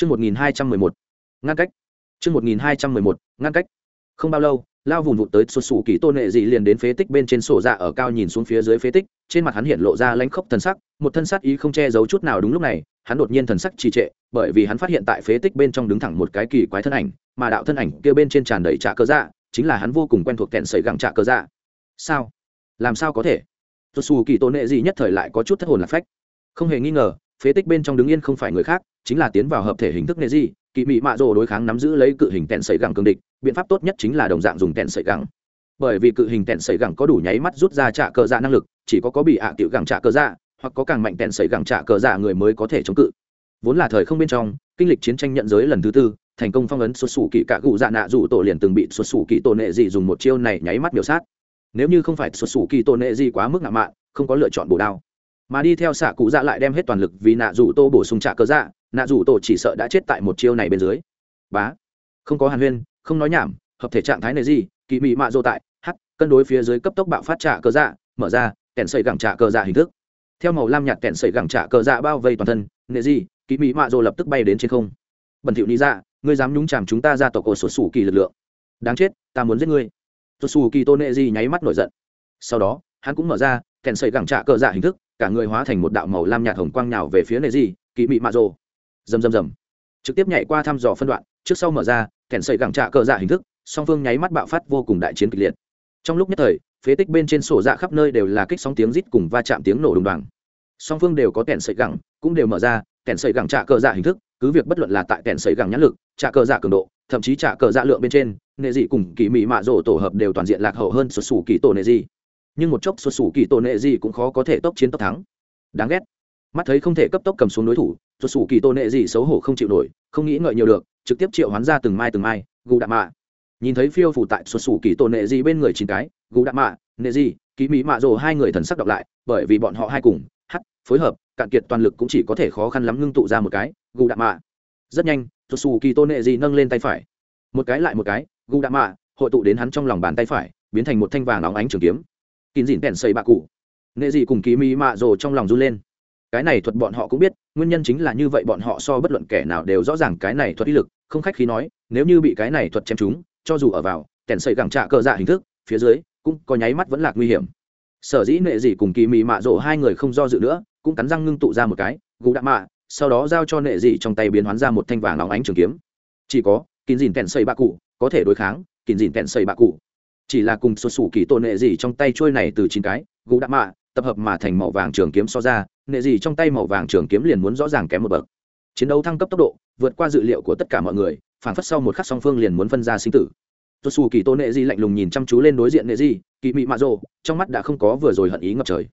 Chương 1211. Ngăn cách. Chương 1211. Ngăn cách. Không bao lâu, lao vùn vụt tới sụt sủ kỳ tôn nệ dị liền đến phế tích bên trên sổ dạ ở cao nhìn xuống phía dưới phế tích, trên mặt hắn hiện lộ ra lãnh khốc thần sắc, một thân sắc ý không che giấu chút nào đúng lúc này, hắn đột nhiên thần sắc trì trệ, bởi vì hắn phát hiện tại phế tích bên trong đứng thẳng một cái kỳ quái thân ảnh, mà đạo thân ảnh kia bên trên tràn đầy trạ cơ dạ, chính là hắn vô cùng quen thuộc kẹn sợi gẳng trạ cơ dạ. Sao? Làm sao có thể? Sụt sủ kỳ tôn nệ dị nhất thời lại có chút thất hồn lạc phách. Không hề nghi ngờ, phế tích bên trong đứng yên không phải người khác, chính là tiến vào hợp thể hình thức nệ di kỵ mị mạ rồ đối kháng nắm giữ lấy cự hình tẹn sẩy gẳng cường địch biện pháp tốt nhất chính là đồng dạng dùng tẹn sẩy gẳng. Bởi vì cự hình tẹn sẩy gẳng có đủ nháy mắt rút ra trả cờ dạ năng lực chỉ có có bị ạ à tiểu gẳng trả cờ dạ hoặc có càng mạnh tẹn sẩy gẳng trả cờ dạ người mới có thể chống cự. Vốn là thời không bên trong kinh lịch chiến tranh nhận giới lần thứ tư thành công phong ấn xuất xù kỳ cả cụ dạ nạ dù tổ liền từng bị xuất xù kỳ tổ nệ dị dùng một chiêu này nháy mắt biểu sát. Nếu như không phải xuất xù kỳ tổ nệ dị quá mức ngạo mạn không có lựa chọn bổ đao mà đi theo xạ cụ dạ lại đem hết toàn lực vì nạ dù tô bổ sung trả cơ dạ nạ dù tổ chỉ sợ đã chết tại một chiêu này bên dưới. Bá. Không có hàn huyên, không nói nhảm, hợp thể trạng thái này gì, kỳ mị mạ dô tại h cân đối phía dưới cấp tốc bạo phát trả cơ dạ mở ra, kèn sợi gẳng trả cơ dạ hình thức. Theo màu lam nhạt kèn sợi gẳng trả cơ dạ bao vây toàn thân, nệ gì, kỳ mị mạ dô lập tức bay đến trên không. Bẩn thiệu lý dạ ngươi dám nhúng chàm chúng ta ra tộc ổ sổ sủ kỳ lực lượng. Đáng chết, ta muốn giết ngươi. Sổ sủ kỳ tô nệ gì nháy mắt nổi giận. Sau đó, hắn cũng mở ra, kèn sợi gẳng trả cơ dạ hình thức cả người hóa thành một đạo màu lam nhạt hồng quang nhào về phía nệ gì kỳ mị mạ rồ. Rầm rầm rầm. Trực tiếp nhảy qua thăm dò phân đoạn, trước sau mở ra, kèn sợi gẳng trạ cờ dạ hình thức, song phương nháy mắt bạo phát vô cùng đại chiến kịch liệt. Trong lúc nhất thời, phế tích bên trên sổ dạ khắp nơi đều là kích sóng tiếng rít cùng va chạm tiếng nổ đùng đoàng. Song phương đều có kèn sợi gẳng, cũng đều mở ra, kèn sợi gẳng trạ cờ dạ hình thức, cứ việc bất luận là tại kèn sợi gẳng nhãn lực, trạ cờ dạ cường độ, thậm chí trạ cờ dạ lượng bên trên nệ dị cùng kỳ mỹ mạ rổ tổ hợp đều toàn diện lạc hậu hơn sụt xù kỳ tổ nệ dị nhưng một chốc xuất xù kỳ tổ nệ dị cũng khó có thể tốc chiến tốc thắng. Đáng ghét. Mắt thấy không thể cấp tốc cầm xuống đối thủ, xuất xù kỳ tổ nệ dị xấu hổ không chịu nổi, không nghĩ ngợi nhiều được, trực tiếp triệu hoán ra từng mai từng mai, gù đạ mạ. Nhìn thấy phiêu phủ tại xuất xù kỳ tổ nệ dị bên người chín cái, gù đạ mạ, nệ dị ký mỹ mạ rồ hai người thần sắc đọc lại, bởi vì bọn họ hai cùng, hắt, phối hợp, cạn kiệt toàn lực cũng chỉ có thể khó khăn lắm ngưng tụ ra một cái, gù đạ mạ. Rất nhanh, xuất xù kỳ tổ nệ dị nâng lên tay phải. Một cái lại một cái, gù đạ mạ, hội tụ đến hắn trong lòng bàn tay phải, biến thành một thanh vàng óng ánh trường kiếm kín dịn kèn xây bạ cụ. Nệ dị cùng kỳ mỹ mạ rồ trong lòng run lên. Cái này thuật bọn họ cũng biết, nguyên nhân chính là như vậy bọn họ so bất luận kẻ nào đều rõ ràng cái này thuật ý lực, không khách khí nói, nếu như bị cái này thuật chém chúng cho dù ở vào, kèn sợi gẳng trạ cờ dạ hình thức, phía dưới, cũng có nháy mắt vẫn là nguy hiểm. Sở dĩ nệ dị cùng kỳ mị mạ rộ hai người không do dự nữa, cũng cắn răng ngưng tụ ra một cái, gù đạ mạ, sau đó giao cho nệ dị trong tay biến hoán ra một thanh vàng óng ánh trường kiếm. Chỉ có, kín dìn tèn xây bạ cụ, có thể đối kháng, kín dìn tèn xây bạ cụ chỉ là cùng xuất xù kỳ tổ nệ gì trong tay trôi này từ chín cái gũ đạ mạ, tập hợp mà thành màu vàng trường kiếm so ra, nệ gì trong tay màu vàng trường kiếm liền muốn rõ ràng kém một bậc. Chiến đấu thăng cấp tốc độ, vượt qua dự liệu của tất cả mọi người phản phất sau một khắc song phương liền muốn phân ra sinh tử. Tôi xù kỳ tổ nệ gì lạnh lùng nhìn chăm chú lên đối diện nệ gì, kỳ mị mạ rồ, trong mắt đã không có vừa rồi hận ý ngập trời.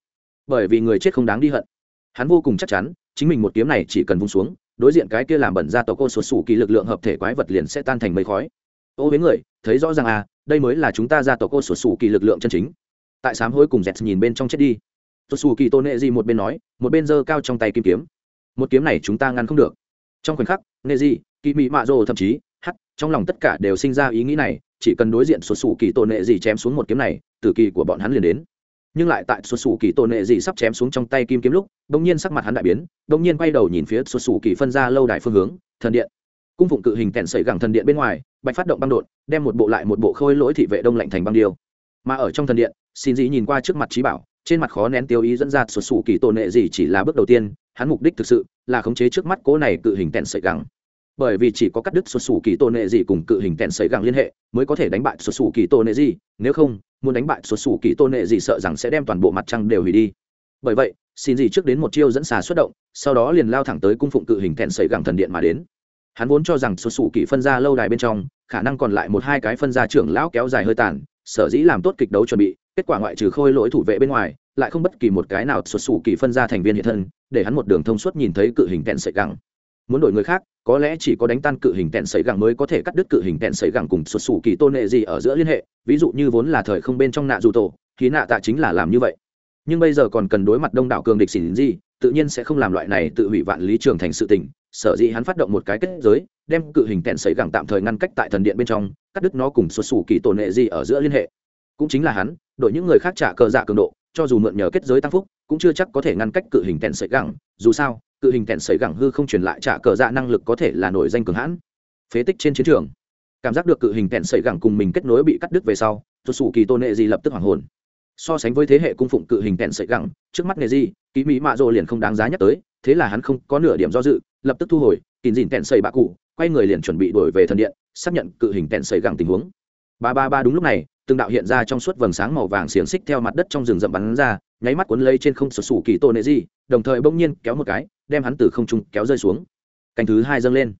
Bởi vì người chết không đáng đi hận. Hắn vô cùng chắc chắn, chính mình một kiếm này chỉ cần vung xuống, đối diện cái kia làm bẩn ra tổ cô sụt sủ kỳ lực lượng hợp thể quái vật liền sẽ tan thành mây khói. Ô với người, thấy rõ ràng à đây mới là chúng ta ra tổ cô sổ sủ kỳ lực lượng chân chính. Tại sám hối cùng dẹt nhìn bên trong chết đi. Sổ sủ kỳ tôn nệ gì một bên nói, một bên giơ cao trong tay kim kiếm. Một kiếm này chúng ta ngăn không được. Trong khoảnh khắc nệ gì kỳ mị mạ rồ thậm chí hắt trong lòng tất cả đều sinh ra ý nghĩ này, chỉ cần đối diện xuất sủ kỳ tôn nệ gì chém xuống một kiếm này, tử kỳ của bọn hắn liền đến. Nhưng lại tại xuất xù kỳ tôn nệ gì sắp chém xuống trong tay kim kiếm lúc đông nhiên sắc mặt hắn đại biến đông nhiên quay đầu nhìn phía xuất xù kỳ phân ra lâu đài phương hướng, thần điện cung phụng cự hình kẹn sẩy gẳng thần điện bên ngoài, bạch phát động băng đột, đem một bộ lại một bộ khôi lỗi thị vệ đông lạnh thành băng điêu. Mà ở trong thần điện, xin dĩ nhìn qua trước mặt trí bảo, trên mặt khó nén tiêu ý dẫn ra sụt sù kỳ tổn hệ gì chỉ là bước đầu tiên, hắn mục đích thực sự là khống chế trước mắt cố này cự hình tẹn sợi gẳng. Bởi vì chỉ có cắt đứt sụt sù kỳ tổn hệ gì cùng cự hình tẹn sợi gẳng liên hệ, mới có thể đánh bại sụt sù kỳ tổn hệ gì, nếu không, muốn đánh bại sụt sù kỳ tổn hệ gì sợ rằng sẽ đem toàn bộ mặt trăng đều hủy đi. Bởi vậy, xin gì trước đến một chiêu dẫn xà xuất động, sau đó liền lao thẳng tới cung phụng cự hình tẹn sợi gẳng thần điện mà đến hắn vốn cho rằng sụt sụ kỳ phân ra lâu đài bên trong, khả năng còn lại một hai cái phân ra trưởng lão kéo dài hơi tàn, sở dĩ làm tốt kịch đấu chuẩn bị, kết quả ngoại trừ khôi lỗi thủ vệ bên ngoài, lại không bất kỳ một cái nào sụt sụ kỳ phân ra thành viên hiện thân, để hắn một đường thông suốt nhìn thấy cự hình tẹn sợi gẳng. Muốn đổi người khác, có lẽ chỉ có đánh tan cự hình tẹn sợi gẳng mới có thể cắt đứt cự hình tẹn sợi gẳng cùng sụt sù kỳ tôn nệ gì ở giữa liên hệ, ví dụ như vốn là thời không bên trong nạ dù tổ khí nạ tạ chính là làm như vậy. Nhưng bây giờ còn cần đối mặt đông đảo cường địch xỉn gì, tự nhiên sẽ không làm loại này tự hủy vạn lý trường thành sự tình sở dĩ hắn phát động một cái kết giới, đem cự hình tẹn sấy gẳng tạm thời ngăn cách tại thần điện bên trong, cắt đứt nó cùng xuất xù kỳ tổn hệ gì ở giữa liên hệ. Cũng chính là hắn, đội những người khác trả cờ dạ cường độ, cho dù mượn nhờ kết giới tăng phúc, cũng chưa chắc có thể ngăn cách cự hình tẹn sợi gẳng. Dù sao, cự hình kẹn sấy gẳng hư không truyền lại trả cờ dạ năng lực có thể là nổi danh cường hãn. Phế tích trên chiến trường. Cảm giác được cự hình kẹn sấy gẳng cùng mình kết nối bị cắt đứt về sau, xuất sủ kỳ tổn hệ gì lập tức hoảng hồn. So sánh với thế hệ cung phụng cự hình tẹn sấy gẳng, trước mắt nghề gì, ký mỹ mạ rồ liền không đáng giá nhắc tới, thế là hắn không có nửa điểm do dự lập tức thu hồi, kín dìn tẹn xây bạ cụ, quay người liền chuẩn bị đổi về thần điện, xác nhận cự hình tẹn xây gẳng tình huống. Ba ba ba đúng lúc này, từng đạo hiện ra trong suốt vầng sáng màu vàng xiềng xích theo mặt đất trong rừng rậm bắn ra, nháy mắt cuốn lấy trên không sụt sủ kỳ tổ nệ gì đồng thời bỗng nhiên kéo một cái, đem hắn từ không trung kéo rơi xuống. Cành thứ hai dâng lên.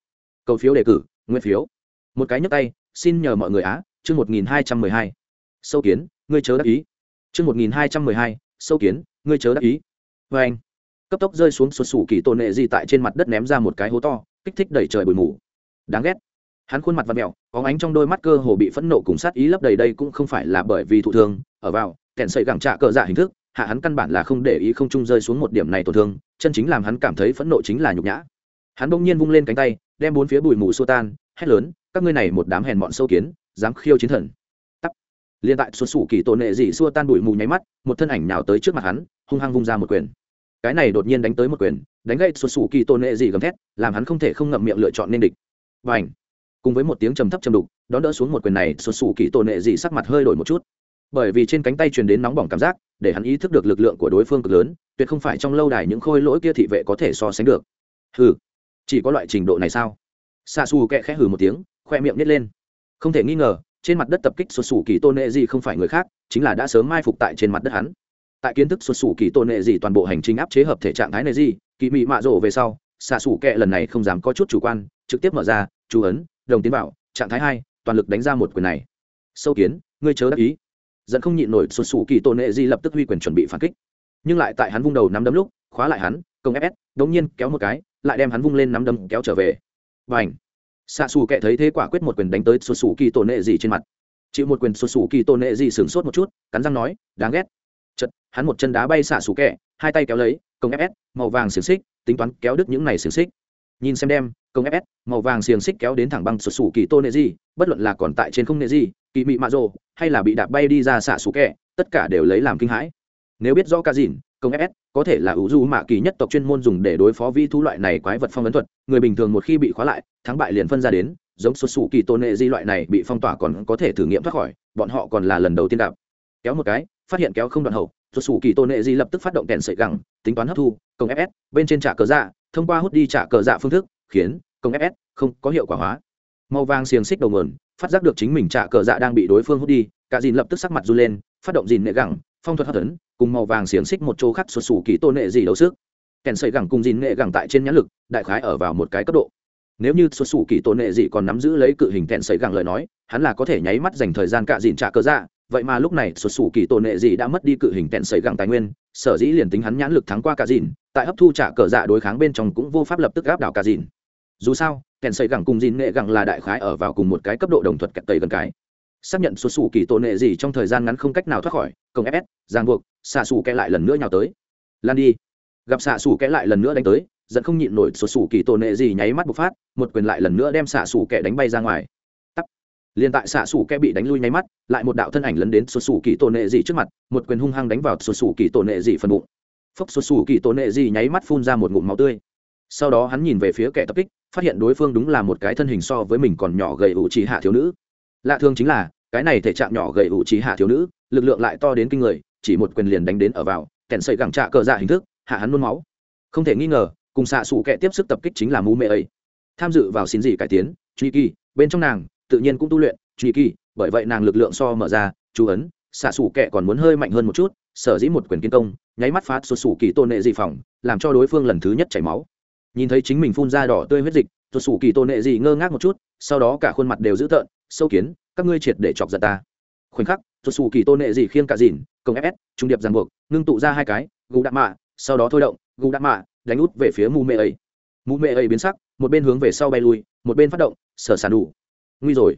Cầu phiếu đề cử, nguyên phiếu. Một cái nhấc tay, xin nhờ mọi người á, chương một nghìn hai trăm mười hai. Sâu kiến, ngươi chớ đắc ý. Chương một nghìn hai trăm mười hai, sâu kiến, ngươi chớ đắc ý. Vê anh cấp tốc rơi xuống sụt sủ kỳ tổ nệ gì tại trên mặt đất ném ra một cái hố to, kích thích đẩy trời bụi mù. Đáng ghét. Hắn khuôn mặt và mẹo, có ánh trong đôi mắt cơ hồ bị phẫn nộ cùng sát ý lấp đầy đây cũng không phải là bởi vì thụ thương, ở vào kẹn sợi gẳng trạ cờ dạ hình thức, hạ hắn căn bản là không để ý không trung rơi xuống một điểm này tổn thương, chân chính làm hắn cảm thấy phẫn nộ chính là nhục nhã. Hắn bỗng nhiên vung lên cánh tay, đem bốn phía bụi mù xua tan, hét lớn, các ngươi này một đám hèn bọn sâu kiến, dám khiêu chiến thần. Tắt liên tại xuất xù kỳ tổ nệ dị xua tan bụi mù nháy mắt, một thân ảnh nào tới trước mặt hắn, hung hăng vung ra một quyền cái này đột nhiên đánh tới một quyền, đánh gậy sụt xù kỳ tôn nệ dị gầm thét, làm hắn không thể không ngậm miệng lựa chọn nên địch. Và ảnh cùng với một tiếng trầm thấp trầm đục, đón đỡ xuống một quyền này sụt xù kỳ tôn nệ dị sắc mặt hơi đổi một chút. Bởi vì trên cánh tay truyền đến nóng bỏng cảm giác, để hắn ý thức được lực lượng của đối phương cực lớn, tuyệt không phải trong lâu đài những khôi lỗi kia thị vệ có thể so sánh được. Hừ! Chỉ có loại trình độ này sao? Xa xù kẹ khẽ hừ một tiếng, khoe miệng nít lên. Không thể nghi ngờ, trên mặt đất tập kích sụt xù kỳ tôn nệ gì không phải người khác, chính là đã sớm mai phục tại trên mặt đất hắn tại kiến thức xuất xù kỳ tôn nệ gì toàn bộ hành trình áp chế hợp thể trạng thái nệ gì, kỳ mị mạ rộ về sau, xạ xù kệ lần này không dám có chút chủ quan, trực tiếp mở ra, chú ấn, đồng tiến bảo, trạng thái hai, toàn lực đánh ra một quyền này. Sâu kiến, ngươi chớ đắc ý. Dẫn không nhịn nổi xuất xù kỳ tôn nệ gì lập tức huy quyền chuẩn bị phản kích. Nhưng lại tại hắn vung đầu nắm đấm lúc, khóa lại hắn, công ép đống nhiên kéo một cái, lại đem hắn vung lên nắm đấm kéo trở về. Và ảnh xạ xù kệ thấy thế quả quyết một quyền đánh tới xuất xù kỳ tôn nệ gì trên mặt. Chịu một quyền xuất xù kỳ tôn nệ gì sửng sốt một chút, cắn răng nói, đáng ghét chật hắn một chân đá bay xạ xù kẹ, hai tay kéo lấy công FS màu vàng xiềng xích, tính toán kéo đứt những này xiềng xích. Nhìn xem đem công FS màu vàng xiềng xích kéo đến thẳng băng sụt sủ kỳ tô nệ di, bất luận là còn tại trên không nệ di, kỳ mị mạ rồ, hay là bị đạp bay đi ra xạ xù kẹ, tất cả đều lấy làm kinh hãi. Nếu biết rõ ca dìn công FS có thể là ủ du mạ kỳ nhất tộc chuyên môn dùng để đối phó vi thú loại này quái vật phong ấn thuật, người bình thường một khi bị khóa lại, thắng bại liền phân ra đến, giống xuất xù kỳ tôn nệ di loại này bị phong tỏa còn có thể thử nghiệm thoát khỏi, bọn họ còn là lần đầu tiên đạp kéo một cái phát hiện kéo không đoạn hậu xuất sủ kỳ tôn nệ di lập tức phát động kèn sợi gẳng, tính toán hấp thu công fs bên trên trả cờ dạ thông qua hút đi trả cờ dạ phương thức, khiến công fs không có hiệu quả hóa. Màu vàng xiềng xích đầu nguồn, phát giác được chính mình trả cờ dạ đang bị đối phương hút đi, cả dìn lập tức sắc mặt run lên, phát động dìn nệ gẳng, phong thuật hấp tấn cùng màu vàng xiềng xích một chỗ khác xuất xù kỳ tôn nệ gì đấu sức. Kèn sợi gẳng cùng dìn nệ gẳng tại trên nhãn lực, đại khái ở vào một cái cấp độ. Nếu như xuất xù kỳ tôn nệ gì còn nắm giữ lấy cự hình kèn sợi gẳng lời nói, hắn là có thể nháy mắt dành thời gian cạ dìn trả cờ dạ vậy mà lúc này xuất xù kỳ tổ nệ gì đã mất đi cự hình tẹn sấy gẳng tài nguyên, sở dĩ liền tính hắn nhãn lực thắng qua cả dìn tại hấp thu trả cờ dạ đối kháng bên trong cũng vô pháp lập tức gáp đảo cả dìn dù sao kèn sợi gẳng cùng dìn nghệ gẳng là đại khái ở vào cùng một cái cấp độ đồng thuật kẹt tây gần cái. Xác nhận số sủ kỳ tổ nệ gì trong thời gian ngắn không cách nào thoát khỏi công ép giang buộc, xạ xù kẽ lại lần nữa nhào tới. Lan đi. Gặp xạ xù kẽ lại lần nữa đánh tới dẫn không nhịn nổi số sủ kỳ tổ nệ gì nháy mắt bộc phát, một quyền lại lần nữa đem xạ xù kẽ đánh bay ra ngoài liền tại xạ xù kẽ bị đánh lui nháy mắt, lại một đạo thân ảnh lấn đến số sủ kỳ tổ nệ dị trước mặt, một quyền hung hăng đánh vào số sủ kỳ tổ nệ dị phần bụng. Phốc số sủ kỳ tổ nệ dị nháy mắt phun ra một ngụm máu tươi. Sau đó hắn nhìn về phía kẻ tập kích, phát hiện đối phương đúng là một cái thân hình so với mình còn nhỏ gầy ủ trí hạ thiếu nữ. Lạ thường chính là, cái này thể trạng nhỏ gầy ủ trí hạ thiếu nữ, lực lượng lại to đến kinh người, chỉ một quyền liền đánh đến ở vào, kèn sợi gẳng trạ cờ dạ hình thức, hạ hắn nôn máu. Không thể nghi ngờ, cùng xạ xù kẻ tiếp sức tập kích chính là mũ mẹ ấy. Tham dự vào xin gì cải tiến truy kỳ, bên trong nàng tự nhiên cũng tu luyện truy kỳ, bởi vậy nàng lực lượng so mở ra, chú ấn, xạ xù kệ còn muốn hơi mạnh hơn một chút, sở dĩ một quyền kiến công, nháy mắt phát xuất xù kỳ tôn nệ di phòng, làm cho đối phương lần thứ nhất chảy máu. Nhìn thấy chính mình phun ra đỏ tươi huyết dịch xuất sủ kỳ tôn nệ gì ngơ ngác một chút, sau đó cả khuôn mặt đều dữ tợn, sâu kiến, các ngươi triệt để chọc giận ta. Khoảnh khắc xuất sủ kỳ tôn nệ gì khiêng cả dìn, công ép trung điệp ràng buộc, ngưng tụ ra hai cái, gù đạn mạ, sau đó thôi động, gù đạn mạ, đánh út về phía mù mê ấy. Mù mê ấy biến sắc, một bên hướng về sau bay lui, một bên phát động, sở sản đủ nguy rồi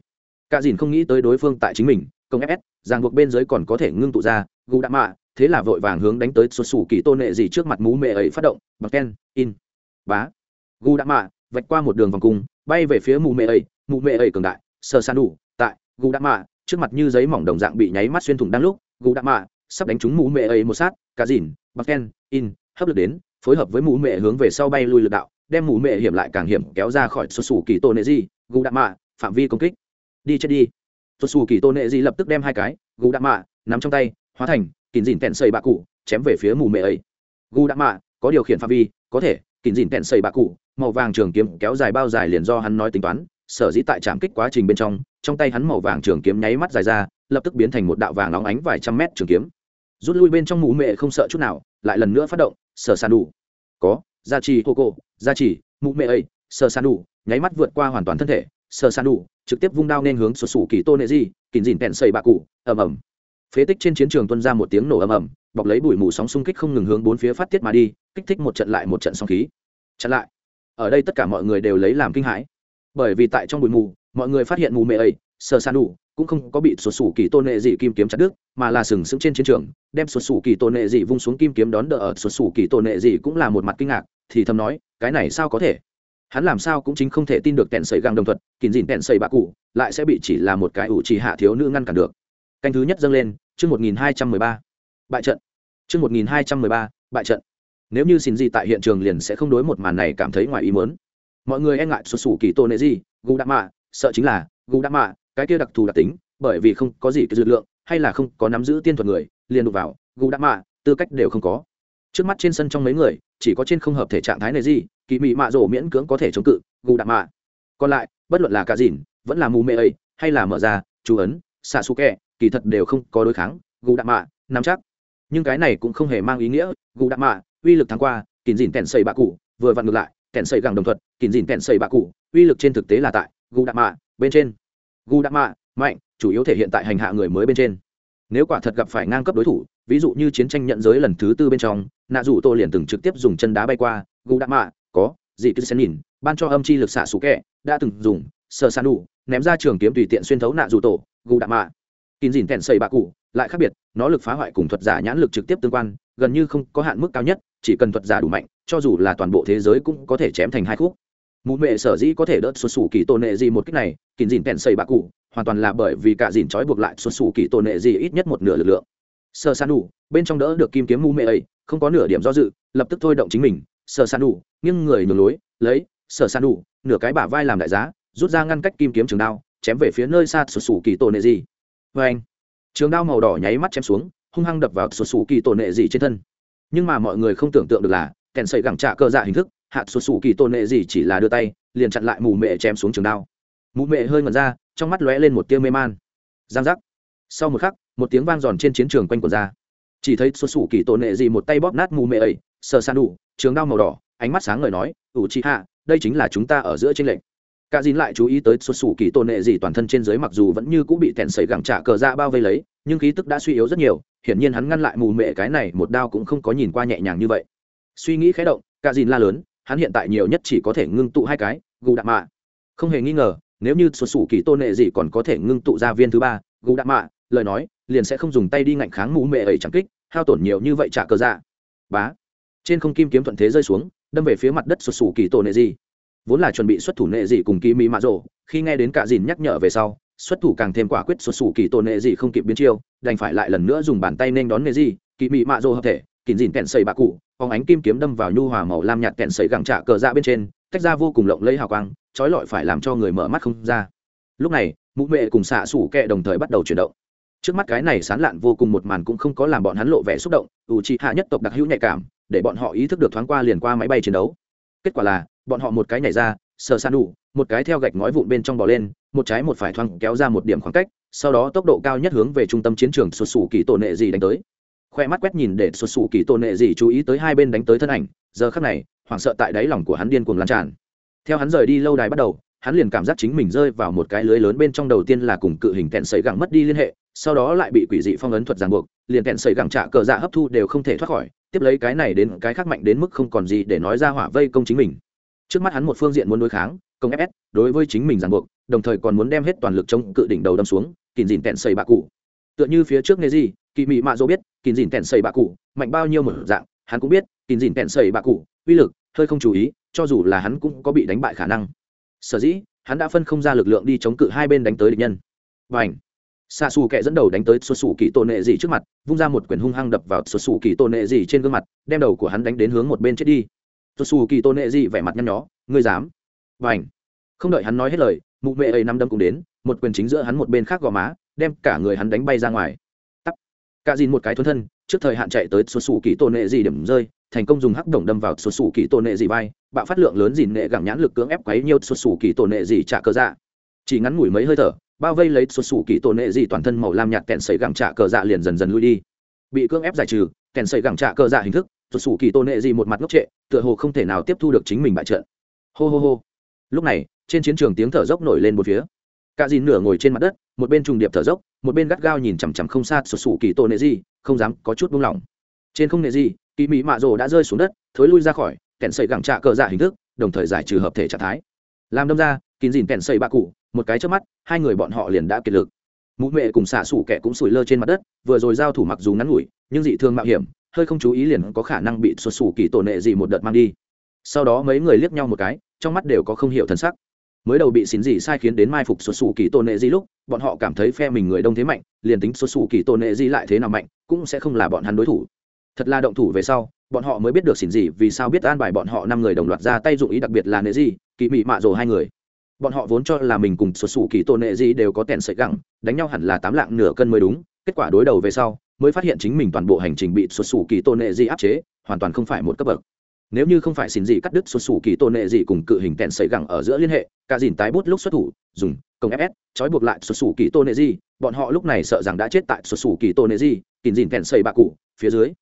cả dìn không nghĩ tới đối phương tại chính mình, công ép ràng buộc bên dưới còn có thể ngưng tụ ra, gù đạ mạ, thế là vội vàng hướng đánh tới xuất xù kỳ tôn nệ gì trước mặt mú mẹ ấy phát động bằng ken, in, bá gu đạ mạ, vạch qua một đường vòng cung, bay về phía mù mẹ ấy mù mẹ ấy cường đại sơ san đủ, tại gu đạ mạ, trước mặt như giấy mỏng đồng dạng bị nháy mắt xuyên thủng đang lúc gu đạ mạ, sắp đánh trúng mù mẹ ấy một sát cá dìn bằng ken, in, hấp lực đến, phối hợp với mũ mẹ hướng về sau bay lui lực đạo, đem mũ mẹ hiểm lại càng hiểm kéo ra khỏi xuất xù kỳ tôn nệ gì. gù đạ mạ phạm vi công kích. Đi chết đi. Tuột xù kỳ tô nệ di lập tức đem hai cái, gù đạ mạ, nắm trong tay, hóa thành, kín dìn tẹn xây bạ cụ, chém về phía mù mệ ấy. Gù đạ mạ, có điều khiển phạm vi, có thể, kín dìn tẹn xây bạ cụ, màu vàng trường kiếm kéo dài bao dài liền do hắn nói tính toán, sở dĩ tại trạm kích quá trình bên trong trong tay hắn màu vàng trường kiếm nháy mắt dài ra, lập tức biến thành một đạo vàng óng ánh vài trăm mét trường kiếm. Rút lui bên trong mù mệ không sợ chút nào, lại lần nữa phát động, sở sàn đủ. Có, gia trì hô cô, gia trì mụ mệ ấy, sở sàn đủ, nháy mắt vượt qua hoàn toàn thân thể sở san đủ, trực tiếp vung đao nên hướng sụt sủ kỳ tô nệ di, kín dìn tẹn xây bạ cụ, ầm ầm. Phế tích trên chiến trường tuân ra một tiếng nổ ầm ầm, bọc lấy bụi mù sóng xung kích không ngừng hướng bốn phía phát tiết mà đi, kích thích một trận lại một trận sóng khí. Chặn lại. Ở đây tất cả mọi người đều lấy làm kinh hãi. Bởi vì tại trong bụi mù, mọi người phát hiện mù mệ ấy sơ san đủ cũng không có bị sụt sủ kỳ tôn nệ dị kim kiếm chặt đứt, mà là sừng sững trên chiến trường, đem sụt sủ kỳ tôn nệ dị vung xuống kim kiếm đón đỡ ở sụt sủ kỳ tôn nệ dị cũng là một mặt kinh ngạc, thì thầm nói, cái này sao có thể? Hắn làm sao cũng chính không thể tin được tẹn sầy găng đồng thuật, kín dìn tẹn sầy bạ cụ, lại sẽ bị chỉ là một cái ủ trì hạ thiếu nữ ngăn cản được. Canh thứ nhất dâng lên, chương một nghìn hai trăm mười ba. Bại trận. Chương một nghìn hai trăm mười ba, bại trận. Nếu như xin gì tại hiện trường liền sẽ không đối một màn này cảm thấy ngoài ý muốn. Mọi người e ngại sụt sủ kỳ tôn nệ gì gu đạ mạ, sợ chính là gu đạ mạ, cái kia đặc thù đặc tính, bởi vì không có gì cái dư lượng, hay là không có nắm giữ tiên thuật người, liền đụng vào gu đạ mạ, tư cách đều không có. Trước mắt trên sân trong mấy người chỉ có trên không hợp thể trạng thái này gì, kỳ mị mạ rổ miễn cưỡng có thể chống cự, gù đạ mạ. Còn lại, bất luận là cả dìn, vẫn là mù mê ấy, hay là mở ra, chú ấn, xạ xù kẹ, kỳ thật đều không có đối kháng, gù đạ mạ, nắm chắc. Nhưng cái này cũng không hề mang ý nghĩa, gù đạ mạ, uy lực tháng qua kín dìn tèn xây bạ cụ, vừa vặn ngược lại, tèn xây gẳng đồng thuật kín dìn tèn xây bạ cụ, uy lực trên thực tế là tại gù đạ mạ, bên trên. Gù đạ mạ, mạnh, chủ yếu thể hiện tại hành hạ người mới bên trên. Nếu quả thật gặp phải ngang cấp đối thủ ví dụ như chiến tranh nhận giới lần thứ tư bên trong, nạ dù tô liền từng trực tiếp dùng chân đá bay qua, gù đạ mạ, có, dị cứ xen nhìn, ban cho âm chi lực xạ sủ kẹ, đã từng dùng, sờ san đủ ném ra trường kiếm tùy tiện xuyên thấu nạ dù tổ, gù đạ mạ. Kín dìn tèn xây bạ cụ, lại khác biệt, nó lực phá hoại cùng thuật giả nhãn lực trực tiếp tương quan, gần như không có hạn mức cao nhất, chỉ cần thuật giả đủ mạnh, cho dù là toàn bộ thế giới cũng có thể chém thành hai khúc. Mụ mẹ sở dĩ có thể đỡ xuất xù kỳ tôn nệ gì một cách này, kín dìn tèn xây bạ cụ, hoàn toàn là bởi vì cả dìn trói buộc lại xuất xù kỳ tôn nệ gì ít nhất một nửa lực lượng sờ san đủ bên trong đỡ được kim kiếm mũ mẹ ấy, không có nửa điểm do dự, lập tức thôi động chính mình. Sờ san đủ nhưng người nhường lối, lấy sờ san đủ nửa cái bả vai làm đại giá, rút ra ngăn cách kim kiếm trường đao, chém về phía nơi xa sụt sù kỳ tổ nệ gì vê anh, trường đao màu đỏ nháy mắt chém xuống, hung hăng đập vào sụt sù kỳ tổ nệ gì trên thân. Nhưng mà mọi người không tưởng tượng được là, kèn sậy gẳng trạ cơ dạ hình thức, hạ sụt sù kỳ tổ nệ gì chỉ là đưa tay, liền chặn lại mù mẹ chém xuống trường đao. Mù mẹ hơi ngẩn ra, trong mắt lóe lên một tia mê man. Giang giác sau một khắc, một tiếng vang giòn trên chiến trường quanh quần ra. Chỉ thấy xuất xù kỳ tôn nệ gì một tay bóp nát mù mệ ấy, sờ san đủ, trường đao màu đỏ, ánh mắt sáng ngời nói, ủ chị hạ, đây chính là chúng ta ở giữa tranh lệnh. cả Dìn lại chú ý tới xuất xù kỳ tôn nệ gì toàn thân trên dưới mặc dù vẫn như cũng bị tèn sẩy gẳng trả cờ ra bao vây lấy, nhưng khí tức đã suy yếu rất nhiều, hiển nhiên hắn ngăn lại mù mệ cái này một đao cũng không có nhìn qua nhẹ nhàng như vậy. Suy nghĩ khé động, cả Dìn la lớn, hắn hiện tại nhiều nhất chỉ có thể ngưng tụ hai cái, gù đạm mạ. Không hề nghi ngờ, nếu như xuất xù kỳ tôn nệ gì còn có thể ngưng tụ ra viên thứ ba, gù đạm mạ lời nói, liền sẽ không dùng tay đi ngạnh kháng mũ mệ ấy chẳng kích, hao tổn nhiều như vậy trả cờ ra bá. Trên không kim kiếm thuận thế rơi xuống, đâm về phía mặt đất sụt sù kỳ tổ nệ gì vốn là chuẩn bị xuất thủ nệ gì cùng kỳ mỹ mạ rồ, khi nghe đến cả dìn nhắc nhở về sau, xuất thủ càng thêm quả quyết sụt sù kỳ tổ nệ gì không kịp biến chiêu, đành phải lại lần nữa dùng bàn tay nên đón nệ gì kỳ mỹ mạ rồ hợp thể, kín dìn kẹn sầy bạc cụ, phóng ánh kim kiếm đâm vào nhu hòa màu lam nhạt kẹn sầy gẳng trả cờ ra bên trên, tách ra vô cùng lộng lẫy hào quang, trói lọi phải làm cho người mở mắt không ra. Lúc này mụ mẹ cùng xạ sủ kẹ đồng thời bắt đầu chuyển động trước mắt cái này sán lạn vô cùng một màn cũng không có làm bọn hắn lộ vẻ xúc động, ủ trị hạ nhất tộc đặc hữu nhạy cảm, để bọn họ ý thức được thoáng qua liền qua máy bay chiến đấu. Kết quả là, bọn họ một cái nhảy ra, sờ san đủ, một cái theo gạch ngói vụn bên trong bò lên, một trái một phải thoáng kéo ra một điểm khoảng cách, sau đó tốc độ cao nhất hướng về trung tâm chiến trường sụt sủ kỳ tổ nệ gì đánh tới. Khoe mắt quét nhìn để sụt sủ kỳ tổ nệ gì chú ý tới hai bên đánh tới thân ảnh, giờ khắc này, hoảng sợ tại đáy lòng của hắn điên cuồng lan tràn. Theo hắn rời đi lâu đài bắt đầu hắn liền cảm giác chính mình rơi vào một cái lưới lớn bên trong đầu tiên là cùng cự hình kẹn sấy gẳng mất đi liên hệ, sau đó lại bị quỷ dị phong ấn thuật ràng buộc, liền kẹn sấy gẳng trả cờ dạ hấp thu đều không thể thoát khỏi, tiếp lấy cái này đến cái khác mạnh đến mức không còn gì để nói ra hỏa vây công chính mình. Trước mắt hắn một phương diện muốn đối kháng, công fs đối với chính mình ràng buộc, đồng thời còn muốn đem hết toàn lực chống cự đỉnh đầu đâm xuống kìm dìn kẹn sấy bạ cụ. Tựa như phía trước nghe gì kỳ mị mạ dỗ biết kìm dìn kẹn sấy bạ cụ, mạnh bao nhiêu một dạng, hắn cũng biết kìm dìn kẹn sấy bạ cụ, uy lực, hơi không chú ý, cho dù là hắn cũng có bị đánh bại khả năng sở dĩ, hắn đã phân không ra lực lượng đi chống cự hai bên đánh tới địch nhân. Và ảnh xạ xù kệ dẫn đầu đánh tới xuất xù kỳ tôn nệ dị trước mặt, vung ra một quyển hung hăng đập vào xuất xù kỳ tôn nệ dị trên gương mặt, đem đầu của hắn đánh đến hướng một bên chết đi. Xuất xù kỳ tôn nệ dị vẻ mặt nhăn nhó, ngươi dám? Và ảnh không đợi hắn nói hết lời, mụ mệ ấy năm đâm cũng đến, một quyền chính giữa hắn một bên khác gò má, đem cả người hắn đánh bay ra ngoài. Tắt cả dìn một cái thuấn thân, trước thời hạn chạy tới xuất xù kỳ tôn nệ dị điểm rơi thành công dùng hắc đồng đâm vào xuất xù kỳ tổ nệ dị vai, bạo phát lượng lớn dìn nệ gẳng nhãn lực cưỡng ép quấy nhiều xuất xù kỳ tổ nệ dị trả cờ dạ. Chỉ ngắn ngủi mấy hơi thở, bao vây lấy xuất xù kỳ tổ nệ dị toàn thân màu lam nhạt kẹn sấy gẳng trả cờ dạ liền dần dần lui đi. Bị cưỡng ép giải trừ kèn sấy gẳng trả cờ dạ hình thức xuất xù kỳ tôn nệ dị một mặt ngốc trệ, tựa hồ không thể nào tiếp thu được chính mình bại trận. Hô hô hô. Lúc này, trên chiến trường tiếng thở dốc nổi lên một phía. Cả dìn nửa ngồi trên mặt đất, một bên trùng điệp thở dốc, một bên gắt gao nhìn chằm chằm không xa sụt sủ kỳ tổ nệ gì không dám có chút buông lỏng. Trên không nệ gì kỳ mỹ mạ rồ đã rơi xuống đất, thối lui ra khỏi, kẹn sậy gẳng trạ cờ dạ hình thức, đồng thời giải trừ hợp thể trạng thái. Làm đâm ra, kín dìn kẹn sậy bạ cụ, một cái trước mắt, hai người bọn họ liền đã kiệt lực. Mụ mẹ cùng xả sủ kẻ cũng sủi lơ trên mặt đất, vừa rồi giao thủ mặc dù ngắn ngủi, nhưng dị thương mạo hiểm, hơi không chú ý liền có khả năng bị sụt sủ kỳ tổ nệ gì một đợt mang đi. Sau đó mấy người liếc nhau một cái, trong mắt đều có không hiểu thân sắc. Mới đầu bị xín gì sai khiến đến mai phục xuất xù kỳ tổ nệ gì lúc, bọn họ cảm thấy phe mình người đông thế mạnh, liền tính xuất xù kỳ tổ nệ gì lại thế nào mạnh, cũng sẽ không là bọn hắn đối thủ thật là động thủ về sau bọn họ mới biết được xỉn gì vì sao biết an bài bọn họ năm người đồng loạt ra tay dụng ý đặc biệt là nệ gì, kỳ mị mạ rồ hai người. Bọn họ vốn cho là mình cùng xuất xù kỳ tôn nệ gì đều có tèn sợi gẳng đánh nhau hẳn là tám lạng nửa cân mới đúng kết quả đối đầu về sau mới phát hiện chính mình toàn bộ hành trình bị xuất xù kỳ tôn nệ gì áp chế hoàn toàn không phải một cấp bậc. Nếu như không phải xin gì cắt đứt xuất xù kỳ tôn nệ gì cùng cự hình tèn sợi gẳng ở giữa liên hệ cả dìn tái bút lúc xuất thủ dùng công fs trói buộc lại xuất xù kỳ tôn nệ gì bọn họ lúc này sợ rằng đã chết tại xuất xù kỳ tôn nệ gì kìm dìn tèn sợi bạc cụ phía dưới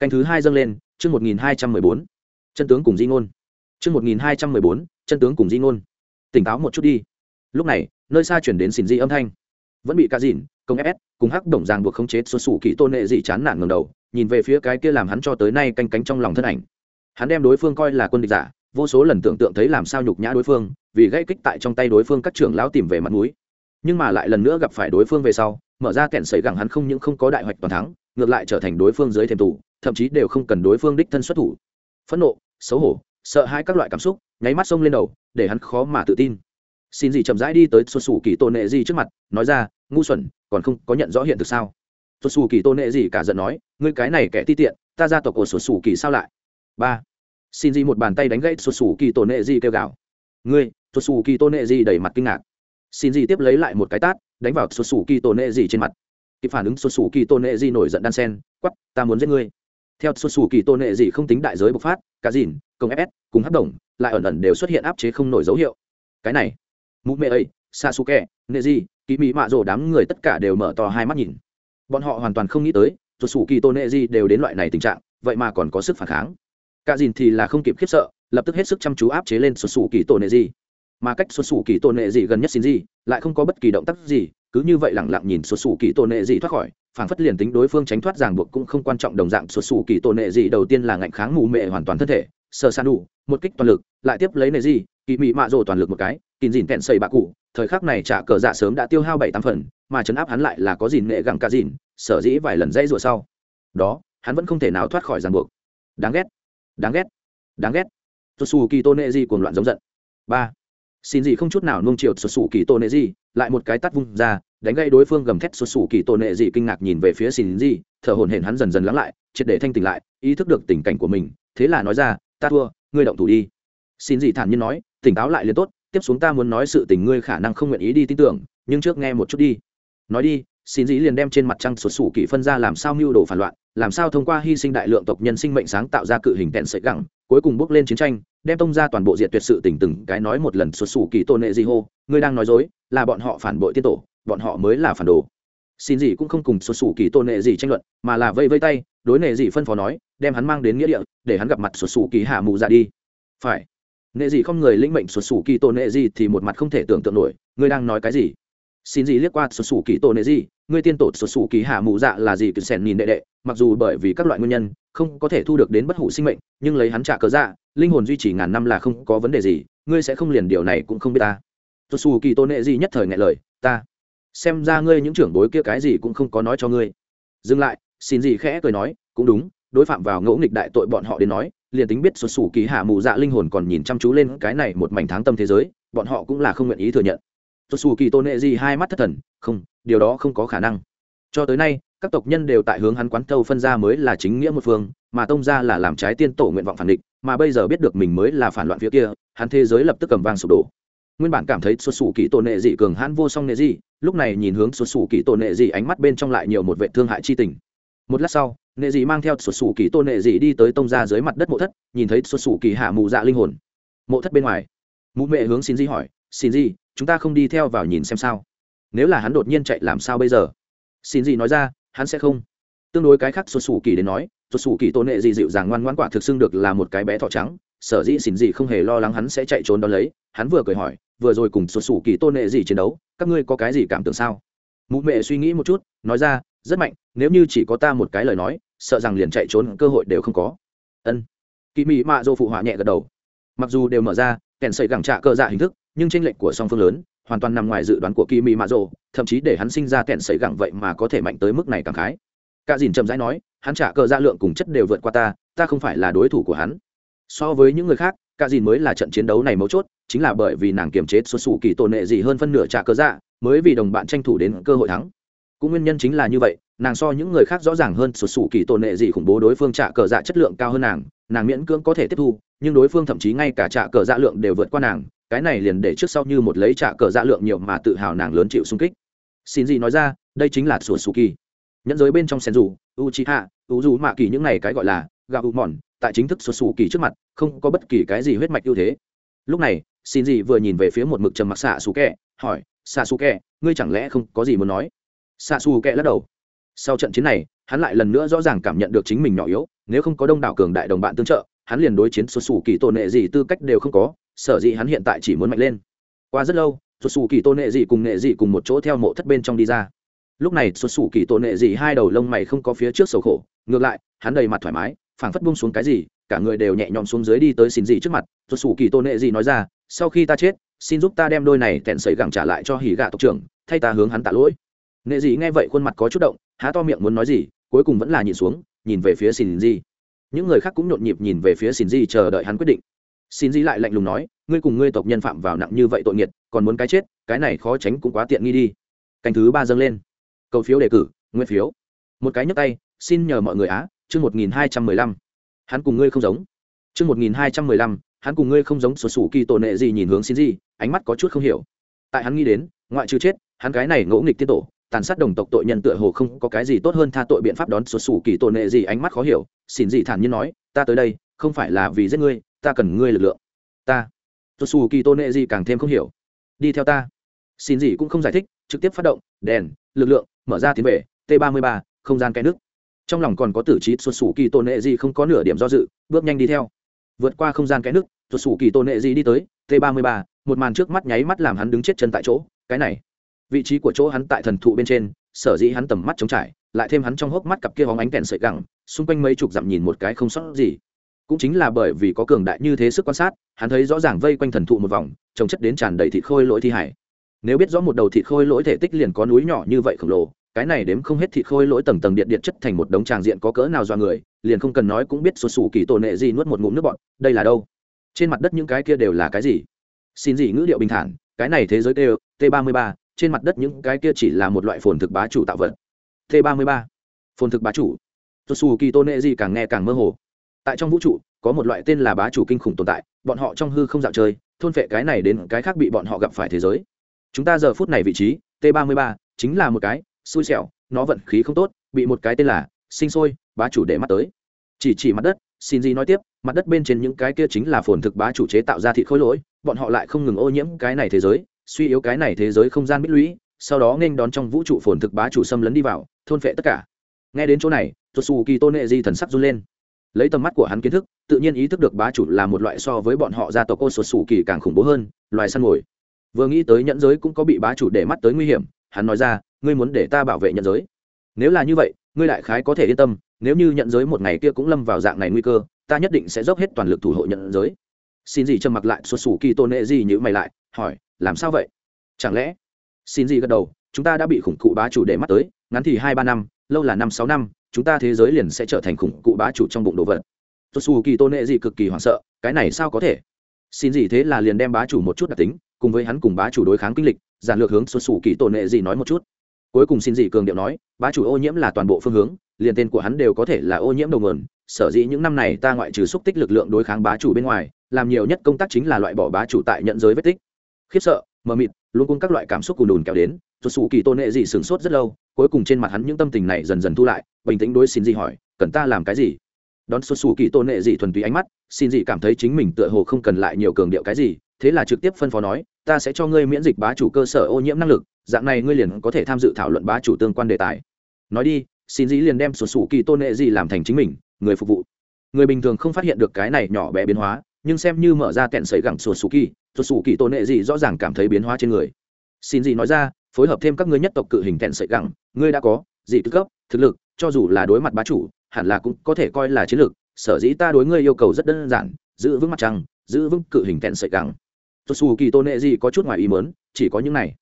canh thứ hai dâng lên, chương một nghìn hai trăm mười bốn. Chân tướng cùng di ngôn. Chương một nghìn hai trăm mười bốn, chân tướng cùng di ngôn. Tỉnh táo một chút đi. Lúc này, nơi xa chuyển đến xin di âm thanh. Vẫn bị cả dìn công fs cùng hắc đồng giang buộc khống chế xuân sủ kỹ tôn nệ dị chán nản ngầm đầu, nhìn về phía cái kia làm hắn cho tới nay canh cánh trong lòng thân ảnh. Hắn đem đối phương coi là quân địch giả, vô số lần tưởng tượng thấy làm sao nhục nhã đối phương, vì gây kích tại trong tay đối phương các trưởng lão tìm về mặt núi nhưng mà lại lần nữa gặp phải đối phương về sau mở ra kẹn sấy gẳng hắn không những không có đại hoạch toàn thắng, ngược lại trở thành đối phương dưới thềm tù, thậm chí đều không cần đối phương đích thân xuất thủ. Phẫn nộ, xấu hổ, sợ hãi các loại cảm xúc, nháy mắt xông lên đầu, để hắn khó mà tự tin. Xin gì chậm rãi đi tới xuất xù kỳ tôn nệ gì trước mặt, nói ra, ngu xuẩn, còn không có nhận rõ hiện thực sao? Xuất xù kỳ tôn nệ gì cả giận nói, ngươi cái này kẻ ti tiện, ta ra tộc của xuất xù kỳ sao lại? Ba. Xin gì một bàn tay đánh gãy xuất xù kỳ tôn nệ gì kêu gào. Ngươi! Xuất xù kỳ tôn nệ gì đầy mặt kinh ngạc. Xin gì tiếp lấy lại một cái tát đánh vào xuất xù kỳ tổ nệ gì trên mặt. Kịp phản ứng xuất xù kỳ tổ nệ gì nổi giận đan sen quắp ta muốn giết ngươi. Theo xuất xù kỳ tổ nệ gì không tính đại giới bộc phát cả dìn công fs cùng hấp đồng lại ẩn ẩn đều xuất hiện áp chế không nổi dấu hiệu. Cái này mụ mẹ ấy kẹ, nệ gì kỳ mỹ mạ rồ đám người tất cả đều mở to hai mắt nhìn. Bọn họ hoàn toàn không nghĩ tới xuất xù kỳ tổ nệ gì đều đến loại này tình trạng vậy mà còn có sức phản kháng. Cả dìn thì là không kịp khiếp sợ lập tức hết sức chăm chú áp chế lên xuất xù kỳ tổ nệ gì mà cách xuất xù kỳ tôn nệ dị gần nhất xin gì, lại không có bất kỳ động tác gì, cứ như vậy lẳng lặng nhìn xuất xù kỳ tôn nệ dị thoát khỏi phản phất liền tính đối phương tránh thoát ràng buộc cũng không quan trọng đồng dạng xuất xù kỳ tôn nệ dị đầu tiên là ngạnh kháng mù mệ hoàn toàn thân thể, sơ san đủ, một kích toàn lực, lại tiếp lấy nệ dị, kỳ mị mạ rồ toàn lực một cái, kín dìn kẹn xây bạ cụ, thời khắc này trả cờ dạ sớm đã tiêu hao bảy tám phần, mà chấn áp hắn lại là có dìn nghệ gặng cả dìn sở dĩ vài lần dây rùa sau. Đó, hắn vẫn không thể nào thoát khỏi ràng buộc. Đáng ghét đáng ghét đáng ghét. Xuất xù kỳ tôn nệ di cuồng loạn giống giận. Ba xin gì không chút nào nung chiều xuất xù kỳ tôn nệ gì, lại một cái tắt vung ra đánh gây đối phương gầm thét xuất xù kỳ tôn nệ gì kinh ngạc nhìn về phía xin gì thở hổn hển hắn dần dần lắng lại triệt để thanh tỉnh lại ý thức được tình cảnh của mình. Thế là nói ra ta thua ngươi động thủ đi. Xin gì thản nhiên nói tỉnh táo lại liền tốt tiếp xuống ta muốn nói sự tình ngươi khả năng không nguyện ý đi tin tưởng nhưng trước nghe một chút đi. Nói đi xin dĩ liền đem trên mặt trăng sụt sủ kỳ phân ra làm sao mưu đồ phản loạn làm sao thông qua hy sinh đại lượng tộc nhân sinh mệnh sáng tạo ra cự hình tẹn sợi gẳng cuối cùng bước lên chiến tranh, đem tông ra toàn bộ diện tuyệt sự tình từng cái nói một lần xuất xù kỳ tôn nệ di hô, ngươi đang nói dối, là bọn họ phản bội tiên tổ, bọn họ mới là phản đồ. Xin gì cũng không cùng xuất xù kỳ tôn nệ gì tranh luận, mà là vây vây tay, đối nệ gì phân phó nói, đem hắn mang đến nghĩa địa, để hắn gặp mặt xuất xù kỳ hạ mù ra đi. Phải. Nệ gì không người lĩnh mệnh xuất xù kỳ tôn nệ gì thì một mặt không thể tưởng tượng nổi, ngươi đang nói cái gì? Xin gì liếc qua xuất xù kỳ tôn nệ gì ngươi tiên tổ xuất xù kỳ hạ mù dạ là gì cứ sèn nhìn đệ đệ, mặc dù bởi vì các loại nguyên nhân, không có thể thu được đến bất hủ sinh mệnh, nhưng lấy hắn trả cớ dạ linh hồn duy trì ngàn năm là không có vấn đề gì, ngươi sẽ không liền điều này cũng không biết ta. Xuất xù kỳ tôn nệ gì nhất thời ngại lời, ta, xem ra ngươi những trưởng bối kia cái gì cũng không có nói cho ngươi. Dừng lại, xin gì khẽ cười nói, cũng đúng, đối phạm vào ngẫu nghịch đại tội bọn họ đến nói, liền tính biết xuất xù kỳ hạ mù dạ linh hồn còn nhìn chăm chú lên cái này một mảnh tháng tâm thế giới, bọn họ cũng là không nguyện ý thừa nhận tuột xù kỳ tôn nệ dị hai mắt thất thần, không, điều đó không có khả năng. Cho tới nay, các tộc nhân đều tại hướng hắn quán thâu phân ra mới là chính nghĩa một phương, mà tông ra là làm trái tiên tổ nguyện vọng phản địch, mà bây giờ biết được mình mới là phản loạn phía kia, hắn thế giới lập tức cầm vang sụp đổ. Nguyên bản cảm thấy xuất xù kỳ tổ nệ dị cường hãn vô song nệ dị lúc này nhìn hướng xuất xù kỳ tổ nệ dị ánh mắt bên trong lại nhiều một vệ thương hại chi tình. Một lát sau nệ dị mang theo xuất xù kỳ tổ nệ dị đi tới tông ra dưới mặt đất mộ thất, nhìn thấy xuất xù kỳ hạ mù dạ linh hồn. Mộ thất bên ngoài mụ mẹ hướng xin di hỏi, xin di, chúng ta không đi theo vào nhìn xem sao? Nếu là hắn đột nhiên chạy làm sao bây giờ? Xin di nói ra, hắn sẽ không. Tương đối cái khác xuất xù kỳ đến nói xuất xù kỳ tôn nệ di dịu dàng ngoan ngoãn quả thực xưng được là một cái bé thỏ trắng, sở dĩ xin di không hề lo lắng hắn sẽ chạy trốn đ ó lấy, hắn vừa cười hỏi, vừa rồi cùng xuất xù kỳ tôn nệ di chiến đấu, các ngươi có cái gì cảm tưởng sao? Mụ mẹ suy nghĩ một chút, nói ra, rất mạnh, nếu như chỉ có ta một cái lời nói, sợ rằng liền chạy trốn cơ hội đều không có. Ân. Kỳ mỹ mạ dô phụ họa nhẹ gật đầu. Mặc dù đều mở ra kèn sậy gẳng trạ cờ dạ hình thức, nhưng tranh lệch của song phương lớn, hoàn toàn nằm ngoài dự đoán của kỳ mỹ mạ rộ thậm chí để hắn sinh ra kèn sậy gẳng vậy mà có thể mạnh tới mức này cảm khái. Cả dìn chậm rãi nói, hắn trả cờ dạ lượng cùng chất đều vượt qua ta ta không phải là đối thủ của hắn. So với những người khác, cả dìn mới là trận chiến đấu này mấu chốt, chính là bởi vì nàng kiềm chế xuất xù kỳ tổn hệ gì hơn phân nửa trả cờ dạ mới vì đồng bạn tranh thủ đến cơ hội thắng cũng nguyên nhân chính là như vậy, nàng so những người khác rõ ràng hơn, sụt sủ kỳ tổn nệ gì khủng bố đối phương trả cờ dạ chất lượng cao hơn nàng nàng miễn cưỡng có thể tiếp thu, nhưng đối phương thậm chí ngay cả trả cờ dạ lượng đều vượt qua nàng, cái này liền để trước sau như một lấy trả cờ dạ lượng nhiều mà tự hào nàng lớn chịu xung kích. Xin gì nói ra, đây chính là sụt sù kỳ. Nhẫn giới bên trong sen dù u chi hạ u dù mạ kỳ những này cái gọi là gạo u mòn tại chính thức sụt sủ kỳ trước mặt, không có bất kỳ cái gì huyết mạch ưu thế. Lúc này, xin gì vừa nhìn về phía một mực trầm mặc xạ xù kẹ hỏi xạ xù kẹ ngươi chẳng lẽ không có gì muốn nói? Xa xù kẹ lắc đầu. Sau trận chiến này, hắn lại lần nữa rõ ràng cảm nhận được chính mình nhỏ yếu, nếu không có đông đảo cường đại đồng bạn tương trợ, hắn liền đối chiến xuất xù kỳ tôn nệ gì tư cách đều không có, sở dĩ hắn hiện tại chỉ muốn mạnh lên. Qua rất lâu xuất xù kỳ tôn nệ gì cùng nệ gì cùng một chỗ theo mộ thất bên trong đi ra. Lúc này xuất xù kỳ tôn nệ gì hai đầu lông mày không có phía trước sầu khổ, ngược lại, hắn đầy mặt thoải mái, phảng phất bung xuống cái gì, cả người đều nhẹ nhõm xuống dưới đi tới xin gì trước mặt. Xuất xù kỳ tôn nệ gì nói ra, sau khi ta chết, xin giúp ta đem đôi này tẹn sấy gẳng trả lại cho hỉ gạ tộc trưởng, thay ta hướng hắn tạ lỗi nệ Dị nghe vậy khuôn mặt có chút động, há to miệng muốn nói gì, cuối cùng vẫn là nhìn xuống, nhìn về phía xin Di. những người khác cũng nhộn nhịp nhìn về phía xin Di chờ đợi hắn quyết định. Xin Di lại lạnh lùng nói, ngươi cùng ngươi tộc nhân phạm vào nặng như vậy tội nghiệt, còn muốn cái chết, cái này khó tránh cũng quá tiện nghi đi. Canh thứ ba dâng lên. Cầu phiếu đề cử, nguyên phiếu. Một cái nhấp tay, xin nhờ mọi người á, chương một nghìn hai trăm mười lăm. Hắn cùng ngươi không giống. Chương một nghìn hai trăm mười lăm, hắn cùng ngươi không giống sổ sủ kỳ tổ nệ gì nhìn hướng xin gì ánh mắt có chút không hiểu. Tại hắn nghĩ đến, ngoại trừ chết, hắn cái này ngỗ nghịch tiết tổ tàn sát đồng tộc tội nhân tựa hồ không có cái gì tốt hơn tha tội biện pháp đón xuất sủ kỳ tổn nệ gì ánh mắt khó hiểu xin gì thản nhiên nói, ta tới đây, không phải là vì giết ngươi, ta cần ngươi lực lượng. Ta. Xuất sủ kỳ tổn nệ gì càng thêm không hiểu. Đi theo ta. Xin gì cũng không giải thích, trực tiếp phát động, đèn, lực lượng, mở ra tiến về, t 33 không gian cái nước. Trong lòng còn có tử trí xuất xù kỳ tổn nệ gì không có nửa điểm do dự, bước nhanh đi theo. Vượt qua không gian cái nước xuất xù kỳ tổn nệ gì đi tới, t 33 một màn trước mắt nháy mắt làm hắn đứng chết chân tại chỗ, cái này vị trí của chỗ hắn tại thần thụ bên trên, sở dĩ hắn tầm mắt trống trải, lại thêm hắn trong hốc mắt cặp kia hóng ánh kèn sợi gẳng, xung quanh mấy chục dặm nhìn một cái không sót gì. Cũng chính là bởi vì có cường đại như thế sức quan sát, hắn thấy rõ ràng vây quanh thần thụ một vòng trồng chất đến tràn đầy thịt khôi lỗi thi hải. Nếu biết rõ một đầu thịt khôi lỗi thể tích liền có núi nhỏ như vậy khổng lồ, cái này đếm không hết thịt khôi lỗi tầng tầng điện điện chất thành một đống tràng diện có cỡ nào do người, liền không cần nói cũng biết sụt sù kỳ tổ nệ gì nuốt một ngụm nước bọn đây là đâu? Trên mặt đất những cái kia đều là cái gì? Xin gì ngữ điệu bình thản, cái này thế giới kêu t 33 trên mặt đất những cái kia chỉ là một loại phồn thực bá chủ tạo vật. T 33 phồn thực bá chủ. Sụt sù kỳ tổ nệ gì càng nghe càng mơ hồ. Tại trong vũ trụ, có một loại tên là bá chủ kinh khủng tồn tại, bọn họ trong hư không dạo chơi, thôn phệ cái này đến cái khác bị bọn họ gặp phải thế giới. Chúng ta giờ phút này vị trí, t 33 chính là một cái, xui xẻo, nó vận khí không tốt, bị một cái tên là, sinh sôi, bá chủ để mắt tới. Chỉ chỉ mặt đất xin gì nói tiếp, mặt đất bên trên những cái kia chính là phồn thực bá chủ chế tạo ra thị khối lỗi, bọn họ lại không ngừng ô nhiễm cái này thế giới suy yếu cái này thế giới không gian bích lũy, sau đó nên đón trong vũ trụ phồn thực bá chủ xâm lấn đi vào, thôn phệ tất cả. Nghe đến chỗ này tuột xù kỳ tôn nệ di thần sắc run lên. Lấy tầm mắt của hắn kiến thức, tự nhiên ý thức được bá chủ là một loại so với bọn họ gia tộc ô sột xù kỳ càng khủng bố hơn, loài săn mồi. Vừa nghĩ tới nhẫn giới cũng có bị bá chủ để mắt tới nguy hiểm, hắn nói ra, ngươi muốn để ta bảo vệ nhẫn giới? Nếu là như vậy, ngươi đại khái có thể yên tâm, nếu như nhận giới một ngày kia cũng lâm vào dạng này nguy cơ, ta nhất định sẽ dốc hết toàn lực thủ hộ nhận giới. Xin gì trầm mặc lại xuất xù kỳ tôn nệ gì nhữ mày lại hỏi, làm sao vậy? Chẳng lẽ? Xin gì gật đầu, chúng ta đã bị khủng cụ bá chủ để mắt tới, ngắn thì hai ba năm, lâu là năm sáu năm, chúng ta thế giới liền sẽ trở thành khủng cụ bá chủ trong bụng đồ vật. Xuất xù kỳ tôn nệ gì cực kỳ hoảng sợ, cái này sao có thể? Xin gì thế là liền đem bá chủ một chút đặc tính, cùng với hắn cùng bá chủ đối kháng kinh lịch, giản lược hướng xuất xù kỳ tôn nệ gì nói một chút. Cuối cùng xin dị cường điệu nói, bá chủ ô nhiễm là toàn bộ phương hướng, liền tên của hắn đều có thể là ô nhiễm đầu nguồn, sở dĩ những năm này ta ngoại trừ xúc tích lực lượng đối kháng bá chủ bên ngoài, làm nhiều nhất công tác chính là loại bỏ bá chủ tại nhận giới vết tích khiếp sợ, mờ mịt, luôn cung các loại cảm xúc cùn đùn kéo đến xuất xù kỳ tôn nệ dị sửng sốt rất lâu, cuối cùng trên mặt hắn những tâm tình này dần dần thu lại, bình tĩnh đối xin dị hỏi, cần ta làm cái gì? Đón xuất xù kỳ tôn nệ dị thuần túy ánh mắt xin dị cảm thấy chính mình tựa hồ không cần lại nhiều cường điệu cái gì, thế là trực tiếp phân phó nói, ta sẽ cho ngươi miễn dịch bá chủ cơ sở ô nhiễm năng lực, dạng này ngươi liền có thể tham dự thảo luận bá chủ tương quan đề tài. Nói đi xin dị liền đem xuất sủ kỳ tôn nệ dị làm thành chính mình, người phục vụ. Người bình thường không phát hiện được cái này nhỏ bé biến hóa, nhưng xem như mở ra kẹn sấy gẳng sổ sủ kỳ sổ sủ kỳ tôn nệ gì rõ ràng cảm thấy biến hóa trên người. Xin gì nói ra, phối hợp thêm các ngươi nhất tộc cự hình thẹn sợi gẳng, ngươi đã có dị tư cấp, thực lực, cho dù là đối mặt bá chủ, hẳn là cũng có thể coi là chiến lược sở dĩ ta đối ngươi yêu cầu rất đơn giản, giữ vững mặt trăng, giữ vững cự hình thẹn sợi gẳng. Tốt Sủ kỳ tôn nệ gì có chút ngoài ý mớn chỉ có những này.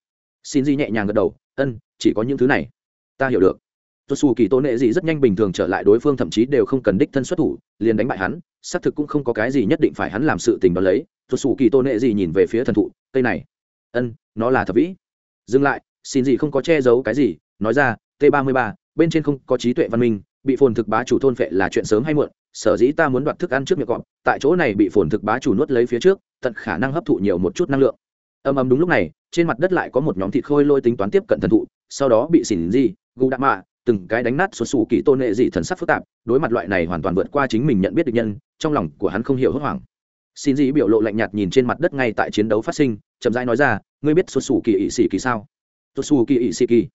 Xin gì nhẹ nhàng gật đầu, ân, chỉ có những thứ này. Ta hiểu được. Tốt xù kỳ tôn nệ gì rất nhanh bình thường trở lại đối phương, thậm chí đều không cần đích thân xuất thủ, liền đánh bại hắn, xác thực cũng không có cái gì nhất định phải hắn làm sự tình đó lấy tốt sủ kỳ tôn nệ gì nhìn về phía thần thụ, cây này. Ân, nó là thập vĩ. Dừng lại, xin gì không có che giấu cái gì, nói ra, t ba mươi ba, bên trên không có trí tuệ văn minh, bị phồn thực bá chủ thôn phệ là chuyện sớm hay muộn, sở dĩ ta muốn đoạt thức ăn trước miệng cọp, tại chỗ này bị phồn thực bá chủ nuốt lấy phía trước, tận khả năng hấp thụ nhiều một chút năng lượng. Âm âm đúng lúc này, trên mặt đất lại có một nhóm thịt khôi lôi tính toán tiếp cận thần thụ, sau đó bị xỉn di gu đạ mạ, từng cái đánh nát xuất xù kỳ tôn nệ dị thần sắc phức tạp, đối mặt loại này hoàn toàn vượt qua chính mình nhận biết được nhân, trong lòng của hắn không hiểu hốt hoảng xin dị biểu lộ lạnh nhạt nhìn trên mặt đất ngay tại chiến đấu phát sinh chậm rãi nói ra ngươi biết xuất xù kỳ ỵ sĩ kỳ sao xuất xù kỳ ỵ sĩ kỳ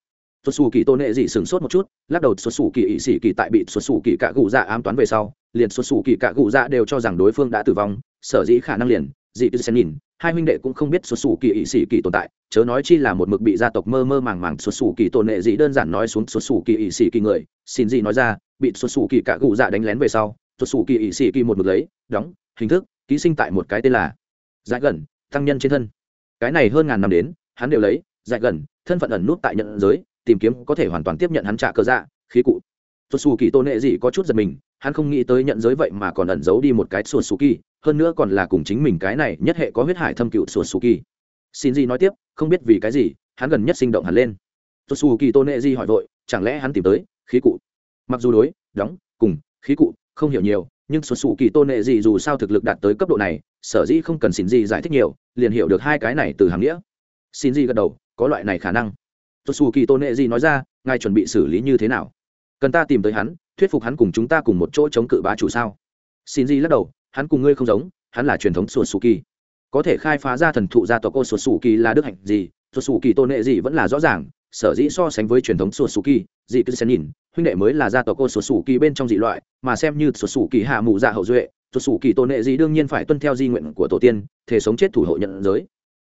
xuất xù kỳ tôn nệ dị sửng sốt một chút lắc đầu xuất xù kỳ ỵ sĩ kỳ tại bị xuất xù kỳ cả gù dạ ám toán về sau liền xuất xù kỳ cả gù dạ đều cho rằng đối phương đã tử vong sở dĩ khả năng liền dị tư xen nhìn hai huynh đệ cũng không biết xuất xù kỳ ỵ sĩ kỳ tồn tại chớ nói chi là một mực bị gia tộc mơ mơ màng màng xuất xù kỳ tôn nệ dị đơn giản nói xuống xuất xù kỳ ỵ sĩ kỳ người xin dị nói ra bị xuất xù kỳ cả gù dạ đánh lén về sau xuất xù kỳ ỵ sĩ kỳ một mực lấy đóng hình thức ký sinh tại một cái tên là dại gần, tăng nhân trên thân. Cái này hơn ngàn năm đến, hắn đều lấy dại gần, thân phận ẩn nút tại nhận giới, tìm kiếm có thể hoàn toàn tiếp nhận hắn trả cơ dạ khí cụ. Xuất xù kỳ tôn nệ gì có chút giật mình, hắn không nghĩ tới nhận giới vậy mà còn ẩn giấu đi một cái xuất xù kỳ hơn nữa còn là cùng chính mình cái này nhất hệ có huyết hải thâm cựu xuất xù kỳ xin gì nói tiếp, không biết vì cái gì, hắn gần nhất sinh động hẳn lên. Xuất xù kỳ tôn nệ gì hỏi vội, chẳng lẽ hắn tìm tới khí cụ? Mặc dù đối, đóng, cùng, khí cụ, không hiểu nhiều nhưng xuất xù kỳ tôn nệ gì dù sao thực lực đạt tới cấp độ này, sở dĩ không cần xin gì giải thích nhiều, liền hiểu được hai cái này từ hàng nghĩa. Xin gì gật đầu, có loại này khả năng. Xuất xù kỳ tôn nệ gì nói ra, ngài chuẩn bị xử lý như thế nào? Cần ta tìm tới hắn, thuyết phục hắn cùng chúng ta cùng một chỗ chống cự bá chủ sao? Xin gì lắc đầu, hắn cùng ngươi không giống, hắn là truyền thống xuất xù kỳ. Có thể khai phá ra thần thụ gia tộc ô xuất xù kỳ là đức hạnh gì xuất xù kỳ tôn nệ gì vẫn là rõ ràng sở dĩ so sánh với truyền thống sổ sủ kỳ dị cứ xen nhìn, huynh đệ mới là gia tộc cô sổ sủ kỳ bên trong dị loại, mà xem như sổ sủ kỳ hạ mù dạ hậu duệ sổ sủ kỳ tôn nệ dị đương nhiên phải tuân theo di nguyện của tổ tiên, thể sống chết thủ hộ nhận giới.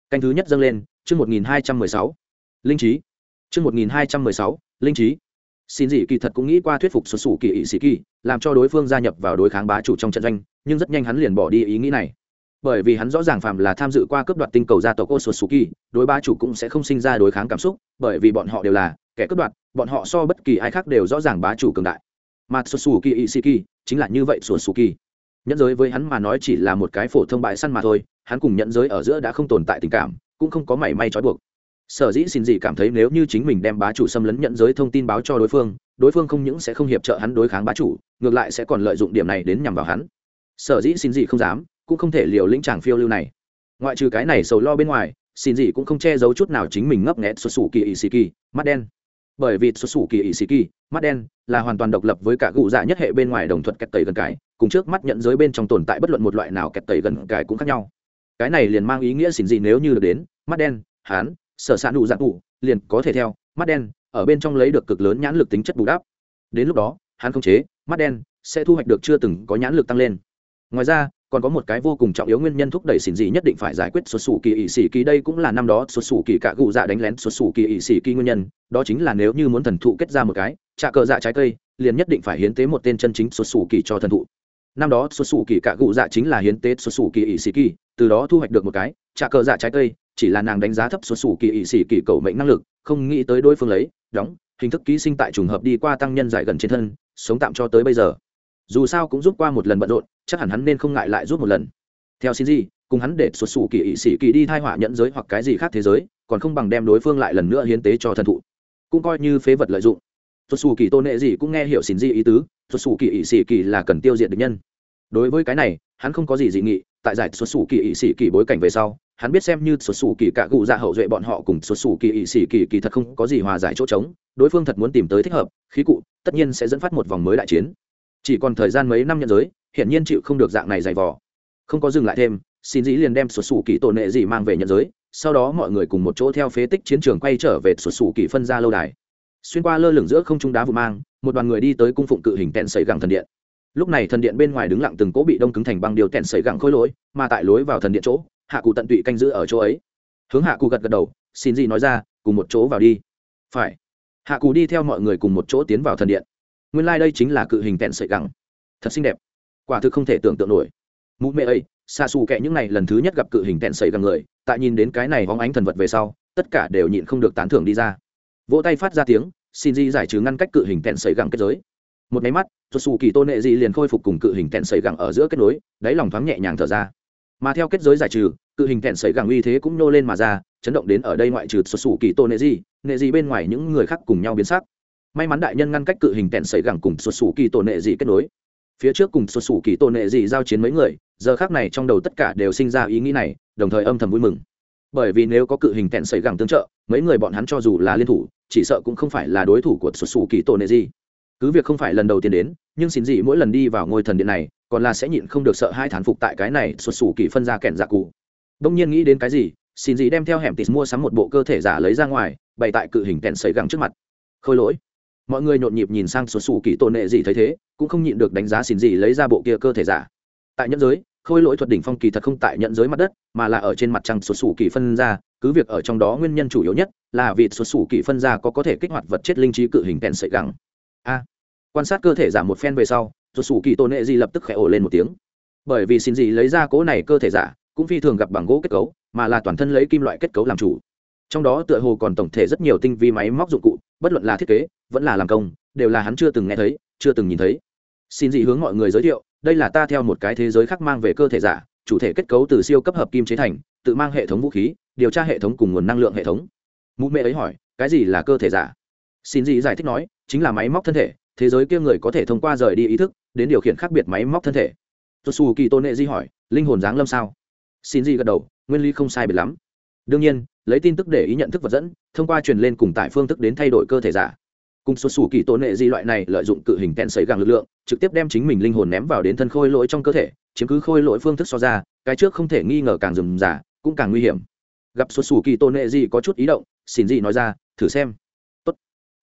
Canh thứ nhất dâng lên, chương một nghìn hai trăm mười sáu. Linh trí. Chương một nghìn hai trăm mười sáu, linh trí. Xin dị kỳ thật cũng nghĩ qua thuyết phục sổ sủ kỳ ỵ sĩ kỳ làm cho đối phương gia nhập vào đối kháng bá chủ trong trận doanh, nhưng rất nhanh hắn liền bỏ đi ý nghĩ này. Bởi vì hắn rõ ràng phạm là tham dự qua cướp đoạt tinh cầu gia tộc ô đối bá chủ cũng sẽ không sinh ra đối kháng cảm xúc bởi vì bọn họ đều là kẻ cướp đoạt, bọn họ so bất kỳ ai khác đều rõ ràng bá chủ cường đại. Mà xuất xù chính là như vậy xuất xù nhẫn giới với hắn mà nói chỉ là một cái phổ thông bại săn mà thôi, hắn cùng nhẫn giới ở giữa đã không tồn tại tình cảm, cũng không có mảy may trói buộc. Sở dĩ xin gì cảm thấy nếu như chính mình đem bá chủ xâm lấn nhận giới thông tin báo cho đối phương đối phương không những sẽ không hiệp trợ hắn đối kháng bá chủ, ngược lại sẽ còn lợi dụng điểm này đến nhằm vào hắn. Sở dĩ xin gì không dám, cũng không thể liều lĩnh chàng phiêu lưu này. Ngoại trừ cái này sầu lo bên ngoài xin gì cũng không che giấu chút nào chính mình ngấp nghẽt xuất xù kỳ ỵ sĩ kỳ mắt đen. Bởi vì xuất xù kỳ ỵ sĩ kỳ mắt đen, là hoàn toàn độc lập với cả cụ dạ nhất hệ bên ngoài đồng thuật kẹt tẩy gần cái, cùng trước mắt nhận giới bên trong tồn tại bất luận một loại nào kẹt tẩy gần cái cũng khác nhau. Cái này liền mang ý nghĩa xin gì nếu như được đến, mắt đen, hán, sở sản đủ dạng cụ liền có thể theo, mắt đen, ở bên trong lấy được cực lớn nhãn lực tính chất bù đắp. Đến lúc đó hắn không chế, mắt đen, sẽ thu hoạch được chưa từng có nhãn lực tăng lên. Ngoài ra còn có một cái vô cùng trọng yếu nguyên nhân thúc đẩy xỉn gì nhất định phải giải quyết xuất xù kỳ ỵ sĩ kỳ đây cũng là năm đó xuất xù kỳ cả cụ dạ đánh lén xuất xù kỳ ỵ sĩ kỳ nguyên nhân, đó chính là nếu như muốn thần thụ kết ra một cái, trà cờ dạ trái cây, liền nhất định phải hiến tế một tên chân chính xuất xù kỳ cho thần thụ. Năm đó xuất xù kỳ cả cụ dạ chính là hiến tế xuất xù kỳ ỵ sĩ kỳ, từ đó thu hoạch được một cái, trà cờ dạ trái cây, chỉ là nàng đánh giá thấp xuất xù kỳ ỵ sĩ kỳ cầu mệnh năng lực, không nghĩ tới đối phương lấy, đóng, hình thức ký sinh tại trùng hợp đi qua tăng nhân giải gần trên thân, sống tạm cho tới bây giờ dù sao cũng giúp qua một lần bận rộn, chắc hẳn hắn nên không ngại lại giúp một lần. Theo xin gì cùng hắn để xuất xù kỳ ỵ sĩ kỳ đi thai họa nhận giới hoặc cái gì khác thế giới, còn không bằng đem đối phương lại lần nữa hiến tế cho thần thụ. Cũng coi như phế vật lợi dụng. Xuất xù kỳ tôn nệ gì cũng nghe hiểu xin gì ý tứ xuất xù kỳ ỵ sĩ kỳ là cần tiêu diệt địch nhân. Đối với cái này, hắn không có gì dị nghị, tại giải xuất xù kỳ ỵ sĩ kỳ bối cảnh về sau, hắn biết xem như xuất xù kỳ cả cụ dạ hậu duệ bọn họ cùng xuất xù kỳ ỵ sĩ kỳ kỳ thật không có gì hòa giải chỗ trống, đối phương thật muốn tìm tới thích hợp, khí cụ, tất nhiên sẽ dẫn phát một vòng mới đại chiến chỉ còn thời gian mấy năm nhận giới, hiển nhiên chịu không được dạng này dày vò. Không có dừng lại thêm, xin dĩ liền đem xuất sủ kỳ tổ nệ gì mang về nhận giới, sau đó mọi người cùng một chỗ theo phế tích chiến trường quay trở về xuất sủ kỳ phân ra lâu đài. Xuyên qua lơ lửng giữa không trung đá vụ mang, một đoàn người đi tới cung phụng cự hình tẹn sấy gẳng thần điện. Lúc này thần điện bên ngoài đứng lặng từng cỗ bị đông cứng thành băng điều tẹn sấy gẳng khôi lỗi, mà tại lối vào thần điện chỗ, hạ cụ tận tụy canh giữ ở chỗ ấy. Hướng hạ cụ gật gật đầu, xin gì nói ra, cùng một chỗ vào đi. Phải. Hạ cụ đi theo mọi người cùng một chỗ tiến vào thần điện nguyên lai、like、đây chính là cự hình tẹn sợi gẳng. Thật xinh đẹp. Quả thực không thể tưởng tượng nổi. Mụ mẹ ấy xa xù kệ những này lần thứ nhất gặp cự hình tẹn sợi gẳng người, tại nhìn đến cái này hóng ánh thần vật về sau, tất cả đều nhịn không được tán thưởng đi ra. Vỗ tay phát ra tiếng, xin di giải trừ ngăn cách cự hình tẹn sợi gẳng kết giới. Một máy mắt cho xù kỳ tôn nệ di liền khôi phục cùng cự hình tẹn sợi gẳng ở giữa kết nối, đáy lòng thoáng nhẹ nhàng thở ra. Mà theo kết giới giải trừ, cự hình tẹn sợi gẳng uy thế cũng nô lên mà ra, chấn động đến ở đây ngoại trừ xuất xù kỳ tôn nệ di nệ di bên ngoài những người khác cùng nhau biến sắc may mắn đại nhân ngăn cách cự hình tẹn sẩy gẳng cùng xuất xù kỳ tổ nệ dị kết nối. Phía trước cùng xuất xù kỳ tổ nệ dị giao chiến mấy người, giờ khác này trong đầu tất cả đều sinh ra ý nghĩ này, đồng thời âm thầm vui mừng. Bởi vì nếu có cự hình tẹn sẩy gẳng tương trợ, mấy người bọn hắn cho dù là liên thủ, chỉ sợ cũng không phải là đối thủ của xuất xù kỳ tổ nệ dị. Cứ việc không phải lần đầu tiên đến, nhưng xin dị mỗi lần đi vào ngôi thần điện này, còn là sẽ nhịn không được sợ hai thán phục tại cái này xuất xù kỳ phân ra kẹn giả cụ. Đông nhiên nghĩ đến cái gì, xin dị đem theo hẻm tịt mua sắm một bộ cơ thể giả lấy ra ngoài, bày tại cự hình tẹn sẩy gẳng trước mặt. Khôi lỗi mọi người nhộn nhịp nhìn sang sổ sủ kỳ tôn nệ gì thấy thế, cũng không nhịn được đánh giá xin gì lấy ra bộ kia cơ thể giả. Tại nhẫn giới, khôi lỗi thuật đỉnh phong kỳ thật không tại nhận giới mặt đất, mà là ở trên mặt trăng sổ sủ kỳ phân ra, cứ việc ở trong đó nguyên nhân chủ yếu nhất là vì sổ sủ kỳ phân ra có có thể kích hoạt vật chất linh trí cự hình kèn sợi gẳng. A, quan sát cơ thể giả một phen về sau, sổ sủ kỳ tôn nệ gì lập tức khẽ ổ lên một tiếng. Bởi vì xin gì lấy ra cố này cơ thể giả, cũng phi thường gặp bằng gỗ kết cấu, mà là toàn thân lấy kim loại kết cấu làm chủ trong đó tựa hồ còn tổng thể rất nhiều tinh vi máy móc dụng cụ, bất luận là thiết kế, vẫn là làm công, đều là hắn chưa từng nghe thấy, chưa từng nhìn thấy. Xin dị hướng mọi người giới thiệu, đây là ta theo một cái thế giới khác mang về cơ thể giả, chủ thể kết cấu từ siêu cấp hợp kim chế thành, tự mang hệ thống vũ khí, điều tra hệ thống cùng nguồn năng lượng hệ thống. Mụ mẹ ấy hỏi, cái gì là cơ thể giả? Xin dị giải thích nói, chính là máy móc thân thể, thế giới kia người có thể thông qua rời đi ý thức, đến điều khiển khác biệt máy móc thân thể. Tosu kỳ tôn nệ di hỏi, linh hồn giáng lâm sao? Xin dị gật đầu, nguyên lý không sai biệt lắm. Đương nhiên lấy tin tức để ý nhận thức vật dẫn, thông qua truyền lên cùng tại phương thức đến thay đổi cơ thể giả. Cùng số sủ kỳ tôn nệ di loại này lợi dụng cự hình kẹn sấy gàng lực lượng, trực tiếp đem chính mình linh hồn ném vào đến thân khôi lỗi trong cơ thể, chiếm cứ khôi lỗi phương thức so ra, cái trước không thể nghi ngờ càng dườm giả cũng càng nguy hiểm. Gặp số sủ kỳ tôn nệ di có chút ý động, xin gì nói ra, thử xem. Tốt.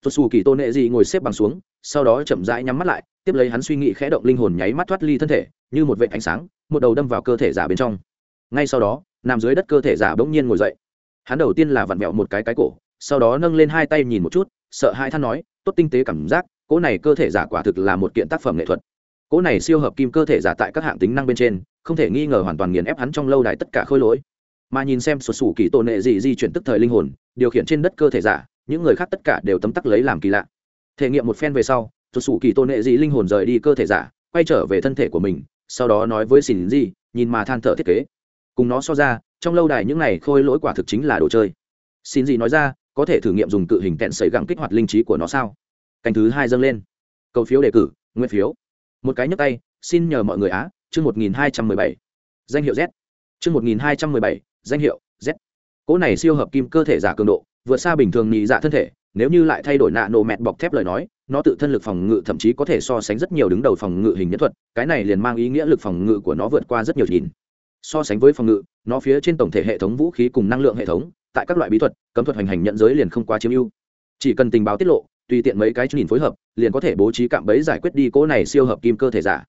Số sủ kỳ tôn nệ di ngồi xếp bằng xuống, sau đó chậm rãi nhắm mắt lại, tiếp lấy hắn suy nghĩ khẽ động linh hồn nháy mắt thoát ly thân thể, như một vệ ánh sáng, một đầu đâm vào cơ thể giả bên trong. Ngay sau đó, nằm dưới đất cơ thể giả bỗng nhiên ngồi dậy hắn đầu tiên là vặn vẹo một cái cái cổ, sau đó nâng lên hai tay nhìn một chút, sợ hai than nói, tốt tinh tế cảm giác, cỗ này cơ thể giả quả thực là một kiện tác phẩm nghệ thuật. Cỗ này siêu hợp kim cơ thể giả tại các hạng tính năng bên trên, không thể nghi ngờ hoàn toàn nghiền ép hắn trong lâu đài tất cả khôi lỗi. Mà nhìn xem sụt sủ kỳ tổ nệ gì di chuyển tức thời linh hồn, điều khiển trên đất cơ thể giả, những người khác tất cả đều tấm tắc lấy làm kỳ lạ. Thể nghiệm một phen về sau sụt sủ kỳ tổ nệ gì linh hồn rời đi cơ thể giả, quay trở về thân thể của mình, sau đó nói với xin di nhìn mà than thở thiết kế. Cùng nó so ra trong lâu đài những này khôi lỗi quả thực chính là đồ chơi. Xin gì nói ra, có thể thử nghiệm dùng cự hình tẹn sấy gẳng kích hoạt linh trí của nó sao? Canh thứ hai dâng lên. Cầu phiếu đề cử nguyên phiếu. Một cái nhấp tay, xin nhờ mọi người á, chương một nghìn hai trăm mười bảy. Danh hiệu z. Chương một nghìn hai trăm mười bảy, danh hiệu z. Cỗ này siêu hợp kim cơ thể giả cường độ, vượt xa bình thường nhị dạ thân thể, nếu như lại thay đổi nạ nổ mẹt bọc thép lời nói, nó tự thân lực phòng ngự thậm chí có thể so sánh rất nhiều đứng đầu phòng ngự hình nhân thuật, cái này liền mang ý nghĩa lực phòng ngự của nó vượt qua rất nhiều nhìn so sánh với phòng ngự, nó phía trên tổng thể hệ thống vũ khí cùng năng lượng hệ thống, tại các loại bí thuật, cấm thuật hành hành nhận giới liền không quá chiếm ưu. Chỉ cần tình báo tiết lộ, tùy tiện mấy cái nhìn phối hợp, liền có thể bố trí cạm bẫy giải quyết đi cỗ này siêu hợp kim cơ thể giả.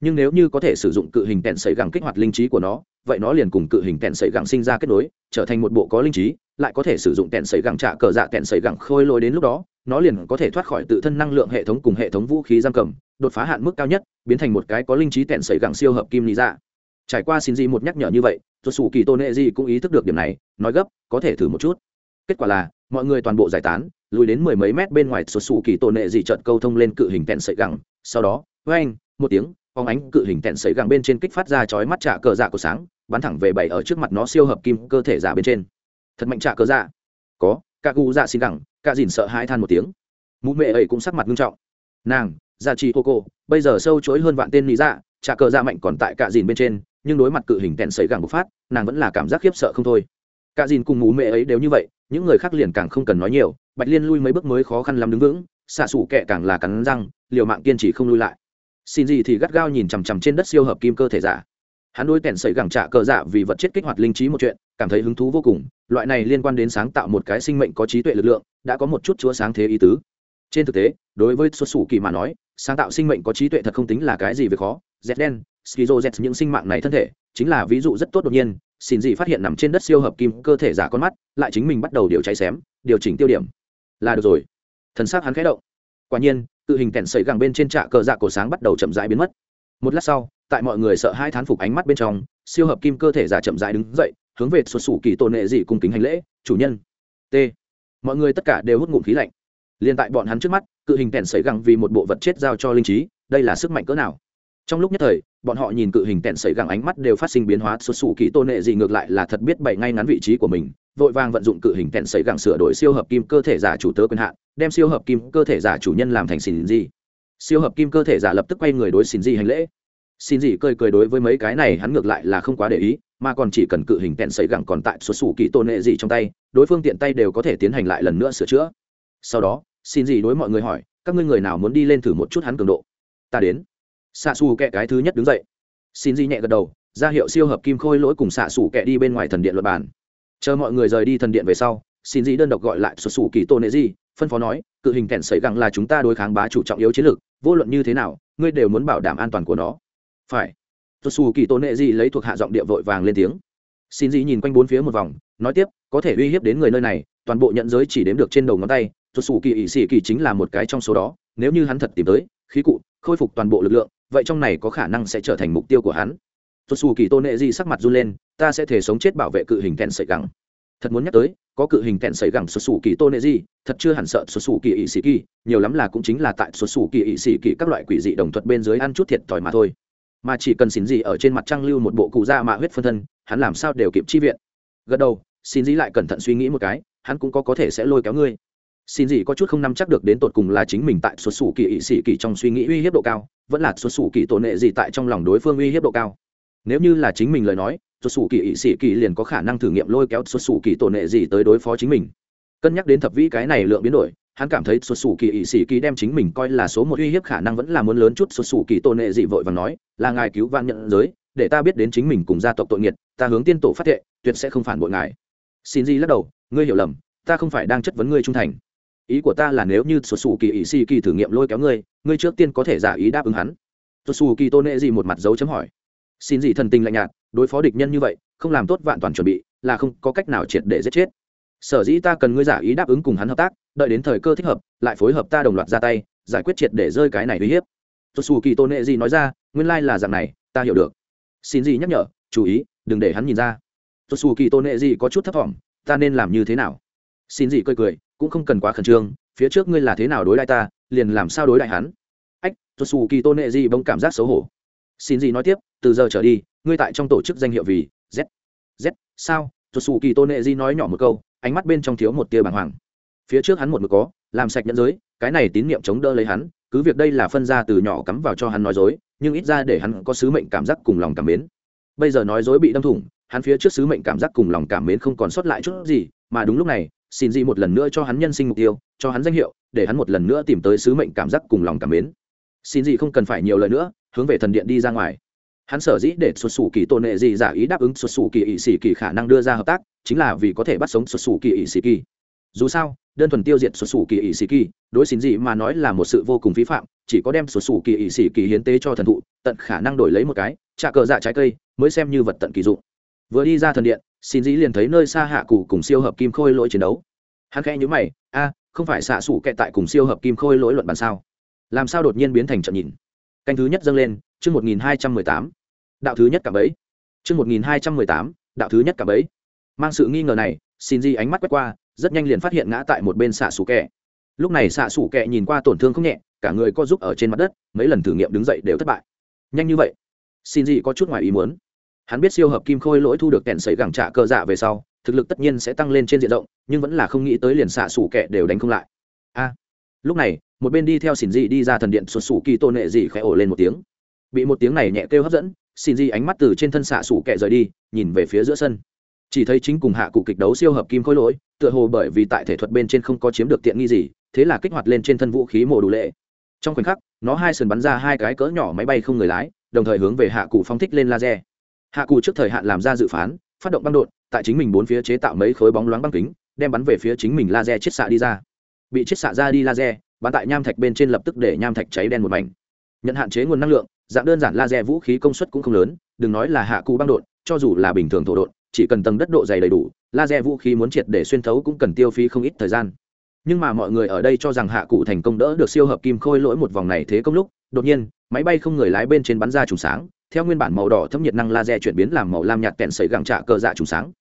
Nhưng nếu như có thể sử dụng cự hình tẹn sấy gẳng kích hoạt linh trí của nó, vậy nó liền cùng cự hình tẹn sấy gẳng sinh ra kết nối, trở thành một bộ có linh trí, lại có thể sử dụng tẹn sấy gẳng trả cờ dạ tẹn sấy gẳng khôi lối đến lúc đó, nó liền có thể thoát khỏi tự thân năng lượng hệ thống cùng hệ thống vũ khí giam cầm, đột phá hạn mức cao nhất, biến thành một cái có linh trí tẹn sấy gẳng siêu hợp kim lý dạ trải qua xin gì một nhắc nhở như vậy rồi sủ kỳ tôn nệ gì cũng ý thức được điểm này, nói gấp, có thể thử một chút. Kết quả là, mọi người toàn bộ giải tán, lùi đến mười mấy mét bên ngoài xuất xù kỳ tôn nệ gì trợt câu thông lên cự hình tẹn sợi gẳng. Sau đó với anh một tiếng, phóng ánh cự hình tẹn sợi gẳng bên trên kích phát ra chói mắt trả cờ dạ của sáng, bắn thẳng về bảy ở trước mặt nó siêu hợp kim cơ thể giả bên trên. Thật mạnh trả cờ dạ. Có cả gu dạ xin gẳng cả dìn sợ hãi than một tiếng. Mụ mẹ ấy cũng sắc mặt nghiêm trọng. Nàng gia trì hô cô, bây giờ sâu chối hơn vạn tên lý dạ trả cờ ra mạnh còn tại cả dìn bên trên, nhưng đối mặt cự hình tèn sấy gẳng bộc phát, nàng vẫn là cảm giác khiếp sợ không thôi. Cả dìn cùng mụ mẹ ấy đều như vậy, những người khác liền càng không cần nói nhiều, bạch liên lui mấy bước mới khó khăn lắm đứng vững, xạ xủ kệ càng là cắn răng, liều mạng kiên trì không lui lại. Xin gì thì gắt gao nhìn chằm chằm trên đất siêu hợp kim cơ thể giả. Hắn đôi tẻn sẩy gẳng trả cờ dạ vì vật chất kích hoạt linh trí một chuyện, cảm thấy hứng thú vô cùng, loại này liên quan đến sáng tạo một cái sinh mệnh có trí tuệ lực lượng, đã có một chút chúa sáng thế ý tứ trên thực tế, đối với xuất xù kỳ mà nói, sáng tạo sinh mệnh có trí tuệ thật không tính là cái gì về khó. Z đen, skizo z những sinh mạng này thân thể, chính là ví dụ rất tốt đột nhiên. Xin gì phát hiện nằm trên đất siêu hợp kim, cơ thể giả con mắt, lại chính mình bắt đầu điều cháy xém, điều chỉnh tiêu điểm. Là được rồi. Thần xác hắn khẽ động. Quả nhiên, tự hình kèn sấy gẳng bên trên trạ cờ dạ cổ sáng bắt đầu chậm rãi biến mất. Một lát sau, tại mọi người sợ hai thán phục ánh mắt bên trong, siêu hợp kim cơ thể giả chậm rãi đứng dậy, hướng về xuất xù kỳ tôn nệ dị cung kính hành lễ, chủ nhân. T. Mọi người tất cả đều hút ngụm khí lạnh liền tại bọn hắn trước mắt, cự hình kèn sấy gẳng vì một bộ vật chết giao cho linh trí, đây là sức mạnh cỡ nào? Trong lúc nhất thời, bọn họ nhìn cự hình kẹn sấy gẳng ánh mắt đều phát sinh biến hóa, xuất xù kỳ tôn nệ gì ngược lại là thật biết bày ngay ngắn vị trí của mình, vội vàng vận dụng cự hình kẹn sấy gẳng sửa đổi siêu hợp kim cơ thể giả chủ tớ quyền hạn, đem siêu hợp kim cơ thể giả chủ nhân làm thành xin gì siêu hợp kim cơ thể giả lập tức quay người đối xin gì hành lễ. Xin gì cười cười đối với mấy cái này hắn ngược lại là không quá để ý, mà còn chỉ cần cự hình kẹn sấy gẳng còn tại xuất xù kỳ tôn nệ dị trong tay, đối phương tiện tay đều có thể tiến hành lại lần nữa sửa chữa. Sau đó xin gì đối mọi người hỏi, các ngươi người nào muốn đi lên thử một chút hắn cường độ? Ta đến. Xạ xù kẹ cái thứ nhất đứng dậy. Xin gì nhẹ gật đầu, ra hiệu siêu hợp kim khôi lỗi cùng xạ xù kẹ đi bên ngoài thần điện luật bản chờ mọi người rời đi thần điện về sau, xin gì đơn độc gọi lại xuất xù kỳ tôn nệ gì, phân phó nói, cự hình kẹn sấy gẳng là chúng ta đối kháng bá chủ trọng yếu chiến lược, vô luận như thế nào, ngươi đều muốn bảo đảm an toàn của nó. Phải. Xuất xù kỳ tôn nệ gì lấy thuộc hạ giọng địa vội vàng lên tiếng. Xin gì nhìn quanh bốn phía một vòng, nói tiếp, có thể uy hiếp đến người nơi này, toàn bộ nhận giới chỉ đếm được trên đầu ngón tay xuất sủ kỳ ỵ sĩ kỳ chính là một cái trong số đó, nếu như hắn thật tìm tới, khí cụ, khôi phục toàn bộ lực lượng, vậy trong này có khả năng sẽ trở thành mục tiêu của hắn. Xuất sủ kỳ tôn nệ di sắc mặt run lên, ta sẽ thể sống chết bảo vệ cự hình kẹn sợi gẳng. Thật muốn nhắc tới, có cự hình kẹn sợi gẳng xuất xù kỳ tôn nệ di, thật chưa hẳn sợ xuất xù kỳ ỵ sĩ kỳ, nhiều lắm là cũng chính là tại xuất xù kỳ ỵ sĩ kỳ các loại quỷ dị đồng thuật bên dưới ăn chút thiệt thòi mà thôi. Mà chỉ cần xin gì ở trên mặt trăng lưu một bộ cụ da mạ huyết phân thân, hắn làm sao đều kịp chi viện. Gật đầu, xin dĩ lại cẩn thận suy nghĩ một cái, hắn cũng có có thể sẽ lôi kéo ngươi xin gì có chút không nắm chắc được đến tột cùng là chính mình tại xuất xù kỳ ỵ sĩ kỳ trong suy nghĩ uy hiếp độ cao, vẫn là xuất xù kỳ tổ nệ gì tại trong lòng đối phương uy hiếp độ cao. Nếu như là chính mình lời nói, xuất xù kỳ ỵ sĩ kỳ liền có khả năng thử nghiệm lôi kéo xuất xù kỳ tổ nệ gì tới đối phó chính mình. Cân nhắc đến thập vĩ cái này lượng biến đổi, hắn cảm thấy xuất xù kỳ ỵ sĩ kỳ đem chính mình coi là số một uy hiếp khả năng vẫn là muốn lớn chút, xuất xù kỳ tổ nệ gì vội và nói, là ngài cứu van nhận giới, để ta biết đến chính mình cùng gia tộc tội nghiệt, ta hướng tiên tổ phát thệ, tuyệt sẽ không phản bội ngài. Xin gì lắc đầu, ngươi hiểu lầm, ta không phải đang chất vấn ngươi trung thành ý của ta là nếu như sổ sủ kỳ ỵ xì kỳ thử nghiệm lôi kéo ngươi ngươi trước tiên có thể giả ý đáp ứng hắn. Sổ sủ kỳ tôn nệ gì một mặt dấu chấm hỏi. Xin gì thần tình lạnh nhạt, đối phó địch nhân như vậy, không làm tốt vạn toàn chuẩn bị, là không có cách nào triệt để giết chết. Sở dĩ ta cần ngươi giả ý đáp ứng cùng hắn hợp tác, đợi đến thời cơ thích hợp, lại phối hợp ta đồng loạt ra tay, giải quyết triệt để rơi cái này uy hiếp. Sổ sủ kỳ tôn nệ gì nói ra, nguyên lai là dạng này, ta hiểu được. Xin gì nhắc nhở, chú ý, đừng để hắn nhìn ra. Sổ sủ kỳ tôn nệ gì có chút thấp thỏm, ta nên làm như thế nào? Xin gì cười cười cũng không cần quá khẩn trương, phía trước ngươi là thế nào đối đại ta, liền làm sao đối đại hắn. Ách tuột xù kỳ tôn nệ gì bông cảm giác xấu hổ. Xin gì nói tiếp, từ giờ trở đi, ngươi tại trong tổ chức danh hiệu vì z. Z, sao? Tuột xù kỳ tôn nệ gì nói nhỏ một câu, ánh mắt bên trong thiếu một tia bàng hoàng. Phía trước hắn một mực có, làm sạch nhẫn giới, cái này tín nhiệm chống đỡ lấy hắn, cứ việc đây là phân ra từ nhỏ cắm vào cho hắn nói dối, nhưng ít ra để hắn có sứ mệnh cảm giác cùng lòng cảm mến. Bây giờ nói dối bị đâm thủng, hắn phía trước sứ mệnh cảm giác cùng lòng cảm mến không còn sót lại chút gì, mà đúng lúc này xin gì một lần nữa cho hắn nhân sinh mục tiêu, cho hắn danh hiệu, để hắn một lần nữa tìm tới sứ mệnh cảm giác cùng lòng cảm mến. Xin gì không cần phải nhiều lời nữa, hướng về thần điện đi ra ngoài. Hắn sở dĩ để xuất xù kỳ tôn nệ gì giả ý đáp ứng xuất xù kỳ ỵ sĩ kỳ khả năng đưa ra hợp tác, chính là vì có thể bắt sống xuất xù kỳ ỵ sĩ kỳ. Dù sao, đơn thuần tiêu diệt xuất xù kỳ ỵ sĩ kỳ, đối xin gì mà nói là một sự vô cùng vi phạm, chỉ có đem xuất xù kỳ ỵ sĩ kỳ hiến tế cho thần thụ, tận khả năng đổi lấy một cái, trả cờ dạ trái cây, mới xem như vật tận kỳ dụng vừa đi ra thần điện, xin dĩ liền thấy nơi xa hạ cụ cùng siêu hợp kim khôi lỗi chiến đấu. Hắn khẽ nhữ mày, a, không phải xạ xủ kệ tại cùng siêu hợp kim khôi lỗi luận bàn sao? Làm sao đột nhiên biến thành trận nhìn? Canh thứ nhất dâng lên, chương một nghìn hai trăm mười tám. Đạo thứ nhất cả bấy chương một nghìn hai trăm mười tám, đạo thứ nhất cả bấy mang sự nghi ngờ này, xin di ánh mắt quét qua, rất nhanh liền phát hiện ngã tại một bên xạ xủ kệ lúc này xạ xủ kệ nhìn qua tổn thương không nhẹ, cả người co giúp ở trên mặt đất, mấy lần thử nghiệm đứng dậy đều thất bại. Nhanh như vậy, xin gì có chút ngoài ý muốn hắn biết siêu hợp kim khôi lỗi thu được kẹn sấy gẳng trả cơ dạ về sau, thực lực tất nhiên sẽ tăng lên trên diện rộng, nhưng vẫn là không nghĩ tới liền xạ xủ kẹ đều đánh không lại. A, lúc này, một bên đi theo xin dị đi ra thần điện, sụt xù kỳ tôn nệ dị khẽ ổ lên một tiếng. Bị một tiếng này nhẹ kêu hấp dẫn, xin dị ánh mắt từ trên thân xạ xủ kẹ rời đi, nhìn về phía giữa sân. Chỉ thấy chính cùng hạ cụ kịch đấu siêu hợp kim khôi lỗi, tựa hồ bởi vì tại thể thuật bên trên không có chiếm được tiện nghi gì, thế là kích hoạt lên trên thân vũ khí mổ đủ lệ. Trong khoảnh khắc, nó hai sườn bắn ra hai cái cỡ nhỏ máy bay không người lái, đồng thời hướng về hạ cụ phóng thích lên laser hạ cù trước thời hạn làm ra dự phán, phát động băng đột, tại chính mình bốn phía chế tạo mấy khối bóng loáng băng kính, đem bắn về phía chính mình laser chiết xạ đi ra. Bị chiết xạ ra đi laser, bắn tại nham thạch bên trên lập tức để nham thạch cháy đen một mảnh. Nhận hạn chế nguồn năng lượng, dạng đơn giản laser vũ khí công suất cũng không lớn, đừng nói là hạ cụ băng đột, cho dù là bình thường thổ đột, chỉ cần tầng đất độ dày đầy đủ, laser vũ khí muốn triệt để xuyên thấu cũng cần tiêu phí không ít thời gian. Nhưng mà mọi người ở đây cho rằng hạ cụ thành công đỡ được siêu hợp kim khôi lỗi một vòng này thế công lúc, đột nhiên máy bay không người lái bên trên bắn ra trùng sáng, theo nguyên bản màu đỏ thâm nhiệt năng laser chuyển biến làm màu lam nhạt kẹn sấy gẳng trạ cờ dạ trùng sáng.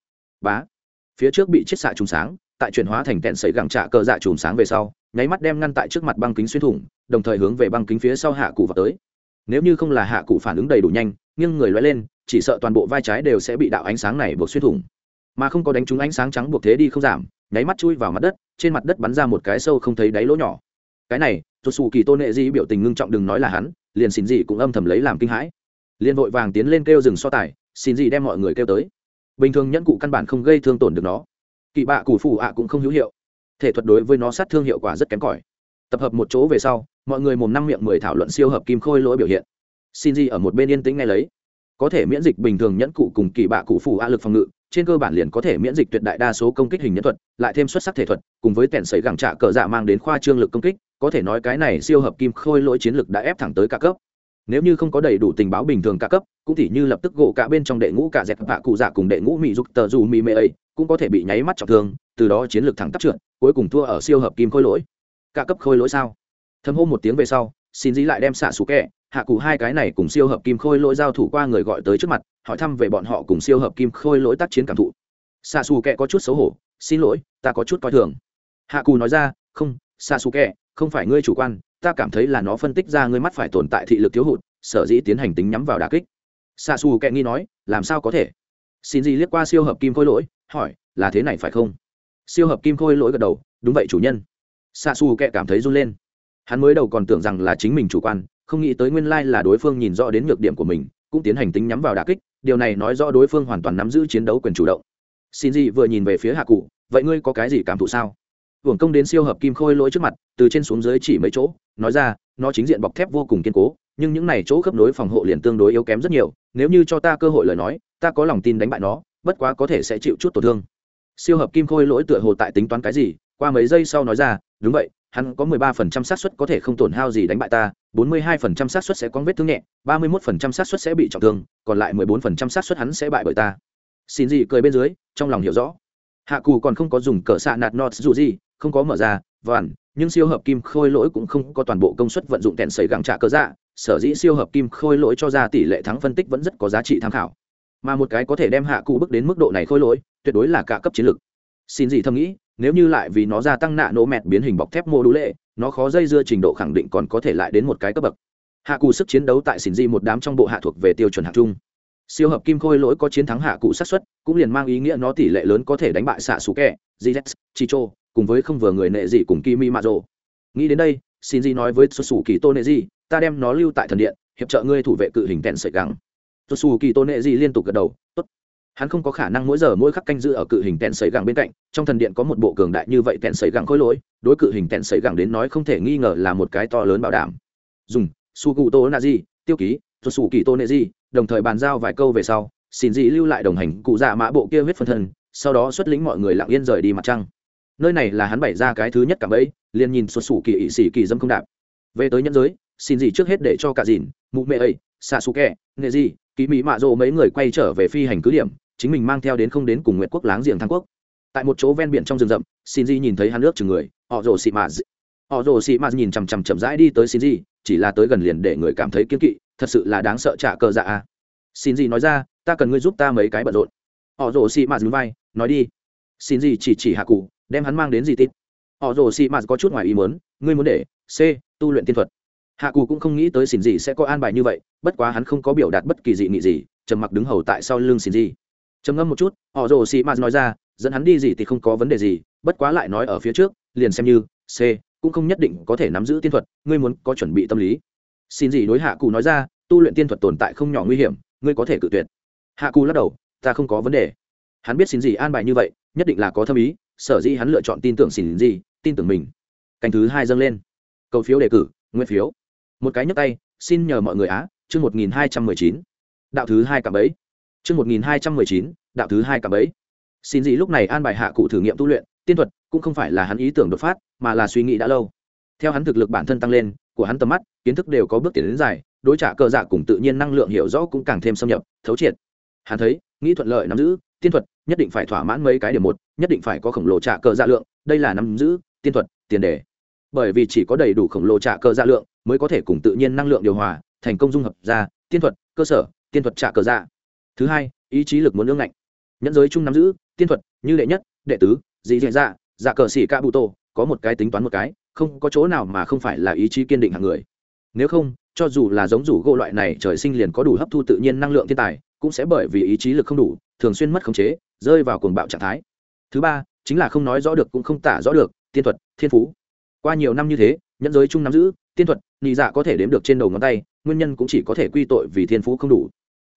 Bá. Phía trước bị chiết xạ trùng sáng, tại chuyển hóa thành kẹn sấy gẳng trạ cờ dạ trùng sáng về sau, nháy mắt đem ngăn tại trước mặt băng kính xuyên thủng, đồng thời hướng về băng kính phía sau hạ cụ vào tới. Nếu như không là hạ cụ phản ứng đầy đủ nhanh nhưng người lóe lên, chỉ sợ toàn bộ vai trái đều sẽ bị đạo ánh sáng này buộc xuyên thủng. Mà không có đánh trúng ánh sáng trắng buộc thế đi không giảm, nháy mắt chui vào mặt đất, trên mặt đất bắn ra một cái sâu không thấy đáy lỗ nhỏ. Cái này tuột xù kỳ tôn nệ di biểu tình ngưng trọng đừng nói là hắn liền xin gì cũng âm thầm lấy làm kinh hãi. Liền vội vàng tiến lên kêu rừng so tài, xin gì đem mọi người kêu tới. Bình thường nhẫn cụ căn bản không gây thương tổn được nó. Kỳ bạ củ phủ ạ cũng không hữu hiệu. Thể thuật đối với nó sát thương hiệu quả rất kém cỏi. Tập hợp một chỗ về sau, mọi người mồm năm miệng mười thảo luận siêu hợp kim khôi lỗi biểu hiện. Xin gì ở một bên yên tĩnh nghe lấy. Có thể miễn dịch bình thường nhẫn cụ cùng kỳ bạ cụ phủ a lực phòng ngự, trên cơ bản liền có thể miễn dịch tuyệt đại đa số công kích hình nhân thuật, lại thêm xuất sắc thể thuật, cùng với kẻn sấy gẳng trạ cờ dạ mang đến khoa trương lực công kích có thể nói cái này siêu hợp kim khôi lỗi chiến lực đã ép thẳng tới cả cấp. Nếu như không có đầy đủ tình báo bình thường cả cấp, cũng thì như lập tức gỗ cả bên trong đệ ngũ cả dẹp bạ cụ giả cùng đệ ngũ mỹ dục tờ dù mỹ mê ấy, cũng có thể bị nháy mắt trọng thương, từ đó chiến lược thẳng tắp trượt, cuối cùng thua ở siêu hợp kim khôi lỗi. Cả cấp khôi lỗi sao? Thâm hô một tiếng về sau, xin dĩ lại đem xạ xù kẹ, hạ cụ hai cái này cùng siêu hợp kim khôi lỗi giao thủ qua người gọi tới trước mặt, hỏi thăm về bọn họ cùng siêu hợp kim khôi lỗi tác chiến cảm thụ. Xạ xù kẹ có chút xấu hổ, xin lỗi, ta có chút coi thường. Hạ cụ nói ra, không, xạ xù kẹ không phải ngươi chủ quan, ta cảm thấy là nó phân tích ra ngươi mắt phải tồn tại thị lực thiếu hụt, sở dĩ tiến hành tính nhắm vào đà kích. Xa xù kẹ nghi nói, làm sao có thể? Xin gì liếc qua siêu hợp kim khôi lỗi, hỏi, là thế này phải không? Siêu hợp kim khôi lỗi gật đầu, đúng vậy chủ nhân. Xa xù kẹ cảm thấy run lên. Hắn mới đầu còn tưởng rằng là chính mình chủ quan, không nghĩ tới nguyên lai là đối phương nhìn rõ đến nhược điểm của mình, cũng tiến hành tính nhắm vào đà kích, điều này nói rõ đối phương hoàn toàn nắm giữ chiến đấu quyền chủ động. Xin gì vừa nhìn về phía hạ cụ, vậy ngươi có cái gì cảm thụ sao? Hưởng công đến siêu hợp kim khôi lỗi trước mặt từ trên xuống dưới chỉ mấy chỗ nói ra nó chính diện bọc thép vô cùng kiên cố nhưng những này chỗ khớp nối phòng hộ liền tương đối yếu kém rất nhiều nếu như cho ta cơ hội lời nói ta có lòng tin đánh bại nó bất quá có thể sẽ chịu chút tổn thương siêu hợp kim khôi lỗi tựa hồ tại tính toán cái gì qua mấy giây sau nói ra đúng vậy hắn có 13% xác suất có thể không tổn hao gì đánh bại ta, 42% xác suất sẽ có vết thương nhẹ, 31% xác suất sẽ bị trọng thương, còn lại 14% xác suất hắn sẽ bại bởi ta. Xin gì cười bên dưới, trong lòng hiểu rõ. Hạ Cù còn không có dùng cỡ xạ nạt nọt dù gì, không có mở ra, vạn, nhưng siêu hợp kim khôi lỗi cũng không có toàn bộ công suất vận dụng kẹn sấy gẳng trả cơ dạ, sở dĩ siêu hợp kim khôi lỗi cho ra tỷ lệ thắng phân tích vẫn rất có giá trị tham khảo. Mà một cái có thể đem Hạ Cù bước đến mức độ này khôi lỗi, tuyệt đối là cả cấp chiến lược. Xin gì thầm nghĩ, nếu như lại vì nó gia tăng nạ nổ mẹt biến hình bọc thép mô đũ lệ nó khó dây dưa trình độ khẳng định còn có thể lại đến một cái cấp bậc hạ cụ sức chiến đấu tại xỉn di một đám trong bộ hạ thuộc về tiêu chuẩn hạng trung siêu hợp kim khôi lỗi có chiến thắng hạ cụ sát xuất cũng liền mang ý nghĩa nó tỷ lệ lớn có thể đánh bại xạ xù kẹ gz chicho cùng với không vừa người nệ dị cùng kimi mạ rồ nghĩ đến đây xin di nói với xuất xù kỳ tô nệ dị ta đem nó lưu tại thần điện, hiệp trợ ngươi thủ vệ cự hình tèn sợi gắng. Xuất xù kỳ tô nệ dị liên tục gật đầu, tốt. Hắn không có khả năng mỗi giờ mỗi khắc canh giữ ở cự hình tèn sấy gẳng bên cạnh, trong thần điện có một bộ cường đại như vậy tèn sấy gẳng khối lỗi, đối cự hình tèn sấy gẳng đến nói không thể nghi ngờ là một cái to lớn bảo đảm. Dùng su cụ tô na di tiêu ký rồi su kỳ tô nệ di đồng thời bàn giao vài câu về sau xin dị lưu lại đồng hành cụ dạ mã bộ kia huyết phân thân, sau đó xuất lĩnh mọi người lặng yên rời đi mặt trăng nơi này là hắn bày ra cái thứ nhất cả bấy liền nhìn xuất xù kỳ ỵ xỉ kỳ dâm không đạp. Về tới nhân giới, xin gì trước hết để cho cả dìn, mụ mẹ ấy, xạ xù kẹ, nghệ gì kỳ mỹ mạ rộ mấy người quay trở về phi hành cứ điểm, chính mình mang theo đến không đến cùng nguyện quốc láng giềng thang quốc. Tại một chỗ ven biển trong rừng rậm, xin di nhìn thấy hắn nước chừng người, họ rồ xị mạ họ rồ xị mạ nhìn chằm chằm chậm rãi đi tới xin di chỉ là tới gần liền để người cảm thấy kiên kỵ, thật sự là đáng sợ trả cờ dạ à. xin di nói ra, ta cần ngươi giúp ta mấy cái bận rộn. Họ rồ xị mạ dùn vai, nói đi. Xin di chỉ chỉ hạ cụ đem hắn mang đến gì tít? Họ rồ xị mạt có chút ngoài ý muốn, ngươi muốn để c, tu luyện tiên thuật. Hạ cù cũng không nghĩ tới xin gì sẽ có an bài như vậy, bất quá hắn không có biểu đạt bất kỳ dị nghị gì, trầm mặc đứng hầu tại sau lưng xin gì trầm ngâm một chút, họ rồ xì mạt nói ra, dẫn hắn đi gì thì không có vấn đề gì, bất quá lại nói ở phía trước, liền xem như c cũng không nhất định có thể nắm giữ tiên thuật, ngươi muốn có chuẩn bị tâm lý. Xin gì đối hạ cù nói ra, tu luyện tiên thuật tồn tại không nhỏ nguy hiểm, ngươi có thể cự tuyệt. Hạ cù lắc đầu, ta không có vấn đề. Hắn biết xin gì an bài như vậy, nhất định là có thâm ý sở dĩ hắn lựa chọn tin tưởng xỉn gì tin tưởng mình. Canh thứ hai dâng lên. Cầu phiếu đề cử, nguyên phiếu. Một cái nhấp tay, xin nhờ mọi người á, chương một nghìn hai trăm mười chín. Đạo thứ hai cặp ấy chương một nghìn hai trăm mười chín, đạo thứ hai cặp ấy xin gì lúc này an bài hạ cụ thử nghiệm tu luyện, tiên thuật cũng không phải là hắn ý tưởng đột phát, mà là suy nghĩ đã lâu. Theo hắn thực lực bản thân tăng lên, của hắn tầm mắt, kiến thức đều có bước tiến đến dài, đối trả cơ dạ cùng tự nhiên năng lượng hiểu rõ cũng càng thêm xâm nhập, thấu triệt. Hắn thấy, nghĩ thuận lợi nắm giữ tiên thuật, nhất định phải thỏa mãn mấy cái điểm một, nhất định phải có khổng lồ trả cơ dạ lượng, đây là nắm giữ tiên thuật, tiền đề. Bởi vì chỉ có đầy đủ khổng lồ trả cơ dạ lượng mới có thể cùng tự nhiên năng lượng điều hòa, thành công dung hợp ra tiên thuật, cơ sở, tiên thuật trả cơ dạ. Thứ hai, ý chí lực muốn lương ngạnh. Nhẫn giới chung nắm giữ tiên thuật, như đệ nhất, đệ tứ dị dạ dạ dạ cờ xỉ ca bụ tô có một cái tính toán một cái, không có chỗ nào mà không phải là ý chí kiên định hàng người. Nếu không, cho dù là giống rủ gỗ loại này trời sinh liền có đủ hấp thu tự nhiên năng lượng thiên tài cũng sẽ bởi vì ý chí lực không đủ, thường xuyên mất khống chế, rơi vào cuồng bạo trạng thái. Thứ ba, chính là không nói rõ được cũng không tả rõ được, tiên thuật, thiên phú. Qua nhiều năm như thế, nhẫn giới chung nắm giữ, tiên thuật nhị dạ có thể đếm được trên đầu ngón tay, nguyên nhân cũng chỉ có thể quy tội vì thiên phú không đủ.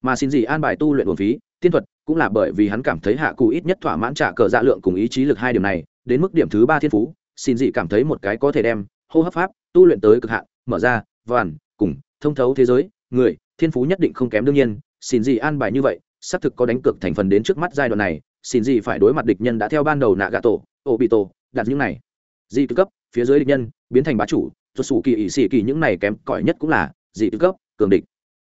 Mà xin gì an bài tu luyện buồn phí, tiên thuật cũng là bởi vì hắn cảm thấy hạ cụ ít nhất thỏa mãn trả cờ dạ lượng cùng ý chí lực hai điểm này, đến mức điểm thứ ba thiên phú, xin dị cảm thấy một cái có thể đem, hô hấp pháp, tu luyện tới cực hạn, mở ra, vàn, cùng, thông thấu thế giới, người, thiên phú nhất định không kém đương nhiên xin gì an bài như vậy, xác thực có đánh cược thành phần đến trước mắt giai đoạn này, xin gì phải đối mặt địch nhân đã theo ban đầu nạ gà tổ ô bị tổ đặt những này. Dị tư cấp, phía dưới địch nhân, biến thành bá chủ cho sủ kỳ ỵ xì kỳ những này kém cỏi nhất cũng là dị tư cấp, cường địch.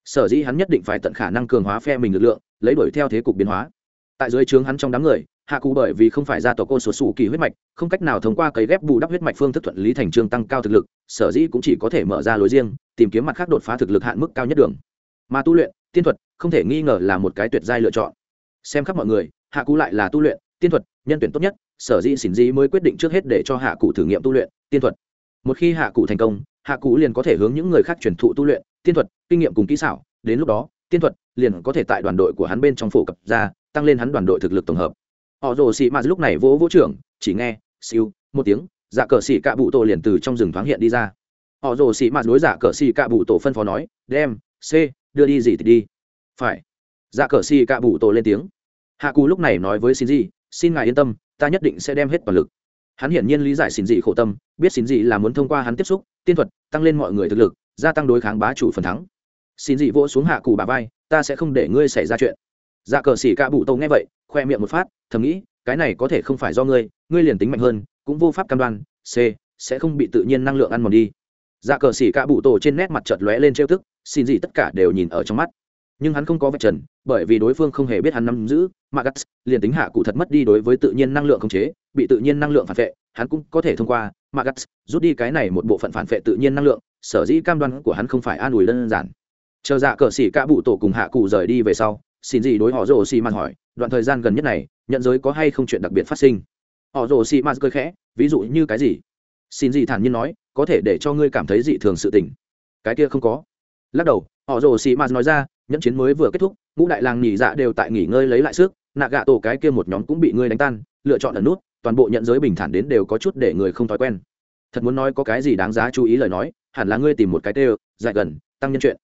Sở dĩ hắn nhất định phải tận khả năng cường hóa phe mình lực lượng, lấy đuổi theo thế cục biến hóa. Tại dưới trướng hắn trong đám người hạ cụ bởi vì không phải ra tổ cô sổ sủ kỳ huyết mạch, không cách nào thông qua cấy ghép bù đắp huyết mạch phương thức thuận lý thành trương tăng cao thực lực, sở dĩ cũng chỉ có thể mở ra lối riêng, tìm kiếm mặt khác đột phá thực lực hạn mức cao nhất đường. Mà tu luyện, tiên thuật không thể nghi ngờ là một cái tuyệt giai lựa chọn. Xem khắp mọi người, hạ cụ lại là tu luyện, tiên thuật, nhân tuyển tốt nhất, sở dĩ xỉn dĩ mới quyết định trước hết để cho hạ cụ thử nghiệm tu luyện, tiên thuật. Một khi hạ cụ thành công, hạ cụ liền có thể hướng những người khác truyền thụ tu luyện, tiên thuật, kinh nghiệm cùng kỹ xảo, đến lúc đó, tiên thuật liền có thể tại đoàn đội của hắn bên trong phổ cập ra, tăng lên hắn đoàn đội thực lực tổng hợp. Họ rồ xị mạt lúc này vỗ vỗ trưởng, chỉ nghe, siêu, một tiếng dạ cờ xị cạ bụ tổ liền từ trong rừng thoáng hiện đi ra. Họ rồ xị mạt đối dạ cờ xị cạ bụ tổ phân phó nói, đem, c, đưa đi gì thì đi phải. Dạ cờ xì cạ bụ tổ lên tiếng. Hạ cù lúc này nói với xin gì xin ngài yên tâm, ta nhất định sẽ đem hết toàn lực. Hắn hiển nhiên lý giải xin dị khổ tâm, biết xin dị là muốn thông qua hắn tiếp xúc, tiên thuật, tăng lên mọi người thực lực, gia tăng đối kháng bá chủ phần thắng. Xin dị vỗ xuống hạ cù bà vai, ta sẽ không để ngươi xảy ra chuyện. Dạ cờ xỉ cạ bụ tâu nghe vậy, khoe miệng một phát, thầm nghĩ, cái này có thể không phải do ngươi ngươi liền tính mạnh hơn, cũng vô pháp cam đoan, c, sẽ không bị tự nhiên năng lượng ăn mòn đi. Dạ cờ xỉ cạ bụ tổ trên nét mặt chợt lóe lên trêu tức, xin dị tất cả đều nhìn ở trong mắt nhưng hắn không có vạch trần, bởi vì đối phương không hề biết hắn nắm giữ magas liền tính hạ cụ thật mất đi đối với tự nhiên năng lượng khống chế, bị tự nhiên năng lượng phản vệ, hắn cũng có thể thông qua magas rút đi cái này một bộ phận phản vệ tự nhiên năng lượng, sở dĩ cam đoan của hắn không phải an ủi đơn giản. Chờ dạ cờ xỉ cả bụ tổ cùng hạ cụ rời đi về sau, xin gì đối họ rồ xì mạt hỏi, đoạn thời gian gần nhất này, nhận giới có hay không chuyện đặc biệt phát sinh? Họ rồ xì mạt cười khẽ, ví dụ như cái gì? Xin gì thản nhiên nói, có thể để cho ngươi cảm thấy dị thường sự tình. Cái kia không có. Lắc đầu, họ rồ xì mạt nói ra nhẫn chiến mới vừa kết thúc, ngũ đại làng nhì dạ đều tại nghỉ ngơi lấy lại sức, nạ gạ tổ cái kia một nhóm cũng bị ngươi đánh tan, lựa chọn ẩn nút, toàn bộ nhận giới bình thản đến đều có chút để người không thói quen. Thật muốn nói có cái gì đáng giá chú ý lời nói, hẳn là ngươi tìm một cái tê dại gần, tăng nhân chuyện.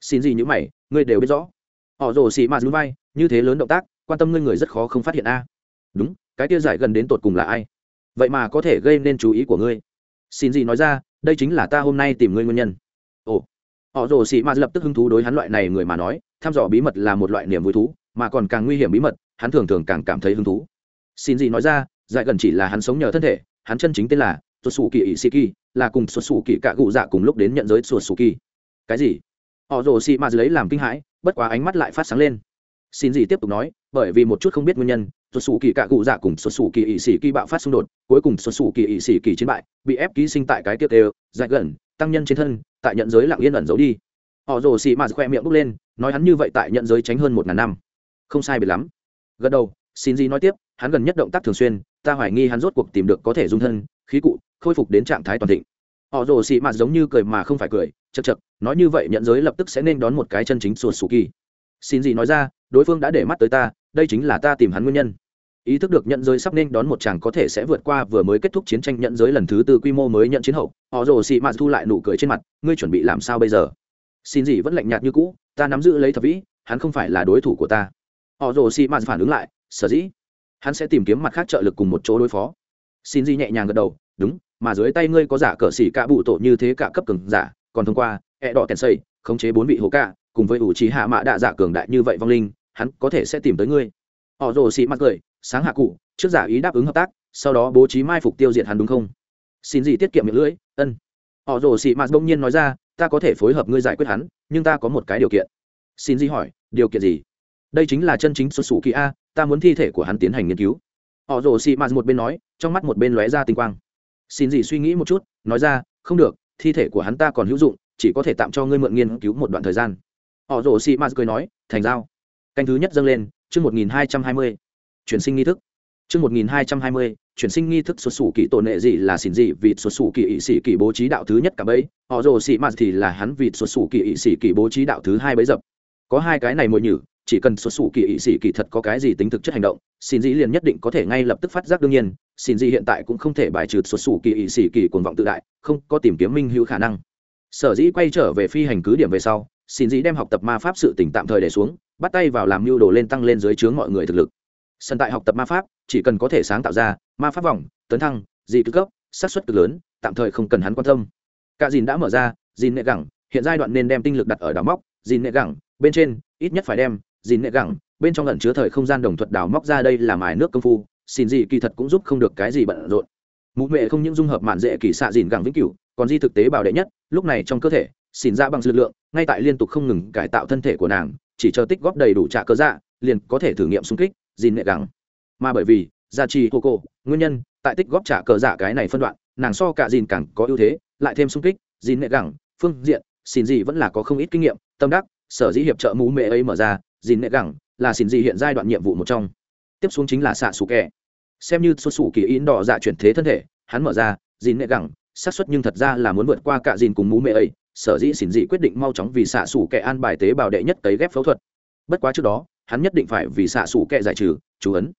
Xin gì những mày, ngươi đều biết rõ. Họ rồ xì mạt núi vai, như thế lớn động tác, quan tâm ngươi người rất khó không phát hiện a. Đúng, cái tia giải gần đến tột cùng là ai? Vậy mà có thể gây nên chú ý của ngươi. Xin gì nói ra, đây chính là ta hôm nay tìm ngươi nguyên nhân. Ồ họ rồ xì mạt lập tức hứng thú đối hắn loại này người mà nói, thăm dò bí mật là một loại niềm vui thú, mà còn càng nguy hiểm bí mật, hắn thường thường càng cảm thấy hứng thú. Xin gì nói ra, dại gần chỉ là hắn sống nhờ thân thể, hắn chân chính tên là xuất xù kỳ ỵ sĩ kỳ là cùng xuất xù kỳ cả cụ dạ cùng lúc đến nhận giới xuất xù kỳ cái gì? Họ rồ xì mạt lấy làm kinh hãi, bất quá ánh mắt lại phát sáng lên. Xin gì tiếp tục nói, bởi vì một chút không biết nguyên nhân xuất xù kỳ cạ cụ dạ cùng xuất xù kỳ ỵ sĩ kỳ bạo phát xung đột, cuối cùng xuất xù kỳ ỵ sĩ kỳ chiến bại, bị ép ký sinh tại cái tiếp đều dạy gần tăng nhân trên thân, tại nhận giới lặng yên ẩn giấu đi. Họ rồ xì mạt khoe miệng bốc lên, nói hắn như vậy tại nhận giới tránh hơn một ngàn năm. Không sai biệt lắm. Gật đầu, xin gì nói tiếp, hắn gần nhất động tác thường xuyên, ta hoài nghi hắn rốt cuộc tìm được có thể dung thân, khí cụ, khôi phục đến trạng thái toàn thịnh. Họ rồ xì mạt giống như cười mà không phải cười chật chật nói như vậy nhận giới lập tức sẽ nên đón một cái chân chính sụt sù kỳ. Xin gì nói ra, đối phương đã để mắt tới ta, đây chính là ta tìm hắn nguyên nhân ý thức được nhận giới sắp nên đón một chàng có thể sẽ vượt qua vừa mới kết thúc chiến tranh nhận giới lần thứ tư quy mô mới nhận chiến hậu. Họ rồ xị mạt thu lại nụ cười trên mặt, ngươi chuẩn bị làm sao bây giờ? Xin gì vẫn lạnh nhạt như cũ, ta nắm giữ lấy thập vĩ, hắn không phải là đối thủ của ta. Họ rồ xị mạt phản ứng lại, sở dĩ? Hắn sẽ tìm kiếm mặt khác trợ lực cùng một chỗ đối phó. Xin gì nhẹ nhàng gật đầu, đúng, mà dưới tay ngươi có giả cờ xỉ cả bụ tổ như thế cả cấp cường giả, còn thông qua e đỏ tèn xây, khống chế bốn vị hồ ca, cùng với ủ trí hạ mã đạ giả cường đại như vậy vong linh, hắn có thể sẽ tìm tới ngươi. Họ rồ xị mặt cười sáng hạ cụ, trước giả ý đáp ứng hợp tác, sau đó bố trí mai phục tiêu diệt hắn đúng không? Xin gì tiết kiệm miệng lưỡi, ân. Họ rồ xị mạt bỗng nhiên nói ra, ta có thể phối hợp ngươi giải quyết hắn, nhưng ta có một cái điều kiện. Xin gì hỏi, điều kiện gì? Đây chính là chân chính xuất xù kỳ a, ta muốn thi thể của hắn tiến hành nghiên cứu. Họ rồ xị mạt một bên nói, trong mắt một bên lóe ra tinh quang. Xin gì suy nghĩ một chút, nói ra, không được, thi thể của hắn ta còn hữu dụng, chỉ có thể tạm cho ngươi mượn nghiên cứu một đoạn thời gian. Họ rồ xị mạt cười nói, thành giao. Canh thứ nhất dâng lên, chương một nghìn hai trăm hai mươi chuyển sinh nghi thức. Trước 1220, chuyển sinh nghi thức xuất xù kỳ tổ nệ gì là xin gì vì xuất xù kỳ ỵ sĩ kỳ bố trí đạo thứ nhất cả bấy. Họ rồ sĩ mà thì là hắn vì xuất xù kỳ ỵ sĩ kỳ bố trí đạo thứ hai bấy dập. Có hai cái này mồi nhử chỉ cần xuất xù kỳ ỵ sĩ kỳ thật có cái gì tính thực chất hành động xin dĩ liền nhất định có thể ngay lập tức phát giác đương nhiên. Xin dĩ hiện tại cũng không thể bài trừ xuất xù kỳ ỵ sĩ kỳ cuồng vọng tự đại không có tìm kiếm minh hữu khả năng. Sở dĩ quay trở về phi hành cứ điểm về sau xin dĩ đem học tập ma pháp sự tỉnh tạm thời để xuống bắt tay vào làm mưu đồ lên tăng lên dưới trướng mọi người thực lực sân tại học tập ma pháp, chỉ cần có thể sáng tạo ra, ma pháp vòng, tấn thăng, dị cực cấp, xác suất cực lớn, tạm thời không cần hắn quan tâm. Cả dìn đã mở ra, dìn nệ gẳng, hiện giai đoạn nên đem tinh lực đặt ở đào móc, dìn nệ gẳng, bên trên, ít nhất phải đem, dìn nệ gẳng, bên trong lần chứa thời không gian đồng thuật đào móc ra đây là mài nước công phu, xin gì kỳ thật cũng giúp không được cái gì bận rộn. Mụ mẹ không những dung hợp mạn dễ kỳ xạ dìn gẳng vĩnh cửu, còn di thực tế bảo đệ nhất, lúc này trong cơ thể, xin ra bằng dư lượng, ngay tại liên tục không ngừng cải tạo thân thể của nàng, chỉ chờ tích góp đầy đủ trả cơ dạ liền có thể thử nghiệm xung kích dìn nệ gẳng. Mà bởi vì, gia trì hô cô, nguyên nhân, tại tích góp trả cờ giả cái này phân đoạn, nàng so cả dìn càng có ưu thế, lại thêm sung kích, dìn nệ gẳng, phương diện, xin gì vẫn là có không ít kinh nghiệm, tâm đắc, sở dĩ hiệp trợ mú mẹ ấy mở ra, dìn nệ gẳng là xin gì hiện giai đoạn nhiệm vụ một trong. Tiếp xuống chính là xạ xù kẹ xem như xuất xù kỳ in đỏ dạ chuyển thế thân thể, hắn mở ra, dìn nệ gẳng, xác suất nhưng thật ra là muốn vượt qua cả dìn cùng mũ mẹ ấy, sở dĩ xin dị quyết định mau chóng vì xạ xù kẻ an bài tế bào đệ nhất cấy ghép phẫu thuật. Bất quá trước đó hắn nhất định phải vì xạ xù kẹ giải trừ, chú ấn.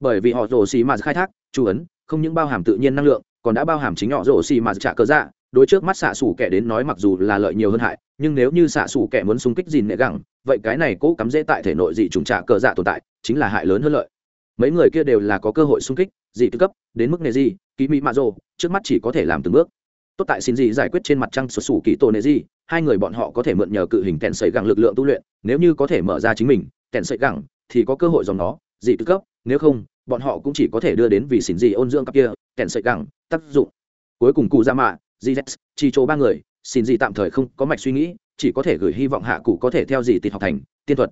Bởi vì họ rồ xì mà khai thác, chú ấn, không những bao hàm tự nhiên năng lượng, còn đã bao hàm chính họ rồ xì mà trả cơ dạ. Đối trước mắt xạ xù kẻ đến nói mặc dù là lợi nhiều hơn hại, nhưng nếu như xạ xù kẻ muốn xung kích dìn nệ gẳng, vậy cái này cố cắm dễ tại thể nội dị trùng trả cờ dạ tồn tại, chính là hại lớn hơn lợi. Mấy người kia đều là có cơ hội xung kích, dị tư cấp, đến mức nệ gì ký mỹ mạ rồ, trước mắt chỉ có thể làm từng bước. Tốt tại xin gì giải quyết trên mặt trăng sụt xù kỳ tổ nệ gì hai người bọn họ có thể mượn nhờ cự hình tèn sấy gẳng lực lượng tu luyện, nếu như có thể mở ra chính mình tèn sậy gẳng, thì có cơ hội dòng nó, dị tư cấp, nếu không, bọn họ cũng chỉ có thể đưa đến vì xỉn gì ôn dưỡng cặp kia kèn sợi gẳng, tác dụng. Cuối cùng cụ ra mạ gz chỉ chỗ ba người xin gì tạm thời không có mạch suy nghĩ, chỉ có thể gửi hy vọng hạ cụ có thể theo gì tịt học thành, tiên thuật.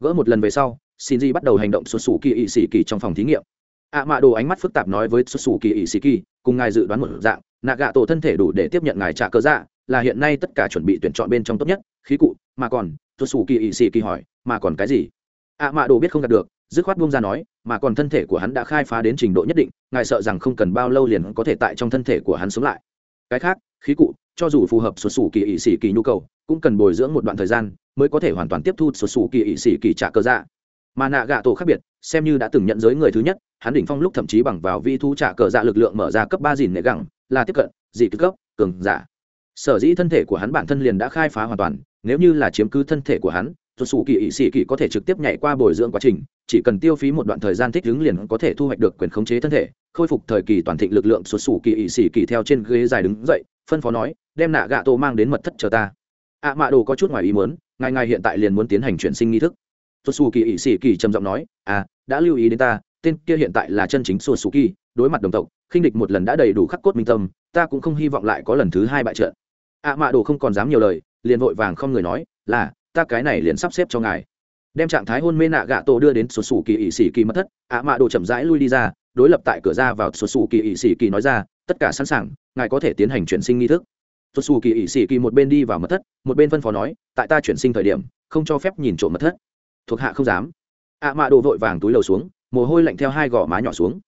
Gỡ một lần về sau xin gì bắt đầu hành động xuất xù kỳ ỵ sĩ kỳ trong phòng thí nghiệm. Ạ mạ đồ ánh mắt phức tạp nói với xuất xù kỳ ỵ sĩ kỳ, cùng ngài dự đoán một dạng, nạ gạ tổ thân thể đủ để tiếp nhận ngài trả cơ dạ là hiện nay tất cả chuẩn bị tuyển chọn bên trong tốt nhất, khí cụ, mà còn, xuất xù kỳ ỵ sĩ kỳ hỏi, mà còn cái gì? Ạ mạ đồ biết không đạt được, dứt khoát buông ra nói, mà còn thân thể của hắn đã khai phá đến trình độ nhất định, ngài sợ rằng không cần bao lâu liền có thể tại trong thân thể của hắn sống lại. Cái khác, khí cụ, cho dù phù hợp sụt sủ kỳ ỵ sĩ kỳ nhu cầu, cũng cần bồi dưỡng một đoạn thời gian mới có thể hoàn toàn tiếp thu sụt sủ kỳ ỵ sĩ kỳ trả cơ dạ. Mà nạ gạ tổ khác biệt, xem như đã từng nhận giới người thứ nhất, hắn đỉnh phong lúc thậm chí bằng vào vi thu trả cờ dạ lực lượng mở ra cấp ba dìn nệ gẳng, là tiếp cận, dị cấp, cường giả. Sở dĩ thân thể của hắn bản thân liền đã khai phá hoàn toàn, nếu như là chiếm cứ thân thể của hắn thuật sủ kỳ ỵ sĩ kỳ có thể trực tiếp nhảy qua bồi dưỡng quá trình, chỉ cần tiêu phí một đoạn thời gian thích ứng liền có thể thu hoạch được quyền khống chế thân thể, khôi phục thời kỳ toàn thịnh lực lượng thuật sủ kỳ ỵ sĩ kỳ theo trên ghế dài đứng dậy, phân phó nói, đem nạ gạ tô mang đến mật thất chờ ta. Ạ mạ đồ có chút ngoài ý muốn, ngài ngài hiện tại liền muốn tiến hành chuyển sinh nghi thức. Thuật sủ kỳ ỵ sĩ kỳ trầm giọng nói à đã lưu ý đến ta, tên kia hiện tại là chân chính xuất sủ kỳ, đối mặt đồng tộc, khinh địch một lần đã đầy đủ khắc cốt minh tâm, ta cũng không hy vọng lại có lần thứ hai bại trận. Ạ mạ đồ không còn dám nhiều lời, liền vội vàng không người nói, là ta cái này liền sắp xếp cho ngài. Đem trạng thái hôn mê nạ gạ tổ đưa đến sổ sủ kỳ ỵ sĩ kỳ mất thất, ạ mạ đồ chậm rãi lui đi ra, đối lập tại cửa ra vào sổ sủ kỳ ỵ sĩ kỳ nói ra, tất cả sẵn sàng, ngài có thể tiến hành chuyển sinh nghi thức. Sổ sủ kỳ ỵ sĩ kỳ một bên đi vào mất thất, một bên phân phó nói, tại ta chuyển sinh thời điểm, không cho phép nhìn trộm mất thất. Thuộc hạ không dám. Ạ mạ đồ vội vàng túi lầu xuống, mồ hôi lạnh theo hai gò má nhỏ xuống.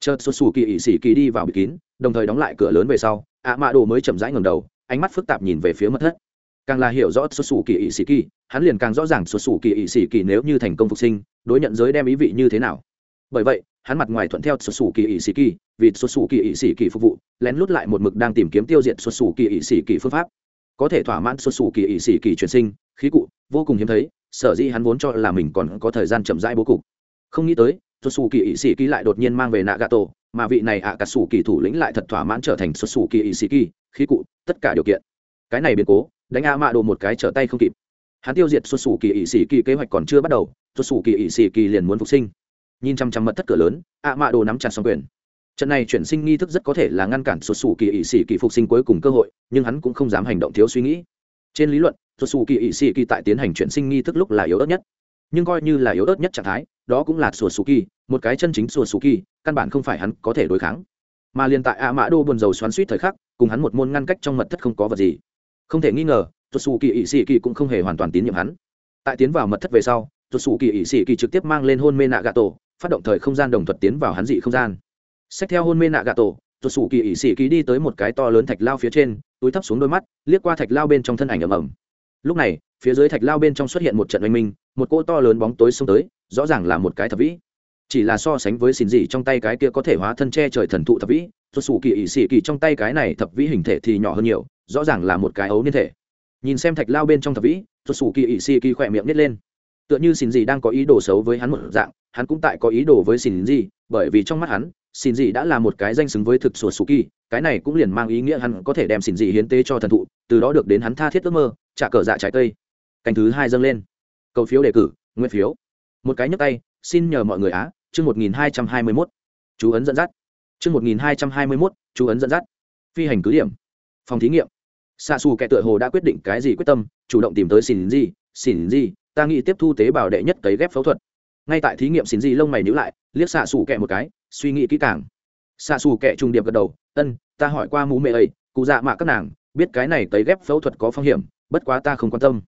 Chợt sổ sủ kỳ ỵ sĩ kỳ đi vào bịt kín, đồng thời đóng lại cửa lớn về sau, ạ mạ đồ mới chậm rãi ngầm đầu, ánh mắt phức tạp nhìn về phía mất thất càng là hiểu rõ xuất xù kỳ ỵ sĩ kỳ hắn liền càng rõ ràng xuất xù kỳ ỵ sĩ kỳ nếu như thành công phục sinh, đối nhận giới đem ý vị như thế nào. Bởi vậy, hắn mặt ngoài thuận theo xuất xù kỳ ỵ sĩ kỳ vì xuất xù kỳ ỵ sĩ kỳ phục vụ, lén lút lại một mực đang tìm kiếm tiêu diệt xuất xù kỳ ỵ sĩ kỳ phương pháp. Có thể thỏa mãn xuất xù kỳ ỵ sĩ kỳ truyền sinh, khí cụ, vô cùng hiếm thấy, sở dĩ hắn vốn cho là mình còn có thời gian chậm rãi bố cục. Không nghĩ tới xuất xù kỳ ỵ sĩ kỳ lại đột nhiên mang về nạ gà tổ mà vị này ạ cả sủ kỳ thủ lĩnh lại thật thỏa mãn trở thành xuất xù kỳ ỵ sĩ kỳ khí cụ, tất cả điều kiện. Cái này biến cố đánh a mạ đồ một cái trở tay không kịp. Hắn tiêu diệt xuất xù kỳ ỵ sĩ kỳ kế hoạch còn chưa bắt đầu xuất xù kỳ ỵ sĩ kỳ liền muốn phục sinh. Nhìn chăm chăm mật thất cửa lớn, a mạ đồ nắm chặt xong quyền. Trận này chuyển sinh nghi thức rất có thể là ngăn cản xuất xù kỳ ỵ sĩ kỳ phục sinh cuối cùng cơ hội, nhưng hắn cũng không dám hành động thiếu suy nghĩ. Trên lý luận xuất xù kỳ ỵ sĩ kỳ tại tiến hành chuyển sinh nghi thức lúc là yếu ớt nhất. Nhưng coi như là yếu ớt nhất trạng thái, đó cũng là sùa sù kỳ một cái chân chính sùa sù kỳ căn bản không phải hắn có thể đối kháng. Mà liền tại a mã đô buồn dầu xoắn suýt thời khắc, cùng hắn một môn ngăn cách trong mật thất không có vật gì không thể nghi ngờ tuột xù kỳ ỵ sĩ kỳ cũng không hề hoàn toàn tín nhiệm hắn. Tại tiến vào mật thất về sau tuột xù kỳ ỵ sĩ kỳ trực tiếp mang lên hôn mê nạ gà tổ phát động thời không gian đồng thuật tiến vào hắn dị không gian. Xét theo hôn mê nạ gà tổ tuột xù kỳ ỵ sĩ kỳ đi tới một cái to lớn thạch lao phía trên, túi thấp xuống đôi mắt, liếc qua thạch lao bên trong thân ảnh ầm ầm. Lúc này, phía dưới thạch lao bên trong xuất hiện một trận oanh minh, một cỗ to lớn bóng tối xông tới, rõ ràng là một cái thập vĩ. Chỉ là so sánh với xìn dị trong tay cái kia có thể hóa thân che trời thần thụ thập vĩ tuột xù kỳ ỵ sĩ kỳ trong tay cái này thập vĩ hình thể thì nhỏ hơn nhiều rõ ràng là một cái ấu niên thể. Nhìn xem thạch lao bên trong thập vĩ tuột xù kỳ ỵ xì kỳ khỏe miệng nít lên. Tựa như xìn dị đang có ý đồ xấu với hắn một dạng, hắn cũng tại có ý đồ với xìn dị bởi vì trong mắt hắn xìn dị đã là một cái danh xứng với thực sổ Sủ kỳ cái này cũng liền mang ý nghĩa hắn có thể đem xìn dị hiến tế cho thần thụ, từ đó được đến hắn tha thiết ước mơ, trả cờ dạ trái cây. Canh thứ hai dâng lên. Cầu phiếu đề cử, nguyên phiếu. Một cái nhấp tay, xin nhờ mọi người á, chương một nghìn hai trăm hai mươi mốt. Chú ấn dẫn dắt. Chương một nghìn hai trăm hai mươi mốt, chú ấn dẫn dắt. Phi hành cứ điểm. Phòng thí nghiệm xa xù kẻ tựa hồ đã quyết định cái gì quyết tâm, chủ động tìm tới xin gì xin gì ta nghĩ tiếp thu tế bào đệ nhất cấy ghép phẫu thuật. Ngay tại thí nghiệm xin gì lông mày nhữ lại, liếc xạ xù kẹ một cái, suy nghĩ kỹ càng. Xạ xù kẹ trùng điệp gật đầu, ân, ta hỏi qua mũ mẹ ấy, cụ dạ mạ các nàng, biết cái này cấy ghép phẫu thuật có phong hiểm, bất quá ta không quan tâm.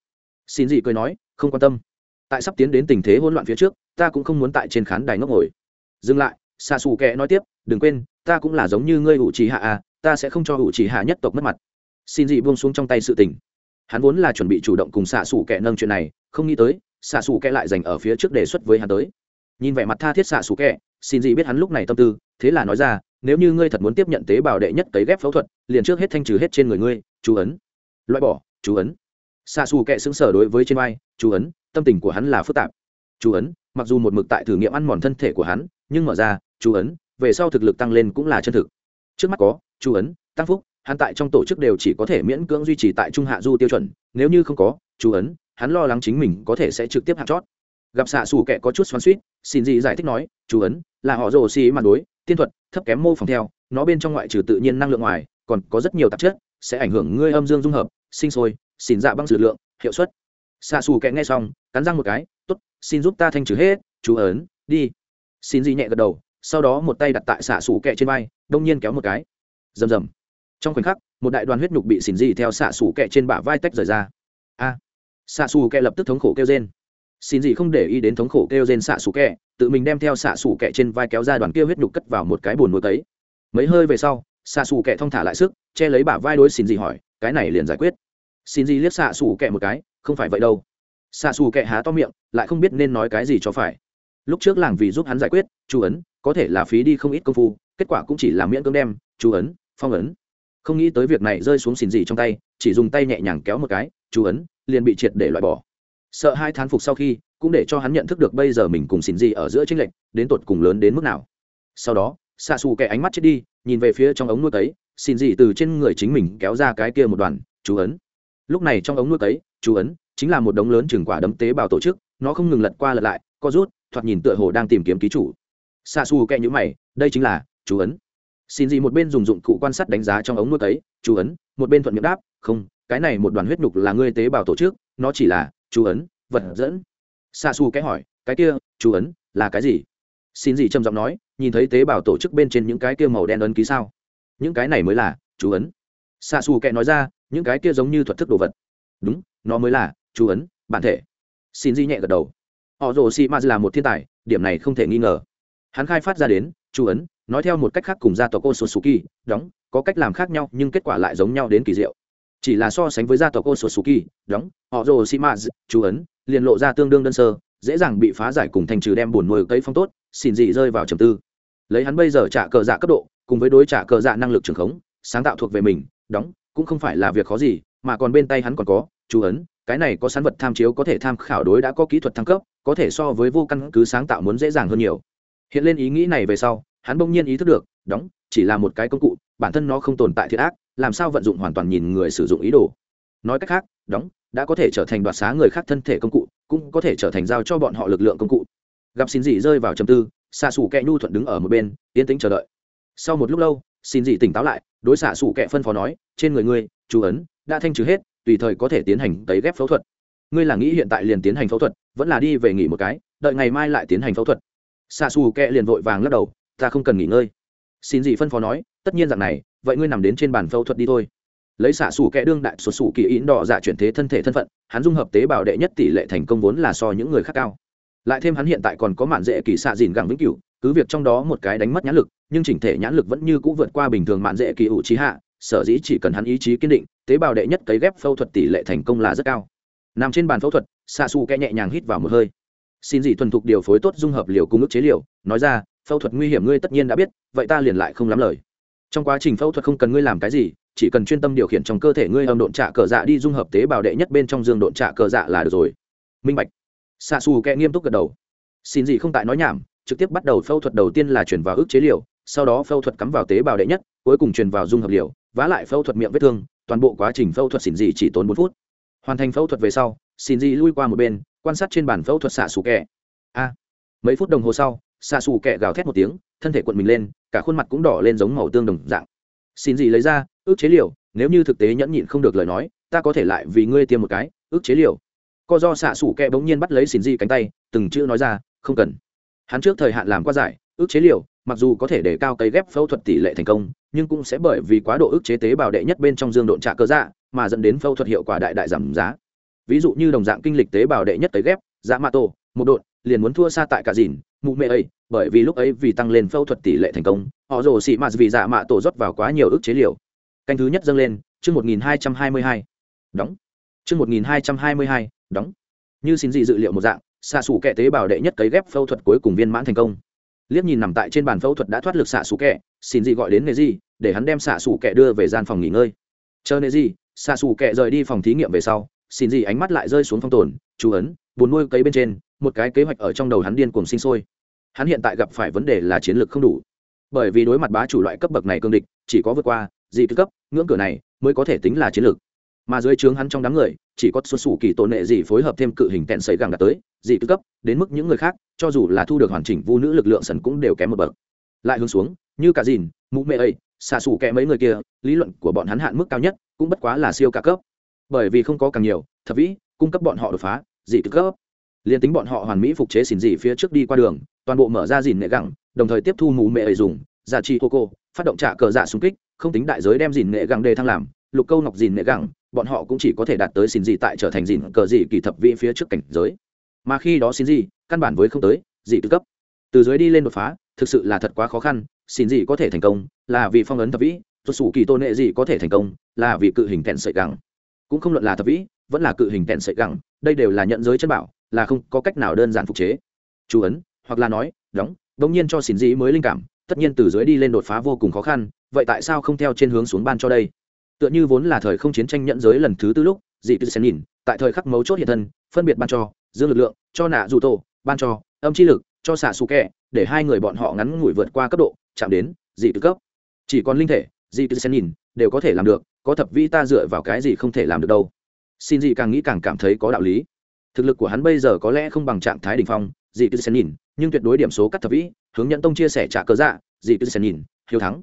Xin gì cười nói, không quan tâm. Tại sắp tiến đến tình thế hỗn loạn phía trước, ta cũng không muốn tại trên khán đài ngốc ngồi. Dừng lại xạ xù kẹ nói tiếp, đừng quên, ta cũng là giống như ngươi ủ trì hạ à ta sẽ không cho ủ trì hạ nhất tộc mất mặt xin dị buông xuống trong tay sự tình. Hắn vốn là chuẩn bị chủ động cùng xạ xù kẻ nâng chuyện này, không nghĩ tới, xạ xù kẻ lại dành ở phía trước đề xuất với hắn tới. Nhìn vẻ mặt tha thiết xạ xù kẻ, xin dị biết hắn lúc này tâm tư, thế là nói ra, nếu như ngươi thật muốn tiếp nhận tế bào đệ nhất cấy ghép phẫu thuật, liền trước hết thanh trừ hết trên người ngươi, chú ấn. Loại bỏ, chú ấn. Xạ xù Kệ xứng sở đối với trên vai, chú ấn, tâm tình của hắn là phức tạp. Chú ấn, mặc dù một mực tại thử nghiệm ăn mòn thân thể của hắn, nhưng mở ra, chú ấn, về sau thực lực tăng lên cũng là chân thực. Trước mắt có, chú ấn, tăng phúc hắn tại trong tổ chức đều chỉ có thể miễn cưỡng duy trì tại trung hạ du tiêu chuẩn, nếu như không có, chú ấn, hắn lo lắng chính mình có thể sẽ trực tiếp hạt chót. Gặp xạ xù kẻ có chút xoắn suýt xin gì giải thích nói, chú ấn, là họ rồ xì mặt đối, tiên thuật, thấp kém mô phỏng theo, nó bên trong ngoại trừ tự nhiên năng lượng ngoài, còn có rất nhiều tạp chất, sẽ ảnh hưởng ngươi âm dương dung hợp, sinh sôi xin dạ băng dược lượng, hiệu suất. Xạ xù kẻ nghe xong, cắn răng một cái t ố t xin giúp ta thanh trừ hết, chú ấn, đi. Xin gì nhẹ gật đầu, sau đó một tay đặt tại xạ xù kẹ trên vai, đông nhiên kéo một cái. Rầm rầm trong khoảnh khắc, một đại đoàn huyết nhục bị xỉn dị theo xạ xù kẹ trên bả vai tách rời ra. A! Xạ xù kẹ lập tức thống khổ kêu trên xin dị không để ý đến thống khổ kêu trên xạ xù kẹ, tự mình đem theo xạ xù kẹ trên vai kéo ra đoàn kia huyết nhục cất vào một cái bồn nuôi tấy. Mấy hơi về sau, xạ xù kẹ thong thả lại sức, che lấy bả vai đối xin dị hỏi, cái này liền giải quyết? Xin dị liếc xạ xù kẹ một cái, không phải vậy đâu. Xạ xù kẹ há to miệng, lại không biết nên nói cái gì cho phải. Lúc trước làng vì giúp hắn giải quyết chú ấn, có thể là phí đi không ít công phu, kết quả cũng chỉ là miễn cưỡng đem chú ấn, phong ấn không nghĩ tới việc này rơi xuống xìn gì trong tay, chỉ dùng tay nhẹ nhàng kéo một cái, chú ấn, liền bị triệt để loại bỏ. Sợ hai thán phục sau khi, cũng để cho hắn nhận thức được bây giờ mình cùng xìn gì ở giữa tranh lệch, đến tột cùng lớn đến mức nào. Sau đó xạ xù kẻ ánh mắt chết đi, nhìn về phía trong ống nuôi tấy xìn gì từ trên người chính mình kéo ra cái kia một đoàn, chú ấn. Lúc này trong ống nuôi tấy chú ấn chính là một đống lớn chừng quả đấm tế bào tổ chức, nó không ngừng lật qua lật lại, co rút, thoạt nhìn tựa hồ đang tìm kiếm ký chủ. Xa xù kẹ nhữ mày, đây chính là chú ấn xin gì một bên dùng dụng cụ quan sát đánh giá trong ống nuôi ấy, chú ấn, một bên thuận miệng đáp, không, cái này một đoàn huyết nhục là ngươi tế bào tổ chức, nó chỉ là, chú ấn, vật dẫn. Xa xù cái hỏi, cái kia, chú ấn, là cái gì? Xin gì trầm giọng nói, nhìn thấy tế bào tổ chức bên trên những cái kia màu đen ấn ký sao? Những cái này mới là, chú ấn. Xa xù kẽ nói ra, những cái kia giống như thuật thức đồ vật. Đúng, nó mới là, chú ấn, bản thể. Xin gì nhẹ gật đầu. Họ rồ xì maz là một thiên tài, điểm này không thể nghi ngờ hắn khai phát ra đến chú ấn nói theo một cách khác cùng gia tộc ô sô su kỳ đóng có cách làm khác nhau nhưng kết quả lại giống nhau đến kỳ diệu chỉ là so sánh với gia tộc Osotsuki, đóng, họ Orochimaru, chú ấn, liền lộ ra tương đương đơn sơ, dễ dàng bị phá giải cùng thành trừ đem buồn nuôi cây phong tốt, xin dị rơi vào trầm tư. Lấy hắn bây giờ trả cờ dạ cấp độ, cùng với đối trả cờ dạ năng lực trường khống, sáng tạo thuộc về mình, đóng, cũng không phải là việc khó gì, mà còn bên tay hắn còn có, chú ấn, cái này có sẵn vật tham chiếu có thể tham khảo đối đã có kỹ thuật thăng cấp, có thể so với vô căn cứ sáng tạo muốn dễ dàng hơn nhiều. Hiện lên ý nghĩ này về sau, hắn bỗng nhiên ý thức được, đóng, chỉ là một cái công cụ, bản thân nó không tồn tại thiệt ác, làm sao vận dụng hoàn toàn nhìn người sử dụng ý đồ. Nói cách khác đóng đã có thể trở thành đoạt xá người khác thân thể công cụ cũng có thể trở thành giao cho bọn họ lực lượng công cụ. Gặp xin dị rơi vào trầm tư xạ xù kẹ nhu thuận đứng ở một bên yên tĩnh chờ đợi. Sau một lúc lâu xin dị tỉnh táo lại đối xạ xù kẹ phân phó nói trên người ngươi chú ấn đã thanh trừ hết tùy thời có thể tiến hành tấy ghép phẫu thuật. Ngươi là nghĩ hiện tại liền tiến hành phẫu thuật vẫn là đi về nghỉ một cái đợi ngày mai lại tiến hành phẫu thuật xạ xù kẹ liền vội vàng lắc đầu, ta không cần nghỉ ngơi. Xin gì phân phó nói, tất nhiên rằng này, vậy ngươi nằm đến trên bàn phẫu thuật đi thôi. Lấy xạ xù kẹ đương đại số xù kỳ ín đỏ dạ chuyển thế thân thể thân phận, hắn dung hợp tế bào đệ nhất tỷ lệ thành công vốn là so những người khác cao. Lại thêm hắn hiện tại còn có mạn dễ kỳ xạ dìn gẳng vĩnh cửu, cứ việc trong đó một cái đánh mất nhãn lực, nhưng chỉnh thể nhãn lực vẫn như cũ vượt qua bình thường mạn dễ kỳ ủ trí hạ, sở dĩ chỉ cần hắn ý chí kiên định, tế bào đệ nhất cấy ghép phẫu thuật tỷ lệ thành công là rất cao. Nằm trên bàn phẫu thuật xạ xù kẹ nhẹ nhàng hít vào một hơi xin dị thuần thục điều phối tốt dung hợp liều cung ức chế liều, nói ra, phẫu thuật nguy hiểm ngươi tất nhiên đã biết, vậy ta liền lại không lắm lời. Trong quá trình phẫu thuật không cần ngươi làm cái gì, chỉ cần chuyên tâm điều khiển trong cơ thể ngươi âm độn trạ cờ dạ đi dung hợp tế bào đệ nhất bên trong dương độn trạ cờ dạ là được rồi. Minh bạch. Xạ xù kẹ nghiêm túc gật đầu. Xin gì không tại nói nhảm, trực tiếp bắt đầu phẫu thuật đầu tiên là chuyển vào ức chế liều, sau đó phẫu thuật cắm vào tế bào đệ nhất, cuối cùng truyền vào dung hợp liều, vá lại phẫu thuật miệng vết thương, toàn bộ quá trình phẫu thuật xin gì chỉ tốn bốn phút. Hoàn thành phẫu thuật về sau, xin gì lui qua một bên quan sát trên bàn phẫu thuật xạ xù kẹ. A. Mấy phút đồng hồ sau, xạ xù kẹ gào thét một tiếng, thân thể cuộn mình lên, cả khuôn mặt cũng đỏ lên giống màu tương đồng dạng. Xin gì lấy ra, ước chế liều, nếu như thực tế nhẫn nhịn không được lời nói, ta có thể lại vì ngươi tiêm một cái, ước chế liều. Co do xạ xù kẹ bỗng nhiên bắt lấy xin gì cánh tay, từng chữ nói ra, không cần. Hắn trước thời hạn làm qua giải, ước chế liều, mặc dù có thể để cao cấy ghép phẫu thuật tỷ lệ thành công, nhưng cũng sẽ bởi vì quá độ ức chế tế bào đệ nhất bên trong dương độn trạ cơ dạ mà dẫn đến phẫu thuật hiệu quả đại đại giảm giá ví dụ như đồng dạng kinh lịch tế bào đệ nhất tới ghép dạ mạ tổ một đội liền muốn thua xa tại cả dìn mụ mẹ ấy bởi vì lúc ấy vì tăng lên phẫu thuật tỷ lệ thành công họ rồ xị mạt vì dạ mạ tổ rót vào quá nhiều ức chế liều canh thứ nhất dâng lên chương một nghìn hai trăm hai mươi hai. Đóng. Chương một nghìn hai trăm hai mươi hai đóng. Như xin gì dự liệu một dạng xạ xù kẹ tế bào đệ nhất cấy ghép phẫu thuật cuối cùng viên mãn thành công. Liếc nhìn nằm tại trên bàn phẫu thuật đã thoát lực xạ xù kẹ xin gì gọi đến nệ gì, để hắn đem xạ xù kẹ đưa về gian phòng nghỉ ngơi. Chờ nệ gì, xạ xù kẹ rời đi phòng thí nghiệm về sau xin gì ánh mắt lại rơi xuống phong tồn, chú ấn, buồn nuôi cấy bên trên, một cái kế hoạch ở trong đầu hắn điên cuồng sinh sôi. Hắn hiện tại gặp phải vấn đề là chiến lược không đủ. Bởi vì đối mặt bá chủ loại cấp bậc này cương địch, chỉ có vượt qua dị cấp, ngưỡng cửa này, mới có thể tính là chiến lược. Mà dưới trướng hắn trong đám người, chỉ có xuất xù kỳ tổn nệ gì phối hợp thêm cự hình tẹn sấy gàng đạt tới dị cấp, đến mức những người khác, cho dù là thu được hoàn chỉnh vu nữ lực lượng sần cũng đều kém một bậc. Lại hướng xuống, như cả dìn mụ mẹ ấy, xạ xù kẹ mấy người kia, lý luận của bọn hắn hạn mức cao nhất, cũng bất quá là siêu cả cấp bởi vì không có càng nhiều, thập vĩ, cung cấp bọn họ đột phá, dị cấp liền tính bọn họ hoàn mỹ phục chế xỉn dị phía trước đi qua đường, toàn bộ mở ra dìn nệ gẳng, đồng thời tiếp thu mù mệ ấy dùng, giả trị hô cô, phát động trả cờ dạ xung kích, không tính đại giới đem dìn nệ gẳng đề thăng làm. Lục câu ngọc dìn nệ gẳng, bọn họ cũng chỉ có thể đạt tới xin dị tại trở thành dìn cờ dị kỳ thập vị phía trước cảnh giới. Mà khi đó xin dị, căn bản với không tới, dị tư cấp từ dưới đi lên đột phá, thực sự là thật quá khó khăn xin dị có thể thành công, là vì phong ấn thập vĩ tuột sủ kỳ tôn nệ dị có thể thành công, là vì cự hình thẹn sợi gẳng cũng không luận là thập vĩ, vẫn là cự hình tèn sợi gẳng, đây đều là nhận giới chân bảo, là không có cách nào đơn giản phục chế. Chú ấn, hoặc là nói, đóng, đống nhiên cho xin dĩ mới linh cảm, tất nhiên từ dưới đi lên đột phá vô cùng khó khăn, vậy tại sao không theo trên hướng xuống ban cho đây? Tựa như vốn là thời không chiến tranh nhận giới lần thứ tư lúc, dị tư xen nhìn, tại thời khắc mấu chốt hiện thân, phân biệt ban cho, dương lực lượng, cho nạ dù tổ, ban cho, âm chi lực, cho xạ xù kẹ, để hai người bọn họ ngắn ngủi vượt qua cấp độ, chạm đến, dị tư cấp. Chỉ còn linh thể, dị tư xen nhìn, đều có thể làm được có thập vi ta dựa vào cái gì không thể làm được đâu. Xin dị càng nghĩ càng cảm thấy có đạo lý. Thực lực của hắn bây giờ có lẽ không bằng trạng thái đ ỉ n h phong dị cứ sẽ nhìn, nhưng tuyệt đối điểm số cắt thập vĩ, hướng nhận tông chia sẻ trả cớ dạ dị cứ sẽ nhìn, hiếu thắng.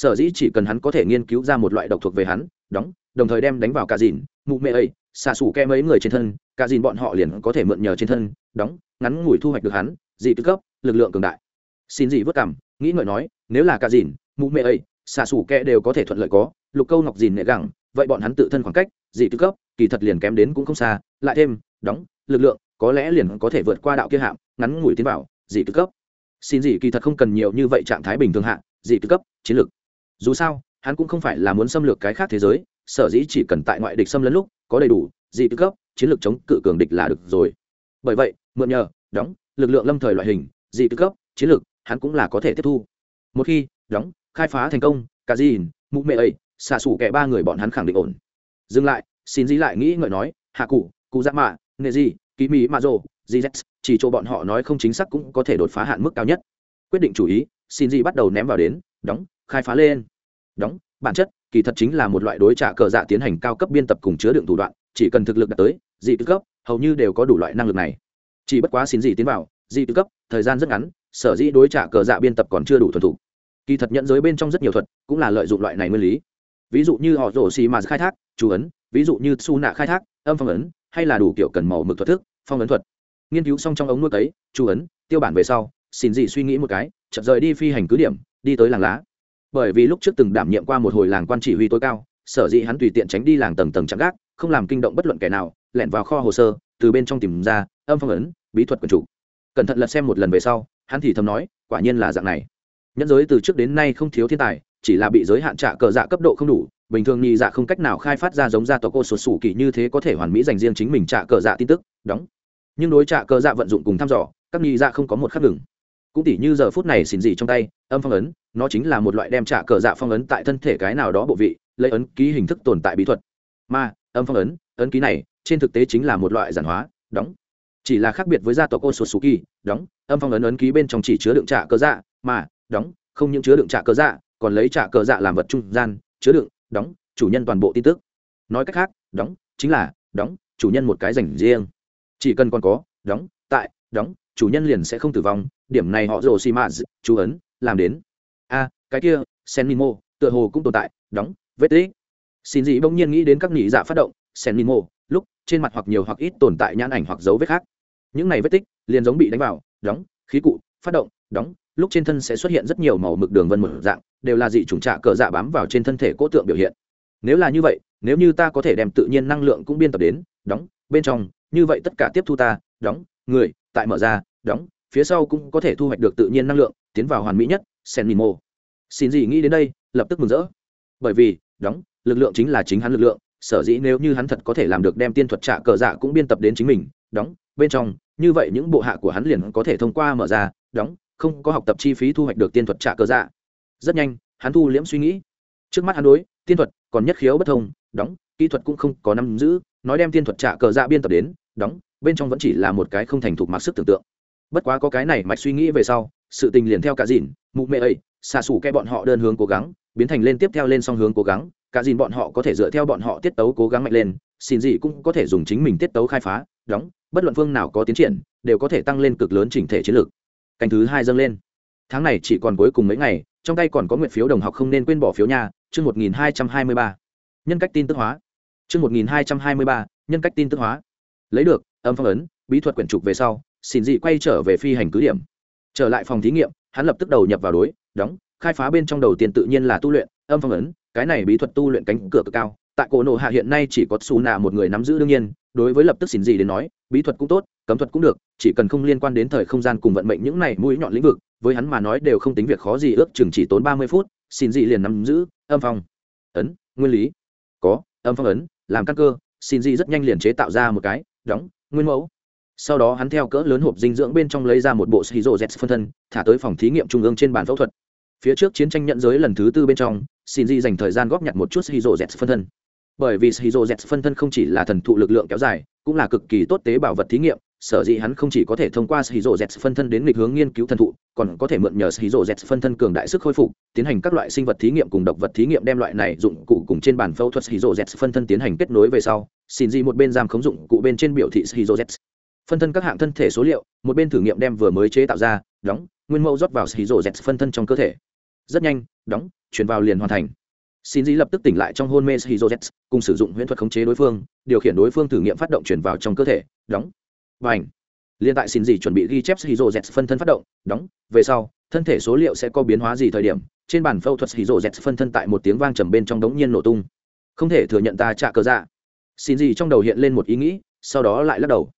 Sở dĩ chỉ cần hắn có thể nghiên cứu ra một loại độc thuộc về hắn, đóng, đồng thời đem đánh vào cả dìn, mụ mẹ ấy xả sủ ke mấy người trên thân, cả dìn bọn họ liền có thể mượn nhờ trên thân, đóng, ngắn ngủi thu hoạch được hắn dị cứ cấp, lực lượng cường đại. Xin dị vất cảm, nghĩ ngợi nói, nếu là cả dìn, mụ mẹ ấy xạ xủ kẹ đều có thể thuận lợi có, lục câu ngọc dìn nệ gẳng, vậy bọn hắn tự thân khoảng cách, dị tư cấp, kỳ thật liền kém đến cũng không xa, lại thêm, đóng, lực lượng, có lẽ liền có thể vượt qua đạo kia hạng ngắn ngủi tiến vào, dị tư cấp. Xin dị kỳ thật không cần nhiều như vậy trạng thái bình thường hạ, dị tư cấp, chiến lược. Dù sao, hắn cũng không phải là muốn xâm lược cái khác thế giới, sở dĩ chỉ cần tại ngoại địch xâm lấn lúc, có đầy đủ, dị tư cấp, chiến lược chống cự cường địch là được rồi. Bởi vậy, mượn nhờ, đóng, lực lượng lâm thời loại hình, dị tư cấp, chiến lược, hắn cũng là có thể tiếp thu. Một khi, đóng khai phá thành công, cả gì mụ mẹ ấy, xả xủ kẻ ba người bọn hắn khẳng định ổn. Dừng lại, xin dĩ lại nghĩ ngợi nói, hạ cụ cụ dạ mạ nghệ gì, ký mỹ mạ rồ gz chỉ chỗ bọn họ nói không chính xác cũng có thể đột phá hạn mức cao nhất. Quyết định chủ ý, xin dĩ bắt đầu ném vào đến, đóng, khai phá lên. Đóng, bản chất, kỳ thật chính là một loại đối trả cờ dạ tiến hành cao cấp biên tập cùng chứa đựng thủ đoạn, chỉ cần thực lực đạt tới dị tư cấp, hầu như đều có đủ loại năng lực này. Chỉ bất quá xin dị tiến vào dị tư cấp, thời gian rất ngắn, sở dĩ đối trả cờ dạ biên tập còn chưa đủ thuần thủ kỳ thật nhận giới bên trong rất nhiều thuật cũng là lợi dụng loại này nguyên lý. Ví dụ như họ rổ xì mà khai thác, chú ấn, ví dụ như su nạ khai thác, âm phong ấn, hay là đủ kiểu cần màu mực thuật thức, phong ấn thuật. Nghiên cứu xong trong ống nuôi cấy, chú ấn, tiêu bản về sau, xin dị suy nghĩ một cái, chợt rời đi phi hành cứ điểm, đi tới làng lá. Bởi vì lúc trước từng đảm nhiệm qua một hồi làng quan chỉ huy tối cao, sở dĩ hắn tùy tiện tránh đi làng tầng tầng chạm gác, không làm kinh động bất luận kẻ nào, lẻn vào kho hồ sơ, từ bên trong tìm ra âm phong ấn, bí thuật quần chủ. Cẩn thận lật xem một lần về sau, hắn thì thầm nói, quả nhiên là dạng này nhân giới từ trước đến nay không thiếu thiên tài chỉ là bị giới hạn trả cờ dạ cấp độ không đủ bình thường nhị dạ không cách nào khai phát ra giống gia tộc cô sột sủ kỳ như thế có thể hoàn mỹ dành riêng chính mình trả cờ dạ tin tức đóng. Nhưng đối trả cờ dạ vận dụng cùng thăm dò các nhị dạ không có một khắc ngừng. Cũng tỉ như giờ phút này xin gì trong tay âm phong ấn nó chính là một loại đem trả cờ dạ phong ấn tại thân thể cái nào đó bộ vị lấy ấn ký hình thức tồn tại bí thuật. Mà âm phong ấn ấn ký này trên thực tế chính là một loại giản hóa đóng. Chỉ là khác biệt với gia tộc kỳ. đóng, âm phong ấn ấn ký bên trong chỉ chứa đựng trả cờ dạ, mà đóng, không những chứa đựng trả cờ dạ, còn lấy trả cờ dạ làm vật trung gian, chứa đựng, đóng, chủ nhân toàn bộ tin tức. Nói cách khác, đóng, chính là đóng, chủ nhân một cái dành riêng. Chỉ cần còn có, đóng, tại, đóng, chủ nhân liền sẽ không tử vong, điểm này họ Rosimaz, chú ấn, làm đến. A, cái kia, Senimo, tựa hồ cũng tồn tại, đóng, vết tích. Xin gì bỗng nhiên nghĩ đến các nhị dạ phát động, Senimo, lúc trên mặt hoặc nhiều hoặc ít tồn tại nhãn ảnh hoặc dấu vết khác những này vết tích liền giống bị đánh vào đóng khí cụ phát động đóng lúc trên thân sẽ xuất hiện rất nhiều màu mực đường vân một dạng, đều là dị chủng trạ cờ dạ bám vào trên thân thể cỗ tượng biểu hiện. Nếu là như vậy, nếu như ta có thể đem tự nhiên năng lượng cũng biên tập đến, đóng, bên trong, như vậy tất cả tiếp thu ta, đóng, người, tại mở ra, đóng, phía sau cũng có thể thu hoạch được tự nhiên năng lượng, tiến vào hoàn mỹ nhất, sen mimo xin gì nghĩ đến đây, lập tức mừng rỡ. Bởi vì, đóng, lực lượng chính là chính hắn lực lượng, sở dĩ nếu như hắn thật có thể làm được đem tiên thuật trạ cờ dạ cũng biên tập đến chính mình, đóng, bên trong, như vậy những bộ hạ của hắn liền có thể thông qua mở ra, đóng không có học tập chi phí thu hoạch được tiên thuật trả cơ dạ. Rất nhanh, hắn thu liễm suy nghĩ. Trước mắt hắn đối, tiên thuật còn nhất khiếu bất thông, đóng, kỹ thuật cũng không có nắm giữ, nói đem tiên thuật trả cờ dạ biên tập đến, đóng, bên trong vẫn chỉ là một cái không thành thục mặc sức tưởng tượng. Bất quá có cái này mạch suy nghĩ về sau, sự tình liền theo cả dìn, mụ mẹ ấy, xà xủ cái bọn họ đơn hướng cố gắng, biến thành lên tiếp theo lên song hướng cố gắng, cả dìn bọn họ có thể dựa theo bọn họ tiết tấu cố gắng mạnh lên, xin gì cũng có thể dùng chính mình tiết tấu khai phá, đóng, bất luận phương nào có tiến triển, đều có thể tăng lên cực lớn chỉnh thể chiến lược canh thứ hai dâng lên. Tháng này chỉ còn cuối cùng mấy ngày, trong tay còn có nguyện phiếu đồng học không nên quên bỏ phiếu nhà chương một nghìn hai trăm hai mươi ba. Nhân cách tin tức hóa. Chương một nghìn hai trăm hai mươi ba, nhân cách tin tức hóa. Lấy được, âm phong ấn, bí thuật quyển trục về sau, xin dị quay trở về phi hành cứ điểm. Trở lại phòng thí nghiệm, hắn lập tức đầu nhập vào đối, đóng, khai phá bên trong đầu tiên tự nhiên là tu luyện, âm phong ấn, cái này bí thuật tu luyện cánh cửa cực cao. Tại cổ nộ hạ hiện nay chỉ có xù nạ một người nắm giữ đương nhiên, đối với lập tức xin dị đến nói, bí thuật cũng tốt cấm thuật cũng được, chỉ cần không liên quan đến thời không gian cùng vận mệnh những này mũi nhọn lĩnh vực, với hắn mà nói đều không tính việc khó gì ước chừng chỉ tốn ba mươi phút, xin dị liền nắm giữ, âm phong, ấn, nguyên lý. Có, âm phong ấn, làm căn cơ, xin dị rất nhanh liền chế tạo ra một cái, đóng, nguyên mẫu. Sau đó hắn theo cỡ lớn hộp dinh dưỡng bên trong lấy ra một bộ shizu z phân thân, thả tới phòng thí nghiệm trung ương trên bàn phẫu thuật. Phía trước chiến tranh nhận giới lần thứ tư bên trong, xin di dành thời gian góp nhặt một chút shizu z phân thân. Bởi vì shizu z phân thân không chỉ là thần thụ lực lượng kéo dài, cũng là cực kỳ tốt tế bảo vật thí nghiệm sở dĩ hắn không chỉ có thể thông qua shizu z phân thân đến nghịch hướng nghiên cứu thần thụ, còn có thể mượn nhờ shizu z phân thân cường đại sức khôi phục, tiến hành các loại sinh vật thí nghiệm cùng độc vật thí nghiệm đem loại này dụng cụ cùng trên bàn phẫu thuật shizu z phân thân tiến hành kết nối về sau, xin di một bên giam khống dụng cụ bên trên biểu thị shizu z phân thân các hạng thân thể số liệu, một bên thử nghiệm đem vừa mới chế tạo ra, đóng, nguyên mẫu rót vào shizu z phân thân trong cơ thể. Rất nhanh, đóng, chuyển vào liền hoàn thành. Xin dĩ lập tức tỉnh lại trong hôn mê hizozet cùng sử dụng huyễn thuật khống chế đối phương, điều khiển đối phương thử nghiệm phát động chuyển vào trong cơ thể, đóng và ảnh. Liên tại xin gì chuẩn bị ghi chép hizozet phân thân phát động, đóng, về sau, thân thể số liệu sẽ có biến hóa gì thời điểm, trên bản phẫu thuật hizozet phân thân tại một tiếng vang trầm bên trong đống nhiên nổ tung. Không thể thừa nhận ta trả cờ dạ. Xin gì trong đầu hiện lên một ý nghĩ, sau đó lại lắc đầu.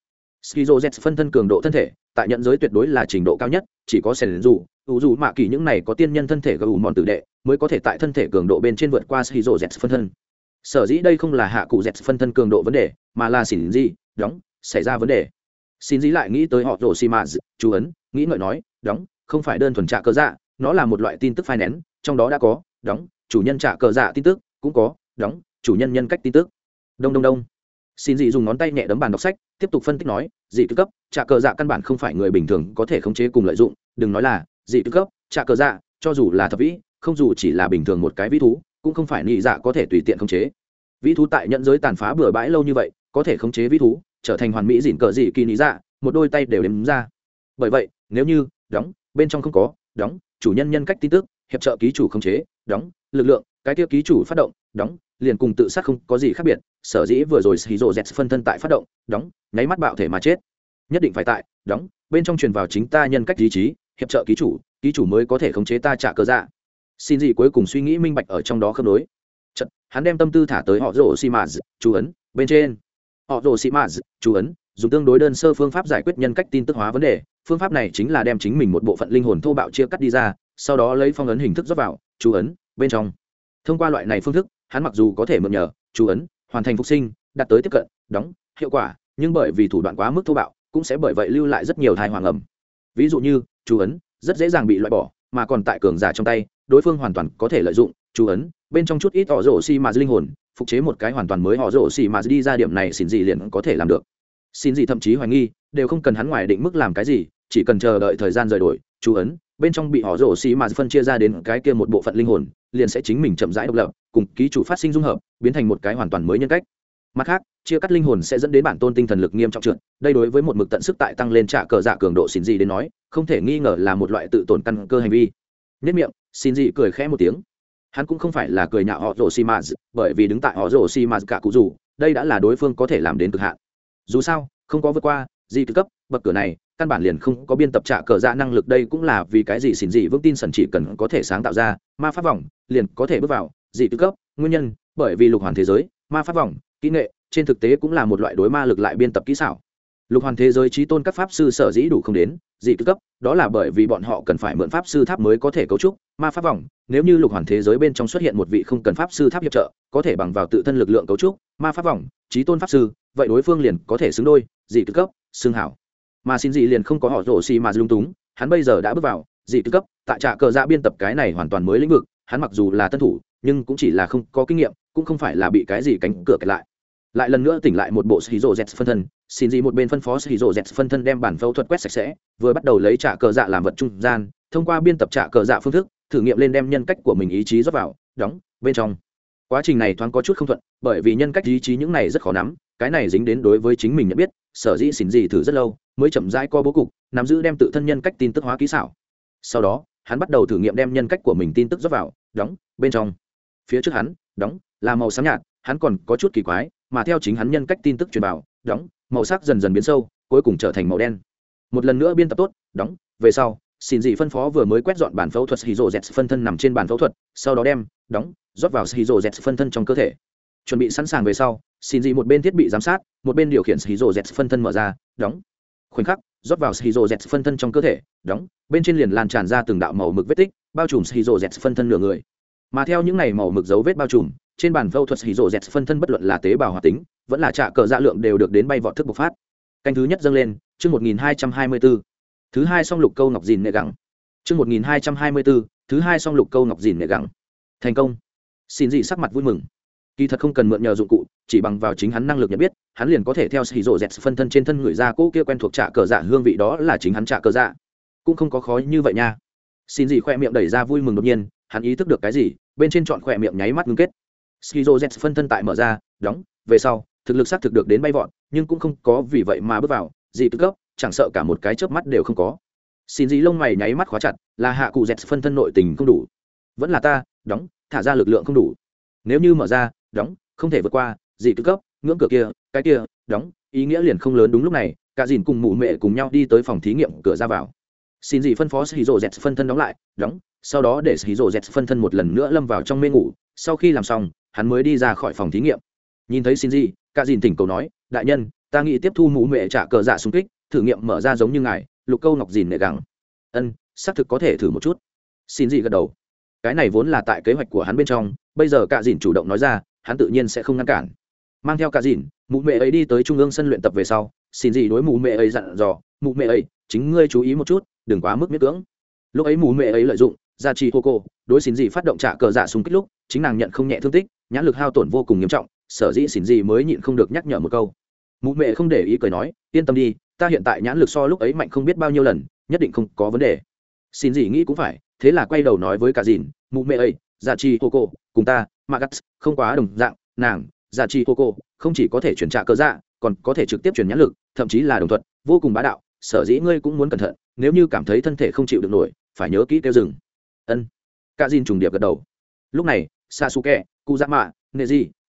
Skizo z phân thân cường độ thân thể, tại nhận giới tuyệt đối là trình độ cao nhất, chỉ có sẻn dù ủ dù mạ kỳ những này có tiên nhân thân thể gù mòn tử đệ, mới có thể tại thân thể cường độ bên trên vượt qua skizo z phân thân. Sở dĩ đây không là hạ cụ z phân thân cường độ vấn đề, mà là xỉn gì đóng, xảy ra vấn đề xin dĩ lại nghĩ tới họ rổ xì mạ chú ấn, nghĩ ngợi nói, đóng, không phải đơn thuần trả cờ dạ nó là một loại tin tức phai nén trong đó đã có, đóng, chủ nhân trả cờ dạ tin tức, cũng có, đóng, chủ nhân nhân cách tin tức. Đông đông đông. Xin dị dùng ngón tay nhẹ đấm bàn đọc sách, tiếp tục phân tích nói dị tư cấp, trả cờ dạ căn bản không phải người bình thường có thể khống chế cùng lợi dụng, đừng nói là dị tư cấp, trả cờ dạ cho dù là thập vĩ, không dù chỉ là bình thường một cái vĩ thú, cũng không phải nhị dạ có thể tùy tiện khống chế. Vĩ thú tại nhận giới tàn phá bừa bãi lâu như vậy, có thể khống chế vĩ thú trở thành hoàn mỹ dịn cờ dị kỳ lý dạ một đôi tay đều đếm ra. Bởi vậy nếu như đóng bên trong không có đóng chủ nhân nhân cách tin tức hiệp trợ ký chủ khống chế đóng lực lượng cái tiêu ký chủ phát động đóng liền cùng tự sát không có gì khác biệt sở dĩ vừa rồi xì rộ dẹt phân thân tại phát động đóng nháy mắt bạo thể mà chết. Nhất định phải tại đóng bên trong truyền vào chính ta nhân cách ý chí hiệp trợ ký chủ ký chủ mới có thể khống chế ta trả cơ dạ. Xin gì cuối cùng suy nghĩ minh bạch ở trong đó khớp nối. Chật, hắn đem tâm tư thả tới họ rổ xi mã chú ấn bên trên họ rồ sĩ maz chú ấn, dùng tương đối đơn sơ phương pháp giải quyết nhân cách tin tức hóa vấn đề. Phương pháp này chính là đem chính mình một bộ phận linh hồn thô bạo chia cắt đi ra, sau đó lấy phong ấn hình thức rót vào, chú ấn, bên trong. Thông qua loại này phương thức, hắn mặc dù có thể mượn nhờ, chú ấn, hoàn thành phục sinh, đạt tới tiếp cận, đóng, hiệu quả, nhưng bởi vì thủ đoạn quá mức thô bạo, cũng sẽ bởi vậy lưu lại rất nhiều thai hoàng ẩm. Ví dụ như, chú ấn, rất dễ dàng bị loại bỏ, mà còn tại cường giả trong tay, đối phương hoàn toàn có thể lợi dụng, chú ấn, bên trong chút ít họ rổ xi mà linh hồn phục chế một cái hoàn toàn mới họ rổ xì mà đi ra điểm này xin gì liền có thể làm được. Xin gì thậm chí hoài nghi, đều không cần hắn ngoài định mức làm cái gì, chỉ cần chờ đợi thời gian rời đổi, chú ấn, bên trong bị họ rổ xì mà phân chia ra đến cái kia một bộ phận linh hồn, liền sẽ chính mình chậm rãi độc lập, cùng ký chủ phát sinh dung hợp, biến thành một cái hoàn toàn mới nhân cách. Mặt khác, chia cắt linh hồn sẽ dẫn đến bản tôn tinh thần lực nghiêm trọng trượt, đây đối với một mực tận sức tại tăng lên trả cờ dạ cường độ xin gì đến nói, không thể nghi ngờ là một loại tự tổn căn cơ hành vi. Nhất miệng, xin gì cười khẽ một tiếng hắn cũng không phải là cười nhạo họ rổ xi maz bởi vì đứng tại họ rổ xi maz cả cụ dù, đây đã là đối phương có thể làm đến cực hạn. Dù sao, không có vượt qua gì thứ cấp, bậc cửa này, căn bản liền không có biên tập trả cờ Ra năng lực, đây cũng là vì cái gì xỉn gì vững tin sần chỉ cần có thể sáng tạo ra ma pháp vòng, liền có thể bước vào dị tư cấp. Nguyên nhân, bởi vì lục hoàn thế giới, ma pháp vòng, kỹ nghệ, trên thực tế cũng là một loại đối ma lực lại biên tập kỹ xảo. Lục hoàn thế giới trí tôn các pháp sư sở dĩ đủ không đến dị tư cấp, đó là bởi vì bọn họ cần phải mượn pháp sư tháp mới có thể cấu trúc ma pháp vòng, nếu như lục hoàn thế giới bên trong xuất hiện một vị không cần pháp sư tháp hiệp trợ, có thể bằng vào tự thân lực lượng cấu trúc, ma pháp vòng trí tôn pháp sư, vậy đối phương liền có thể xứng đôi, dị tư cấp xương hảo. Mà xin dị liền không có họ rổ xì mà lung túng, hắn bây giờ đã bước vào, dị tư cấp, tại trạ cờ dạ biên tập cái này hoàn toàn mới lĩnh vực, hắn mặc dù là tân thủ, nhưng cũng chỉ là không có kinh nghiệm, cũng không phải là bị cái gì cánh cửa kẹt lại. Lại lần nữa tỉnh lại một bộ shizu z phân thân, xin gì một bên phân phó shizu z phân thân đem bản phẫu thuật quét sạch sẽ, vừa bắt đầu lấy trả cờ dạ làm vật trung gian, thông qua biên tập trả cờ dạ phương thức thử nghiệm lên đem nhân cách của mình ý chí rót vào, đóng, bên trong. Quá trình này thoáng có chút không thuận, bởi vì nhân cách ý chí những này rất khó nắm, cái này dính đến đối với chính mình nhận biết, sở dĩ xin gì thử rất lâu, mới chậm rãi co bố cục, nắm giữ đem tự thân nhân cách tin tức hóa kỹ xảo. Sau đó, hắn bắt đầu thử nghiệm đem nhân cách của mình tin tức rót vào, đóng, bên trong. Phía trước hắn, đóng, là màu xám nhạt, hắn còn có chút kỳ quái, mà theo chính hắn nhân cách tin tức truyền vào, đóng, màu sắc dần dần biến sâu, cuối cùng trở thành màu đen. Một lần nữa biên tập tốt, đóng, về sau xin dị phân phó vừa mới quét dọn bản phẫu thuật hydro z phân thân nằm trên bàn phẫu thuật, sau đó đem, đóng, rót vào hydro z phân thân trong cơ thể. Chuẩn bị sẵn sàng về sau, xin dị một bên thiết bị giám sát, một bên điều khiển hydro z phân thân mở ra, đóng. Khoảnh khắc, rót vào hydro z phân thân trong cơ thể, đóng. Bên trên liền lan tràn ra từng đạo màu mực vết tích, bao trùm hydro z phân thân nửa người. Mà theo những ngày màu mực dấu vết bao trùm, trên bàn phẫu thuật hydro z phân thân bất luận là tế bào hoạt tính, vẫn là trạ cờ dạ lượng đều được đến bay vọt thức bộc phát. Canh thứ nhất dâng lên, chương một nghìn hai trăm hai mươi bốn thứ hai song lục câu ngọc dìn nệ gẳng. Chương một nghìn hai trăm hai mươi bốn thứ hai song lục câu ngọc dìn nệ gẳng. Thành công. Xin dị sắc mặt vui mừng. Kỳ thật không cần mượn nhờ dụng cụ, chỉ bằng vào chính hắn năng lực nhận biết, hắn liền có thể theo xì rộ dẹt phân thân trên thân người ra cũ kia quen thuộc trạ cờ dạ hương vị đó là chính hắn trạ cờ dạ. Cũng không có khó như vậy nha. Xin dị khoe miệng đẩy ra vui mừng đột nhiên, hắn ý thức được cái gì, bên trên trọn khoe miệng nháy mắt ngưng kết. Xì rộ dẹt phân thân tại mở ra, đóng, về sau, thực lực xác thực được đến bay vọn nhưng cũng không có vì vậy mà bước vào, dị tức cấp chẳng sợ cả một cái chớp mắt đều không có. Xin dị lông mày nháy mắt khóa chặt, là hạ cụ dẹt phân thân nội tình không đủ. Vẫn là ta, đóng, thả ra lực lượng không đủ. Nếu như mở ra, đóng, không thể vượt qua gì tức cấp, ngưỡng cửa kia, cái kia, đóng, ý nghĩa liền không lớn đúng lúc này, cả dìn cùng mụ mẹ cùng nhau đi tới phòng thí nghiệm cửa ra vào. Xin dị phân phó xì rồ dẹt phân thân đóng lại, đóng, sau đó để xì rồ dẹt phân thân một lần nữa lâm vào trong mê ngủ. Sau khi làm xong, hắn mới đi ra khỏi phòng thí nghiệm. Nhìn thấy xin dị cả dìn thỉnh cầu nói, đại nhân, ta nghĩ tiếp thu mụ mẹ trả cờ dạ xung kích thử nghiệm mở ra giống như ngài, lục câu ngọc dìn nệ gắng ân, xác thực có thể thử một chút. Xin dị gật đầu. Cái này vốn là tại kế hoạch của hắn bên trong, bây giờ cả dìn chủ động nói ra, hắn tự nhiên sẽ không ngăn cản. Mang theo cả dìn, mụ mẹ ấy đi tới trung ương sân luyện tập về sau, xin gì đối mụ mẹ ấy dặn dò, mụ mẹ ấy, chính ngươi chú ý một chút, đừng quá mức miết cưỡng. Lúc ấy mụ mẹ ấy lợi dụng, gia trì hô cô, đối xin gì phát động trả cờ dạ súng kích lúc, chính nàng nhận không nhẹ thương tích, nhãn lực hao tổn vô cùng nghiêm trọng, sở dĩ xin gì mới nhịn không được nhắc nhở một câu. Mụ mẹ không để ý cười nói, yên tâm đi ta hiện tại nhãn lực so lúc ấy mạnh không biết bao nhiêu lần, nhất định không có vấn đề. Xin gì nghĩ cũng phải, thế là quay đầu nói với cả dìn, mụ mẹ ấy giả chi hô cô cùng ta magas không quá đồng dạng, nàng giả chi hô cô không chỉ có thể chuyển trả cơ dạ còn có thể trực tiếp chuyển nhãn lực, thậm chí là đồng thuận, vô cùng bá đạo, sở dĩ ngươi cũng muốn cẩn thận, nếu như cảm thấy thân thể không chịu được nổi, phải nhớ kỹ kêu rừng ân. Cả dìn trùng điệp gật đầu. Lúc này, sasuke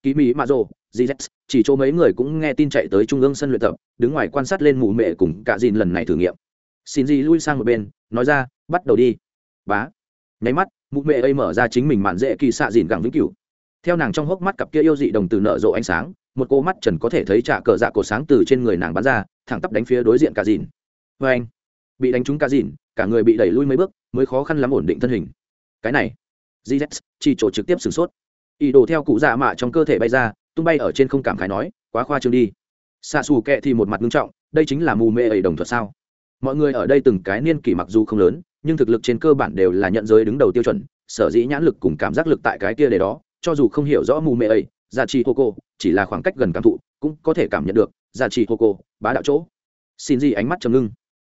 ký mỹ mạ rồ gz chỉ chỗ mấy người cũng nghe tin chạy tới trung ương sân luyện tập, đứng ngoài quan sát lên mụ mẹ cùng cả dìn lần này thử nghiệm. Xin gì lui sang một bên, nói ra, bắt đầu đi. Bá. Nháy mắt mụ mẹ ấy mở ra chính mình mạn dễ kỳ xạ dìn gẳng vĩnh cửu. Theo nàng trong hốc mắt cặp kia yêu dị đồng từ nở rộ ánh sáng, một cô mắt trần có thể thấy trả cờ dạ cổ sáng từ trên người nàng bắn ra, thẳng tắp đánh phía đối diện cả dìn. Vê anh, bị đánh trúng cả dìn, cả người bị đẩy lui mấy bước, mới khó khăn lắm ổn định thân hình. Cái này gz chỉ chỗ trực tiếp sửng sốt ý đồ theo cụ dạ mạ trong cơ thể bay ra, tung bay ở trên không cảm khái nói, quá khoa trương đi. Xa xù kệ thì một mặt nghiêm trọng, đây chính là mù mê ẩy đồng thuật sao? Mọi người ở đây từng cái niên kỷ mặc dù không lớn, nhưng thực lực trên cơ bản đều là nhận giới đứng đầu tiêu chuẩn, sở dĩ nhãn lực cùng cảm giác lực tại cái kia để đó, cho dù không hiểu rõ mù mê ấy dạ giá trị hô cô chỉ là khoảng cách gần cảm thụ, cũng có thể cảm nhận được dạ giá trị hô cô, bá đạo chỗ. Xin gì ánh mắt trầm ngưng.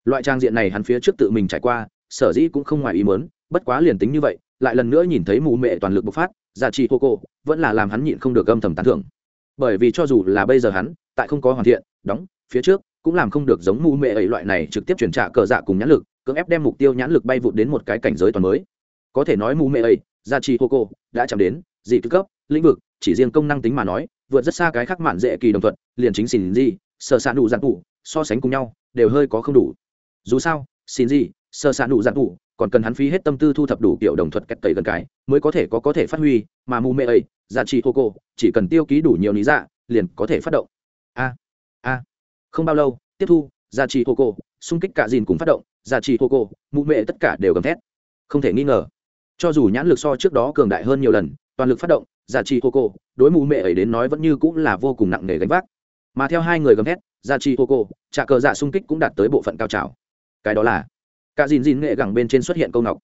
Loại trang diện này hắn phía trước tự mình trải qua, sở dĩ cũng không ngoài ý mớn bất quá liền tính như vậy lại lần nữa nhìn thấy mù mệ toàn lực bộc phát dạ giả trị hô cô vẫn là làm hắn nhịn không được âm thầm tán thưởng. Bởi vì cho dù là bây giờ hắn, tại không có hoàn thiện, đóng, phía trước, cũng làm không được giống mù mệ ấy loại này trực tiếp chuyển trả cờ dạ cùng nhãn lực, cưỡng ép đem mục tiêu nhãn lực bay vụt đến một cái cảnh giới toàn mới. Có thể nói mù mệ ấy gia trì hô cô đã chạm đến dị tư cấp, lĩnh vực, chỉ riêng công năng tính mà nói, vượt rất xa cái khác mạn dễ kỳ đồng thuận, liền chính xin gì sợ sạn đủ giản tủ so sánh cùng nhau, đều hơi có không đủ. Dù sao, xin gì sợ sạn đủ giản tủ còn cần hắn phí hết tâm tư thu thập đủ kiểu đồng thuật cách tẩy gần cái, mới có thể có có thể phát huy, mà mù mê ấy giá trị hô cô, chỉ cần tiêu ký đủ nhiều lý dạ liền có thể phát động. A a, không bao lâu, tiếp thu giá trị hô cô, xung kích cả dìn cùng phát động giá trị hô cô, mù mê tất cả đều gầm thét. Không thể nghi ngờ, cho dù nhãn lực so trước đó cường đại hơn nhiều lần, toàn lực phát động giá trị hô cô, đối mù mẹ ấy đến nói vẫn như cũng là vô cùng nặng nề gánh vác. Mà theo hai người gầm thét giá trị hô cô, trả cờ dạ xung kích cũng đạt tới bộ phận cao trào. Cái đó là cả dìn dìn nghệ gẳng bên trên xuất hiện câu ngọc.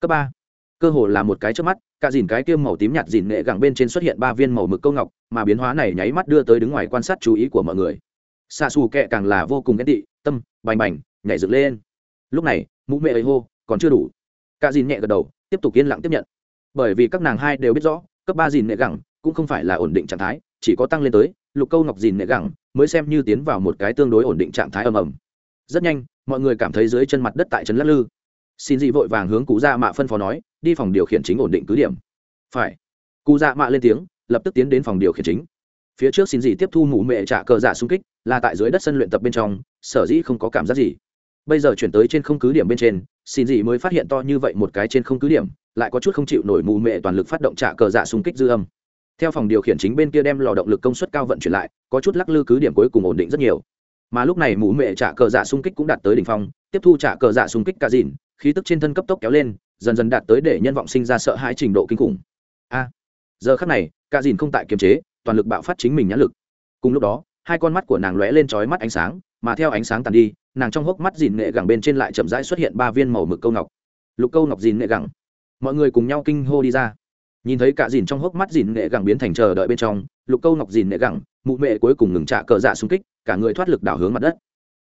Cấp ba. Cơ hồ là một cái trước mắt, cả dìn cái kia màu tím nhạt dìn nghệ gẳng bên trên xuất hiện ba viên màu mực câu ngọc, mà biến hóa này nháy mắt đưa tới đứng ngoài quan sát chú ý của mọi người. Xa xù kệ càng là vô cùng ghét tị, tâm, bành bành, nhảy dựng lên. Lúc này, mũ mẹ ấy hô, còn chưa đủ. Cả dìn nhẹ gật đầu, tiếp tục yên lặng tiếp nhận. Bởi vì các nàng hai đều biết rõ, cấp ba dìn nghệ gẳng cũng không phải là ổn định trạng thái, chỉ có tăng lên tới, lục câu ngọc dìn nghệ gẳng mới xem như tiến vào một cái tương đối ổn định trạng thái ầm ầm. Rất nhanh mọi người cảm thấy dưới chân mặt đất tại trấn lắc lư. Xin dị vội vàng hướng cụ dạ mạ phân phó nói, đi phòng điều khiển chính ổn định cứ điểm. Phải. Cụ dạ mạ lên tiếng, lập tức tiến đến phòng điều khiển chính. Phía trước xin dị tiếp thu mụ mệ trả cờ dạ xung kích, là tại dưới đất sân luyện tập bên trong, sở dĩ không có cảm giác gì. Bây giờ chuyển tới trên không cứ điểm bên trên, xin dị mới phát hiện to như vậy một cái trên không cứ điểm, lại có chút không chịu nổi mù mệ toàn lực phát động trả cờ dạ xung kích dư âm. Theo phòng điều khiển chính bên kia đem lò động lực công suất cao vận chuyển lại, có chút lắc lư cứ điểm cuối cùng ổn định rất nhiều mà lúc này mù mệ trả cờ dạ xung kích cũng đạt tới đỉnh phong, tiếp thu trả cờ dạ xung kích cả dìn khí tức trên thân cấp tốc kéo lên, dần dần đạt tới để nhân vọng sinh ra sợ hãi trình độ kinh khủng. A, giờ khắc này, cả dìn không tại kiềm chế, toàn lực bạo phát chính mình nhãn lực. Cùng lúc đó, hai con mắt của nàng lóe lên trói mắt ánh sáng, mà theo ánh sáng tàn đi, nàng trong hốc mắt dìn nghệ gẳng bên trên lại chậm rãi xuất hiện ba viên màu mực câu ngọc. Lục câu ngọc dìn nghệ gẳng. Mọi người cùng nhau kinh hô đi ra nhìn thấy cả dìn trong hốc mắt dìn nghệ gẳng biến thành chờ đợi bên trong, lục câu ngọc dìn nghệ gẳng, mụ mẹ cuối cùng ngừng trả cờ dạ xung kích, cả người thoát lực đảo hướng mặt đất.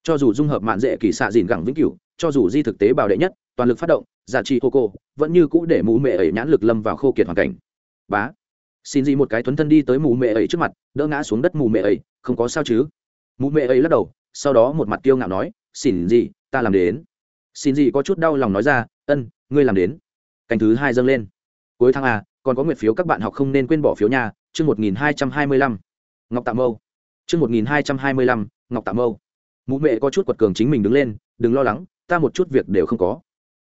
Cho dù dung hợp mạn dễ kỳ xạ dìn gẳng vĩnh cửu, cho dù di thực tế bảo đệ nhất, toàn lực phát động giả trị hô cô, vẫn như cũ để mụ mẹ ấy nhãn lực lâm vào khô kiệt hoàn cảnh. Bá. Xin gì một cái thuấn thân đi tới mụ mẹ ấy trước mặt, đỡ ngã xuống đất mụ mẹ ấy, không có sao chứ? Mụ mẹ ấy lắc đầu, sau đó một mặt kiêu ngạo nói, xin gì ta làm đến. Xin gì có chút đau lòng nói ra, ân, ngươi làm đến. Canh thứ hai dâng lên. Cuối tháng a còn có nguyện phiếu các bạn học không nên quên bỏ phiếu nha, chương một nghìn hai trăm hai mươi lăm. Ngọc tạ mâu. Chương một nghìn hai trăm hai mươi lăm, ngọc tạ mâu. Mụ mẹ có chút quật cường chính mình đứng lên, đừng lo lắng, ta một chút việc đều không có.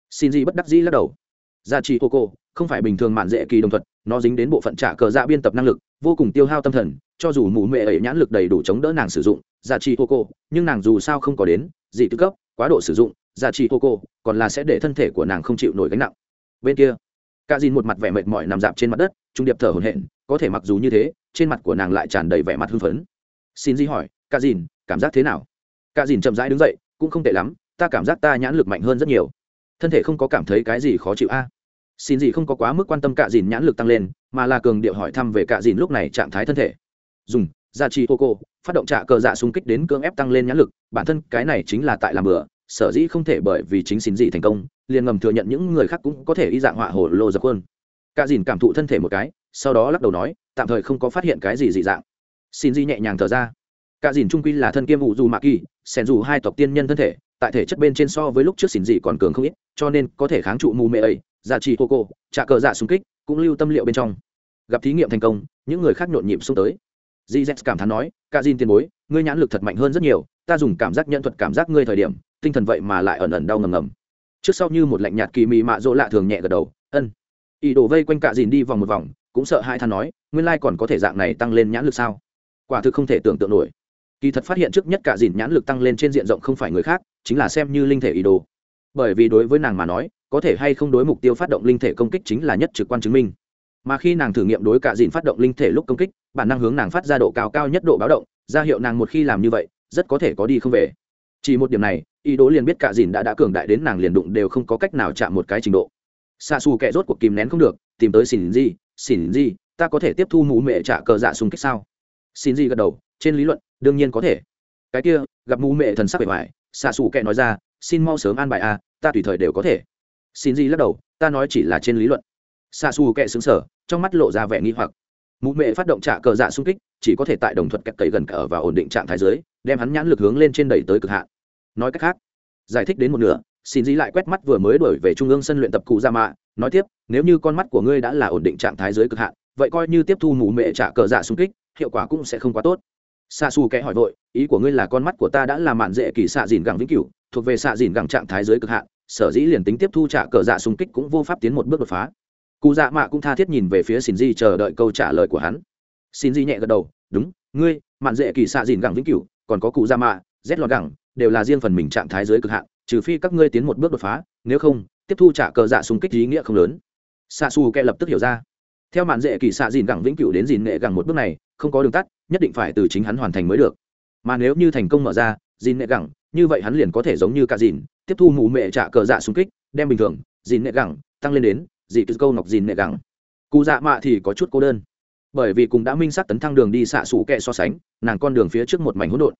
Xin gì bất đắc dĩ lắc đầu. Gia trì ô cô, không phải bình thường mạn dễ kỳ đồng thuật, nó dính đến bộ phận trả cờ dạ biên tập năng lực, vô cùng tiêu hao tâm thần, cho dù mụ mẹ ấy nhãn lực đầy đủ chống đỡ nàng sử dụng, gia trì ô cô, nhưng nàng dù sao không có đến, dị tư cấp, quá độ sử dụng, gia trì ô cô, còn là sẽ để thân thể của nàng không chịu nổi gánh nặng. Bên kia cả dìn một mặt vẻ mệt mỏi nằm dạp trên mặt đất, trung điệp thở hổn hển, có thể mặc dù như thế, trên mặt của nàng lại tràn đầy vẻ mặt hưng phấn. Xin di hỏi, cả dìn, cảm giác thế nào? Cả dìn chậm rãi đứng dậy, cũng không tệ lắm, ta cảm giác ta nhãn lực mạnh hơn rất nhiều. Thân thể không có cảm thấy cái gì khó chịu a. Xin gì không có quá mức quan tâm cả dìn nhãn lực tăng lên, mà là cường điệu hỏi thăm về cả dìn lúc này trạng thái thân thể. Dùng, gia trì hô cô, phát động trạ cờ dạ xung kích đến cưỡng ép tăng lên nhãn lực, bản thân cái này chính là tại làm bừa, sở dĩ không thể bởi vì chính xin gì thành công liền ngầm thừa nhận những người khác cũng có thể y dạng họa hồ lô dập quân. cả dìn cảm thụ thân thể một cái, sau đó lắc đầu nói, tạm thời không có phát hiện cái gì dị dạng. Xin di nhẹ nhàng thở ra. Cả dìn trung quy là thân kiêm vụ dù mạ kỳ xen dù hai tộc tiên nhân thân thể, tại thể chất bên trên so với lúc trước xin dị còn cường không ít, cho nên có thể kháng trụ mù mê ấy dạ giá trị hô cô trả cờ dạ xung kích, cũng lưu tâm liệu bên trong. Gặp thí nghiệm thành công, những người khác nhộn nhịp xung tới. Gz cảm thán nói, cả dìn tiền bối, ngươi nhãn lực thật mạnh hơn rất nhiều, ta dùng cảm giác nhận thuật cảm giác ngươi thời điểm, tinh thần vậy mà lại ẩn ẩn đau ngầm ngầm trước sau như một lạnh nhạt kỳ mị mạ dỗ lạ thường nhẹ gật đầu, ân. Ý đồ vây quanh cạ dìn đi vòng một vòng, cũng sợ hai than nói, nguyên lai còn có thể dạng này tăng lên nhãn lực sao? Quả thực không thể tưởng tượng nổi. Kỳ thật phát hiện trước nhất cạ dìn nhãn lực tăng lên trên diện rộng không phải người khác, chính là xem như linh thể ý đồ. Bởi vì đối với nàng mà nói, có thể hay không đối mục tiêu phát động linh thể công kích chính là nhất trực quan chứng minh. Mà khi nàng thử nghiệm đối cạ dìn phát động linh thể lúc công kích, bản năng hướng nàng phát ra độ cao cao nhất độ báo động, ra hiệu nàng một khi làm như vậy, rất có thể có đi không về chỉ một điểm này, ý đồ liền biết cả dìn đã đã cường đại đến nàng liền đụng đều không có cách nào chạm một cái trình độ. Xa xù kẻ rốt cuộc kìm nén không được, tìm tới xỉn gì xỉn gì ta có thể tiếp thu mũ mẹ trả cờ dạ xung kích sao? Xin gì gật đầu, trên lý luận, đương nhiên có thể. Cái kia, gặp mũ mẹ thần sắc bề ngoài xa xù kẻ nói ra, xin mau sớm an bài a, ta tùy thời đều có thể. Xin gì lắc đầu, ta nói chỉ là trên lý luận. Xa xù kẻ xứng sở trong mắt lộ ra vẻ nghi hoặc mụ mẹ phát động trả cờ dạ xung kích, chỉ có thể tại đồng thuật kẹt cậy gần cả và ổn định trạng thái dưới, đem hắn nhãn lực hướng lên trên đẩy tới cực hạn. Nói cách khác, giải thích đến một nửa, xin dĩ lại quét mắt vừa mới đổi về trung ương sân luyện tập cụ ra mạ nói tiếp, nếu như con mắt của ngươi đã là ổn định trạng thái dưới cực hạn, vậy coi như tiếp thu mụ mệ trả cờ dạ xung kích, hiệu quả cũng sẽ không quá tốt. Xa xù kẽ hỏi vội, ý của ngươi là con mắt của ta đã là mạn dễ kỳ xạ dìn gẳng vĩnh cửu, thuộc về xạ dìn gẳng trạng thái dưới cực hạn, sở dĩ liền tính tiếp thu trả cờ dạ xung kích cũng vô pháp tiến một bước đột phá cụ dạ mạ cũng tha thiết nhìn về phía xin di chờ đợi câu trả lời của hắn. Xin di nhẹ gật đầu, đúng, ngươi, mạn dễ kỳ xạ dìn gẳng vĩnh cửu, còn có cụ dạ mạ rét lọt gẳng, đều là riêng phần mình trạng thái dưới cực hạn, trừ phi các ngươi tiến một bước đột phá, nếu không, tiếp thu trả cờ dạ xung kích ý nghĩa không lớn. Xạ xù kẹ lập tức hiểu ra. Theo mạn dễ kỳ xạ dìn gẳng vĩnh cửu đến dìn nghệ gẳng một bước này, không có đường tắt, nhất định phải từ chính hắn hoàn thành mới được. Mà nếu như thành công mở ra, dìn nghệ gẳng, như vậy hắn liền có thể giống như cả dìn, tiếp thu mù mệ trả cờ dạ xung kích, đem bình thường, dìn nghệ gẳng, tăng lên đến dị cứ câu ngọc dìn nệ gẳng. Cụ dạ mạ thì có chút cô đơn. Bởi vì cùng đã minh sắc tấn thăng đường đi xạ xù kẹ so sánh nàng con đường phía trước một mảnh hỗn độn.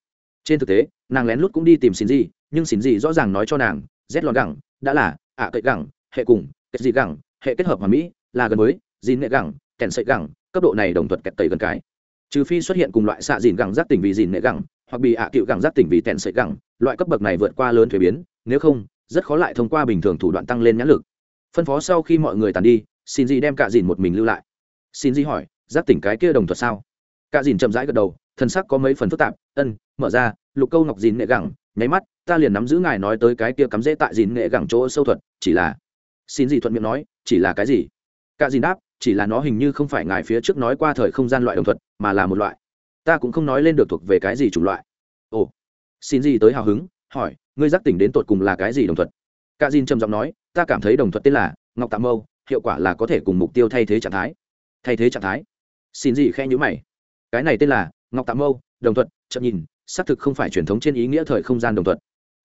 Trên thực tế nàng lén lút cũng đi tìm xin gì nhưng xin gì rõ ràng nói cho nàng rét lọt gẳng đã là ạ à cậy gẳng hệ cùng kết gì gẳng hệ kết hợp hòa mỹ là gần mới, dìn nệ gẳng kèn sợi gẳng cấp độ này đồng thuật kẹt tẩy gần cái. Trừ phi xuất hiện cùng loại xạ dìn gẳng giác tỉnh vì dìn nệ gẳng hoặc bị ạ à cựu gẳng giác tỉnh vì tèn sợi gẳng loại cấp bậc này vượt qua lớn thuế biến nếu không rất khó lại thông qua bình thường thủ đoạn tăng lên nhãn lực phân phó sau khi mọi người tàn đi, xin gì đem cả dìn một mình lưu lại. Xin gì hỏi, giác tỉnh cái kia đồng thuật sao? Cả dìn chậm rãi gật đầu, thân sắc có mấy phần phức tạp, ân, mở ra, lục câu ngọc dìn nghệ gẳng, nháy mắt, ta liền nắm giữ ngài nói tới cái kia cắm dễ tại dìn nghệ gẳng chỗ sâu thuật, chỉ là xin gì thuận miệng nói, chỉ là cái gì? Cả dìn đáp, chỉ là nó hình như không phải ngài phía trước nói qua thời không gian loại đồng thuật, mà là một loại. Ta cũng không nói lên được thuộc về cái gì chủng loại. Ồ. Xin gì tới hào hứng, hỏi, ngươi giác tỉnh đến tột cùng là cái gì đồng thuật? Cả dìn trầm giọng nói, ta cảm thấy đồng thuật tên là ngọc tạm mâu, hiệu quả là có thể cùng mục tiêu thay thế trạng thái. Thay thế trạng thái? Xin gì khe nhữ mày. Cái này tên là ngọc tạm mâu, đồng thuật, chậm nhìn, xác thực không phải truyền thống trên ý nghĩa thời không gian đồng thuận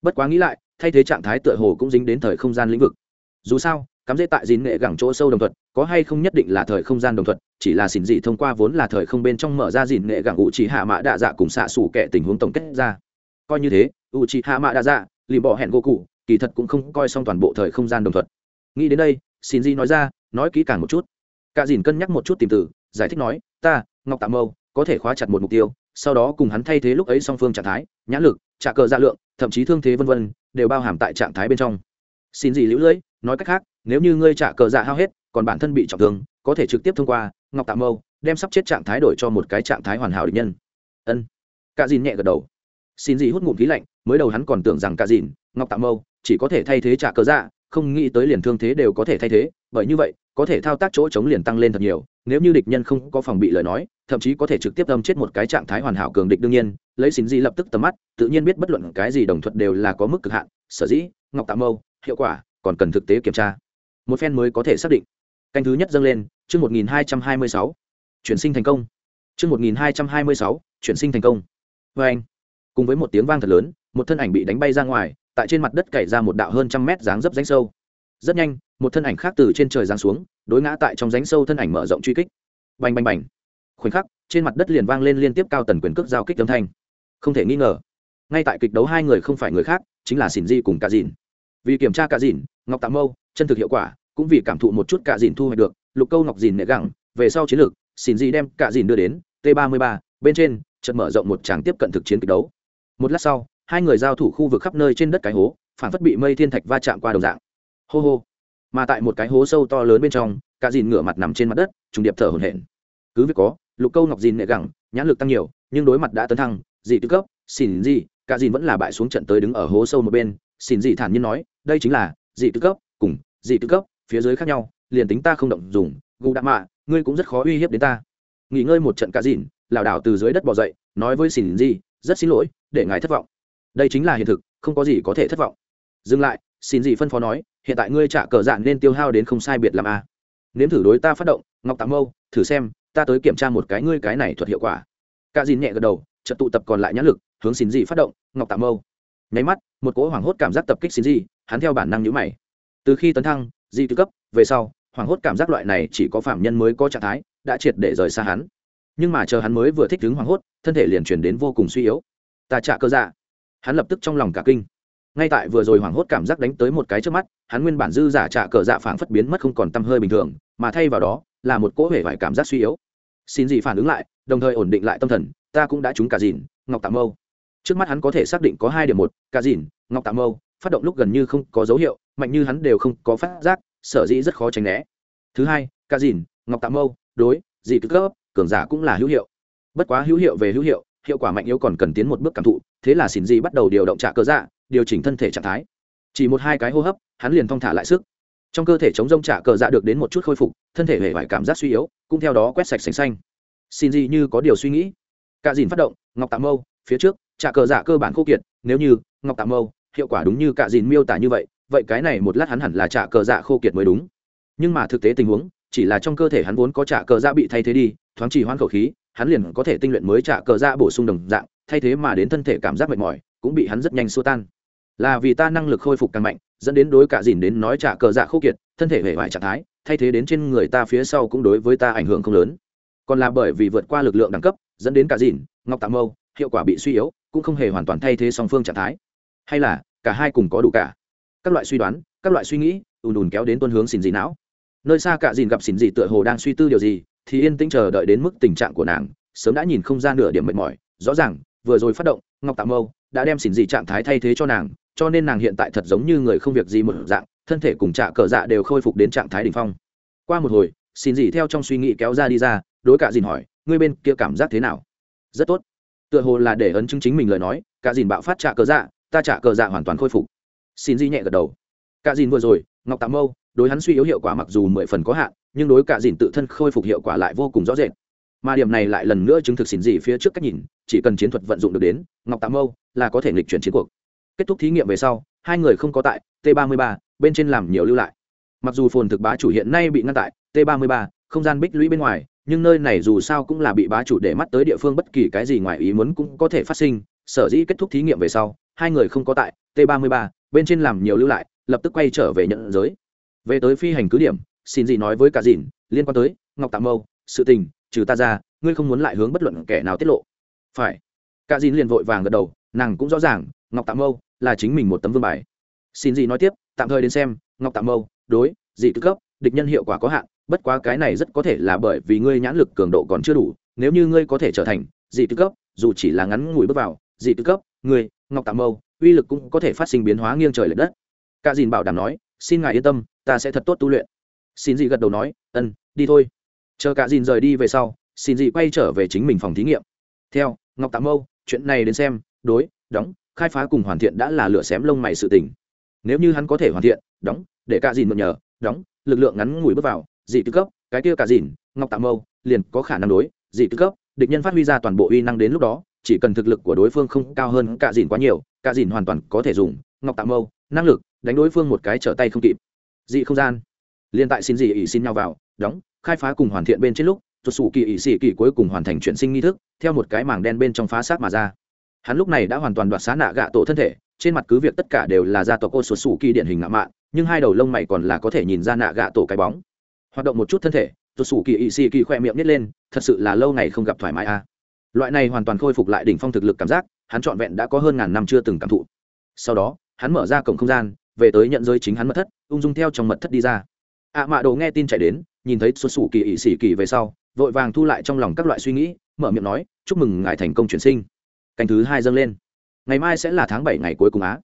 bất quá nghĩ lại, thay thế trạng thái tựa hồ cũng dính đến thời không gian lĩnh vực. Dù sao, cắm dễ tại dín nghệ gẳng chỗ sâu đồng thuận có hay không nhất định là thời không gian đồng thuận chỉ là xỉn dị thông qua vốn là thời không bên trong mở ra dìn nghệ gẳng ủ chỉ hạ mã đạ dạ cùng xạ xủ kẻ tình huống tổng kết ra. Coi như thế ủ chỉ hạ mã đạ dạ lìm bỏ hẹn gỗ cụ kỳ thật cũng không coi xong toàn bộ thời không gian đồng thuận nghĩ đến đây, xin di nói ra, nói kỹ càng một chút. Cả dìn cân nhắc một chút tìm từ, giải thích nói, ta, ngọc tạm mâu, có thể khóa chặt một mục tiêu, sau đó cùng hắn thay thế lúc ấy song phương trạng thái, nhãn lực, trả cờ dạ lượng, thậm chí thương thế vân vân, đều bao hàm tại trạng thái bên trong. Xin gì lũ lưỡi, nói cách khác, nếu như ngươi trả cờ dạ hao hết, còn bản thân bị trọng thương, có thể trực tiếp thông qua ngọc tạm mâu, đem sắp chết trạng thái đổi cho một cái trạng thái hoàn hảo định nhân. Ân. Cả dìn nhẹ gật đầu. Xin gì hút ngụm khí lạnh, mới đầu hắn còn tưởng rằng cả dìn ngọc tạm mâu, chỉ có thể thay thế trả cờ dạ không nghĩ tới liền thương thế đều có thể thay thế, bởi như vậy, có thể thao tác chỗ chống liền tăng lên thật nhiều, nếu như địch nhân không có phòng bị lời nói, thậm chí có thể trực tiếp âm chết một cái trạng thái hoàn hảo cường địch đương nhiên, lấy xin di lập tức tầm mắt, tự nhiên biết bất luận cái gì đồng thuận đều là có mức cực hạn, sở dĩ, ngọc tạ mâu, hiệu quả còn cần thực tế kiểm tra. Một phen mới có thể xác định. Canh thứ nhất dâng lên, chương một nghìn hai trăm hai mươi sáu. Chuyển sinh thành công. Chương một nghìn hai trăm hai mươi sáu, chuyển sinh thành công. Vê anh, cùng với một tiếng vang thật lớn, một thân ảnh bị đánh bay ra ngoài tại trên mặt đất cày ra một đạo hơn trăm mét dáng dấp ránh sâu. Rất nhanh, một thân ảnh khác từ trên trời giáng xuống, đối ngã tại trong ránh sâu thân ảnh mở rộng truy kích. Bành bành bành. Khoảnh khắc, trên mặt đất liền vang lên liên tiếp cao tần quyền cước giao kích âm thanh. Không thể nghi ngờ, ngay tại kịch đấu hai người không phải người khác, chính là xỉn di cùng cả dìn vì kiểm tra cả dìn ngọc tạ mâu, chân thực hiệu quả, cũng vì cảm thụ một chút cả dìn thu hoạch được, lục câu ngọc dìn nệ gẳng, về sau chiến lược xỉn di đem cả dìn đưa đến t 33 bên trên trận mở rộng một tràng tiếp cận thực chiến kịch đấu. Một lát sau hai người giao thủ khu vực khắp nơi trên đất cái hố phản phất bị mây thiên thạch va chạm qua đồng dạng. Hô hô. Mà tại một cái hố sâu to lớn bên trong, cả dìn ngửa mặt nằm trên mặt đất, trùng điệp thở hổn hển. Cứ việc có, lục câu ngọc dìn nệ gẳng, nhãn lực tăng nhiều, nhưng đối mặt đã tấn thăng, dị tư cấp, xỉn gì cả dìn vẫn là bại xuống trận tới đứng ở hố sâu một bên. Xỉn dị thản nhiên nói, đây chính là dị tư cấp cùng dị tư cấp, phía dưới khác nhau, liền tính ta không động dùng, gù đạm mạ, ngươi cũng rất khó uy hiếp đến ta. Nghỉ ngơi một trận cả dìn, lảo đảo từ dưới đất bò dậy, nói với xỉn gì rất xin lỗi, để ngài thất vọng đây chính là hiện thực, không có gì có thể thất vọng. Dừng lại, xin gì phân phó nói, hiện tại ngươi trả cờ dạn nên tiêu hao đến không sai biệt làm a. À. nếm thử đối ta phát động, ngọc tạm mâu, thử xem, ta tới kiểm tra một cái ngươi cái này thuật hiệu quả. Cả dìn nhẹ gật đầu trận tụ tập còn lại nhãn lực, hướng xin gì phát động, ngọc tạm mâu. Nháy mắt, một cỗ hoảng hốt cảm giác tập kích xin gì, hắn theo bản năng nhữ mày. Từ khi tấn thăng, di tư cấp, về sau, hoảng hốt cảm giác loại này chỉ có phạm nhân mới có trạng thái, đã triệt để rời xa hắn. Nhưng mà chờ hắn mới vừa thích đứng hoảng hốt, thân thể liền chuyển đến vô cùng suy yếu. Ta trả cơ dạ hắn lập tức trong lòng cả kinh. Ngay tại vừa rồi hoảng hốt cảm giác đánh tới một cái trước mắt, hắn nguyên bản dư giả trả cờ dạ phảng phất biến mất không còn tăm hơi bình thường, mà thay vào đó, là một cỗ hể vải cảm giác suy yếu. Xin gì phản ứng lại, đồng thời ổn định lại tâm thần, ta cũng đã trúng cả dìn, ngọc tạm mâu. Trước mắt hắn có thể xác định có hai điểm một, cả dìn, ngọc tạm mâu, phát động lúc gần như không có dấu hiệu, mạnh như hắn đều không có phát giác, sở dĩ rất khó tránh né. Thứ hai, cả dìn, ngọc tạm mâu, đối, dị cứ cấp, cường giả cũng là hữu hiệu. Bất quá hữu hiệu về hữu hiệu hiệu quả mạnh yếu còn cần tiến một bước cảm thụ, thế là xin dị bắt đầu điều động trả cơ dạ điều chỉnh thân thể trạng thái. Chỉ một hai cái hô hấp, hắn liền thong thả lại sức. Trong cơ thể chống rông trả cờ dạ được đến một chút khôi phục, thân thể hề vải cảm giác suy yếu, cũng theo đó quét sạch sành xanh. Xin gì như có điều suy nghĩ. Cả dìn phát động, ngọc tạm mâu, phía trước trả cờ dạ cơ bản khô kiệt, nếu như ngọc tạm mâu, hiệu quả đúng như cả dìn miêu tả như vậy vậy cái này một lát hắn hẳn là trả cờ dạ khô kiệt mới đúng. Nhưng mà thực tế tình huống, chỉ là trong cơ thể hắn vốn có trả cờ dạ bị thay thế đi, thoáng chỉ hoãn khẩu khí hắn liền có thể tinh luyện mới trả cờ ra bổ sung đồng dạng, thay thế mà đến thân thể cảm giác mệt mỏi, cũng bị hắn rất nhanh xua tan. Là vì ta năng lực khôi phục càng mạnh, dẫn đến đối cả dìn đến nói trả cờ dạ khô kiệt, thân thể hề hoại trạng thái, thay thế đến trên người ta phía sau cũng đối với ta ảnh hưởng không lớn. Còn là bởi vì vượt qua lực lượng đẳng cấp, dẫn đến cả dìn, ngọc tạm mâu, hiệu quả bị suy yếu, cũng không hề hoàn toàn thay thế song phương trạng thái. Hay là, cả hai cùng có đủ cả. Các loại suy đoán, các loại suy nghĩ, ùn ùn kéo đến tuân hướng xin dị não. Nơi xa cả dìn gặp xin dị tựa hồ đang suy tư điều gì thì yên tĩnh chờ đợi đến mức tình trạng của nàng, sớm đã nhìn không ra nửa điểm mệt mỏi. Rõ ràng, vừa rồi phát động, ngọc tạm mâu đã đem xỉn dị trạng thái thay thế cho nàng, cho nên nàng hiện tại thật giống như người không việc gì một dạng, thân thể cùng trạ cờ dạ đều khôi phục đến trạng thái đ ỉ n h phong. Qua một hồi, xỉn dị theo trong suy nghĩ kéo ra đi ra, đối cả dìn hỏi, ngươi bên kia cảm giác thế nào? Rất tốt. Tựa hồ là để ấn chứng chính mình lời nói cả dìn bạo phát trạ cờ dạ ta trạ cờ dạ hoàn toàn khôi phục. Xin dị nhẹ gật đầu. Cả dìn vừa rồi, ngọc tạm mâu đối hắn suy yếu hiệu quả mặc dù mười phần có hạn, nhưng đối cả dìn tự thân khôi phục hiệu quả lại vô cùng rõ rệt. Mà điểm này lại lần nữa chứng thực xỉn gì phía trước cách nhìn, chỉ cần chiến thuật vận dụng được đến, ngọc tạ mâu là có thể nghịch chuyển chiến cuộc. Kết thúc thí nghiệm về sau, hai người không có tại t 33 bên trên làm nhiều lưu lại. Mặc dù phồn thực bá chủ hiện nay bị ngăn tại t 33 không gian bích lũy bên ngoài, nhưng nơi này dù sao cũng là bị bá chủ để mắt tới địa phương bất kỳ cái gì ngoài ý muốn cũng có thể phát sinh. Sở dĩ kết thúc thí nghiệm về sau, hai người không có tại t 33 bên trên làm nhiều lưu lại, lập tức quay trở về nhận giới về tới phi hành cứ điểm, xin gì nói với cả dìn, liên quan tới, ngọc tạm mâu, sự tình, trừ ta ra, ngươi không muốn lại hướng bất luận kẻ nào tiết lộ. Phải. Cả dìn liền vội vàng gật đầu, nàng cũng rõ ràng, ngọc tạm mâu là chính mình một tấm vương bài. Xin gì nói tiếp, tạm thời đến xem, ngọc tạm mâu, đối, dị cứ cấp, địch nhân hiệu quả có hạn, bất quá cái này rất có thể là bởi vì ngươi nhãn lực cường độ còn chưa đủ, nếu như ngươi có thể trở thành dị tư cấp, dù chỉ là ngắn ngủi bước vào, dị tư cấp, ngươi, ngọc tạm mâu, uy lực cũng có thể phát sinh biến hóa nghiêng trời l ệ đất. Cả dìn bảo đảm nói, xin ngài yên tâm ta sẽ thật tốt tu luyện. Xin dị gật đầu nói, ân, đi thôi. Chờ cả dìn rời đi về sau, xin dị quay trở về chính mình phòng thí nghiệm. Theo, ngọc tạm mâu, chuyện này đến xem, đối, đóng, khai phá cùng hoàn thiện đã là lửa xém lông mày sự tình. Nếu như hắn có thể hoàn thiện, đóng, để cả dìn mượn nhờ, đóng, lực lượng ngắn ngủi bước vào, dị tư cấp, cái kia cả dìn, ngọc tạm mâu, liền có khả năng đối, dị tư cấp, địch nhân phát huy ra toàn bộ uy năng đến lúc đó, chỉ cần thực lực của đối phương không cao hơn cả dìn quá nhiều, cả dìn hoàn toàn có thể dùng, ngọc tạm mâu, năng lực, đánh đối phương một cái trở tay không kịp dị không gian. Liên tại xin dị ỉ xin nhau vào, đóng, khai phá cùng hoàn thiện bên trên lúc tuột sủ kỳ ỉ xỉ kỳ cuối cùng hoàn thành chuyển sinh nghi thức, theo một cái mảng đen bên trong phá sát mà ra. Hắn lúc này đã hoàn toàn đoạt xá nạ gạ tổ thân thể, trên mặt cứ việc tất cả đều là gia tộc ô sụt sủ kỳ điển hình ngạ mạn, nhưng hai đầu lông mày còn là có thể nhìn ra nạ gạ tổ cái bóng. Hoạt động một chút thân thể tuột sủ kỳ ỉ xỉ kỳ khỏe miệng nít lên, thật sự là lâu ngày không gặp thoải mái a. À. loại này hoàn toàn khôi phục lại đỉnh phong thực lực cảm giác, hắn trọn vẹn đã có hơn ngàn năm chưa từng cảm thụ. Sau đó, hắn mở ra cổng không gian về tới nhận giới chính hắn mật thất, ung dung theo trong mật thất đi ra. Ạ à mạ đồ nghe tin chạy đến, nhìn thấy xuất xù kỳ ỵ xỉ kỳ về sau, vội vàng thu lại trong lòng các loại suy nghĩ, mở miệng nói, chúc mừng ngài thành công chuyển sinh. Canh thứ hai dâng lên. Ngày mai sẽ là tháng bảy ngày cuối cùng á.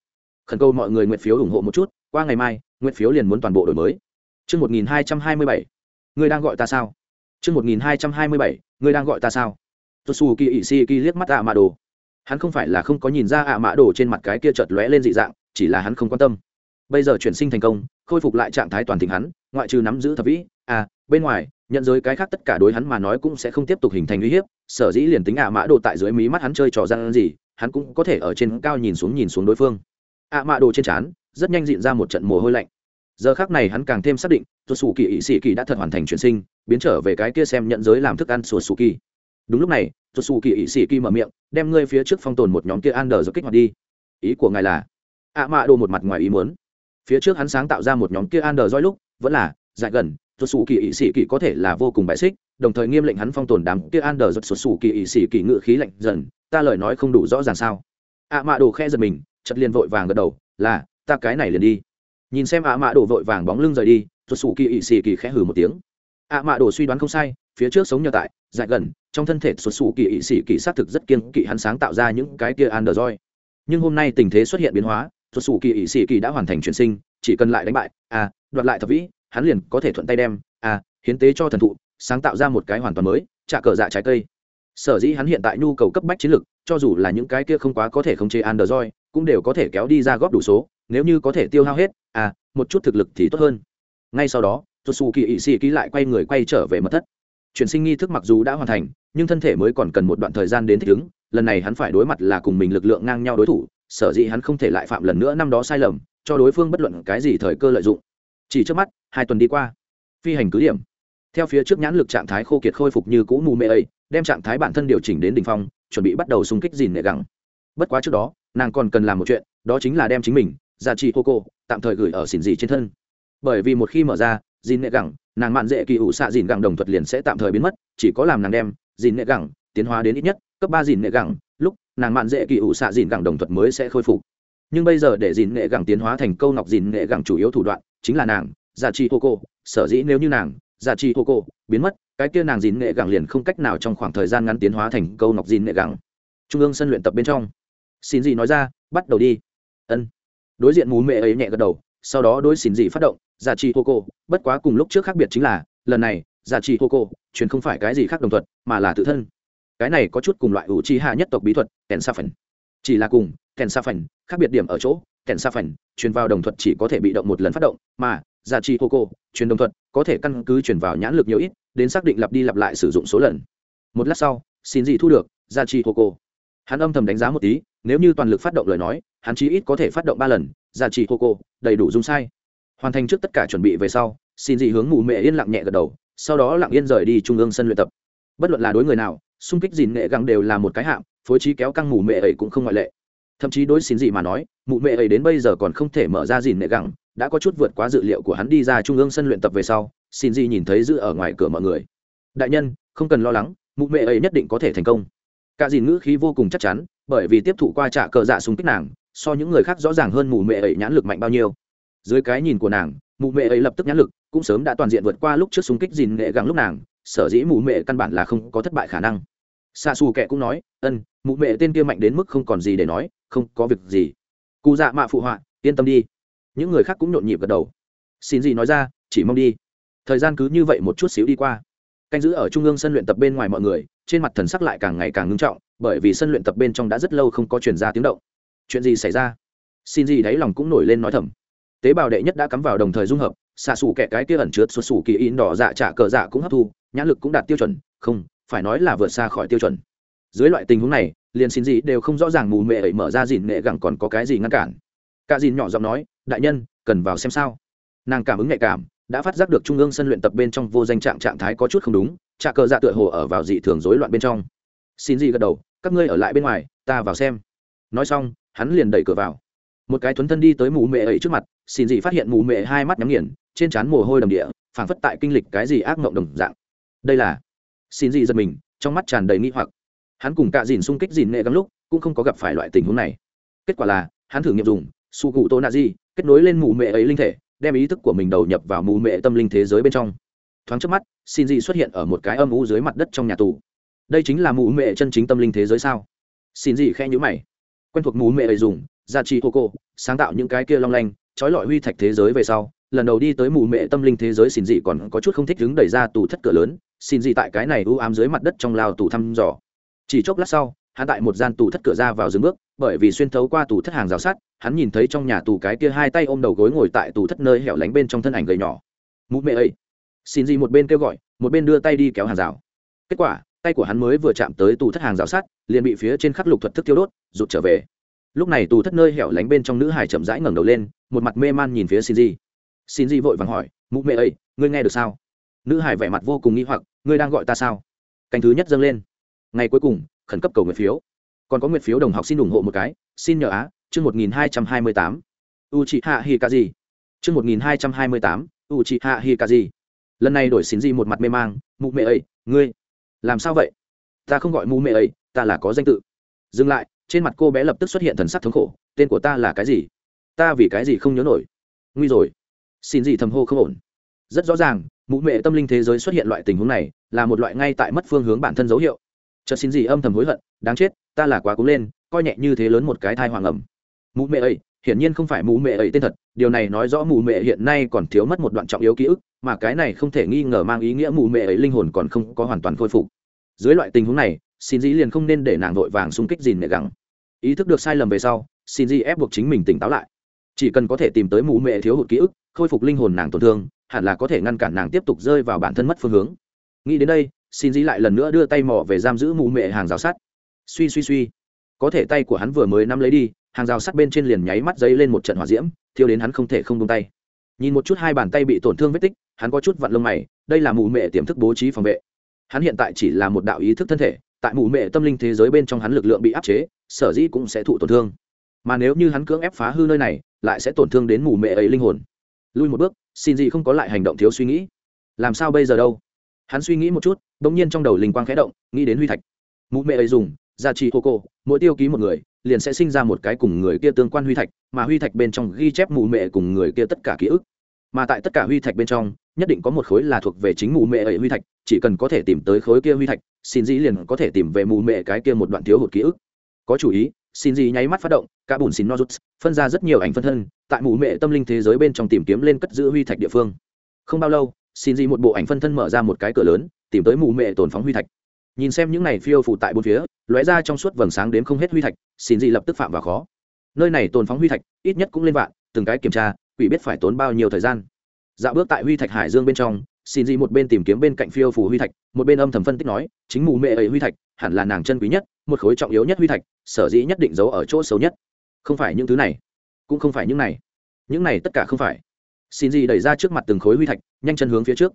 Khẩn cầu mọi người nguyện phiếu ủng hộ một chút, qua ngày mai, nguyện phiếu liền muốn toàn bộ đổi mới. Chương một nghìn hai trăm hai mươi bảy. Người đang gọi ta sao? Chương một nghìn hai trăm hai mươi bảy. Người đang gọi ta sao? Tôi xù kỳ ỵ xì kỳ liếc mắt ạ mạ đồ. Hắn không phải là không có nhìn ra ạ mạ đồ trên mặt cái kia chợt lóe lên dị dạng, chỉ là hắn không quan tâm bây giờ chuyển sinh thành công, khôi phục lại trạng thái toàn thịnh hắn, ngoại trừ nắm giữ thập vĩ à bên ngoài, nhận giới cái khác tất cả đối hắn mà nói cũng sẽ không tiếp tục hình thành uy hiếp, sở dĩ liền tính ạ mã đồ tại dưới mí mắt hắn chơi trò gian gì, hắn cũng có thể ở trên cao nhìn xuống nhìn xuống đối phương. ạ mã đồ trên trán, rất nhanh diện ra một trận mồ hôi lạnh. Giờ khác này hắn càng thêm xác định tuột sủ kỳ ỵ sĩ kỳ đã thật hoàn thành chuyển sinh, biến trở về cái kia xem nhận giới làm thức ăn sùa sủ kỳ. Đúng lúc này tuột sủ kỳ ỵ sĩ kỳ mở miệng, đem ngươi phía trước phong tồn một nhóm kia an đờ do kích hoạt đi. Ý của ngài là, ạ mã đồ một mặt ngoài ý muốn phía trước hắn sáng tạo ra một nhóm kia android roi lúc vẫn là dại gần tuột sủ kỳ ỵ sĩ kỳ có thể là vô cùng bại xích đồng thời nghiêm lệnh hắn phong tồn đám kia android đờ giật sủ kỳ ỵ sĩ kỳ ngự khí lạnh dần ta lời nói không đủ rõ ràng sao? Ạ mạ đồ khe giật mình chật liền vội vàng gật đầu là ta cái này liền đi. Nhìn xem ạ mạ đồ vội vàng bóng lưng rời đi tuột sủ kỳ ỵ sĩ kỳ khẽ hừ một tiếng. Ạ mạ đồ suy đoán không sai phía trước sống nhờ tại dại gần trong thân thể xuất xù kỳ ỵ sĩ kỳ xác thực rất kiên kỵ hắn sáng tạo ra những cái kia android, roi nhưng hôm nay tình thế xuất hiện biến hóa thuật sủ kỳ ỵ sĩ kỳ đã hoàn thành chuyển sinh, chỉ cần lại đánh bại à đoạt lại thập vĩ, hắn liền có thể thuận tay đem à hiến tế cho thần thụ, sáng tạo ra một cái hoàn toàn mới, trả cờ dạ trái cây. Sở dĩ hắn hiện tại nhu cầu cấp bách chiến lược, cho dù là những cái kia không quá có thể khống chế android, cũng đều có thể kéo đi ra góp đủ số, nếu như có thể tiêu hao hết à một chút thực lực thì tốt hơn. Ngay sau đó tosu kỳ ỵ sĩ ký lại quay người quay trở về mật thất. Chuyển sinh nghi thức mặc dù đã hoàn thành, nhưng thân thể mới còn cần một đoạn thời gian đến thích ứng, lần này hắn phải đối mặt là cùng mình lực lượng ngang nhau đối thủ sở dĩ hắn không thể lại phạm lần nữa năm đó sai lầm, cho đối phương bất luận cái gì thời cơ lợi dụng. Chỉ trước mắt, hai tuần đi qua, phi hành cứ điểm. Theo phía trước nhãn lực trạng thái khô kiệt khôi phục như cũ mù mê ấy, đem trạng thái bản thân điều chỉnh đến đ ỉ n h phong, chuẩn bị bắt đầu xung kích dìn nệ gẳng. Bất quá trước đó, nàng còn cần làm một chuyện, đó chính là đem chính mình ra trị hô cô, tạm thời gửi ở xỉn dì trên thân. Bởi vì một khi mở ra, dìn nệ gẳng, nàng mạn dễ kỳ ủ xạ dìn gẳng đồng thuật liền sẽ tạm thời biến mất, chỉ có làm nàng đem dìn nệ gẳng tiến hóa đến ít nhất cấp ba dìn nệ gẳng lúc nàng mạn dễ kỳ ủ xạ dìn gẳng đồng thuật mới sẽ khôi phục. Nhưng bây giờ để dìn nghệ gẳng tiến hóa thành câu ngọc dìn nghệ gẳng chủ yếu thủ đoạn chính là nàng giả trị hô cô. Sở dĩ nếu như nàng giả trị hô cô, biến mất, cái kia nàng dìn nghệ gẳng liền không cách nào trong khoảng thời gian ngắn tiến hóa thành câu ngọc dìn nghệ gẳng. Trung ương sân luyện tập bên trong. Xin dị nói ra, bắt đầu đi. Ân. Đối diện mú mẹ ấy nhẹ gật đầu, sau đó đối xin dị phát động giả trị hô cô. Bất quá cùng lúc trước khác biệt chính là, lần này giả trị hô cô, truyền không phải cái gì khác đồng thuật, mà là tự thân cái này có chút cùng loại ủ chi hạ nhất tộc bí thuật, kèn sa phần chỉ là cùng, kèn sa phần khác biệt điểm ở chỗ, kèn sa phần truyền vào đồng thuật chỉ có thể bị động một lần phát động, mà giá trị hô cô, truyền đồng thuật có thể căn cứ truyền vào nhãn lực nhiều ít, đến xác định lặp đi lặp lại sử dụng số lần. Một lát sau, xin gì thu được giá trị hô cô. Hắn âm thầm đánh giá một tí, nếu như toàn lực phát động lời nói, hắn chí ít có thể phát động ba lần giá trị hô cô, đầy đủ dung sai. Hoàn thành trước tất cả chuẩn bị về sau, xin gì hướng mụ mẹ yên lặng nhẹ gật đầu, sau đó lặng yên rời đi trung ương sân luyện tập. Bất luận là đối người nào xung kích dìn nghệ găng đều là một cái hạng, phối trí kéo căng mù mẹ ấy cũng không ngoại lệ. Thậm chí đối xin gì mà nói mụ mẹ ấy đến bây giờ còn không thể mở ra dìn nghệ găng, đã có chút vượt quá dự liệu của hắn đi ra trung ương sân luyện tập về sau, xin gì nhìn thấy giữ ở ngoài cửa mọi người. Đại nhân, không cần lo lắng mụ mẹ ấy nhất định có thể thành công. Cả dìn ngữ khí vô cùng chắc chắn, bởi vì tiếp thụ qua trả cờ dạ súng kích nàng, so những người khác rõ ràng hơn mụ mẹ ấy nhãn lực mạnh bao nhiêu. Dưới cái nhìn của nàng mụ mẹ ấy lập tức nhãn lực cũng sớm đã toàn diện vượt qua lúc trước súng kích dìn nghệ gẳng lúc nàng, sở dĩ mụ mẹ căn bản là không có thất bại khả năng xạ xù kệ cũng nói, ân, mụ mẹ tên kia mạnh đến mức không còn gì để nói, không có việc gì. Cụ dạ mạ phụ họa, yên tâm đi. Những người khác cũng nhộn nhịp gật đầu. Xin gì nói ra, chỉ mong đi. Thời gian cứ như vậy một chút xíu đi qua. Canh giữ ở trung ương sân luyện tập bên ngoài mọi người, trên mặt thần sắc lại càng ngày càng ngưng trọng, bởi vì sân luyện tập bên trong đã rất lâu không có chuyển ra tiếng động. Chuyện gì xảy ra? Xin gì đáy lòng cũng nổi lên nói thầm. Tế bào đệ nhất đã cắm vào đồng thời dung hợp, xạ xù kẻ cái kia ẩn chứa xuất xù kỳ in đỏ dạ trả cờ dạ cũng hấp thu, nhãn lực cũng đạt tiêu chuẩn, không phải nói là vượt xa khỏi tiêu chuẩn. Dưới loại tình huống này, liền xin gì đều không rõ ràng mù mẹ ấy mở ra dìn nghệ gẳng còn có cái gì ngăn cản. Cả dìn nhỏ giọng nói, đại nhân, cần vào xem sao. Nàng cảm ứng nhạy cảm, đã phát giác được trung ương sân luyện tập bên trong vô danh trạng trạng thái có chút không đúng trà cờ dạ tựa hồ ở vào dị thường rối loạn bên trong. Xin gì gật đầu, các ngươi ở lại bên ngoài, ta vào xem. Nói xong, hắn liền đẩy cửa vào. Một cái thuấn thân đi tới mù mẹ ấy trước mặt, xin gì phát hiện mù mẹ hai mắt nhắm nghiền, trên trán mồ hôi đầm địa, phảng phất tại kinh lịch cái gì ác mộng đồng dạng. Đây là xin gì giật mình, trong mắt tràn đầy nghi hoặc. Hắn cùng cạ dìn xung kích dìn nệ gắng lúc, cũng không có gặp phải loại tình huống này. Kết quả là, hắn thử nghiệm dùng su cụ tô nạ di, kết nối lên mù mẹ ấy linh thể, đem ý thức của mình đầu nhập vào mù mẹ tâm linh thế giới bên trong. Thoáng trước mắt, xin gì xuất hiện ở một cái âm u dưới mặt đất trong nhà tù. Đây chính là mù mẹ chân chính tâm linh thế giới sao? Xin gì khe nhữ mày. Quen thuộc mù mẹ ấy dùng, gia trì hô cô, sáng tạo những cái kia long lanh, trói lọi huy thạch thế giới về sau lần đầu đi tới mù mẹ tâm linh thế giới xin dị còn có chút không thích đứng đẩy ra tù thất cửa lớn, xin dị tại cái này u ám dưới mặt đất trong lao tù thăm dò. Chỉ chốc lát sau, hắn tại một gian tù thất cửa ra vào dừng bước, bởi vì xuyên thấu qua tù thất hàng rào sắt, hắn nhìn thấy trong nhà tù cái kia hai tay ôm đầu gối ngồi tại tù thất nơi hẻo lánh bên trong thân ảnh gầy nhỏ. Mụ mẹ ấy xin dị một bên kêu gọi, một bên đưa tay đi kéo hàng rào. Kết quả, tay của hắn mới vừa chạm tới tù thất hàng rào sắt, liền bị phía trên khắc lục thuật thức tiêu đốt, rụt trở về. Lúc này tù thất nơi hẻo lánh bên trong nữ hải chậm rãi ngẩng đầu lên, một mặt mê man nhìn phía xin dị xin Di vội vàng hỏi, mụ mẹ ấy, ngươi nghe được sao? Nữ hải vẻ mặt vô cùng nghi hoặc, ngươi đang gọi ta sao? Canh thứ nhất dâng lên. Ngày cuối cùng, khẩn cấp cầu nguyện phiếu. Còn có nguyện phiếu đồng học xin ủng hộ một cái, xin nhờ á, chương một nghìn hai trăm hai mươi tám. U chị hạ hi ca gì chương một nghìn hai trăm hai mươi tám u chị hạ hi ca gì lần này đổi xin Di một mặt mê mang, mụ mẹ ấy, ngươi, làm sao vậy? Ta không gọi mụ mẹ ấy, ta là có danh tự. Dừng lại, trên mặt cô bé lập tức xuất hiện thần sắc thống khổ, tên của ta là cái gì? Ta vì cái gì không nhớ nổi? Nguy rồi xin gì thầm hô không ổn. Rất rõ ràng, mụ mẹ tâm linh thế giới xuất hiện loại tình huống này là một loại ngay tại mất phương hướng bản thân dấu hiệu. Chợt xin gì âm thầm hối hận, đáng chết, ta là quá cố lên, coi nhẹ như thế lớn một cái thai hoàng ẩm. Mụ mẹ ấy, hiển nhiên không phải mụ mẹ ấy tên thật, điều này nói rõ mụ mẹ hiện nay còn thiếu mất một đoạn trọng yếu ký ức, mà cái này không thể nghi ngờ mang ý nghĩa mụ mẹ ấy linh hồn còn không có hoàn toàn khôi phục. Dưới loại tình huống này, xin dĩ liền không nên để nàng vội vàng xung kích dìn mẹ gắng ý thức được sai lầm về sau, xin dĩ ép buộc chính mình tỉnh táo lại chỉ cần có thể tìm tới mụ mẹ thiếu hụt ký ức, khôi phục linh hồn nàng tổn thương, hẳn là có thể ngăn cản nàng tiếp tục rơi vào bản thân mất phương hướng. Nghĩ đến đây, xin dĩ lại lần nữa đưa tay mò về giam giữ mụ mẹ hàng rào sắt. Suy suy suy. Có thể tay của hắn vừa mới nắm lấy đi, hàng rào sắt bên trên liền nháy mắt dây lên một trận hỏa diễm, thiêu đến hắn không thể không tung tay. Nhìn một chút hai bàn tay bị tổn thương vết tích, hắn có chút vặn lông mày, đây là mụ mẹ tiềm thức bố trí phòng vệ. Hắn hiện tại chỉ là một đạo ý thức thân thể, tại mụ mẹ tâm linh thế giới bên trong hắn lực lượng bị áp chế, sở dĩ cũng sẽ thụ tổn thương mà nếu như hắn cưỡng ép phá hư nơi này, lại sẽ tổn thương đến mù mẹ ấy linh hồn. Lui một bước, xin gì không có lại hành động thiếu suy nghĩ. Làm sao bây giờ đâu? Hắn suy nghĩ một chút đ ỗ n g nhiên trong đầu linh quang khẽ động, nghĩ đến huy thạch. Mụ mẹ ấy dùng gia trì hô cô mỗi tiêu ký một người, liền sẽ sinh ra một cái cùng người kia tương quan huy thạch, mà huy thạch bên trong ghi chép mụ mẹ cùng người kia tất cả ký ức. Mà tại tất cả huy thạch bên trong, nhất định có một khối là thuộc về chính mụ mẹ ấy huy thạch, chỉ cần có thể tìm tới khối kia huy thạch, xin dĩ liền có thể tìm về mụ mẹ cái kia một đoạn thiếu hụt ký ức. Có chủ ý xin gì nháy mắt phát động, cả bùn xin nozuts phân ra rất nhiều ảnh phân thân, tại mù mẹ tâm linh thế giới bên trong tìm kiếm lên cất giữ huy thạch địa phương. Không bao lâu, xin gì một bộ ảnh phân thân mở ra một cái cửa lớn, tìm tới mù mẹ tồn phóng huy thạch. Nhìn xem những này phiêu phụ tại bốn phía, lóe ra trong suốt vầng sáng đến không hết huy thạch, xin gì lập tức phạm vào khó. Nơi này tồn phóng huy thạch, ít nhất cũng lên vạn, từng cái kiểm tra, quỷ biết phải tốn bao nhiêu thời gian. Dạo bước tại huy thạch hải dương bên trong, xin gì một bên tìm kiếm bên cạnh phiêu phủ huy thạch, một bên âm thầm phân tích nói, chính mù mẹ ấy huy thạch hẳn là nàng chân quý nhất, một khối trọng yếu nhất huy thạch, sở dĩ nhất định giấu ở chỗ xấu nhất. Không phải những thứ này, cũng không phải những này. Những này tất cả không phải. Xin gì đẩy ra trước mặt từng khối huy thạch, nhanh chân hướng phía trước.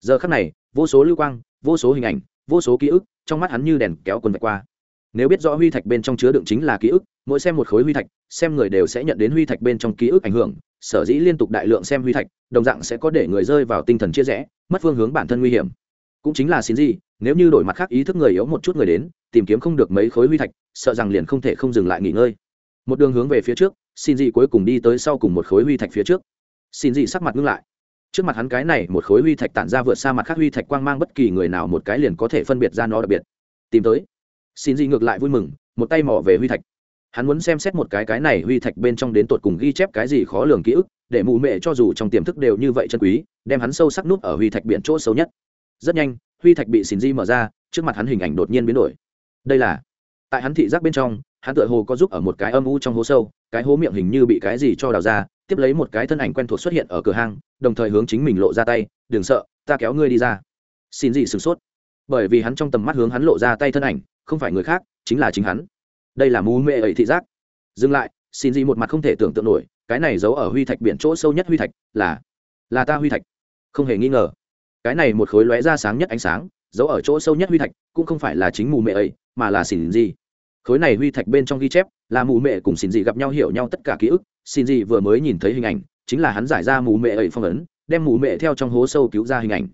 Giờ khắc này, vô số lưu quang, vô số hình ảnh, vô số ký ức, trong mắt hắn như đèn kéo quần vạch qua. Nếu biết rõ huy thạch bên trong chứa đựng chính là ký ức, mỗi xem một khối huy thạch, xem người đều sẽ nhận đến huy thạch bên trong ký ức ảnh hưởng. Sở dĩ liên tục đại lượng xem huy thạch, đồng dạng sẽ có để người rơi vào tinh thần chia rẽ, mất phương hướng bản thân nguy hiểm cũng chính là xin gì, nếu như đổi mặt khác ý thức người yếu một chút người đến, tìm kiếm không được mấy khối huy thạch, sợ rằng liền không thể không dừng lại nghỉ ngơi. Một đường hướng về phía trước, xin gì cuối cùng đi tới sau cùng một khối huy thạch phía trước. Xin gì sắc mặt ngưng lại. Trước mặt hắn cái này, một khối huy thạch tản ra vượt xa mặt khác huy thạch quang mang bất kỳ người nào một cái liền có thể phân biệt ra nó đặc biệt. Tìm tới. Xin gì ngược lại vui mừng, một tay mò về huy thạch. Hắn muốn xem xét một cái cái này huy thạch bên trong đến tột cùng ghi chép cái gì khó lường ký ức, để mù mệ cho dù trong tiềm thức đều như vậy chân quý, đem hắn sâu sắc nút ở huy thạch biển chỗ xấu nhất rất nhanh, huy thạch bị xin di mở ra, trước mặt hắn hình ảnh đột nhiên biến đổi. Đây là, tại hắn thị giác bên trong, hắn tựa hồ có giúp ở một cái âm u trong hố sâu, cái hố miệng hình như bị cái gì cho đào ra, tiếp lấy một cái thân ảnh quen thuộc xuất hiện ở cửa hang, đồng thời hướng chính mình lộ ra tay, đừng sợ, ta kéo ngươi đi ra. Xin gì sửng sốt. Bởi vì hắn trong tầm mắt hướng hắn lộ ra tay thân ảnh, không phải người khác, chính là chính hắn. Đây là mù mê ấy thị giác. Dừng lại xin gì một mặt không thể tưởng tượng nổi, cái này giấu ở huy thạch biển chỗ sâu nhất huy thạch là là ta huy thạch. Không hề nghi ngờ cái này một khối lóe ra sáng nhất ánh sáng, giấu ở chỗ sâu nhất huy thạch, cũng không phải là chính mù mệ ấy, mà là xỉn gì khối này huy thạch bên trong ghi chép là mù mệ cùng xỉn gì gặp nhau hiểu nhau tất cả ký ức. Xỉn gì vừa mới nhìn thấy hình ảnh, chính là hắn giải ra mù mệ ấy phong ấn, đem mù mệ theo trong hố sâu cứu ra hình ảnh.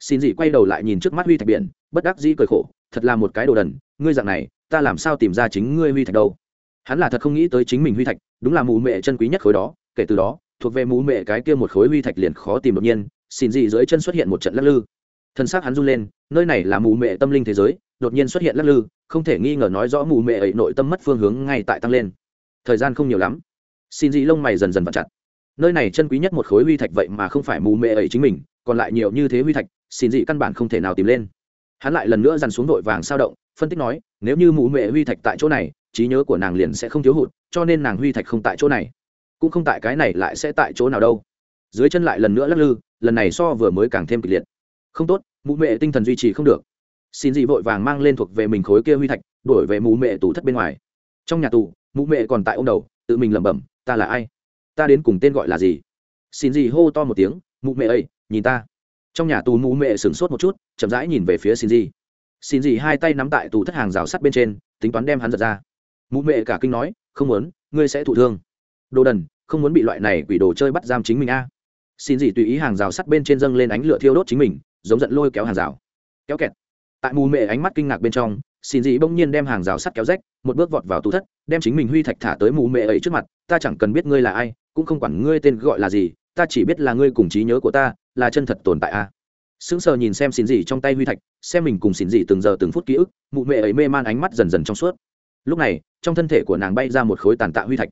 Xin gì quay đầu lại nhìn trước mắt huy thạch biển, bất đắc dĩ cười khổ, thật là một cái đồ đần, ngươi dạng này, ta làm sao tìm ra chính ngươi huy thạch đâu? Hắn là thật không nghĩ tới chính mình huy thạch, đúng là mù mệ chân quý nhất khối đó, kể từ đó, thuộc về mù mệ cái kia một khối huy thạch liền khó tìm đột nhiên xin dị dưới chân xuất hiện một trận lắc lư. Thân xác hắn run lên, nơi này là mù mệ tâm linh thế giới, đột nhiên xuất hiện lắc lư, không thể nghi ngờ nói rõ mù mệ ấy nội tâm mất phương hướng ngay tại tăng lên. Thời gian không nhiều lắm. Xin dị lông mày dần dần vặn chặt. Nơi này chân quý nhất một khối huy thạch vậy mà không phải mù mệ ấy chính mình, còn lại nhiều như thế huy thạch xin dị căn bản không thể nào tìm lên. Hắn lại lần nữa dằn xuống vội vàng sao động, phân tích nói, nếu như mù mệ huy thạch tại chỗ này, trí nhớ của nàng liền sẽ không thiếu hụt, cho nên nàng huy thạch không tại chỗ này. Cũng không tại cái này lại sẽ tại chỗ nào đâu. Dưới chân lại lần nữa lắc lư lần này so vừa mới càng thêm kịch liệt. Không tốt, mụ mệ tinh thần duy trì không được. Xin dị vội vàng mang lên thuộc về mình khối kia huy thạch đổi về mụ mệ tủ thất bên ngoài. Trong nhà tù, mụ mệ còn tại ô n đầu, tự mình lẩm bẩm, ta là ai? Ta đến cùng tên gọi là gì? Xin dị hô to một tiếng, mụ mệ ơi, nhìn ta. Trong nhà tù mụ mệ sửng sốt một chút, chậm rãi nhìn về phía xin dị. Xin dị hai tay nắm tại tù thất hàng rào sắt bên trên, tính toán đem hắn giật ra. Mụ mệ cả kinh nói, không muốn, ngươi sẽ thụ thương. Đồ đần, không muốn bị loại này quỷ đồ chơi bắt giam chính mình a xin dị tùy ý hàng rào sắt bên trên dâng lên ánh lửa thiêu đốt chính mình, giống giận lôi kéo hàng rào. Kéo kẹt. Tại mù mệ ánh mắt kinh ngạc bên trong, xin dị bỗng nhiên đem hàng rào sắt kéo rách, một bước vọt vào tủ thất, đem chính mình huy thạch thả tới mù mệ ấy trước mặt, ta chẳng cần biết ngươi là ai, cũng không quản ngươi tên gọi là gì, ta chỉ biết là ngươi cùng trí nhớ của ta là chân thật tồn tại a. Sững sờ nhìn xem xin dị trong tay huy thạch, xem mình cùng xin dị từng giờ từng phút ký ức mụ mệ ấy mê man ánh mắt dần dần trong suốt. Lúc này, trong thân thể của nàng bay ra một khối tàn tạ huy thạch.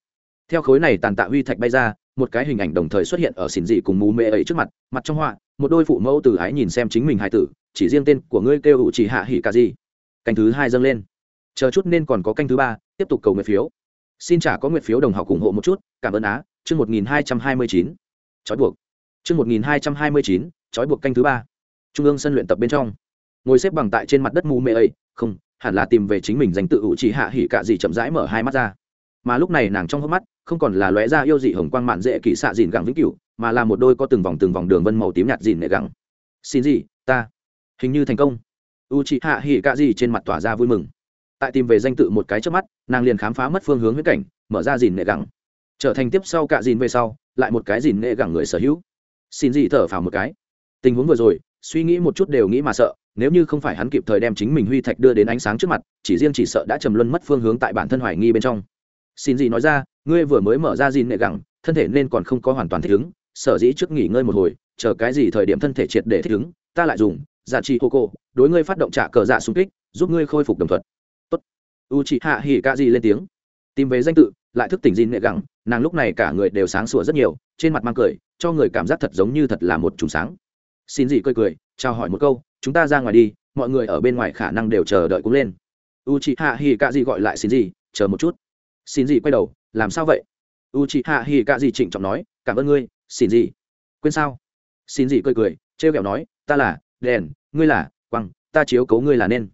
Theo khối này tàn tạ huy thạch bay ra một cái hình ảnh đồng thời xuất hiện ở xỉn dị cùng mù mê ấy trước mặt mặt trong họa, một đôi phụ mẫu từ ái nhìn xem chính mình hai tử, chỉ riêng tên của ngươi kêu hữu chỉ hạ hỉ cả gì. Canh thứ hai dâng lên. Chờ chút nên còn có canh thứ ba, tiếp tục cầu nguyện phiếu. Xin trả có nguyện phiếu đồng học ủng hộ một chút, cảm ơn á, chương một nghìn hai trăm hai mươi chín. Trói buộc. Chương một nghìn hai trăm hai mươi chín, trói buộc canh thứ ba. Trung ương sân luyện tập bên trong. Ngồi xếp bằng tại trên mặt đất mù mê ấy, không, hẳn là tìm về chính mình danh tự hữu chỉ hạ hỉ cả gì chậm rãi mở hai mắt ra. Mà lúc này nàng trong hốc mắt không còn là lóe ra yêu dị hồng quang mạn dễ kỳ xạ dìn gẳng vĩnh cửu, mà là một đôi có từng vòng từng vòng đường vân màu tím nhạt dìn nệ gẳng. Xin gì, ta. Hình như thành công. U chị hạ hỉ cạ gì trên mặt tỏa ra vui mừng. Tại tìm về danh tự một cái trước mắt, nàng liền khám phá mất phương hướng huyết cảnh, mở ra dìn nệ gẳng. Trở thành tiếp sau cạ dìn về sau, lại một cái dìn nệ gẳng người sở hữu. Xin gì thở phào một cái. Tình huống vừa rồi, suy nghĩ một chút đều nghĩ mà sợ, nếu như không phải hắn kịp thời đem chính mình huy thạch đưa đến ánh sáng trước mặt, chỉ riêng chỉ sợ đã trầm luân mất phương hướng tại bản thân hoài nghi bên trong xin gì nói ra, ngươi vừa mới mở ra gìn nệ gẳng, thân thể nên còn không có hoàn toàn thích ứng, sở dĩ trước nghỉ ngơi một hồi, chờ cái gì thời điểm thân thể triệt để thích ứng, ta lại dùng giả trị hô cô, đối ngươi phát động trả cờ dạ xung kích, giúp ngươi khôi phục đồng thuận. Tốt. U chị hạ hỉ ca gì lên tiếng. Tìm về danh tự, lại thức tỉnh gìn nệ gẳng, nàng lúc này cả người đều sáng sủa rất nhiều, trên mặt mang cười, cho người cảm giác thật giống như thật là một trùng sáng. Xin gì cười cười, chào hỏi một câu, chúng ta ra ngoài đi, mọi người ở bên ngoài khả năng đều chờ đợi cũng lên. U chị hạ hỉ ca gì gọi lại xin gì, chờ một chút xin gì quay đầu, làm sao vậy? U chị hạ hỉ cạ gì trịnh trọng nói, cảm ơn ngươi, xin gì. Quên sao? Xin gì cười cười, trêu ghẹo nói, ta là, đèn, ngươi là, quăng, ta chiếu cấu ngươi là nên.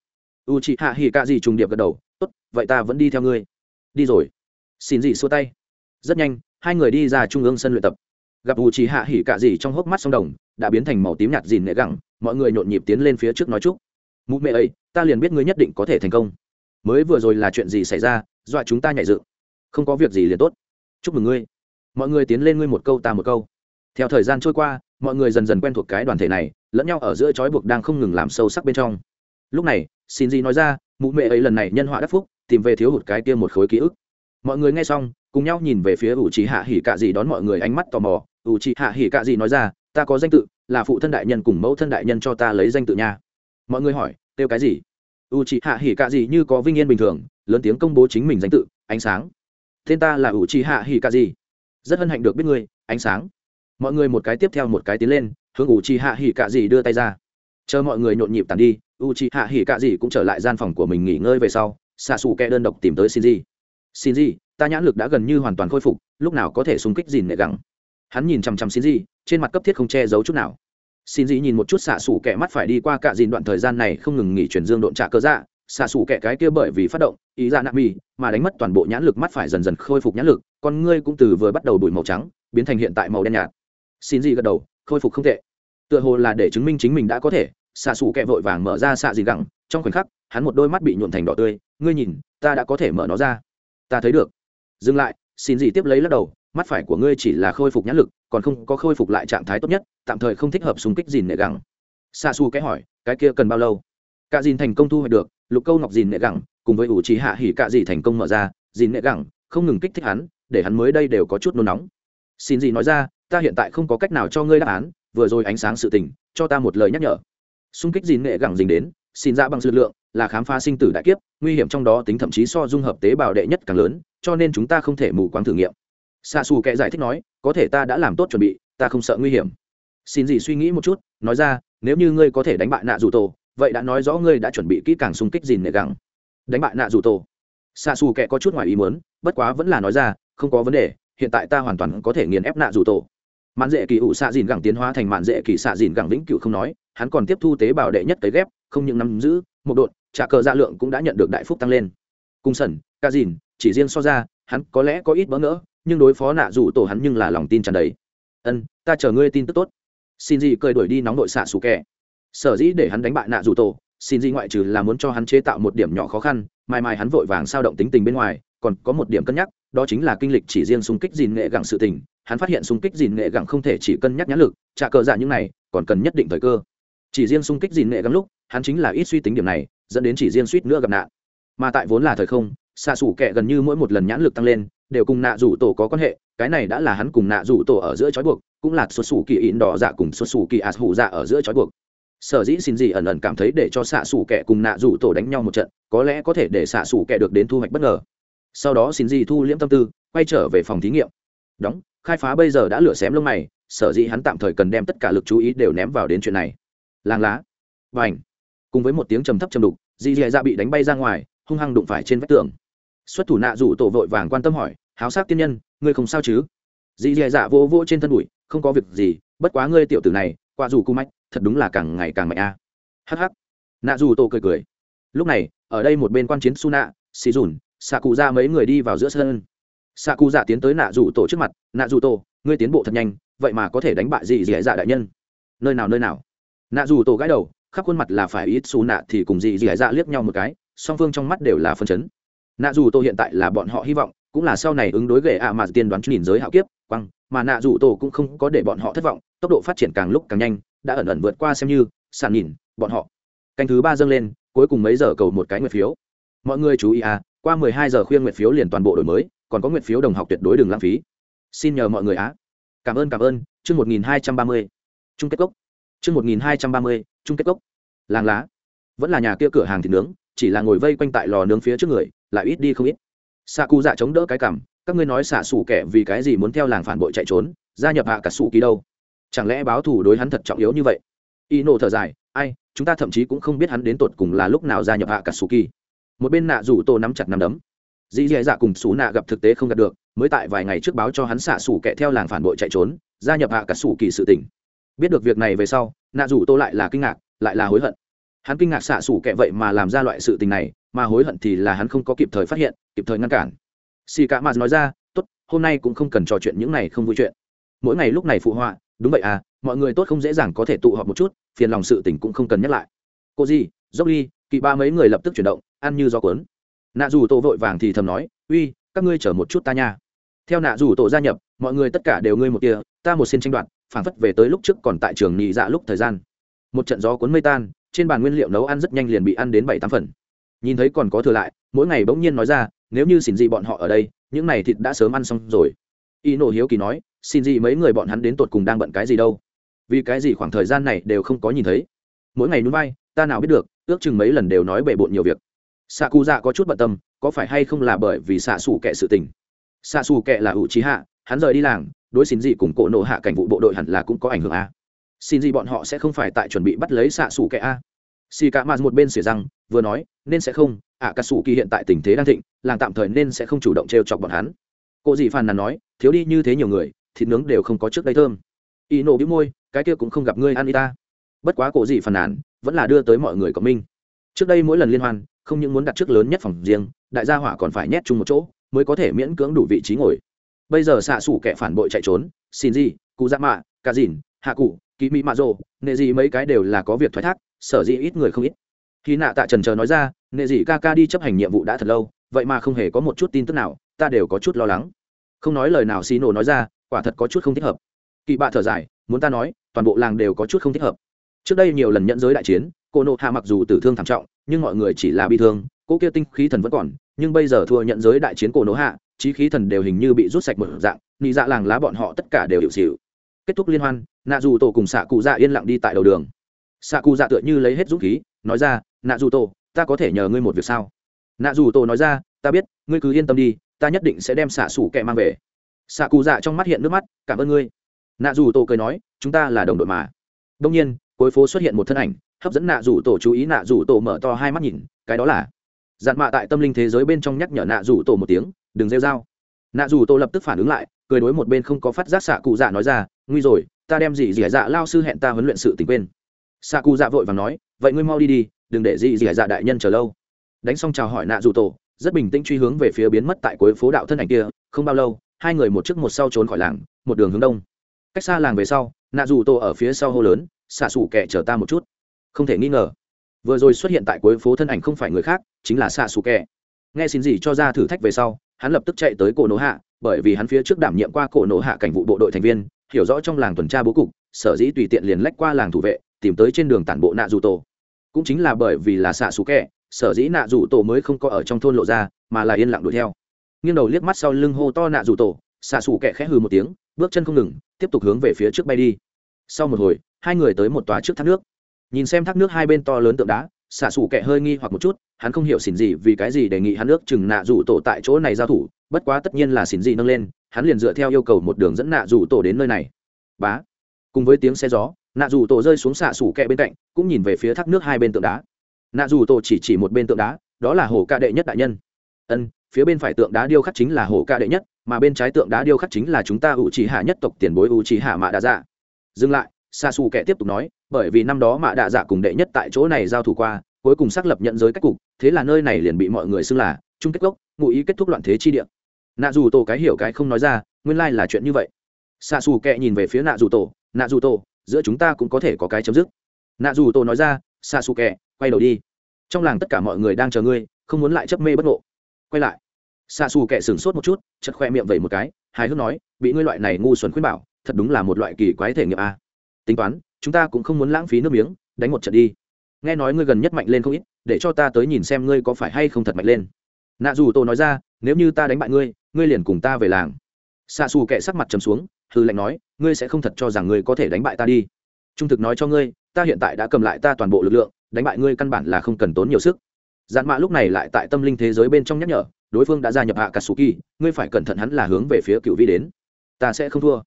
U chị hạ hỉ cạ gì trùng điệp gật đầu, tốt, vậy ta vẫn đi theo ngươi. Đi rồi. Xin gì xua tay. Rất nhanh, hai người đi ra trung ương sân luyện tập. Gặp u chị hạ hỉ cạ gì trong hốc mắt sông đồng, đã biến thành màu tím nhạt dìn nệ gẳng, mọi người nhộn nhịp tiến lên phía trước nói chúc. Mụ mẹ ấy ta liền biết ngươi nhất định có thể thành công. Mới vừa rồi là chuyện gì xảy ra dọa chúng ta nhảy dựng. Không có việc gì liền tốt. Chúc mừng ngươi. Mọi người tiến lên ngươi một câu ta một câu. Theo thời gian trôi qua, mọi người dần dần quen thuộc cái đoàn thể này, lẫn nhau ở giữa trói buộc đang không ngừng làm sâu sắc bên trong. Lúc này, xin gì nói ra, mụ mẹ ấy lần này nhân họa đắc phúc, tìm về thiếu hụt cái kia một khối ký ức. Mọi người nghe xong, cùng nhau nhìn về phía ủ trì hạ hỉ cạ gì đón mọi người ánh mắt tò mò. Ủ trì hạ hỉ cạ gì nói ra, ta có danh tự, là phụ thân đại nhân cùng mẫu thân đại nhân cho ta lấy danh tự nha. Mọi người hỏi, kêu cái gì? U trì hạ hỉ cạ gì như có vinh yên bình thường lớn tiếng công bố chính mình danh tự ánh sáng. Tên ta là ủ trì hạ hỉ cạ gì rất hân hạnh được biết ngươi ánh sáng. Mọi người một cái tiếp theo một cái tiến lên hướng ủ trì hạ hỉ cạ gì đưa tay ra. Chờ mọi người nhộn nhịp tàn đi u trì hạ hỉ cạ gì cũng trở lại gian phòng của mình nghỉ ngơi về sau xạ xù kẹ đơn độc tìm tới shinji. Shinji ta nhãn lực đã gần như hoàn toàn khôi phục lúc nào có thể xung kích dìn nệ gẳng, hắn nhìn chằm chằm shinji trên mặt cấp thiết không che giấu chút nào. Shinji nhìn một chút xạ xù kẹ mắt phải đi qua cạ dìn đoạn thời gian này không ngừng nghỉ chuyển dương độn trả cơ dạ xạ xù kẹ cái kia bởi vì phát động, ý ra nạ mi mà đánh mất toàn bộ nhãn lực mắt phải dần dần khôi phục nhãn lực, con ngươi cũng từ vừa bắt đầu bụi màu trắng, biến thành hiện tại màu đen nhạt. Xin gì gật đầu, khôi phục không tệ. Tựa hồ là để chứng minh chính mình đã có thể, xạ xù kẹ vội vàng mở ra xạ gì gẳng trong khoảnh khắc, hắn một đôi mắt bị nhuộn thành đỏ tươi, ngươi nhìn, ta đã có thể mở nó ra. Ta thấy được. Dừng lại, xin gì tiếp lấy lắc đầu, mắt phải của ngươi chỉ là khôi phục nhãn lực, còn không có khôi phục lại trạng thái tốt nhất, tạm thời không thích hợp súng kích dìn nệ gẳng xa xù cái hỏi, cái kia cần bao lâu? Cả dìn thành công thu hoạch được lục câu ngọc dìn nệ gẳng, cùng với ủ trí hạ hỉ cả dì thành công mở ra, dìn nệ gẳng, không ngừng kích thích hắn, để hắn mới đây đều có chút nôn nóng. Xin gì nói ra, ta hiện tại không có cách nào cho ngươi đáp án, vừa rồi ánh sáng sự tình, cho ta một lời nhắc nhở. Xung kích dìn nệ gẳng dính đến, xin ra bằng dư lượng, là khám phá sinh tử đại kiếp, nguy hiểm trong đó tính thậm chí so dung hợp tế bào đệ nhất càng lớn, cho nên chúng ta không thể mù quáng thử nghiệm. Xa xù kệ giải thích nói, có thể ta đã làm tốt chuẩn bị, ta không sợ nguy hiểm. Xin gì suy nghĩ một chút, nói ra, nếu như ngươi có thể đánh bại nạ dù tổ vậy đã nói rõ ngươi đã chuẩn bị kỹ càng xung kích dìn nệ gẳng. Đánh bại nạ dù tổ. Xa xù kệ có chút ngoài ý muốn, bất quá vẫn là nói ra, không có vấn đề, hiện tại ta hoàn toàn có thể nghiền ép nạ dù tổ. Mạn dễ kỳ ủ xạ dìn gẳng tiến hóa thành mạn dễ kỳ xạ dìn gẳng vĩnh cửu không nói, hắn còn tiếp thu tế bào đệ nhất tới ghép, không những nắm giữ, một đột trả cờ dạ lượng cũng đã nhận được đại phúc tăng lên. Cung sẩn, ca dìn, chỉ riêng so ra, hắn có lẽ có ít bỡ ngỡ, nhưng đối phó nạ dù tổ hắn nhưng là lòng tin tràn đầy. Ân, ta chờ ngươi tin tức tốt. Xin gì cười đuổi đi nóng đội xạ xù kẹ sở dĩ để hắn đánh bại nạ rủ tổ, xin di ngoại trừ là muốn cho hắn chế tạo một điểm nhỏ khó khăn, mai mai hắn vội vàng sao động tính tình bên ngoài, còn có một điểm cân nhắc, đó chính là kinh lịch chỉ riêng xung kích dìn nghệ gặng sự tình, hắn phát hiện xung kích dìn nghệ gặng không thể chỉ cân nhắc nhãn lực, trả cờ dạ những này, còn cần nhất định thời cơ. Chỉ riêng xung kích dìn nghệ gắng lúc, hắn chính là ít suy tính điểm này, dẫn đến chỉ riêng suýt nữa gặp nạn. Mà tại vốn là thời không xa xủ kệ gần như mỗi một lần nhãn lực tăng lên, đều cùng nạ rủ tổ có quan hệ, cái này đã là hắn cùng nạ rủ tổ ở giữa trói buộc, cũng là xuất xù kỳ ịn đỏ dạ cùng xuất xù kỳ ạt hủ dạ ở giữa trói buộc sở dĩ xin gì ẩn ẩn cảm thấy để cho xạ xủ kẻ cùng nạ rủ tổ đánh nhau một trận, có lẽ có thể để xạ xủ kẻ được đến thu hoạch bất ngờ. Sau đó xin gì thu liễm tâm tư, quay trở về phòng thí nghiệm. Đóng, khai phá bây giờ đã lửa xém lông mày, sở dĩ hắn tạm thời cần đem tất cả lực chú ý đều ném vào đến chuyện này. Làng lá. Và ảnh cùng với một tiếng trầm thấp trầm đục dì dì dạ bị đánh bay ra ngoài, hung hăng đụng phải trên vách tường. Xuất thủ nạ rủ tổ vội vàng quan tâm hỏi, háo sắc tiên nhân, ngươi không sao chứ? Dì dì dạ vô vô trên thân bụi, không có việc gì, bất quá ngươi tiểu tử này qua dù cung mách thật đúng là càng ngày càng mạnh a. À. hh nạ dù tổ cười cười. Lúc này, ở đây một bên quan chiến su nạ xì dùn xạ cụ ra mấy người đi vào giữa sân. Xạ cụ dạ tiến tới nạ dù tổ trước mặt. Nạ dù tổ ngươi tiến bộ thật nhanh, vậy mà có thể đánh bại gì dì dạ đại nhân. Nơi nào nơi nào? Nạ dù tổ gãi đầu, khắp khuôn mặt là phải ít xù nạ thì cùng dì dì dạ liếc nhau một cái, song phương trong mắt đều là phân chấn. Nạ dù tổ hiện tại là bọn họ hy vọng, cũng là sau này ứng đối ghệ ạ mà tiên đoán nhìn giới hạo kiếp, quăng mà nạ dù tổ cũng không có để bọn họ thất vọng, tốc độ phát triển càng lúc càng nhanh, đã ẩn ẩn vượt qua xem như sàn nhìn, bọn họ. Canh thứ ba dâng lên, cuối cùng mấy giờ cầu một cái nguyệt phiếu. Mọi người chú ý à qua mười hai giờ khuyên nguyệt phiếu liền toàn bộ đổi mới, còn có nguyệt phiếu đồng học tuyệt đối đừng lãng phí. Xin nhờ mọi người á. Cảm ơn cảm ơn. Chương một nghìn hai trăm ba mươi. Chung kết cốc. Chương một nghìn hai trăm ba mươi, chung kết cốc. Làng lá. Vẫn là nhà kia cửa hàng thịt nướng, chỉ là ngồi vây quanh tại lò nướng phía trước người, lại ít đi không ít. Xạ cụ dạ chống đỡ cái cảm các ngươi nói xạ xù kẻ vì cái gì muốn theo làng phản bội chạy trốn, gia nhập hạ cả xù kỳ đâu? Chẳng lẽ báo thù đối hắn thật trọng yếu như vậy? Y nổ thở dài, ai, chúng ta thậm chí cũng không biết hắn đến tột cùng là lúc nào gia nhập hạ cả xù kỳ. Một bên nạ rủ tô nắm chặt nắm đấm. Dì dì dạ cùng xù nạ gặp thực tế không gặp được, mới tại vài ngày trước báo cho hắn xạ xù kẻ theo làng phản bội chạy trốn, gia nhập hạ cả xù kỳ sự tỉnh biết được việc này về sau, nạ rủ tô lại là kinh ngạc, lại là hối hận. Hắn kinh ngạc xạ xù kẻ vậy mà làm ra loại sự tình này, mà hối hận thì là hắn không có kịp thời phát hiện, kịp thời ngăn cản xì cả mà nói ra, tốt, hôm nay cũng không cần trò chuyện những này không vui chuyện. Mỗi ngày lúc này phụ họa, đúng vậy à mọi người tốt không dễ dàng có thể tụ họp một chút, phiền lòng sự tình cũng không cần nhắc lại. Cô gì, dốc ly, kỵ ba mấy người lập tức chuyển động, ăn như gió cuốn. Nạ dù tổ vội vàng thì thầm nói, uy, các ngươi chở một chút ta nha. Theo nạ dù tổ gia nhập, mọi người tất cả đều ngươi một kia, ta một xin tranh đoạt, phản phất về tới lúc trước còn tại trường nhị dạ lúc thời gian. Một trận gió cuốn mây tan, trên bàn nguyên liệu nấu ăn rất nhanh liền bị ăn đến bảy tám phần. Nhìn thấy còn có thừa lại, mỗi ngày bỗng nhiên nói ra nếu như xin gì bọn họ ở đây, những này thịt đã sớm ăn xong rồi. Y nổ hiếu kỳ nói, xin gì mấy người bọn hắn đến tột cùng đang bận cái gì đâu? Vì cái gì khoảng thời gian này đều không có nhìn thấy? Mỗi ngày núi bay ta nào biết được, ước chừng mấy lần đều nói bề bộn nhiều việc. Xạ cụ dạ có chút bận tâm, có phải hay không là bởi vì xạ xù kệ sự tình? Xạ xù kệ là ủ trí hạ hắn rời đi làng, đối xin gì cùng cổ nộ hạ cảnh vụ bộ đội hẳn là cũng có ảnh hưởng a. Xin gì bọn họ sẽ không phải tại chuẩn bị bắt lấy xạ xù kệ a. Xì cả mà một bên xỉa răng, vừa nói, nên sẽ không ạ cà sủ kỳ hiện tại tình thế đang thịnh, làng tạm thời nên sẽ không chủ động t chọc bọn hắn. Cô dì phàn nàn nói, thiếu đi như thế nhiều người, thịt nướng đều không có trước đây thơm. Y nổ bĩu môi, cái kia cũng không gặp ngươi ăn y ta. Bất quá cô dì phàn nàn vẫn là đưa tới mọi người cộng minh trước đây mỗi lần liên hoan, không những muốn đặt trước lớn nhất phòng riêng, đại gia hỏa còn phải nhét chung một chỗ, mới có thể miễn cưỡng đủ vị trí ngồi. Bây giờ xạ xủ kẻ phản bội chạy trốn xin gì cụ dạ mạ cà dìn hạ cụ kỳ mỹ mạ rồ nệ gì mấy cái đều là có việc thoái thác, sở dĩ ít người không ít. Khi nạ tạ trần chờ nói ra nệ gì ca ca đi chấp hành nhiệm vụ đã thật lâu, vậy mà không hề có một chút tin tức nào, ta đều có chút lo lắng. Không nói lời nào xì nổ nói ra, quả thật có chút không thích hợp. Kỵ bạ thở dài, muốn ta nói, toàn bộ làng đều có chút không thích hợp. Trước đây nhiều lần nhận giới đại chiến, cô nộ hạ mặc dù tử thương thảm trọng, nhưng mọi người chỉ là bị thương, cô kia tinh khí thần vẫn còn, nhưng bây giờ thua nhận giới đại chiến cổ nỗ hạ trí khí thần đều hình như bị rút sạch một dạng, nị dạ làng lá bọn họ tất cả đều hiệu xịu kết thúc liên hoan, nạ dù tổ cùng xạ cụ dạ yên lặng đi tại đầu đường. Xạ cụ dạ tựa như lấy hết dũng khí, nói ra, nạ dù tổ ta có thể nhờ ngươi một việc sao? Nạ dù tổ nói ra, ta biết, ngươi cứ yên tâm đi, ta nhất định sẽ đem xạ xủ kẹ mang về. Xạ cụ dạ trong mắt hiện nước mắt, cảm ơn ngươi. Nạ dù tổ cười nói, chúng ta là đồng đội mà. Đông nhiên, cuối phố xuất hiện một thân ảnh, hấp dẫn nạ dù tổ chú ý, nạ dù tổ mở to hai mắt nhìn, cái đó là. Dạn mạ tại tâm linh thế giới bên trong nhắc nhở nạ dù tổ một tiếng, đừng rêu dao nạ dù tổ lập tức phản ứng lại, cười đối một bên không có phát giác xạ cụ dạ nói ra, nguy rồi, ta đem gì dì dạ lao sư hẹn ta huấn luyện sự tình quên. Xạ cụ dạ vội và nói, vậy ngươi mau đi đi đừng để gì dị dạ đại nhân chờ lâu. Đánh xong chào hỏi nạ dù tổ, rất bình tĩnh truy hướng về phía biến mất tại cuối phố đạo thân ảnh kia, không bao lâu, hai người một trước một sau trốn khỏi làng, một đường hướng đông. Cách xa làng về sau, nạ dù tổ ở phía sau hô lớn, xạ xủ kẻ chờ ta một chút. Không thể nghi ngờ, vừa rồi xuất hiện tại cuối phố thân ảnh không phải người khác, chính là xạ xù kẻ. Nghe xin gì cho ra thử thách về sau, hắn lập tức chạy tới cổ nổ hạ, bởi vì hắn phía trước đảm nhiệm qua cổ nổ hạ cảnh vụ bộ đội thành viên, hiểu rõ trong làng tuần tra bố cục, sở dĩ tùy tiện liền lách qua làng thủ vệ, tìm tới trên đường tản bộ nạ dù tổ cũng chính là bởi vì là xạ xù kẹ, sở dĩ nạ rủ tổ mới không có ở trong thôn lộ ra mà là yên lặng đuổi theo. Nghiêng đầu liếc mắt sau lưng hô to nạ rủ tổ xạ xù kẹ khẽ hừ một tiếng bước chân không ngừng tiếp tục hướng về phía trước bay đi. Sau một hồi hai người tới một tòa trước thác nước. Nhìn xem thác nước hai bên to lớn tượng đá xạ xù kẹ hơi nghi hoặc một chút hắn không hiểu xỉn gì vì cái gì đề nghị hắn nước chừng nạ rủ tổ tại chỗ này giao thủ bất quá tất nhiên là xỉn gì nâng lên hắn liền dựa theo yêu cầu một đường dẫn nạ rủ tổ đến nơi này. Bá. Cùng với tiếng xe gió nạ Dù tổ rơi xuống xạ xủ kẹ bên cạnh, cũng nhìn về phía thác nước hai bên tượng đá. Nạ Dù tổ chỉ chỉ một bên tượng đá, đó là hồ ca đệ nhất đại nhân. Ân, phía bên phải tượng đá điêu khắc chính là hồ ca đệ nhất, mà bên trái tượng đá điêu khắc chính là chúng ta ủ trì hạ nhất tộc tiền bối ủ trì hạ mạ Đạ dạ. Dừng lại xa xù kẻ tiếp tục nói, bởi vì năm đó mạ Đạ dạ cùng đệ nhất tại chỗ này giao thủ qua, cuối cùng xác lập nhận giới cách cục, thế là nơi này liền bị mọi người xưng là chung kết gốc ngụ ý kết thúc loạn thế chi địa. Nạ dù tổ cái hiểu cái không nói ra, nguyên lai là chuyện như vậy. Xạ xù kẹ nhìn về phía nạ dù tổ, nạ dù tổ giữa chúng ta cũng có thể có cái chấm dứt. Nạ dù tổ nói ra xa xù kẹ quay đầu đi. Trong làng tất cả mọi người đang chờ ngươi, không muốn lại chấp mê bất ngộ. Quay lại. Xa xù kẹ sửng sốt một chút chật khoe miệng vẩy một cái, hài hước nói, bị ngươi loại này ngu xuẩn khuyên bảo, thật đúng là một loại kỳ quái thể nghiệm a. À. tính toán, chúng ta cũng không muốn lãng phí nước miếng, đánh một trận đi. Nghe nói ngươi gần nhất mạnh lên không ít, để cho ta tới nhìn xem ngươi có phải hay không thật mạnh lên. Nạ dù tổ nói ra, nếu như ta đánh bại ngươi ngươi liền cùng ta về làng. Xa xù kệ sắc mặt trầm xuống hư lệnh nói, ngươi sẽ không thật cho rằng ngươi có thể đánh bại ta đi. Trung thực nói cho ngươi, ta hiện tại đã cầm lại ta toàn bộ lực lượng, đánh bại ngươi căn bản là không cần tốn nhiều sức. Dạn mạ lúc này lại tại tâm linh thế giới bên trong nhắc nhở, đối phương đã gia nhập hạ katsuki ngươi phải cẩn thận hắn là hướng về phía cựu vi đến. Ta sẽ không thua.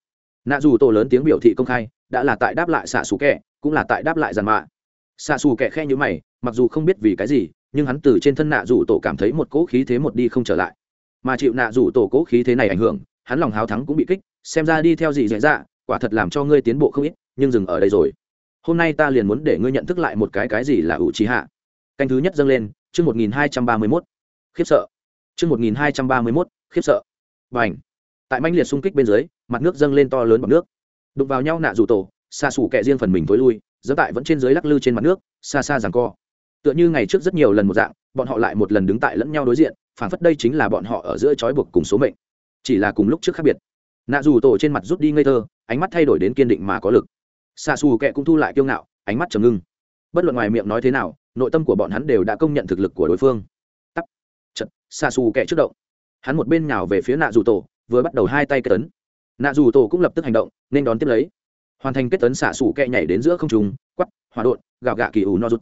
Nạ dù tổ lớn tiếng biểu thị công khai, đã là tại đáp lại xạ xù kẹ, cũng là tại đáp lại dàn mạ xạ xù kẹ khe như mày, mặc dù không biết vì cái gì, nhưng hắn từ trên thân nạ dù tổ cảm thấy một cỗ khí thế một đi không trở lại. Mà chịu nạ dù tổ cỗ khí thế này ảnh hưởng, hắn lòng háo thắng cũng bị kích xem ra đi theo gì dễ dạ quả thật làm cho ngươi tiến bộ không ít, nhưng dừng ở đây rồi. Hôm nay ta liền muốn để ngươi nhận thức lại một cái cái gì là ủ trí hạ. Canh thứ nhất dâng lên, chương một nghìn hai trăm ba mươi mốt. Khiếp sợ. Chương một nghìn hai trăm ba mươi mốt, khiếp sợ. B à n h tại manh liệt xung kích bên dưới, mặt nước dâng lên to lớn bằng nước. Đụng vào nhau nạ rủ tổ, xa xù kẹ riêng phần mình t ố i lui dẫn tại vẫn trên dưới lắc lư trên mặt nước, xa xa rằng co. Tựa như ngày trước rất nhiều lần một dạng, bọn họ lại một lần đứng tại lẫn nhau đối diện phản phất đây chính là bọn họ ở giữa trói buộc cùng số mệnh. Chỉ là cùng lúc trước khác biệt nạ dù tổ trên mặt rút đi ngây thơ, ánh mắt thay đổi đến kiên định mà có lực. Xa xù Kệ cũng thu lại kiêu ngạo, ánh mắt trầm ngưng. Bất luận ngoài miệng nói thế nào, nội tâm của bọn hắn đều đã công nhận thực lực của đối phương. Tắt chật xa xù Kệ trước động. Hắn một bên nào về phía nạ dù tổ, vừa bắt đầu hai tay kết tấn nạ dù tổ cũng lập tức hành động, nên đón tiếp lấy. Hoàn thành kết tấn xạ xù kẹ nhảy đến giữa không trùng quắp hỏa đột gạo gạ kỳ ủ no rút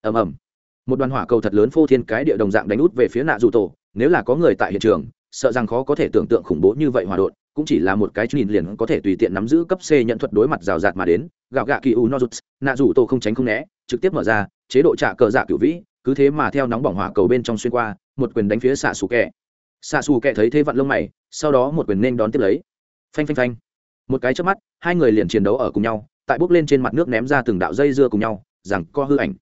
ầm ầm. Một đoàn hỏa cầu thật lớn phô thiên cái địa đồng dạng đánh út về phía nạ dù tổ, nếu là có người tại hiện trường, sợ rằng khó có thể tưởng tượng khủng bố như vậy hỏa đột cũng chỉ là một cái nhìn liền có thể tùy tiện nắm giữ cấp C nhận thuật đối mặt rào rạt mà đến, gạo gạ kỳ u nozuts, nạ rủ tổ không tránh không né, trực tiếp mở ra, chế độ trả cờ dạ cửu vĩ, cứ thế mà theo nóng bỏng hỏa cầu bên trong xuyên qua, một quyền đánh phía xạ sủ kẹ. Xạ sủ kẹ thấy thế vặn lông mày, sau đó một quyền nên đón tiếp lấy. Phanh phanh phanh. Một cái chớp mắt, hai người liền chiến đấu ở cùng nhau, tại bước lên trên mặt nước ném ra từng đạo dây dưa cùng nhau, rằng co hư ảnh.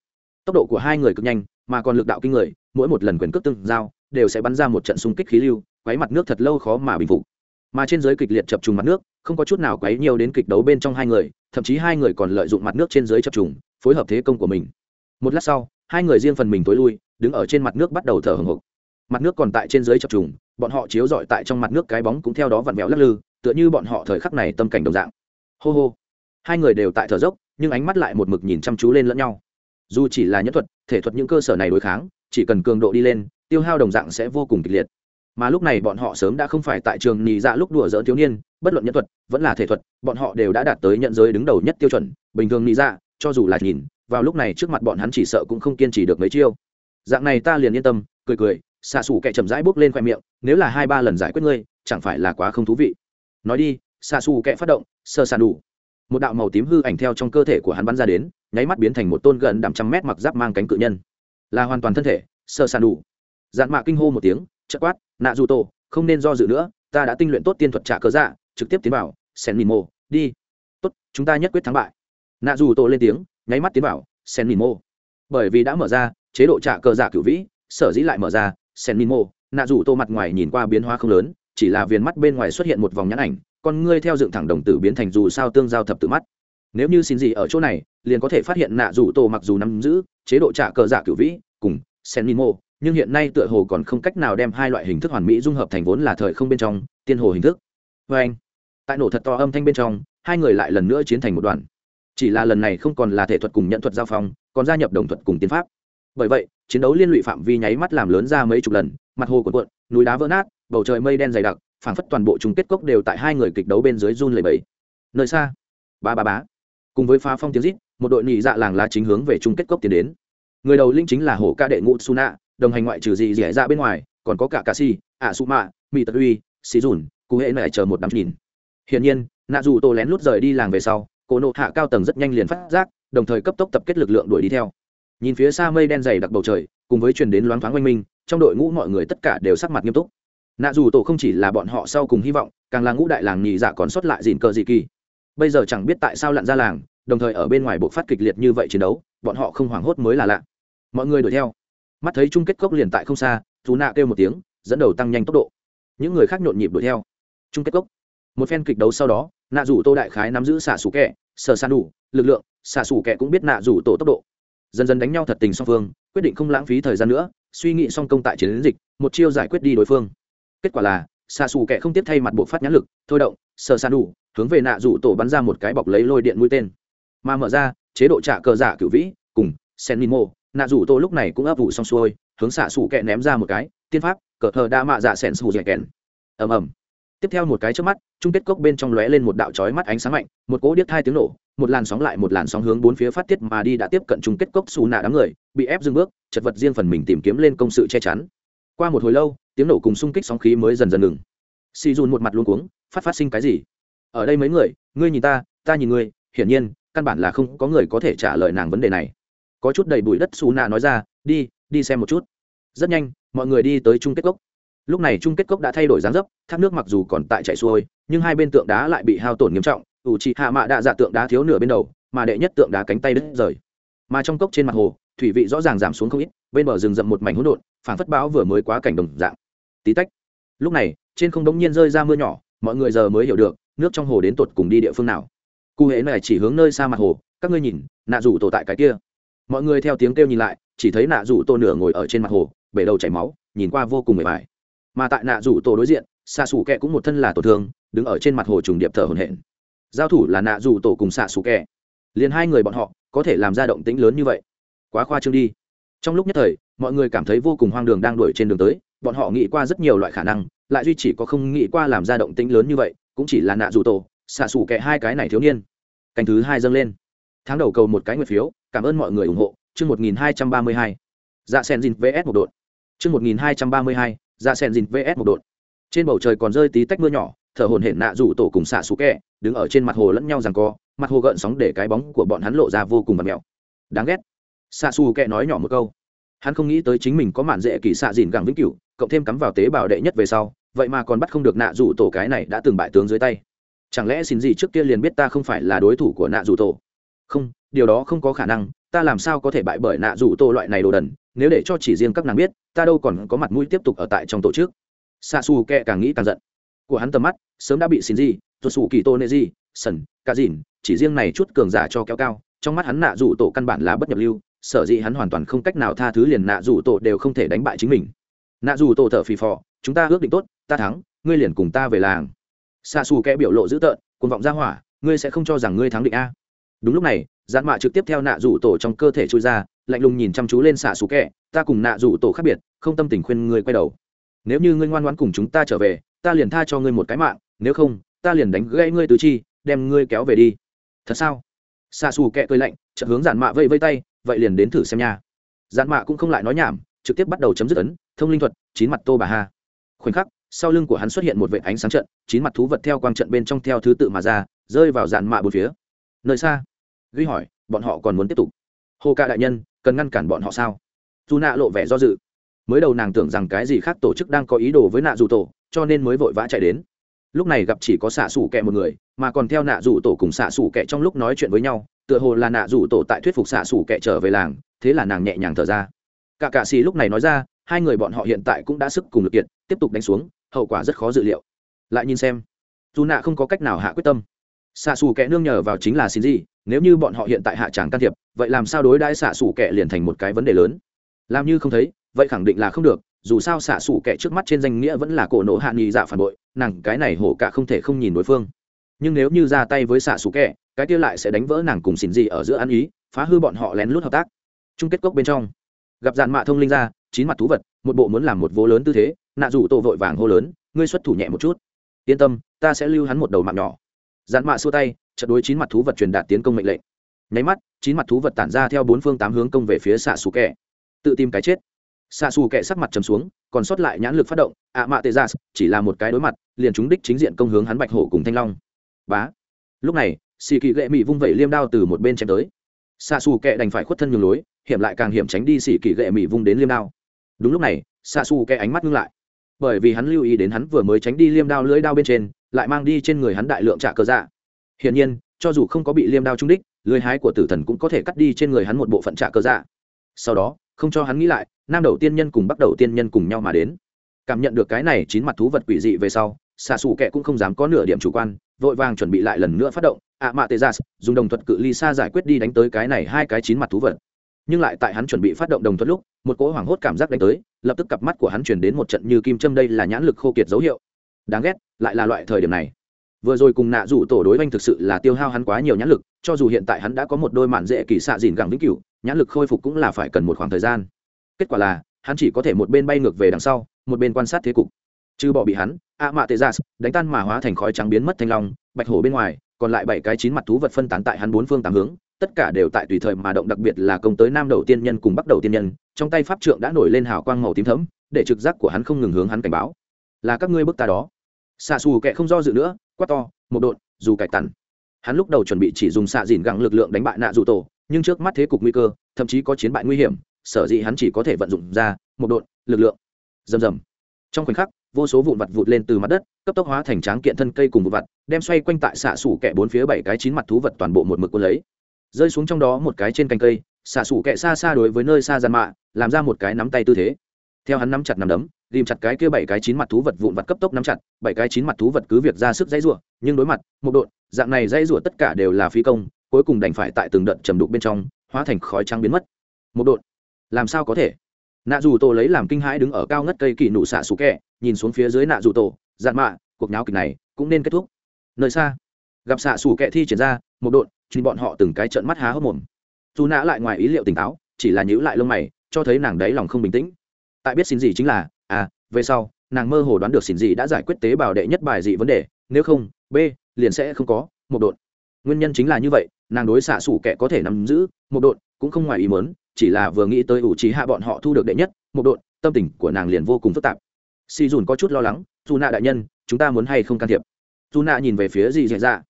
Tốc độ của hai người cực nhanh, mà còn lực đạo kinh người, mỗi một lần quyền cước tương giao đều sẽ bắn ra một trận xung kích khí lưu, quấy mặt nước thật lâu khó mà bình phục mà trên giới kịch liệt chập trùng mặt nước, không có chút nào quấy nhiều đến kịch đấu bên trong hai người, thậm chí hai người còn lợi dụng mặt nước trên giới chập trùng, phối hợp thế công của mình. Một lát sau, hai người riêng phần mình tối lui, đứng ở trên mặt nước bắt đầu thở hồng hộc. Mặt nước còn tại trên dưới chập trùng, bọn họ chiếu rọi tại trong mặt nước cái bóng cũng theo đó vặn vẹo lắc lư, tựa như bọn họ thời khắc này tâm cảnh đồng dạng. Hô hô. Hai người đều tại thở dốc, nhưng ánh mắt lại một mực nhìn chăm chú lên lẫn nhau. Dù chỉ là nhẫn thuật, thể thuật những cơ sở này đối kháng, chỉ cần cường độ đi lên, tiêu hao đồng dạng sẽ vô cùng kịch liệt mà lúc này bọn họ sớm đã không phải tại trường nhì dạ lúc đùa dỡ thiếu niên, bất luận nhân thuật, vẫn là thể thuật, bọn họ đều đã đạt tới nhận giới đứng đầu nhất tiêu chuẩn, bình thường nhì dạ cho dù là nhìn, vào lúc này trước mặt bọn hắn chỉ sợ cũng không kiên trì được mấy chiêu. Dạng này ta liền yên tâm, cười cười, xạ xủ kẻ chậm rãi bước lên khoe miệng, nếu là hai ba lần giải quyết ngươi, chẳng phải là quá không thú vị. Nói đi, xạ xù kẻ phát động, sơ sàn đủ. Một đạo màu tím hư ảnh theo trong cơ thể của hắn bắn ra đến, nháy mắt biến thành một tôn gần đạm trăm mét mặc giáp mang cánh cự nhân. Là hoàn toàn thân thể, sơ sàn đủ. Dạn mạ kinh hô một tiếng chất quát nạ dù tổ, không nên do dự nữa, ta đã tinh luyện tốt tiên thuật trả cớ dạ trực tiếp tiến vào, sen mìn mô đi. Tốt, chúng ta nhất quyết thắng bại. Nạ dù tổ lên tiếng, nháy mắt tiến vào, sen mìn mô bởi vì đã mở ra, chế độ trả cờ dạ cửu vĩ, sở dĩ lại mở ra, sen mìn mô nạ dù tô mặt ngoài nhìn qua biến hóa không lớn, chỉ là viền mắt bên ngoài xuất hiện một vòng nhãn ảnh, con ngươi theo dựng thẳng đồng tử biến thành dù sao tương giao thập tự mắt. Nếu như xin gì ở chỗ này, liền có thể phát hiện nạ dù tô mặc dù nắm giữ chế độ trả cờ giả cửu vĩ, cùng sen mìn mô nhưng hiện nay tựa hồ còn không cách nào đem hai loại hình thức hoàn mỹ dung hợp thành vốn là thời không bên trong, tiên hồ hình thức. Vê anh, tại nổ thật to âm thanh bên trong, hai người lại lần nữa chiến thành một đoàn. Chỉ là lần này không còn là thể thuật cùng nhận thuật giao phong, còn gia nhập đồng thuật cùng tiến pháp. Bởi vậy, chiến đấu liên lụy phạm vi nháy mắt làm lớn ra mấy chục lần, mặt hồ cuộn cuộn, núi đá vỡ nát, bầu trời mây đen dày đặc, phảng phất toàn bộ chung kết cốc đều tại hai người kịch đấu bên dưới run lầy bẫy nơi xa, ba ba bá, cùng với phá phong tiếng rít, một đội nhị dạ làng lá chính hướng về chung kết cốc tiến đến. Người đầu linh chính là hổ ca đệ ngũ suna đồng hành ngoại trừ gì dẻ ra bên ngoài, còn có cả cà si, ạ su mạ mỹ tật uy, xì dùn, cụ hệ này chờ một đám nhìn. Hiển nhiên, nạ dù tô lén lút rời đi làng về sau cổ nộ hạ cao tầng rất nhanh liền phát giác, đồng thời cấp tốc tập kết lực lượng đuổi đi theo. Nhìn phía xa mây đen dày đặc bầu trời, cùng với truyền đến loáng thoáng oanh minh trong đội ngũ mọi người tất cả đều sắc mặt nghiêm túc. Nạ dù tổ không chỉ là bọn họ sau cùng hy vọng, càng là ngũ đại làng nhị dạ còn sót lại dìn cờ dị kỳ. Bây giờ chẳng biết tại sao lặn ra làng, đồng thời ở bên ngoài bộ phát kịch liệt như vậy chiến đấu, bọn họ không hoảng hốt mới là lạ. Mọi người đuổi theo mắt thấy chung kết cốc liền tại không xa dù nạ kêu một tiếng, dẫn đầu tăng nhanh tốc độ. Những người khác nhộn nhịp đuổi theo. Chung kết cốc. Một phen kịch đấu sau đó nạ rủ tô đại khái nắm giữ xả sủ kẹ, sờ san đủ, lực lượng xả sủ kẹ cũng biết nạ rủ tổ tốc độ. Dần dần đánh nhau thật tình song phương, quyết định không lãng phí thời gian nữa, suy nghĩ song công tại chiến dịch, một chiêu giải quyết đi đối phương. Kết quả là, xạ xù kẹ không tiếp thay mặt bộ phát nhãn lực, thôi động, sờ san đủ, hướng về nạ rủ tổ bắn ra một cái bọc lấy lôi điện mũi tên. Mà mở ra, chế độ trả cờ giả cựu vĩ, cùng sen mimo nạ rủ tô lúc này cũng ấp ủ xong xuôi, hướng xạ xủ kẹ ném ra một cái, tiên pháp, cờ thờ đa mạ dạ sẻn xù dẻ kèn ầm ầm. Tiếp theo một cái trước mắt, chung kết cốc bên trong lóe lên một đạo chói mắt ánh sáng mạnh, một cỗ điếc hai tiếng nổ, một làn sóng lại một làn sóng hướng bốn phía phát tiết mà đi đã tiếp cận chung kết cốc xù nạ đám người, bị ép dừng bước, chật vật riêng phần mình tìm kiếm lên công sự che chắn. Qua một hồi lâu, tiếng nổ cùng xung kích sóng khí mới dần dần ngừng. Xì dùn một mặt luôn cuống, phát phát sinh cái gì? Ở đây mấy người, ngươi nhìn ta ta nhìn ngươi, hiển nhiên, căn bản là không có người có thể trả lời nàng vấn đề này có chút đầy bụi đất xù nạ nói ra, đi đi xem một chút. Rất nhanh, mọi người đi tới chung kết cốc. Lúc này chung kết cốc đã thay đổi dáng dấp, thác nước mặc dù còn tại chạy xuôi, nhưng hai bên tượng đá lại bị hao tổn nghiêm trọng, ủ trị hạ mạ đạ dạ tượng đá thiếu nửa bên đầu, mà đệ nhất tượng đá cánh tay đứt rời. Mà trong cốc trên mặt hồ, thủy vị rõ ràng giảm xuống không ít, bên bờ rừng rậm một mảnh hỗn độn phản phất báo vừa mới quá cảnh đồng dạng. Tí tách, lúc này, trên không đống nhiên rơi ra mưa nhỏ, mọi người giờ mới hiểu được, nước trong hồ đến tột cùng đi địa phương nào. Cụ hễ này chỉ hướng nơi xa mặt hồ, các ngươi nhìn, nạ rủ tổ tại cái kia mọi người theo tiếng kêu nhìn lại, chỉ thấy nạ rủ tổ nửa ngồi ở trên mặt hồ, bể đầu chảy máu, nhìn qua vô cùng mệt mỏi. Mà tại nạ rủ tổ đối diện xạ xù kẹ cũng một thân là tổn thương, đứng ở trên mặt hồ trùng điệp thở hổn hển. Giao thủ là nạ rủ tổ cùng xạ xù kẹ. Liền hai người bọn họ, có thể làm ra động tĩnh lớn như vậy. Quá khoa trương đi. Trong lúc nhất thời, mọi người cảm thấy vô cùng hoang đường đang đuổi trên đường tới, bọn họ nghĩ qua rất nhiều loại khả năng, lại duy chỉ có không nghĩ qua làm ra động tĩnh lớn như vậy, cũng chỉ là nạ rủ tổ xạ xù kẹ hai cái này thiếu niên. Canh thứ hai dâng lên tháng đầu cầu một cái nguyện phiếu, cảm ơn mọi người ủng hộ, chương một nghìn hai trăm ba mươi hai. Dạ sen dìn vs một đội. Chương một nghìn hai trăm ba mươi hai dạ sen dìn vs một đội. Trên bầu trời còn rơi tí tách mưa nhỏ, thở hồn hển nạ rủ tổ cùng xạ xú kẹ, đứng ở trên mặt hồ lẫn nhau rằng co, mặt hồ gợn sóng để cái bóng của bọn hắn lộ ra vô cùng bật mẹo. Đáng ghét. Xạ xù kẹ nói nhỏ một câu. Hắn không nghĩ tới chính mình có mạn dễ kỳ xạ dìn gẳng vĩnh cửu, cộng thêm cắm vào tế bào đệ nhất về sau, vậy mà còn bắt không được nạ rủ tổ cái này đã từng bại tướng dưới tay. Chẳng lẽ xin gì trước kia liền biết ta không phải là đối thủ của nạ rủ tổ? Không, điều đó không có khả năng, ta làm sao có thể bại bởi nạ rủ tổ loại này đồ đần, nếu để cho chỉ riêng các nàng biết, ta đâu còn có mặt mũi tiếp tục ở tại trong tổ chức. Xa xù kẹ càng nghĩ càng giận. Của hắn tầm mắt, sớm đã bị xin gì tuột xù kỳ tô nệ gì sần cả dìn chỉ riêng này chút cường giả cho kéo cao, trong mắt hắn nạ rủ tổ căn bản là bất nhập lưu, sở dĩ hắn hoàn toàn không cách nào tha thứ liền nạ rủ tổ đều không thể đánh bại chính mình. Nạ rủ tổ thở phì phò, chúng ta ước định tốt, ta thắng, ngươi liền cùng ta về làng. Xa xù kẽ biểu lộ dữ tợn, cuồng vọng ra hỏa, ngươi sẽ không cho rằng ngươi thắng định a đúng lúc này dạn mạ trực tiếp theo nạ rủ tổ trong cơ thể trôi ra, lạnh lùng nhìn chăm chú lên xạ xù kẹ, ta cùng nạ rủ tổ khác biệt, không tâm tình khuyên ngươi quay đầu. Nếu như ngươi ngoan ngoãn cùng chúng ta trở về, ta liền tha cho ngươi một cái mạng, nếu không, ta liền đánh gãy ngươi tứ chi, đem ngươi kéo về đi. Thật sao? Xạ xù kẹ cười lạnh, chợt hướng dạn mạ vây vây tay, vậy liền đến thử xem nha. Dạn mạ cũng không lại nói nhảm, trực tiếp bắt đầu chấm dứt ấn, thông linh thuật, chín mặt tô bà ha. Khoảnh khắc, sau lưng của hắn xuất hiện một vệ ánh sáng trận, chín mặt thú vật theo quang trận bên trong theo thứ tự mà ra, rơi vào dạn mạ bốn phía. Nơi xa ghi hỏi, bọn họ còn muốn tiếp tục? Hồ ca đại nhân, cần ngăn cản bọn họ sao? Dù nạ lộ vẻ do dự. Mới đầu nàng tưởng rằng cái gì khác tổ chức đang có ý đồ với nạ dù tổ, cho nên mới vội vã chạy đến. Lúc này gặp chỉ có xạ xủ kẹ một người, mà còn theo nạ dù tổ cùng xạ xủ kẹ trong lúc nói chuyện với nhau, tựa hồ là nạ dù tổ tại thuyết phục xạ xủ kẹ trở về làng, thế là nàng nhẹ nhàng thở ra. Cả cạ xì lúc này nói ra, hai người bọn họ hiện tại cũng đã sức cùng lực kiệt, tiếp tục đánh xuống, hậu quả rất khó dự liệu. Lại nhìn xem. Dù nạ không có cách nào hạ quyết tâm xạ xù kẻ nương nhờ vào chính là xin gì nếu như bọn họ hiện tại hạ tràng can thiệp, vậy làm sao đối đãi xạ xù kẻ liền thành một cái vấn đề lớn? Làm như không thấy, vậy khẳng định là không được, dù sao xạ xù kẻ trước mắt trên danh nghĩa vẫn là cổ nộ hạ nghi dạ phản bội, nàng cái này hổ cả không thể không nhìn đối phương. Nhưng nếu như ra tay với xạ xù kẻ, cái kia lại sẽ đánh vỡ nàng cùng xin gì ở giữa ăn ý, phá hư bọn họ lén lút hợp tác. Chung kết cốc bên trong, gặp dàn mạ thông linh ra, chín mặt thú vật, một bộ muốn làm một vô lớn tư thế, nạ rủ tổ vội vàng hô lớn, ngươi xuất thủ nhẹ một chút. Yên tâm, ta sẽ lưu hắn một đầu mạng nhỏ giản mạ xua tay, chợt đối chín mặt thú vật truyền đạt tiến công mệnh lệnh. Nháy mắt, chín mặt thú vật tản ra theo bốn phương tám hướng công về phía xạ xù kẹ tự tìm cái chết. Xạ xù kẹ sắc mặt trầm xuống, còn sót lại nhãn lực phát động ạ mạ tê gia dạ, chỉ là một cái đối mặt, liền chúng đích chính diện công hướng hắn bạch hổ cùng thanh long. Bá. Lúc này xì kỳ gệ mị vung vẩy liêm đao từ một bên chém tới. Xạ xù kẹ đành phải khuất thân nhường lối, hiểm lại càng hiểm tránh đi xì kỳ gệ mị vung đến liêm đao. Đúng lúc này xạ xù kẹ ánh mắt ngưng lại. Bởi vì hắn lưu ý đến hắn vừa mới tránh đi liêm đao lưỡi đao bên trên lại mang đi trên người hắn đại lượng trả cơ dạ. Hiển nhiên, cho dù không có bị liêm đao trúng đích, lưới hái của tử thần cũng có thể cắt đi trên người hắn một bộ phận trả cơ dạ. Sau đó, không cho hắn nghĩ lại, nam đầu tiên nhân cùng bắt đầu tiên nhân cùng nhau mà đến. Cảm nhận được cái này chín mặt thú vật quỷ dị về sau xạ xù kẹ cũng không dám có nửa điểm chủ quan, vội vàng chuẩn bị lại lần nữa phát động. Ạ mạ tê gia dùng đồng thuật cự ly xa giải quyết đi đánh tới cái này hai cái chín mặt thú vật. Nhưng lại tại hắn chuẩn bị phát động đồng thuật lúc, một cỗ hoảng hốt cảm giác đánh tới, lập tức cặp mắt của hắn chuyển đến một trận như kim châm đây là nhãn lực khô kiệt dấu hiệu. Đáng ghét lại là loại thời điểm này. Vừa rồi cùng nạ rủ tổ đối oanh thực sự là tiêu hao hắn quá nhiều nhãn lực, cho dù hiện tại hắn đã có một đôi mạn dễ kỳ xạ dìn gẳng vĩnh cửu, nhãn lực khôi phục cũng là phải cần một khoảng thời gian. Kết quả là, hắn chỉ có thể một bên bay ngược về đằng sau, một bên quan sát thế cục. Trừ bỏ bị hắn, a mạ tê gia đánh tan mà hóa thành khói trắng biến mất thanh long, bạch hổ bên ngoài, còn lại bảy cái chín mặt thú vật phân tán tại hắn bốn phương tám hướng, tất cả đều tại tùy thời mà động, đặc biệt là công tới nam đầu tiên nhân cùng bắt đầu tiên nhân, trong tay pháp trượng đã nổi lên hào quang màu tím thấm để trực giác của hắn không ngừng hướng hắn cảnh báo. Là các ngươi bức ta đó xạ xù kệ không do dự nữa, quát to, một đột dù cải tằn hắn lúc đầu chuẩn bị chỉ dùng xạ dìn gẳng lực lượng đánh bại nạ dù tổ, nhưng trước mắt thế cục nguy cơ, thậm chí có chiến bại nguy hiểm, sở dĩ hắn chỉ có thể vận dụng ra, một đột lực lượng. Rầm rầm. Trong khoảnh khắc, vô số vụn vặt vụt lên từ mặt đất, cấp tốc hóa thành tráng kiện thân cây cùng vụn vặt, đem xoay quanh tại xạ xủ kẹ bốn phía bảy cái chín mặt thú vật toàn bộ một mực quân lấy. Rơi xuống trong đó một cái trên cành cây, xạ xủ kẹ xa xa đối với nơi xa gian mạ, làm ra một cái nắm tay tư thế theo hắn nắm chặt nắm đấm ghìm chặt cái kia bảy cái chín mặt thú vật vụn vặt cấp tốc nắm chặt, bảy cái chín mặt thú vật cứ việc ra sức dãy rủa, nhưng đối mặt, một độn dạng này dãy rủa tất cả đều là phi công, cuối cùng đành phải tại từng đợt trầm đục bên trong, hóa thành khói trắng biến mất. Một độn làm sao có thể? Nạ dù tổ lấy làm kinh hãi đứng ở cao ngất cây kỳ nụ xạ sủ kẹ, nhìn xuống phía dưới nạ dù tổ, dạn mạ, cuộc nháo kịch này cũng nên kết thúc. Nơi xa, gặp xạ xù kẹ thi triển ra, một độn chuyên bọn họ từng cái trận mắt há hốc mồm. Dù nã lại ngoài ý liệu tỉnh táo, chỉ là nhữ lại lông mày, cho thấy nàng đấy lòng không bình tĩnh tại biết xin gì chính là à về sau nàng mơ hồ đoán được xin gì đã giải quyết tế bào đệ nhất bài dị vấn đề nếu không b liền sẽ không có một đột. nguyên nhân chính là như vậy nàng đối xạ sủ kẻ có thể nắm giữ một đột cũng không ngoài ý mớn chỉ là vừa nghĩ tới ủ trí hạ bọn họ thu được đệ nhất một đột, tâm tình của nàng liền vô cùng phức tạp. Si dùn có chút lo lắng dù nạ đại nhân chúng ta muốn hay không can thiệp? Dù nạ nhìn về phía dì dì dạ.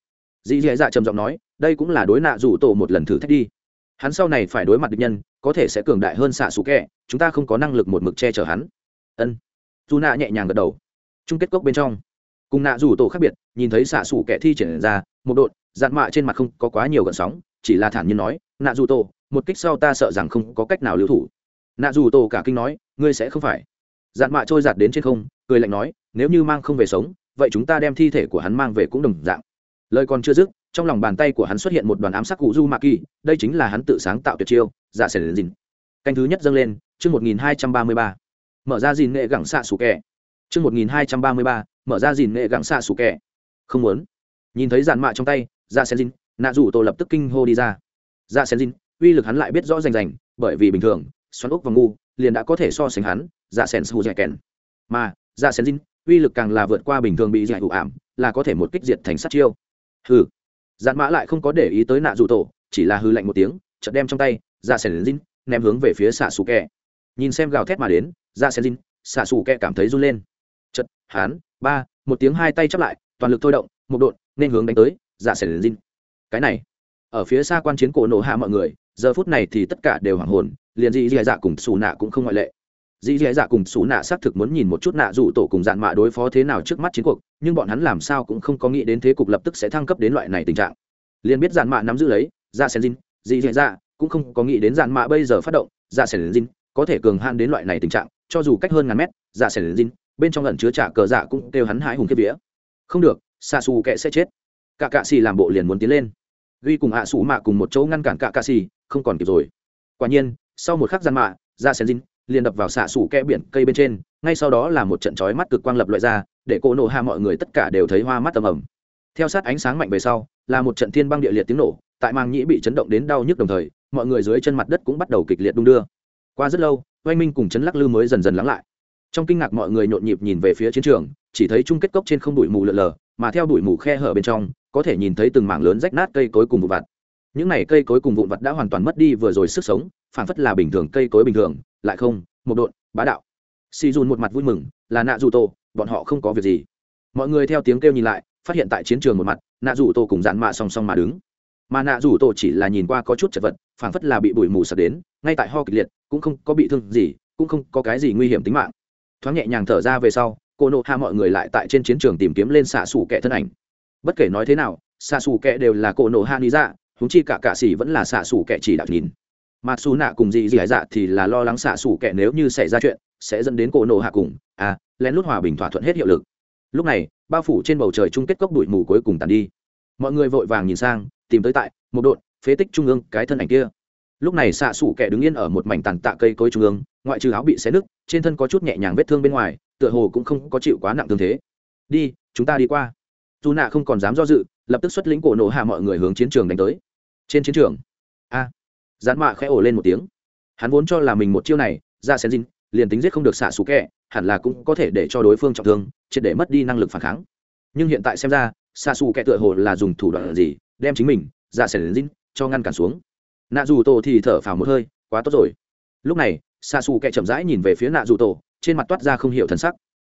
Dì dì dạ trầm giọng nói đây cũng là đối nạ rủ tổ một lần thử thách đi. Hắn sau này phải đối mặt địch nhân có thể sẽ cường đại hơn xạ xù kẹ, chúng ta không có năng lực một mực che chở hắn. Ân. Dù nạ nhẹ nhàng gật đầu. Chung kết cốc bên trong, cùng nạ rủ tổ khác biệt, nhìn thấy xạ xù kẹ thi triển ra, một đội dạn mạ trên mặt không có quá nhiều gợn sóng, chỉ là thản nhiên nói, nạ rủ tổ, một kích sau ta sợ rằng không có cách nào lưu thủ. Nạ rủ tổ cả kinh nói, ngươi sẽ không phải. Dạn mạ trôi giạt đến trên không, cười lạnh nói, nếu như mang không về sống, vậy chúng ta đem thi thể của hắn mang về cũng đồng dạng. Lời còn chưa dứt trong lòng bàn tay của hắn xuất hiện một đoàn ám sắc cụ du mạ kỳ đây chính là hắn tự sáng tạo tuyệt chiêu, giả sẻ đến dìn canh thứ nhất dâng lên, chương một nghìn hai trăm ba mươi ba. Mở ra dìn nghệ gẳng xạ sủ kẹ chương một nghìn hai trăm ba mươi ba, mở ra dìn nghệ gẳng xạ sủ kẹ không muốn. Nhìn thấy dàn mạ trong tay, giả sẻ dìn nạ rủ tổ lập tức kinh hô đi ra. Giả sẻ dìn uy lực hắn lại biết rõ rành rành, bởi vì bình thường, xoắn ốc và ngu, liền đã có thể so sánh hắn, giả sẻ sù dẻ kèn. Mà, giả sẻ dìn uy lực càng là vượt qua bình thường bị dạy hụ ảm, là có thể một kích diệt thành sát chiêu. Hừ dạn mã lại không có để ý tới nạ dù tổ, chỉ là hư lạnh một tiếng, chợt đem trong tay ra sẻn dìn ném hướng về phía xạ xù kẹ. Nhìn xem gào thét mà đến ra sẻn dìn xạ xù kẹ cảm thấy run lên. Chật hán ba, một tiếng hai tay chắp lại, toàn lực thôi động, một đột nên hướng đánh tới dạ sẻn dìn cái này, ở phía xa quan chiến cổ nổ hạ mọi người, giờ phút này thì tất cả đều hoảng hồn, liền dị dị dạ cùng xù nạ cũng không ngoại lệ. Dĩ dị dạ cùng xú nạ xác thực muốn nhìn một chút nạ dụ tổ cùng dạn mạ đối phó thế nào trước mắt chiến cuộc, nhưng bọn hắn làm sao cũng không có nghĩ đến thế cục lập tức sẽ thăng cấp đến loại này tình trạng. Liền biết dạn mạ nắm giữ lấy dạ Ra sen dinh Dĩ dị dạ cũng không có nghĩ đến dạn mạ bây giờ phát động dạ Ra sen dinh có thể cường han đến loại này tình trạng, cho dù cách hơn ngàn mét dạ Ra sen dinh bên trong lần chứa trả cờ dạ cũng kêu hắn hãi hùng kiếp vía. Không được xa xù kệ sẽ chết. Cả cạ xì làm bộ liền muốn tiến lên. Duy cùng hạ xù mạ cùng một chỗ ngăn cản cả cạ xì, không còn kịp rồi. Quả nhiên, sau một khắc gian mạ ra sen dinh liền đập vào xạ xủ kẽ biển cây bên trên, ngay sau đó là một trận chói mắt cực quang lập loại ra, để cô nổ hạ mọi người tất cả đều thấy hoa mắt tầm ầm. Theo sát ánh sáng mạnh về sau, là một trận thiên băng địa liệt tiếng nổ, tại mang nhĩ bị chấn động đến đau nhức đồng thời, mọi người dưới chân mặt đất cũng bắt đầu kịch liệt đung đưa. Qua rất lâu, oanh minh cùng chấn lắc lư mới dần dần lắng lại. Trong kinh ngạc mọi người nhộn nhịp nhìn về phía chiến trường, chỉ thấy chung kết cốc trên không đuổi mù lợn lờ, mà theo đuổi mù khe hở bên trong, có thể nhìn thấy từng mảng lớn rách nát cây cối cùng vụn vặt. Những này cây cối cùng vụn vặt đã hoàn toàn mất đi vừa rồi sức sống phản phất là bình thường cây cối bình thường, lại không, một độn, bá đạo. Si dùn một mặt vui mừng, là nạ dù tô bọn họ không có việc gì. Mọi người theo tiếng kêu nhìn lại, phát hiện tại chiến trường một mặt, nạ dù tô cùng dạn mạ song song mà đứng. Mà nạ dù tô chỉ là nhìn qua có chút chật vật phản phất là bị bụi mù sập đến, ngay tại ho kịch liệt, cũng không có bị thương gì, cũng không có cái gì nguy hiểm tính mạng. Thoáng nhẹ nhàng thở ra về sau, cô nộ hạ mọi người lại tại trên chiến trường tìm kiếm lên xạ xù kẻ thân ảnh. Bất kể nói thế nào, xạ xù kẻ đều là cô nộ hạ lý dạ húng chi cả cạ xỉ vẫn là xạ xù kẻ chỉ đạo nhìn mà xù nạ cùng dị dị hải dạ thì là lo lắng xạ xủ kẻ nếu như xảy ra chuyện, sẽ dẫn đến cổ nổ hạ cùng à lén lút hòa bình thỏa thuận hết hiệu lực. Lúc này, bao phủ trên bầu trời chung kết cốc bụi mù cuối cùng tàn đi. Mọi người vội vàng nhìn sang, tìm tới tại một đội phế tích trung ương cái thân ảnh kia. Lúc này xạ xủ kẻ đứng yên ở một mảnh tàn tạ cây cối trung ương, ngoại trừ áo bị xé nứt, trên thân có chút nhẹ nhàng vết thương bên ngoài, tựa hồ cũng không có chịu quá nặng thương thế. Đi, chúng ta đi qua. Dù nạ không còn dám do dự, lập tức xuất lĩnh cổ nổ hạ mọi người hướng chiến trường đánh tới. Trên chiến trường dán mạ khẽ ổ lên một tiếng. Hắn vốn cho là mình một chiêu này, ra sen dinh liền tính giết không được xạ xù kẹ, hẳn là cũng có thể để cho đối phương trọng thương, triệt để mất đi năng lực phản kháng. Nhưng hiện tại xem ra, xạ xù kẹ tựa hồ là dùng thủ đoạn gì, đem chính mình, ra sen dinh cho ngăn cản xuống. Nạ dù tổ thì thở phào một hơi, quá tốt rồi. Lúc này, xạ xù kẹ chậm rãi nhìn về phía nạ dù tổ trên mặt toát ra không hiểu thần sắc.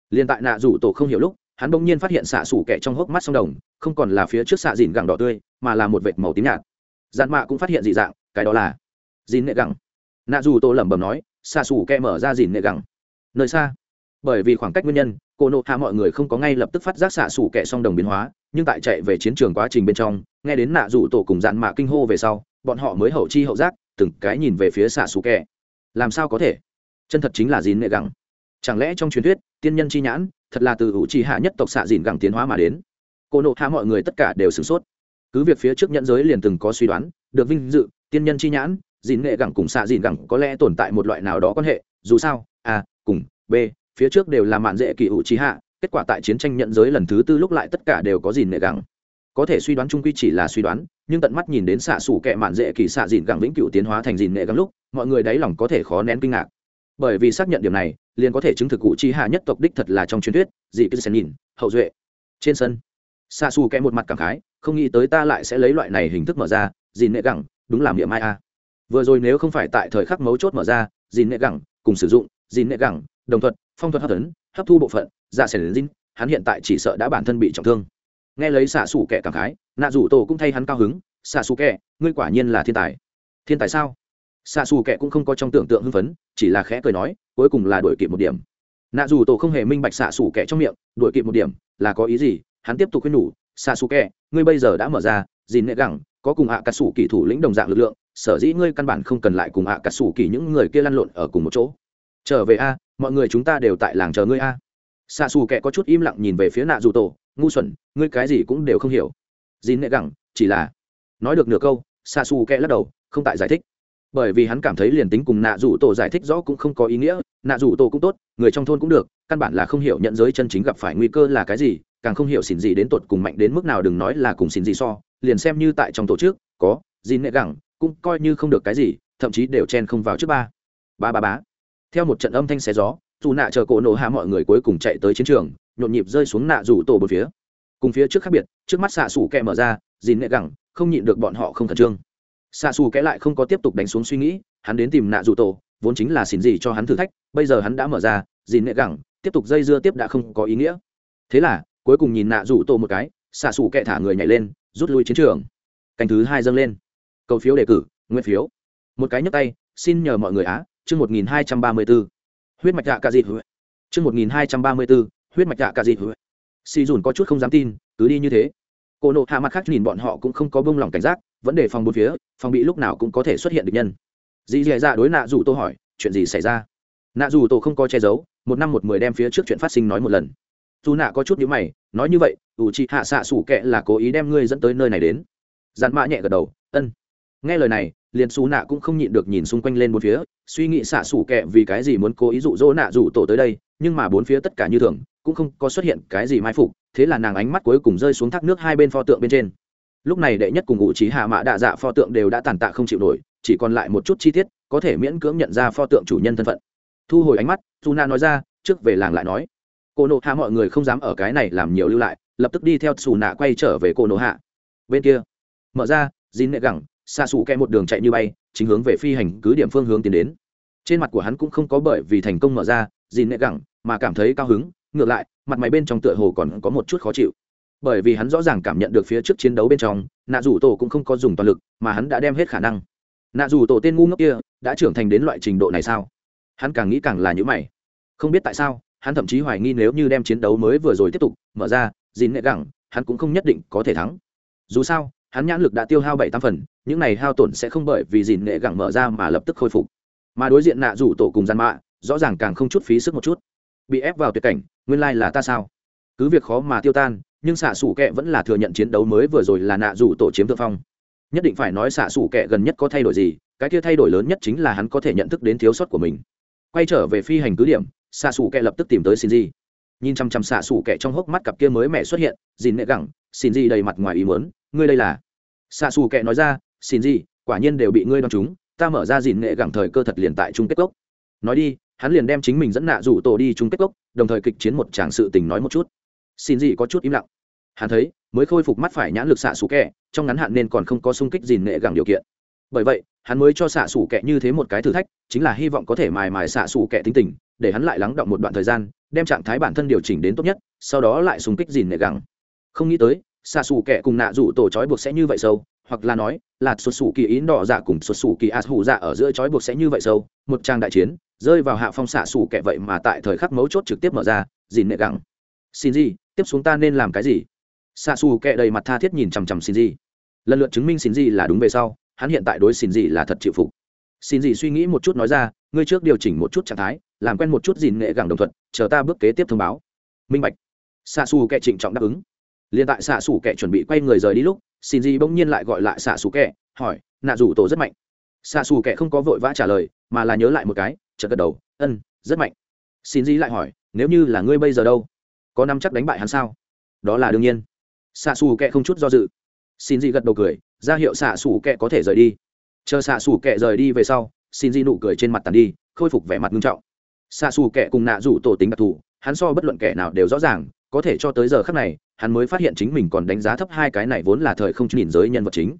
Liền tại nạ dù tổ không hiểu lúc, hắn bỗng nhiên phát hiện xạ Sủ kẹ trong hốc mắt sông đồng, không còn là phía trước xạ dìn gẳng đỏ tươi, mà là một vệt màu tím nhạt. Dạn mạ cũng phát hiện dị dạng cái đó là dìn nệ gẳng. Nạ dù tô lẩm bẩm nói xa xù kẹ mở ra dìn nệ gẳng. Nơi xa. Bởi vì khoảng cách nguyên nhân, cô nộ hạ mọi người không có ngay lập tức phát giác xạ xù kẹ song đồng biến hóa, nhưng tại chạy về chiến trường quá trình bên trong, nghe đến nạ dù tổ cùng dạn mạ kinh hô về sau, bọn họ mới hậu chi hậu giác, từng cái nhìn về phía xạ xù kẹ. Làm sao có thể? Chân thật chính là dìn nệ gẳng. Chẳng lẽ trong truyền thuyết, tiên nhân chi nhãn, thật là từ ủ trì hạ nhất tộc xạ dìn gẳng tiến hóa mà đến? Cô nộ hạ mọi người tất cả đều sửng sốt. Cứ việc phía trước nhận giới liền từng có suy đoán, được vinh dự tiên nhân chi nhãn, dìn nghệ gẳng cùng xạ dìn gẳng có lẽ tồn tại một loại nào đó quan hệ, dù sao a cùng, b, phía trước đều là mạn dễ kỳ hữu trí hạ, kết quả tại chiến tranh nhận giới lần thứ tư lúc lại tất cả đều có dìn nghệ gẳng. Có thể suy đoán trung quy chỉ là suy đoán, nhưng tận mắt nhìn đến xạ xủ kẹ mạn dễ kỳ xạ dìn gẳng vĩnh cựu tiến hóa thành dìn nghệ gẳng lúc, mọi người đáy lòng có thể khó nén kinh ngạc. Bởi vì xác nhận điểm này, liền có thể chứng thực cụ chi hạ nhất tộc đích thật là trong truyền thuyết, dị cứ sẽ nhìn, hậu duệ. Trên sân, xạ xù kẽ một mặt cảm khái, không nghĩ tới ta lại sẽ lấy loại này hình thức mở ra, dìn nghệ gẳng đúng làm miệng mai a à. vừa rồi nếu không phải tại thời khắc mấu chốt mở ra dìn nệ gẳng cùng sử dụng dìn nệ gẳng, đồng thuật phong thuật hấp tấn hấp thu bộ phận ra sẻ đến dinh hắn hiện tại chỉ sợ đã bản thân bị trọng thương. Nghe lấy xạ xù kẻ cảm khái, nạ rủ tổ cũng thay hắn cao hứng, xạ xù kẻ, ngươi quả nhiên là thiên tài. Thiên tài sao? Xạ xù kẻ cũng không có trong tưởng tượng hưng phấn, chỉ là khẽ cười nói, cuối cùng là đổi kịp một điểm. Nạ dù tổ không hề minh bạch xạ xù kẻ trong miệng đổi kịp một điểm là có ý gì? Hắn tiếp tục khuyên nhủ, xạ xù kẻ, ngươi bây giờ đã mở ra dìn nệ gẳng có cùng ạ cà sủ kỳ thủ lĩnh đồng dạng lực lượng, sở dĩ ngươi căn bản không cần lại cùng ạ cà sủ kỳ những người kia lăn lộn ở cùng một chỗ. Trở về a, mọi người chúng ta đều tại làng chờ ngươi a. Xạ xù kệ có chút im lặng nhìn về phía nạ dù tổ ngu xuẩn, ngươi cái gì cũng đều không hiểu. Dín nệ gẳng, chỉ là nói được nửa câu xạ xù kệ lắc đầu, không tại giải thích. Bởi vì hắn cảm thấy liền tính cùng nạ dù tổ giải thích rõ cũng không có ý nghĩa nạ dù tổ cũng tốt, người trong thôn cũng được, căn bản là không hiểu nhận giới chân chính gặp phải nguy cơ là cái gì, càng không hiểu xỉn gì đến tột cùng mạnh đến mức nào đừng nói là cùng xỉn gì so liền xem như tại trong tổ chức, có dìn nệ gẳng, cũng coi như không được cái gì, thậm chí đều chen không vào trước ba. Ba ba bá theo một trận âm thanh xé gió, dù nạ chờ cổ nổ hạ mọi người cuối cùng chạy tới chiến trường, nhộn nhịp rơi xuống nạ rủ tổ bốn phía. Cùng phía trước khác biệt, trước mắt xạ xù kẹ mở ra dìn nệ gẳng không nhịn được bọn họ không khẩn trương. Xạ xù kẽ lại không có tiếp tục đánh xuống suy nghĩ, hắn đến tìm nạ rủ tổ, vốn chính là xỉn gì cho hắn thử thách, bây giờ hắn đã mở ra dìn nệ gẳng tiếp tục dây dưa tiếp đã không có ý nghĩa. Thế là, cuối cùng nhìn nạ rủ tổ một cái, xạ xù kẹ thả người nhảy lên rút lui chiến trường. Canh thứ hai dâng lên. Cầu phiếu đề cử nguyên phiếu. Một cái nhấp tay, xin nhờ mọi người á, chương một nghìn hai trăm ba mươi b ố huyết mạch gạ cà dịt chương một nghìn hai trăm ba mươi b ố huyết mạch gạ cà dịt si dùn có chút không dám tin, cứ đi như thế. Cô nộ hạ mặt khác nhìn bọn họ cũng không có bông lỏng cảnh giác, vấn đề phòng bốn phía, phòng bị lúc nào cũng có thể xuất hiện được nhân. Dì dì dạ đối nạ dù tô hỏi, chuyện gì xảy ra? Nạ dù tô không có che giấu, một năm một mười đem phía trước chuyện phát sinh nói một lần dù nạ có chút nhữ mày, nói như vậy, ủ chị hạ xạ sủ kệ là cố ý đem ngươi dẫn tới nơi này đến. Dàn mã nhẹ gật đầu, ân. Nghe lời này, liền xù nạ cũng không nhịn được nhìn xung quanh lên bốn phía, suy nghĩ xạ sủ kệ vì cái gì muốn cố ý dụ dỗ nạ dụ tổ tới đây, nhưng mà bốn phía tất cả như thường, cũng không có xuất hiện cái gì mai phục, thế là nàng ánh mắt cuối cùng rơi xuống thác nước hai bên pho tượng bên trên. Lúc này đệ nhất cùng ngụ trí hạ mã đạ dạ pho tượng đều đã tàn tạ không chịu nổi, chỉ còn lại một chút chi tiết, có thể miễn cưỡng nhận ra pho tượng chủ nhân thân phận. Thu hồi ánh mắt, dù na nói ra, trước về làng lại nói cô nộ hạ mọi người không dám ở cái này làm nhiều lưu lại, lập tức đi theo xù nạ quay trở về cô nộ hạ. Bên kia, mở ra dín nệ gẳng xa xù kẹ một đường chạy như bay, chính hướng về phi hành cứ điểm phương hướng tiến đến. Trên mặt của hắn cũng không có bởi vì thành công mở ra dín nệ gẳng, mà cảm thấy cao hứng, ngược lại, mặt mày bên trong tựa hồ còn có một chút khó chịu. Bởi vì hắn rõ ràng cảm nhận được phía trước chiến đấu bên trong, nạ dù tổ cũng không có dùng toàn lực, mà hắn đã đem hết khả năng. Nạ dù tổ tên ngu ngốc kia, đã trưởng thành đến loại trình độ này sao? Hắn càng nghĩ càng là những mày. Không biết tại sao hắn thậm chí hoài nghi nếu như đem chiến đấu mới vừa rồi tiếp tục mở ra dìn nghệ gẳng, hắn cũng không nhất định có thể thắng. Dù sao, hắn nhãn lực đã tiêu hao bảy tam phần, những này hao tổn sẽ không bởi vì dìn nghệ gẳng mở ra mà lập tức khôi phục. Mà đối diện nạ rủ tổ cùng gian mạ, rõ ràng càng không chút phí sức một chút. Bị ép vào tuyệt cảnh, nguyên lai là ta sao? Cứ việc khó mà tiêu tan, nhưng xạ xủ kệ vẫn là thừa nhận chiến đấu mới vừa rồi là nạ rủ tổ chiếm thượng phong. Nhất định phải nói xạ xủ kệ gần nhất có thay đổi gì, cái kia thay đổi lớn nhất chính là hắn có thể nhận thức đến thiếu sót của mình. Quay trở về phi hành cứ điểm xạ xù kệ lập tức tìm tới xin gì nhìn chăm chăm xạ xù kệ trong hốc mắt cặp kia mới mẹ xuất hiện dìn nệ gẳng xin gì đầy mặt ngoài ý muốn, ngươi đây là? Xạ xù kệ nói ra xin gì quả nhiên đều bị ngươi đ o chúng, ta mở ra dìn nệ gẳng thời cơ thật liền tại chung kết cốc. Nói đi, hắn liền đem chính mình dẫn nạ rủ tổ đi chung kết cốc, đồng thời kịch chiến một tràng sự tình nói một chút. Xin gì có chút im lặng. Hắn thấy, mới khôi phục mắt phải nhãn lực xạ xù kẹ, trong ngắn hạn nên còn không có sung kích dìn nệ gẳng điều kiện. Bởi vậy, hắn mới cho xạ xù kẹ như thế một cái thử thách, chính là hy vọng có thể mài mài xạ xù kẹ tính tình để hắn lại lắng động một đoạn thời gian, đem trạng thái bản thân điều chỉnh đến tốt nhất, sau đó lại sung kích dìn nệ gẳng. Không nghĩ tới, xạ xù kẹ cùng nạ rủ tổ trói buộc sẽ như vậy sâu, hoặc là nói, là xuất xù kỳ ý đỏ dạ cùng xuất xù kỳ ạt hủ dạ ở giữa trói buộc sẽ như vậy sâu, một trang đại chiến, rơi vào hạ phong xạ xù kẹ vậy mà tại thời khắc mấu chốt trực tiếp mở ra, dìn nệ gẳng. Xin gì, tiếp xuống ta nên làm cái gì? Xạ xù kẹ đầy mặt tha thiết nhìn chằm chằm xin gì. Lần lượt chứng minh xin gì là đúng về sau, hắn hiện tại đối xin gì là thật chịu phục. Xin gì suy nghĩ một chút nói ra ngươi trước điều chỉnh một chút trạng thái làm quen một chút gìn nghệ gẳng đồng thuận chờ ta bước kế tiếp thông báo. Minh bạch. Xạ xù Kệ trịnh trọng đáp ứng. Liền tại xạ xù Kệ chuẩn bị quay người rời đi lúc xin gì bỗng nhiên lại gọi lại xạ xù Kệ, hỏi nạ rủ tổ rất mạnh. Xạ xù Kệ không có vội vã trả lời mà là nhớ lại một cái chợt gật đầu ân rất mạnh. Xin gì lại hỏi nếu như là ngươi bây giờ đâu có năm chắc đánh bại hắn sao? Đó là đương nhiên. Xạ xù Kệ không chút do dự. Xin gì gật đầu cười ra hiệu xạ xù Kệ có thể rời đi. Chờ xạ xù Kệ rời đi về sau xin Di nụ cười trên mặt tàn đi, khôi phục vẻ mặt nghiêm trọng. Xa xù kẹ cùng nạ rủ tổ tính đặc thù, hắn so bất luận kẻ nào đều rõ ràng, có thể cho tới giờ khắc này, hắn mới phát hiện chính mình còn đánh giá thấp hai cái này vốn là thời không nhìn giới nhân vật chính.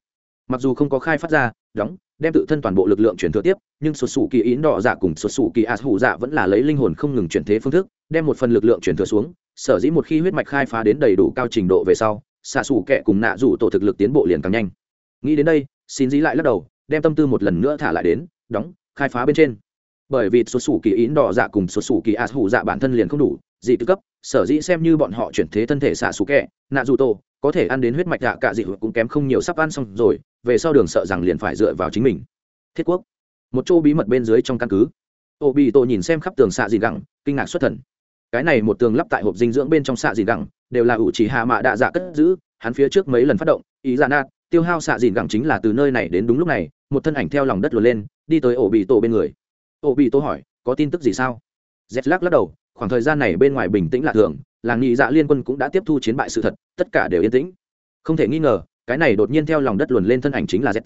Mặc dù không có khai phát ra, đóng, đem tự thân toàn bộ lực lượng chuyển thừa tiếp, nhưng xuất xù kỳ ý đỏ dạ cùng xuất xù kỳ ạt hủ dạ vẫn là lấy linh hồn không ngừng chuyển thế phương thức, đem một phần lực lượng chuyển thừa xuống, sở dĩ một khi huyết mạch khai phá đến đầy đủ cao trình độ về sau xạ xù kẹ cùng nạ rủ tổ thực lực tiến bộ liền càng nhanh. Nghĩ đến đây, xin dĩ lại lắc đầu, đem tâm tư một lần nữa thả lại đến đóng, khai phá bên trên. Bởi vì xuất xù kỳ ín đỏ dạ cùng xuất xù kỳ ạt hủ dạ bản thân liền không đủ, dị tư cấp, sở dĩ xem như bọn họ chuyển thế thân thể xạ xù kẹ, nạ dù tổ có thể ăn đến huyết mạch dạ cả dị cũng kém không nhiều sắp ăn xong rồi, về sau đường sợ rằng liền phải dựa vào chính mình. Thiết quốc. Một chỗ bí mật bên dưới trong căn cứ. Ô bị tổ nhìn xem khắp tường xạ dị gẳng, kinh ngạc xuất thần. Cái này một tường lắp tại hộp dinh dưỡng bên trong xạ dị gẳng, đều là ủ chỉ hạ mạ đạ dạ cất giữ, hắn phía trước mấy lần phát động, ý ra nạt tiêu hao xạ dị gẳng chính là từ nơi này đến đúng lúc này, một thân ảnh theo lòng đất lùa lên đi tới ổ bị tổ bên người. Ổ bị tổ hỏi, có tin tức gì sao? Z lắc lắc đầu, khoảng thời gian này bên ngoài bình tĩnh lạ thường, làng nhị dạ liên quân cũng đã tiếp thu chiến bại sự thật, tất cả đều yên tĩnh. Không thể nghi ngờ, cái này đột nhiên theo lòng đất luồn lên thân ảnh chính là z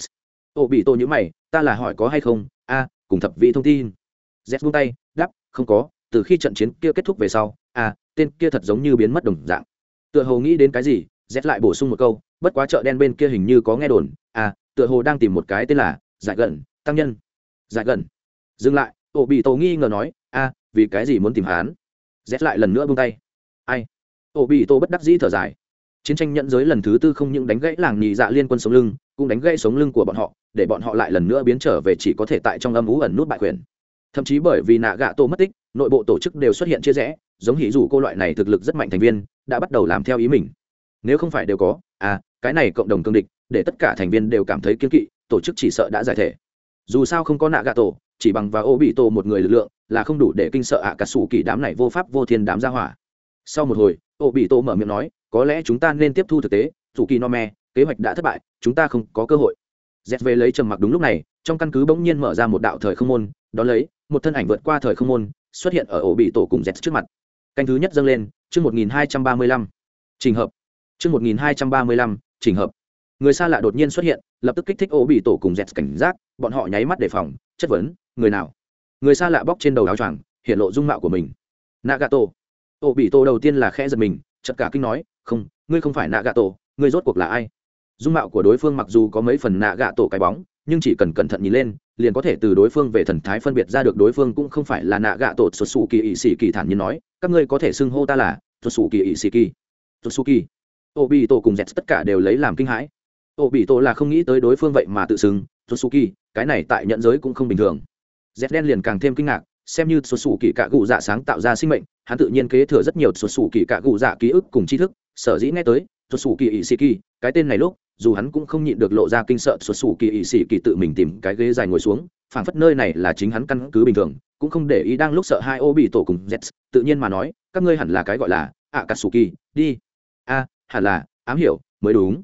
ổ bị tổ như mày, ta là hỏi có hay không? A, cùng thập vị thông tin. Z buông tay đắp không có, từ khi trận chiến kia kết thúc về sau a tên kia thật giống như biến mất đồng dạng. Tựa hồ nghĩ đến cái gì z lại bổ sung một câu, bất quá chợ đen bên kia hình như có nghe đồn a tựa hồ đang tìm một cái tên là giải gần tăng nhân dại gần. Dừng lại ổ bị tổ nghi ngờ nói, a, vì cái gì muốn tìm hắn? Z lại lần nữa buông tay. Ai? Ổ bị tổ bất đắc dĩ thở dài. Chiến tranh nhận giới lần thứ tư không những đánh gãy làng nhị dạ liên quân sống lưng, cũng đánh gãy sống lưng của bọn họ, để bọn họ lại lần nữa biến trở về chỉ có thể tại trong âm ú ẩn nút bại quyền. Thậm chí bởi vì nạ gạ tổ mất tích, nội bộ tổ chức đều xuất hiện chia rẽ, giống hỉ dù cô loại này thực lực rất mạnh thành viên, đã bắt đầu làm theo ý mình. Nếu không phải đều có à cái này cộng đồng cương địch, để tất cả thành viên đều cảm thấy kiên kỵ, tổ chức chỉ sợ đã giải thể dù sao không có nạ gạ tổ chỉ bằng và ô bị tổ một người lực lượng là không đủ để kinh sợ ạ cả sủ kỳ đám này vô pháp vô thiên đám ra hỏa. Sau một hồi ô bị tổ mở miệng nói, có lẽ chúng ta nên tiếp thu thực tế dù kỳ no me, kế hoạch đã thất bại, chúng ta không có cơ hội. Dẹt về lấy trầm mặc đúng lúc này, trong căn cứ bỗng nhiên mở ra một đạo thời không môn đón lấy, một thân ảnh vượt qua thời không môn, xuất hiện ở ổ bị tổ cùng dẹt trước mặt. Canh thứ nhất dâng lên, chương một nghìn hai trăm ba mươi lăm. Trình hợp. Chương một nghìn hai trăm ba mươi lăm, trình hợp người xa lạ đột nhiên xuất hiện, lập tức kích thích ô bị tổ cùng dẹt cảnh giác, bọn họ nháy mắt đề phòng, chất vấn, người nào? Người xa lạ bóc trên đầu áo choàng, hiện lộ dung mạo của mình. Nagato. Ô bị tổ đầu tiên là khẽ giật mình chật cả kinh nói, không, ngươi không phải nagato, ngươi rốt cuộc là ai? Dung mạo của đối phương mặc dù có mấy phần nạ gạ tổ cái bóng, nhưng chỉ cần cẩn thận nhìn lên, liền có thể từ đối phương về thần thái phân biệt ra được đối phương cũng không phải là nạ gạ tổ xuất xù kỳ ỵ sĩ kỳ thản nhiên nói, các ngươi có thể xưng hô ta là xuất xù kỳ ỵ sĩ kỳ xuất xù kỳ ô bị tổ cùng dẹt tất cả đều lấy làm kinh hãi ô bị tổ là không nghĩ tới đối phương vậy mà tự xưng xuất kỳ cái này tại nhận giới cũng không bình thường. Dẹt đen liền càng thêm kinh ngạc, xem như xuất xù kỳ cạ gù dạ sáng tạo ra sinh mệnh, hắn tự nhiên kế thừa rất nhiều xuất xù kỳ cạ gù dạ ký ức cùng tri thức, sở dĩ nghe tới xuất xù kỳ ỵ sĩ kỳ cái tên này lúc, dù hắn cũng không nhịn được lộ ra kinh sợ xuất xù kỳ ỵ sĩ kỳ tự mình tìm cái ghế dài ngồi xuống, phảng phất nơi này là chính hắn căn cứ bình thường, cũng không để ý đang lúc sợ hai ô bị tổ cùng z, tự nhiên mà nói, các ngươi hẳn là cái gọi là ạ cà kỳ đi. A, hẳn là, ám hiểu, mới đúng.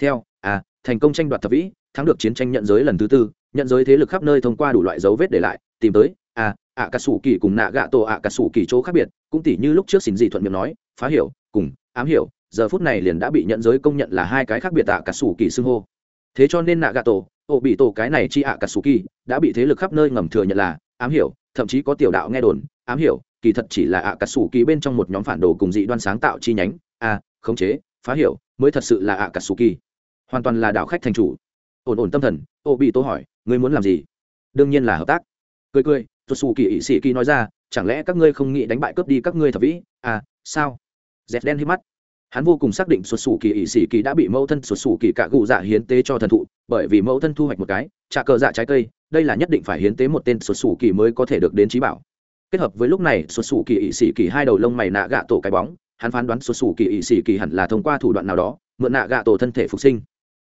Theo a thành công tranh đoạt thập vĩ, thắng được chiến tranh nhận giới lần thứ tư, nhận giới thế lực khắp nơi thông qua đủ loại dấu vết để lại, tìm tới a ạ cà sủ kỳ cùng nạ gạ tổ ạ cà sủ kỳ chỗ khác biệt, cũng tỉ như lúc trước xin gì thuận miệng nói, phá hiểu, cùng, ám hiểu, giờ phút này liền đã bị nhận giới công nhận là hai cái khác biệt ạ cà sủ kỳ xưng hô. Thế cho nên nạ gạ tổ ổ bị tổ cái này chi ạ cà sủ kỳ đã bị thế lực khắp nơi ngầm thừa nhận là ám hiểu, thậm chí có tiểu đạo nghe đồn, ám hiểu, kỳ thật chỉ là ạ cà sủ kỳ bên trong một nhóm phản đồ cùng dị đoan sáng tạo chi nhánh a khống chế, phá hiểu, mới thật sự là ạ cà sủ kỳ hoàn toàn là đảo khách thành chủ. Ổn ổn tâm thần ô bị tô hỏi, ngươi muốn làm gì? Đương nhiên là hợp tác. Cười cười tuột xù kỳ ỵ sĩ kỳ nói ra, chẳng lẽ các ngươi không nghĩ đánh bại cướp đi các ngươi thập vĩ? À sao? Dẹt đen hít mắt. Hắn vô cùng xác định xuất xù kỳ ỵ sĩ kỳ đã bị mẫu thân xuất xù kỳ cạ gụ dạ hiến tế cho thần thụ, bởi vì mẫu thân thu hoạch một cái, trả cờ dạ trái cây, đây là nhất định phải hiến tế một tên xuất xù kỳ mới có thể được đến trí bảo. Kết hợp với lúc này xuất xù kỳ ỵ sĩ kỳ hai đầu lông mày nạ gạ tổ cái bóng, hắn phán đoán xuất xù kỳ ỵ sĩ kỳ hẳn là thông qua thủ đoạn nào đó, mượn nạ gạ tổ thân thể phục sinh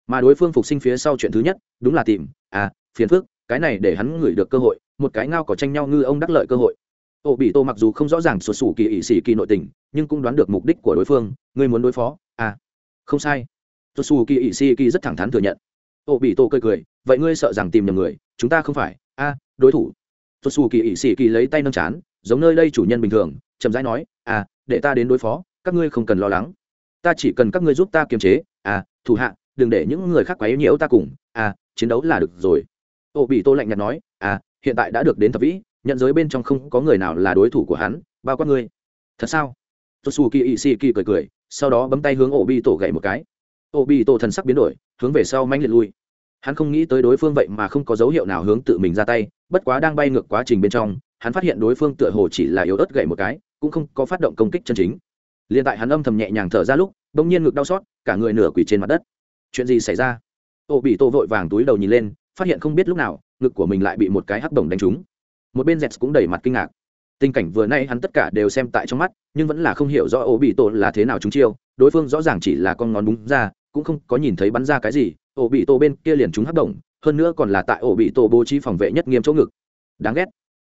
mà đối phương phục sinh phía sau chuyện thứ nhất, đúng là tìm à phiền phước cái này để hắn ngửi được cơ hội, một cái ngao có tranh nhau ngư ông đắc lợi cơ hội. Ô bị tô mặc dù không rõ ràng sụt sủ kỳ ỵ sĩ kỳ nội tình, nhưng cũng đoán được mục đích của đối phương, ngươi muốn đối phó à. Không sai. Sụt sủ kỳ ỵ sĩ kỳ rất thẳng thắn thừa nhận. Ô bị tô cười cười, vậy ngươi sợ rằng tìm nhầm người, chúng ta không phải a đối thủ. Sụt sủ kỳ ỵ sĩ kỳ lấy tay nâng chán, giống nơi đây chủ nhân bình thường, chậm rãi nói à để ta đến đối phó, các ngươi không cần lo lắng. Ta chỉ cần các ngươi giúp ta kiềm chế à thủ hạ đừng để những người khác quấy nhiễu ta cùng à chiến đấu là được rồi. Ô bị tô lạnh nhạt nói à hiện tại đã được đến thập vĩ, nhận giới bên trong không có người nào là đối thủ của hắn, bao quát ngươi. Thật sao? Tosu kỳ ỵ xì kỳ cười cười, sau đó bấm tay hướng ổ bị tổ gậy một cái. Ổ bị tổ thần sắc biến đổi, hướng về sau manh liệt lui. Hắn không nghĩ tới đối phương vậy mà không có dấu hiệu nào hướng tự mình ra tay, bất quá đang bay ngược quá trình bên trong, hắn phát hiện đối phương tựa hồ chỉ là yếu ớt gậy một cái, cũng không có phát động công kích chân chính. Liền tại hắn âm thầm nhẹ nhàng thở ra lúc, bỗng nhiên ngực đau xót, cả người nửa quỳ trên mặt đất chuyện gì xảy ra? Ô bị tô vội vàng túi đầu nhìn lên, phát hiện không biết lúc nào, ngực của mình lại bị một cái hắc đồng đánh trúng. Một bên dẹt cũng đầy mặt kinh ngạc. Tình cảnh vừa nay hắn tất cả đều xem tại trong mắt, nhưng vẫn là không hiểu rõ ô bị tổ là thế nào chúng chiêu. Đối phương rõ ràng chỉ là con ngón búng ra, cũng không có nhìn thấy bắn ra cái gì. Ô bị tổ bên kia liền chúng hắc động hơn nữa còn là tại ô bị tổ bố trí phòng vệ nhất nghiêm chỗ ngực. Đáng ghét.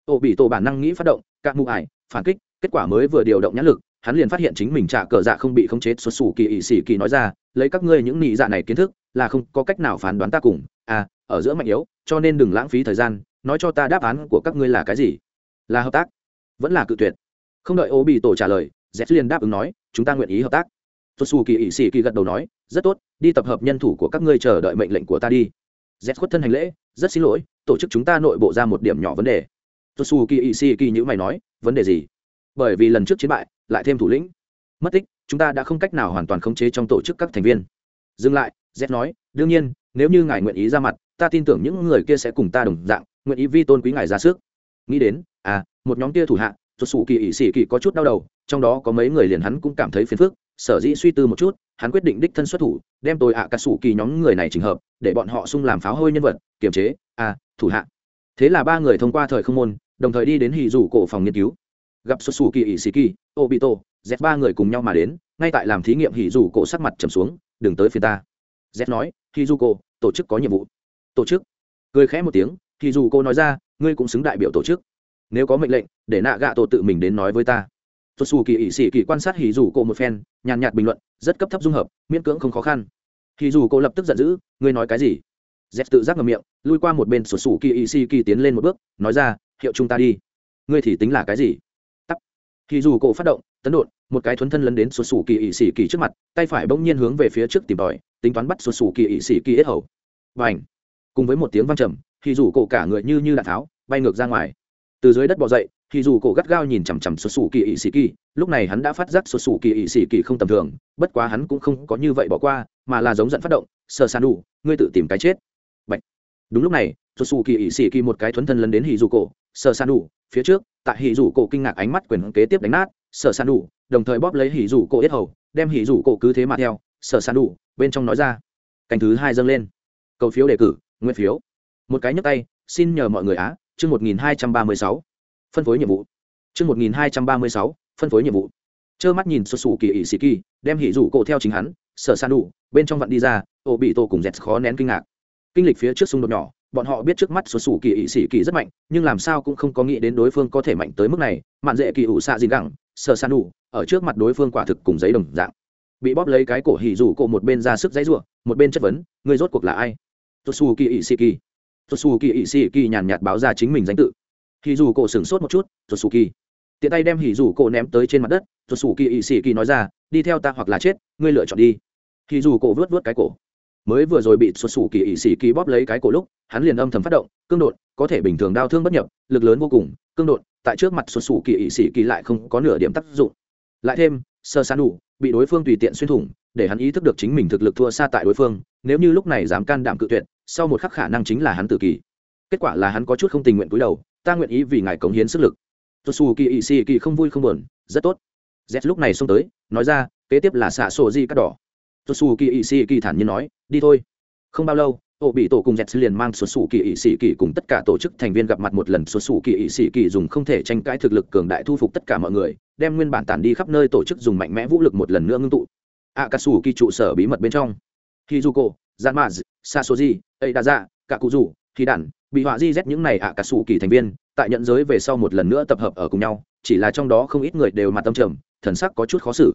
Ô bị tổ bản năng nghĩ phát động các mụ ải, phản kích, kết quả mới vừa điều động nhãn lực hắn liền phát hiện chính mình trả cờ dạ không bị khống chế, xuất xù kỳ ỵ xỉ kỳ nói ra, lấy các ngươi những nị dạ này kiến thức, là không có cách nào phán đoán ta cùng. À ở giữa mạnh yếu, cho nên đừng lãng phí thời gian, nói cho ta đáp án của các ngươi là cái gì? Là hợp tác. Vẫn là cự tuyệt. Không đợi ô bị tổ trả lời z liền đáp ứng nói, chúng ta nguyện ý hợp tác. Xuất xù kỳ ỵ xỉ kỳ gật đầu nói, rất tốt, đi tập hợp nhân thủ của các ngươi chờ đợi mệnh lệnh của ta đi. Z khuất thân hành lễ, rất xin lỗi, tổ chức chúng ta nội bộ ra một điểm nhỏ vấn đề. Xuất xù kỳ ỵ xỉ kỳ nhữ mày nói, vấn đề gì? Bởi vì lần trước chiến bại, lại thêm thủ lĩnh. Mất tích, chúng ta đã không cách nào hoàn toàn khống chế trong tổ chức các thành viên. Dừng lại, z nói, đương nhiên, nếu như ngài nguyện ý ra mặt, ta tin tưởng những người kia sẽ cùng ta đồng dạng, nguyện ý vi tôn quý ngài ra sức. Nghĩ đến à một nhóm kia thủ hạ tuột xù kỳ ỵ sĩ kỳ có chút đau đầu, trong đó có mấy người liền hắn cũng cảm thấy phiền phức, sở dĩ suy tư một chút, hắn quyết định đích thân xuất thủ, đem tôi ạ à cà sủ kỳ nhóm người này trình hợp, để bọn họ sung làm pháo hôi nhân vật, kiềm chế à thủ hạ. Thế là ba người thông qua thời không môn, đồng thời đi đến hì rủ cổ phòng nghiên cứu gặp xuất xù kỳ ỷ sĩ kỳ obito, z ba người cùng nhau mà đến, ngay tại làm thí nghiệm hì rủ cổ sắc mặt trầm xuống, đừng tới phía ta. Z nói hì dù cổ tổ chức có nhiệm vụ. Tổ chức? Cười khẽ một tiếng hì dù cổ nói ra, ngươi cũng xứng đại biểu tổ chức. Nếu có mệnh lệnh, để nạ gạ tổ tự mình đến nói với ta. Xuất xù kỳ ỷ sĩ kỳ quan sát hì rủ cổ một phen, nhàn nhạt bình luận, rất cấp thấp dung hợp, miễn cưỡng không khó khăn. Hì dù cổ lập tức giận dữ, ngươi nói cái gì? Z tự giác ngầm miệng, lui qua một bên xuất xù kỳ ỵ sĩ kỳ tiến lên một bước, nói ra, hiệu chúng ta đi. Ngươi thì tính là cái gì? Thì dù cổ phát động, tấn đột một cái thuấn thân lấn đến sụt sù kỳ ỵ sĩ kỳ trước mặt, tay phải bỗng nhiên hướng về phía trước tìm tòi, tính toán bắt sụt sù kỳ ỵ sĩ kỳ ít hầu. Và ảnh cùng với một tiếng văng trầm thì dù cổ cả người như như đạn tháo, bay ngược ra ngoài. Từ dưới đất bỏ dậy thì dù cổ gắt gao nhìn chằm chằm sụt sù kỳ ỵ sĩ kỳ, lúc này hắn đã phát giác sụt sù kỳ ỵ sĩ kỳ không tầm thường, bất quá hắn cũng không có như vậy bỏ qua, mà là giống giận phát động sờ san đủ ngươi tự tìm cái chết. Bạch. đúng lúc này, sụt sù kỳ ỵ sĩ kỳ một cái thuấn thân lấn đến hì dù cổ sở san đủ, phía trước, tại hỉ rủ cổ kinh ngạc ánh mắt quyền kế tiếp đánh nát, sở san đủ, đồng thời bóp lấy hỉ rủ cổ yết hầu, đem hỉ rủ cổ cứ thế mà theo, sở san đủ, bên trong nói ra. Canh thứ hai dâng lên. Cầu phiếu đề cử, nguyên phiếu. Một cái nhấp tay, xin nhờ mọi người á, chương một nghìn hai trăm ba mươi sáu. Phân phối nhiệm vụ. Chương một nghìn hai trăm ba mươi sáu, phân phối nhiệm vụ. Trơ mắt nhìn xuất xù kỳ ỷ sĩ kỳ, đem hỉ rủ cổ theo chính hắn, sở san đủ, bên trong vặn đi ra ô bị tô cùng dẹt khó nén kinh ngạc. Kinh lịch phía trước xung đột nhỏ bọn họ biết trước mắt số sủ kỳ ỵ sĩ kỳ rất mạnh, nhưng làm sao cũng không có nghĩ đến đối phương có thể mạnh tới mức này. Mạn dễ kỳ ủ xạ gì gẳng sờ san đủ ở trước mặt đối phương quả thực cùng giấy đồng dạng. Bị bóp lấy cái cổ hỉ rủ cổ một bên ra sức dãy ruộng một bên chất vấn người rốt cuộc là ai? Xuất xù kỳ ỵ sĩ kỳ. Xuất xù kỳ ỵ sĩ kỳ nhàn nhạt báo ra chính mình danh tự. Hỉ rủ cổ sửng sốt một chút xuất xù kỳ. Tiện tay đem hỉ rủ cổ ném tới trên mặt đất xuất xù kỳ ỵ sĩ kỳ nói ra, đi theo ta hoặc là chết, ngươi lựa chọn đi. Hỉ rủ cổ vớt vớt cái cổ mới vừa rồi bị xuất xù kỳ ỵ sĩ kỳ bóp lấy cái cổ lúc, hắn liền âm thầm phát động, cương đột có thể bình thường đau thương bất nhập, lực lớn vô cùng, cương đột tại trước mặt xuất xù kỳ ỵ sĩ kỳ lại không có nửa điểm tác dụng. Lại thêm, sơ san đủ, bị đối phương tùy tiện xuyên thủng, để hắn ý thức được chính mình thực lực thua xa tại đối phương, nếu như lúc này dám can đảm cự tuyệt, sau một khắc khả năng chính là hắn tự kỳ. Kết quả là hắn có chút không tình nguyện cúi đầu, ta nguyện ý vì ngài cống hiến sức lực. Xuất xù kỳ ỵ sĩ kỳ không vui không buồn, rất tốt. Z lúc này xông tới, nói ra, kế tiếp là xạ sổ di cắt đỏ xuất xù kỳ ỵ sĩ kỳ thản nhiên nói, đi thôi. Không bao lâu ổ bị tổ cùng dẹt liền mang xuất xù kỳ ỵ sĩ kỳ cùng tất cả tổ chức thành viên gặp mặt một lần. Xuất xù kỳ ỵ sĩ kỳ dùng không thể tranh cãi thực lực cường đại thu phục tất cả mọi người, đem nguyên bản tản đi khắp nơi tổ chức dùng mạnh mẽ vũ lực một lần nữa ngưng tụ. A cà sù kỳ trụ sở bí mật bên trong. Hizuko, zanmaz, sasoji ấy đa dạ cả cụ rủ thì đản bị họa di z những này ạ cà sù kỳ thành viên, tại nhận giới về sau một lần nữa tập hợp ở cùng nhau, chỉ là trong đó không ít người đều mặt tâm trầm, thần sắc có chút khó xử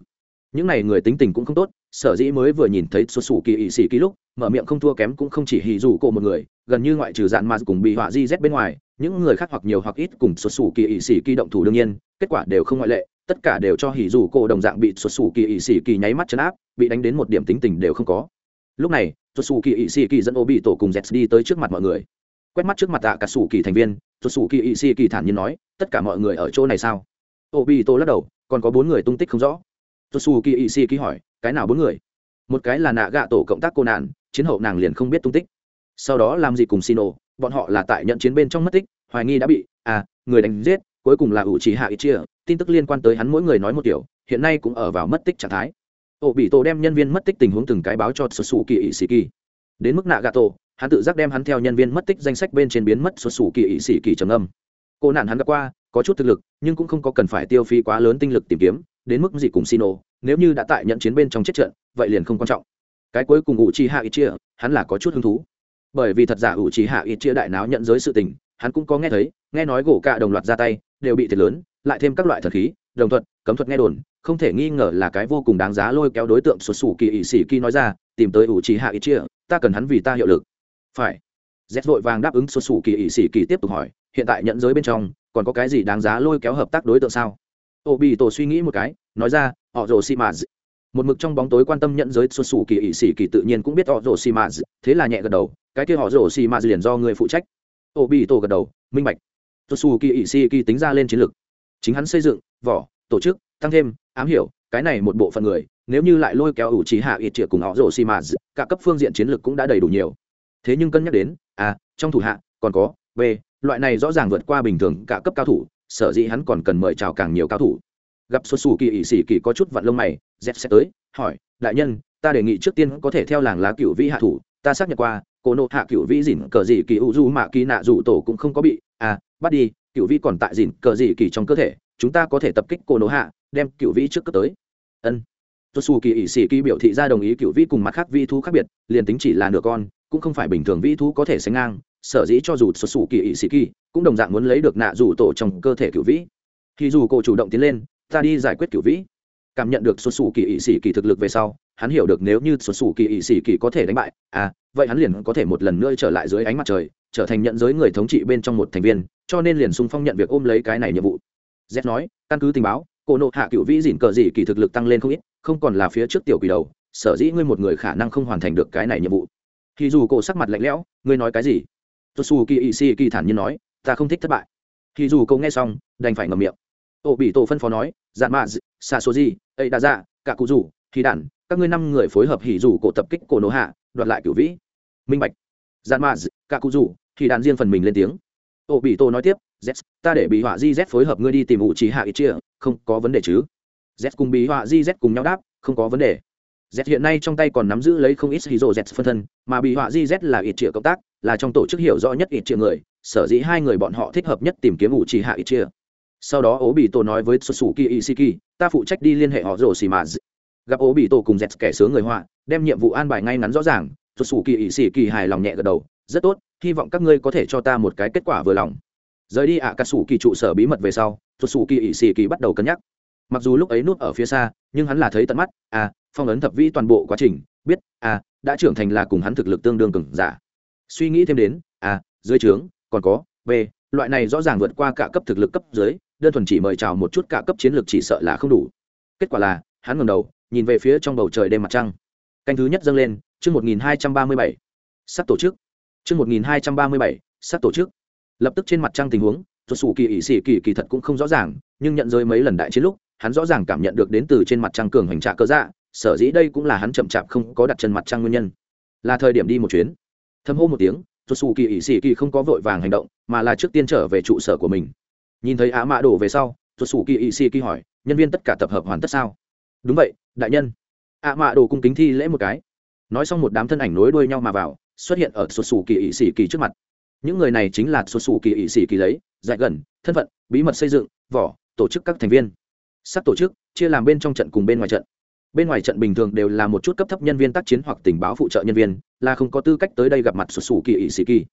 những này người tính tình cũng không tốt, sở dĩ mới vừa nhìn thấy xuất xù kỳ ỵ xì ký lúc, mở miệng không thua kém cũng không chỉ hì dù cổ một người, gần như ngoại trừ dạn mà cùng bị họa di z bên ngoài, những người khác hoặc nhiều hoặc ít cùng xuất xù kỳ ỵ xì kỳ động thủ đương nhiên, kết quả đều không ngoại lệ, tất cả đều cho hì dù cổ đồng dạng bị xuất xù kỳ ỵ xì kỳ nháy mắt chấn áp, bị đánh đến một điểm tính tình đều không có. Lúc này xuất xù kỳ ỵ xì kỳ dẫn ô bị tổ cùng z đi tới trước mặt mọi người. Quét mắt trước mặt tạ cả xù kỳ thành viên xuất xù kỳ ỵ xì kỳ thản nhiên nói, tất cả mọi người ở chỗ này sao? Ô bị tổ lắc đầu, còn có bốn người tung tích không rõ tosu kỳ ỵ sĩ ký hỏi, cái nào bốn người? Một cái là nạ gạ tổ cộng tác cô nạn, chiến hậu nàng liền không biết tung tích. Sau đó làm gì cùng xin ô bọn họ là tại nhận chiến bên trong mất tích, hoài nghi đã bị à người đánh giết, cuối cùng là ủ trì hạ ít chia tin tức liên quan tới hắn mỗi người nói một kiểu, hiện nay cũng ở vào mất tích trạng thái. Ổ bị tổ đem nhân viên mất tích tình huống từng cái báo cho xuất xù kỳ ỵ sĩ kỳ đến mức nạ gà tổ hắn tự giác đem hắn theo nhân viên mất tích danh sách bên trên biến mất xuất xù kỳ ỵ sĩ kỳ trầm âm cô nạn hắn đã qua, có chút thực lực, nhưng cũng không có cần phải tiêu phí quá lớn tinh lực tìm kiếm đến mức gì cùng Sino, nếu như đã tại nhận chiến bên trong chết trận, vậy liền không quan trọng. Cái cuối cùng Uchiha Itachi, hắn là có chút hứng thú. Bởi vì thật giả Uchiha Itachi đại náo nhận giới sự tình, hắn cũng có nghe thấy, nghe nói gỗ cạ đồng loạt ra tay, đều bị thiệt lớn, lại thêm các loại thần khí đồng thuận cấm thuật nghe đồn không thể nghi ngờ là cái vô cùng đáng giá lôi kéo đối tượng xuất xù kỳ ỷ sĩ kỳ nói ra tìm tới Uchiha Itachi, hạ ta cần hắn vì ta hiệu lực phải z vội vàng đáp ứng xuất xù kỳ ỷ sĩ kỳ tiếp tục hỏi hiện tại nhận giới bên trong còn có cái gì đáng giá lôi kéo hợp tác đối tượng sao ô bị tổ suy nghĩ một cái, nói ra, họ rồ xi mà một mực trong bóng tối quan tâm nhận giới xuất xù kỳ ỵ sĩ kỳ tự nhiên cũng biết họ rồ xi mà thế là nhẹ gật đầu, cái kia họ rồ xi mà liền do người phụ trách. Ô bị tổ gật đầu, minh bạch. Xuất xù kỳ ỵ sĩ kỳ tính ra lên chiến lược. Chính hắn xây dựng, vỏ, tổ chức, tăng thêm, ám hiểu, cái này một bộ phận người, nếu như lại lôi kéo ủ trí hạ ít triệu cùng họ rồ xi mà cả cấp phương diện chiến lược cũng đã đầy đủ nhiều. Thế nhưng cân nhắc đến a trong thủ hạ, còn có, b, loại này rõ ràng vượt qua bình thường cả cấp cao thủ sở dĩ hắn còn cần mời chào càng nhiều cao thủ. Gặp xuất xù kỳ ỵ sĩ kỳ có chút vặn lông mày z sẽ tới, hỏi, đại nhân, ta đề nghị trước tiên có thể theo làng lá cựu vĩ hạ thủ, ta xác nhận qua, cô nộ hạ cựu vĩ dỉn cờ dị kỳ u du mạ kỳ nạ dù tổ cũng không có bị à bắt đi cựu vĩ còn tại dỉn cờ dị kỳ trong cơ thể, chúng ta có thể tập kích cô nộ hạ, đem cựu vĩ trước cấp tới. Ân. Xuất xù kỳ ỵ sĩ kỳ biểu thị ra đồng ý cựu vĩ cùng mặt khác vi thú khác biệt, liền tính chỉ là nửa con, cũng không phải bình thường vĩ thú có thể sánh ngang sở dĩ cho dù xuất xù kỳ ỵ sĩ kỳ, cũng đồng dạng muốn lấy được nạ dù tổ trong cơ thể cựu vĩ. Thì dù cổ chủ động tiến lên, ta đi giải quyết cựu vĩ. Cảm nhận được xuất xù kỳ ỵ sĩ kỳ thực lực về sau, hắn hiểu được nếu như xuất xù kỳ ỵ sĩ kỳ có thể đánh bại à vậy hắn liền có thể một lần nữa trở lại dưới ánh mặt trời, trở thành nhận giới người thống trị bên trong một thành viên, cho nên liền sung phong nhận việc ôm lấy cái này nhiệm vụ. Z nói, căn cứ tình báo, cổ nộ hạ cựu vĩ dỉn cờ dị kỳ thực lực tăng lên không ít, không còn là phía trước tiểu quỷ đầu, sở dĩ ngươi một người khả năng không hoàn thành được cái này nhiệm vụ. Thì dù cổ sắc mặt lạnh lẽo, ngươi nói cái gì? Xuất xù kỳ ỵ sĩ kỳ thản nhiên nói, ta không thích thất bại. Thì dù cậu nghe xong, đành phải ngậm miệng. Ô bị tổ phân phó nói dạn mạ dạ, xa số gì ấy đã ra cả cụ rủ, thì đản, các ngươi năm người phối hợp hỉ rủ cổ tập kích cổ nổ hạ, đoạt lại cửu vĩ. Minh bạch. Dạn mạ dạ, cả cụ rủ, thì đản riêng phần mình lên tiếng. Ô bị tổ nói tiếp z ta để bị họa di z phối hợp ngươi đi tìm ủ trí hạ ít chia không có vấn đề chứ? Z cùng bị họa di z cùng nhau đáp, không có vấn đề. Z hiện nay trong tay còn nắm giữ lấy không ít hì rồ z phân thân, mà bị họa di z là ít chia cộng tác là trong tổ chức hiểu rõ nhất ít triệu người, sở dĩ hai người bọn họ thích hợp nhất tìm kiếm ủ trì hạ ít chia. Sau đó ố bị tổ nói với xuất xù kỳ isiki ta phụ trách đi liên hệ họ rồ xì mà gặp ố bị tổ cùng dẹt kẻ sướng người họa, đem nhiệm vụ an bài ngay ngắn rõ ràng xuất xù kỳ isiki hài lòng nhẹ gật đầu, rất tốt, hy vọng các ngươi có thể cho ta một cái kết quả vừa lòng. Rời đi ạ à cà sủ kỳ trụ sở bí mật về sau xuất xù kỳ isiki bắt đầu cân nhắc. Mặc dù lúc ấy núp ở phía xa, nhưng hắn là thấy tận mắt à phong ấn thập vĩ toàn bộ quá trình, biết à đã trưởng thành là cùng hắn thực lực tương đương cứng giả suy nghĩ thêm đến à dưới trướng, còn có, b, loại này rõ ràng vượt qua cả cấp thực lực cấp dưới, đơn thuần chỉ mời chào một chút cả cấp chiến lược chỉ sợ là không đủ. Kết quả là, hắn ngầm đầu, nhìn về phía trong bầu trời đêm mặt trăng. Canh thứ nhất dâng lên, chương một nghìn hai trăm ba mươi bảy. Sắp tổ chức. Chương một nghìn hai trăm ba mươi bảy, sắp tổ chức. Lập tức trên mặt trăng tình huống thuật sủ kỳ ỵ sĩ kỳ kỳ thật cũng không rõ ràng, nhưng nhận rơi mấy lần đại chiến lúc, hắn rõ ràng cảm nhận được đến từ trên mặt trăng cường hành trạ cơ dạ sở dĩ đây cũng là hắn chậm chạp không có đặt chân mặt trăng nguyên nhân. Là thời điểm đi một chuyến thâm hô một tiếng cho xù kỳ ỵ sĩ kỳ không có vội vàng hành động, mà là trước tiên trở về trụ sở của mình. Nhìn thấy á mã đổ về sau cho xù kỳ ỵ sĩ kỳ hỏi, nhân viên tất cả tập hợp hoàn tất sao? Đúng vậy, đại nhân. Ạ mã đồ cung kính thi lễ một cái. Nói xong một đám thân ảnh nối đuôi nhau mà vào, xuất hiện ở sụt sù kỳ ỵ sĩ kỳ trước mặt. Những người này chính là sụt sù kỳ ỵ sĩ kỳ lấy dạy gần, thân phận, bí mật xây dựng, vỏ, tổ chức các thành viên. Sắp tổ chức, chia làm bên trong trận cùng bên ngoài trận bên ngoài trận bình thường đều là một chút cấp thấp nhân viên tác chiến hoặc tình báo phụ trợ nhân viên, là không có tư cách tới đây gặp mặt sụt sù kỳ ỵ sĩ kỳ.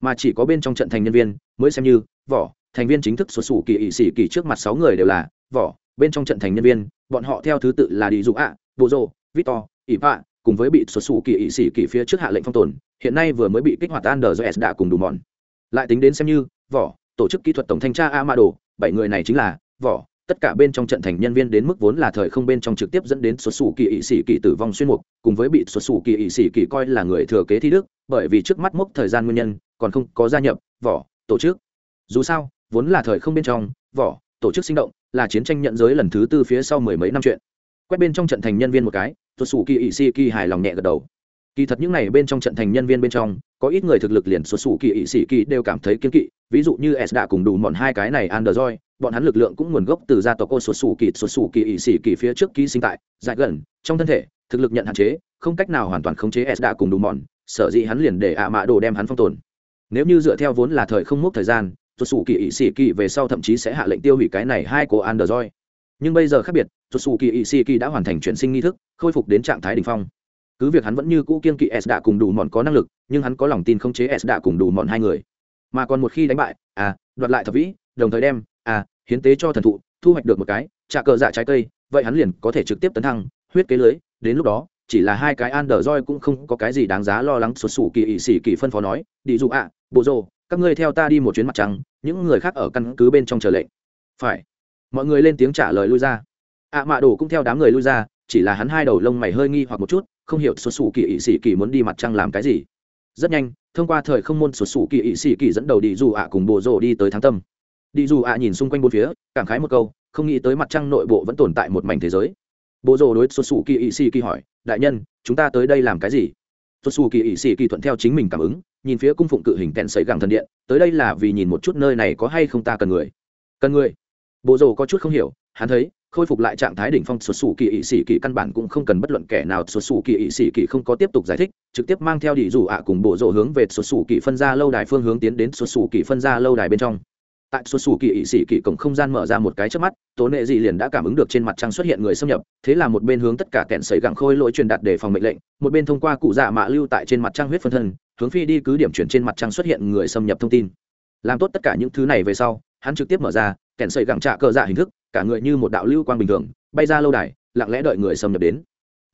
Mà chỉ có bên trong trận thành nhân viên, mới xem như, vỏ, thành viên chính thức sụt sù kỳ ỵ sĩ kỳ trước mặt sáu người đều là, vỏ, bên trong trận thành nhân viên, bọn họ theo thứ tự là đi dụ ạ bộ rô victor ỷ vạ, cùng với bị sụt sù kỳ ỵ sĩ kỳ phía trước hạ lệnh phong tồn, hiện nay vừa mới bị kích hoạt an đờ do s đã cùng đủ mòn. Lại tính đến xem như, vỏ, tổ chức kỹ thuật tổng thanh tra amado, bảy người này chính là, vỏ tất cả bên trong trận thành nhân viên đến mức vốn là thời không bên trong trực tiếp dẫn đến xuất xù kỳ ỵ sĩ kỳ tử vong xuyên mục, cùng với bị xuất xù kỳ ỵ sĩ kỳ coi là người thừa kế thi đức, bởi vì trước mắt mốc thời gian nguyên nhân, còn không có gia nhập, vỏ, tổ chức. Dù sao, vốn là thời không bên trong, vỏ, tổ chức sinh động, là chiến tranh nhận giới lần thứ tư phía sau mười mấy năm chuyện. Quét bên trong trận thành nhân viên một cái, xuất xù kỳ ỵ sĩ kỳ hài lòng nhẹ gật đầu kỳ thật những này bên trong trận thành nhân viên bên trong, có ít người thực lực liền xuất xù kỳ ỵ sĩ kỳ đều cảm thấy kiên kỵ. Ví dụ như s đã cùng đủ mọn hai cái này android, bọn hắn lực lượng cũng nguồn gốc từ gia tộc ô xuất xù kỳ xuất xù kỳ ỵ sĩ kỳ phía trước ký sinh tại dài gần, trong thân thể, thực lực nhận hạn chế, không cách nào hoàn toàn khống chế s đã cùng đủ mọn, sở dĩ hắn liền để ạ mã đồ đem hắn phong tồn. Nếu như dựa theo vốn là thời không mốc thời gian xuất xù kỳ ỵ sĩ kỳ về sau thậm chí sẽ hạ lệnh tiêu hủy cái này hai cô android. Nhưng bây giờ khác biệt xuất xù kỳ ỵ sĩ kỳ đã hoàn thành chuyển sinh nghi thức, khôi phục đến trạng thái đình phong cứ việc hắn vẫn như cũ kiên kỵ s đã cùng đủ mòn có năng lực, nhưng hắn có lòng tin không chế s đã cùng đủ mòn hai người. Mà còn một khi đánh bại à đoạt lại thập vĩ, đồng thời đem à hiến tế cho thần thụ, thu hoạch được một cái, trả cờ dạ trái cây, vậy hắn liền có thể trực tiếp tấn thăng, huyết kế lưới. Đến lúc đó, chỉ là hai cái an đờ roi cũng không có cái gì đáng giá lo lắng, sụt xù kỳ ỵ xỉ kỳ phân phó nói, đi dụ ạ, bộ rồ, các ngươi theo ta đi một chuyến mặt trăng, những người khác ở căn cứ bên trong chờ lệnh. Phải. Mọi người lên tiếng trả lời lui ra. Ạ mạ đồ cũng theo đám người lui ra, chỉ là hắn hai đầu lông mày hơi nghi hoặc một chút không hiểu xuất xù kỳ ỵ sĩ kỳ muốn đi mặt trăng làm cái gì. Rất nhanh, thông qua thời không môn xuất xù kỳ ỵ sĩ kỳ dẫn đầu đi dù ạ cùng bộ rồ đi tới thắng tâm. Đi dù ạ nhìn xung quanh bốn phía, cảm khái một câu, không nghĩ tới mặt trăng nội bộ vẫn tồn tại một mảnh thế giới. Bộ rồ đối xuất xù kỳ ỵ sĩ kỳ hỏi, đại nhân, chúng ta tới đây làm cái gì? Xuất xù kỳ ỵ sĩ kỳ thuận theo chính mình cảm ứng, nhìn phía cung phụng cự hình kẹn sấy gẳng thần điện, tới đây là vì nhìn một chút nơi này có hay không ta cần người? Cần người? Bộ rồ có chút không hiểu, hắn thấy khôi phục lại trạng thái đỉnh phong xuất xù kỳ ỵ sĩ kỳ căn bản cũng không cần bất luận kẻ nào xuất xù kỳ ỵ sĩ kỳ không có tiếp tục giải thích, trực tiếp mang theo đi rủ ạ cùng bộ rộ hướng về xuất xù kỳ phân ra lâu đài phương hướng tiến đến xuất xù kỳ phân ra lâu đài bên trong. Tại xuất xù kỳ ỵ sĩ kỳ cổng không gian mở ra một cái trước mắt tố nệ dị liền đã cảm ứng được trên mặt trăng xuất hiện người xâm nhập, thế là một bên hướng tất cả kẹn sấy gẳng khôi lỗi truyền đạt để phòng mệnh lệnh, một bên thông qua cụ dạ mạ lưu tại trên mặt trăng huyết phân thân, hướng phi đi cứ điểm chuyển trên mặt trăng xuất hiện người xâm nhập thông tin. Làm tốt tất cả những thứ này về sau, hắn trực tiếp mở ra, kẹn sấy gẳng trạ cờ dạ hình thức cả người như một đạo lưu quang bình thường bay ra lâu đài lặng lẽ đợi người xâm nhập đến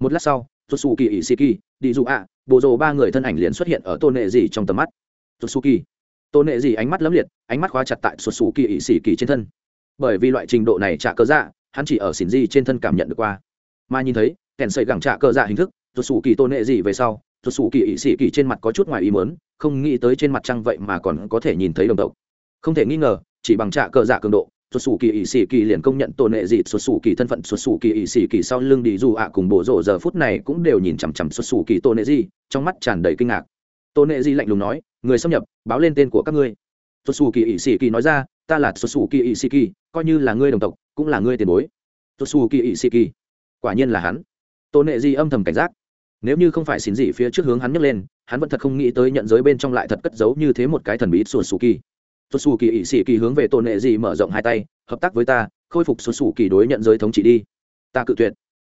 một lát sau Tsuki Ishiki, đi dụ ạ, bộ rồ ba người thân ảnh liền xuất hiện ở tôn nệ dị trong tầm mắt. Tsuki, tôn nệ dị ánh mắt lấm liệt, ánh mắt khóa chặt tại Tsuki Ishiki trên thân. Bởi vì loại trình độ này trả cơ dạ, hắn chỉ ở xỉn di trên thân cảm nhận được qua. Mà nhìn thấy, kèn sợi gẳng trả cơ dạ hình thức, Tsuki tôn nệ dị về sau, Tsuki Ishiki trên mặt có chút ngoài ý muốn, không nghĩ tới trên mặt trăng vậy mà còn có thể nhìn thấy đồng tộc. Không thể nghi ngờ, chỉ bằng trả cơ dạ cường độ, xuất xù kỳ ỵ sĩ kỳ liền công nhận tôn nệ dị xuất xù kỳ thân phận. Xuất xù kỳ ỵ sĩ kỳ sau lưng đi dù ạ cùng bộ rộ giờ phút này cũng đều nhìn chằm chằm xuất xù kỳ tôn nệ dị trong mắt tràn đầy kinh ngạc. Tôn nệ dị lạnh lùng nói, người xâm nhập, báo lên tên của các ngươi. Xuất xù kỳ ỵ sĩ kỳ nói ra, ta là xuất xù kỳ ỵ sĩ kỳ coi như là ngươi đồng tộc, cũng là ngươi tiền bối. Xuất xù kỳ ỵ sĩ kỳ quả nhiên là hắn. Tôn nệ dị âm thầm cảnh giác. Nếu như không phải xin dị phía trước hướng hắn nhấc lên, hắn vẫn thật không nghĩ tới nhận giới bên trong lại thật cất giấu như thế một cái thần bí xuất xù kỳ xuất xù kỳ ỵ sĩ kỳ hướng về tôn nệ dị mở rộng hai tay, hợp tác với ta, khôi phục xuất xù kỳ đối nhận giới thống trị đi. Ta cự tuyệt.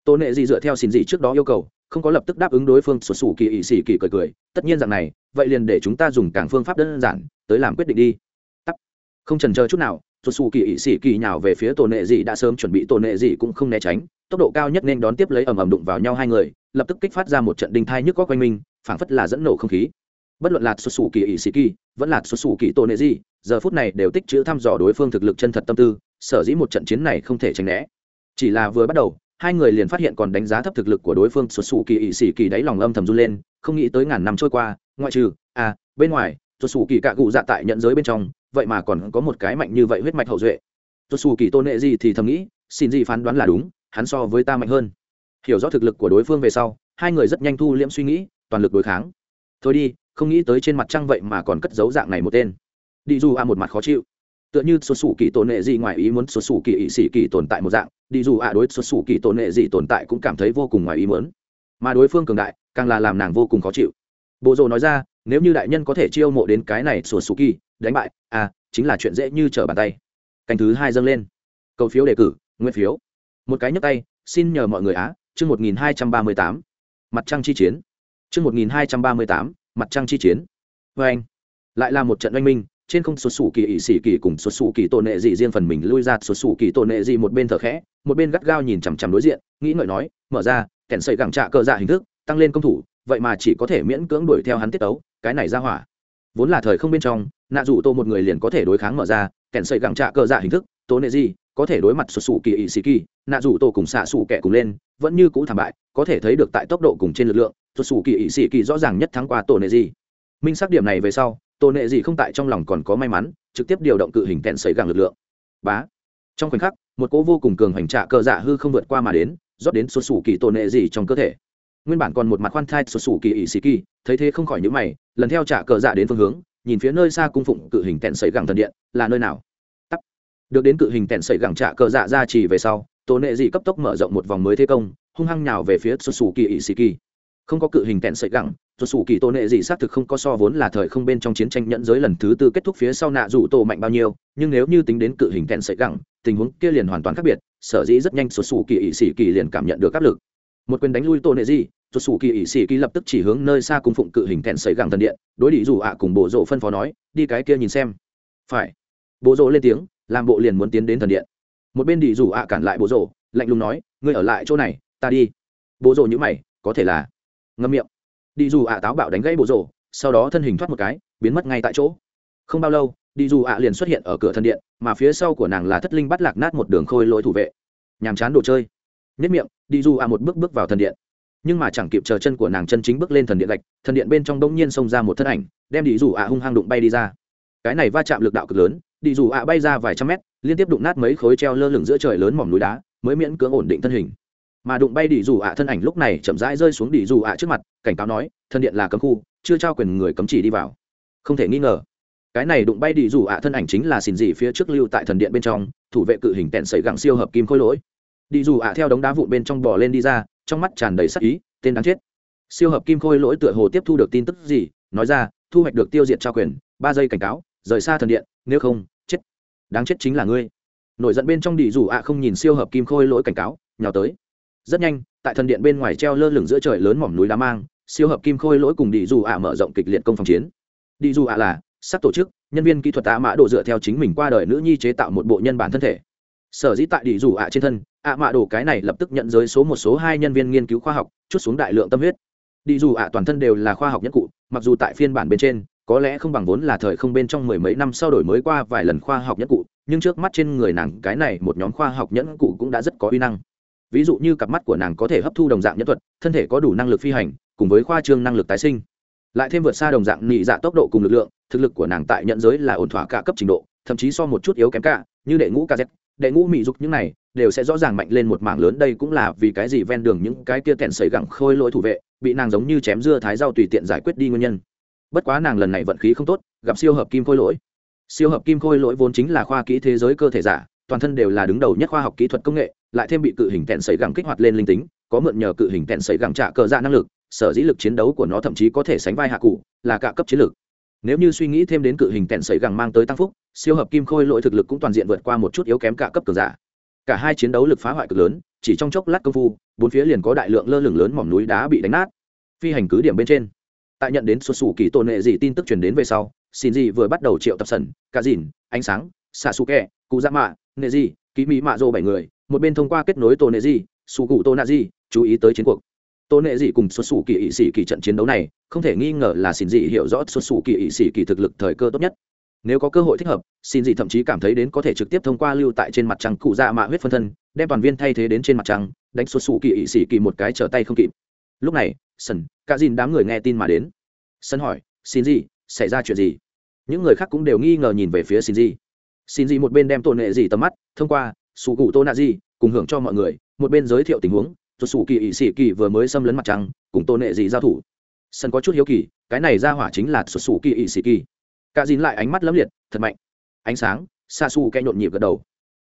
Tôn nệ dị dựa theo xin dị trước đó yêu cầu, không có lập tức đáp ứng đối phương xuất xù kỳ ỵ sĩ kỳ cười cười, tất nhiên rằng này, vậy liền để chúng ta dùng càng phương pháp đơn giản, tới làm quyết định đi. Tắt. Không trần chờ chút nào xuất xù kỳ ỵ sĩ kỳ nhào về phía tôn nệ dị đã sớm chuẩn bị, tôn nệ dị cũng không né tránh, tốc độ cao nhất nên đón tiếp lấy ầm ầm đụng vào nhau hai người, lập tức kích phát ra một trận đinh thai nhức có quanh mình, phảng phất là dẫn nổ không khí. Bất luận là xuất xù kỳ ỵ sĩ kỳ, vẫn là xuất xù kỳ tôn nệ dị giờ phút này đều tích chữ thăm dò đối phương thực lực chân thật tâm tư, sở dĩ một trận chiến này không thể tránh né. Chỉ là vừa bắt đầu, hai người liền phát hiện còn đánh giá thấp thực lực của đối phương xuất xù kỳ ỵ xỉ kỳ đáy lòng âm thầm run lên, không nghĩ tới ngàn năm trôi qua, ngoại trừ à bên ngoài xuất xù kỳ cạ cụ dạ tại nhận giới bên trong, vậy mà còn có một cái mạnh như vậy huyết mạch hậu duệ. Xuất xù kỳ tôn nệ gì thì thầm nghĩ, xin gì phán đoán là đúng, hắn so với ta mạnh hơn. Hiểu rõ thực lực của đối phương về sau, hai người rất nhanh thu liễm suy nghĩ, toàn lực đối kháng. Thôi đi, không nghĩ tới trên mặt trăng vậy mà còn cất dấu dạng này một tên đi dù a một mặt khó chịu. Tựa như xuất xù kỳ tổn nệ gì ngoài ý muốn, xuất xù kỳ ỵ sĩ kỳ tồn tại một dạng, đi dù a đối xuất xù kỳ tổn nệ gì tồn tại cũng cảm thấy vô cùng ngoài ý muốn. Mà đối phương cường đại, càng là làm nàng vô cùng khó chịu. Bộ rồ nói ra, nếu như đại nhân có thể chiêu mộ đến cái này xuất xù kỳ, đánh bại à chính là chuyện dễ như trở bàn tay. Canh thứ hai dâng lên. Cầu phiếu đề cử nguyên phiếu. Một cái nhấp tay, xin nhờ mọi người á, chương một nghìn hai trăm ba mươi tám. Mặt trăng chi chiến. Chương một nghìn hai trăm ba mươi tám, mặt trăng chi chiến. Vê anh. Lại là một trận oanh minh trên không xuất xù kỳ ỵ sĩ kỳ cùng xuất xù kỳ tổ nệ dị riêng phần mình lui ra, xuất xù kỳ tổ nệ dị một bên thở khẽ, một bên gắt gao nhìn chằm chằm đối diện, nghĩ ngợi nói, mở ra, kẻn sợi gẳng trạ cơ dạ hình thức, tăng lên công thủ, vậy mà chỉ có thể miễn cưỡng đuổi theo hắn tiết tấu, cái này ra hỏa. Vốn là thời không bên trong, nạ dù tô một người liền có thể đối kháng mở ra, kẻn sợi gẳng trạ cơ dạ hình thức, tổ nệ dị, có thể đối mặt xuất xù kỳ ỵ sĩ kỳ, nạ dù tô cùng xạ xù kẻ cùng lên, vẫn như cũ thảm bại, có thể thấy được tại tốc độ cùng trên lực lượng, xuất xù kỳ ỵ sĩ kỳ rõ ràng nhất thắng qua tổ nệ dị. Minh xác điểm này về sau tổ nệ gì không tại trong lòng còn có may mắn, trực tiếp điều động cự hình kẹn sấy gàng lực lượng. Bá. Trong khoảnh khắc, một cỗ vô cùng cường hành trạ cờ dạ hư không vượt qua mà đến, rót đến xuất sủ kỳ tổ nệ gì trong cơ thể. Nguyên bản còn một mặt khoan thai xuất sủ kỳ ỷ xì kỳ thấy thế không khỏi nhữ mày, lần theo trạ cờ dạ đến phương hướng, nhìn phía nơi xa cung phụng cự hình kẹn sấy gàng thần điện, là nơi nào? Tắt. được đến cự hình kẹn sấy gàng trạ cờ dạ ra chỉ về sau tổ nệ gì cấp tốc mở rộng một vòng mới thế công, hung hăng nhào về phía xuất sủ kỳ ỷ xì kỳ không có cự hình kẹn sợi gẳng tuột sủ kỳ tôn nệ gì xác thực không có so vốn là thời không bên trong chiến tranh nhẫn giới lần thứ tư kết thúc phía sau nạ rủ tổ mạnh bao nhiêu, nhưng nếu như tính đến cự hình kẹn sợi gẳng, tình huống kia liền hoàn toàn khác biệt, sở dĩ rất nhanh tuột sủ kỳ ỵ sĩ kỳ liền cảm nhận được áp lực. Một quyền đánh lui tôn nệ gì tuột sủ kỳ ỵ sĩ kỳ lập tức chỉ hướng nơi xa cung phụng cự hình kẹn sợi gẳng thần điện, đối đi dù ạ cùng bộ rộ phân phó nói, đi cái kia nhìn xem. Phải. Bộ rộ lên tiếng, làm bộ liền muốn tiến đến thần điện. Một bên đi dù ạ cản lại bộ rộ, lạnh lùng nói, ngươi ở lại chỗ này, ta đi. Bộ rộ như mày, có thể là. Ngâm miệng đi dù ạ táo bạo đánh gãy bộ rổ, sau đó thân hình thoát một cái biến mất ngay tại chỗ. Không bao lâu đi dù ạ liền xuất hiện ở cửa thần điện mà phía sau của nàng là thất linh bắt lạc nát một đường khôi lỗi thủ vệ. Nhàm chán đồ chơi. Nhất miệng đi dù ạ một bước bước vào thần điện. Nhưng mà chẳng kịp chờ chân của nàng chân chính bước lên thần điện gạch thần điện bên trong đông nhiên xông ra một thân ảnh đem đi dù ạ hung hăng đụng bay đi ra. Cái này va chạm lực đạo cực lớn đi dù ạ bay ra vài trăm mét liên tiếp đụng nát mấy khối treo lơ lửng giữa trời lớn mỏm núi đá mới miễn cưỡng ổn định thân hình mà đụng bay đi dù ạ thân ảnh lúc này chậm rãi rơi xuống đi dù ạ trước mặt, cảnh cáo nói, thân điện là cấm khu, chưa trao quyền người cấm chỉ đi vào. Không thể nghi ngờ, cái này đụng bay đi dù ạ thân ảnh chính là xin dị phía trước lưu tại thần điện bên trong, thủ vệ cự hình tẹn sẩy gặng siêu hợp kim khôi lỗi. Đi dù ạ theo đống đá vụn bên trong bò lên đi ra, trong mắt tràn đầy sắc ý, tên đáng chết. Siêu hợp kim khôi lỗi tựa hồ tiếp thu được tin tức gì, nói ra, thu hoạch được tiêu diệt trao quyền, ba giây cảnh cáo, rời xa thần điện, nếu không, chết. Đáng chết chính là ngươi. Nổi giận bên trong đi dù ạ không nhìn siêu hợp kim khôi lỗi cảnh cáo, nhào tới rất nhanh, tại thần điện bên ngoài treo lơ lửng giữa trời lớn mỏm núi đá mang, siêu hợp kim khôi lỗi cùng đi dù ạ mở rộng kịch liệt công phòng chiến. Đi dù ạ là sắp tổ chức, nhân viên kỹ thuật tạ mã đồ dựa theo chính mình qua đời nữ nhi chế tạo một bộ nhân bản thân thể. Sở dĩ tại đi dù ạ trên thân, ạ mã đồ cái này lập tức nhận giới số một số hai nhân viên nghiên cứu khoa học, chút xuống đại lượng tâm huyết. Đi dù ạ toàn thân đều là khoa học nhất cụ, mặc dù tại phiên bản bên trên, có lẽ không bằng vốn là thời không bên trong mười mấy năm sau đổi mới qua vài lần khoa học nhất cụ, nhưng trước mắt trên người nàng cái này một nhóm khoa học nhẫn cụ cũng đã rất có uy năng ví dụ như cặp mắt của nàng có thể hấp thu đồng dạng nhân thuật, thân thể có đủ năng lực phi hành, cùng với khoa trương năng lực tái sinh. Lại thêm vượt xa đồng dạng nhị dạ tốc độ cùng lực lượng, thực lực của nàng tại nhận giới là ổn thỏa cả cấp trình độ, thậm chí so một chút yếu kém cả, như đệ ngũ kz đệ ngũ mỹ dục những này, đều sẽ rõ ràng mạnh lên một mảng lớn. Đây cũng là vì cái gì ven đường những cái kia kẹn sấy gẳng khôi lỗi thủ vệ, bị nàng giống như chém dưa thái rau tùy tiện giải quyết đi nguyên nhân. Bất quá nàng lần này vận khí không tốt, gặp siêu hợp kim khôi lỗi. Siêu hợp kim khôi lỗi vốn chính là khoa kỹ thế giới cơ thể giả toàn thân đều là đứng đầu nhất khoa học kỹ thuật công nghệ lại thêm bị cự hình tẹn sấy gẳng kích hoạt lên linh tính có mượn nhờ cự hình tẹn sấy gẳng trả cờ dạ năng lực sở dĩ lực chiến đấu của nó thậm chí có thể sánh vai hạ cụ là cả cấp chiến lược. Nếu như suy nghĩ thêm đến cự hình tẹn sấy gẳng mang tới tăng phúc siêu hợp kim khôi lỗi thực lực cũng toàn diện vượt qua một chút yếu kém cả cấp cường giả. Cả hai chiến đấu lực phá hoại cực lớn chỉ trong chốc lát công phu bốn phía liền có đại lượng lơ lửng lớn mỏm núi đá bị đánh nát. Phi hành cứ điểm bên trên. Tại nhận đến xuất xù kỳ tổ nệ dị tin tức truyền đến về sau xin dị vừa bắt đầu triệu tập sẩn, cả dìn ánh sáng xạ xù kẹ cụ dạ mạ nệ gì, ký mỹ mạ dô bảy người một bên thông qua kết nối tổ nệ gì, xù cụ tô nạ gì, chú ý tới chiến cuộc. Tổ nệ dị cùng xuất xù kỳ ỵ sĩ kỳ trận chiến đấu này không thể nghi ngờ là xin dị hiểu rõ xuất xù kỳ ỵ sĩ kỳ thực lực thời cơ tốt nhất. Nếu có cơ hội thích hợp xin dị thậm chí cảm thấy đến có thể trực tiếp thông qua lưu tại trên mặt trăng cụ dạ mạ huyết phân thân đem toàn viên thay thế đến trên mặt trăng đánh xuất xù kỳ ỵ sĩ kỳ một cái trở tay không kịp. Lúc này sân cả dìn đám người nghe tin mà đến. Sân hỏi xin Dị, xảy ra chuyện gì? Những người khác cũng đều nghi ngờ nhìn về phía xin Dị xin gì một bên đem tổn hệ gì tầm mắt, thông qua, sủ cụ tô nạ gì, cùng hưởng cho mọi người, một bên giới thiệu tình huống cho sủ kỳ ỵ sĩ kỳ vừa mới xâm lấn mặt trăng, cùng tôn nệ gì giao thủ. Sân có chút hiếu kỳ, cái này ra hỏa chính là xuất sủ kỳ ỵ sĩ kỳ. Cả dìn lại ánh mắt lấm liệt, thật mạnh. Ánh sáng xa xù kẽ nhộn nhịp gật đầu.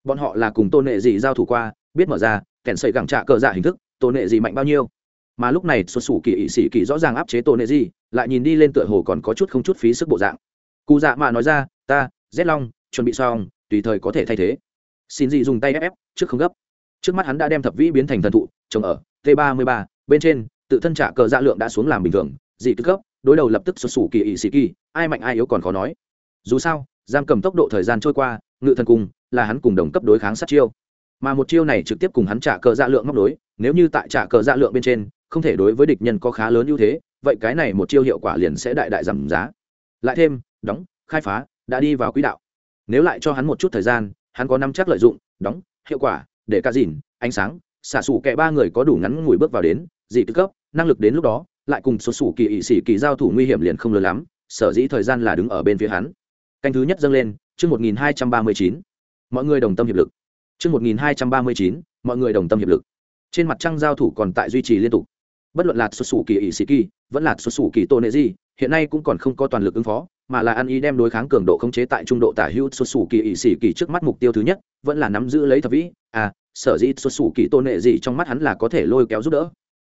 Bọn họ là cùng tôn nệ gì giao thủ qua, biết mở ra, kèn xây gẳng trạ cờ dạ hình thức tôn nệ gì mạnh bao nhiêu. Mà lúc này xuất xù kỳ ỵ sĩ kỳ rõ ràng áp chế tôn nệ gì, lại nhìn đi lên tựa hồ còn có chút không chút phí sức bộ dạng. Cụ dạ mà nói ra, ta rét long chuẩn bị xong, tùy thời có thể thay thế. Xin gì dùng tay ép ép, trước không gấp. Trước mắt hắn đã đem thập vĩ biến thành thần thụ, trồng ở t ba mươi ba, bên trên, tự thân trả cờ dạ lượng đã xuống làm bình thường, dị tức cấp đối đầu lập tức xuất xù kỳ ỵ sĩ kỳ, ai mạnh ai yếu còn khó nói. Dù sao, giam cầm tốc độ thời gian trôi qua, ngự thần cùng là hắn cùng đồng cấp đối kháng sát chiêu. Mà một chiêu này trực tiếp cùng hắn trả cờ dạ lượng móc đối, nếu như tại trả cờ dạ lượng bên trên, không thể đối với địch nhân có khá lớn ưu thế, vậy cái này một chiêu hiệu quả liền sẽ đại đại giảm giá. Lại thêm, đóng, khai phá, đã đi vào quỹ đạo nếu lại cho hắn một chút thời gian, hắn có năm chắc lợi dụng, đóng, hiệu quả, để ca dìn, ánh sáng, xả sủ kẻ ba người có đủ ngắn ngủi bước vào đến dị tư cấp, năng lực đến lúc đó, lại cùng số sủ kỳ ỵ sĩ kỳ giao thủ nguy hiểm liền không lớn lắm, sở dĩ thời gian là đứng ở bên phía hắn. Canh thứ nhất dâng lên, chương một nghìn hai trăm ba mươi chín. Mọi người đồng tâm hiệp lực. Chương một nghìn hai trăm ba mươi chín, mọi người đồng tâm hiệp lực. Trên mặt trăng giao thủ còn tại duy trì liên tục. Bất luận là xuất xù kỳ ỵ sĩ kỳ, vẫn là xuất xù kỳ tô nệ di hiện nay cũng còn không có toàn lực ứng phó, mà là ăn ý đem đối kháng cường độ khống chế tại trung độ tả hữu xuất xù kỳ ỵ xỉ kỳ trước mắt mục tiêu thứ nhất, vẫn là nắm giữ lấy thập vĩ. À sở dĩ xuất xù kỳ tôn nệ gì trong mắt hắn là có thể lôi kéo giúp đỡ.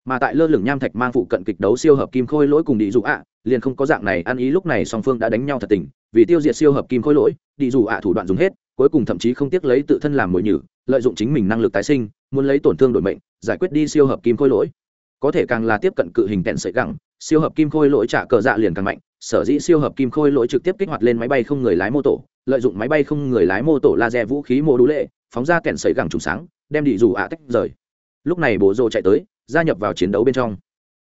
Mà tại lơ lửng nham thạch mang phụ cận kịch đấu siêu hợp kim khôi lỗi cùng đi dụ ạ, liền không có dạng này, ăn ý lúc này song phương đã đánh nhau thật tình, vì tiêu diệt siêu hợp kim khôi lỗi, đi dù ạ thủ đoạn dùng hết, cuối cùng thậm chí không tiếc lấy tự thân làm mồi nhử, lợi dụng chính mình năng lực tái sinh, muốn lấy tổn thương đổi mệnh, giải quyết đi siêu hợp kim khôi lỗi. Có thể càng là tiếp cận cự hình tẹn sợi gẳng siêu hợp kim khôi lỗi trả cờ dạ liền càng mạnh, sở dĩ siêu hợp kim khôi lỗi trực tiếp kích hoạt lên máy bay không người lái mô tổ lợi dụng máy bay không người lái mô tổ laser vũ khí mô đũ lệ, phóng ra kẹn sấy gẳng trùng sáng, đem đi dù ạ tách rời. Lúc này bố rồ chạy tới, gia nhập vào chiến đấu bên trong.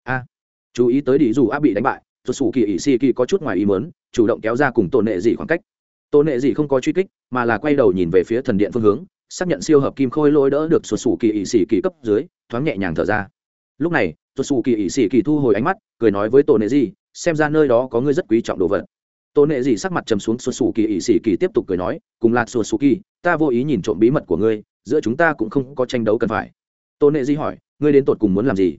A, chú ý tới đi dù ạ bị đánh bại rồi sủ kỳ ỵ xì kỳ có chút ngoài ý mớn chủ động kéo ra cùng tổ nệ dị khoảng cách. Tổ nệ dị không có truy kích, mà là quay đầu nhìn về phía thần điện phương hướng, xác nhận siêu hợp kim khôi lỗi đỡ được sụt sủ kỳ ỵ xì kỳ cấp dưới, thoáng nhẹ nhàng thở ra lúc này sụt xù kỳ ỵ xì kỳ thu hồi ánh mắt, cười nói với tổ nệ dị xem ra nơi đó có ngươi rất quý trọng đồ vật. Tổ nệ dị sắc mặt trầm xuống sụt xù kỳ ỵ xì kỳ tiếp tục cười nói, cùng lạc sụt xù kỳ ta vô ý nhìn trộm bí mật của ngươi, giữa chúng ta cũng không có tranh đấu cần phải. Tổ nệ dị hỏi, ngươi đến tột cùng muốn làm gì?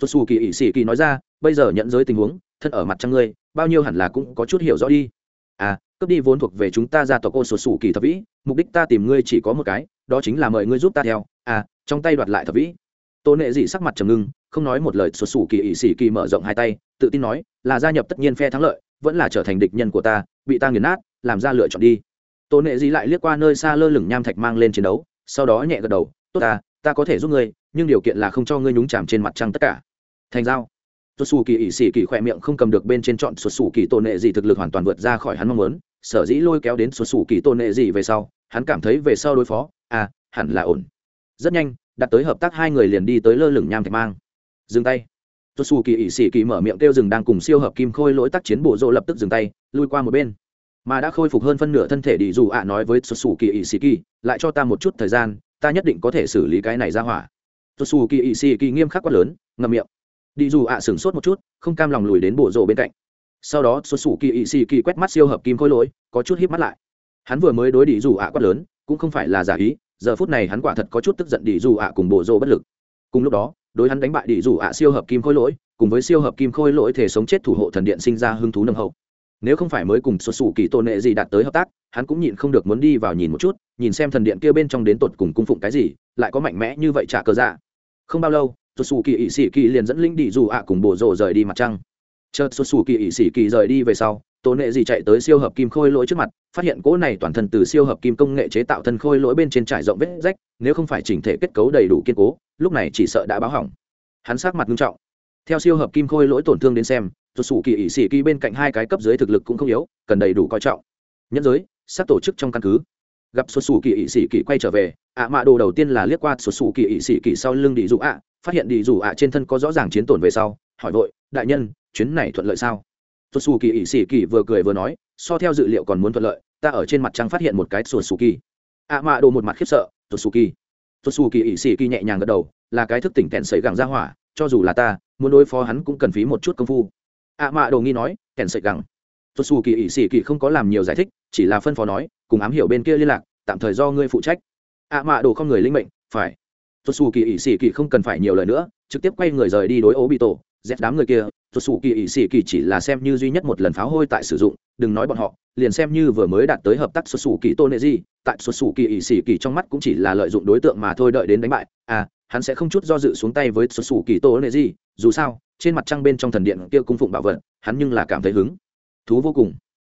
Sụt xù kỳ ỵ xì kỳ nói ra, bây giờ nhận giới tình huống, thân ở mặt trăng ngươi, bao nhiêu hẳn là cũng có chút hiểu rõ đi. À cướp đi vốn thuộc về chúng ta ra tộc ô sổ sủ kỳ thập vĩ, mục đích ta tìm ngươi chỉ có một cái, đó chính là mời ngươi giúp ta theo. À trong tay đoạt lại thập vĩ. Tôn nệ dị sắc mặt trầm ngưng không nói một lời sổ sủ kỳ ỵ sĩ kỳ mở rộng hai tay, tự tin nói, là gia nhập tất nhiên phe thắng lợi, vẫn là trở thành địch nhân của ta, bị ta nghiền nát, làm ra lựa chọn đi. Tôn nệ Dĩ lại liếc qua nơi xa lơ lửng nham thạch mang lên chiến đấu, sau đó nhẹ gật đầu, tốt ta ta có thể giúp ngươi, nhưng điều kiện là không cho ngươi nhúng chạm trên mặt trăng tất cả. Thành giao. Xuất xù kỳ ỵ sĩ kỳ khỏe miệng không cầm được bên trên chọn xuất xù kỳ tôn nệ Dĩ thực lực hoàn toàn vượt ra khỏi hắn mong muốn, sở dĩ lôi kéo đến xuất xù kỳ tôn nệ Dĩ về sau, hắn cảm thấy về sau đối phó à hẳn là ổn. Rất nhanh, đặt tới hợp tác hai người liền đi tới lơ lửng nham thạch mang dừng tay. Tôi xù kỳ ỵ sĩ kỳ mở miệng kêu rừng đang cùng siêu hợp kim khôi lỗi tác chiến bộ rộ lập tức dừng tay, lui qua một bên. Mà đã khôi phục hơn phân nửa thân thể đi dù ạ nói với tôi xù kỳ ỵ sĩ kỳ lại cho ta một chút thời gian, ta nhất định có thể xử lý cái này ra hỏa. Tôi xù kỳ ỵ sĩ kỳ nghiêm khắc quát lớn, ngậm miệng. Đi dù ạ sửng sốt một chút, không cam lòng lùi đến bộ rộ bên cạnh. Sau đó xuất xù kỳ ỵ xì kỳ quét mắt siêu hợp kim khôi lỗi, có chút híp mắt lại. Hắn vừa mới đối đi dù ạ quát lớn, cũng không phải là giả ý, giờ phút này hắn quả thật có chút tức giận đi dù ạ cùng bộ rộ bất lực. Cùng lúc đó đối hắn đánh bại đi dù ạ siêu hợp kim khôi lỗi, cùng với siêu hợp kim khôi lỗi thể sống chết thủ hộ thần điện sinh ra hứng thú nâng hậu. Nếu không phải mới cùng xuất xù kỳ tôn nệ gì đạt tới hợp tác, hắn cũng nhịn không được muốn đi vào nhìn một chút, nhìn xem thần điện kia bên trong đến tột cùng cung phụng cái gì, lại có mạnh mẽ như vậy trả cờ dạ. Không bao lâu xuất xù kỳ ỵ sĩ kỳ liền dẫn linh đi dù ạ cùng bổ rộ rời đi mặt trăng. Chợt xuất xù kỳ ỵ sĩ kỳ rời đi về sau tổ nệ gì chạy tới siêu hợp kim khôi lỗi trước mặt, phát hiện cỗ này toàn thân từ siêu hợp kim công nghệ chế tạo thân khôi lỗi bên trên trải rộng vết rách, nếu không phải chỉnh thể kết cấu đầy đủ kiên cố, lúc này chỉ sợ đã báo hỏng. Hắn sát mặt nghiêm trọng. Theo siêu hợp kim khôi lỗi tổn thương đến xem rồi sủ kỳ ỷ sĩ kỳ bên cạnh hai cái cấp dưới thực lực cũng không yếu, cần đầy đủ coi trọng. Nhân giới sắp tổ chức trong căn cứ. Gặp xuất xù kỳ ỵ sĩ kỳ quay trở về, ạ mạ đồ đầu tiên là liếc qua xuất xù kỳ ỵ sĩ kỳ sau lưng đi dụ ạ, phát hiện đi dù ạ trên thân có rõ ràng chiến tổn về sau, hỏi vội, đại nhân, chuyến này thuận lợi sao? Tuột xù kỳ ỵ sĩ kỳ vừa cười vừa nói, so theo dự liệu còn muốn thuận lợi, ta ở trên mặt trăng phát hiện một cái tuột xù kỳ ạ mạ đồ một mặt khiếp sợ tuột xù kỳ tuột xù kỳ ỵ sĩ kỳ nhẹ nhàng gật đầu, là cái thức tỉnh kèn sấy gẳng ra hỏa, cho dù là ta, muốn đối phó hắn cũng cần phí một chút công phu. Ạ mạ đồ nghi nói kèn sấy gẳng. Tuột xù kỳ ỵ sĩ kỳ không có làm nhiều giải thích, chỉ là phân phó nói, cùng ám hiểu bên kia liên lạc, tạm thời do ngươi phụ trách. Ạ mạ đồ không người linh mệnh, phải. Tuột xù kỳ ỵ sĩ kỳ không cần phải nhiều lời nữa, trực tiếp quay người rời đi đối ố bị tổ dẹp đám người kia xuất Sủ kỳ ỵ sĩ kỳ chỉ là xem như duy nhất một lần pháo hôi tại sử dụng, đừng nói bọn họ, liền xem như vừa mới đạt tới hợp tác xuất Sủ kỳ tôn nệ gì tại xuất Sủ kỳ ỵ sĩ kỳ trong mắt cũng chỉ là lợi dụng đối tượng mà thôi đợi đến đánh bại. À hắn sẽ không chút do dự xuống tay với xuất Sủ kỳ tôn nệ gì dù sao, trên mặt trăng bên trong thần điện kia cung phụng bảo vật, hắn nhưng là cảm thấy hứng. Thú vô cùng.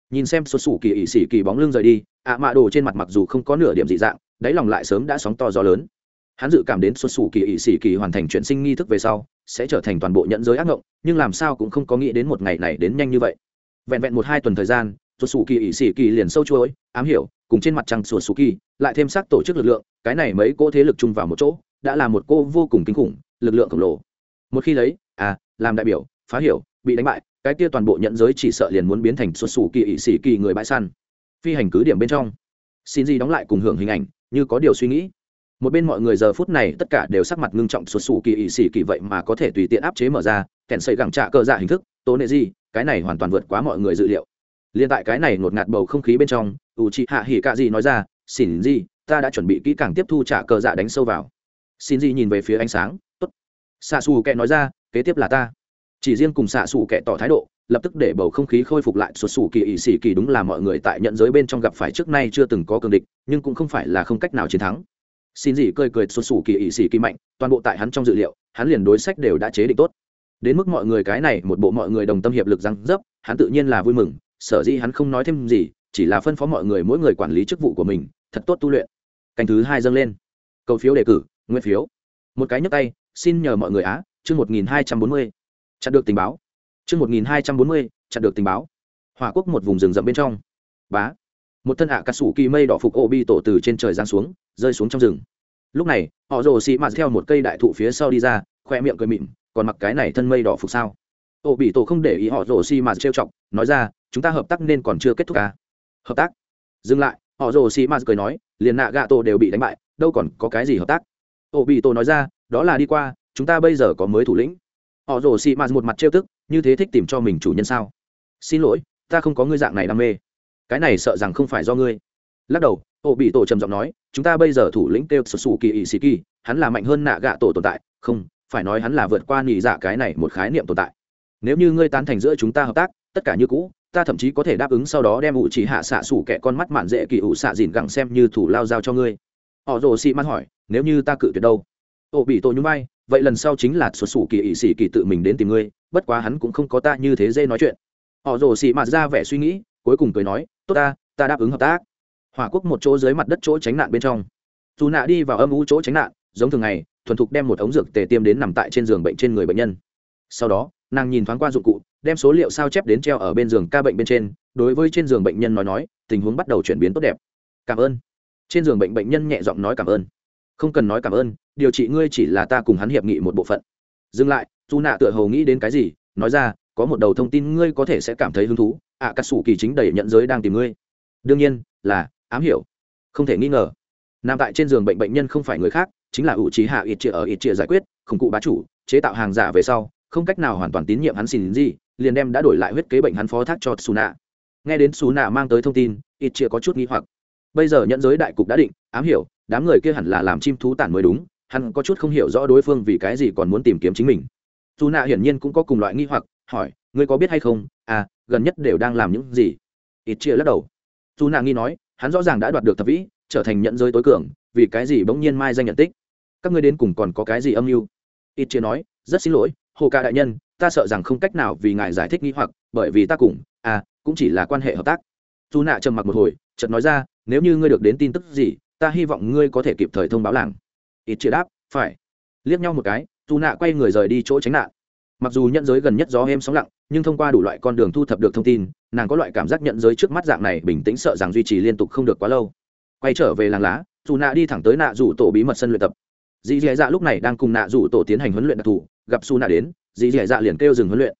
Nhìn xem xuất Sủ kỳ ỵ sĩ kỳ bóng lưng rời đi, ạ à mạ đồ trên mặt mặc dù không có nửa điểm dị dạng, đáy lòng lại sớm đã sóng to gió lớn. Hắn dự cảm đến xuất Sủ kỳ ỵ sĩ kỳ hoàn thành chuyển sinh nghi thức về sau sẽ trở thành toàn bộ nhận giới ác ngộng, nhưng làm sao cũng không có nghĩ đến một ngày này đến nhanh như vậy. Vẹn vẹn một hai tuần thời gian xuất xù kỳ ỵ sĩ kỳ liền sâu chuỗi, ám hiểu, cùng trên mặt trăng xuất xù kỳ lại thêm xác tổ chức lực lượng, cái này mấy cỗ thế lực chung vào một chỗ, đã là một cô vô cùng kinh khủng, lực lượng khổng lồ. Một khi lấy à làm đại biểu, phá hiểu, bị đánh bại, cái kia toàn bộ nhận giới chỉ sợ liền muốn biến thành xuất xù kỳ ỵ sĩ kỳ người bãi săn. Phi hành cứ điểm bên trong. Xin gì đóng lại cùng hưởng hình ảnh, như có điều suy nghĩ một bên mọi người giờ phút này tất cả đều sắc mặt ngưng trọng xuất xù kỳ ỵ xỉ kỳ vậy mà có thể tùy tiện áp chế mở ra, kèn xây gẳng trạ cơ dạ hình thức tố nệ gì cái này hoàn toàn vượt quá mọi người dự liệu. Liên tại cái này ngột ngạt bầu không khí bên trong ủ chị hạ hỉ cạ gì nói ra xỉn gì ta đã chuẩn bị kỹ càng tiếp thu trả cờ dạ đánh sâu vào. Xin gì nhìn về phía ánh sáng, tốt. Xạ xù kệ nói ra, kế tiếp là ta. Chỉ riêng cùng xạ xù kệ tỏ thái độ, lập tức để bầu không khí khôi phục lại. Sụt sù kỳ ỵ xỉ kỳ đúng là mọi người tại nhận giới bên trong gặp phải trước nay chưa từng có cường địch, nhưng cũng không phải là không cách nào chiến thắng xin gì cười cười xuân sủ kỳ ỵ sĩ kỳ mạnh, toàn bộ tại hắn trong dự liệu, hắn liền đối sách đều đã chế định tốt. Đến mức mọi người cái này, một bộ mọi người đồng tâm hiệp lực răng dấp, hắn tự nhiên là vui mừng, sở dĩ hắn không nói thêm gì, chỉ là phân phó mọi người mỗi người quản lý chức vụ của mình, thật tốt tu luyện. Canh thứ hai dâng lên. Cầu phiếu đề cử, nguyên phiếu. Một cái nhấp tay, xin nhờ mọi người á, chương một nghìn hai trăm bốn mươi. Chặn được tình báo. Chương một nghìn hai trăm bốn mươi, chặn được tình báo. Hòa quốc một vùng rừng rậm bên trong. Bá một thân ạ cà sủ kỳ mây đỏ phục ô bi tổ từ trên trời giáng xuống, rơi xuống trong rừng. Lúc này, họ rồ xì mạt theo một cây đại thụ phía sau đi ra, khoe miệng cười mịn, còn mặc cái này thân mây đỏ phục sao? Ô bị tổ không để ý họ rồ xì mạt trêu chọc, nói ra, chúng ta hợp tác nên còn chưa kết thúc à? hợp tác? Dừng lại, họ rồ xì mạt cười nói, liền nạ gạ tổ đều bị đánh bại, đâu còn có cái gì hợp tác? Ô bị tổ nói ra, đó là đi qua, chúng ta bây giờ có mới thủ lĩnh. Họ rồ xì mạt một mặt trêu tức, như thế thích tìm cho mình chủ nhân sao? Xin lỗi, ta không có ngươi dạng này đam mê cái này sợ rằng không phải do ngươi. Lắc đầu ô bị tổ trầm giọng nói, chúng ta bây giờ thủ lĩnh kêu sụt sù kỳ ỵ sĩ kỳ, hắn là mạnh hơn nạ gạ tổ tồn tại. Không, phải nói hắn là vượt qua nghỉ dạ cái này một khái niệm tồn tại. Nếu như ngươi tán thành giữa chúng ta hợp tác, tất cả như cũ, ta thậm chí có thể đáp ứng sau đó đem ủ chỉ hạ xạ sủ kẻ con mắt mạn dễ kỳ ủ xạ dìn gẳng xem như thủ lao giao cho ngươi. Họ rồ xị mắt hỏi, nếu như ta cự tuyệt đâu? Ô bị tổ nhún vai, vậy lần sau chính là sụt sủ kỳ ỵ sĩ kỳ tự mình đến tìm ngươi, bất quá hắn cũng không có ta như thế dễ nói chuyện. Họ rồ xị mặt ra vẻ suy nghĩ cuối cùng cười nói, tốt ta ta đáp ứng hợp tác. Hỏa quốc một chỗ dưới mặt đất chỗ tránh nạn bên trong. Dù nạ đi vào âm u chỗ tránh nạn, giống thường ngày, thuần thục đem một ống dược tề tiêm đến nằm tại trên giường bệnh trên người bệnh nhân. Sau đó, nàng nhìn thoáng qua dụng cụ, đem số liệu sao chép đến treo ở bên giường ca bệnh bên trên, đối với trên giường bệnh nhân nói nói, tình huống bắt đầu chuyển biến tốt đẹp. Cảm ơn. Trên giường bệnh bệnh nhân nhẹ giọng nói cảm ơn. Không cần nói cảm ơn, điều trị ngươi chỉ là ta cùng hắn hiệp nghị một bộ phận. Dừng lại, dù nạ tựa hầu nghĩ đến cái gì, nói ra có một đầu thông tin ngươi có thể sẽ cảm thấy hứng thú ạ à, cà sủ kỳ chính đầy nhận giới đang tìm ngươi. Đương nhiên là ám hiểu. Không thể nghi ngờ. Nằm tại trên giường bệnh bệnh nhân không phải người khác chính là ủ trí hạ ít chia ở ít chia giải quyết khủng cụ bá chủ chế tạo hàng giả về sau không cách nào hoàn toàn tín nhiệm hắn xin gì liền đem đã đổi lại huyết kế bệnh hắn phó thác cho Suna. nghe đến Suna mang tới thông tin ít chia có chút nghi hoặc. Bây giờ nhận giới đại cục đã định ám hiểu đám người kia hẳn là làm chim thú tản mới đúng hắn có chút không hiểu rõ đối phương vì cái gì còn muốn tìm kiếm chính mình. Suna hiển nhiên cũng có cùng loại nghi hoặc hỏi, ngươi có biết hay không? À gần nhất đều đang làm những gì? Ít chia lắc đầu. Suna nghi nói, hắn rõ ràng đã đoạt được thập vĩ, trở thành nhận giới tối cường, vì cái gì bỗng nhiên mai danh nhận tích? Các ngươi đến cùng còn có cái gì âm mưu? Ít chia nói, rất xin lỗi, hồ ca đại nhân, ta sợ rằng không cách nào vì ngài giải thích nghi hoặc, bởi vì ta cùng à cũng chỉ là quan hệ hợp tác. Dù nạ trầm mặc một hồi, chợt nói ra, nếu như ngươi được đến tin tức gì, ta hy vọng ngươi có thể kịp thời thông báo làng. Ít chia đáp, phải. Liếc nhau một cái dù nạ quay người rời đi chỗ tránh nạn mặc dù nhận giới gần nhất gió êm sóng lặng, nhưng thông qua đủ loại con đường thu thập được thông tin, nàng có loại cảm giác nhận giới trước mắt dạng này bình tĩnh sợ rằng duy trì liên tục không được quá lâu. Quay trở về làng lá, dù nạ đi thẳng tới nạ rủ tổ bí mật sân luyện tập. Dì dì dạ lúc này đang cùng nạ rủ tổ tiến hành huấn luyện đặc thù, gặp su nạ đến, dì dì dạ liền kêu dừng huấn luyện.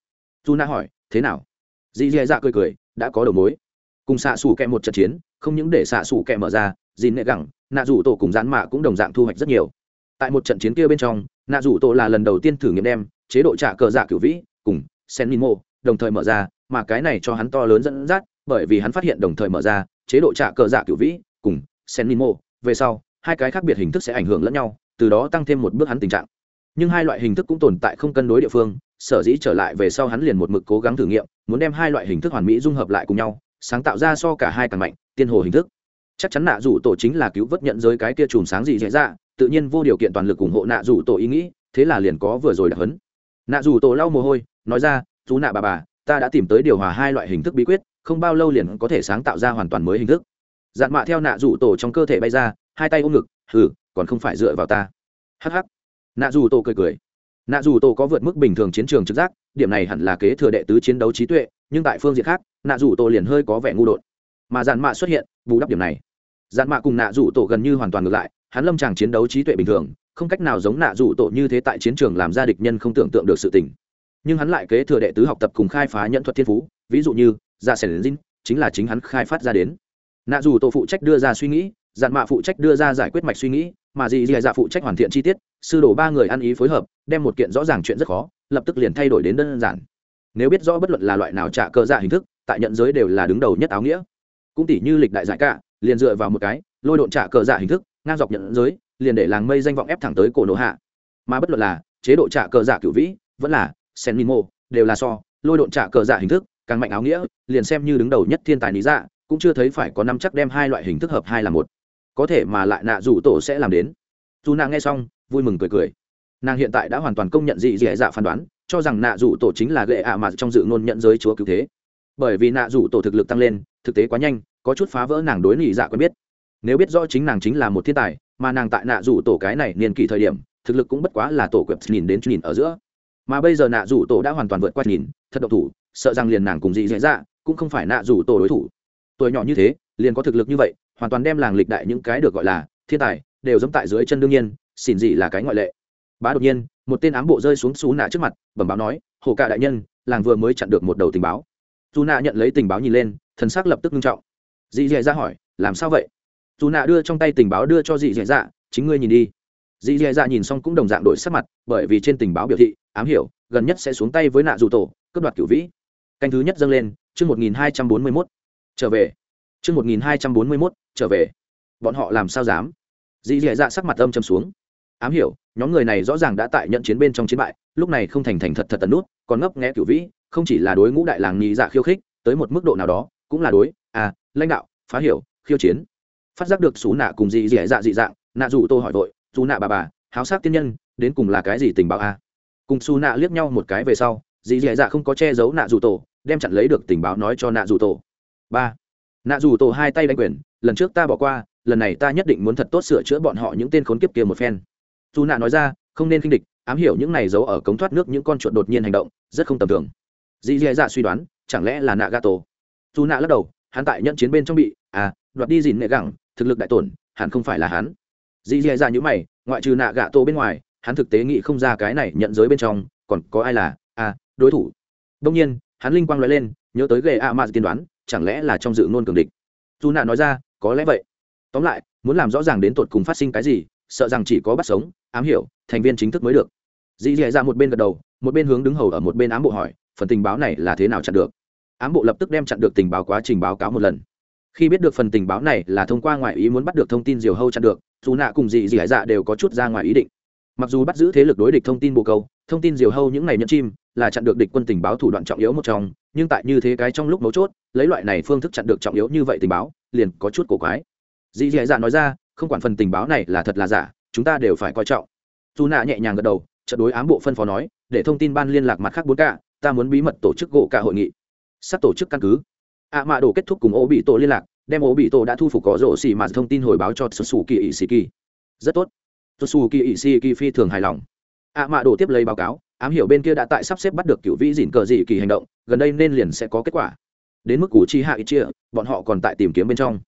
Su nạ hỏi, thế nào? Dì dì dạ cười cười, đã có đầu mối. Cùng xạ xù kẹ một trận chiến, không những để xạ xù kẹ mở ra, dì nệ gẳng, nạ rủ tổ cùng gián mạ cũng đồng dạng thu hoạch rất nhiều. Tại một trận chiến kia bên trong, nạ rủ tổ là lần đầu tiên thử nghiệm đem chế độ trả cờ dạ cửu vĩ, cùng sen mimo đồng thời mở ra, mà cái này cho hắn to lớn dẫn dắt, bởi vì hắn phát hiện đồng thời mở ra, chế độ trả cờ dạ cửu vĩ, cùng sen mimo về sau, hai cái khác biệt hình thức sẽ ảnh hưởng lẫn nhau, từ đó tăng thêm một bước hắn tình trạng. Nhưng hai loại hình thức cũng tồn tại không cân đối địa phương, sở dĩ trở lại về sau hắn liền một mực cố gắng thử nghiệm, muốn đem hai loại hình thức hoàn mỹ dung hợp lại cùng nhau, sáng tạo ra so cả hai càng mạnh, tiên hồ hình thức. Chắc chắn nạ rủ tổ chính là cứu vớt nhận giới cái kia chùm sáng gì dễ ra tự nhiên vô điều kiện toàn lực ủng hộ nạ rủ tổ ý nghĩ, thế là liền có vừa rồi đặc hấn nạ Dù tổ lau mồ hôi nói ra chú nạ bà bà ta đã tìm tới điều hòa hai loại hình thức bí quyết không bao lâu liền có thể sáng tạo ra hoàn toàn mới hình thức. Dạn mạ theo nạ Dù tổ trong cơ thể bay ra hai tay ôm ngực hừ còn không phải dựa vào ta. Hắc hắc, nạ dù tổ cười cười. Nạ dù tổ có vượt mức bình thường chiến trường trực giác điểm này hẳn là kế thừa đệ tứ chiến đấu trí tuệ nhưng tại phương diện khác nạ dù tổ liền hơi có vẻ ngu đột. Mà dạn mạ xuất hiện bù đắp điểm này. Dạn mạ cùng nạ dù tổ gần như hoàn toàn ngược lại hắn lâm tràng chiến đấu trí tuệ bình thường không cách nào giống nạ rủ tổ như thế tại chiến trường làm ra địch nhân không tưởng tượng được sự tình. Nhưng hắn lại kế thừa đệ tứ học tập cùng khai phá nhận thuật thiên phú, ví dụ như dạ sẻn dinh, chính là chính hắn khai phát ra đến. Nạ dù tổ phụ trách đưa ra suy nghĩ dạn mạ phụ trách đưa ra giải quyết mạch suy nghĩ, mà dì dì dạ phụ trách hoàn thiện chi tiết, sư đồ ba người ăn ý phối hợp, đem một kiện rõ ràng chuyện rất khó, lập tức liền thay đổi đến đơn giản. Nếu biết rõ bất luận là loại nào trả cơ dạ hình thức, tại nhận giới đều là đứng đầu nhất áo nghĩa. Cũng tỷ như lịch đại giải cả liền dựa vào một cái, lôi độn trả cờ dạ hình thức, ngang dọc nhận giới liền để làng mây danh vọng ép thẳng tới cổ nổ hạ. Mà bất luận là chế độ trả cờ giả cửu vĩ, vẫn là sen mimo đều là so, lôi độn trả cờ giả hình thức, càng mạnh áo nghĩa, liền xem như đứng đầu nhất thiên tài lý dạ cũng chưa thấy phải có năm chắc đem hai loại hình thức hợp hai là một. Có thể mà lại nạ rủ tổ sẽ làm đến. Dù nàng nghe xong, vui mừng cười cười. Nàng hiện tại đã hoàn toàn công nhận dị dị dạ phán đoán, cho rằng nạ rủ tổ chính là gệ ạ mà trong dự ngôn nhận giới chúa cứu thế. Bởi vì nạ rủ tổ thực lực tăng lên, thực tế quá nhanh, có chút phá vỡ nàng đối nghị dạ quen biết nếu biết rõ chính nàng chính là một thiên tài, mà nàng tại nạ rủ tổ cái này niên kỳ thời điểm, thực lực cũng bất quá là tổ quẹp nhìn đến nhìn ở giữa. Mà bây giờ nạ rủ tổ đã hoàn toàn vượt qua nhìn, thật độc thủ, sợ rằng liền nàng cùng dị dạ dạ cũng không phải nạ rủ tổ đối thủ. Tuổi nhỏ như thế, liền có thực lực như vậy, hoàn toàn đem làng lịch đại những cái được gọi là thiên tài đều dẫm tại dưới chân đương nhiên xin gì là cái ngoại lệ. Bá đột nhiên, một tên ám bộ rơi xuống xú nạ trước mặt, bẩm báo nói, hồ cả đại nhân, làng vừa mới chặn được một đầu tình báo. Dù nạ nhận lấy tình báo nhìn lên, thần xác lập tức nghiêm trọng. Dị dẻ ra dạ hỏi, làm sao vậy? Dù nạ đưa trong tay tình báo đưa cho dị dạ dạ chính ngươi nhìn đi. Dị dạ dạ nhìn xong cũng đồng dạng đổi sắc mặt, bởi vì trên tình báo biểu thị, ám hiểu, gần nhất sẽ xuống tay với nạ dù tổ, cướp đoạt cửu vĩ. Canh thứ nhất dâng lên, chương một nghìn hai trăm bốn mươi mốt. Trở về. Chương một nghìn hai trăm bốn mươi mốt, trở về. Bọn họ làm sao dám? Dị dạ dạ sắc mặt âm châm xuống. Ám hiểu, nhóm người này rõ ràng đã tại nhận chiến bên trong chiến bại, lúc này không thành thành thật thật tần nút, còn ngấp nghẽ cửu vĩ, không chỉ là đối ngũ đại làng nhị dạ khiêu khích, tới một mức độ nào đó, cũng là đối à lãnh đạo, phá hiểu, khiêu chiến phát giác được xú nạ cùng dị dị dạ dị dạng, nạ dù tôi hỏi vội dù nạ bà bà, háo sắc tiên nhân, đến cùng là cái gì tình báo a? À? cùng xù nạ liếc nhau một cái về sau dị dị dạ không có che giấu nạ dù tổ đem chặn lấy được tình báo nói cho nạ dù tổ ba, nạ dù tổ hai tay đánh quyền, lần trước ta bỏ qua, lần này ta nhất định muốn thật tốt sửa chữa bọn họ những tên khốn kiếp kia một phen. Dù nạ nói ra, không nên khinh địch, ám hiểu những này giấu ở cống thoát nước những con chuột đột nhiên hành động, rất không tầm thường. Dì dì dạ suy đoán, chẳng lẽ là nạ gà tổ? Dù nạ lắc đầu, hắn tại nhận chiến bên trong bị à đoạt đi dìn nệ gẳng thực lực đại tổn, hẳn không phải là hắn. Dì dì dạ nhữ mày, ngoại trừ nạ gạ tổ bên ngoài, hắn thực tế nghĩ không ra cái này nhận giới bên trong, còn có ai là à đối thủ. Đông nhiên, hắn linh quang nói lên, nhớ tới ghê a ma tiên đoán, chẳng lẽ là trong dự ngôn cường địch? Dù nạ nói ra, có lẽ vậy. Tóm lại, muốn làm rõ ràng đến tột cùng phát sinh cái gì, sợ rằng chỉ có bắt sống, ám hiểu, thành viên chính thức mới được. Dì dì dạ một bên gật đầu, một bên hướng đứng hầu ở một bên ám bộ hỏi, phần tình báo này là thế nào chặn được? Ám bộ lập tức đem chặn được tình báo quá trình báo cáo một lần khi biết được phần tình báo này là thông qua ngoại ý muốn bắt được thông tin diều hâu chặn được, dù nạ cùng dị dì dạ đều có chút ra ngoài ý định. Mặc dù bắt giữ thế lực đối địch thông tin bồ câu, thông tin diều hâu những ngày nhẫn chim là chặn được địch quân tình báo thủ đoạn trọng yếu một trong, nhưng tại như thế cái trong lúc mấu chốt, lấy loại này phương thức chặn được trọng yếu như vậy tình báo, liền có chút cổ quái. Dị dì dạ nói ra, không quản phần tình báo này là thật là giả, chúng ta đều phải coi trọng. Dù nạ nhẹ nhàng gật đầu, trận đối ám bộ phân phó nói, để thông tin ban liên lạc mặt khác bốn cả ta muốn bí mật tổ chức gỗ cả hội nghị. Sắp tổ chức căn cứ ạ mạ đồ kết thúc cùng ô bị tổ liên lạc, đem ô bị tổ đã thu phục có rổ xì mà thông tin hồi báo cho sù kỳ ỵ xì kỳ rất tốt. Sù kỳ ỵ xì kỳ phi thường hài lòng. Ạ mạ đồ tiếp lấy báo cáo, ám hiểu bên kia đã tại sắp xếp bắt được cựu vĩ dìn cờ dị kỳ hành động, gần đây nên liền sẽ có kết quả. Đến mức củ chi hạ ít chia bọn họ còn tại tìm kiếm bên trong.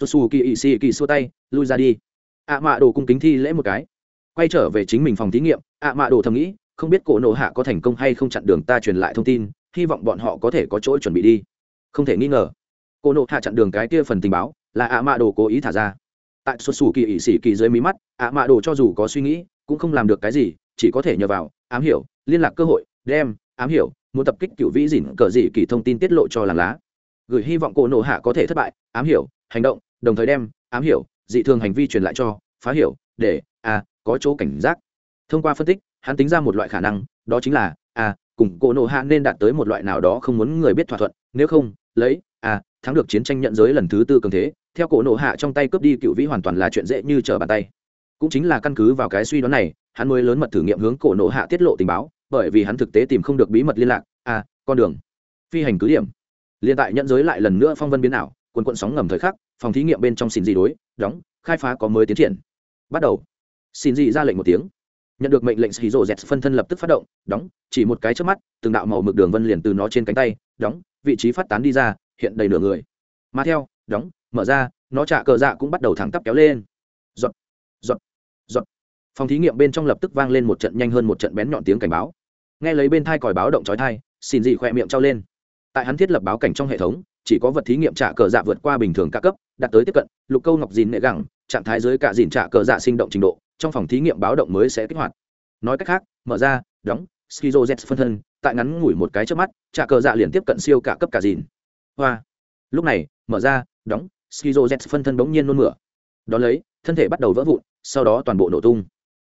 Sù kỳ ỵ xì kỳ xua tay, lui ra đi. Ạ mạ đồ cung kính thi lễ một cái. Quay trở về chính mình phòng thí nghiệm, ạ mạ đồ thầm nghĩ, không biết cổ nộ hạ có thành công hay không chặn đường ta truyền lại thông tin, hy vọng bọn họ có thể có chỗ chuẩn bị đi không thể nghi ngờ. Cô nộ hạ chặn đường cái kia phần tình báo là ạ mạ đồ cố ý thả ra. Tại xuất xù kỳ ỵ sĩ kỳ dưới mí mắt ạ mạ đồ cho dù có suy nghĩ cũng không làm được cái gì chỉ có thể nhờ vào ám hiểu liên lạc cơ hội đem ám hiểu muốn tập kích cựu vĩ dỉn cờ dị kỳ thông tin tiết lộ cho làng lá. Gửi hy vọng cổ nộ hạ có thể thất bại ám hiểu hành động đồng thời đem ám hiểu dị thường hành vi truyền lại cho phá hiểu để a à, có chỗ cảnh giác. Thông qua phân tích hắn tính ra một loại khả năng đó chính là a à, cùng cổ nộ hạ nên đạt tới một loại nào đó không muốn người biết thỏa thuận nếu không lấy à, thắng được chiến tranh nhận giới lần thứ tư cường thế theo cổ nộ hạ trong tay cướp đi cựu vĩ hoàn toàn là chuyện dễ như trở bàn tay. Cũng chính là căn cứ vào cái suy đoán này hắn mới lớn mật thử nghiệm hướng cổ nộ hạ tiết lộ tình báo bởi vì hắn thực tế tìm không được bí mật liên lạc à, con đường phi hành cứ điểm. Liên tại nhận giới lại lần nữa phong vân biến ảo quần quận sóng ngầm thời khắc phòng thí nghiệm bên trong xin dị đối đóng khai phá có mới tiến triển. Bắt đầu. Xin dị ra lệnh một tiếng. Nhận được mệnh lệnh xì rộ dẹt phân thân lập tức phát động đóng chỉ một cái trước mắt từng đạo màu mực đường vân liền từ nó trên cánh tay đóng vị trí phát tán đi ra, hiện đầy nửa người. Mà theo, đóng, mở ra, nó trả cờ dạ cũng bắt đầu thẳng tắp kéo lên. Giọt giọt giọt. Phòng thí nghiệm bên trong lập tức vang lên một trận nhanh hơn một trận bén nhọn tiếng cảnh báo. Nghe lấy bên thai còi báo động trói thai xin dị khỏe miệng trao lên. Tại hắn thiết lập báo cảnh trong hệ thống, chỉ có vật thí nghiệm trả cờ dạ vượt qua bình thường ca cấp, đạt tới tiếp cận, lục câu ngọc dìn nệ gẳng, trạng thái dưới cả dìn trả cờ dạ sinh động trình độ, trong phòng thí nghiệm báo động mới sẽ kích hoạt. Nói cách khác, mở ra, đóng skizo z phân thân tại ngắn ngủi một cái trước mắt, trả cờ dạ liền tiếp cận siêu cả cấp cả dìn. Hoa. Lúc này, mở ra, đóng, skizo z phân thân bỗng nhiên nôn mửa. Đón lấy, thân thể bắt đầu vỡ vụn, sau đó toàn bộ nổ tung.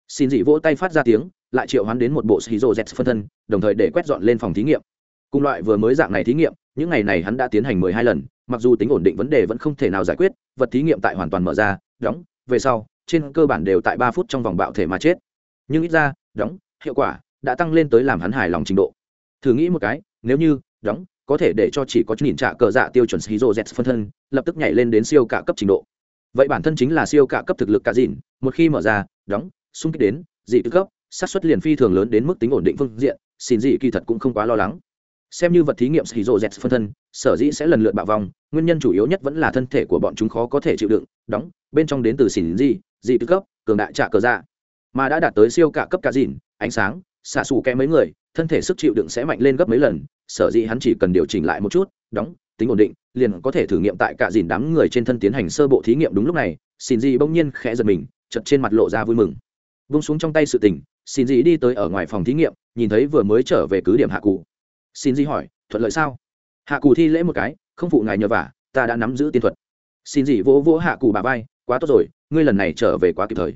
Xin dị vỗ tay phát ra tiếng, lại triệu hoán đến một bộ skizo z phân thân, đồng thời để quét dọn lên phòng thí nghiệm. Cùng loại vừa mới dạng này thí nghiệm, những ngày này hắn đã tiến hành mười hai lần, mặc dù tính ổn định vấn đề vẫn không thể nào giải quyết, vật thí nghiệm tại hoàn toàn mở ra, đóng, về sau, trên cơ bản đều tại ba phút trong vòng bạo thể mà chết. Nhưng ít ra, đóng, hiệu quả đã tăng lên tới làm hắn hài lòng trình độ thử nghĩ một cái, nếu như, đóng, có thể để cho chỉ có nhìn trả cờ dạ tiêu chuẩn hydro z phân thân, lập tức nhảy lên đến siêu cả cấp trình độ. Vậy bản thân chính là siêu cả cấp thực lực cả dìn một khi mở ra, đóng, xung kích đến, dị tư cấp sát xuất liền phi thường lớn đến mức tính ổn định phương diện, xin dị kỳ thật cũng không quá lo lắng. Xem như vật thí nghiệm hydro z phân thân, sở dĩ sẽ lần lượt bạo vong, nguyên nhân chủ yếu nhất vẫn là thân thể của bọn chúng khó có thể chịu đựng, đóng, bên trong đến từ xỉn dị dị tư cấp, cường đại trả cờ dạ. Mà đã đạt tới siêu cả cấp cả dìn ánh sáng, xạ xù kẽ mấy người thân thể sức chịu đựng sẽ mạnh lên gấp mấy lần, sở dĩ hắn chỉ cần điều chỉnh lại một chút, đóng, tính ổn định, liền có thể thử nghiệm tại cả dìn đám người trên thân tiến hành sơ bộ thí nghiệm đúng lúc này, xin dị bỗng nhiên khẽ giật mình chật trên mặt lộ ra vui mừng. Vung xuống trong tay sự tình, xin dị đi tới ở ngoài phòng thí nghiệm, nhìn thấy vừa mới trở về cứ điểm hạ cụ xin dị hỏi, thuận lợi sao? Hạ cụ thi lễ một cái, không phụ ngài nhờ vả, ta đã nắm giữ tiên thuật. Xin dị vỗ vỗ hạ cụ bà vai, quá tốt rồi, ngươi lần này trở về quá kịp thời.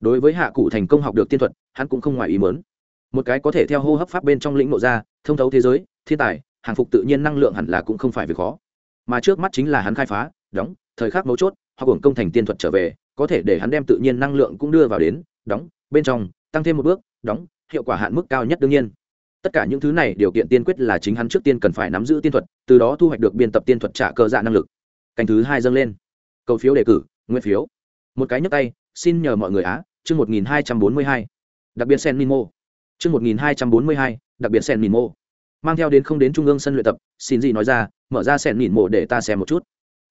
Đối với hạ cụ thành công học được tiên thuật, hắn cũng không ngoài ý mớn một cái có thể theo hô hấp pháp bên trong lĩnh nộ ra, thông thấu thế giới, thiên tài, hàng phục tự nhiên năng lượng hẳn là cũng không phải việc khó. Mà trước mắt chính là hắn khai phá, đóng, thời khắc mấu chốt, hoặc hưởng công thành tiên thuật trở về, có thể để hắn đem tự nhiên năng lượng cũng đưa vào đến, đóng, bên trong, tăng thêm một bước, đóng, hiệu quả hạn mức cao nhất đương nhiên. Tất cả những thứ này điều kiện tiên quyết là chính hắn trước tiên cần phải nắm giữ tiên thuật, từ đó thu hoạch được biên tập tiên thuật trả cơ dạ năng lực. Canh thứ hai dâng lên. Cầu phiếu đề cử, nguyên phiếu. Một cái nhấp tay, xin nhờ mọi người á, chương một nghìn hai trăm bốn mươi hai. Đặc biệt sen mimo chương một nghìn hai trăm bốn mươi hai đặc biệt sen mộ, mang theo đến không đến trung ương sân luyện tập xin gì nói ra mở ra sen mộ để ta xem một chút.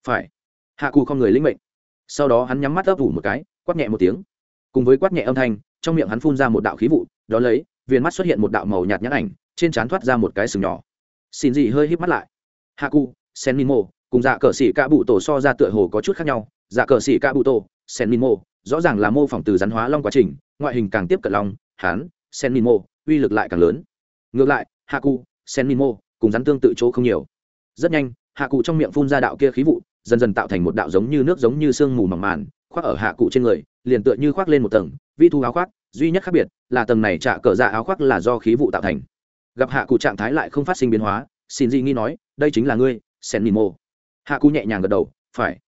Phải. Hạ cù không người lĩnh mệnh. Sau đó hắn nhắm mắt ấp ủ một cái quát nhẹ một tiếng. Cùng với quát nhẹ âm thanh trong miệng hắn phun ra một đạo khí vụ đó lấy viền mắt xuất hiện một đạo màu nhạt nhãn ảnh trên trán thoát ra một cái sừng nhỏ. Xin gì hơi híp mắt lại. Hạ cụ sen mộ, cùng dạ cờ sĩ cạ bụ tổ so ra tựa hồ có chút khác nhau. Dạ cờ sĩ cạ bụ tổ sen mộ, rõ ràng là mô phỏng từ rắn hóa long quá trình ngoại hình càng tiếp cận long hán sen mimo uy lực lại càng lớn. Ngược lại hạ cụ sen mimo cùng rắn tương tự chỗ không nhiều. Rất nhanh hạ cụ trong miệng phun ra đạo kia khí vụ, dần dần tạo thành một đạo giống như nước giống như sương mù mỏng màn khoác ở hạ cụ trên người, liền tựa như khoác lên một tầng, vi thu áo khoác, duy nhất khác biệt là tầng này trả cờ dạ áo khoác là do khí vụ tạo thành. Gặp hạ cụ trạng thái lại không phát sinh biến hóa xin dị nghi nói, đây chính là ngươi, sen mimo hạ cụ nhẹ nhàng gật đầu, phải.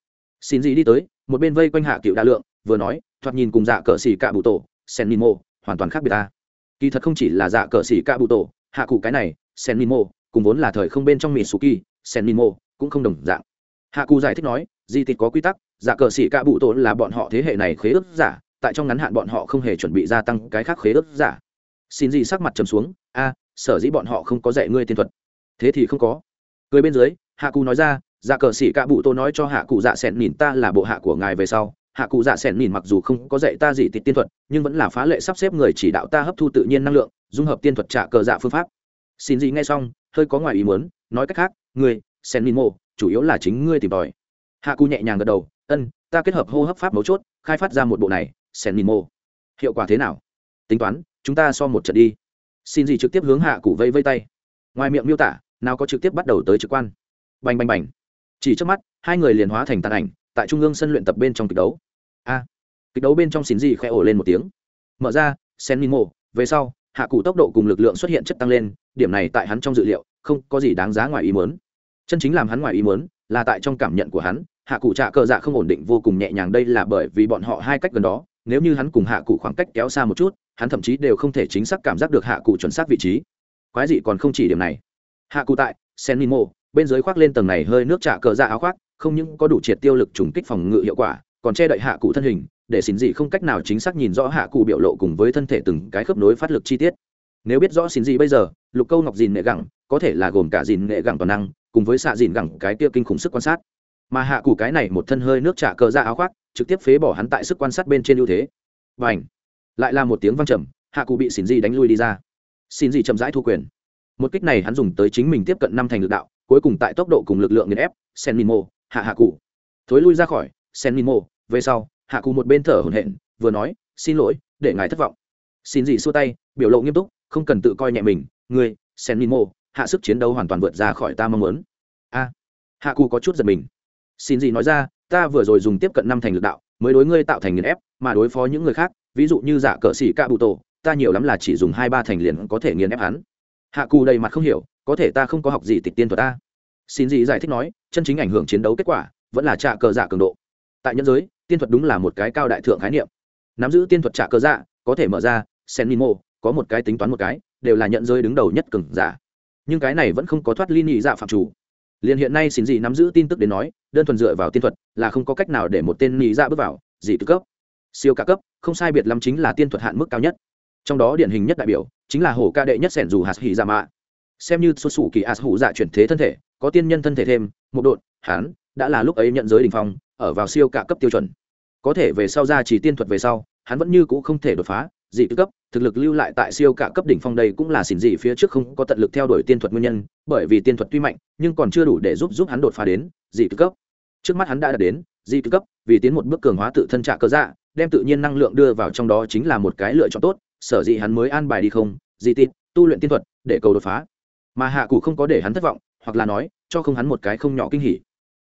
Xin dị đi tới, một bên vây quanh hạ cựu đa lượng, vừa nói, thoạt nhìn cùng dạ cờ xỉ cạ bụ tổ, sen mimo hoàn toàn khác biệt ta kỳ thật không chỉ là dạ cờ xỉ cạ bụ tổ, hạ cụ cái này, sen mimo, cùng vốn là thời không bên trong mỹ suki sen mimo, cũng không đồng dạng. Hạ cụ giải thích nói, di tịch có quy tắc dạ cờ xỉ cạ bụ tổ là bọn họ thế hệ này khế ước giả, tại trong ngắn hạn bọn họ không hề chuẩn bị gia tăng cái khác khế ước giả. Xin gì sắc mặt trầm xuống, a, sở dĩ bọn họ không có dạy ngươi tiên thuật? Thế thì không có. Người bên dưới, hạ cụ nói ra dạ cờ xỉ cạ bụ tổ nói cho hạ cụ dạ sen nhìn ta là bộ hạ của ngài về sau hạ cụ dạ sẻn nhìn mặc dù không có dạy ta gì tịt tiên thuật, nhưng vẫn là phá lệ sắp xếp người chỉ đạo ta hấp thu tự nhiên năng lượng, dung hợp tiên thuật trả cờ dạ phương pháp. Xin gì nghe xong, hơi có ngoài ý muốn, nói cách khác ngươi sen nhìn mộ, chủ yếu là chính ngươi tìm tòi. Hạ cụ nhẹ nhàng gật đầu, ân, ta kết hợp hô hấp pháp mấu chốt, khai phát ra một bộ này sen nhìn mộ. Hiệu quả thế nào? Tính toán, chúng ta so một trận đi. Xin gì trực tiếp hướng hạ cụ vây vây tay. Ngoài miệng miêu tả, nào có trực tiếp bắt đầu tới trực quan. Bành bành bành. Chỉ trước mắt, hai người liền hóa thành tàn ảnh, tại trung ương sân luyện tập bên trong kịch đấu a. Kịch đấu bên trong xin gì khẽ ổ lên một tiếng. Mở ra, sen minh mộ về sau, hạ cụ tốc độ cùng lực lượng xuất hiện chất tăng lên, điểm này tại hắn trong dự liệu, không có gì đáng giá ngoài ý muốn. Chân chính làm hắn ngoài ý muốn, là tại trong cảm nhận của hắn, hạ cụ trạ cờ dạ không ổn định vô cùng nhẹ nhàng đây là bởi vì bọn họ hai cách gần đó, nếu như hắn cùng hạ cụ khoảng cách kéo xa một chút, hắn thậm chí đều không thể chính xác cảm giác được hạ cụ chuẩn xác vị trí. Quái dị còn không chỉ điểm này. Hạ cụ tại, sen mimo, bên dưới khoác lên tầng này hơi nước trạ cờ dạ áo khoác, không những có đủ triệt tiêu lực trùng kích phòng ngự hiệu quả còn che đậy hạ cụ thân hình, để xin dị không cách nào chính xác nhìn rõ hạ cụ biểu lộ cùng với thân thể từng cái khớp nối phát lực chi tiết. Nếu biết rõ xin dị bây giờ, lục câu ngọc dìn nệ gẳng, có thể là gồm cả dìn nệ gẳng toàn năng, cùng với xạ dìn gẳng cái kia kinh khủng sức quan sát. Mà hạ cụ cái này một thân hơi nước trả cờ ra áo khoác, trực tiếp phế bỏ hắn tại sức quan sát bên trên ưu thế. Và ảnh lại là một tiếng văng trầm, hạ cụ bị xin dị đánh lui đi ra. Xin dị chậm rãi thu quyền. Một kích này hắn dùng tới chính mình tiếp cận năm thành lực đạo, cuối cùng tại tốc độ cùng lực lượng nghiền ép sen mimo hạ hạ cụ. Thối lui ra khỏi sen mimo về sau, hạ cụ một bên thở hổn hển, vừa nói, xin lỗi, để ngài thất vọng. Xin gì xua tay, biểu lộ nghiêm túc, không cần tự coi nhẹ mình người sen mimo hạ sức chiến đấu hoàn toàn vượt ra khỏi ta mong muốn. A, hạ cụ có chút giật mình. Xin gì nói ra, ta vừa rồi dùng tiếp cận năm thành lực đạo, mới đối ngươi tạo thành nghiền ép, mà đối phó những người khác, ví dụ như giả cờ xỉ ca bụ tổ ta nhiều lắm là chỉ dùng hai ba thành liền có thể nghiền ép hắn. Hạ cù đầy mặt không hiểu, có thể ta không có học gì tịch tiên thuật ta? Xin gì giải thích nói, chân chính ảnh hưởng chiến đấu kết quả, vẫn là trạ cờ dạ cường độ tại nhân giới tiên thuật đúng là một cái cao đại thượng khái niệm. Nắm giữ tiên thuật trả cơ dạ có thể mở ra sen mimo có một cái tính toán một cái đều là nhận giới đứng đầu nhất cường giả. Nhưng cái này vẫn không có thoát ly nhị dạ phạm chủ. Liền hiện nay xin gì nắm giữ tin tức đến nói đơn thuần dựa vào tiên thuật là không có cách nào để một tên nhị dạ bước vào dị tư cấp. Siêu cả cấp không sai biệt lắm chính là tiên thuật hạn mức cao nhất. Trong đó điển hình nhất đại biểu chính là hổ ca đệ nhất sẻn dù hạt hỉ dạ mạ. Xem như xuất xù kỳ as hủ dạ chuyển thế thân thể có tiên nhân thân thể thêm một đột, hắn đã là lúc ấy nhận giới đình phong ở vào siêu cả cấp tiêu chuẩn. Có thể về sau ra chỉ tiên thuật về sau, hắn vẫn như cũ không thể đột phá, dị tư cấp, thực lực lưu lại tại siêu cả cấp đỉnh phong đây cũng là xỉn dị phía trước không có tận lực theo đuổi tiên thuật nguyên nhân, bởi vì tiên thuật tuy mạnh, nhưng còn chưa đủ để giúp giúp hắn đột phá đến dị tư cấp. Trước mắt hắn đã đạt đến dị tư cấp, vì tiến một bước cường hóa tự thân trạ cơ dạ đem tự nhiên năng lượng đưa vào trong đó chính là một cái lựa chọn tốt, sở dĩ hắn mới an bài đi không, dị tít tu luyện tiên thuật, để cầu đột phá. Mà hạ cụ không có để hắn thất vọng, hoặc là nói, cho không hắn một cái không nhỏ kinh hỉ.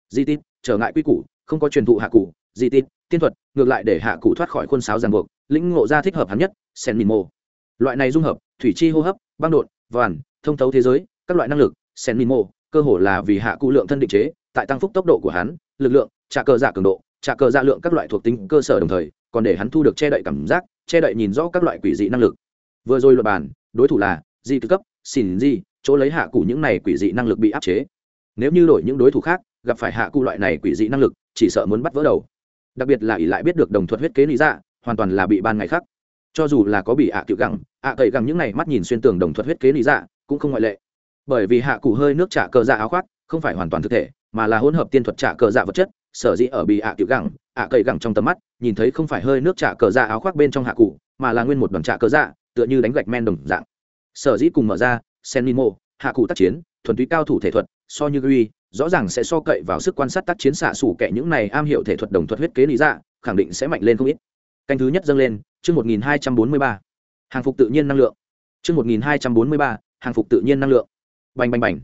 Dị tin trở ngại quy củ không có truyền thụ hạ cụ, dị tít, tiên thuật, ngược lại để hạ cụ thoát khỏi khuôn sáo ràng buộc, lĩnh ngộ ra thích hợp hắn nhất, sen mìn mô. Loại này dung hợp, thủy chi hô hấp, băng đột vàn, thông thấu thế giới, các loại năng lực, sen mìn mô, cơ hồ là vì hạ cụ lượng thân định chế, tại tăng phúc tốc độ của hắn, lực lượng trả cờ giả cường độ trả cờ giả lượng các loại thuộc tính cơ sở đồng thời, còn để hắn thu được che đậy cảm giác, che đậy nhìn rõ các loại quỷ dị năng lực. Vừa rồi luật bàn đối thủ là di cấp xin di chỗ lấy hạ cụ những này quỷ dị năng lực bị áp chế. Nếu như đổi những đối thủ khác, gặp phải hạ cụ loại này quỷ dị năng lực chỉ sợ muốn bắt vỡ đầu. Đặc biệt là ỷ lại biết được đồng thuật huyết kế lý dạ hoàn toàn là bị ban ngày khác. Cho dù là có bị ạ à cựu gẳng, ạ à cậy gẳng những này mắt nhìn xuyên tường đồng thuật huyết kế lý dạ cũng không ngoại lệ. Bởi vì hạ cụ hơi nước trả cờ dạ áo khoác, không phải hoàn toàn thực thể, mà là hỗn hợp tiên thuật trả cờ dạ vật chất, sở dĩ ở bị ạ cựu gẳng, ạ cậy gẳng trong tầm mắt, nhìn thấy không phải hơi nước trả cờ dạ áo khoác bên trong hạ cụ mà là nguyên một đoàn trả cờ dạ tựa như đánh gạch men đồng dạng. Sở dĩ cùng mở ra sen nimo hạ cụ tác chiến, thuần túy cao thủ thể thuật, so như gui rõ ràng sẽ so cậy vào sức quan sát tác chiến xạ sủ kẻ những này am hiểu thể thuật đồng thuật huyết kế lý dạ khẳng định sẽ mạnh lên không ít. Canh thứ nhất dâng lên, chương một nghìn hai trăm bốn mươi ba. Hàng phục tự nhiên năng lượng. Chương một nghìn hai trăm bốn mươi ba, hàng phục tự nhiên năng lượng. Bành bành bành.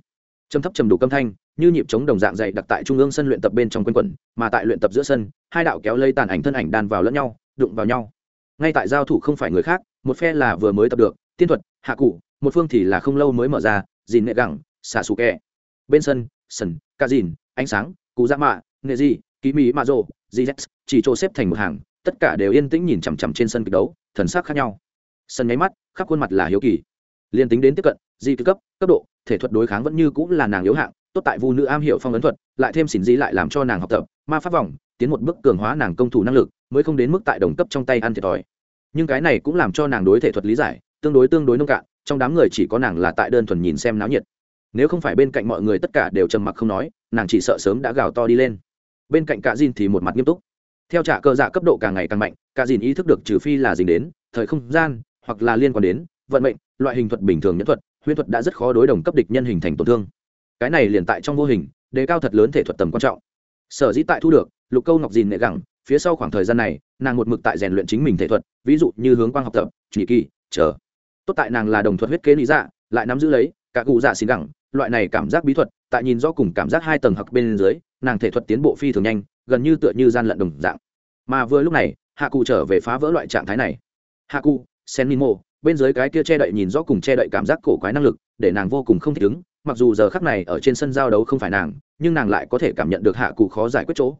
Trầm thấp trầm đủ câm thanh, như nhịp chống đồng dạng dày đặc tại trung ương sân luyện tập bên trong quanh quẩn, mà tại luyện tập giữa sân, hai đạo kéo lây tàn ảnh thân ảnh đan vào lẫn nhau, đụng vào nhau. Ngay tại giao thủ không phải người khác, một phe là vừa mới tập được, tiên thuật, hạ cụ, một phương thì là không lâu mới mở ra dìn nệ gẳng xả xù kẹ bên sân sân ca dìn, ánh sáng cụ dạ mạ, nghệ di, ký mỹ mạ rộ gz chỉ chỗ xếp thành một hàng, tất cả đều yên tĩnh nhìn chằm chằm trên sân kịch đấu, thần sắc khác nhau. Sân nháy mắt, khắp khuôn mặt là hiếu kỳ. Liên tính đến tiếp cận, di cấp cấp độ, thể thuật đối kháng vẫn như cũng là nàng yếu hạng, tốt tại vu nữ am hiểu phong ấn thuật, lại thêm xỉn di lại làm cho nàng học tập, ma pháp vòng, tiến một bước cường hóa nàng công thủ năng lực, mới không đến mức tại đồng cấp trong tay ăn thiệt thòi. Nhưng cái này cũng làm cho nàng đối thể thuật lý giải, tương đối tương đối nông cạn, trong đám người chỉ có nàng là tại đơn thuần nhìn xem náo nhiệt nếu không phải bên cạnh mọi người tất cả đều trầm mặc không nói, nàng chỉ sợ sớm đã gào to đi lên. Bên cạnh cả dìn thì một mặt nghiêm túc. Theo trả cơ dạ cấp độ càng ngày càng mạnh, cả dìn ý thức được trừ phi là dính đến, thời không gian, hoặc là liên quan đến, vận mệnh, loại hình thuật bình thường nhất thuật, huyễn thuật đã rất khó đối đồng cấp địch nhân hình thành tổn thương. Cái này liền tại trong vô hình, đề cao thật lớn thể thuật tầm quan trọng. Sở dĩ tại thu được, lục câu ngọc dìn nệ gẳng, phía sau khoảng thời gian này, nàng một mực tại rèn luyện chính mình thể thuật, ví dụ như hướng quang học tập chỉ kỳ, chờ. Tốt tại nàng là đồng thuật huyết kế lý dạ lại nắm giữ lấy, cả cụ dạ xin gẳng loại này cảm giác bí thuật, tại nhìn do cùng cảm giác hai tầng hặc bên dưới, nàng thể thuật tiến bộ phi thường nhanh, gần như tựa như gian lận đồng dạng. Mà vừa lúc này hạ cụ trở về phá vỡ loại trạng thái này. Hạ cụ sen mimo bên dưới cái kia che đậy nhìn rõ cùng che đậy cảm giác cổ quái năng lực, để nàng vô cùng không thích ứng, mặc dù giờ khắc này ở trên sân giao đấu không phải nàng, nhưng nàng lại có thể cảm nhận được hạ cụ khó giải quyết chỗ.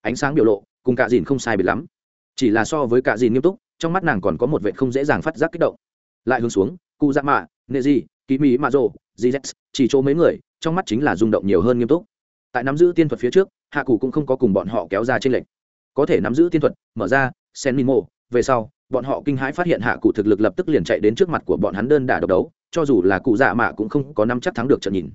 Ánh sáng biểu lộ, cùng cả dìn không sai biệt lắm. Chỉ là so với cả dìn nghiêm túc, trong mắt nàng còn có một vệ không dễ dàng phát giác kích động. Lại hướng xuống cụ dạ mạ nệ gì? Ký mỹ mạ rồ gz chỉ chỗ mấy người, trong mắt chính là rung động nhiều hơn nghiêm túc. Tại nắm giữ tiên thuật phía trước, hạ cụ cũng không có cùng bọn họ kéo ra trên lệnh có thể nắm giữ tiên thuật, mở ra, sen mimo về sau, bọn họ kinh hãi phát hiện hạ cụ thực lực lập tức liền chạy đến trước mặt của bọn hắn đơn đả độc đấu, cho dù là cụ dạ mạ cũng không có năm chắc thắng được trận nhìn.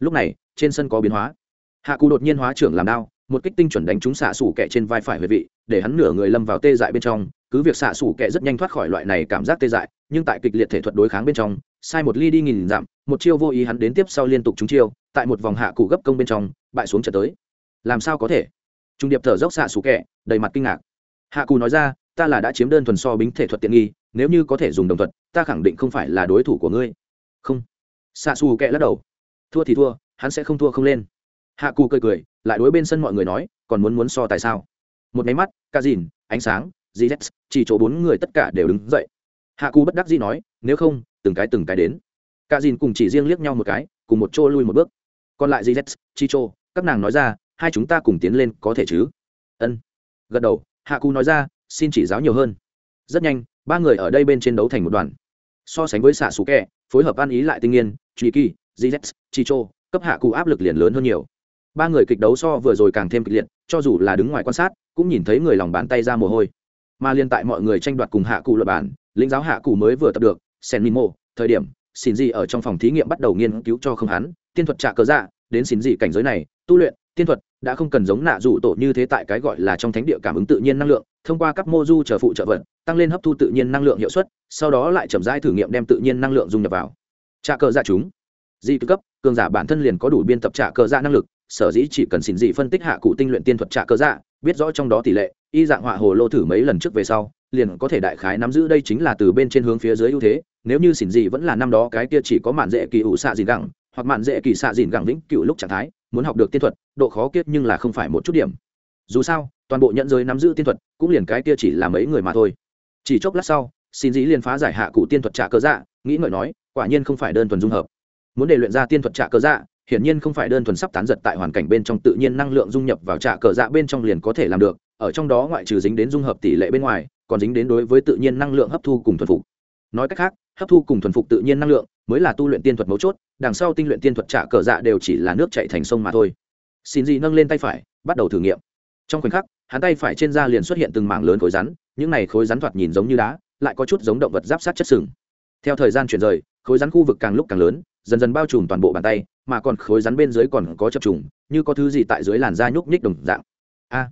Lúc này, trên sân có biến hóa. Hạ cụ đột nhiên hóa trưởng làm đao, một kích tinh chuẩn đánh trúng xạ xủ kẹ trên vai phải huệ vị, để hắn nửa người lâm vào tê dại bên trong. Cứ việc xạ xủ kẹ rất nhanh thoát khỏi loại này cảm giác tê dại nhưng tại kịch liệt thể thuật đối kháng bên trong, sai một ly đi nghìn dặm, một chiêu vô ý hắn đến tiếp sau liên tục trúng chiêu, tại một vòng hạ cụ gấp công bên trong, bại xuống trận tới. Làm sao có thể? Trung điệp thở dốc xạ xù kẹ, đầy mặt kinh ngạc. Hạ cù nói ra, ta là đã chiếm đơn thuần so bính thể thuật tiện nghi, nếu như có thể dùng đồng thuật, ta khẳng định không phải là đối thủ của ngươi. Không. Xạ xù kẹ lắc đầu. Thua thì thua, hắn sẽ không thua không lên. Hạ cù cười cười, lại đối bên sân mọi người nói, còn muốn muốn so tại sao? Một máy mắt ca dìn ánh sáng gz chỉ chỗ bốn người tất cả đều đứng dậy hạ cù bất đắc dĩ nói, nếu không, từng cái từng cái đến. Cả dìn cùng chỉ riêng liếc nhau một cái, cùng một chỗ lui một bước. Còn lại gz chi chô, các nàng nói ra, hai chúng ta cùng tiến lên có thể chứ? Ân. Gật đầu, hạ cù nói ra, xin chỉ giáo nhiều hơn. Rất nhanh, ba người ở đây bên trên đấu thành một đoàn. So sánh với xạ xù kẹ, phối hợp ăn ý lại tinh nghiên truy kỳ gz chicho cấp hạ cụ áp lực liền lớn hơn nhiều. Ba người kịch đấu so vừa rồi càng thêm kịch liệt, cho dù là đứng ngoài quan sát, cũng nhìn thấy người lòng bàn tay ra mồ hôi. Mà liên tại mọi người tranh đoạt cùng hạ cụ luật bản lĩnh giáo hạ cụ mới vừa tập được sen mộ, thời điểm xin gì ở trong phòng thí nghiệm bắt đầu nghiên cứu cho không hắn tiên thuật trả cờ dạ đến xin gì cảnh giới này tu luyện tiên thuật đã không cần giống nạ rủ tổ như thế tại cái gọi là trong thánh địa cảm ứng tự nhiên năng lượng thông qua các mô du trở phụ trợ vật tăng lên hấp thu tự nhiên năng lượng hiệu suất sau đó lại chậm rãi thử nghiệm đem tự nhiên năng lượng dung nhập vào. Trả cờ dạ chúng. Di cấp cường giả bản thân liền có đủ biên tập trả cờ dạ năng lực sở dĩ chỉ cần xin dị phân tích hạ cụ tinh luyện tiên thuật trả cờ dạ biết rõ trong đó tỷ lệ y dạng họa hồ lô thử mấy lần trước về sau liền có thể đại khái nắm giữ đây chính là từ bên trên hướng phía dưới ưu thế, nếu như xỉn dị vẫn là năm đó cái kia chỉ có mạn dễ kỳ ủ xạ dìn gẳng, hoặc mạn dễ kỳ xạ dìn gẳng vĩnh cựu lúc trạng thái, muốn học được tiên thuật, độ khó kiết nhưng là không phải một chút điểm. Dù sao, toàn bộ nhận giới nắm giữ tiên thuật, cũng liền cái kia chỉ là mấy người mà thôi. Chỉ chốc lát sau xin dĩ liền phá giải hạ cụ tiên thuật trả cơ dạ nghĩ ngợi nói, quả nhiên không phải đơn thuần dung hợp. Muốn để luyện ra tiên thuật trả cơ dạ hiển nhiên không phải đơn thuần sắp tán giật tại hoàn cảnh bên trong tự nhiên năng lượng dung nhập vào trạ cờ dạ bên trong liền có thể làm được, ở trong đó ngoại trừ dính đến dung hợp tỷ lệ bên ngoài còn dính đến đối với tự nhiên năng lượng hấp thu cùng thuần phục. Nói cách khác, hấp thu cùng thuần phục tự nhiên năng lượng mới là tu luyện tiên thuật mấu chốt, đằng sau tinh luyện tiên thuật trả cờ dạ đều chỉ là nước chạy thành sông mà thôi. Xin gì nâng lên tay phải, bắt đầu thử nghiệm. Trong khoảnh khắc, hắn tay phải trên da liền xuất hiện từng mảng lớn khối rắn, những này khối rắn thoạt nhìn giống như đá, lại có chút giống động vật giáp sát chất sừng. Theo thời gian chuyển rời, khối rắn khu vực càng lúc càng lớn, dần dần bao trùm toàn bộ bàn tay, mà còn khối rắn bên dưới còn có chập trùng, như có thứ gì tại dưới làn da nhúc nhích đồng dạng. A!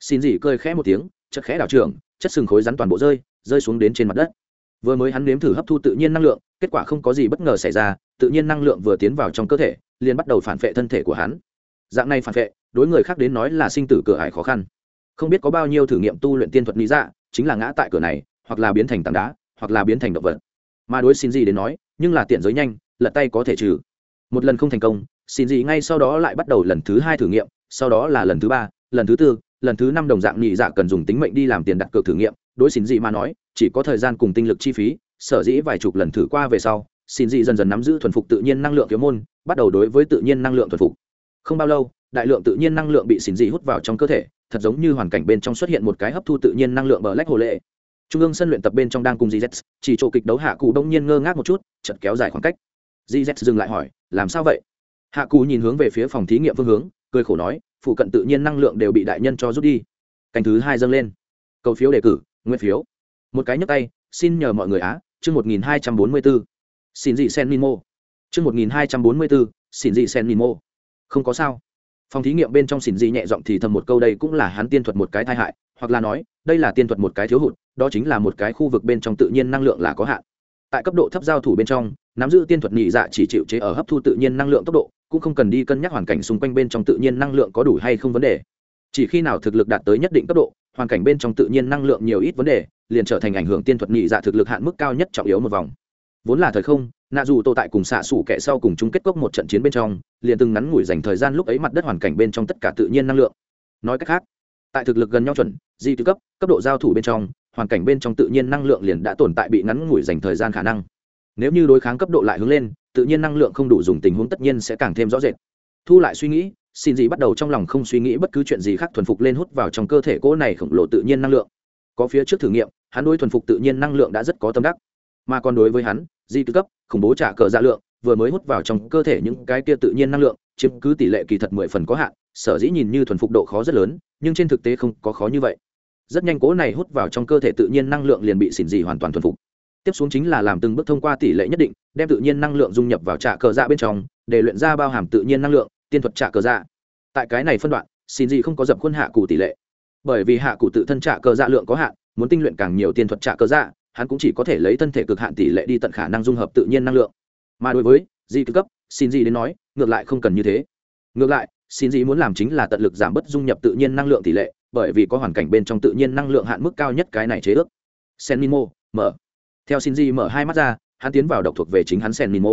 Xin gì cười khẽ một tiếng chất khẽ đảo trường chất sừng khối rắn toàn bộ rơi rơi xuống đến trên mặt đất. Vừa mới hắn nếm thử hấp thu tự nhiên năng lượng, kết quả không có gì bất ngờ xảy ra, tự nhiên năng lượng vừa tiến vào trong cơ thể, liền bắt đầu phản vệ thân thể của hắn. Dạng này phản vệ, đối người khác đến nói là sinh tử cửa ải khó khăn. Không biết có bao nhiêu thử nghiệm tu luyện tiên thuật lý dạ chính là ngã tại cửa này, hoặc là biến thành tảng đá, hoặc là biến thành động vật. Mà đối xin gì đến nói, nhưng là tiện giới nhanh, lật tay có thể trừ. Một lần không thành công xin gì ngay sau đó lại bắt đầu lần thứ hai thử nghiệm, sau đó là lần thứ ba, lần thứ tư lần thứ năm đồng dạng nhị dạ cần dùng tính mệnh đi làm tiền đặt cược thử nghiệm, đối xin dị mà nói, chỉ có thời gian cùng tinh lực chi phí, sở dĩ vài chục lần thử qua về sau, xin dị dần dần nắm giữ thuần phục tự nhiên năng lượng thiếu môn, bắt đầu đối với tự nhiên năng lượng thuần phục. Không bao lâu, đại lượng tự nhiên năng lượng bị xin dị hút vào trong cơ thể, thật giống như hoàn cảnh bên trong xuất hiện một cái hấp thu tự nhiên năng lượng bờ lách hồ lệ trung ương sân luyện tập bên trong đang cùng gz chỉ chỗ kịch đấu hạ cụ đông nhiên ngơ ngác một chút chật kéo dài khoảng cách. Gz dừng lại hỏi, làm sao vậy? Hạ cụ nhìn hướng về phía phòng thí nghiệm phương hướng, cười khổ nói phụ cận tự nhiên năng lượng đều bị đại nhân cho rút đi. Canh thứ hai dâng lên. Cầu phiếu đề cử, nguyên phiếu. Một cái nhấp tay, xin nhờ mọi người á, chương một nghìn hai trăm bốn mươi bốn xin dị sen mimo chương một nghìn hai trăm bốn mươi bốn xin dị sen mimo không có sao. Phòng thí nghiệm bên trong xỉn dị nhẹ giọng thì thầm một câu đây cũng là hắn tiên thuật một cái tai hại, hoặc là nói, đây là tiên thuật một cái thiếu hụt, đó chính là một cái khu vực bên trong tự nhiên năng lượng là có hạn. Tại cấp độ thấp giao thủ bên trong, nắm giữ tiên thuật nhị dạ chỉ chịu chế ở hấp thu tự nhiên năng lượng tốc độ cũng không cần đi cân nhắc hoàn cảnh xung quanh bên trong tự nhiên năng lượng có đủ hay không vấn đề. Chỉ khi nào thực lực đạt tới nhất định cấp độ, hoàn cảnh bên trong tự nhiên năng lượng nhiều ít vấn đề, liền trở thành ảnh hưởng tiên thuật nhị dạ thực lực hạn mức cao nhất trọng yếu một vòng. Vốn là thời không, nạ dù tô tại cùng xạ xủ kẻ sau cùng chung kết cốc một trận chiến bên trong, liền từng ngắn ngủi dành thời gian lúc ấy mặt đất hoàn cảnh bên trong tất cả tự nhiên năng lượng. Nói cách khác, tại thực lực gần nhau chuẩn, di tư cấp cấp độ giao thủ bên trong, hoàn cảnh bên trong tự nhiên năng lượng liền đã tồn tại bị ngắn ngủi dành thời gian khả năng. Nếu như đối kháng cấp độ lại hướng lên tự nhiên năng lượng không đủ dùng tình huống tất nhiên sẽ càng thêm rõ rệt. Thu lại suy nghĩ, xin gì bắt đầu trong lòng không suy nghĩ bất cứ chuyện gì khác thuần phục lên hút vào trong cơ thể cỗ này khổng lồ tự nhiên năng lượng. Có phía trước thử nghiệm, hắn đối thuần phục tự nhiên năng lượng đã rất có tâm đắc. Mà còn đối với hắn, di tư cấp, khủng bố trả cờ dạ lượng, vừa mới hút vào trong cơ thể những cái kia tự nhiên năng lượng, chiếm cứ tỷ lệ kỳ thật mười phần có hạn, sở dĩ nhìn như thuần phục độ khó rất lớn, nhưng trên thực tế không có khó như vậy. Rất nhanh cố này hút vào trong cơ thể tự nhiên năng lượng liền bị xỉn dị hoàn toàn thuần phục tiếp xuống chính là làm từng bước thông qua tỷ lệ nhất định, đem tự nhiên năng lượng dung nhập vào trạ cờ dạ bên trong, để luyện ra bao hàm tự nhiên năng lượng, tiên thuật trạ cờ dạ. Tại cái này phân đoạn, xin gì không có dập khuôn hạ cụ tỷ lệ. Bởi vì hạ cụ tự thân trạ cờ dạ lượng có hạn, muốn tinh luyện càng nhiều tiên thuật trạ cờ dạ hắn cũng chỉ có thể lấy thân thể cực hạn tỷ lệ đi tận khả năng dung hợp tự nhiên năng lượng. Mà đối với di cực cấp, xin gì đến nói, ngược lại không cần như thế. Ngược lại, xin gì muốn làm chính là tận lực giảm bớt dung nhập tự nhiên năng lượng tỷ lệ, bởi vì có hoàn cảnh bên trong tự nhiên năng lượng hạn mức cao nhất cái này chế ước. Senimo mở theo xin di mở hai mắt ra, hắn tiến vào độc thuộc về chính hắn sen mimo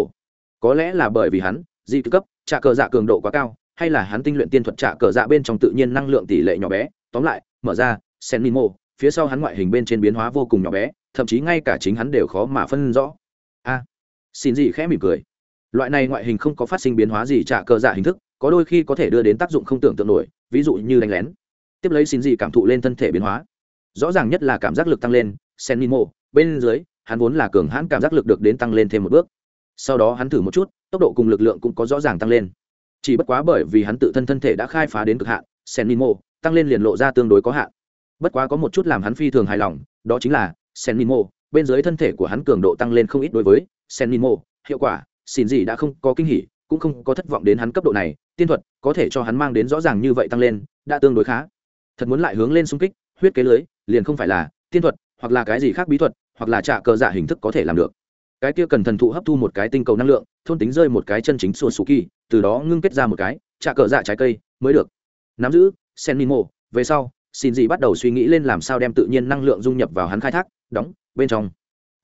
có lẽ là bởi vì hắn, di cấp, trả cờ dạ cường độ quá cao, hay là hắn tinh luyện tiên thuật trả cờ dạ bên trong tự nhiên năng lượng tỷ lệ nhỏ bé. Tóm lại, mở ra, sen mimo phía sau hắn ngoại hình bên trên biến hóa vô cùng nhỏ bé, thậm chí ngay cả chính hắn đều khó mà phân rõ. A, xin gì khẽ mỉm cười. Loại này ngoại hình không có phát sinh biến hóa gì trả cờ dạ hình thức, có đôi khi có thể đưa đến tác dụng không tưởng tượng nổi, ví dụ như đánh lén. Tiếp lấy xin gì cảm thụ lên thân thể biến hóa. Rõ ràng nhất là cảm giác lực tăng lên, sen mimo bên dưới hắn vốn là cường hãn cảm giác lực được đến tăng lên thêm một bước. Sau đó hắn thử một chút, tốc độ cùng lực lượng cũng có rõ ràng tăng lên. Chỉ bất quá bởi vì hắn tự thân thân thể đã khai phá đến cực hạn sen mimo tăng lên liền lộ ra tương đối có hạn. Bất quá có một chút làm hắn phi thường hài lòng, đó chính là sen mimo bên dưới thân thể của hắn cường độ tăng lên không ít đối với sen mimo hiệu quả, xin gì đã không có kinh hỉ, cũng không có thất vọng đến hắn cấp độ này, tiên thuật có thể cho hắn mang đến rõ ràng như vậy tăng lên, đã tương đối khá. Thật muốn lại hướng lên xung kích, huyết kế lưới, liền không phải là tiên thuật, hoặc là cái gì khác bí thuật hoặc là trả cờ dạ hình thức có thể làm được. Cái kia cần thần thụ hấp thu một cái tinh cầu năng lượng, thôn tính rơi một cái chân chính xuân su kỳ, từ đó ngưng kết ra một cái, trả cờ dạ trái cây, mới được. Nắm giữ, sen mimo, về sau, xin gì bắt đầu suy nghĩ lên làm sao đem tự nhiên năng lượng dung nhập vào hắn khai thác, đóng, bên trong.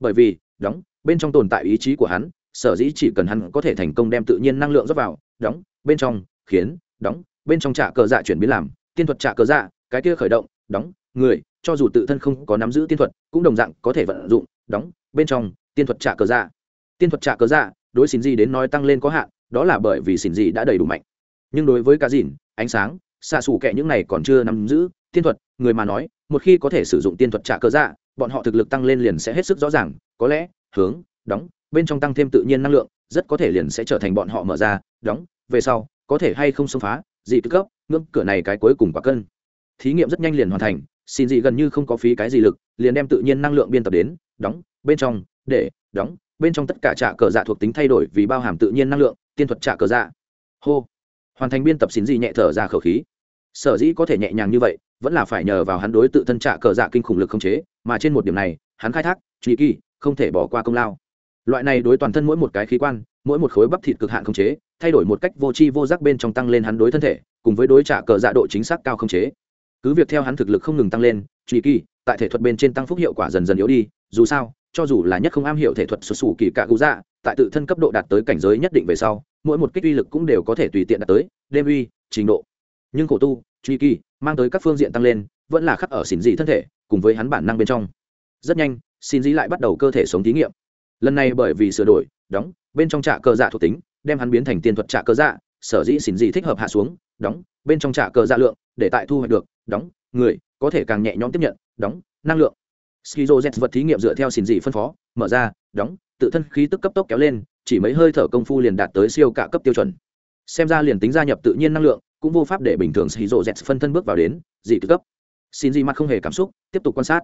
Bởi vì, đóng, bên trong tồn tại ý chí của hắn, sở dĩ chỉ cần hắn có thể thành công đem tự nhiên năng lượng rót vào, đóng, bên trong, khiến, đóng, bên trong trả cờ dạ chuyển biến làm, tiên thuật trả cờ dạ cái kia khởi động, đóng người, cho dù tự thân không có nắm giữ tiên thuật, cũng đồng dạng có thể vận dụng, đóng, bên trong, tiên thuật trả cờ dạ. Tiên thuật trả cờ dạ đối xin gì đến nói tăng lên có hạn, đó là bởi vì xin gì đã đầy đủ mạnh. Nhưng đối với cá dìn ánh sáng xa xù kệ những này còn chưa nắm giữ tiên thuật, người mà nói, một khi có thể sử dụng tiên thuật trả cờ dạ bọn họ thực lực tăng lên liền sẽ hết sức rõ ràng, có lẽ, hướng, đóng, bên trong tăng thêm tự nhiên năng lượng, rất có thể liền sẽ trở thành bọn họ mở ra, đóng, về sau, có thể hay không xông phá, dị tư cấp, ngưỡng cửa này cái cuối cùng quả cân. Thí nghiệm rất nhanh liền hoàn thành xin dị gần như không có phí cái gì lực, liền đem tự nhiên năng lượng biên tập đến, đóng, bên trong, để, đóng, bên trong tất cả trạ cờ dạ thuộc tính thay đổi vì bao hàm tự nhiên năng lượng, tiên thuật trạ cờ dạ. Hô. Hoàn thành biên tập xin dị nhẹ thở ra khẩu khí. Sở dĩ có thể nhẹ nhàng như vậy, vẫn là phải nhờ vào hắn đối tự thân trạ cờ dạ kinh khủng lực không chế, mà trên một điểm này, hắn khai thác truy kỳ, không thể bỏ qua công lao. Loại này đối toàn thân mỗi một cái khí quan, mỗi một khối bắp thịt cực hạn không chế, thay đổi một cách vô tri vô giác bên trong tăng lên hắn đối thân thể, cùng với đối trả cờ dạ độ chính xác cao không chế cứ việc theo hắn thực lực không ngừng tăng lên truy kỳ, tại thể thuật bên trên tăng phúc hiệu quả dần dần yếu đi, dù sao, cho dù là nhất không am hiểu thể thuật xuất xù kỳ cạ cụ dạ tại tự thân cấp độ đạt tới cảnh giới nhất định về sau, mỗi một kích uy lực cũng đều có thể tùy tiện đạt tới, đêm uy, trình độ. Nhưng khổ tu truy kỳ, mang tới các phương diện tăng lên, vẫn là khắc ở xỉn dị thân thể, cùng với hắn bản năng bên trong. Rất nhanh xin dĩ lại bắt đầu cơ thể sống thí nghiệm. Lần này bởi vì sửa đổi, đóng, bên trong trạ cơ dạ thuộc tính, đem hắn biến thành tiền thuật trạ cơ dạ sở dĩ xỉn dị thích hợp hạ xuống, đóng, bên trong trạ cơ dạ lượng để tại thu hoạch được, đóng, người, có thể càng nhẹ nhõm tiếp nhận, đóng, năng lượng. Skizo z vật thí nghiệm dựa theo xin dị phân phó, mở ra, đóng, tự thân khí tức cấp tốc kéo lên, chỉ mấy hơi thở công phu liền đạt tới siêu cả cấp tiêu chuẩn. Xem ra liền tính gia nhập tự nhiên năng lượng, cũng vô pháp để bình thường skizo z phân thân bước vào đến, dị cấp. Xin dị mặt không hề cảm xúc, tiếp tục quan sát.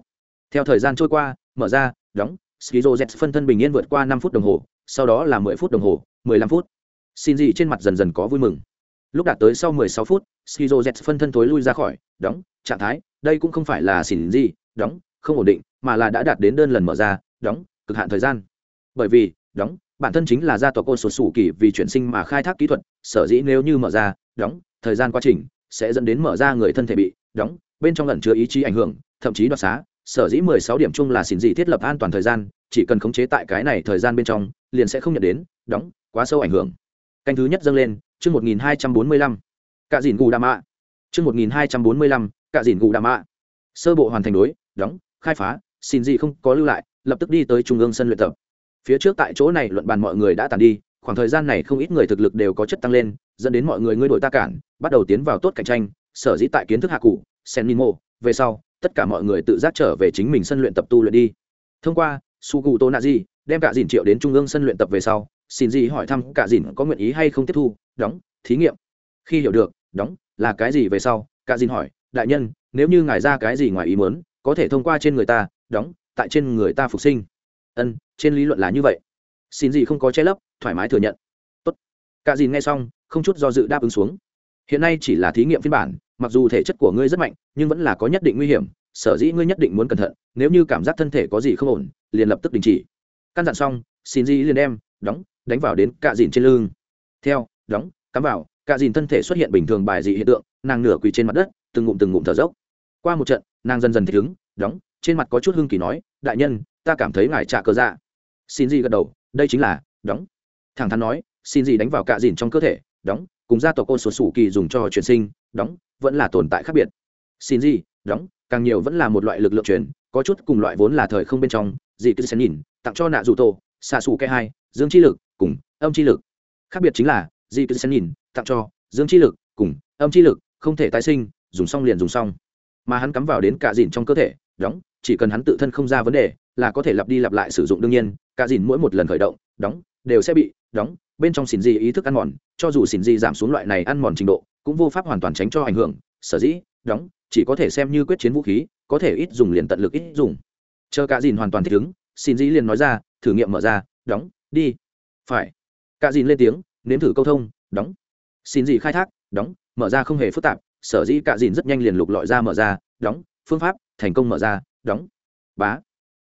Theo thời gian trôi qua, mở ra, đóng skizo z phân thân bình yên vượt qua năm phút đồng hồ, sau đó là mười phút đồng hồ, mười lăm phút. Xin dị trên mặt dần dần có vui mừng. Lúc đạt tới sau mười sáu phút skizo z phân thân thối lui ra khỏi đóng trạng thái đây cũng không phải là xỉn gì, đóng không ổn định mà là đã đạt đến đơn lần mở ra đóng cực hạn thời gian. Bởi vì đóng bản thân chính là gia tộc côn sổ sủ kỳ vì chuyển sinh mà khai thác kỹ thuật sở dĩ nếu như mở ra đóng thời gian quá trình sẽ dẫn đến mở ra người thân thể bị đóng bên trong lần chứa ý chí ảnh hưởng thậm chí đoạt xá sở dĩ mười sáu điểm chung là xỉn dị thiết lập an toàn thời gian chỉ cần khống chế tại cái này thời gian bên trong liền sẽ không nhận đến đóng quá sâu ảnh hưởng. Canh thứ nhất dâng lên chương một nghìn hai trăm bốn mươi lăm cạ dìn gù đà mạ. Chương một nghìn hai trăm bốn mươi lăm cạ dìn gù đà mạ. Sơ bộ hoàn thành đối, đóng, khai phá, xin gì không có lưu lại, lập tức đi tới trung ương sân luyện tập. Phía trước tại chỗ này luận bàn mọi người đã tàn đi, khoảng thời gian này không ít người thực lực đều có chất tăng lên, dẫn đến mọi người ngươi đội ta cản, bắt đầu tiến vào tốt cạnh tranh, sở dĩ tại kiến thức hạ cụ sen nimo về sau, tất cả mọi người tự giác trở về chính mình sân luyện tập tu luyện đi. Thông qua, su cụ tô nạ di, đem cả dìn triệu đến trung ương sân luyện tập về sau, xin gì hỏi thăm cả dìn có nguyện ý hay không tiếp thu, đóng, thí nghiệm. Khi hiểu được đóng, là cái gì về sau? Cả dìn hỏi. Đại nhân, nếu như ngài ra cái gì ngoài ý muốn, có thể thông qua trên người ta. Đóng, tại trên người ta phục sinh. Ân, trên lý luận là như vậy. Xin gì không có che lấp, thoải mái thừa nhận. Tốt. Cả dìn nghe xong, không chút do dự đáp ứng xuống. Hiện nay chỉ là thí nghiệm phiên bản, mặc dù thể chất của ngươi rất mạnh, nhưng vẫn là có nhất định nguy hiểm. Sở dĩ ngươi nhất định muốn cẩn thận, nếu như cảm giác thân thể có gì không ổn, liền lập tức đình chỉ. Căn dặn xong, xin di liền đem, đóng, đánh vào đến cạ dìn trên lưng. Theo, đóng, cắm vào cạ dìn thân thể xuất hiện bình thường bài dị hiện tượng, nàng nửa quỳ trên mặt đất, từng ngụm từng ngụm thở dốc. Qua một trận, nàng dần dần thích ứng, đóng, trên mặt có chút hưng kỳ nói, đại nhân, ta cảm thấy ngài trả cờ dạ. Xin gì gật đầu, đây chính là, đóng. Thẳng thắn nói, xin gì đánh vào cạ dìn trong cơ thể, đóng, cùng gia tộc cô sổ sủ kỳ dùng cho truyền sinh, đóng, vẫn là tồn tại khác biệt. Xin gì đóng, càng nhiều vẫn là một loại lực lượng truyền, có chút cùng loại vốn là thời không bên trong, dị cứ sẽ nhìn, tặng cho nạ dù tổ, xạ xù cái hai, dương chi lực, cùng âm chi lực. Khác biệt chính là, dị cứ sẽ nhìn tặng cho, dương chi lực, cùng âm chi lực, không thể tái sinh, dùng xong liền dùng xong. Mà hắn cắm vào đến cả dìn trong cơ thể, đóng, chỉ cần hắn tự thân không ra vấn đề, là có thể lặp đi lặp lại sử dụng đương nhiên cả dìn mỗi một lần khởi động, đóng, đều sẽ bị, đóng, bên trong xỉn gì ý thức ăn mòn, cho dù xỉn gì giảm xuống loại này ăn mòn trình độ, cũng vô pháp hoàn toàn tránh cho ảnh hưởng, sở dĩ, đóng, chỉ có thể xem như quyết chiến vũ khí, có thể ít dùng liền tận lực ít dùng. Chờ cả dìn hoàn toàn thích ứng, xỉn gì liền nói ra, thử nghiệm mở ra, đóng, đi. Phải. Cả dìn lên tiếng, nếm thử câu thông, đóng xin gì khai thác, đóng, mở ra không hề phức tạp, sở dĩ cả dìn rất nhanh liền lục lọi ra mở ra, đóng, phương pháp, thành công mở ra, đóng, bá,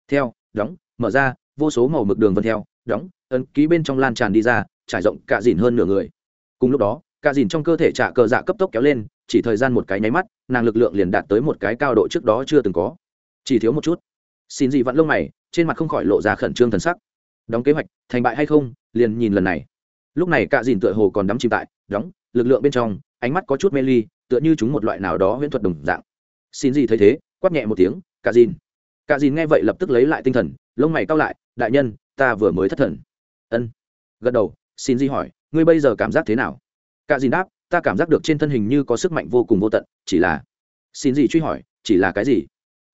theo, đóng, mở ra, vô số màu mực đường vân theo, đóng, ấn ký bên trong lan tràn đi ra, trải rộng cả dìn hơn nửa người. Cùng lúc đó, cả dìn trong cơ thể trả cờ dạ cấp tốc kéo lên, chỉ thời gian một cái nháy mắt, nàng lực lượng liền đạt tới một cái cao độ trước đó chưa từng có. Chỉ thiếu một chút. Xin gì vặn lông mày, trên mặt không khỏi lộ ra khẩn trương thần sắc. Đóng kế hoạch, thành bại hay không, liền nhìn lần này. Lúc này cả dìn tựa hồ còn đắm chìm tại đóng, lực lượng bên trong, ánh mắt có chút mê ly, tựa như chúng một loại nào đó huyễn thuật đồng dạng. Xin gì thấy thế, quát nhẹ một tiếng, cả dìn. Cả dìn nghe vậy lập tức lấy lại tinh thần, lông mày cao lại, đại nhân, ta vừa mới thất thần. Ân. Gật đầu, xin gì hỏi, ngươi bây giờ cảm giác thế nào? Cả dìn đáp, ta cảm giác được trên thân hình như có sức mạnh vô cùng vô tận, chỉ là xin gì truy hỏi, chỉ là cái gì?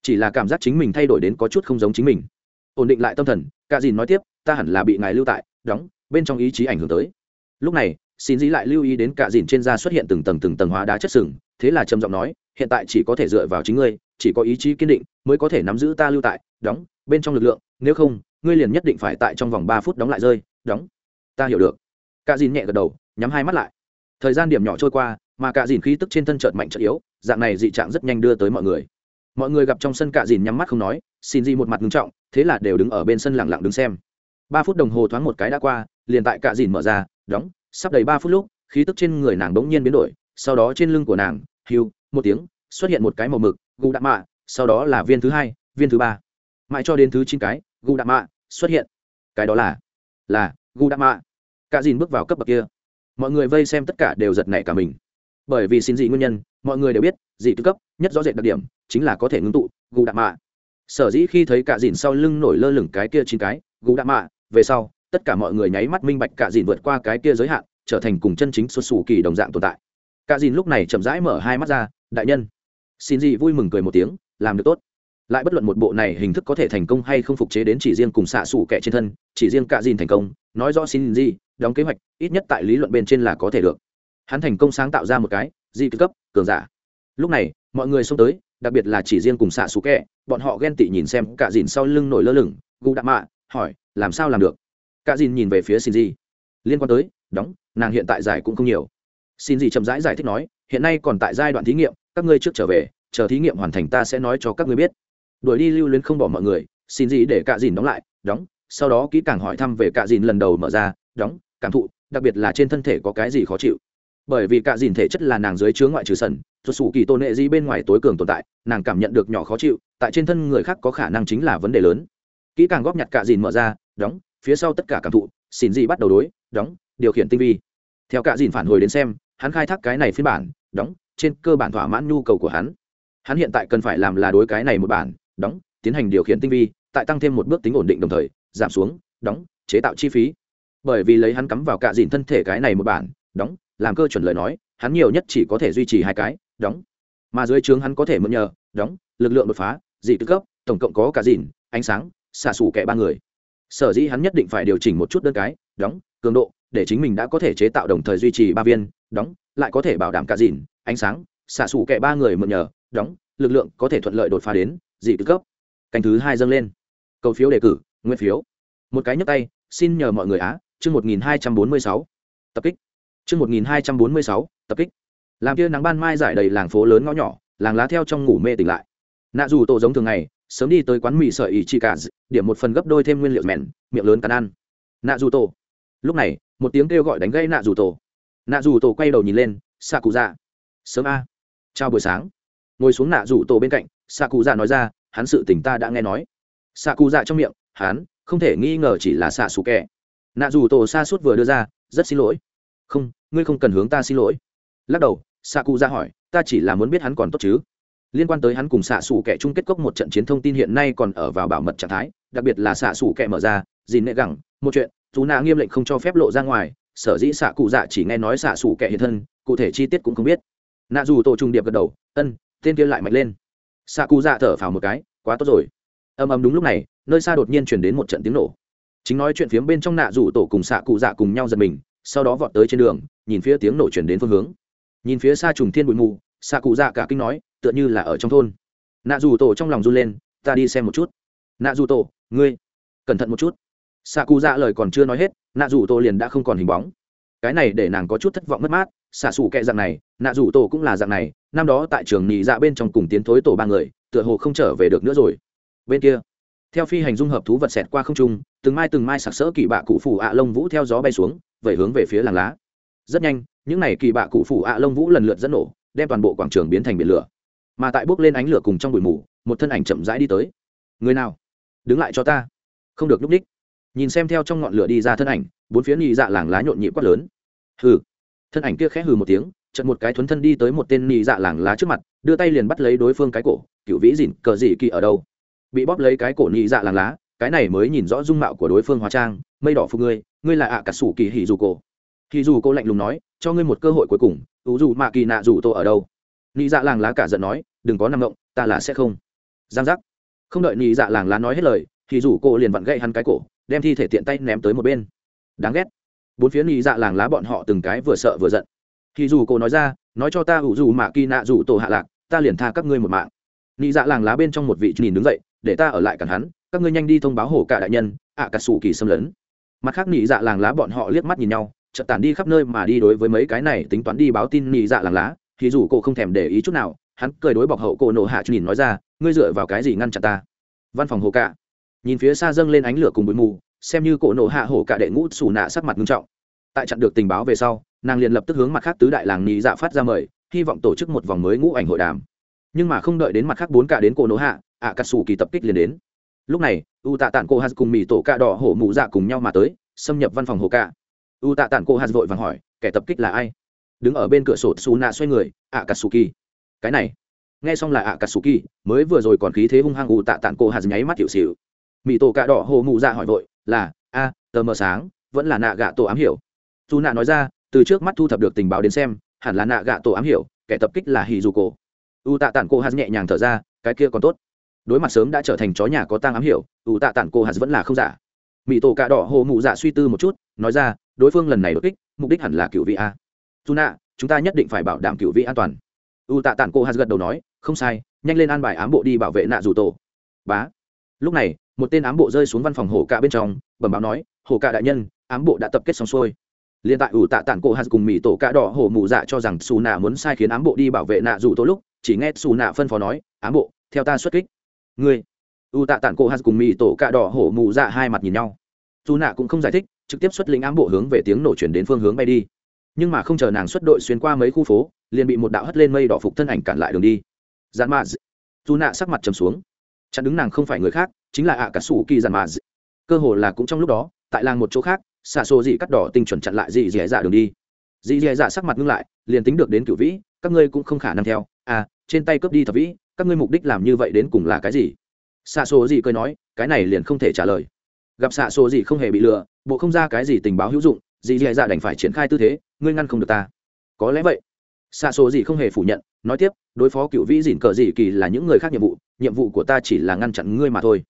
Chỉ là cảm giác chính mình thay đổi đến có chút không giống chính mình. Ổn định lại tâm thần, cả dìn nói tiếp, ta hẳn là bị ngài lưu tại, đóng, bên trong ý chí ảnh hưởng tới. Lúc này xin dĩ lại lưu ý đến cả dìn trên da xuất hiện từng tầng từng tầng hóa đá chất sừng, thế là trầm giọng nói, hiện tại chỉ có thể dựa vào chính ngươi, chỉ có ý chí kiên định mới có thể nắm giữ ta lưu tại, đóng, bên trong lực lượng, nếu không, ngươi liền nhất định phải tại trong vòng ba phút đóng lại rơi, đóng. Ta hiểu được. Cả dìn nhẹ gật đầu, nhắm hai mắt lại. Thời gian điểm nhỏ trôi qua, mà cả dìn khí tức trên thân chợt mạnh chợt yếu, dạng này dị trạng rất nhanh đưa tới mọi người. Mọi người gặp trong sân cả dìn nhắm mắt không nói, xin dị một mặt ngưng trọng, thế là đều đứng ở bên sân lặng lặng đứng xem. Ba phút đồng hồ thoáng một cái đã qua, liền tại cả dìn mở ra, đóng sắp đầy ba phút lúc, khí tức trên người nàng đống nhiên biến đổi, sau đó trên lưng của nàng hiu một tiếng, xuất hiện một cái màu mực gu đạ mạ, sau đó là viên thứ hai, viên thứ ba. Mãi cho đến thứ chín cái gu đạ mạ, xuất hiện. Cái đó là là gu đạ mạ. Cả dìn bước vào cấp bậc kia. Mọi người vây xem tất cả đều giật nảy cả mình. Bởi vì xin dị nguyên nhân, mọi người đều biết, dị tư cấp, nhất rõ rệt đặc điểm, chính là có thể ngưng tụ gu đạ mạ. Sở dĩ khi thấy cả dìn sau lưng nổi lơ lửng cái kia chín cái gu đạ mạ, về sau tất cả mọi người nháy mắt minh bạch cả dìn vượt qua cái kia giới hạn, trở thành cùng chân chính xuất xù kỳ đồng dạng tồn tại. Cả dìn lúc này chậm rãi mở hai mắt ra, đại nhân. Xin gì vui mừng cười một tiếng, làm được tốt. Lại bất luận một bộ này hình thức có thể thành công hay không phục chế đến chỉ riêng cùng xạ xù kẻ trên thân, chỉ riêng cả dìn thành công, nói rõ xin gì đóng kế hoạch, ít nhất tại lý luận bên trên là có thể được. Hắn thành công sáng tạo ra một cái di cấp, cường giả. Lúc này, mọi người xông tới, đặc biệt là chỉ riêng cùng xạ xù kẻ, bọn họ ghen tị nhìn xem cả dìn sau lưng nổi lơ lửng, gu đạ mạ, hỏi, làm sao làm được? Cả dìn nhìn về phía xin gì liên quan tới đóng nàng hiện tại giải cũng không nhiều. Xin gì chậm rãi giải, giải thích nói hiện nay còn tại giai đoạn thí nghiệm các ngươi trước trở về chờ thí nghiệm hoàn thành ta sẽ nói cho các ngươi biết. Đuổi đi lưu luyến không bỏ mọi người xin gì để cả dìn đóng lại đóng sau đó kỹ càng hỏi thăm về cả dìn lần đầu mở ra đóng cảm thụ đặc biệt là trên thân thể có cái gì khó chịu. Bởi vì cả dìn thể chất là nàng dưới chứa ngoại trừ sần thuật sủ kỳ tôn nệ di bên ngoài tối cường tồn tại nàng cảm nhận được nhỏ khó chịu tại trên thân người khác có khả năng chính là vấn đề lớn. Kỹ càng góp nhặt cả dìn mở ra đóng phía sau tất cả cảm thụ xin gì bắt đầu đối, đóng, điều khiển tinh vi. Theo cả dìn phản hồi đến xem, hắn khai thác cái này phiên bản, đóng, trên cơ bản thỏa mãn nhu cầu của hắn. Hắn hiện tại cần phải làm là đối cái này một bản, đóng, tiến hành điều khiển tinh vi, tại tăng thêm một bước tính ổn định đồng thời, giảm xuống, đóng, chế tạo chi phí. Bởi vì lấy hắn cắm vào cạ dìn thân thể cái này một bản, đóng, làm cơ chuẩn lời nói, hắn nhiều nhất chỉ có thể duy trì hai cái, đóng. Mà dưới trướng hắn có thể mượn nhờ, đóng, lực lượng đột phá, dị tư cấp, tổng cộng có cả dìn, ánh sáng xả sủ kẻ ba người sở dĩ hắn nhất định phải điều chỉnh một chút đơn cái, đóng, cường độ, để chính mình đã có thể chế tạo đồng thời duy trì ba viên, đóng, lại có thể bảo đảm cả dìn ánh sáng, xạ xù kẻ ba người mượn nhờ, đóng, lực lượng có thể thuận lợi đột phá đến dị tư cấp. Canh thứ hai dâng lên. Cầu phiếu đề cử, nguyên phiếu. Một cái nhấp tay, xin nhờ mọi người á, chương một nghìn hai trăm bốn mươi sáu. Tập kích. Chương một nghìn hai trăm bốn mươi sáu, tập kích. Làm kia nắng ban mai giải đầy làng phố lớn ngõ nhỏ, làng lá theo trong ngủ mê tỉnh lại. Nạ dù tổ giống thường ngày sớm đi tới quán mì sợi ý chị cả điểm một phần gấp đôi thêm nguyên liệu mèn miệng lớn cắn ăn. Nạ dù tổ. Lúc này, một tiếng kêu gọi đánh gây nạ dù tổ. Nạ dù tổ quay đầu nhìn lên xạ cụ dạ sớm a. Chào buổi sáng. Ngồi xuống nạ dù tổ bên cạnh xạ cụ dạ nói ra, hắn sự tình ta đã nghe nói. Xạ cụ dạ trong miệng, hắn, không thể nghi ngờ chỉ là xạ xù kẹ nạ dù tổ xa suốt vừa đưa ra, rất xin lỗi. Không, ngươi không cần hướng ta xin lỗi. Lắc đầu xạ cụ dạ hỏi, ta chỉ là muốn biết hắn còn tốt chứ? Liên quan tới hắn cùng xạ xù kẻ chung kết cốc một trận chiến thông tin hiện nay còn ở vào bảo mật trạng thái, đặc biệt là xạ xù kẻ mở ra, dìn nệ gẳng, một chuyện dù nạ nghiêm lệnh không cho phép lộ ra ngoài, sở dĩ xạ cụ dạ chỉ nghe nói xạ xù kẻ hiện thân, cụ thể chi tiết cũng không biết. Nạ dù tổ trùng điệp gật đầu, ân, tên kia lại mạnh lên. Xạ cụ dạ thở phào một cái, quá tốt rồi. Ầm ầm đúng lúc này, nơi xa đột nhiên chuyển đến một trận tiếng nổ. Chính nói chuyện phiếm bên trong nạ rủ tổ cùng xạ cụ dạ cùng nhau giật mình, sau đó vọt tới trên đường, nhìn phía tiếng nổ chuyển đến phương hướng. Nhìn phía xa trùng thiên bụi mù, xạ cụ dạ cả kinh nói tựa như là ở trong thôn. Nạ dù tổ trong lòng run lên, ta đi xem một chút. Nạ dù tổ, ngươi cẩn thận một chút. Xạ cụ dạ lời còn chưa nói hết, nạ dù tổ liền đã không còn hình bóng. Cái này để nàng có chút thất vọng mất mát. Xạ xù kệ dạng này, nạ dù tổ cũng là dạng này. Năm đó tại trường nhị dạ bên trong cùng tiến thối tổ ba người, tựa hồ không trở về được nữa rồi. Bên kia, theo phi hành dung hợp thú vật xẹt qua không trung, từng mai từng mai sặc sỡ kỳ bạ cụ phủ ạ lông vũ theo gió bay xuống, vẩy hướng về phía làng lá. Rất nhanh, những n à y kỳ bạ cụ phủ ạ lông vũ lần lượt dẫn nổ, đem toàn bộ quảng trường biến thành biển lửa mà tại bước lên ánh lửa cùng trong bụi mù, một thân ảnh chậm rãi đi tới. Người nào? Đứng lại cho ta. Không được núp ních nhìn xem theo trong ngọn lửa đi ra thân ảnh, bốn phía nhị dạ làng lá nhộn nhịp quát lớn. Hừ. Thân ảnh kia khẽ hừ một tiếng chật một cái thuấn thân đi tới một tên nhị dạ làng lá trước mặt, đưa tay liền bắt lấy đối phương cái cổ, cựu vĩ dìn, cờ dị kỳ ở đâu? Bị bóp lấy cái cổ nhị dạ làng lá, cái này mới nhìn rõ dung mạo của đối phương hóa trang, mây đỏ phục ngươi ngươi là ạ cả sủ kỳ hỉ dù cổ. Hỉ dù cô lạnh lùng nói, cho ngươi một cơ hội cuối cùng, ủ dù mạ kỳ nạ dù tô ở đâu? Nị dạ làng lá cả giận nói, đừng có nằm ngộng ta là sẽ không. Giang giác. Không đợi nị dạ làng lá nói hết lời, thì rủ cô liền vặn gậy hắn cái cổ, đem thi thể tiện tay ném tới một bên. Đáng ghét. Bốn phía nị dạ làng lá bọn họ từng cái vừa sợ vừa giận. Thì dù cô nói ra, nói cho ta ủ dù mạ kỳ nạ dù tổ hạ lạc, ta liền tha các ngươi một mạng. Nị dạ làng lá bên trong một vị nhìn đứng dậy, để ta ở lại cản hắn, các ngươi nhanh đi thông báo hổ cả đại nhân, ạ cả sủ kỳ xâm lấn. Mặt khác nị dạ làng lá bọn họ liếc mắt nhìn nhau, chợt tản đi khắp nơi mà đi đối với mấy cái này tính toán đi báo tin nị dạ làng lá thì dù cô không thèm để ý chút nào, hắn cười đối bọc hậu cổ nổ hạ nhìn nói ra, ngươi dựa vào cái gì ngăn chặn ta? Văn phòng hồ cạ. Nhìn phía xa dâng lên ánh lửa cùng bụi mù, xem như cổ nổ hạ hổ cạ đệ ngũ xù nạ sắc mặt nghiêm trọng. Tại chặn được tình báo về sau, nàng liền lập tức hướng mặt khác tứ đại làng nhị dạ phát ra mời, hy vọng tổ chức một vòng mới ngũ ảnh hội đàm. Nhưng mà không đợi đến mặt khác bốn cả đến cổ nổ hạ ạ cà sủ kỳ tập kích liền đến. Lúc này, u tạ tản cô hạt cùng mì tổ cạ đỏ hổ mụ dạ cùng nhau mà tới, xâm nhập văn phòng hồ cạ. U tạ tản cô hạt vội vàng hỏi, kẻ tập kích là ai? Đứng ở bên cửa sổ xù nạ xoay người ạ cà sủ kỳ cái này. Nghe xong là ạ cà sủ kỳ mới vừa rồi còn khí thế hung hăng u tạ tản cô hạt nháy mắt hiệu xịu mỹ tổ cạ đỏ hồ mụ ra hỏi vội, là, a, tờ mờ sáng, vẫn là nạ gạ tổ ám hiểu? Dù nạ nói ra, từ trước mắt thu thập được tình báo đến xem, hẳn là nạ gạ tổ ám hiểu, kẻ tập kích là hì dù cổ u tạ tản cô hạt nhẹ nhàng thở ra, cái kia còn tốt. Đối mặt sớm đã trở thành chó nhà có tang ám hiểu u tạ tản cô hạt vẫn là không giả. Mỹ tổ cạ đỏ hồ mụ dạ suy tư một chút, nói ra, đối phương lần này đột kích, mục đích hẳn là cựu vị a dù nạ, chúng ta nhất định phải bảo đảm cựu vị an toàn. U tạ tản cô hạt gật đầu nói, không sai, nhanh lên an bài ám bộ đi bảo vệ nạ dù tổ. Bá. Lúc này, một tên ám bộ rơi xuống văn phòng hồ cạ bên trong, bẩm báo nói, hồ cạ đại nhân, ám bộ đã tập kết xong xuôi. Liên tại ủ tạ tản cổ hạt cùng mỹ tổ cạ đỏ hổ mù dạ cho rằng xù nạ muốn sai khiến ám bộ đi bảo vệ nạ dù tổ lúc, chỉ nghe xù nạ phân phó nói, ám bộ, theo ta xuất kích. Ngươi? U tạ tản cổ hạt cùng mỹ tổ cạ đỏ hổ mù dạ hai mặt nhìn nhau. Dù nạ cũng không giải thích, trực tiếp xuất lính ám bộ hướng về tiếng nổ chuyển đến phương hướng bay đi nhưng mà không chờ nàng xuất đội xuyên qua mấy khu phố, liền bị một đạo hất lên mây đỏ phục thân ảnh cản lại đường đi. Dàn ma dù nạ sắc mặt trầm xuống. Chặn đứng nàng không phải người khác, chính là ạ cả sủ kỳ dàn ma cơ hồ là cũng trong lúc đó, tại làng một chỗ khác, xạ xô dị cắt đỏ tinh chuẩn chặn lại dị dẻ dạ đường đi. Dị dẻ dạ sắc mặt ngưng lại, liền tính được đến cửu vĩ, các ngươi cũng không khả năng theo. À trên tay cướp đi thập vĩ, các ngươi mục đích làm như vậy đến cùng là cái gì? Xạ xô dị cười nói, cái này liền không thể trả lời. Gặp xạ xô dị không hề bị lừa, bộ không ra cái gì tình báo hữu dụng dì dì dạ đành phải triển khai tư thế, ngươi ngăn không được ta. Có lẽ vậy. Xa số gì không hề phủ nhận, nói tiếp, đối phó cựu vĩ dỉn cờ dị kỳ là những người khác nhiệm vụ nhiệm vụ của ta chỉ là ngăn chặn ngươi mà thôi.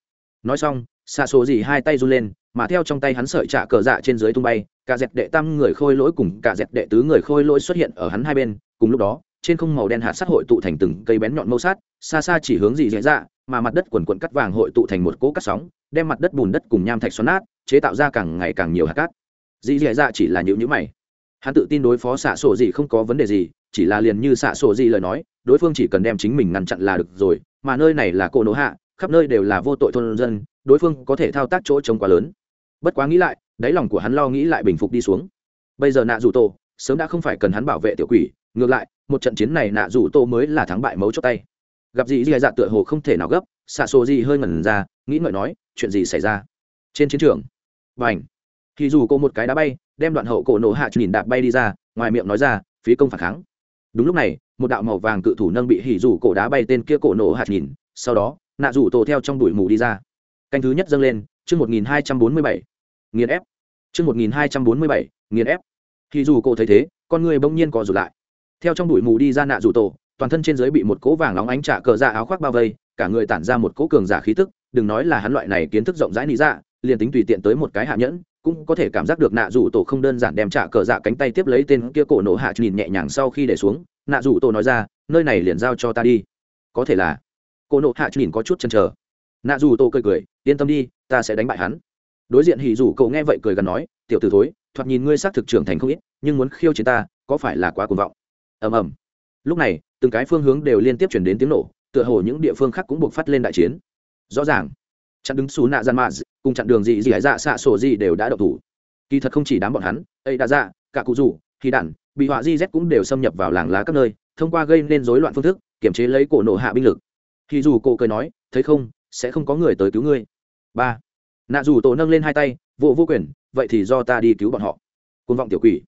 Nói xong xa số gì hai tay run lên, mà theo trong tay hắn sợi trả cờ dạ trên dưới tung bay, cả dẹp đệ tam người khôi lỗi cùng cả dẹp đệ tứ người khôi lỗi xuất hiện ở hắn hai bên. Cùng lúc đó, trên không màu đen hạt sát hội tụ thành từng cây bén nhọn mâu sát, xa xa chỉ hướng gì dễ dạ mà mặt đất quần quần cắt vàng hội tụ thành một cỗ cắt sóng, đem mặt đất bùn đất cùng nham thạch xoắn nát, chế tạo ra càng ngày càng nhiều hạt cát dì dẻ dạ chỉ là nhữ nhữ mày. Hắn tự tin đối phó xạ sổ gì không có vấn đề gì, chỉ là liền như xạ sổ gì lời nói, đối phương chỉ cần đem chính mình ngăn chặn là được rồi, mà nơi này là cỗ nỗ hạ, khắp nơi đều là vô tội thôn dân, đối phương có thể thao tác chỗ trống quá lớn. Bất quá nghĩ lại, đáy lòng của hắn lo nghĩ lại bình phục đi xuống. Bây giờ nạ dù tô sớm đã không phải cần hắn bảo vệ tiểu quỷ, ngược lại, một trận chiến này nạ dù tô mới là thắng bại mấu chốt tay. Gặp gì dì dạ tựa hồ không thể nào gấp, xạ sổ gì hơi ngẩn ra, nghĩ ngợi nói, chuyện gì xảy ra? Trên chiến trường và ảnh thì dù cô một cái đá bay đem đoạn hậu cổ nổ hạ nhìn đạp bay đi ra ngoài miệng nói ra phí công phản kháng. Đúng lúc này một đạo màu vàng cự thủ nâng bị hỉ dù cổ đá bay tên kia cổ nổ hạt nhìn sau đó nạ rủ tổ theo trong đuổi mù đi ra. Canh thứ nhất dâng lên chương một nghìn hai trăm bốn mươi bảy nghiền ép. Chương một nghìn hai trăm bốn mươi bảy nghiền ép. Thì dù cổ thấy thế con người bỗng nhiên co rụt lại. Theo trong đuổi mù đi ra nạ rủ tổ toàn thân trên dưới bị một cỗ vàng nóng ánh trả cờ ra áo khoác bao vây cả người tản ra một cỗ cường giả khí tức đừng nói là hắn loại này kiến thức rộng rãi lý dạ, liền tính tùy tiện tới một cái hạ nhẫn cũng có thể cảm giác được nạ rủ tổ không đơn giản đem trả cờ dạ cánh tay tiếp lấy tên kia cổ nổ hạ nhìn nhẹ nhàng sau khi để xuống, nạ rủ tổ nói ra, nơi này liền giao cho ta đi. Có thể là. Cổ nổ hạ nhìn có chút chần chờ. Nạ rủ tổ cười cười, yên tâm đi, ta sẽ đánh bại hắn. Đối diện hỉ rủ cậu nghe vậy cười gần nói, tiểu tử thối, thoạt nhìn ngươi xác thực trưởng thành không ít, nhưng muốn khiêu chiến ta, có phải là quá cuồng vọng? Ầm ầm. Lúc này, từng cái phương hướng đều liên tiếp chuyển đến tiếng nổ, tựa hồ những địa phương khác cũng buộc phát lên đại chiến. Rõ ràng, chặn đứng xù nạ gian mạ cùng chặn đường gì gì hải dạ xạ sổ gì đều đã độc thủ. Kỳ thật không chỉ đám bọn hắn, ấy đã dạ cả cụ rủ, khi đản bị họa di z cũng đều xâm nhập vào làng lá các nơi, thông qua gây nên rối loạn phương thức, kiểm chế lấy cổ nổ hạ binh lực. Thì dù cổ cười nói, thấy không, sẽ không có người tới cứu ngươi. Ba. Nạ dù tổ nâng lên hai tay, vô vô quyền, vậy thì do ta đi cứu bọn họ. Côn vọng tiểu quỷ.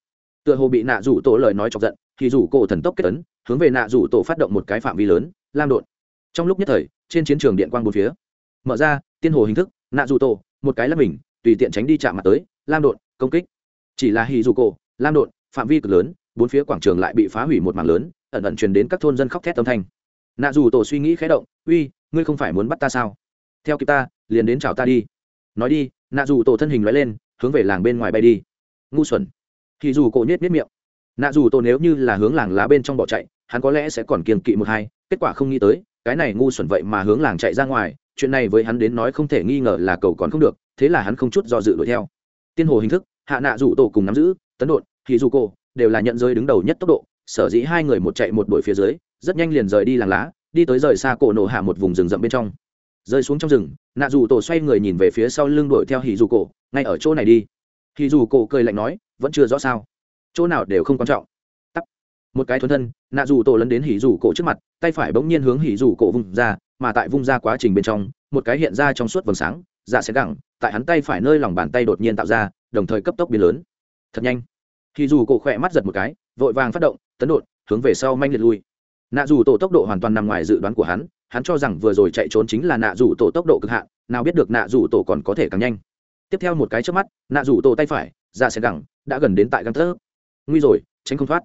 Tựa hồ bị nạ dù tổ lời nói chọc giận thì dù cổ thần tốc kết tấn, hướng về nạ dù tổ phát động một cái phạm vi lớn, lam đột trong lúc nhất thời, trên chiến trường điện quang bốn phía, mở ra, tiên hồ hình thức, nạ dù tổ một cái là mình, tùy tiện tránh đi chạm mặt tới, lam đột công kích. Chỉ là hì dù cổ, lam đột phạm vi cực lớn, bốn phía quảng trường lại bị phá hủy một mảng lớn, ẩn ẩn truyền đến các thôn dân khóc thét âm thanh. Nạ dù tổ suy nghĩ khé động, uy, ngươi không phải muốn bắt ta sao? Theo kịp ta, liền đến chào ta đi. Nói đi, nạ dù tổ thân hình nói lên, hướng về làng bên ngoài bay đi. Ngu xuẩn. Thì dù cổ nhét nhét miệng. Nạ dù tổ nếu như là hướng làng lá bên trong bỏ chạy, hắn có lẽ sẽ còn kiềm kỵ một hai, kết quả không nghĩ tới, cái này ngu xuẩn vậy mà hướng làng chạy ra ngoài chuyện này với hắn đến nói không thể nghi ngờ là cầu còn không được, thế là hắn không chút do dự đuổi theo. Tiên hồ hình thức, hạ nạ rủ tổ cùng nắm giữ, tấn đột thì dù cô đều là nhận rơi đứng đầu nhất tốc độ, sở dĩ hai người một chạy một đuổi phía dưới, rất nhanh liền rời đi làng lá, đi tới rời xa cổ nổ hạ một vùng rừng rậm bên trong. Rơi xuống trong rừng, nạ dù tổ xoay người nhìn về phía sau lưng đuổi theo hì dù cổ, ngay ở chỗ này đi. Hì dù cổ cười lạnh nói, vẫn chưa rõ sao. Chỗ nào đều không quan trọng. Tắt một cái thuần thân, nạ dù tổ lấn đến hì dù cổ trước mặt, tay phải bỗng nhiên hướng hì dù cổ vùng ra mà tại vung ra quá trình bên trong, một cái hiện ra trong suốt vầng sáng dạ sẽ gẳng, tại hắn tay phải nơi lòng bàn tay đột nhiên tạo ra, đồng thời cấp tốc biến lớn. Thật nhanh. Khi dù cổ khỏe mắt giật một cái, vội vàng phát động, tấn đột, hướng về sau manh liệt lui. Nạ dù tổ tốc độ hoàn toàn nằm ngoài dự đoán của hắn hắn cho rằng vừa rồi chạy trốn chính là nạ dù tổ tốc độ cực hạn, nào biết được nạ dù tổ còn có thể càng nhanh. Tiếp theo một cái trước mắt, nạ dù tổ tay phải dạ ra xe gẳng, đã gần đến tại găng tớ nguy rồi, tránh không thoát.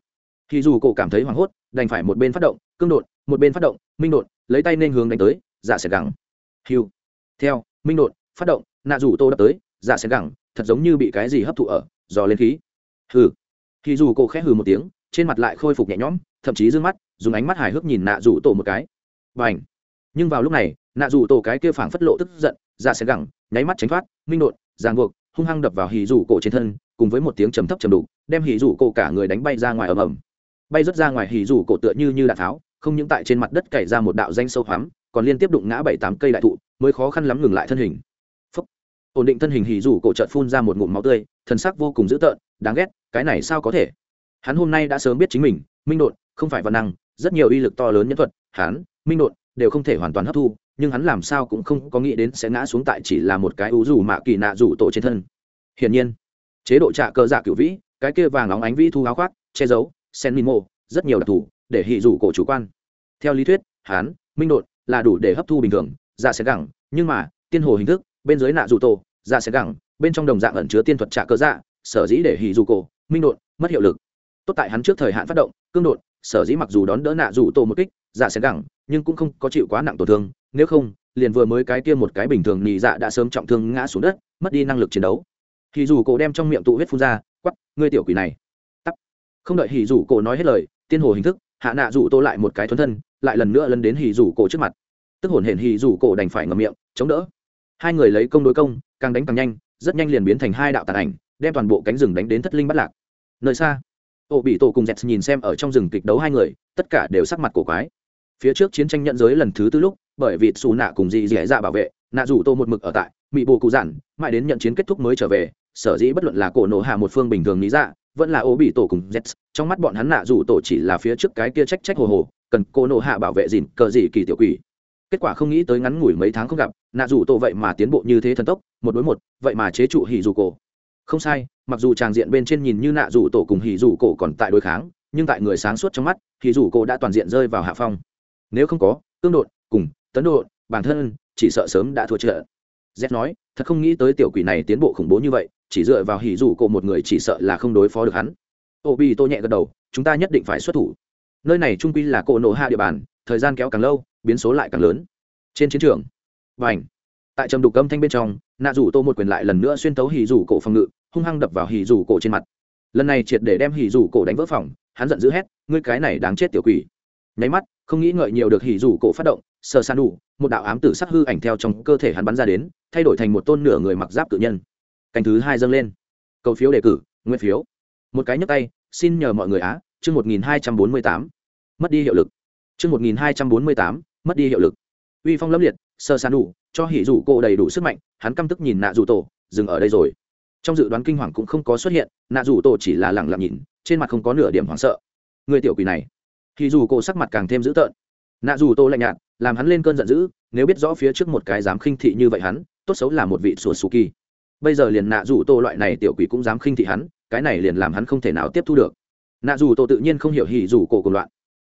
Thì dù cổ cảm thấy hoảng hốt, đành phải một bên phát động, cương đột một bên phát động, minh đột, lấy tay nên hướng đánh tới dạ giả sẽ gẳng. Hiu. Theo, minh đột, phát động, nạ rủ tô đập tới dạ giả sẽ gẳng, thật giống như bị cái gì hấp thụ ở, dò lên khí. Hừ. Khi dù cô khẽ hừ một tiếng, trên mặt lại khôi phục nhẹ nhõm, thậm chí d ư ơ n g mắt, dùng ánh mắt hài hước nhìn nạ rủ tổ một cái. B à n h nhưng vào lúc này, nạ rủ tổ cái kia phảng phất lộ tức giận dạ ra sẽ gẳng, nháy mắt tránh thoát, minh đột, ràng buộc, hung hăng đập vào hì rủ cổ trên thân, cùng với một tiếng trầm thấp trầm đục, đem hì rủ cổ cả người đánh bay ra ngoài ầm ầm. Bay rớt ra ngoài hì rủ cổ tựa như như đạn tháo không những tại trên mặt đất cày ra một đạo danh sâu hoắm, còn liên tiếp đụng ngã bảy tám cây đại thụ, mới khó khăn lắm ngừng lại thân hình. Phúc. ổn định thân hình hì rủ cổ trợt phun ra một ngụm máu tươi, thần sắc vô cùng dữ tợn, đáng ghét, cái này sao có thể? Hắn hôm nay đã sớm biết chính mình, minh đột, không phải văn năng, rất nhiều uy lực to lớn nhân thuật, hắn, minh đột, đều không thể hoàn toàn hấp thu, nhưng hắn làm sao cũng không có nghĩ đến sẽ ngã xuống tại chỉ là một cái ú rủ mạ kỳ nạ rủ tổ trên thân. Hiển nhiên, chế độ trạ cơ dạ cựu vĩ, cái kia vàng óng ánh vĩ thu áo khoác, che giấu, sen min mô rất nhiều đặc thù để hị rủ cổ chủ quan. Theo lý thuyết hắn minh đột là đủ để hấp thu bình thường dạ sẽ gẳng, nhưng mà, tiên hồ hình thức, bên dưới nạ rủ tổ dạ sẽ gẳng, bên trong đồng dạng ẩn chứa tiên thuật trả cơ dạ sở dĩ để hị rủ cổ, minh đột mất hiệu lực. Tốt tại hắn trước thời hạn phát động, cương đột sở dĩ mặc dù đón đỡ nạ rủ tổ một kích dạ sẽ gẳng, nhưng cũng không có chịu quá nặng tổn thương, nếu không, liền vừa mới cái kia một cái bình thường nhị dạ đã sớm trọng thương ngã xuống đất, mất đi năng lực chiến đấu. Hỉ dù cổ đem trong miệng tụ huyết phun ra quắp ngươi tiểu quỷ này. Tắt không đợi hỉ dù cổ nói hết lời, tiên hồ hình thức hạ nạ rủ tô lại một cái thuấn thân, lại lần nữa lần đến hì rủ cổ trước mặt. Tức hồn hển hì rủ cổ đành phải ngậm miệng, chống đỡ. Hai người lấy công đối công, càng đánh càng nhanh, rất nhanh liền biến thành hai đạo tàn ảnh, đem toàn bộ cánh rừng đánh đến thất linh bắt lạc. Nơi xa, ô bị tổ cùng dẹt nhìn xem ở trong rừng kịch đấu hai người, tất cả đều sắc mặt cổ quái. Phía trước chiến tranh nhận giới lần thứ tư lúc, bởi vì xù nạ cùng dì dì dạ bảo vệ, nạ rủ tô một mực ở tại mỹ bồ cụ giản mãi đến nhận chiến kết thúc mới trở về, sở dĩ bất luận là cổ nổ hạ một phương bình thường lý dạ vẫn là ô bị tổ cùng z trong mắt bọn hắn nạ dù tổ chỉ là phía trước cái kia trách trách hồ hồ, cần cô nộ hạ bảo vệ dìn cờ gì kỳ tiểu quỷ. Kết quả không nghĩ tới ngắn ngủi mấy tháng không gặp, nạ dù tổ vậy mà tiến bộ như thế thần tốc, một đối một, vậy mà chế trụ hỉ dù cổ. Không sai, mặc dù tràng diện bên trên nhìn như nạ rủ tổ cùng hỉ rủ cổ còn tại đối kháng, nhưng tại người sáng suốt trong mắt, hỉ rủ cổ đã toàn diện rơi vào hạ phong. Nếu không có, tương đột, cùng, tấn đột, bản thân, chỉ sợ sớm đã thua trợ z nói, thật không nghĩ tới tiểu quỷ này tiến bộ khủng bố như vậy chỉ dựa vào hỉ rủ cổ một người chỉ sợ là không đối phó được hắn. Ô bi tô nhẹ gật đầu, chúng ta nhất định phải xuất thủ. Nơi này trung quy là cổ nổ hạ địa bàn, thời gian kéo càng lâu, biến số lại càng lớn. Trên chiến trường và ảnh tại trầm đục âm thanh bên trong, nạ rủ tô một quyền lại lần nữa xuyên tấu hỉ rủ cổ phòng ngự, hung hăng đập vào hỉ rủ cổ trên mặt. Lần này triệt để đem hỉ rủ cổ đánh vỡ phòng, hắn giận dữ hét, ngươi cái này đáng chết tiểu quỷ. Nháy mắt, không nghĩ ngợi nhiều được hỉ rủ cổ phát động, sờ san đủ, một đạo ám tử sắc hư ảnh theo trong cơ thể hắn bắn ra đến, thay đổi thành một tôn nửa người mặc giáp tự nhân canh thứ hai dâng lên. Cầu phiếu đề cử, nguyên phiếu. Một cái nhấp tay, xin nhờ mọi người á, chương một nghìn hai trăm bốn mươi tám. Mất đi hiệu lực. Chương một nghìn hai trăm bốn mươi tám, mất đi hiệu lực. Uy phong lâm liệt, sơ san đủ, cho hỉ rủ cô đầy đủ sức mạnh, hắn căm tức nhìn nạ rủ tổ, dừng ở đây rồi. Trong dự đoán kinh hoàng cũng không có xuất hiện, nạ rủ tổ chỉ là lẳng lặng nhìn, trên mặt không có nửa điểm hoảng sợ. Người tiểu quỷ này. Thì dù cô sắc mặt càng thêm dữ tợn. Nạ rủ tổ lạnh nhạt, làm hắn lên cơn giận dữ, nếu biết rõ phía trước một cái dám khinh thị như vậy hắn, tốt xấu là một vị sùa sù kỳ bây giờ liền nạ rủ tô loại này tiểu quỷ cũng dám khinh thị hắn, cái này liền làm hắn không thể nào tiếp thu được. Nạ rủ tô tự nhiên không hiểu hỉ rủ cổ cùng loạn.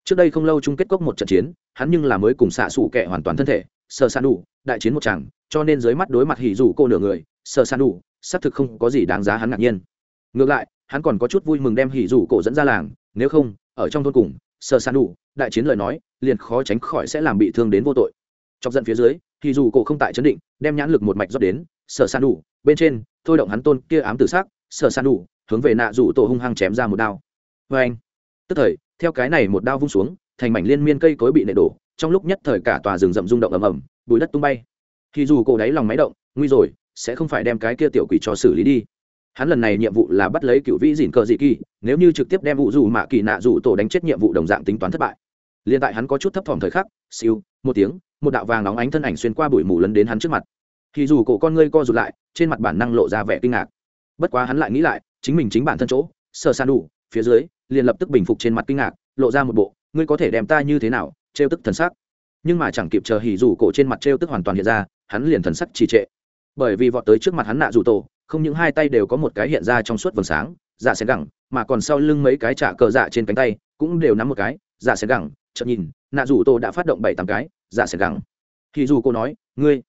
Trước đây không lâu chung kết cốc một trận chiến, hắn nhưng là mới cùng xạ xù kẻ hoàn toàn thân thể sợ san đủ đại chiến một chàng, cho nên dưới mắt đối mặt hỉ rủ cô nửa người sợ san đủ xác thực không có gì đáng giá hắn ngạc nhiên. Ngược lại, hắn còn có chút vui mừng đem hỉ rủ cổ dẫn ra làng, nếu không, ở trong thôn cùng sợ san đủ đại chiến lời nói, liền khó tránh khỏi sẽ làm bị thương đến vô tội. Chọc giận phía dưới, hỉ rủ cổ không tại chấn định, đem nhãn lực một mạch dốc đến sợ san đủ bên trên, thôi động hắn tôn kia ám tử sắc sở san đủ, hướng về nạ rủ tổ hung hăng chém ra một đao. Vê anh, tức thời, theo cái này một đao vung xuống, thành mảnh liên miên cây cối bị nệ đổ, trong lúc nhất thời cả tòa rừng rậm rung động ầm ầm, bụi đất tung bay. Thì dù cổ đáy lòng máy động, nguy rồi, sẽ không phải đem cái kia tiểu quỷ cho xử lý đi. Hắn lần này nhiệm vụ là bắt lấy cựu vĩ dìn cờ dị kỳ, nếu như trực tiếp đem vụ dù mạ kỳ nạ dù tổ đánh chết nhiệm vụ đồng dạng tính toán thất bại. Liền tại hắn có chút thấp thỏm thời khắc, siêu, một tiếng, một đạo vàng nóng ánh thân ảnh xuyên qua bụi mù lấn đến hắn trước mặt thì dù cổ con ngươi co rụt lại, trên mặt bản năng lộ ra vẻ kinh ngạc. Bất quá hắn lại nghĩ lại, chính mình chính bản thân chỗ sơ san đủ, phía dưới, liền lập tức bình phục trên mặt kinh ngạc, lộ ra một bộ, ngươi có thể đem ta như thế nào? trêu tức thần sắc. Nhưng mà chẳng kịp chờ hỉ rủ cổ trên mặt trêu tức hoàn toàn hiện ra, hắn liền thần sắc trì trệ. Bởi vì vọt tới trước mặt hắn nạ rủ tổ, không những hai tay đều có một cái hiện ra trong suốt vầng sáng dạ xén gẳng, mà còn sau lưng mấy cái trả cờ dạ trên cánh tay cũng đều nắm một cái dạ xén gẳng, chợt nhìn, nạ rủ tổ đã phát động bảy tám cái dạ xén gẳng. Thì dù cô nói, ngươi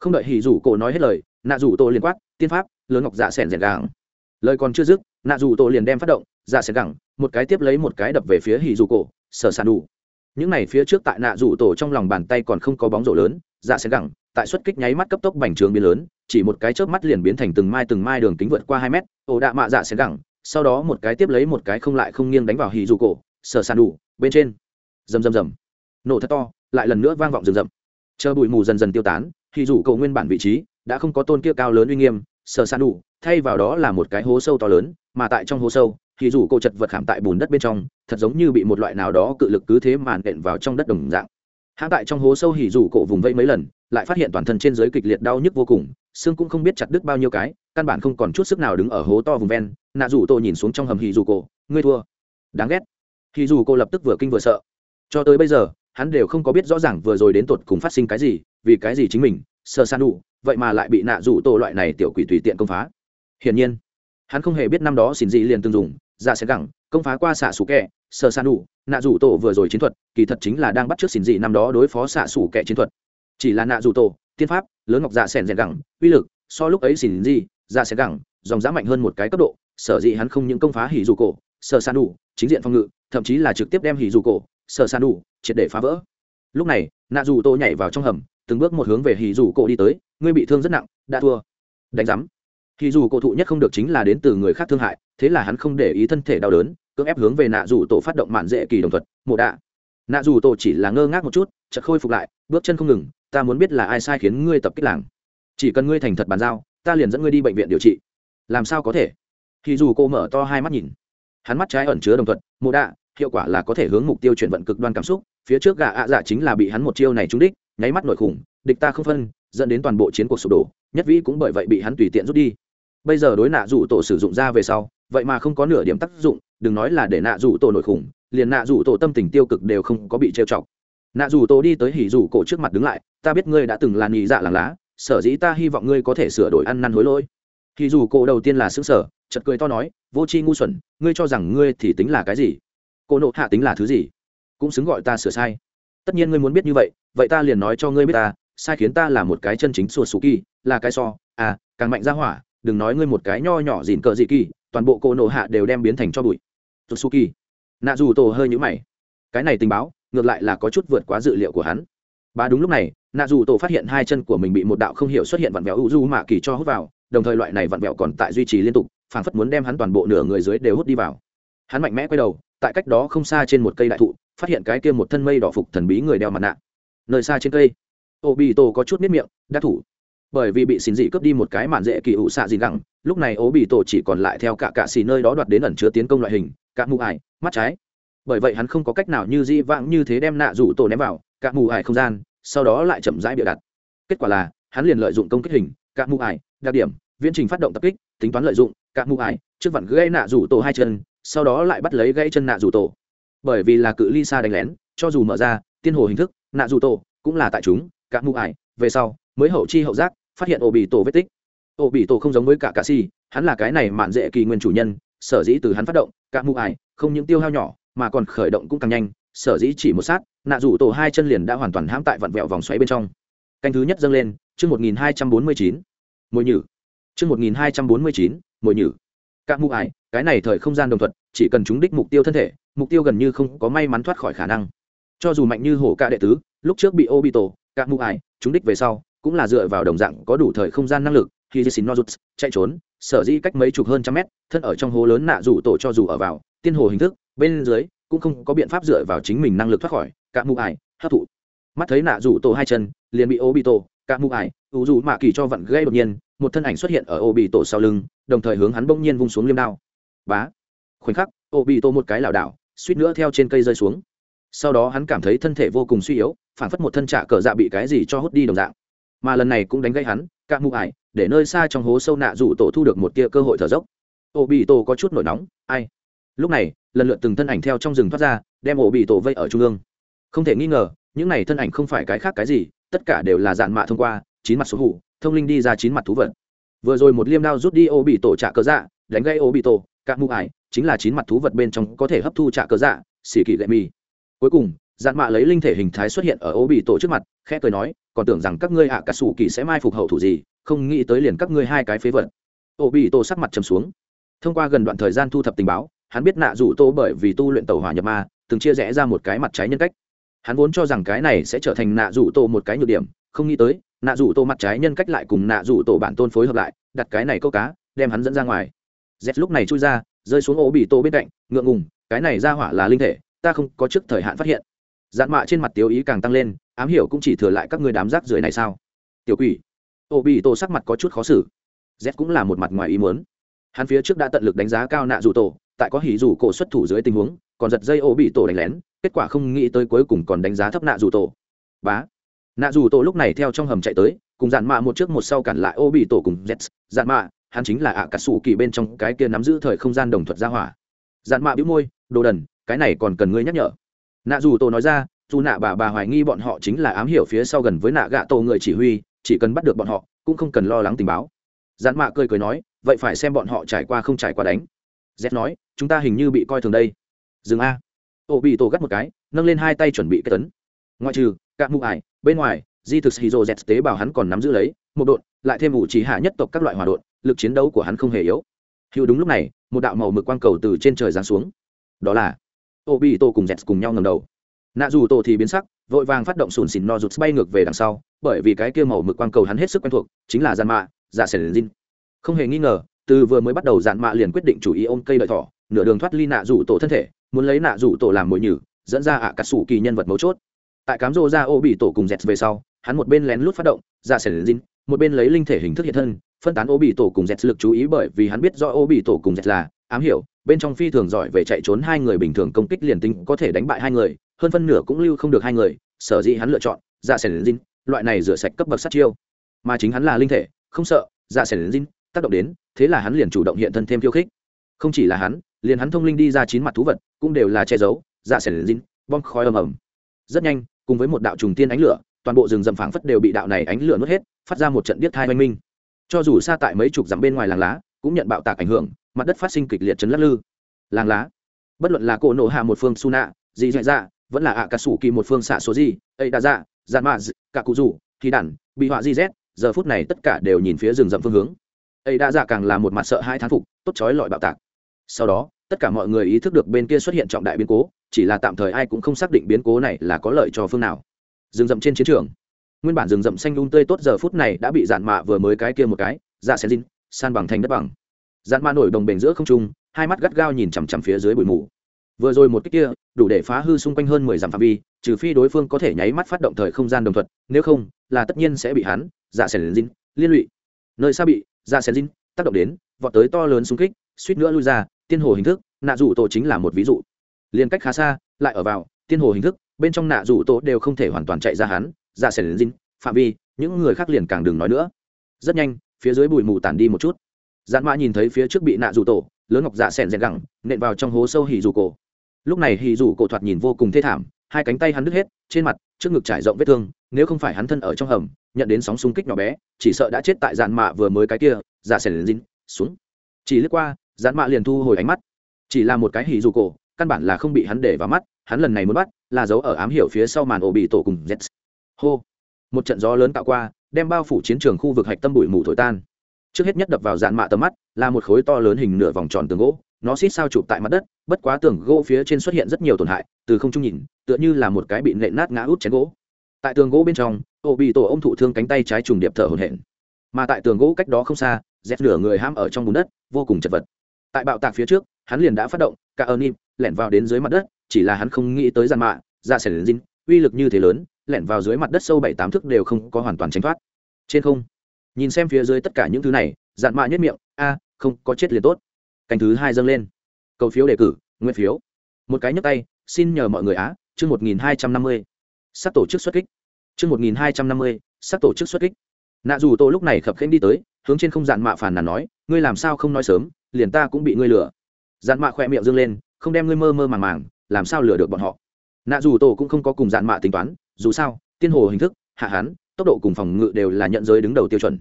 không đợi hỉ rủ cổ nói hết lời, nạ rủ tổ liền quát, tiên pháp, lớn ngọc dạ Sẻn rèn gẳng lời còn chưa dứt, nạ rủ tổ liền đem phát động dạ Sẻn gẳng một cái tiếp lấy một cái đập về phía hỉ rủ cổ, sở sàn đủ. Những này phía trước tại nạ rủ tổ trong lòng bàn tay còn không có bóng rổ lớn dạ Sẻn gẳng tại xuất kích nháy mắt cấp tốc bành trướng biến lớn, chỉ một cái chớp mắt liền biến thành từng mai từng mai đường kính vượt qua hai mét ổ đạ mạ dạ Sẻn gẳng sau đó một cái tiếp lấy một cái không lại không nghiêng đánh vào hỉ rủ cổ, sở sàn đủ, bên trên. Rầm rầm rầm. Nổ thật to, lại lần nữa vang vọng rừng rậm. Chờ bụi mù dần dần tiêu tán hỉ dù cổ nguyên bản vị trí đã không có tôn kia cao lớn uy nghiêm sờ san đủ, thay vào đó là một cái hố sâu to lớn, mà tại trong hố sâu, thì dù cô chật vật khảm tại bùn đất bên trong, thật giống như bị một loại nào đó cự lực cứ thế màn đện vào trong đất đồng dạng. Hãng tại trong hố sâu hỉ rủ cổ vùng vẫy mấy lần, lại phát hiện toàn thân trên giới kịch liệt đau nhức vô cùng, xương cũng không biết chặt đứt bao nhiêu cái, căn bản không còn chút sức nào đứng ở hố to vùng ven. Nạ rủ tô nhìn xuống trong hầm hỉ rủ cổ ngươi thua. Đáng ghét. Hỉ rủ cô lập tức vừa kinh vừa sợ. Cho tới bây giờ, hắn đều không có biết rõ ràng vừa rồi đến tột cùng phát sinh cái gì vì cái gì chính mình, sơ san đủ, vậy mà lại bị nạ rủ tổ loại này tiểu quỷ tùy tiện công phá. Hiển nhiên, hắn không hề biết năm đó xin dị liền tương dùng, ra sẽ gẳng, công phá qua xạ sủ kẹ sơ san đủ, nạ rủ tổ vừa rồi chiến thuật, kỳ thật chính là đang bắt trước xin dị năm đó đối phó xạ sủ kẹ chiến thuật. Chỉ là nạ rủ tổ, tiên pháp, lớn ngọc dạ sẻn rèn gẳng, uy lực, so lúc ấy xin dị dạ sẽ gẳng, dòng giá mạnh hơn một cái cấp độ, sở dĩ hắn không những công phá hỉ dù cổ, sơ san đủ, chính diện phòng ngự, thậm chí là trực tiếp đem hỉ dù cổ, sơ san đủ, triệt để phá vỡ. Lúc này, nạ dù tô nhảy vào trong hầm từng bước một hướng về hì dù cổ đi tới, ngươi bị thương rất nặng, đã thua. Đánh giám. Hì dù cổ thụ nhất không được chính là đến từ người khác thương hại, thế là hắn không để ý thân thể đau đớn, cưỡng ép hướng về nạ dù tổ phát động mạn dễ kỳ đồng thuật, mộ đạ. Nạ dù tổ chỉ là ngơ ngác một chút, chợt khôi phục lại, bước chân không ngừng, ta muốn biết là ai sai khiến ngươi tập kích làng. Chỉ cần ngươi thành thật bàn giao, ta liền dẫn ngươi đi bệnh viện điều trị. Làm sao có thể? Thì dù cô mở to hai mắt nhìn. Hắn mắt trái ẩn chứa đồng thuật, mộ đạ, hiệu quả là có thể hướng mục tiêu chuyển vận cực đoan cảm xúc, phía trước gà ạ dạ chính là bị hắn một chiêu này trúng đích nháy mắt nội khủng, địch ta không phân, dẫn đến toàn bộ chiến cuộc sụp đổ, nhất vĩ cũng bởi vậy bị hắn tùy tiện rút đi. Bây giờ đối nạ rủ tổ sử dụng ra về sau, vậy mà không có nửa điểm tác dụng, đừng nói là để nạ rủ tổ nội khủng, liền nạ rủ tổ tâm tình tiêu cực đều không có bị trêu chọc. Nạ rủ tổ đi tới hỉ rủ cổ trước mặt đứng lại, ta biết ngươi đã từng là nhị dạ làng lá, sở dĩ ta hy vọng ngươi có thể sửa đổi ăn năn hối lỗi. Hỉ rủ cổ đầu tiên là xứng sở chật cười to nói, vô tri ngu xuẩn, ngươi cho rằng ngươi thì tính là cái gì? Cô nộ hạ tính là thứ gì? Cũng xứng gọi ta sửa sai. Tất nhiên ngươi muốn biết như vậy vậy ta liền nói cho ngươi biết ta, sai khiến ta là một cái chân chính sùa sù kỳ, là cái so à càng mạnh ra hỏa, đừng nói ngươi một cái nho nhỏ dịn cờ dị kỳ, toàn bộ cô nổ hạ đều đem biến thành cho bụi. Sùa sù kỳ. Nạ dù tổ hơi nhũ mày. Cái này tình báo, ngược lại là có chút vượt quá dự liệu của hắn. Ba đúng lúc này, nạ dù tổ phát hiện hai chân của mình bị một đạo không hiểu xuất hiện vặn vẹo u du mạ kỳ cho hút vào, đồng thời loại này vặn vẹo còn tại duy trì liên tục, phảng phất muốn đem hắn toàn bộ nửa người dưới đều hút đi vào. Hắn mạnh mẽ quay đầu, tại cách đó không xa trên một cây đại thụ, phát hiện cái kia một thân mây đỏ phục thần bí người đeo mặt nạ nơi xa trên cây. Ô bị tổ có chút miết miệng đã thủ. Bởi vì bị xin dị cướp đi một cái mạn dễ kỳ ủ xạ gì gẳng, lúc này ố bị tổ chỉ còn lại theo cả cạ xì nơi đó đoạt đến ẩn chứa tiến công loại hình cả mù ải, mắt trái. Bởi vậy hắn không có cách nào như di vãng như thế đem nạ rủ tổ ném vào cả mù ải không gian, sau đó lại chậm rãi bịa đặt. Kết quả là, hắn liền lợi dụng công kích hình cả mù ải, đặc điểm, viễn trình phát động tập kích, tính toán lợi dụng cả mù ải, trước vặn gây nạ rủ tổ hai chân, sau đó lại bắt lấy gãy chân nạ rủ tổ. Bởi vì là cự ly xa đánh lén, cho dù mở ra, tiên hồ hình thức nạ dù tổ cũng là tại chúng, cả mụ ải, về sau, mới hậu chi hậu giác, phát hiện ổ bị tổ vết tích. Ổ bị tổ không giống với cả cà si hắn là cái này mạn dễ kỳ nguyên chủ nhân, sở dĩ từ hắn phát động, cả mụ ải, không những tiêu hao nhỏ, mà còn khởi động cũng càng nhanh, sở dĩ chỉ một sát, nạ rủ tổ hai chân liền đã hoàn toàn hãm tại vặn vẹo vòng xoáy bên trong. Canh thứ nhất dâng lên, chương một nghìn hai trăm bốn mươi chín mồi nhử. Chương một nghìn hai trăm bốn mươi chín mồi nhử. Các mụ ải, cái này thời không gian đồng thuận, chỉ cần chúng đích mục tiêu thân thể, mục tiêu gần như không có may mắn thoát khỏi khả năng cho dù mạnh như hổ ca đệ tứ, lúc trước bị ô bị tổ ca mụ ải chúng đích về sau, cũng là dựa vào đồng dạng có đủ thời không gian năng lực, khi jessin nozuts chạy trốn, sở dĩ cách mấy chục hơn trăm mét, thân ở trong hố lớn nạ rủ tổ cho dù ở vào, tiên hồ hình thức, bên dưới, cũng không có biện pháp dựa vào chính mình năng lực thoát khỏi, cả mụ ải, hấp thụ. Mắt thấy nạ rủ tổ hai chân, liền bị ô bị tổ cả mụ ải, ủ dù mạ kỳ cho vặn gây đột nhiên, một thân ảnh xuất hiện ở ô bị tổ sau lưng, đồng thời hướng hắn bỗng nhiên vung xuống liêm đao. Bá. Khoảnh khắc ô bị tổ một cái lảo đảo, suýt nữa theo trên cây rơi xuống sau đó hắn cảm thấy thân thể vô cùng suy yếu, phản phất một thân trạ cờ dạ bị cái gì cho hút đi đồng dạng. Mà lần này cũng đánh gây hắn cạ mụ ải, để nơi xa trong hố sâu nạ rủ tổ thu được một tia cơ hội thở dốc. Ô bị tổ có chút nổi nóng, ai? Lúc này, lần lượt từng thân ảnh theo trong rừng thoát ra, đem ổ bị tổ vây ở trung ương. Không thể nghi ngờ, những này thân ảnh không phải cái khác cái gì, tất cả đều là dạn mạ thông qua, chín mặt số hủ, thông linh đi ra chín mặt thú vật. Vừa rồi một liêm đao rút đi ô bị tổ trả cớ dạ đánh gây ô bị tổ các mụ ải, chính là chín mặt thú vật bên trong có thể hấp thu trả cớ dạ xỉ kỳ lệ mì cuối cùng dạn mạ lấy linh thể hình thái xuất hiện ở ô bị tổ trước mặt, khẽ cười nói, còn tưởng rằng các ngươi hạ cả sủ kỳ sẽ mai phục hậu thủ gì, không nghĩ tới liền các ngươi hai cái phế vật. Ô bị tổ sắc mặt trầm xuống. Thông qua gần đoạn thời gian thu thập tình báo, hắn biết nạ rủ tô bởi vì tu luyện tàu hỏa nhập ma, từng chia rẽ ra một cái mặt trái nhân cách. Hắn vốn cho rằng cái này sẽ trở thành nạ rủ tô một cái nhược điểm, không nghĩ tới, nạ rủ tô mặt trái nhân cách lại cùng nạ rủ tổ bản tôn phối hợp lại, đặt cái này câu cá, đem hắn dẫn ra ngoài. Z lúc này chui ra, rơi xuống Ô bị tô bên cạnh, ngượng ngùng, cái này ra hỏa là linh thể ta không có trước thời hạn phát hiện. Dạn mạ trên mặt tiêu ý càng tăng lên, ám hiểu cũng chỉ thừa lại các người đám rác rưởi này sao? Tiểu quỷ. Ô bị tô sắc mặt có chút khó xử. Z cũng là một mặt ngoài ý muốn. Hắn phía trước đã tận lực đánh giá cao nạ Dù tổ, tại có hỉ dù cổ xuất thủ dưới tình huống, còn giật dây ô bị tổ đánh lén, kết quả không nghĩ tới cuối cùng còn đánh giá thấp nạ Dù tổ. Bá. Nạ Dù tổ lúc này theo trong hầm chạy tới, cùng dạn mạ một trước một sau cản lại ô bị tổ cùng z. Dạn mạ, hắn chính là ạ à cà sủ kỳ bên trong cái kia nắm giữ thời không gian đồng thuật gia hỏa. Dạn mạ bĩu môi, đồ đần cái này còn cần ngươi nhắc nhở. Nạ dù tổ nói ra, dù nạ bà bà hoài nghi bọn họ chính là ám hiểu phía sau gần với nạ gạ tổ người chỉ huy, chỉ cần bắt được bọn họ, cũng không cần lo lắng tình báo. Dán mạ cười cười nói, vậy phải xem bọn họ trải qua không trải qua đánh. Z nói, chúng ta hình như bị coi thường đây. Dừng a. Ô bị tổ gắt một cái, nâng lên hai tay chuẩn bị kết tấn. Ngoại trừ các mụ ải, bên ngoài di thực hydro z tế bào hắn còn nắm giữ lấy, một đột lại thêm ủ trí hạ nhất tộc các loại hòa đột lực chiến đấu của hắn không hề yếu. Hiệu đúng lúc này, một đạo màu mực quang cầu từ trên trời giáng xuống. Đó là ô bị tổ cùng dẹt cùng nhau ngầm đầu. Nạ dù tổ thì biến sắc, vội vàng phát động sùn xìn no rụt bay ngược về đằng sau, bởi vì cái kia màu mực quang cầu hắn hết sức quen thuộc, chính là gian mạ dạ sẻ dinh không hề nghi ngờ, từ vừa mới bắt đầu dạn mạ liền quyết định chủ ý ôm cây lợi thỏ, nửa đường thoát ly nạ rủ tổ thân thể, muốn lấy nạ rủ tổ làm mồi nhử, dẫn ra ạ à cà sủ kỳ nhân vật mấu chốt. Tại cám rô ra ô bị tổ cùng dẹt về sau, hắn một bên lén lút phát động dạ ra sẻ dinh một bên lấy linh thể hình thức hiện thân, phân tán ô bị tổ cùng dẹt lực chú ý bởi vì hắn biết do ô bị tổ cùng dẹt là ám hiểu, bên trong phi thường giỏi về chạy trốn hai người bình thường công kích liền tính có thể đánh bại hai người, hơn phân nửa cũng lưu không được hai người, sở dĩ hắn lựa chọn dạ sẻ dinh, loại này rửa sạch cấp bậc sát chiêu. Mà chính hắn là linh thể, không sợ dạ sẻ dinh tác động đến, thế là hắn liền chủ động hiện thân thêm khiêu khích. Không chỉ là hắn, liền hắn thông linh đi ra chín mặt thú vật cũng đều là che giấu dạ sẻ dinh, bom khói ầm ầm. Rất nhanh, cùng với một đạo trùng tiên ánh lửa, toàn bộ rừng rậm phảng phất đều bị đạo này ánh lửa nuốt hết, phát ra một trận điếc thai oanh minh. Cho dù xa tại mấy chục dặm bên ngoài làng lá, cũng nhận bạo tạc ảnh hưởng mặt đất phát sinh kịch liệt chấn lắc lư. Làng lá. Bất luận là cổ nổ hạ một phương su nạ, gì dạ dạ vẫn là ạ cà sủ kỳ một phương xạ số gì, ấy đã dạ dạn mạ cả cụ rủ, thì đản, bị họa di z giờ phút này tất cả đều nhìn phía rừng rậm phương hướng. Ấy đã dạ càng là một mặt sợ hai thán phục, tốt chói lọi bạo tạc. Sau đó, tất cả mọi người ý thức được bên kia xuất hiện trọng đại biến cố, chỉ là tạm thời ai cũng không xác định biến cố này là có lợi cho phương nào. Rừng rậm trên chiến trường. Nguyên bản rừng rậm xanh đun tươi tốt giờ phút này đã bị dạn mạ vừa mới cái kia một cái dạ xe dinh san bằng thành đất bằng dạn ma nổi đồng bền giữa không trung, hai mắt gắt gao nhìn chằm chằm phía dưới bụi mù. Vừa rồi một kích kia, đủ để phá hư xung quanh hơn mười dặm phạm vi, trừ phi đối phương có thể nháy mắt phát động thời không gian đồng thuận nếu không, là tất nhiên sẽ bị hắn dạ xẻn dính liên lụy. Nơi xa bị dạ sen dính tác động đến, vọt tới to lớn xung kích, suýt nữa lui ra, tiên hồ hình thức, nạ rủ tổ chính là một ví dụ. Liên cách khá xa, lại ở vào, tiên hồ hình thức, bên trong nạ rủ tổ đều không thể hoàn toàn chạy ra hắn dạ sen dính phạm vi, những người khác liền càng đừng nói nữa. Rất nhanh, phía dưới bụi mù tản đi một chút dạn mã nhìn thấy phía trước bị nạ rủ tổ, lớn ngọc dạ sẻn rèn gẳng, nện vào trong hố sâu hì rủ cổ. Lúc này hì rủ cổ thoạt nhìn vô cùng thê thảm, hai cánh tay hắn đứt hết, trên mặt, trước ngực trải rộng vết thương, nếu không phải hắn thân ở trong hầm, nhận đến sóng xung kích nhỏ bé, chỉ sợ đã chết tại dạn mạ vừa mới cái kia dạ sẻn dính xuống. Chỉ lướt qua dạn mạ liền thu hồi ánh mắt. Chỉ là một cái hì rủ cổ, căn bản là không bị hắn để vào mắt, hắn lần này muốn bắt, là giấu ở ám hiểu phía sau màn ổ bị tổ cùng z hô! Một trận gió lớn tạo qua, đem bao phủ chiến trường khu vực hạch tâm bụi mù thổi tan trước hết nhất đập vào dạn mạ tầm mắt, là một khối to lớn hình nửa vòng tròn tường gỗ, nó xít sao chụp tại mặt đất, bất quá tường gỗ phía trên xuất hiện rất nhiều tổn hại, từ không trung nhìn, tựa như là một cái bị nện nát ngã út chén gỗ. Tại tường gỗ bên trong ô bị tổ ông thụ thương cánh tay trái trùng điệp thở hổn hển. Mà tại tường gỗ cách đó không xa dép lửa người ham ở trong bùn đất, vô cùng chật vật. Tại bạo tạc phía trước, hắn liền đã phát động, cả ơn im lẻn vào đến dưới mặt đất, chỉ là hắn không nghĩ tới gian mạ dạ ra sẻ đến dinh uy lực như thế lớn, lẻn vào dưới mặt đất sâu bảy tám thước đều không có hoàn toàn tránh thoát. Trên không nhìn xem phía dưới tất cả những thứ này dạn mạ nhất miệng, a, không, có chết liền tốt. Canh thứ hai dâng lên. Cầu phiếu đề cử, nguyên phiếu. Một cái nhấp tay, xin nhờ mọi người á, chương một nghìn hai trăm năm mươi. Sắc tổ chức xuất kích. Chương một nghìn hai trăm năm mươi sắc tổ chức xuất kích. Nạ dù tô lúc này khập khênh đi tới, hướng trên không dạn mạ phản nàn nói, ngươi làm sao không nói sớm, liền ta cũng bị ngươi lừa. Dạn mạ khỏe miệng dâng lên, không đem ngươi mơ mơ màng màng, làm sao lừa được bọn họ? Nạ dù tổ cũng không có cùng dạn mạ tính toán, dù sao, tiên hồ hình thức, hạ hán tốc độ cùng phòng ngự đều là nhận giới đứng đầu tiêu chuẩn.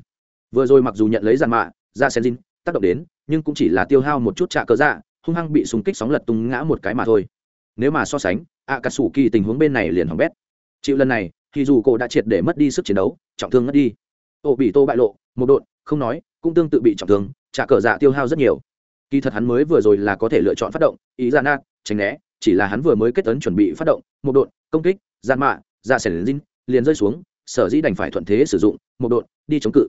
Vừa rồi mặc dù nhận lấy giàn mạ, ra sen tác động đến, nhưng cũng chỉ là tiêu hao một chút trạ cớ dạ hung hăng bị súng kích sóng lật tung ngã một cái mà thôi. Nếu mà so sánh ạ cà sủ kỳ tình huống bên này liền hỏng bét. Chịu lần này thì dù cô đã triệt để mất đi sức chiến đấu, trọng thương ngất đi. Ô bị tô bại lộ, một độn, không nói, cũng tương tự bị trọng thương trả cờ dạ tiêu hao rất nhiều. Kỳ thật hắn mới vừa rồi là có thể lựa chọn phát động ý ra nát tránh né, chỉ là hắn vừa mới kết tấn chuẩn bị phát động, một độn, công kích gian mạ, ra sẻ liền rơi xuống sở dĩ đành phải thuận thế sử dụng, một đội đi chống cự.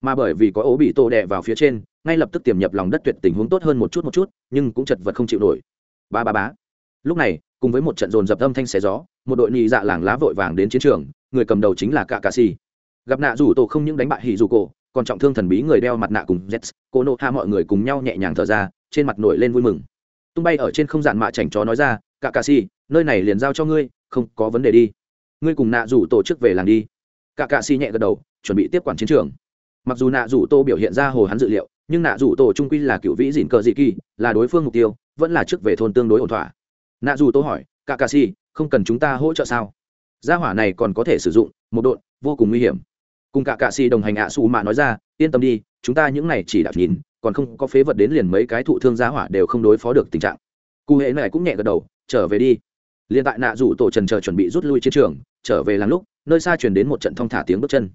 Mà bởi vì có ố bị tô đè vào phía trên, ngay lập tức tiềm nhập lòng đất tuyệt tình huống tốt hơn một chút một chút, nhưng cũng chật vật không chịu nổi. Ba ba bá lúc này, cùng với một trận dồn dập âm thanh xé gió, một đội nhị dạ làng lá vội vàng đến chiến trường, người cầm đầu chính là cạ cà si gặp nạ rủ tổ không những đánh bại hỉ rủ cổ, còn trọng thương thần bí người đeo mặt nạ cùng z cô nộ hạ mọi người cùng nhau nhẹ nhàng thở ra, trên mặt nổi lên vui mừng. Tung bay ở trên không dạn mạ chảnh chó nói ra cạ cà si nơi này liền giao cho ngươi, không có vấn đề đi. Ngươi cùng nạ rủ tổ chức về làng đi cả cà si nhẹ gật đầu, chuẩn bị tiếp quản chiến trường. Mặc dù nạ rủ tô biểu hiện ra hồ hắn dự liệu, nhưng nạ rủ tổ trung quy là cựu vĩ dìn cờ dị kỳ, là đối phương mục tiêu, vẫn là trước về thôn tương đối ổn thỏa. Nạ rủ tô hỏi, cả cà si, không cần chúng ta hỗ trợ sao? Gia hỏa này còn có thể sử dụng, một độn, vô cùng nguy hiểm. Cùng cả cạ si đồng hành ạ xù mạ nói ra, yên tâm đi, chúng ta những này chỉ đạp nhìn, còn không có phế vật đến liền mấy cái thụ thương gia hỏa đều không đối phó được tình trạng. Cụ hệ này cũng nhẹ gật đầu, trở về đi. Liền tại nạ rủ tổ trần chờ chuẩn bị rút lui chiến trường, trở về làm lúc nơi xa truyền đến một trận thong thả tiếng bước chân.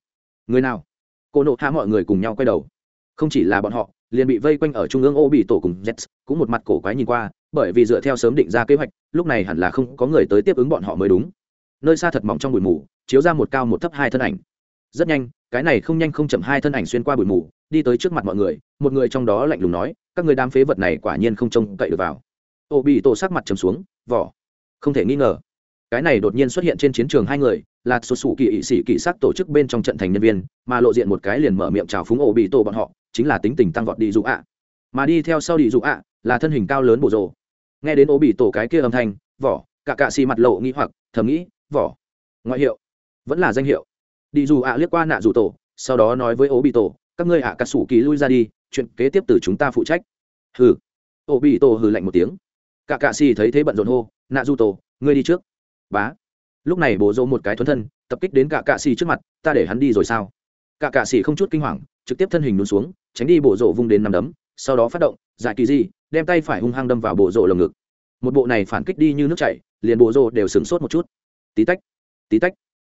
Người nào? Cô nộ hạ mọi người cùng nhau quay đầu. Không chỉ là bọn họ, liền bị vây quanh ở trung ương ô bị tổ cùng jets, cũng một mặt cổ quái nhìn qua, bởi vì dựa theo sớm định ra kế hoạch, lúc này hẳn là không có người tới tiếp ứng bọn họ mới đúng. Nơi xa thật mỏng trong bụi mù, chiếu ra một cao một thấp hai thân ảnh. Rất nhanh, cái này không nhanh không chậm hai thân ảnh xuyên qua bụi mù, đi tới trước mặt mọi người, một người trong đó lạnh lùng nói, các người đám phế vật này quả nhiên không trông cậy được vào. Ô bị tổ sắc mặt trầm xuống, vỏ. Không thể nghi ngờ cái này đột nhiên xuất hiện trên chiến trường hai người, là số sù kỳ ỵ sĩ kỳ sắc tổ chức bên trong trận thành nhân viên, mà lộ diện một cái liền mở miệng chào phúng ổ bị tổ bọn họ, chính là tính tình tăng vọt đi dụ ạ. Mà đi theo sau đi dụ ạ, là thân hình cao lớn bổ rồ. Nghe đến ổ bị tổ cái kia âm thanh, vỏ, cả cạ xì mặt lộ nghĩ hoặc, thầm nghĩ, vỏ, ngoại hiệu, vẫn là danh hiệu. Đi dù ạ liếc qua nạ dù tổ, sau đó nói với ổ bị tổ, các ngươi ạ cà sủ kỳ lui ra đi, chuyện kế tiếp từ chúng ta phụ trách. Hừ. Ổ bị tổ hừ lạnh một tiếng. Cả cạ xì thấy thế bận rộn hô, nạ dù tổ, ngươi đi trước bá. Lúc này bố dỗ một cái thuấn thân, tập kích đến cả cạ xì trước mặt, ta để hắn đi rồi sao? Cả cạ xì không chút kinh hoàng, trực tiếp thân hình nôn xuống, tránh đi bộ rộ vung đến nằm đấm, sau đó phát động, giải kỳ di, đem tay phải hung hăng đâm vào bộ rộ lồng ngực. Một bộ này phản kích đi như nước chảy, liền bộ rộ đều sửng sốt một chút. Tí tách tí tách.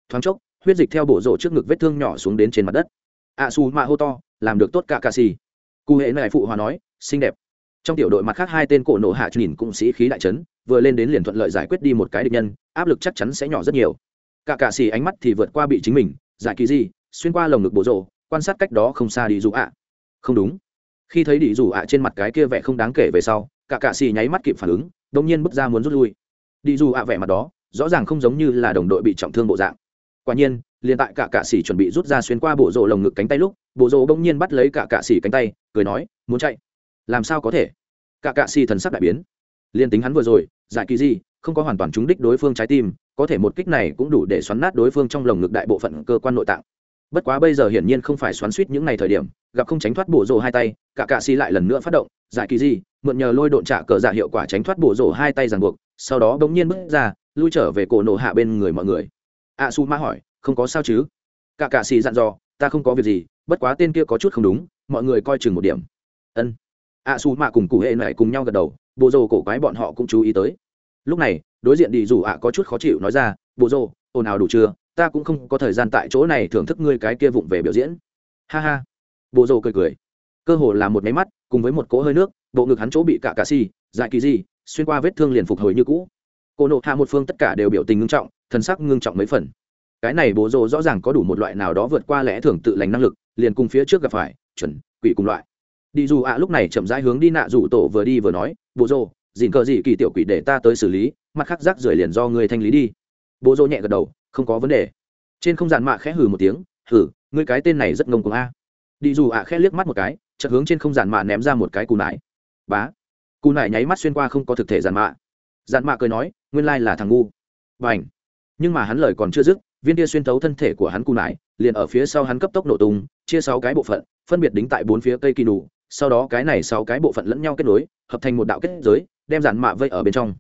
Thoáng chốc, huyết dịch theo bộ rộ trước ngực vết thương nhỏ xuống đến trên mặt đất. A su ma hô to, làm được tốt cả cạ xì. Cụ hệ này phụ hòa nói, xinh đẹp. Trong tiểu đội mặt khác hai tên cổ nổ hạ nhìn cũng sĩ khí đại trấn vừa lên đến liền thuận lợi giải quyết đi một cái địch nhân áp lực chắc chắn sẽ nhỏ rất nhiều. Cả cạ xì ánh mắt thì vượt qua bị chính mình, giải kỳ gì xuyên qua lồng ngực bộ rộ quan sát cách đó không xa đi dù ạ. Không đúng. Khi thấy đi dù ạ trên mặt cái kia vẻ không đáng kể về sau, cả cạ xì nháy mắt kịp phản ứng đông nhiên bước ra muốn rút lui. Đi dù ạ vẻ mặt đó, rõ ràng không giống như là đồng đội bị trọng thương bộ dạng. Quả nhiên, liền tại cả cạ xì chuẩn bị rút ra xuyên qua bộ rộ lồng ngực cánh tay lúc, bộ rộ bỗng nhiên bắt lấy cả cạ xỉ cánh tay, cười nói, muốn chạy? Làm sao có thể? Cả cạ xỉ thần sắc đại biến. Liên tính hắn vừa rồi, giải kỳ gì không có hoàn toàn trúng đích đối phương trái tim, có thể một kích này cũng đủ để xoắn nát đối phương trong lồng ngực đại bộ phận cơ quan nội tạng. Bất quá bây giờ hiển nhiên không phải xoắn suýt những ngày thời điểm, gặp không tránh thoát bổ rổ hai tay, cả cạ xì lại lần nữa phát động, giải kỳ gì, mượn nhờ lôi độn trả cờ dạ hiệu quả tránh thoát bổ rổ hai tay ràng buộc, sau đó bỗng nhiên bước ra, lui trở về cổ nổ hạ bên người mọi người. A su ma hỏi, không có sao chứ? Cả cạ xì dặn dò, ta không có việc gì, bất quá tên kia có chút không đúng, mọi người coi chừng một điểm. Ân. A su ma cùng cụ hệ này cùng nhau gật đầu, bộ rổ cổ quái bọn họ cũng chú ý tới lúc này, đối diện đi dù ạ có chút khó chịu nói ra, bộ rồ, ồn ào đủ chưa? Ta cũng không có thời gian tại chỗ này thưởng thức ngươi cái kia vụng về biểu diễn. Ha ha. Bộ rồ cười cười. Cơ hồ là một máy mắt, cùng với một cỗ hơi nước, bộ ngực hắn chỗ bị cả cà si, dại kỳ gì xuyên qua vết thương liền phục hồi như cũ. Cô nộ hạ một phương tất cả đều biểu tình ngưng trọng, thân sắc ngưng trọng mấy phần. Cái này bố rồ rõ ràng có đủ một loại nào đó vượt qua lẽ thường tự lành năng lực, liền cùng phía trước gặp phải, chuẩn, quỷ cùng loại. Đi dù ạ lúc này chậm rãi hướng đi nạ rủ tổ vừa đi vừa nói bố rồ dịn cờ gì kỳ tiểu quỷ để ta tới xử lý, mặt khác rác rưởi liền do người thanh lý đi. Bố rỗ nhẹ gật đầu, không có vấn đề. Trên không gian mạ khẽ hừ một tiếng, hừ, ngươi cái tên này rất ngông cuồng a. Đi dù ạ khẽ liếc mắt một cái, chợt hướng trên không gian mạ ném ra một cái cù nải. Bá. Cù nải nháy mắt xuyên qua không có thực thể giàn mạ. Giàn mạ cười nói, nguyên lai là thằng ngu. B à nhưng mà hắn lời còn chưa dứt, viên tia xuyên thấu thân thể của hắn cù nải liền ở phía sau hắn cấp tốc nổ tung, chia sáu cái bộ phận, phân biệt đính tại bốn phía cây kỳ đủ sau đó cái này sáu cái bộ phận lẫn nhau kết nối, hợp thành một đạo kết giới đem giản mạ vây ở bên trong.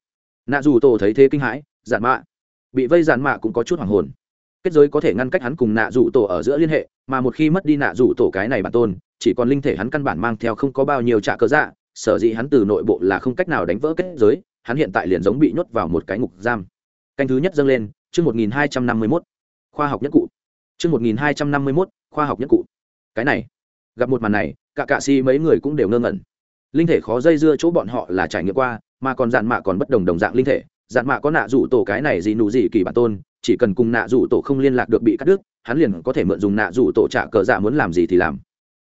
Nạ dù tổ thấy thế kinh hãi giản mạ. Bị vây giản mạ cũng có chút hoảng hồn. Kết giới có thể ngăn cách hắn cùng nạ dù tổ ở giữa liên hệ, mà một khi mất đi nạ dù tổ cái này bản tôn, chỉ còn linh thể hắn căn bản mang theo không có bao nhiêu trả cơ dạ sở dĩ hắn từ nội bộ là không cách nào đánh vỡ kết giới, hắn hiện tại liền giống bị nhốt vào một cái ngục giam. Canh thứ nhất dâng lên, chương một nghìn hai trăm năm mươi mốt. Khoa học nhất cụ. Chương một nghìn hai trăm năm mươi mốt, khoa học nhất cụ. Cái này, gặp một màn này, cả cạ si mấy người cũng đều ngơ ngẩn linh thể khó dây dưa chỗ bọn họ là trải nghiệm qua, mà còn dạn mạ còn bất đồng đồng dạng linh thể. Dạn mạ có nạ rủ tổ cái này gì nụ gì kỳ bản tôn, chỉ cần cùng nạ rủ tổ không liên lạc được bị cắt đứt, hắn liền có thể mượn dùng nạ rủ tổ trả cờ dạ muốn làm gì thì làm.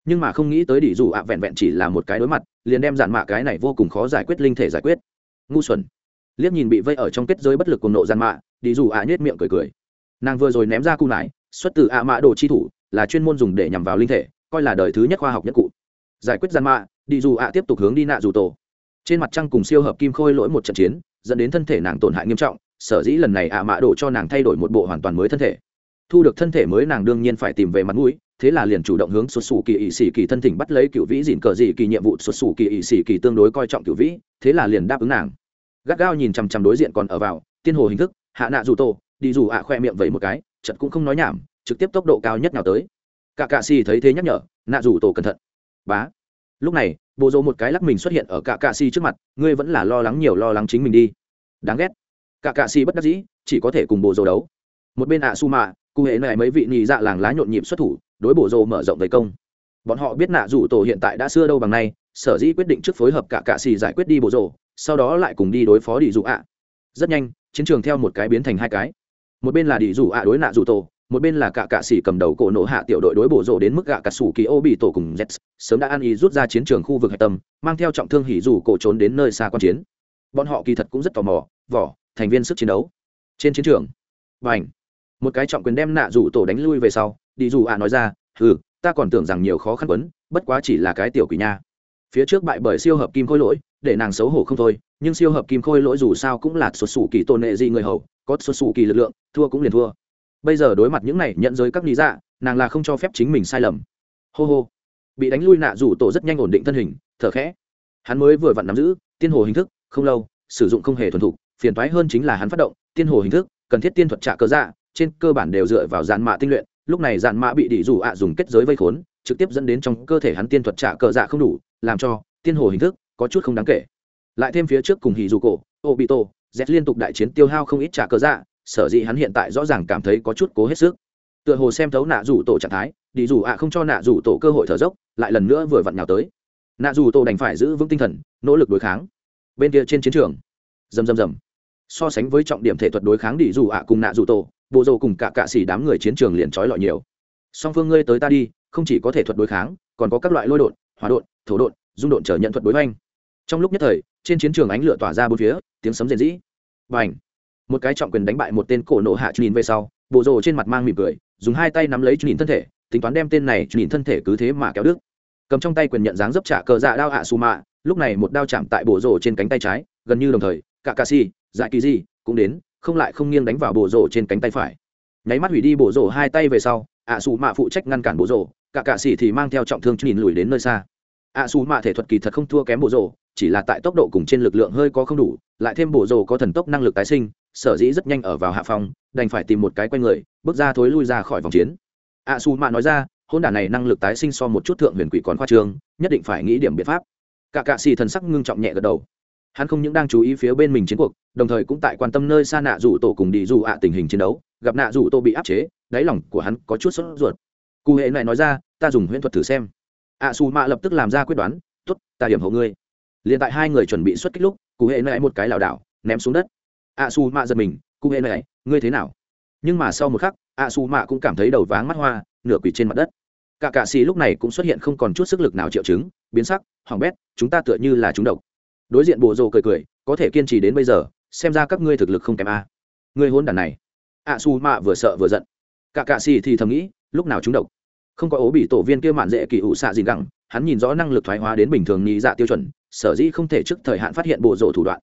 Nhưng mà không nghĩ tới đỉ dù ạ vẹn vẹn chỉ là một cái đối mặt, liền đem dạn mạ cái này vô cùng khó giải quyết linh thể giải quyết. Ngu xuẩn. Liếc nhìn bị vây ở trong kết giới bất lực cùng nộ dạn mạ, đỉ dù ạ nhét miệng cười cười. Nàng vừa rồi ném ra cung nải, xuất từ ạ mạ đồ chi thủ, là chuyên môn dùng để nhằm vào linh thể, coi là đời thứ nhất khoa học nhất cụ. Giải quyết dạn mạ đi dù ạ tiếp tục hướng đi nạ dù tổ. Trên mặt trăng cùng siêu hợp kim khôi lỗi một trận chiến, dẫn đến thân thể nàng tổn hại nghiêm trọng, sở dĩ lần này ạ mạ đổ cho nàng thay đổi một bộ hoàn toàn mới thân thể. Thu được thân thể mới nàng đương nhiên phải tìm về mặt mũi, thế là liền chủ động hướng xuất xù kỳ ỵ sĩ kỳ thân thỉnh bắt lấy cựu vĩ dìn cờ dị kỳ nhiệm vụ xuất xù kỳ ỵ sĩ kỳ tương đối coi trọng cựu vĩ, thế là liền đáp ứng nàng. Gắt gao nhìn chằm chằm đối diện còn ở vào, tiên hồ hình thức, hạ nạ dù tô đi dù ạ khoe miệng vẩy một cái chật cũng không nói nhảm, trực tiếp tốc độ cao nhất nào tới. Cả cạ xì thấy thế nhắc nhở, nạ dù tổ cẩn thận. Bá lúc này bộ rộ một cái lắc mình xuất hiện ở cả cạ xì trước mặt, ngươi vẫn là lo lắng nhiều lo lắng chính mình đi. Đáng ghét. Cả cạ xì bất đắc dĩ, chỉ có thể cùng bộ rộ đấu. Một bên ạ su mạ cụ hệ này mấy vị nhị dạ làng lá nhộn nhịp xuất thủ, đối bộ rộ mở rộng vây công. Bọn họ biết nạ rủ tổ hiện tại đã xưa đâu bằng nay, sở dĩ quyết định trước phối hợp cả cạ xì giải quyết đi bộ rộ sau đó lại cùng đi đối phó đi dụ ạ. Rất nhanh, chiến trường theo một cái biến thành hai cái. Một bên là đi dụ ạ đối nạ rủ tổ một bên là cả cạ sĩ cầm đầu cổ nổ hạ tiểu đội đối bổ rộ đến mức gạ cà sủ kỳ ô bị tổ cùng z sớm đã ăn ý rút ra chiến trường khu vực hạch tâm, mang theo trọng thương hỉ dù cổ trốn đến nơi xa quan chiến. Bọn họ kỳ thật cũng rất tò mò, vỏ, thành viên sức chiến đấu. Trên chiến trường và ảnh một cái trọng quyền đem nạ rủ tổ đánh lui về sau, đi dù ạ nói ra ừ ta còn tưởng rằng nhiều khó khăn quấn, bất quá chỉ là cái tiểu quỷ nha. Phía trước bại bởi siêu hợp kim khôi lỗi, để nàng xấu hổ không thôi, nhưng siêu hợp kim khôi lỗi dù sao cũng là xuất xù kỳ tôn nệ gì người hầu, có xuất xù kỳ lực lượng, thua cũng liền thua bây giờ đối mặt những này nhận giới các lý dạ nàng là không cho phép chính mình sai lầm. Hô hô. Bị đánh lui nạ rủ tổ rất nhanh ổn định thân hình, thở khẽ. Hắn mới vừa vặn nắm giữ, tiên hồ hình thức, không lâu, sử dụng không hề thuần thục, phiền toái hơn chính là hắn phát động, tiên hồ hình thức, cần thiết tiên thuật trả cơ dạ trên cơ bản đều dựa vào dạn mạ tinh luyện, lúc này dạn mạ bị đỉ rủ ạ dùng kết giới vây khốn, trực tiếp dẫn đến trong cơ thể hắn tiên thuật trả cờ dạ không đủ, làm cho tiên hồ hình thức có chút không đáng kể. Lại thêm phía trước cùng hỉ dù cổ ô bị tổ z liên tục đại chiến tiêu hao không ít trả cờ dạ sở dĩ hắn hiện tại rõ ràng cảm thấy có chút cố hết sức. Tựa hồ xem thấu nạ rủ tổ trạng thái, đi dù ạ không cho nạ rủ tổ cơ hội thở dốc, lại lần nữa vừa vặn nhào tới. Nạ rủ tổ đành phải giữ vững tinh thần, nỗ lực đối kháng. Bên kia trên chiến trường, rầm rầm rầm. So sánh với trọng điểm thể thuật đối kháng đi dù ạ cùng nạ rủ tổ, bộ rồ cùng cả cạ xỉ đám người chiến trường liền trói lọi nhiều. Song phương ngươi tới ta đi, không chỉ có thể thuật đối kháng, còn có các loại lôi đột hóa đột, thổ đột, dung đột trở nhận thuật đối hoành. Trong lúc nhất thời, trên chiến trường ánh lửa tỏa ra bốn phía, tiếng sấm rền rĩ. Và ảnh một cái trọng quyền đánh bại một tên cổ nộ hạ nhìn về sau, bộ rồ trên mặt mang mỉm cười, dùng hai tay nắm lấy nhìn thân thể, tính toán đem tên này nhìn thân thể cứ thế mà kéo đứt. Cầm trong tay quyền nhận dáng dấp trả cờ dạ đao hạ su mạ lúc này một đao chạm tại bộ rổ trên cánh tay trái, gần như đồng thời cả cà si dạ kỳ di cũng đến, không lại không nghiêng đánh vào bộ rổ trên cánh tay phải. Nháy mắt hủy đi bộ rổ hai tay về sau ạ su mạ phụ trách ngăn cản bộ rổ cả cà si thì mang theo trọng thương nhìn lùi đến nơi xa. Ạ su mạ thể thuật kỳ thật không thua kém bộ rổ chỉ là tại tốc độ cùng trên lực lượng hơi có không đủ, lại thêm bộ rổ có thần tốc năng lực tái sinh sở dĩ rất nhanh ở vào hạ phòng, đành phải tìm một cái quanh người, bước ra thối lui ra khỏi vòng chiến. A su mạ nói ra hôn đả này năng lực tái sinh so một chút thượng huyền quỷ còn khoa trương, nhất định phải nghĩ điểm biện pháp. Cả cạ xì thần sắc ngưng trọng nhẹ gật đầu. Hắn không những đang chú ý phía bên mình chiến cuộc, đồng thời cũng tại quan tâm nơi xa nạ rủ tổ cùng đi dù ạ tình hình chiến đấu, gặp nạ rủ tổ bị áp chế, đáy lòng của hắn có chút sốt ruột. Cụ hệ này nói ra, ta dùng huyễn thuật thử xem. Ạ su mạ lập tức làm ra quyết đoán t ố t ta điểm hộ ngươi. Liền tại hai người chuẩn bị xuất kích lúc, cụ hệ này một cái lảo đảo, ném xuống đất ạ su mạ giật mình, cụ hệ này, ngươi thế nào? Nhưng mà sau một khắc ạ su mạ cũng cảm thấy đầu váng mắt hoa, nửa quỷ trên mặt đất. Cả cạ xì lúc này cũng xuất hiện không còn chút sức lực nào triệu chứng, biến sắc hỏng bét, chúng ta tựa như là chúng độc. Đối diện bộ rồ cười cười, có thể kiên trì đến bây giờ, xem ra các ngươi thực lực không kém a. À. ngươi hôn đàn này. Ạ su mạ vừa sợ vừa giận. Cả cạ xì thì thầm nghĩ, lúc nào chúng độc? Không có ố bị tổ viên kia mạn dễ kỳ ủ xạ gì gẳng, hắn nhìn rõ năng lực thoái hóa đến bình thường nhị dạ tiêu chuẩn, sở dĩ không thể trước thời hạn phát hiện bộ rộ thủ đoạn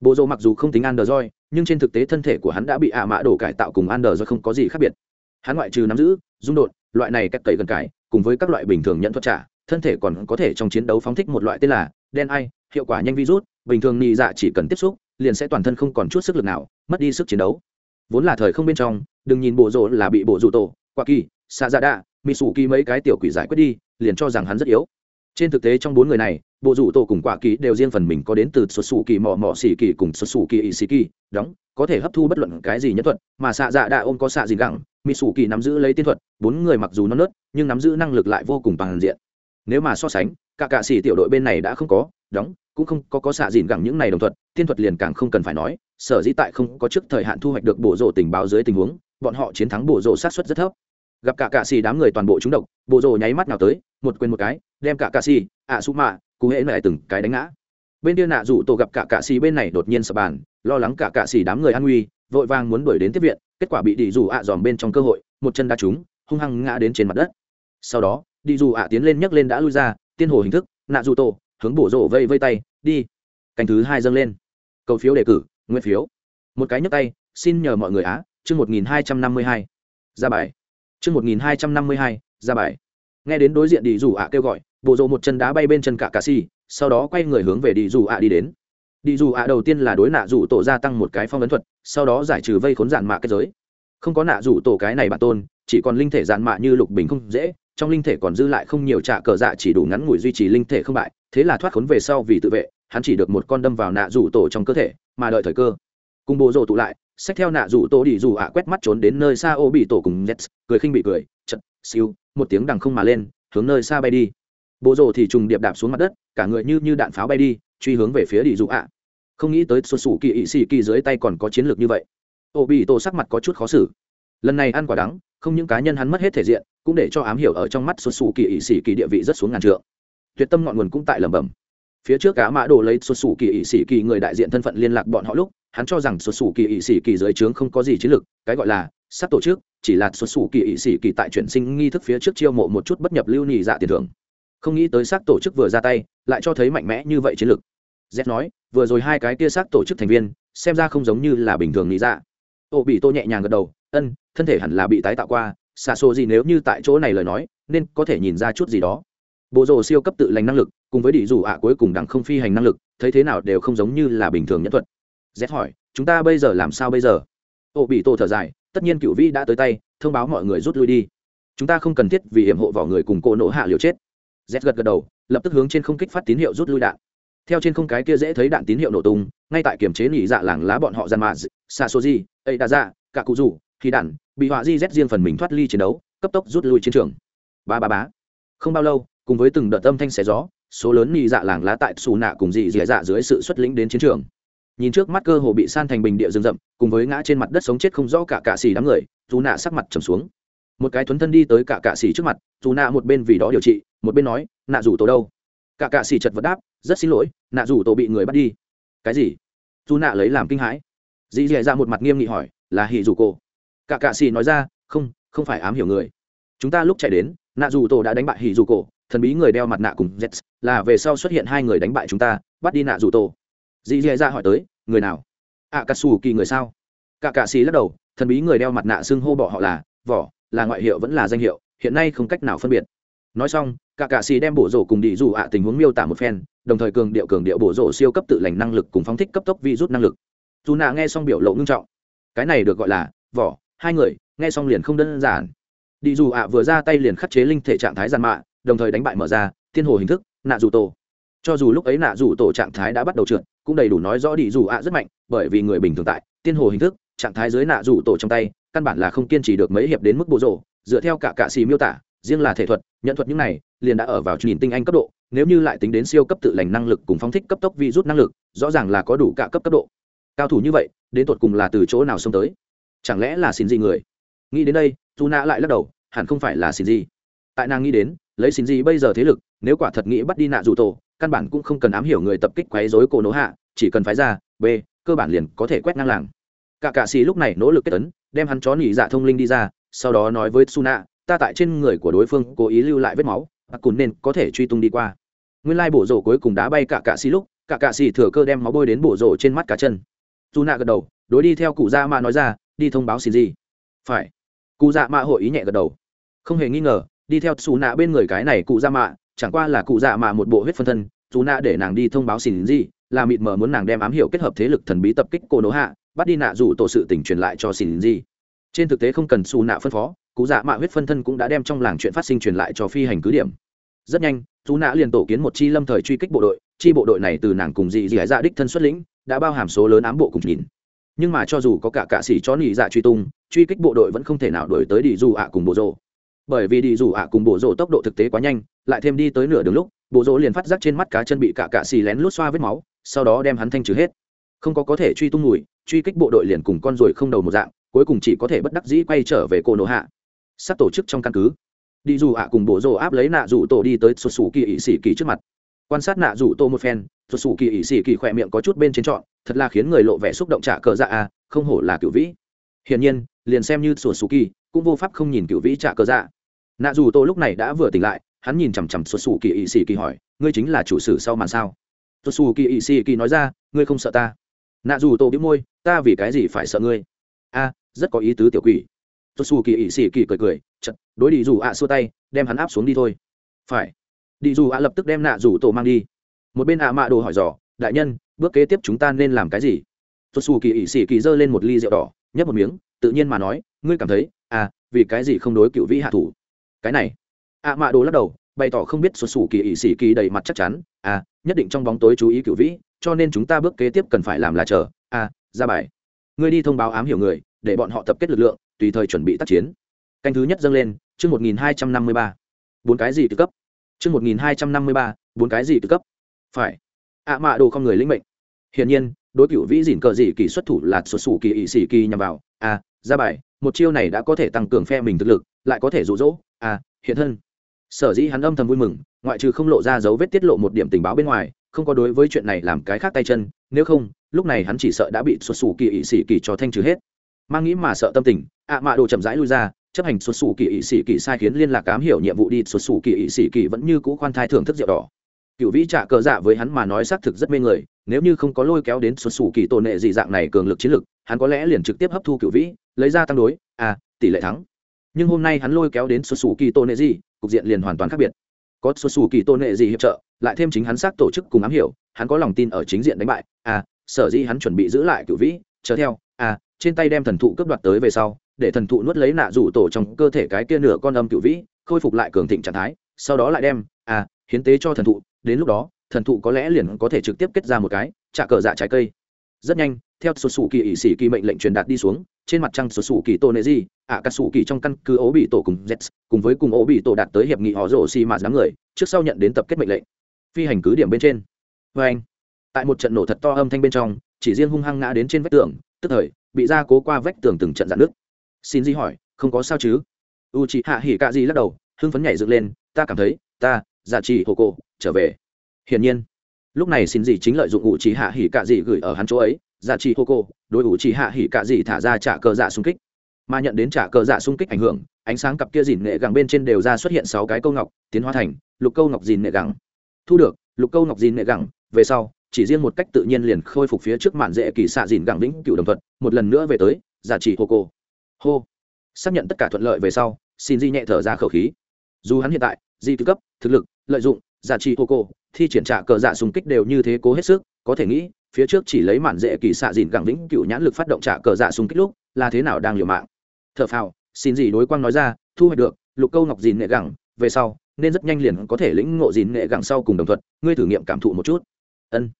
bộ rộ mặc dù không tính Android, nhưng trên thực tế thân thể của hắn đã bị ạ mã đổ cải tạo cùng Android không có gì khác biệt. Hắn ngoại trừ nắm giữ dung đột loại này cách cậy gần cải cùng với các loại bình thường nhận thuật trả thân thể còn có thể trong chiến đấu phóng thích một loại tên là đen ai hiệu quả nhanh virus bình thường nhị dạ chỉ cần tiếp xúc liền sẽ toàn thân không còn chút sức lực nào mất đi sức chiến đấu. Vốn là thời không bên trong đừng nhìn bộ rộ là bị bộ rủ tổ qua kỳ xa ra đa mỹ sủ kỳ mấy cái tiểu quỷ giải quyết đi liền cho rằng hắn rất yếu. Trên thực tế trong bốn người này bộ rủ tổ cùng quả kỳ đều riêng phần mình có đến từ xuất xù kỳ mò mò xỉ kỳ cùng xuất xù kỳ ỵ xỉ kỳ đóng, có thể hấp thu bất luận cái gì nhất thuật, mà xạ dạ đạ ôm có xạ gì gẳng mỹ xù kỳ nắm giữ lấy tiên thuật, bốn người mặc dù non nớt, nhưng nắm giữ năng lực lại vô cùng toàn diện. Nếu mà so sánh, cả cạ xỉ tiểu đội bên này đã không có, đóng, cũng không có có xạ dìn gẳng những này đồng thuật, tiên thuật liền càng không cần phải nói, sở dĩ tại không có trước thời hạn thu hoạch được bộ rộ tình báo dưới tình huống, bọn họ chiến thắng bộ rộ sát xuất rất thấp. Gặp cả cạ xì đám người toàn bộ trúng độc, bộ rộ nháy mắt nào tới, một quên một cái, đem cả cạ xì ạ su mạ cụ hễ lại từng cái đánh ngã. Bên kia nạ rủ tổ gặp cả cạ xì bên này đột nhiên sập bàn, lo lắng cả cạ xì đám người an nguy, vội vàng muốn đuổi đến tiếp viện, kết quả bị đi dù ạ dòm bên trong cơ hội, một chân đá trúng, hung hăng ngã đến trên mặt đất. Sau đó đi dù ạ tiến lên nhấc lên đã lui ra, tiên hồ hình thức, nạ dù tổ, hướng bổ rộ vây vây tay, đi. Cành thứ hai dâng lên. Cầu phiếu đề cử, nguyên phiếu. Một cái nhấc tay, xin nhờ mọi người á, chương một nghìn hai trăm năm mươi hai. Ra bài. Chương một nghìn hai trăm năm mươi hai, ra bài. Nghe đến đối diện đi dù ạ kêu gọi bộ rộ một chân đá bay bên chân cả cà si, sau đó quay người hướng về đi dù ạ đi đến. Đi dù ạ đầu tiên là đối nạ dù tổ gia tăng một cái phong ấn thuật, sau đó giải trừ vây khốn dạn mạ kết giới. Không có nạ dù tổ cái này bản tôn, chỉ còn linh thể dạn mạ như lục bình không dễ, trong linh thể còn dư lại không nhiều trạ cờ dạ chỉ đủ ngắn ngủi duy trì linh thể không bại, thế là thoát khốn về sau vì tự vệ, hắn chỉ được một con đâm vào nạ rủ tổ trong cơ thể, mà đợi thời cơ, cùng bộ rộ tụ lại, xách theo nạ rủ tổ đi dù ạ quét mắt trốn đến nơi xa ô bị tổ cùng z cười khinh bị cười, chật, siêu, một tiếng đằng không mà lên, hướng nơi xa bay đi bộ rồ thì trùng điệp đạp xuống mặt đất, cả người như như đạn pháo bay đi, truy hướng về phía đi dụ ạ. Không nghĩ tới xuất xù kỳ ỵ xì kỳ dưới tay còn có chiến lược như vậy. Ô bị tổ sắc mặt có chút khó xử. Lần này ăn quả đắng, không những cá nhân hắn mất hết thể diện, cũng để cho ám hiểu ở trong mắt xuất xù kỳ ỵ xì kỳ địa vị rất xuống ngàn trượng. Tuyệt tâm ngọn nguồn cũng tại lẩm bẩm. Phía trước cá mã đồ lấy xuất xù kỳ ỵ xì kỳ người đại diện thân phận liên lạc bọn họ lúc, hắn cho rằng xuất xù kỳ ỵ xì kỳ dưới trướng không có gì chiến lược, cái gọi là sắp tổ chức, chỉ là xuất xù kỳ ỵ xì kỳ tại chuyển sinh nghi thức phía trước chiêu mộ một chút bất nhập lưu nhị dạ tiền thưởng không nghĩ tới xác tổ chức vừa ra tay, lại cho thấy mạnh mẽ như vậy chiến lược. Z nói, vừa rồi hai cái tia xác tổ chức thành viên, xem ra không giống như là bình thường nghĩ ra. ô bị tô nhẹ nhàng gật đầu, ân, thân thể hẳn là bị tái tạo qua xa xô gì nếu như tại chỗ này lời nói, nên có thể nhìn ra chút gì đó. Bộ rồ siêu cấp tự lành năng lực, cùng với đỉ dù ạ cuối cùng đẳng không phi hành năng lực, thấy thế nào đều không giống như là bình thường nhẫn thuật. Z hỏi, chúng ta bây giờ làm sao bây giờ? Ô bị tô thở dài, tất nhiên cựu vĩ đã tới tay, thông báo mọi người rút lui đi. Chúng ta không cần thiết vì hiểm hộ vào người cùng cô nỗ hạ liều chết z gật gật đầu, lập tức hướng trên không kích phát tín hiệu rút lui đạn. Theo trên không cái kia dễ thấy đạn tín hiệu nổ tung, ngay tại kiểm chế nỉ dạ làng lá bọn họ gian mà xa số gì ấy đã ra cả cụ rủ, khi đạn, bị họa di z riêng phần mình thoát ly chiến đấu, cấp tốc rút lui chiến trường. Ba ba bá không bao lâu, cùng với từng đợt âm thanh xé gió, số lớn nỉ dạ làng lá tại xù nạ cùng dị dị dạ dưới sự xuất lĩnh đến chiến trường. Nhìn trước mắt cơ hồ bị san thành bình địa rừng rậm, cùng với ngã trên mặt đất sống chết không rõ cả cạ xì đám người, dù nạ sắc mặt trầm xuống. Một cái thuấn thân đi tới cả cạ xì trước mặt, dù nạ một bên vì đó điều trị một bên nói, nạ rủ tổ đâu? Cả cạ xì chật vật đáp, rất xin lỗi, nạ rủ tổ bị người bắt đi. Cái gì? Dù nạ lấy làm kinh hãi. Dì dì ra một mặt nghiêm nghị hỏi, là hỉ rủ cổ? Cả cạ xì nói ra, không không phải ám hiểu người. Chúng ta lúc chạy đến, nạ dù tổ đã đánh bại hỉ dù cổ, thần bí người đeo mặt nạ cùng z là về sau xuất hiện hai người đánh bại chúng ta, bắt đi nạ dù tổ. Dì dì ra hỏi tới, người nào? Ạ cà xù kỳ người sao? Cả cạ xì lắc đầu, thần bí người đeo mặt nạ xưng hô bỏ họ là, vỏ, là ngoại hiệu vẫn là danh hiệu, hiện nay không cách nào phân biệt nói xong, cả cạ xì đem bổ rổ cùng đi dù ạ tình huống miêu tả một phen, đồng thời cường điệu cường điệu bổ rổ siêu cấp tự lành năng lực cùng phóng thích cấp tốc vi rút năng lực. Dù nạ nghe xong biểu lộ ngưng trọng. Cái này được gọi là vỏ, hai người, nghe xong liền không đơn giản. Đi dù ạ vừa ra tay liền khắc chế linh thể trạng thái giàn mạ, đồng thời đánh bại mở ra, thiên hồ hình thức, nạ dù tổ. Cho dù lúc ấy nạ dù tổ trạng thái đã bắt đầu trượt, cũng đầy đủ nói rõ đi dù ạ rất mạnh, bởi vì người bình thường tại tiên hồ hình thức, trạng thái dưới nạ dù tổ trong tay, căn bản là không kiên trì được mấy hiệp đến mức bộ rổ, dựa theo cả cạ xì miêu tả, riêng là thể thuật nhận thuật những này, liền đã ở vào nhìn tinh anh cấp độ, nếu như lại tính đến siêu cấp tự lành năng lực cùng phóng thích cấp tốc vi rút năng lực, rõ ràng là có đủ cả cấp cấp độ. Cao thủ như vậy, đến tột cùng là từ chỗ nào xông tới? Chẳng lẽ là xin gì người? Nghĩ đến đây dù nạ lại lắc đầu, hẳn không phải là xin gì tại nàng nghĩ đến, lấy xin gì bây giờ thế lực, nếu quả thật nghĩ bắt đi nạ dù tổ căn bản cũng không cần ám hiểu người tập kích quấy rối cổ nỗ hạ chỉ cần phái ra, b, cơ bản liền có thể quét ngang làng. Cả cạ xì lúc này nỗ lực kết tấn, đem hắn chó nỉ dạ thông linh đi ra, sau đó nói với suna ta tại trên người của đối phương cố ý lưu lại vết máu hoặc cùn nên có thể truy tung đi qua. Nguyên lai bổ rổ cuối cùng đá bay cả cạ xì lúc, cả cạ xì thừa cơ đem máu bôi đến bổ rổ trên mắt cá chân. Suna gật đầu, đối đi theo cụ dạ mạ nói ra, đi thông báo xin gì. Phải. Cụ dạ mạ hội ý nhẹ gật đầu. Không hề nghi ngờ, đi theo xù nạ bên người cái này cụ dạ mạ chẳng qua là cụ dạ mạ một bộ huyết phân thân dù nạ để nàng đi thông báo xin gì, là mịt mờ muốn nàng đem ám hiệu kết hợp thế lực thần bí tập kích cô nỗ hạ, bắt đi nạ dù tổ sự tình truyền lại cho xin gì. Trên thực tế không cần xù nạ phân phó cụ dạ mạ huyết phân thân cũng đã đem trong làng chuyện phát sinh truyền lại cho phi hành cứ điểm. Rất nhanh dù nạ liền tổ kiến một chi lâm thời truy kích bộ đội, chi bộ đội này từ nàng cùng dị dị dạ đích thân xuất lĩnh, đã bao hàm số lớn ám bộ cùng nhìn. Nhưng mà cho dù có cả cạ sĩ chó nỉ dạ truy tung, truy kích bộ đội vẫn không thể nào đổi tới đi dù ạ cùng bộ rộ bởi vì đi dù ạ cùng bộ rộ tốc độ thực tế quá nhanh, lại thêm đi tới nửa đường lúc bộ rộ liền phát giác trên mắt cá chân bị cả cạ xì lén lút xoa vết máu, sau đó đem hắn thanh trừ hết. Không có có thể truy tung mùi, truy kích bộ đội liền cùng con ruồi không đầu một dạng, cuối cùng chỉ có thể bất đắc dĩ quay trở về cô nổ hạ sắp tổ chức trong căn cứ. Đi dù ạ cùng bộ rồ áp lấy nạ rủ tổ đi tới sụt sủ kỳ ỵ sĩ kỳ trước mặt. Quan sát nạ rủ tô một phen, sụt sủ kỳ ỵ sĩ kỳ khỏe miệng có chút bên trên trọn, thật là khiến người lộ vẻ xúc động trả cờ dạ à không hổ là cựu vĩ. Hiển nhiên, liền xem như sụt sủ kỳ, cũng vô pháp không nhìn cựu vĩ trả cờ dạ. Nạ rủ tô lúc này đã vừa tỉnh lại, hắn nhìn chằm chằm sụt sủ kỳ ỵ sĩ kỳ hỏi, ngươi chính là chủ sử sau màn sao? Sụt sủ kỳ ỵ sĩ kỳ nói ra, ngươi không sợ ta. Nạ dù tô biết môi, ta vì cái gì phải sợ ngươi? A, rất có ý tứ tiểu quỷ sụt sủ kỳ ỵ xì kỳ cười cười, chật, đối đi dù ạ xua tay, đem hắn áp xuống đi thôi. Phải. Đi dù ạ lập tức đem nạ dù tổ mang đi. Một bên ạ mạ đồ hỏi dò, đại nhân, bước kế tiếp chúng ta nên làm cái gì? Xuất xù kỳ ỵ xì kỳ giơ lên một ly rượu đỏ, nhấp một miếng, tự nhiên mà nói, ngươi cảm thấy à vì cái gì không đối cựu vĩ hạ thủ? Cái này. Ạ mạ đồ lắc đầu, bày tỏ không biết xuất xù kỳ ỵ xỉ kỳ đầy mặt chắc chắn à nhất định trong bóng tối chú ý cựu vĩ, cho nên chúng ta bước kế tiếp cần phải làm là chờ à ra bài. Ngươi đi thông báo ám hiểu người, để bọn họ tập kết lực lượng tùy thời chuẩn bị tác chiến. Canh thứ nhất dâng lên chương một nghìn hai trăm năm mươi ba. Bốn cái gì từ cấp? Chương một nghìn hai trăm năm mươi ba bốn cái gì từ cấp? Phải. Ạ mạ đồ không người lĩnh mệnh. Hiển nhiên đối cựu vĩ dìn cờ dị kỳ xuất thủ là xuất xù kỳ ỵ sĩ kỳ nhằm vào. A à, ra bài một chiêu này đã có thể tăng cường phe mình thực lực lại có thể rụ rỗ. A à, hiện thân. Sở dĩ hắn âm thầm vui mừng ngoại trừ không lộ ra dấu vết tiết lộ một điểm tình báo bên ngoài không có đối với chuyện này làm cái khác tay chân nếu không lúc này hắn chỉ sợ đã bị xuất xù kỳ ỵ sĩ kỳ cho thanh trừ hết mang nghĩ mà sợ tâm tình, ạ mạ đồ chậm rãi lui ra, chấp hành xuất xù kỳ ỵ sĩ kỳ sai khiến liên lạc cám hiểu nhiệm vụ đi, xuất xù kỳ ỵ sĩ kỳ vẫn như cũ khoan thai thưởng thức rượu đỏ. Cựu vĩ trả cờ dạ với hắn mà nói xác thực rất mê người, nếu như không có lôi kéo đến xuất xù kỳ tổn nệ dị dạng này cường lực chiến lực, hắn có lẽ liền trực tiếp hấp thu cựu vĩ, lấy ra tăng đối à tỷ lệ thắng. Nhưng hôm nay hắn lôi kéo đến xuất xù kỳ tổn nệ dị, cục diện liền hoàn toàn khác biệt. Có xuất xù kỳ tổn nệ dị hiệp trợ, lại thêm chính hắn xác tổ chức cùng ám hiểu, hắn có lòng tin ở chính diện đánh bại à sở dĩ hắn chuẩn bị giữ lại cựu vĩ, chờ theo à trên tay đem thần thụ cướp đoạt tới về sau, để thần thụ nuốt lấy nạ rủ tổ trong cơ thể cái kia nửa con âm cựu vĩ, khôi phục lại cường thịnh trạng thái, sau đó lại đem à hiến tế cho thần thụ, đến lúc đó, thần thụ có lẽ liền có thể trực tiếp kết ra một cái, trả cờ dạ trái cây. Rất nhanh, theo số sủ kỳ ỵ sĩ kỳ mệnh lệnh truyền đạt đi xuống, trên mặt trăng số sủ kỳ tô nệ di, ạ cả sủ kỳ trong căn cứ ố bị tổ cùng z cùng với cùng ố bị tổ đạt tới hiệp nghị họ rổ xi mà đám người, trước sau nhận đến tập kết mệnh lệnh. Phi hành cứ điểm bên trên. Vê anh tại một trận nổ thật to âm thanh bên trong, chỉ riêng hung hăng ngã đến trên vách tường, tức thời bị ra cố qua vách tường từng trận dạn nước. Xin di hỏi, không có sao chứ? U chị hạ hỉ cạ di lắc đầu, hưng phấn nhảy dựng lên, ta cảm thấy, ta giả trị hồ cổ trở về. Hiển nhiên, lúc này xin gì chính lợi dụng u chị hạ hỉ cạ di gửi ở hắn chỗ ấy giả trị hồ cổ đối u chị hạ hỉ cạ di thả ra trả cờ dạ xung kích. Mà nhận đến trả cờ dạ xung kích ảnh hưởng, ánh sáng cặp kia dìn nghệ gẳng bên trên đều ra xuất hiện sáu cái câu ngọc, tiến hóa thành lục câu ngọc dìn nghệ gẳng. Thu được lục câu ngọc dìn nghệ gẳng, về sau chỉ riêng một cách tự nhiên liền khôi phục phía trước mạn dễ kỳ xạ dìn gẳng lĩnh cựu đồng thuận, một lần nữa về tới, giả trị hô cô. Hô. Xác nhận tất cả thuận lợi về sau, xin di nhẹ thở ra khẩu khí. Dù hắn hiện tại, di tư cấp, thực lực, lợi dụng, giả trị hô cô, thi triển trả cờ dạ xung kích đều như thế cố hết sức, có thể nghĩ, phía trước chỉ lấy mạn dễ kỳ xạ dìn gẳng vĩnh cựu nhãn lực phát động trả cờ dạ xung kích lúc, là thế nào đang liều mạng. Thợ phào, xin gì đối quang nói ra, thu hoạch được, lục câu ngọc dìn nghệ gẳng, về sau, nên rất nhanh liền có thể lĩnh ngộ dìn nghệ gẳng sau cùng đồng thuận, ngươi thử nghiệm cảm thụ một chút. Ân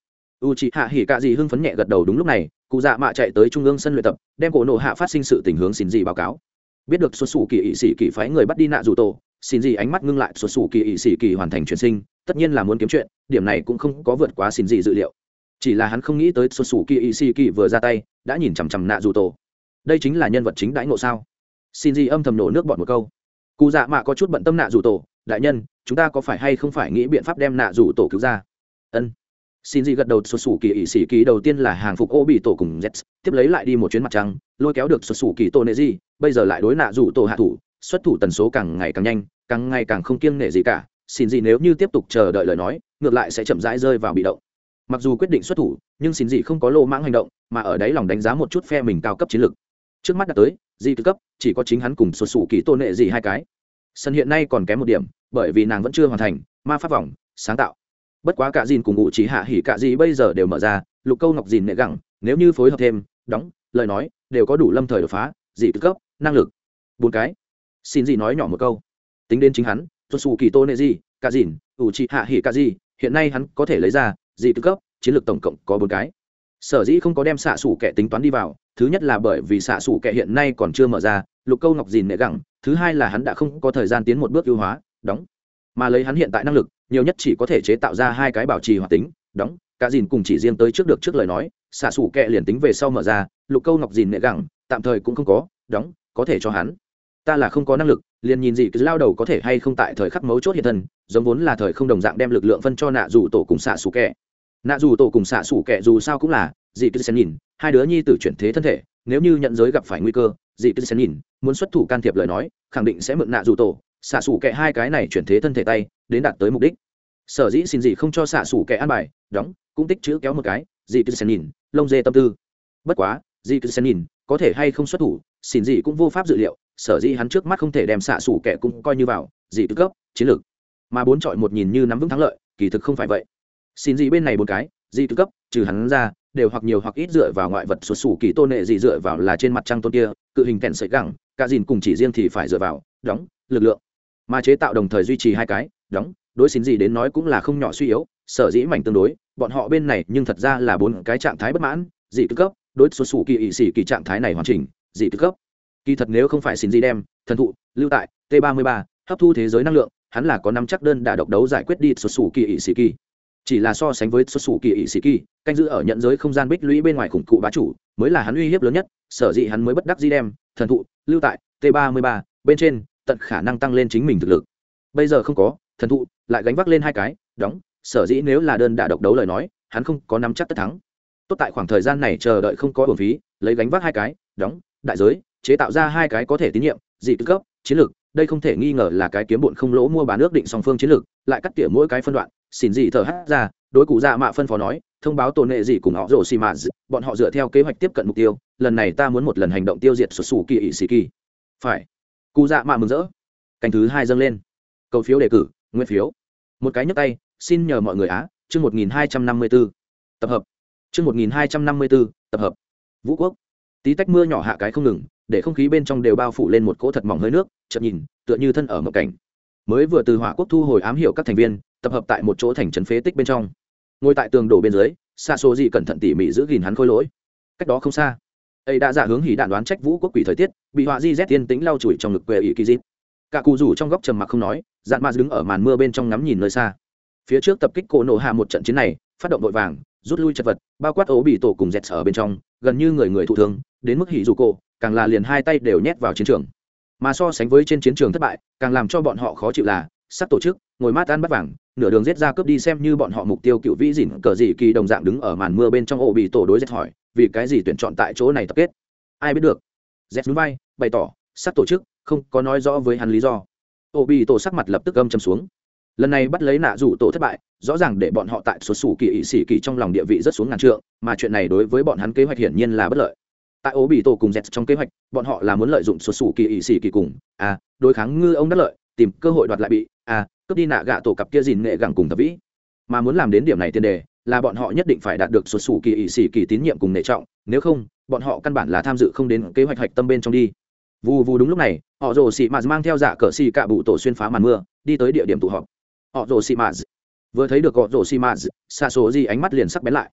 u chị hạ hỉ cạ gì hưng phấn nhẹ gật đầu đúng lúc này, cụ dạ mạ chạy tới trung ương sân luyện tập, đem cổ nộ hạ phát sinh sự tình hướng xin gì báo cáo. Biết được xuất xù kỳ ỵ sĩ kỳ phái người bắt đi nạ dù tổ, xin gì ánh mắt ngưng lại, xuất xù kỳ ỵ sĩ kỳ hoàn thành chuyển sinh, tất nhiên là muốn kiếm chuyện, điểm này cũng không có vượt quá xin gì dự liệu. Chỉ là hắn không nghĩ tới xuất xù kỳ ỵ sĩ kỳ vừa ra tay, đã nhìn chằm chằm nạ dù tổ. Đây chính là nhân vật chính đãi ngộ sao? Xin gì âm thầm nổ nước bọn một câu. Cụ dạ mạ có chút bận tâm nạ dù tổ, đại nhân, chúng ta có phải hay không phải nghĩ biện pháp đem nạ dù tổ cứu ra? Ân xin gì gật đầu, sụt sủ kỳ ỵ sĩ kỳ đầu tiên là hàng phục ô bị tổ cùng z tiếp lấy lại đi một chuyến mặt trăng, lôi kéo được sụt sủ kỳ tổ nệ gì, bây giờ lại đối nạ rủ tổ hạ thủ, xuất thủ tần số càng ngày càng nhanh, càng ngày càng không kiêng nể gì cả. Xin gì nếu như tiếp tục chờ đợi lời nói, ngược lại sẽ chậm rãi rơi vào bị động. Mặc dù quyết định xuất thủ, nhưng xin gì không có lô mãng hành động, mà ở đấy lòng đánh giá một chút phe mình cao cấp chiến lược. Trước mắt đã tới, di tư cấp, chỉ có chính hắn cùng sụt sủ kỳ tôn nệ gì hai cái. Sân hiện nay còn kém một điểm, bởi vì nàng vẫn chưa hoàn thành, ma pháp vòng, sáng tạo bất quá cả dìn cùng ngụ chỉ hạ hỉ cả gì bây giờ đều mở ra, lục câu ngọc dìn nệ gẳng, nếu như phối hợp thêm, đóng, lời nói, đều có đủ lâm thời đột phá, dị tư cấp, năng lực. Bốn cái. Xin gì nói nhỏ một câu. Tính đến chính hắn xuất xù kỳ tô nệ gì cả dìn ủ chỉ hạ hỉ cả gì hiện nay hắn có thể lấy ra, dị tư cấp, chiến lược tổng cộng có bốn cái. Sở dĩ không có đem xạ xủ kẻ tính toán đi vào, thứ nhất là bởi vì xạ xủ kẻ hiện nay còn chưa mở ra, lục câu ngọc dìn nệ gẳng, thứ hai là hắn đã không có thời gian tiến một bước ưu hóa, đóng. Mà lấy hắn hiện tại năng lực nhiều nhất chỉ có thể chế tạo ra hai cái bảo trì hoạt tính, đóng, cả dìn cùng chỉ riêng tới trước được trước lời nói xạ xủ kẹ liền tính về sau mở ra, lục câu ngọc dìn nệ gẳng, tạm thời cũng không có, đóng, có thể cho hắn. Ta là không có năng lực, liền nhìn gì cứ lao đầu có thể hay không tại thời khắc mấu chốt hiện thân, giống vốn là thời không đồng dạng đem lực lượng phân cho nạ dù tổ cùng xạ xủ kẹ. Nạ dù tổ cùng xạ xủ kẹ dù sao cũng là dị cứ xem nhìn, hai đứa nhi tử chuyển thế thân thể, nếu như nhận giới gặp phải nguy cơ dị cứ xem nhìn, muốn xuất thủ can thiệp lời nói, khẳng định sẽ mượn nạ dù tổ xạ xủ kệ hai cái này chuyển thế thân thể tay, đến đạt tới mục đích. Sở dĩ xin gì không cho xạ xủ kệ ăn bài, đóng, cũng tích chữ kéo một cái dì cứ xen nhìn, lông dê tâm tư. Bất quá dì cứ xen nhìn, có thể hay không xuất thủ, xin gì cũng vô pháp dự liệu, sở dĩ hắn trước mắt không thể đem xạ xủ kệ cũng coi như vào dì cứ cấp, chiến lược. Mà bốn chọi một nhìn như nắm vững thắng lợi, kỳ thực không phải vậy. Xin gì bên này một cái dì cứ cấp, trừ hắn ra, đều hoặc nhiều hoặc ít dựa vào ngoại vật xuất xù kỳ tôn nệ gì dựa vào là trên mặt trăng tôn kia, cự hình kẹn sợi gẳng, cả dìn cùng chỉ riêng thì phải dựa vào, đóng, lực lượng mà chế tạo đồng thời duy trì hai cái, đóng, đối xin gì đến nói cũng là không nhỏ suy yếu, sở dĩ mảnh tương đối, bọn họ bên này nhưng thật ra là bốn cái trạng thái bất mãn, dị tư cấp, đối số sủ kỳ ỵ xỉ kỳ trạng thái này hoàn chỉnh, dị tư cấp. Kỳ thật nếu không phải xin gì đem, thần thụ, lưu tại, t 33 hấp thu thế giới năng lượng, hắn là có nắm chắc đơn đả độc đấu giải quyết đi số sủ kỳ ỵ xỉ kỳ. Chỉ là so sánh với số sủ kỳ ỵ sĩ kỳ, canh giữ ở nhận giới không gian bích lũy bên ngoài khủng cụ bá chủ, mới là hắn uy hiếp lớn nhất, sở dĩ hắn mới bất đắc di đem, thần thụ, lưu tại, t 33 bên trên tận khả năng tăng lên chính mình thực lực. Bây giờ không có, thần thụ, lại gánh vác lên hai cái, đóng, sở dĩ nếu là đơn đả độc đấu lời nói, hắn không có nắm chắc tất thắng. Tốt tại khoảng thời gian này chờ đợi không có bổn phí, lấy gánh vác hai cái, đóng, đại giới, chế tạo ra hai cái có thể tín nhiệm, dị tư cấp, chiến lược, đây không thể nghi ngờ là cái kiếm bụn không lỗ mua bán ước định song phương chiến lược, lại cắt tỉa mỗi cái phân đoạn xin dị thở hát ra, đối cụ dạ mạ phân phó nói, thông báo tổn nệ gì cùng họ rồ xì mạ bọn họ dựa theo kế hoạch tiếp cận mục tiêu, lần này ta muốn một lần hành động tiêu diệt xuất sủ kỳ ỵ xì kỳ. Phải cụ dạ mạ mừng rỡ. Canh thứ hai dâng lên. Cầu phiếu đề cử nguyên phiếu. Một cái nhấp tay, xin nhờ mọi người á, chương một nghìn hai trăm năm mươi b ố tập hợp. Chương một nghìn hai trăm năm mươi b ố tập hợp. Vũ quốc. Tí tách mưa nhỏ hạ cái không ngừng, để không khí bên trong đều bao phủ lên một cỗ thật mỏng hơi nước chậm nhìn, tựa như thân ở mộng cảnh. Mới vừa từ hỏa quốc thu hồi ám hiệu các thành viên, tập hợp tại một chỗ thành trấn phế tích bên trong. Ngồi tại tường đổ bên dưới xa số gì cẩn thận tỉ mỉ giữ gìn hắn khôi lỗi. Cách đó không xa ấy đã giả hướng hỉ đạn đoán trách vũ quốc quỷ thời tiết, bị họa di z tiên tính lau chùi trong ngực quê ỷ kỳ dít cả cụ rủ trong góc trầm mặc không nói dạn ma đứng ở màn mưa bên trong ngắm nhìn nơi xa. Phía trước tập kích cổ nổ hạ một trận chiến này, phát động vội vàng, rút lui chật vật, bao quát ố bị tổ cùng dẹt ở bên trong, gần như người người thụ thương, đến mức hỉ dù cổ, càng là liền hai tay đều nhét vào chiến trường. Mà so sánh với trên chiến trường thất bại, càng làm cho bọn họ khó chịu là, sắp tổ chức ngồi mát ăn bắt vàng nửa đường giết ra cướp đi xem như bọn họ mục tiêu cựu vĩ dìn cờ dị kỳ đồng dạng đứng ở màn mưa bên trong ổ bị tổ đối dẹt hỏi vì cái gì tuyển chọn tại chỗ này tập kết? Ai biết được? Dẹt núi bay bày tỏ sắp tổ chức không có nói rõ với hắn lý do. Ổ bị tổ sắc mặt lập tức gâm chầm xuống. Lần này bắt lấy nạ rủ tổ thất bại rõ ràng để bọn họ tại xuất xù kỳ ỵ sĩ kỳ trong lòng địa vị rất xuống ngàn trượng mà chuyện này đối với bọn hắn kế hoạch hiển nhiên là bất lợi. Tại ố bị tổ cùng dẹt trong kế hoạch bọn họ là muốn lợi dụng xuất xù kỳ ỵ sĩ kỳ cùng a à, đối kháng ngư ông đắc lợi tìm cơ hội đoạt lại bị a à, cướp đi nạ gạ tổ cặp kia dìn nghệ gẳng cùng thập vĩ. Mà muốn làm đến điểm này tiền đề, là bọn họ nhất định phải đạt được xuất sủ kỳ ỵ sĩ kỳ tín nhiệm cùng nệ trọng, nếu không, bọn họ căn bản là tham dự không đến kế hoạch hạch tâm bên trong đi. Vù vù đúng lúc này, họ rồ xị mạt mang theo dạ cờ xì cạ bụ tổ xuyên phá màn mưa, đi tới địa điểm tụ họp. Họ rồ xị mạt vừa thấy được họ rồ xị mạt, xa số gì ánh mắt liền sắc bén lại.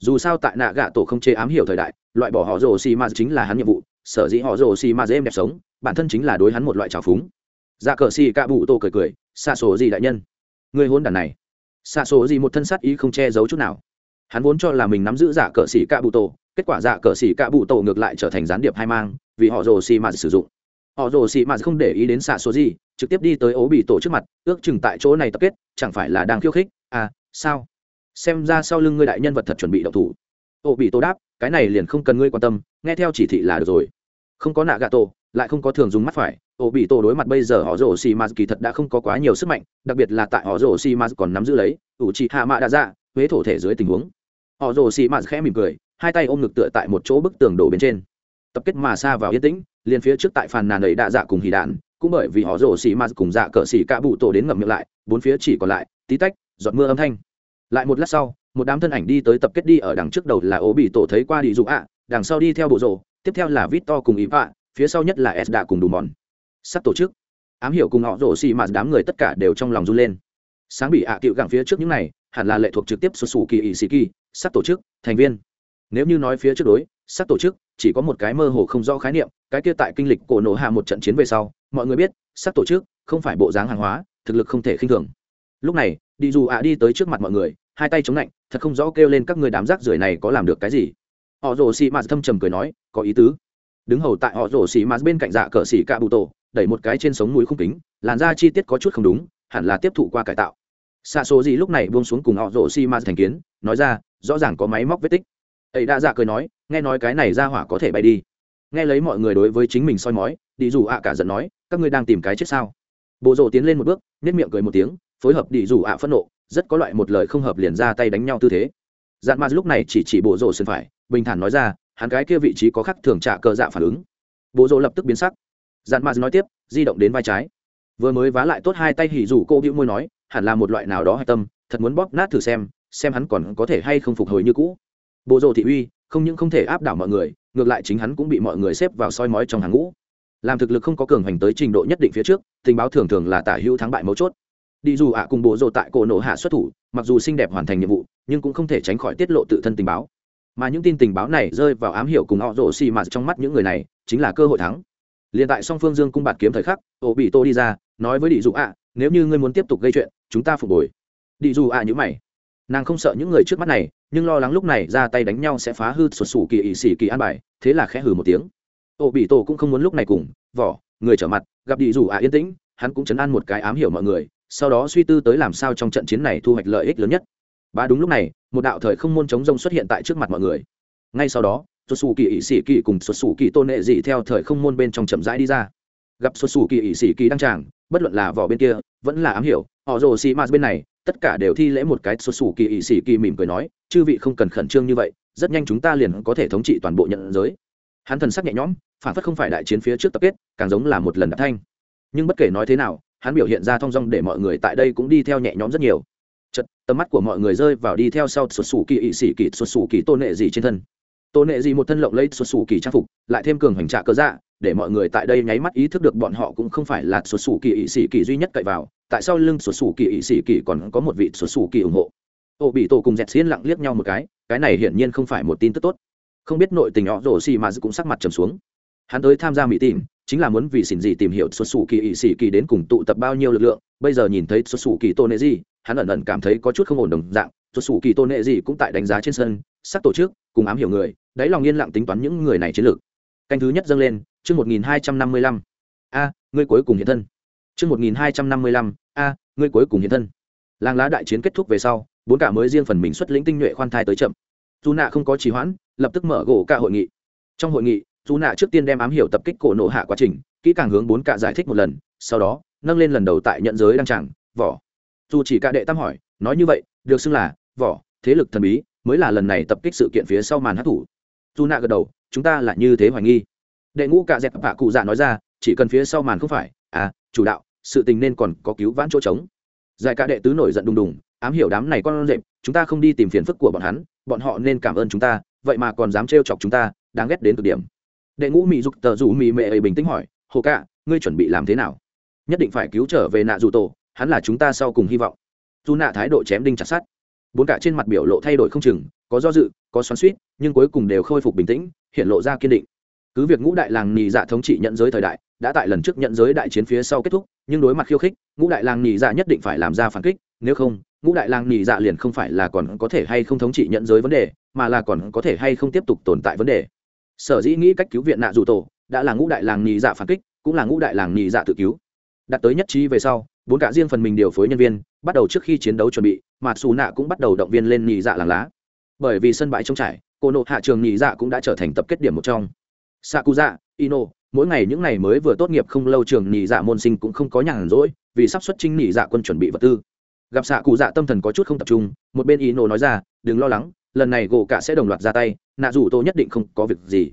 Dù sao tại nạ gạ tổ không chế ám hiểu thời đại, loại bỏ họ rồ xị mạt chính là hắn nhiệm vụ, sở dĩ họ rồ xị mạt êm đẹp sống, bản thân chính là đối hắn một loại trào phúng. Dạ cờ xì cạ bụ tổ cười cười xa số gì đại nhân? Người hôn đàn này. Xa số gì một thân sát ý không che giấu chút nào. Hắn vốn cho là mình nắm giữ giả cờ xỉ cạ bụ tổ, kết quả giả cờ xỉ cạ bụ tổ ngược lại trở thành gián điệp hai mang, vì họ rồ xì mà sử dụng. Họ rồ xì mà không để ý đến xạ số gì, trực tiếp đi tới ố bị tổ trước mặt, ước chừng tại chỗ này tập kết, chẳng phải là đang khiêu khích? À sao? Xem ra sau lưng ngươi đại nhân vật thật chuẩn bị đậu thủ. Ô bị tổ đáp, cái này liền không cần ngươi quan tâm, nghe theo chỉ thị là được rồi. Không có nạ gà tổ, lại không có thường dùng mắt phải ổ bị tổ đối mặt bây giờ họ rồ xì mạt kỳ thật đã không có quá nhiều sức mạnh, đặc biệt là tại họ rồ xì mạt còn nắm giữ lấy, ủ trị hạ mạ đã ra dạ, huế thổ thể dưới tình huống. Họ rồ xì mạt khẽ mỉm cười, hai tay ôm ngực tựa tại một chỗ bức tường đổ bên trên. Tập kết mà xa vào yên tĩnh, liền phía trước tại phàn nàn ấy đạ dạ cùng hì đạn, cũng bởi vì họ rổ xì ma cùng dạ cờ xì cả bụ tổ đến ngậm miệng lại, bốn phía chỉ còn lại, tí tách, giọt mưa âm thanh. Lại một lát sau, một đám thân ảnh đi tới tập kết đi ở đằng trước đầu là ố bị tổ thấy qua đi dụ ạ, đằng sau đi theo bộ rổ tiếp theo là vít to cùng ý vạ, phía sau nhất là s đạ cùng đủ mòn sắp tổ chức. Ám hiểu cùng họ rổ xì mà đám người tất cả đều trong lòng run lên. Sáng bị ạ à cựu gặng phía trước những này, hẳn là lệ thuộc trực tiếp xuất xù kỳ ỵ sĩ kỳ, sắp tổ chức, thành viên. Nếu như nói phía trước đối, sắp tổ chức, chỉ có một cái mơ hồ không rõ khái niệm, cái kia tại kinh lịch cổ nổ hạ một trận chiến về sau, mọi người biết, sắp tổ chức, không phải bộ dáng hàng hóa, thực lực không thể khinh thường. Lúc này, đi dù ạ đi tới trước mặt mọi người, hai tay chống lạnh, thật không rõ kêu lên các người đám rác rưởi này có làm được cái gì. Họ rồ xì mạt thâm trầm cười nói, có ý tứ. Đứng hầu tại họ rồ xì mạt bên cạnh dạ cờ xì ca bụ tổ đẩy một cái trên sống mũi không kính, làn da chi tiết có chút không đúng, hẳn là tiếp thụ qua cải tạo. Xa số gì lúc này buông xuống cùng họ rồ xì mạt thành kiến, nói ra, rõ ràng có máy móc vết tích. Ấy đã dạ cười nói, nghe nói cái này ra hỏa có thể bay đi. Nghe lấy mọi người đối với chính mình soi mói đi dù ạ cả giận nói, các ngươi đang tìm cái chết sao? Bộ rộ tiến lên một bước nếp miệng cười một tiếng, phối hợp đi dù ạ phẫn nộ, rất có loại một lời không hợp liền ra tay đánh nhau tư thế. Dạn ma lúc này chỉ chỉ bộ rộ sườn phải, bình thản nói ra, hắn cái kia vị trí có khắc thường trả cờ dạ phản ứng. Bộ rộ lập tức biến sắc dạn ma nói tiếp, di động đến vai trái. Vừa mới vá lại tốt hai tay hỉ dù cô bĩu môi nói, hẳn là một loại nào đó hạch tâm, thật muốn bóp nát thử xem xem hắn còn có thể hay không phục hồi như cũ. Bộ rộ thị uy, không những không thể áp đảo mọi người, ngược lại chính hắn cũng bị mọi người xếp vào soi mói trong hàng ngũ. Làm thực lực không có cường hành tới trình độ nhất định phía trước, tình báo thường thường là tả hữu thắng bại mấu chốt. Đi dù ạ cùng bộ rộ tại cổ nổ hạ xuất thủ, mặc dù xinh đẹp hoàn thành nhiệm vụ, nhưng cũng không thể tránh khỏi tiết lộ tự thân tình báo. Mà những tin tình báo này rơi vào ám hiểu cùng họ rộ xì mạt trong mắt những người này, chính là cơ hội thắng liền tại song phương dương cung bạt kiếm thời khắc, ô bị tô đi ra, nói với đi dù ạ, nếu như ngươi muốn tiếp tục gây chuyện, chúng ta phục hồi. Đi dù ạ à nhữ mày. Nàng không sợ những người trước mắt này, nhưng lo lắng lúc này ra tay đánh nhau sẽ phá hư sụt sủ kỳ ỵ xỉ kỳ an bài, thế là khẽ hừ một tiếng. Ô bị tổ cũng không muốn lúc này cùng, vỏ, người trở mặt, gặp đi dù ạ yên tĩnh, hắn cũng chấn an một cái ám hiểu mọi người, sau đó suy tư tới làm sao trong trận chiến này thu hoạch lợi ích lớn nhất. Ba đúng lúc này, một đạo thời không môn chống rông xuất hiện tại trước mặt mọi người. Ngay sau đó xuất xù kỳ ỵ sĩ kỳ cùng xuất xù kỳ tôn nệ dị theo thời không môn bên trong chậm rãi đi ra. Gặp xuất xù kỳ ỵ sĩ kỳ đăng tràng, bất luận là vỏ bên kia, vẫn là ám hiểu, họ rồ xì mạt bên này, tất cả đều thi lễ một cái xuất xù kỳ ỵ sĩ kỳ mỉm cười nói, chư vị không cần khẩn trương như vậy, rất nhanh chúng ta liền có thể thống trị toàn bộ nhận giới. Hắn thần sắc nhẹ nhõm, phản phất không phải đại chiến phía trước tập kết, càng giống là một lần đạp thanh. Nhưng bất kể nói thế nào, hắn biểu hiện ra thong dong để mọi người tại đây cũng đi theo nhẹ nhõm rất nhiều. Chật tầm mắt của mọi người rơi vào đi theo sau xuất xù kỳ ỵ sĩ kỳ xuất xù kỳ tôn nệ gì trên thân. Tô nệ gì một thân lộng lấy xuất xù kỳ trang phục, lại thêm cường hành trạ cơ dạ để mọi người tại đây nháy mắt ý thức được bọn họ cũng không phải là xuất xù kỳ ỵ sĩ kỳ duy nhất cậy vào, tại sao lưng xuất xù kỳ ỵ sĩ kỳ còn có một vị xuất xù kỳ ủng hộ. Ô bị tổ cùng dẹt xiên lặng liếc nhau một cái cái này hiển nhiên không phải một tin tức tốt. Không biết nội tình họ rổ xì mà cũng sắc mặt trầm xuống. Hắn tới tham gia mỹ tìm, chính là muốn vì xỉn gì tìm hiểu xuất xù kỳ ỵ sĩ kỳ đến cùng tụ tập bao nhiêu lực lượng, bây giờ nhìn thấy xuất xù kỳ tôn nệ gì hắn ẩn ẩn cảm thấy có chút không ổn đồng dạng, xuất xù kỳ tôn nệ gì cũng tại đánh giá trên sân sắc tổ chức, cùng ám hiểu người đáy lòng yên lặng tính toán những người này chiến lược. Canh thứ nhất dâng lên, chương một nghìn hai trăm năm mươi lăm. A, ngươi cuối cùng hiện thân. Chương một nghìn hai trăm năm mươi lăm, a, ngươi cuối cùng hiện thân. Làng lá đại chiến kết thúc về sau, bốn cả mới riêng phần mình xuất lĩnh tinh nhuệ khoan thai tới chậm. Dù nạ không có trì hoãn, lập tức mở gỗ cả hội nghị. Trong hội nghị, dù nạ trước tiên đem ám hiểu tập kích cổ nộ hạ quá trình, kỹ càng hướng bốn cả giải thích một lần, sau đó, nâng lên lần đầu tại nhận giới đăng tràng, vỏ. Dù chỉ cả đệ tam hỏi, nói như vậy, được xưng là vỏ, thế lực thần bí, mới là lần này tập kích sự kiện phía sau màn hát thủ dù nạ gật đầu, chúng ta là như thế hoài nghi. Đệ ngũ cạ dẹp bạ cụ dạ nói ra, chỉ cần phía sau màn không phải à chủ đạo, sự tình nên còn có cứu vãn chỗ trống. Giải cả đệ tứ nổi giận đùng đùng, ám hiểu đám này con rệp, chúng ta không đi tìm phiền phức của bọn hắn, bọn họ nên cảm ơn chúng ta, vậy mà còn dám trêu chọc chúng ta, đáng ghét đến cực điểm. Đệ ngũ mỹ dục tờ rủ mỹ mệ ấy bình tĩnh hỏi, hồ cạ, ngươi chuẩn bị làm thế nào? Nhất định phải cứu trở về nạ dù tổ, hắn là chúng ta sau cùng hy vọng. Dù nạ thái độ chém đinh chặt sát bốn cả trên mặt biểu lộ thay đổi không chừng có do dự, có xoắn suýt nhưng cuối cùng đều khôi phục bình tĩnh, hiện lộ ra kiên định. Cứ việc ngũ đại làng nhì dạ thống trị nhận giới thời đại, đã tại lần trước nhận giới đại chiến phía sau kết thúc, nhưng đối mặt khiêu khích, ngũ đại làng nhì dạ nhất định phải làm ra phản kích, nếu không, ngũ đại làng nhì dạ liền không phải là còn có thể hay không thống trị nhận giới vấn đề, mà là còn có thể hay không tiếp tục tồn tại vấn đề. Sở dĩ nghĩ cách cứu viện nạ dù tổ, đã là ngũ đại làng nhì dạ phản kích, cũng là ngũ đại làng nhì dạ tự cứu. Đặt tới nhất trí về sau, bốn cả riêng phần mình điều phối nhân viên, bắt đầu trước khi chiến đấu chuẩn bị, mà xù nạ cũng bắt đầu động viên lên nhì dạ làng lá bởi vì sân bãi trống trải, cô nộ hạ trường nhị dạ cũng đã trở thành tập kết điểm một trong. Sakuza, ino, mỗi ngày những ngày mới vừa tốt nghiệp không lâu trường nhị dạ môn sinh cũng không có nhàn rỗi vì sắp xuất trinh nhị dạ quân chuẩn bị vật tư. Gặp xạ cụ dạ tâm thần có chút không tập trung, một bên ino nói ra, đừng lo lắng, lần này gỗ cả sẽ đồng loạt ra tay, nạ dù tô nhất định không có việc gì.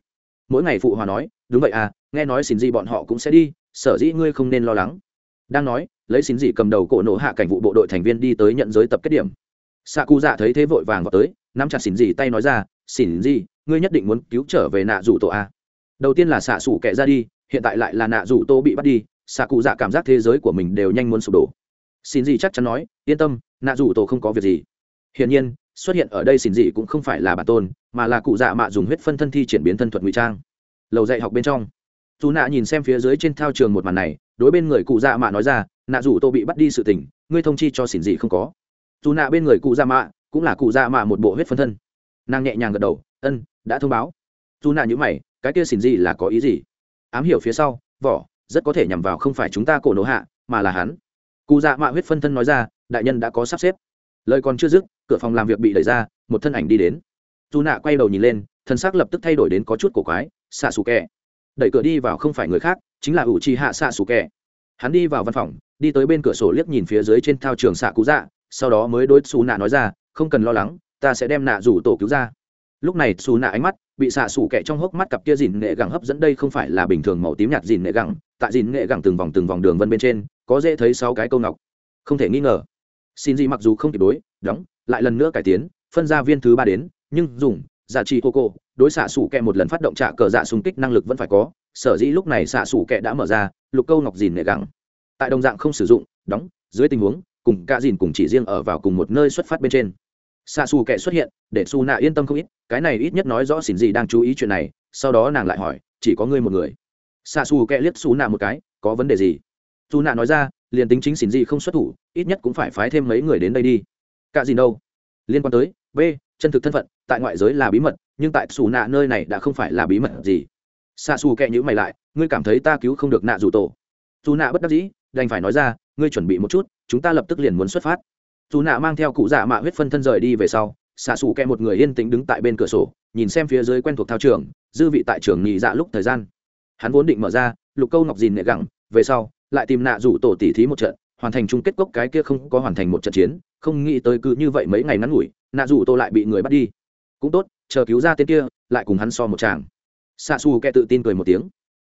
Mỗi ngày phụ hòa nói, đúng vậy à nghe nói xin gì bọn họ cũng sẽ đi, sở dĩ ngươi không nên lo lắng. Đang nói, lấy xin gì cầm đầu cổ nổ hạ cảnh vụ bộ đội thành viên đi tới nhận giới tập kết điểm. Xạ cụ dạ thấy thế vội vàng vào tới nắm chặt xỉn gì tay nói ra, xỉn gì, ngươi nhất định muốn cứu trở về nạ rủ tổ a. Đầu tiên là xạ xủ kẻ ra đi, hiện tại lại là nạ rủ tô bị bắt đi, xạ cụ dạ cảm giác thế giới của mình đều nhanh muốn sụp đổ. Xin gì chắc chắn nói, yên tâm, nạ rủ tổ không có việc gì. Hiển nhiên, xuất hiện ở đây xin gì cũng không phải là bản tôn, mà là cụ dạ mạ dùng huyết phân thân thi triển biến thân thuật ngụy trang. Lầu dạy học bên trong, dù nạ nhìn xem phía dưới trên thao trường một màn này, đối bên người cụ dạ mạ nói ra, nạ rủ tô bị bắt đi sự tình, ngươi thông chi cho xỉn gì không có. Dù nạ bên người cụ dạ mạ cũng là cụ dạ mạ một bộ huyết phân thân. Nàng nhẹ nhàng gật đầu, ân, đã thông báo. Dù nạ nhữ mày, cái kia xỉn gì là có ý gì? Ám hiểu phía sau, vỏ, rất có thể nhằm vào không phải chúng ta cổ nổ hạ, mà là hắn. Cụ dạ mạ huyết phân thân nói ra, đại nhân đã có sắp xếp. Lời còn chưa dứt, cửa phòng làm việc bị đẩy ra, một thân ảnh đi đến. Dù nạ quay đầu nhìn lên, thân xác lập tức thay đổi đến có chút cổ quái xạ xù kẹ đẩy cửa đi vào không phải người khác, chính là ủ trì hạ xạ xù kẹ hắn đi vào văn phòng, đi tới bên cửa sổ liếc nhìn phía dưới trên thao trường xạ cụ dạ sau đó mới đối xù nạ nói ra không cần lo lắng, ta sẽ đem nạ rủ tổ cứu ra. Lúc này, xù nạ ánh mắt bị xạ xù kẹ trong hốc mắt cặp kia dìn nghệ gẳng hấp dẫn đây không phải là bình thường màu tím nhạt dìn nghệ gẳng, tại dìn nghệ gẳng từng vòng từng vòng đường vân bên trên, có dễ thấy sáu cái câu ngọc. Không thể nghi ngờ, xin gì mặc dù không kịp đối, đóng, lại lần nữa cải tiến, phân ra viên thứ ba đến, nhưng dùng, giả trị cô cô, đối xạ xủ kẹ một lần phát động trả cờ dạ xung kích năng lực vẫn phải có, sở dĩ lúc này xạ xủ kẹ đã mở ra, lục câu ngọc dìn nghệ gẳng. tại đồng dạng không sử dụng, đóng, dưới tình huống, cùng cả dìn cùng chỉ riêng ở vào cùng một nơi xuất phát bên trên xạ xù kẻ xuất hiện, để xù nạ yên tâm không ít, cái này ít nhất nói rõ xỉn gì đang chú ý chuyện này, sau đó nàng lại hỏi, chỉ có ngươi một người. Xạ xù kẻ liếc xù nạ một cái, có vấn đề gì? Xù nạ nói ra, liền tính chính xỉn gì không xuất thủ, ít nhất cũng phải phái thêm mấy người đến đây đi. Cả gì đâu? Liên quan tới, b, chân thực thân phận, tại ngoại giới là bí mật, nhưng tại xù nạ nơi này đã không phải là bí mật gì. Xa xù kẹ nhữ mày lại, ngươi cảm thấy ta cứu không được nạ dù tổ. Dù nạ bất đắc dĩ, đành phải nói ra, ngươi chuẩn bị một chút, chúng ta lập tức liền muốn xuất phát dù nạ mang theo cụ dạ mạ huyết phân thân rời đi về sau, xạ xù kẹ một người yên tĩnh đứng tại bên cửa sổ, nhìn xem phía dưới quen thuộc thao trường, dư vị tại trường nghỉ dạ lúc thời gian. Hắn vốn định mở ra, lục câu ngọc dìn nệ gẳng, về sau, lại tìm nạ rủ tổ tỉ thí một trận, hoàn thành chung kết cốc cái kia không có hoàn thành một trận chiến, không nghĩ tới cứ như vậy mấy ngày ngắn ngủi, nạ rủ tổ lại bị người bắt đi. Cũng tốt, chờ cứu ra tên kia, lại cùng hắn so một chàng xạ xù kẹ tự tin cười một tiếng.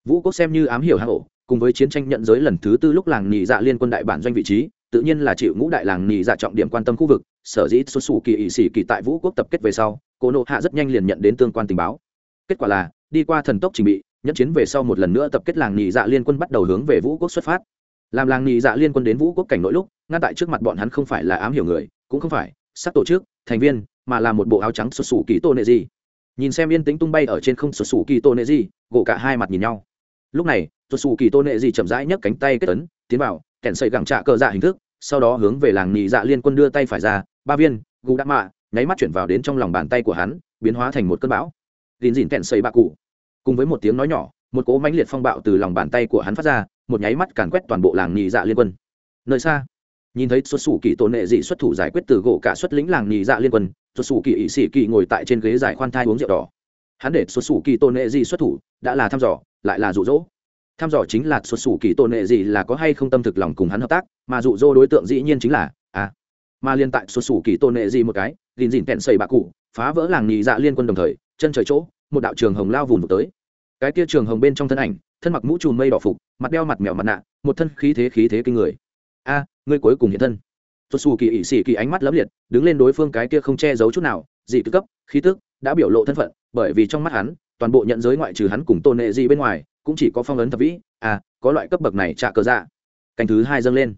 Vũ Cốt xem như ám hiểu hang ổ cùng với chiến tranh nhận giới lần thứ tư lúc làng nhị dạ liên quân đại bản doanh vị trí, tự nhiên là chịu ngũ đại làng nhị dạ trọng điểm quan tâm khu vực, sở dĩ xuất xù kỳ ỵ sĩ kỳ tại vũ quốc tập kết về sau cô nộ hạ rất nhanh liền nhận đến tương quan tình báo. Kết quả là, đi qua thần tốc trình bị nhận chiến về sau một lần nữa tập kết làng nhị dạ liên quân bắt đầu hướng về vũ quốc xuất phát. Làm làng nhị dạ liên quân đến vũ quốc cảnh nội lúc, ngăn tại trước mặt bọn hắn không phải là ám hiểu người, cũng không phải sắc tổ chức, thành viên, mà là một bộ áo trắng xuất xù kỳ tô nệ gì nhìn xem yên tĩnh tung bay ở trên không xuất xù kỳ tô nệ gì gỗ cả hai mặt nhìn nhau lúc này xuất xù kỳ tôn nệ dị chậm rãi nhấc cánh tay kết tấn tiến vào kẹn sậy gẳng trạ cờ dạ hình thức, sau đó hướng về làng nhị dạ liên quân đưa tay phải ra, ba viên, gù đạ mạ, nháy mắt chuyển vào đến trong lòng bàn tay của hắn, biến hóa thành một cơn bão. Gìn dìn kẹn sậy bạ cụ. Cùng với một tiếng nói nhỏ, một cỗ mãnh liệt phong bạo từ lòng bàn tay của hắn phát ra, một nháy mắt càn quét toàn bộ làng nhị dạ liên quân. Nơi xa, nhìn thấy xuất xù kỳ tôn nệ dị xuất thủ giải quyết từ gỗ cả xuất lĩnh làng nhị dạ liên quân xuất xù kỳ ỵ sĩ kỳ ngồi tại trên ghế giải khoan thai uống rượu đỏ. Hắn để xuất xù kỳ tôn nệ dị xuất thủ đã là thăm dò, lại là rụ rỗ Thăm dò chính là xuất xù kỳ tôn nệ gì là có hay không tâm thực lòng cùng hắn hợp tác, mà dụ dỗ đối tượng dĩ nhiên chính là à. Mà liên tại xuất xù kỳ tôn nệ gì một cái, gìn dìn kẹn xây bạc cụ, phá vỡ làng nhị dạ liên quân đồng thời, chân trời chỗ, một đạo trường hồng lao vùng vụt tới. Cái kia trường hồng bên trong thân ảnh, thân mặc mũ trùm mây đỏ phục, mặt đeo mặt mèo mặt nạ, một thân khí thế khí thế kinh người. A, ngươi cuối cùng hiện thân. Xuất xù kỳ ỵ xỉ kỳ ánh mắt lấm liệt, đứng lên đối phương cái kia không che giấu chút nào, dị tư cấp, khí tức đã biểu lộ thân phận, bởi vì trong mắt hắn toàn bộ nhận giới ngoại trừ hắn cùng tôn nệ gì bên ngoài, cũng chỉ có phong ấn thập vĩ à có loại cấp bậc này trả cờ dạ. Canh thứ hai dâng lên.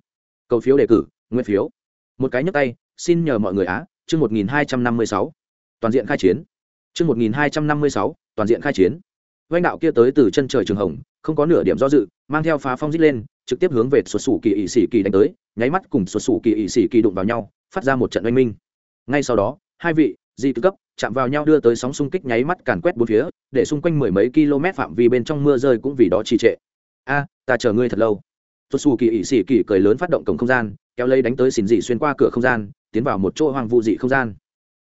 Cầu phiếu đề cử, nguyên phiếu. Một cái nhấp tay, xin nhờ mọi người á, chương một nghìn hai trăm năm mươi sáu. Toàn diện khai chiến. Chương một nghìn hai trăm năm mươi sáu, toàn diện khai chiến. Vanh đạo kia tới từ chân trời trường hồng, không có nửa điểm do dự, mang theo phá phong dít lên, trực tiếp hướng về xuất xù kỳ ỵ sĩ kỳ đánh tới, nháy mắt cùng xuất xù kỳ ỵ sĩ kỳ đụng vào nhau, phát ra một trận oanh minh. Ngay sau đó, hai vị di tư cấp, chạm vào nhau đưa tới sóng xung kích nháy mắt càn quét bốn phía, để xung quanh mười mấy km phạm vi bên trong mưa rơi cũng vì đó trì trệ. A, ta chờ ngươi thật lâu. Xuất xù kỳ ỵ xỉ kỳ cười lớn phát động cổng không gian, kéo lấy đánh tới xỉn dị xuyên qua cửa không gian, tiến vào một chỗ hoang vu dị không gian.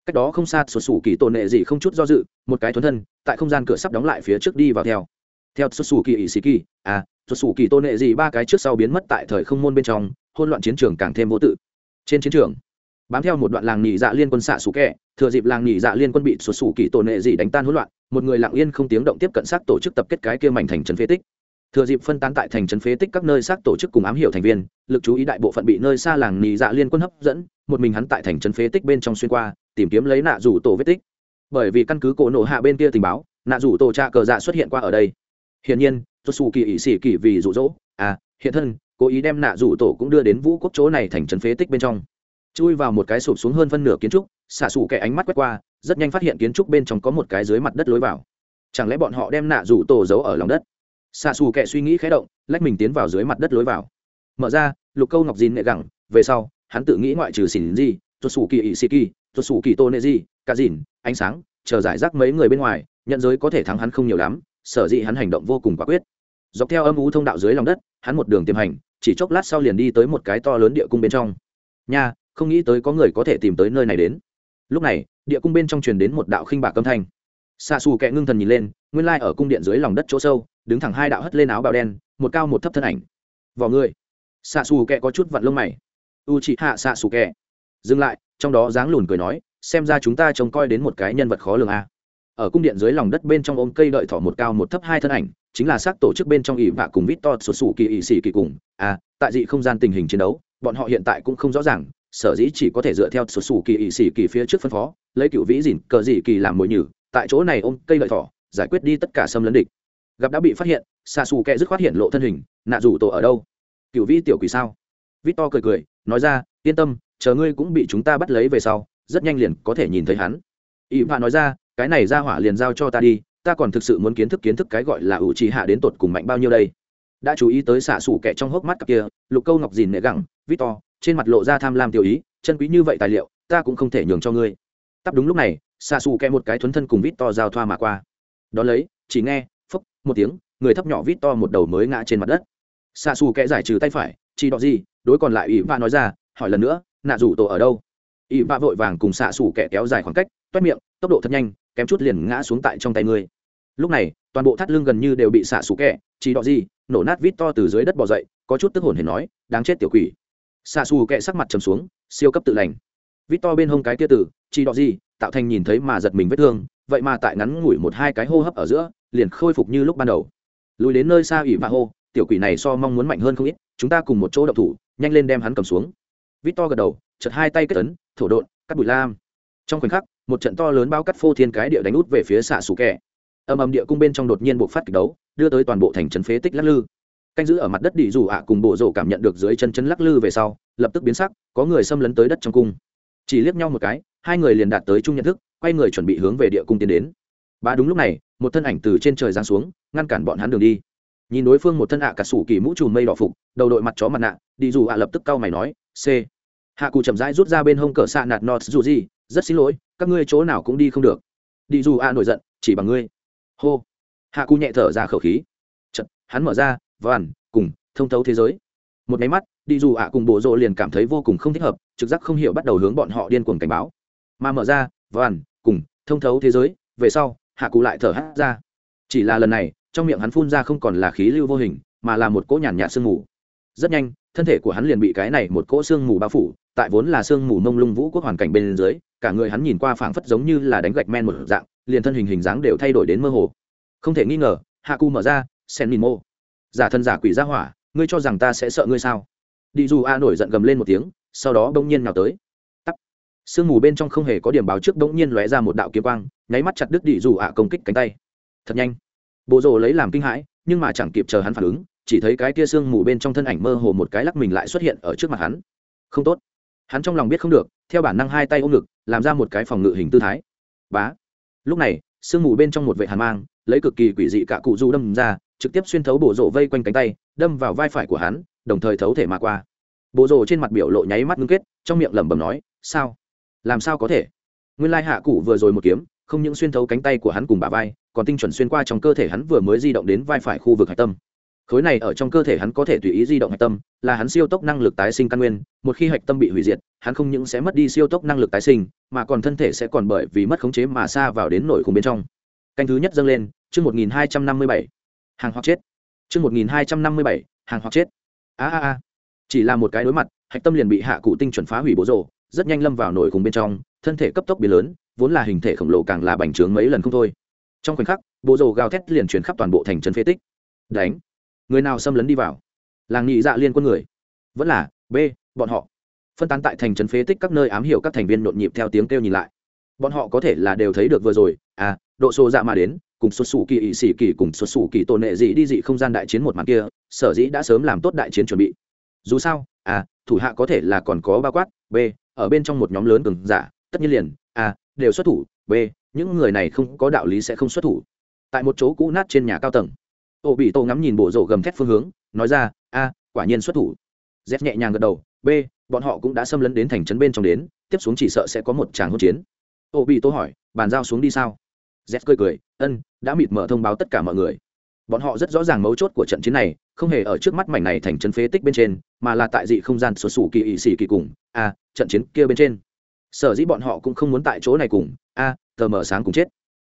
Cách đó không xa xuất xù kỳ tôn nệ dị không chút do dự, một cái thuần thân, tại không gian cửa sắp đóng lại phía trước đi vào theo. Theo xuất xù kỳ ỵ xỉ kỳ à xuất xù kỳ tôn nệ dị ba cái trước sau biến mất tại thời không môn bên trong hôn loạn chiến trường càng thêm vô tự. Trên chiến trường bám theo một đoạn làng nhị dạ liên quân xạ xù kẹ, thừa dịp làng nhị dạ liên quân bị sụt xù kỳ tổn nệ gì đánh tan hỗn loạn, một người lặng yên không tiếng động tiếp cận xác tổ chức tập kết cái kia mảnh thành trấn phế tích. Thừa dịp phân tán tại thành trấn phế tích các nơi xác tổ chức cùng ám hiểu thành viên, lực chú ý đại bộ phận bị nơi xa làng nhị dạ liên quân hấp dẫn, một mình hắn tại thành trấn phế tích bên trong xuyên qua, tìm kiếm lấy nạ rủ tổ vết tích. Bởi vì căn cứ cổ nổ hạ bên kia tình báo, nạ rủ tổ trạ cờ dạ xuất hiện qua ở đây. Hiển nhiên xuất xù kỳ ỵ xỉ kỳ vì rụ rỗ à hiện thân, cố ý đem nạ rủ tổ cũng đưa đến vũ quốc chỗ này thành trấn phế tích bên trong chui vào một cái sụp xuống hơn phân nửa kiến trúc, xả sủ kẻ ánh mắt quét qua, rất nhanh phát hiện kiến trúc bên trong có một cái dưới mặt đất lối vào. Chẳng lẽ bọn họ đem nạ rủ tổ giấu ở lòng đất? Xả sủ kẻ suy nghĩ khé động, lách mình tiến vào dưới mặt đất lối vào. Mở ra, lục câu ngọc dìn nệ gẳng, về sau, hắn tự nghĩ ngoại trừ xỉn gì tuột sủ kỳ ỵ sĩ kỳ, tuột sủ kỳ tô nệ gì cả dìn, ánh sáng, chờ giải rác mấy người bên ngoài, nhận giới có thể thắng hắn không nhiều lắm, sở dĩ hắn hành động vô cùng quả quyết. Dọc theo âm ú thông đạo dưới lòng đất, hắn một đường tiềm hành, chỉ chốc lát sau liền đi tới một cái to lớn địa cung bên trong. Nha không nghĩ tới có người có thể tìm tới nơi này đến. Lúc này, địa cung bên trong truyền đến một đạo khinh bạc âm thanh. Xa xù kẹ ngưng thần nhìn lên, nguyên lai ở cung điện dưới lòng đất chỗ sâu, đứng thẳng hai đạo hất lên áo bào đen, một cao một thấp thân ảnh. Vỏ người xa xù kẹ có chút vặn lông mày. U chị hạ xa xù kẹ dừng lại, trong đó dáng lùn cười nói, xem ra chúng ta trông coi đến một cái nhân vật khó lường a. Ở cung điện dưới lòng đất bên trong ôm cây đợi thỏ một cao một thấp hai thân ảnh, chính là xác tổ chức bên trong ỷ vạ cùng vít to sụt sủ kỳ ỷ xỉ kỳ cùng. À tại dị không gian tình hình chiến đấu, bọn họ hiện tại cũng không rõ ràng sở dĩ chỉ có thể dựa theo sổ sủ kỳ ỵ xỉ kỳ phía trước phân phó, lấy cựu vĩ dìn cờ dị kỳ làm mồi nhử, tại chỗ này ôm cây lợi thỏ, giải quyết đi tất cả xâm lấn địch. Gặp đã bị phát hiện xa xù kẹ dứt khoát hiện lộ thân hình, nạ rủ tổ ở đâu? Cựu vĩ tiểu quỷ sao? Vít to cười cười, nói ra, yên tâm, chờ ngươi cũng bị chúng ta bắt lấy về sau, rất nhanh liền có thể nhìn thấy hắn. Ỵ vạ nói ra, cái này ra hỏa liền giao cho ta đi, ta còn thực sự muốn kiến thức kiến thức cái gọi là ủ trì hạ đến tột cùng mạnh bao nhiêu đây. Đã chú ý tới xạ xủ kẻ trong hốc mắt cặp kia, lục câu ngọc dìn nệ gẳng, victor trên mặt lộ ra tham lam tiểu ý, chân quý như vậy tài liệu, ta cũng không thể nhường cho ngươi. Tắp đúng lúc này xạ xù kẹ một cái thuấn thân cùng vít to giao thoa mà qua. Đ ó lấy, chỉ nghe phốc một tiếng, người thấp nhỏ vít to một đầu mới ngã trên mặt đất. Xạ xù kẹ giải trừ tay phải, chỉ đọ gì? Đối còn lại ỷ vạ nói ra, hỏi lần nữa, nạ rủ tổ ở đâu? Ỷ vạ vội vàng cùng xạ xù kẹ kéo dài khoảng cách, toét miệng, tốc độ thật nhanh, kém chút liền ngã xuống tại trong tay ngươi. Lúc này, toàn bộ thắt lưng gần như đều bị xạ xù kẹ chỉ đọ gì? Nổ nát vít to từ dưới đất bỏ dậy, có chút tức hồn hề nói, đáng chết tiểu quỷ xạ xù kệ sắc mặt trầm xuống, siêu cấp tự lành. Vít to bên hông cái tia tử chỉ đọ gì tạo thành nhìn thấy mà giật mình vết thương, vậy mà tại ngắn ngủi một hai cái hô hấp ở giữa, liền khôi phục như lúc ban đầu. Lùi đến nơi xa ủy và hô, tiểu quỷ này so mong muốn mạnh hơn không ít, chúng ta cùng một chỗ đậu thủ, nhanh lên đem hắn cầm xuống. Vít to gật đầu chật hai tay kết tấn thổ độn, cắt bụi lam. Trong khoảnh khắc, một trận to lớn bao cắt phô thiên cái địa đánh út về phía xạ xù kẹ. Âm âm địa cung bên trong đột nhiên buộc phát kịch đấu, đưa tới toàn bộ thành trấn phế tích lắc lư canh giữ ở mặt đất đi dù ạ cùng bộ rổ cảm nhận được dưới chân chân lắc lư về sau lập tức biến sắc có người xâm lấn tới đất trong cung. Chỉ liếc nhau một cái hai người liền đạt tới chung nhận thức quay người chuẩn bị hướng về địa cung tiến đến. Ba đúng lúc này một thân ảnh từ trên trời giáng xuống ngăn cản bọn hắn đường đi. Nhìn đối phương một thân ạ cả sủ kỳ mũ trùm mây đỏ phục đầu đội mặt chó mặt nạ đi dù ạ lập tức cau mày nói c. Hạ cụ chậm rãi rút ra bên hông cờ xạ nạt nọt dù gì rất xin lỗi các ngươi chỗ nào cũng đi không được. Đi dù ạ nổi giận chỉ bằng ngươi. Hô. Hạ cụ nhẹ thở ra khẩu khí. Chật, hắn mở ra vàn cùng thông thấu thế giới. Một máy mắt, đi dù ạ cùng bộ rộ liền cảm thấy vô cùng không thích hợp, trực giác không hiểu bắt đầu hướng bọn họ điên cuồng cảnh báo. Mà mở ra vàn cùng thông thấu thế giới, về sau, hạ cụ lại thở hát ra. Chỉ là lần này, trong miệng hắn phun ra không còn là khí lưu vô hình, mà là một cỗ nhàn nhạt sương mù. Rất nhanh, thân thể của hắn liền bị cái này một cỗ sương mù bao phủ, tại vốn là sương mù mông lung vũ quốc hoàn cảnh bên dưới, cả người hắn nhìn qua phảng phất giống như là đánh gạch men một dạng, liền thân hình hình dáng đều thay đổi đến mơ hồ. Không thể nghi ngờ, hạ cụ mở ra sen mìn mô giả thân giả quỷ ra hỏa, ngươi cho rằng ta sẽ sợ ngươi sao? Đi dù a nổi giận gầm lên một tiếng, sau đó bỗng nhiên nào tới. Tắt sương mù bên trong không hề có điểm báo trước bỗng nhiên lóe ra một đạo kiếm quang, nháy mắt chặt đứt đi dù ạ công kích cánh tay. Thật nhanh. Bộ rồ lấy làm kinh hãi, nhưng mà chẳng kịp chờ hắn phản ứng, chỉ thấy cái tia sương mù bên trong thân ảnh mơ hồ một cái lắc mình lại xuất hiện ở trước mặt hắn. Không tốt. Hắn trong lòng biết không được, theo bản năng hai tay ôm ngực, làm ra một cái phòng ngự hình tư thái. Bá. Lúc này, sương mù bên trong một vệ hàn mang, lấy cực kỳ quỷ dị cả cụ du đâm ra trực tiếp xuyên thấu bộ rổ vây quanh cánh tay, đâm vào vai phải của hắn, đồng thời thấu thể mà qua. Bộ rổ trên mặt biểu lộ nháy mắt ngưng kết, trong miệng lẩm bẩm nói, sao? Làm sao có thể? Nguyên lai hạ cụ vừa rồi một kiếm, không những xuyên thấu cánh tay của hắn cùng bả vai, còn tinh chuẩn xuyên qua trong cơ thể hắn vừa mới di động đến vai phải khu vực hạch tâm. Khối này ở trong cơ thể hắn có thể tùy ý di động hạch tâm, là hắn siêu tốc năng lực tái sinh căn nguyên, một khi hạch tâm bị hủy diệt, hắn không những sẽ mất đi siêu tốc năng lực tái sinh, mà còn thân thể sẽ còn bởi vì mất khống chế mà xa vào đến nổi khủng bên trong. Canh thứ nhất dâng lên, chương một nghìn hai trăm năm mươi bảy hàng hoặc chết. Chương một nghìn hai trăm năm mươi bảy, hàng hoặc chết. A a a. Chỉ là một cái đối mặt, hạch tâm liền bị hạ cụ tinh chuẩn phá hủy bố rộ rất nhanh lâm vào nổi cùng bên trong, thân thể cấp tốc biến lớn, vốn là hình thể khổng lồ càng là bành trướng mấy lần không thôi. Trong khoảnh khắc, bộ rồ gào thét liền chuyển khắp toàn bộ thành trấn phế tích. Đánh. Người nào xâm lấn đi vào? Làng nhị dạ liên quân người. Vẫn là, b, bọn họ. Phân tán tại thành trấn phế tích các nơi ám hiệu các thành viên nhộn nhịp theo tiếng kêu nhìn lại bọn họ có thể là đều thấy được vừa rồi à độ xô dạ mà đến cùng xuất xù kỳ ỵ sĩ kỳ cùng xuất xù kỳ tôn nệ dị đi dị không gian đại chiến một màn kia sở dĩ đã sớm làm tốt đại chiến chuẩn bị. Dù sao à thủ hạ có thể là còn có bao quát b ở bên trong một nhóm lớn cường giả tất nhiên liền à, đều xuất thủ b những người này không có đạo lý sẽ không xuất thủ. Tại một chỗ cũ nát trên nhà cao tầng ô bị tô ngắm nhìn bộ rổ gầm thét phương hướng nói ra a quả nhiên xuất thủ. Dép nhẹ nhàng gật đầu b bọn họ cũng đã xâm lấn đến thành trấn bên trong đến tiếp xuống chỉ sợ sẽ có một tràng hỗn chiến ô bị tôi hỏi, bàn giao xuống đi sao? Z cười cười, ân, đã mịt mở thông báo tất cả mọi người. Bọn họ rất rõ ràng mấu chốt của trận chiến này, không hề ở trước mắt mảnh này thành trấn phế tích bên trên, mà là tại dị không gian xuất sủ kỳ ỵ xì kỳ cùng a trận chiến kia bên trên. Sở dĩ bọn họ cũng không muốn tại chỗ này cùng a tờ mở sáng cùng chết.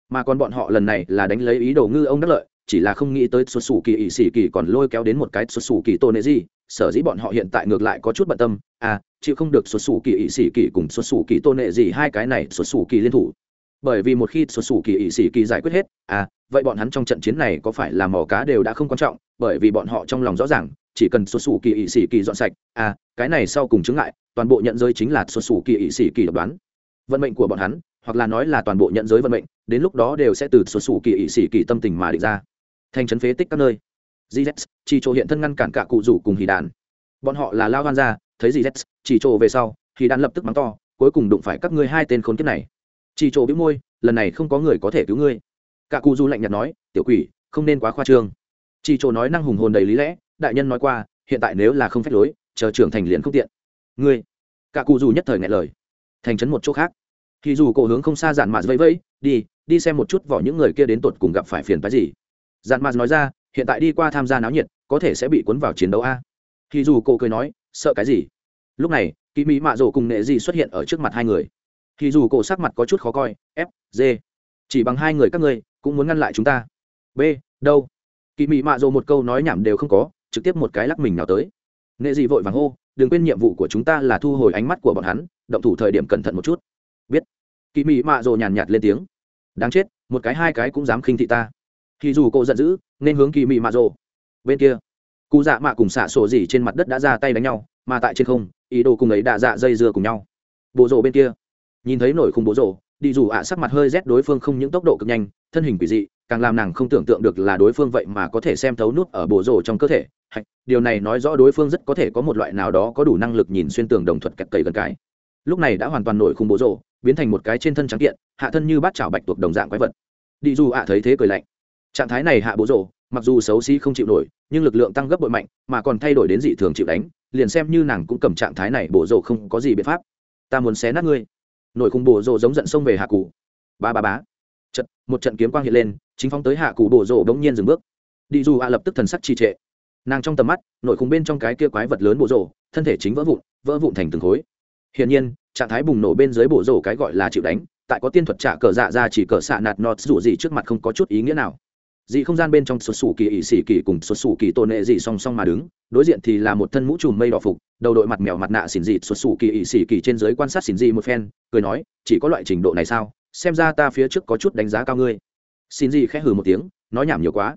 Mà còn bọn họ lần này là đánh lấy ý đồ ngư ông đắc lợi chỉ là không nghĩ tới xuất xù kỳ ỵ xì kỳ còn lôi kéo đến một cái xuất xù kỳ tôn nệ gì sở dĩ bọn họ hiện tại ngược lại có chút bận tâm. À, chịu không được xuất xù kỳ ỵ xì kỳ cùng xuất xù kỳ tôn nệ gì hai cái này xuất xù kỳ liên thủ. Bởi vì một khi xuất xù kỳ ỵ xì kỳ giải quyết hết à, vậy bọn hắn trong trận chiến này có phải là mỏ cá đều đã không quan trọng bởi vì bọn họ trong lòng rõ ràng chỉ cần xuất xù kỳ ỵ xì kỳ dọn sạch à, cái này sau cùng chứng lại toàn bộ nhận giới chính là xuất xù kỳ ỵ xì kỳ độc đoán. Vận mệnh của bọn hắn hoặc là nói là toàn bộ nhận giới vận mệnh đến lúc đó đều sẽ từ xuất xù kỳ ỵ xì kỳ tâm tình mà định ra thành trấn phế tích các nơi. Gz chỉ chỗ hiện thân ngăn cản cả cụ rủ cùng hì đàn bọn họ là lao gan ra thấy gz chỉ chỗ về sau hì đàn lập tức mắng to, cuối cùng đụng phải các ngươi hai tên khốn kiếp này. Chỉ chỗ bĩu môi, lần này không có người có thể cứu ngươi. Cả cụ du lạnh nhạt nói, tiểu quỷ, không nên quá khoa trương. Chỉ chỗ nói năng hùng hồn đầy lý lẽ, đại nhân nói qua, hiện tại nếu là không phép lối, chờ trưởng thành liền không tiện. Ngươi, cả cụ dù nhất thời ngại lời. Thành trấn một chỗ khác. Thì dù cổ hướng không xa giản mạt vẫy vẫy, đi đi xem một chút vỏ những người kia đến tột cùng gặp phải phiền phái gì dạn mạt nói ra, hiện tại đi qua tham gia náo nhiệt, có thể sẽ bị cuốn vào chiến đấu a. Thì dù cô cười nói, sợ cái gì? Lúc này kỳ mỹ mạ rổ cùng nệ Dị xuất hiện ở trước mặt hai người. Thì dù cổ sắc mặt có chút khó coi, f, g. Chỉ bằng hai người các ngươi, cũng muốn ngăn lại chúng ta. B, đâu? Kỳ mỹ mạ rổ một câu nói nhảm đều không có, trực tiếp một cái lắc mình nào tới. Nệ Dị vội vàng hô, đừng quên nhiệm vụ của chúng ta là thu hồi ánh mắt của bọn hắn, động thủ thời điểm cẩn thận một chút. Biết. Kỳ mị mạ rồ nhàn nhạt lên tiếng. Đáng chết, một cái hai cái cũng dám khinh thị ta thì dù cô giận dữ, nên hướng kỳ mị mạ rồ. Bên kia cụ dạ mạ cùng xạ sổ gì trên mặt đất đã ra tay đánh nhau, mà tại trên không, ý đồ cùng ấy đã dạ dây dưa cùng nhau. Bộ rồ bên kia, nhìn thấy nổi khung bố rồ, đi dù ạ sắc mặt hơi rét đối phương không những tốc độ cực nhanh, thân hình quỷ dị, càng làm nàng không tưởng tượng được là đối phương vậy mà có thể xem thấu nút ở bộ rồ trong cơ thể. Hạch, điều này nói rõ đối phương rất có thể có một loại nào đó có đủ năng lực nhìn xuyên tường đồng thuật kẹt cầy gần cái. Lúc này đã hoàn toàn nổi khung bố rồ, biến thành một cái trên thân trắng kiện, hạ thân như bát chảo bạch tuộc đồng dạng quái vật. Đi dù ạ thấy thế cười lạnh trạng thái này hạ bố rổ mặc dù xấu xí không chịu nổi, nhưng lực lượng tăng gấp bội mạnh, mà còn thay đổi đến dị thường chịu đánh, liền xem như nàng cũng cầm trạng thái này bổ rổ không có gì biện pháp. Ta muốn xé nát ngươi. Nổi khung bổ rổ giống giận xông về hạ cụ. Ba ba bá trận một trận kiếm quang hiện lên, chính phóng tới hạ cụ bổ rổ đống nhiên dừng bước. Đi dù ạ lập tức thần sắc trì trệ. Nàng trong tầm mắt, nội khung bên trong cái kia quái vật lớn bộ rổ thân thể chính vỡ vụn vỡ vụn thành từng khối. Hiển nhiên, trạng thái bùng nổ bên dưới bộ rổ cái gọi là chịu đánh, tại có tiên thuật trả cờ dạ ra chỉ cờ xạ nạt nọt dù gì trước mặt không có chút ý nghĩa nào dị không gian bên trong xuất xù kỳ ỵ xỉ kỳ cùng xuất xù kỳ tôn nệ dị song song mà đứng, đối diện thì là một thân mũ trùm mây đỏ phục, đầu đội mặt mèo mặt nạ xỉn dị, xuất xù kỳ ỵ xỉ kỳ trên giới quan sát xỉn dị một phen, cười nói, chỉ có loại trình độ này sao? Xem ra ta phía trước có chút đánh giá cao ngươi. Xin dị khẽ hừ một tiếng, nói nhảm nhiều quá.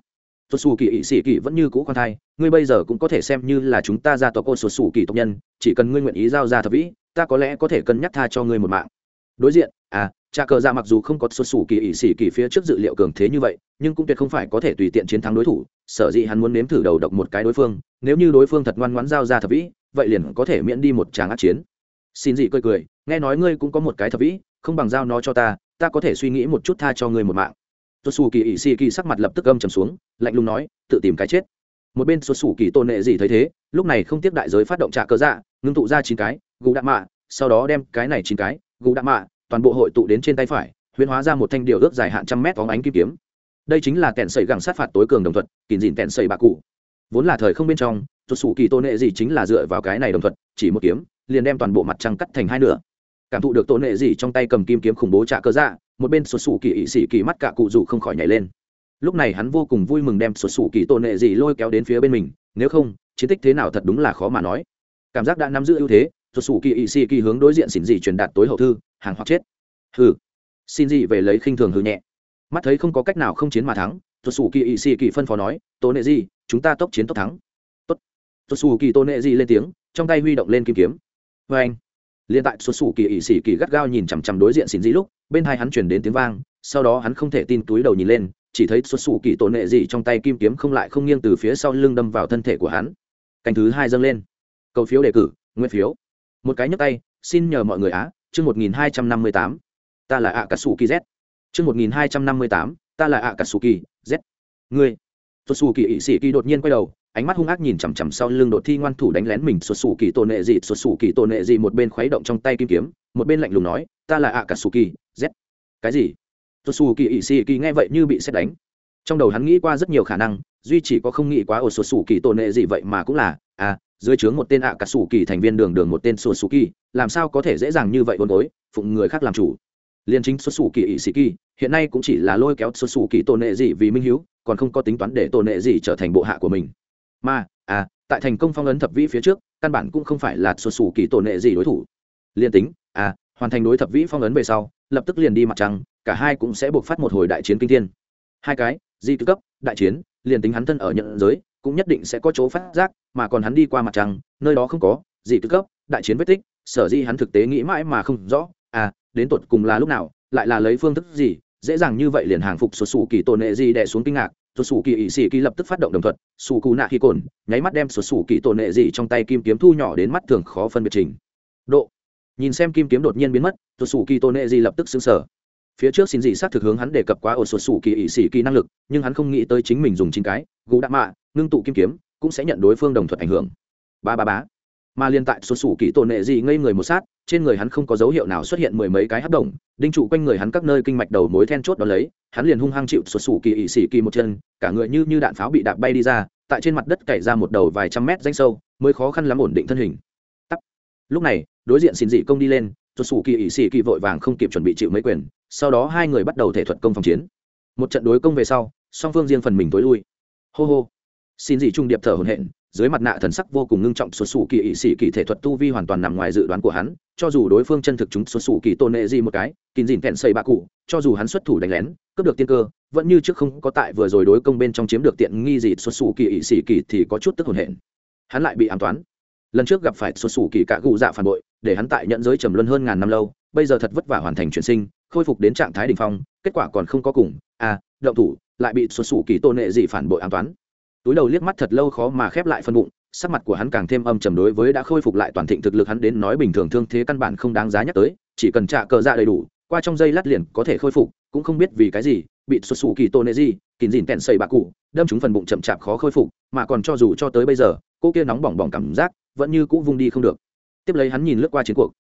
Xuất xù kỳ ỵ xỉ kỳ vẫn như cũ khoan thai, ngươi bây giờ cũng có thể xem như là chúng ta ra tộc cô xuất xù kỳ tộc nhân, chỉ cần ngươi nguyện ý giao ra thập vĩ, ta có lẽ có thể cân nhắc tha cho ngươi một mạng. Đối diện à trà cờ dạ mặc dù không có xuất xù kỳ ỵ xỉ kỳ phía trước dự liệu cường thế như vậy, nhưng cũng tuyệt không phải có thể tùy tiện chiến thắng đối thủ, sở dĩ hắn muốn nếm thử đầu độc một cái đối phương, nếu như đối phương thật ngoan ngoãn giao ra thập vĩ, vậy liền có thể miễn đi một tràng át chiến. Xin dị cười cười, nghe nói ngươi cũng có một cái thập vĩ, không bằng giao nó cho ta ta có thể suy nghĩ một chút tha cho ngươi một mạng. Xuất xù kỳ ỵ xỉ kỳ sắc mặt lập tức âm trầm xuống, lạnh lùng nói, tự tìm cái chết. Một bên xuất xù kỳ tôn nệ gì thấy thế, lúc này không tiếp đại giới phát động trả cờ dạ ngưng tụ ra chín cái, gù đạ mạ, sau đó đem cái này chín cái, gù đạ mạ toàn bộ hội tụ đến trên tay phải, huyễn hóa ra một thanh điều ước dài hạn trăm mét phóng ánh kim kiếm. Đây chính là kẹn sẩy gẳng sát phạt tối cường đồng thuận kìm dìn kẹn sẩy bạc cụ. Vốn là thời không bên trong tuột sủ kỳ tôn nệ gì chính là dựa vào cái này đồng thuận chỉ một kiếm, liền đem toàn bộ mặt trăng cắt thành hai nửa. Cảm thụ được tôn nệ gì trong tay cầm kim kiếm khủng bố trả cơ dạ một bên sụt sủ kỳ ỵ sĩ kỳ mắt cả cụ dù không khỏi nhảy lên. Lúc này hắn vô cùng vui mừng đem sụt sủ kỳ tôn nệ gì lôi kéo đến phía bên mình, nếu không, chiến tích thế nào thật đúng là khó mà nói. Cảm giác đã nắm giữ ưu thế rồi sủ kỳ ỵ sĩ kỳ hướng đối diện xin gì truyền đạt tối hậu thư, hàng hoặc chết. Hừ. Xin gì về lấy khinh thường hư nhẹ. Mắt thấy không có cách nào không chiến mà thắng rồi sủ kỳ ỵ xì kỳ phân phó nói tố nệ gì chúng ta tốc chiến tốc thắng. Tốt. Rồi sủ kỳ tố nệ gì lên tiếng, trong tay huy động lên kim kiếm. Vê anh. Liên tại tuột Sủ kỳ ỵ xì kỳ gắt gao nhìn chằm chằm đối diện xin gì lúc, bên hai hắn chuyển đến tiếng vang, sau đó hắn không thể tin túi đầu nhìn lên, chỉ thấy xuất Sủ kỳ tổ nệ gì trong tay kim kiếm không lại không nghiêng từ phía sau lưng đâm vào thân thể của hắn. Canh thứ hai dâng lên. Cầu phiếu đề cử nguyên phiếu một cái nhấp tay, xin nhờ mọi người á, chương một nghìn hai trăm năm mươi tám. Ta là ạ cả sù kỳ z. Chương một nghìn hai trăm năm mươi tám, ta là ạ cả sù kỳ z. Ngươi. Xuất xù kỳ ỵ sĩ kỳ đột nhiên quay đầu, ánh mắt hung ác nhìn chằm chằm sau lưng đột thi ngoan thủ đánh lén mình. Xuất xù kỳ tổ nệ dị xuất xù kỳ tổ nệ dị một bên khuấy động trong tay kim kiếm, một bên lạnh lùng nói, ta là ạ cả sù kỳ z. Cái gì? Xuất xù kỳ ỵ sĩ kỳ nghe vậy như bị xét đánh. Trong đầu hắn nghĩ qua rất nhiều khả năng, duy chỉ có không nghĩ quá ở xuất xù kỳ tổ nệ dị vậy mà cũng là à dưới trướng một tên ạ cả sủ kỳ thành viên đường đường một tên sùa sù kỳ làm sao có thể dễ dàng như vậy ôn tối phụng người khác làm chủ. Liên chính xuất sù kỳ ỵ sĩ kỳ hiện nay cũng chỉ là lôi kéo xuất sù kỳ tổ nệ gì vì minh hiếu, còn không có tính toán để tổ nệ gì trở thành bộ hạ của mình. Mà à tại thành công phong ấn thập vĩ phía trước, căn bản cũng không phải là xuất sù kỳ tổ nệ gì đối thủ. Liên tính à hoàn thành đối thập vĩ phong ấn về sau, lập tức liền đi mặt trăng, cả hai cũng sẽ buộc phát một hồi đại chiến kinh thiên. Hai cái, di tư cấp, đại chiến, liền tính hắn thân ở nhận giới cũng nhất định sẽ có chỗ phát giác, mà còn hắn đi qua mặt trăng, nơi đó không có, gì tư cấp, đại chiến vết tích, sở di hắn thực tế nghĩ mãi mà không rõ à đến tột cùng là lúc nào, lại là lấy phương thức gì, dễ dàng như vậy liền hàng phục số sủ kỳ tổ nệ gì đè xuống kinh ngạc số sủ kỳ ỵ sĩ kỳ lập tức phát động đồng thuận sủ cù nạ khi cồn nháy mắt đem số sủ kỳ tổ nệ gì trong tay kim kiếm thu nhỏ đến mắt thường khó phân biệt trình. Độ. Nhìn xem kim kiếm đột nhiên biến mất số sủ kỳ tổ nệ gì lập tức xứng sở phía trước xin dị sát thực hướng hắn đề cập quá ở sụt sủ kỳ ỵ sĩ kỳ năng lực, nhưng hắn không nghĩ tới chính mình dùng chính cái, gù đạ mạ ngưng tụ kim kiếm, cũng sẽ nhận đối phương đồng thuận ảnh hưởng. Ba ba bá mà liên tại sụt sủ kỳ tổ nệ gì ngây người một sát, trên người hắn không có dấu hiệu nào xuất hiện mười mấy cái hấp động, đinh trụ quanh người hắn các nơi kinh mạch đầu mối then chốt đó lấy, hắn liền hung hăng chịu sụt sủ kỳ ỵ xỉ kỳ một chân, cả người như như đạn pháo bị đạp bay đi ra, tại trên mặt đất cày ra một đầu vài trăm mét danh sâu, mới khó khăn lắm ổn định thân hình. Tắc. lúc này, đối diện xin dị công đi lên sụt sủ kỳ ỵ xỉ kỳ vội vàng không kịp chuẩn bị chịu mấy quyền, sau đó hai người bắt đầu thể thuật công phòng chiến. Một trận đối công về sau, song phương riêng phần mình tối lui. Hô hô xin dị trung điệp thở hổn hển, dưới mặt nạ thần sắc vô cùng ngưng trọng xuất xù kỳ ỵ sĩ kỳ thể thuật tu vi hoàn toàn nằm ngoài dự đoán của hắn, cho dù đối phương chân thực chúng xuất xù kỳ tôn nệ gì một cái, kín dìn kẹn xây bạ cụ, cho dù hắn xuất thủ đánh lén, cướp được tiên cơ, vẫn như trước không có tại vừa rồi đối công bên trong chiếm được tiện nghi gì xuất xù kỳ ỵ sĩ kỳ thì có chút tức hồn hển. Hắn lại bị ám toán. Lần trước gặp phải xuất xù kỳ cả cụ dạ phản bội, để hắn tại nhận giới trầm luân hơn ngàn năm lâu, bây giờ thật vất vả hoàn thành chuyển sinh, khôi phục đến trạng thái đ ỉ n h phong, kết quả còn không có cùng à động thủ, lại bị xuất xù kỳ tôn nệ gì phản bội an toán túi đầu liếc mắt thật lâu khó mà khép lại phân bụng, sắc mặt của hắn càng thêm âm trầm đối với đã khôi phục lại toàn thịnh thực lực hắn đến nói bình thường thương thế căn bản không đáng giá nhắc tới, chỉ cần trả cờ dạ đầy đủ, qua trong dây lát liền có thể khôi phục, cũng không biết vì cái gì, bị sụt sù kỳ tôn nệ gì kín dìn kẹn xây bạc cụ, đâm chúng phần bụng chậm chạp khó khôi phục, mà còn cho dù cho tới bây giờ, cô kia nóng bỏng bỏng cảm giác vẫn như cũ vung đi không được. Tiếp lấy hắn nhìn lướt qua chiến cuộc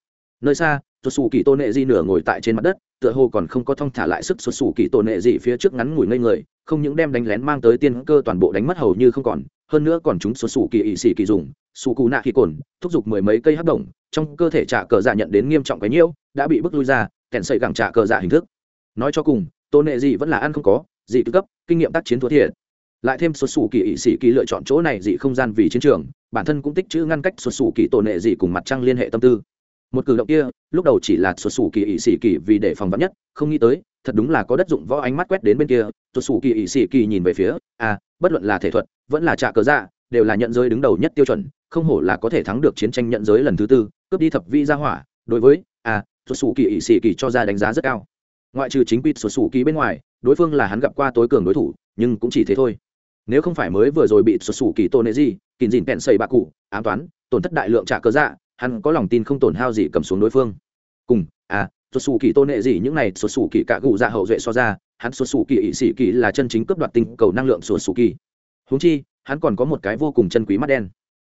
nơi xa xuất xù kỳ tôn nệ di nửa ngồi tại trên mặt đất, tựa hồ còn không có thong thả lại sức xuất xù kỳ tôn nệ di phía trước ngắn ngủi ngây người, không những đem đánh lén mang tới tiên cơ toàn bộ đánh mất hầu như không còn, hơn nữa còn chúng xuất xù kỳ ỵ xỉ kỳ dùng xù cù nạ khi cồn thúc giục mười mấy cây hấp động trong cơ thể trả cờ dạ nhận đến nghiêm trọng cái nhiễu, đã bị bức lui ra, kèn sậy gẳng trả cờ dạ hình thức. Nói cho cùng tôn nệ di vẫn là ăn không có, dị cấp, kinh nghiệm tác chiến thua thiệt. Lại thêm xuất xù kỳ ỵ sĩ kỳ lựa chọn chỗ này dị không gian vì chiến trường, bản thân cũng tích chữ ngăn cách xuất xù kỳ tổ nệ dị cùng mặt trăng liên hệ tâm tư một cử động kia lúc đầu chỉ là xuất xù kỳ ỵ sĩ kỳ vì để phòng vắn nhất không nghĩ tới thật đúng là có đất dụng võ ánh mắt quét đến bên kia. Xuất xù kỳ ỵ sĩ kỳ nhìn về phía à, bất luận là thể thuật vẫn là trạ cờ dạ đều là nhận giới đứng đầu nhất tiêu chuẩn không hổ là có thể thắng được chiến tranh nhận giới lần thứ tư cướp đi thập vi gia hỏa. Đối với à, xuất xù kỳ ỵ sĩ kỳ cho ra đánh giá rất cao. Ngoại trừ chính quy xuất xù kỳ bên ngoài đối phương là hắn gặp qua tối cường đối thủ nhưng cũng chỉ thế thôi. Nếu không phải mới vừa rồi bị xuất xù kỳ tôn nệ gì kín dìn bẹn xây bạc cụ ám toán tổn thất đại lượng trả cơ dạ hắn có lòng tin không tổn hao gì cầm xuống đối phương. Cùng à xuất xù kỳ tôn nệ gì những này xuất xù kỳ cả gù dạ hậu duệ so ra, hắn xuất xù kỳ ỵ sĩ kỳ là chân chính cướp đoạt tinh cầu năng lượng xuất xù kỳ húng chi, hắn còn có một cái vô cùng chân quý mắt đen.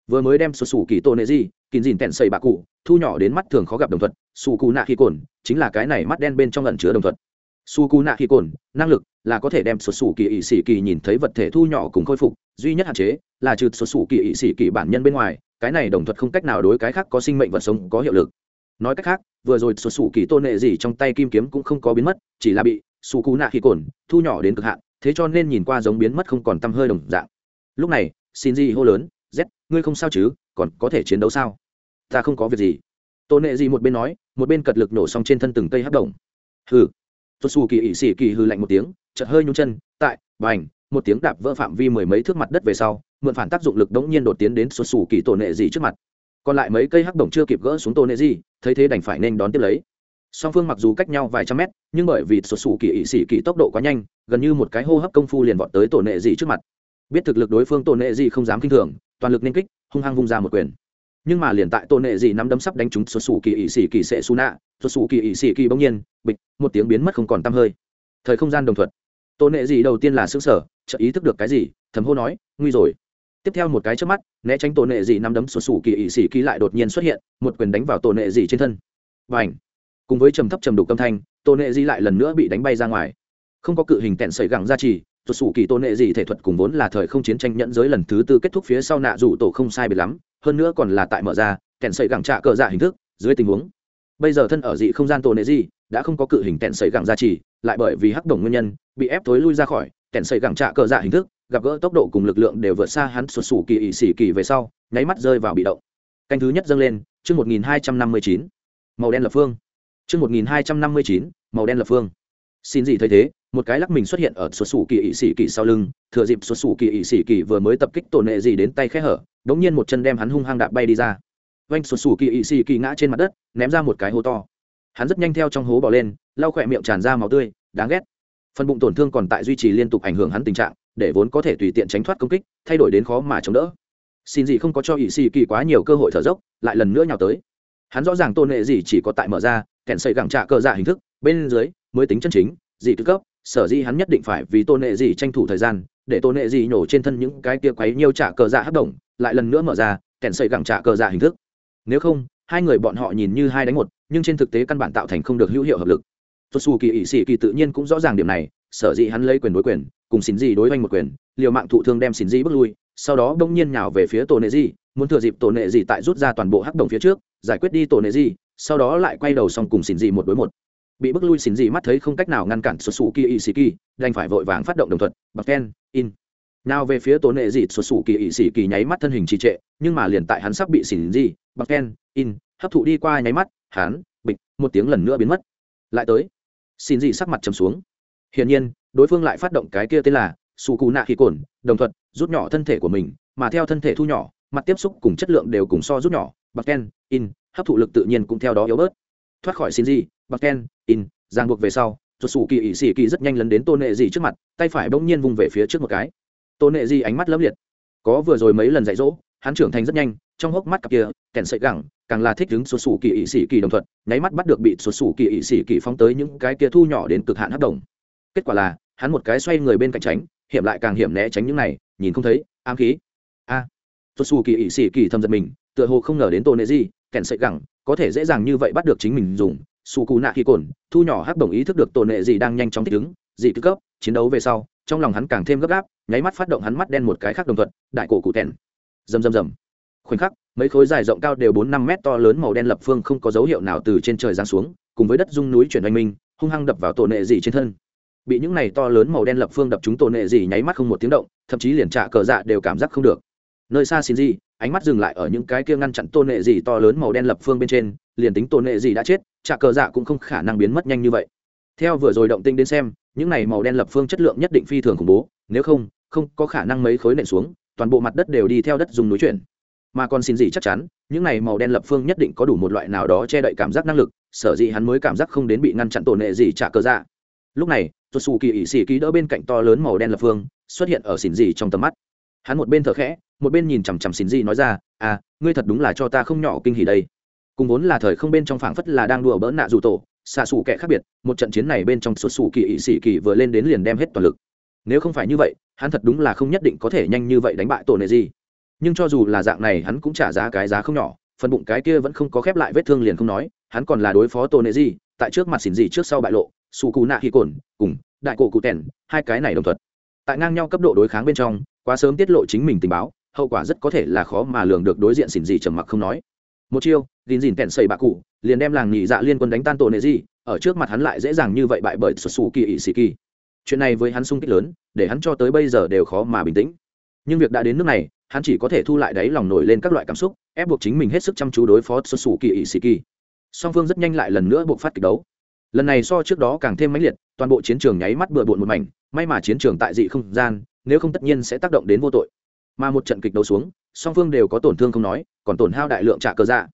Vừa mới đem xuất xù kỳ tôn nệ gì kín dìn tẹn xây bạc cụ, thu nhỏ đến mắt thường khó gặp đồng thuật xù cù nạ khi cồn chính là cái này mắt đen bên trong lần chứa đồng thuật. Su cù nạ khi cồn năng lực là có thể đem xuất xù kỳ ỵ sĩ kỳ nhìn thấy vật thể thu nhỏ cùng khôi phục, duy nhất hạn chế là trừ xuất xù kỳ ỵ sĩ kỳ bản nhân bên ngoài cái này đồng thuật không cách nào đối cái khác có sinh mệnh vật sống có hiệu lực. Nói cách khác, vừa rồi xuất sủ kỳ tôn nệ gì trong tay kim kiếm cũng không có biến mất, chỉ là bị sủ cú nạ khi cồn thu nhỏ đến cực hạn, thế cho nên nhìn qua giống biến mất không còn t hơi đồng dạng. Lúc này, xin gì hô lớn, z, ngươi không sao chứ, còn có thể chiến đấu sao? Ta không có việc gì. Tôn nệ gì một bên nói, một bên cật lực nổ xong trên thân từng cây hấp đồng. Hừ. Xuất sủ kỳ ỵ xỉ kỳ hư lạnh một tiếng, chợt hơi nhung chân, tại, bành một tiếng đạp vỡ phạm vi mười mấy thước mặt đất về sau, mượn phản tác dụng lực đống nhiên đột tiến đến xuất xù kỳ tổ nệ gì trước mặt. Còn lại mấy cây hắc đồng chưa kịp gỡ xuống tổ nệ gì thấy thế đành phải nên đón tiếp lấy. Song phương mặc dù cách nhau vài trăm mét, nhưng bởi vì xuất xù kỳ ỵ sĩ kỳ tốc độ quá nhanh, gần như một cái hô hấp công phu liền vọt tới tổ nệ gì trước mặt. Biết thực lực đối phương tổ nệ gì không dám kinh thường, toàn lực nên kích, hung hăng vung ra một quyền. Nhưng mà liền tại tổ nệ gì nắm đấm sắp đánh trúng xuất xù kỳ ỵ sĩ kỳ sẽ xù nạ xuất xù kỳ ỵ sĩ kỳ bỗng nhiên, bịch, một tiếng biến mất không còn tăm hơi. Thời không gian đồng thuận. Tổ nệ gì đầu tiên là xứng sở chợt ý thức được cái gì, thầm hô nói, nguy rồi. Tiếp theo một cái trước mắt, né tránh tổ nệ dị nắm đấm xuất sủ kỳ ỵ sĩ kỳ lại đột nhiên xuất hiện, một quyền đánh vào tổ nệ dị trên thân. Và ảnh cùng với trầm thấp trầm đục âm thanh, tổ nệ dị lại lần nữa bị đánh bay ra ngoài. Không có cự hình tẹn sẩy gẳng ra chỉ tuột sủ kỳ tổ nệ dị thể thuật cùng vốn là thời không chiến tranh nhẫn giới lần thứ tư kết thúc phía sau nạ rủ tổ không sai biệt lắm, hơn nữa còn là tại mở ra, tẹn sợi gẳng trạ cờ dạ hình thức, dưới tình huống. Bây giờ thân ở dị không gian tổ nệ dị, đã không có cự hình tẹn sợi gẳng ra chỉ lại bởi vì hắc đồng nguyên nhân, bị ép tối lui ra khỏi kèn sợi gẳng trạ cờ dạ hình thức, gặp gỡ tốc độ cùng lực lượng đều vượt xa hắn sụt sủ kỳ ỵ xỉ kỳ về sau, nháy mắt rơi vào bị động. Canh thứ nhất dâng lên, chương một nghìn hai trăm năm mươi chín. Màu đen lập phương. Chương một nghìn hai trăm năm mươi chín, màu đen lập phương. Xin gì thấy thế, một cái lắc mình xuất hiện ở xuất xù kỳ ỵ sĩ kỳ sau lưng, thừa dịp xuất xù kỳ ỵ sĩ kỳ vừa mới tập kích tổn hệ gì đến tay khẽ hở đ ỗ n g nhiên một chân đem hắn hung hăng đạp bay đi ra. Oanh xuất xù kỳ ỵ sĩ kỳ ngã trên mặt đất, ném ra một cái hố to. Hắn rất nhanh theo trong hố bỏ lên, lau khỏe miệng tràn ra máu tươi, đáng ghét phần bụng tổn thương còn tại duy trì liên tục ảnh hưởng hắn tình trạng, để vốn có thể tùy tiện tránh thoát công kích, thay đổi đến khó mà chống đỡ. Xin gì không có cho ỵ sĩ kỳ quá nhiều cơ hội thở dốc, lại lần nữa nhào tới. Hắn rõ ràng tôn nệ gì chỉ có tại mở ra, kèn xây gẳng trạ cờ dạ hình thức, bên dưới mới tính chân chính dị tư cấp, sở dĩ hắn nhất định phải vì tôn nệ gì tranh thủ thời gian, để tôn nệ gì nhổ trên thân những cái kia quấy nhiều trả cờ dạ hấp động, lại lần nữa mở ra, kèn sợi gẳng trả cờ dạ hình thức. Nếu không, hai người bọn họ nhìn như hai đánh một, nhưng trên thực tế căn bản tạo thành không được hữu hiệu hợp lực tốt xù kỳ ỵ sĩ kỳ tự nhiên cũng rõ ràng điểm này sở dĩ hắn lấy quyền đối quyền cùng xin gì đối oanh một quyền liều mạng thụ thương đem xin gì bước lui sau đó bỗng nhiên nhào về phía tổ nệ gì, muốn thừa dịp tổ nệ gì tại rút ra toàn bộ hắc đồng phía trước giải quyết đi tổ nệ gì. sau đó lại quay đầu xong cùng xin gì một đối một. Bị bức lui xỉn gì mắt thấy không cách nào ngăn cản xuất Sù kỳ ỵ sĩ kỳ đành phải vội vàng phát động đồng thuận bạc ken in. Nào về phía tổ nệ gì xuất Sù kỳ ỵ sĩ kỳ nháy mắt thân hình trì trệ nhưng mà liền tại hắn sắp bị xỉn gì bạc ken in hấp thụ đi qua nháy mắt hắn bịch một tiếng lần nữa biến mất. Lại tới xin dị sắc mặt trầm xuống. Hiển nhiên đối phương lại phát động cái kia tên là su cù nạ khí cồn đồng thuận rút nhỏ thân thể của mình mà theo thân thể thu nhỏ mặt tiếp xúc cùng chất lượng đều cùng so rút nhỏ bạc ken in hấp thụ lực tự nhiên cũng theo đó yếu bớt. Thoát khỏi xin dị, bạc ken in giang buộc về sau rồi sủ kỳ ỵ xì kỳ rất nhanh lấn đến tôn nệ dị trước mặt tay phải bỗng nhiên vung về phía trước một cái. Tôn nệ dị ánh mắt lấp liệt. Có vừa rồi mấy lần dạy dỗ hắn trưởng thành rất nhanh trong hốc mắt cặp kia kèn sợi gẳng càng là thích đứng sụt sủ kỳ ỵ sĩ kỳ đồng thuận nháy mắt bắt được bị sụt sủ kỳ ỵ sĩ kỳ phóng tới những cái kia thu nhỏ đến cực hạn hấp đồng kết quả là hắn một cái xoay người bên cạnh tránh hiểm lại càng hiểm né tránh những này nhìn không thấy ám khí. A. À, sụt sủ kỳ ỵ sĩ kỳ thầm giật mình tựa hồ không ngờ đến tôn nệ gì kẹn sậy gẳng có thể dễ dàng như vậy bắt được chính mình dùng su cù nạ khi cồn thu nhỏ hấp đồng ý thức được tổn nệ gì đang nhanh chóng thích ứng dị tư cấp chiến đấu về sau trong lòng hắn càng thêm gấp gáp nháy mắt phát động hắn mắt đen một cái khác đồng thuận đại cổ cụ tèn. Rầm rầm rầm khoảnh khắc, mấy khối dài rộng cao đều bốn năm mét to lớn màu đen lập phương không có dấu hiệu nào từ trên trời giáng xuống, cùng với đất dung núi chuyển oanh minh, hung hăng đập vào tổ nệ dị trên thân. Bị những này to lớn màu đen lập phương đập chúng tổ nệ dị nháy mắt không một tiếng động, thậm chí liền trạ cờ dạ đều cảm giác không được. Nơi xa xin gì, ánh mắt dừng lại ở những cái kia ngăn chặn tôn nệ gì to lớn màu đen lập phương bên trên, liền tính tôn nệ gì đã chết trạ cờ dạ cũng không khả năng biến mất nhanh như vậy. Theo vừa rồi động tinh đến xem, những này màu đen lập phương chất lượng nhất định phi thường khủng bố, nếu không không có khả năng mấy khối nện xuống, toàn bộ mặt đất đều đi theo đất dùng núi chuyển mà còn xin gì chắc chắn, những này màu đen lập phương nhất định có đủ một loại nào đó che đậy cảm giác năng lực, sở dĩ hắn mới cảm giác không đến bị ngăn chặn tổn nệ gì trả cờ dạ. Lúc này tuột xù kỳ ỵ xì ký đỡ bên cạnh to lớn màu đen lập phương, xuất hiện ở xin gì trong tầm mắt. Hắn một bên thở khẽ, một bên nhìn chằm chằm xin gì nói ra à ngươi thật đúng là cho ta không nhỏ kinh hỉ đây. Cùng vốn là thời không bên trong phảng phất là đang đùa bỡn nạ dù tổ, xạ xù kẻ khác biệt, một trận chiến này bên trong xuất xù kỳ ỵ sĩ kỳ vừa lên đến liền đem hết toàn lực. Nếu không phải như vậy, hắn thật đúng là không nhất định có thể nhanh như vậy đánh bại tổ nệ gì nhưng cho dù là dạng này, hắn cũng trả giá cái giá không nhỏ, phần bụng cái kia vẫn không có khép lại vết thương liền không nói, hắn còn là đối phó tổ nệ gì tại trước mặt xỉn gì trước sau bại lộ su cù nạ hi cồn cùng đại cổ cụ tèn, hai cái này đồng thuận tại ngang nhau cấp độ đối kháng bên trong, quá sớm tiết lộ chính mình tình báo, hậu quả rất có thể là khó mà lường được đối diện xỉn gì trầm mặc không nói. Một chiêu, gìn dìn tèn xây bạc cụ, liền đem làng nhị dạ liên quân đánh tan tổ nệ gì ở trước mặt hắn lại dễ dàng như vậy bại bởi sụt sù kỳ ỵ sĩ kỳ. Chuyện này với hắn sung kích lớn, để hắn cho tới bây giờ đều khó mà bình tĩnh. Nhưng việc đã đến nước này hắn chỉ có thể thu lại đáy lòng nổi lên các loại cảm xúc, ép buộc chính mình hết sức chăm chú đối phó xuất xù kỳ ỵ sĩ kỳ. Song phương rất nhanh lại lần nữa buộc phát kịch đấu. Lần này so trước đó càng thêm mãnh liệt, toàn bộ chiến trường nháy mắt bừa bộn một mảnh, may mà chiến trường tại dị không gian, nếu không tất nhiên sẽ tác động đến vô tội. Mà một trận kịch đấu xuống, song phương đều có tổn thương không nói, còn tổn hao đại lượng trả cơ dạ.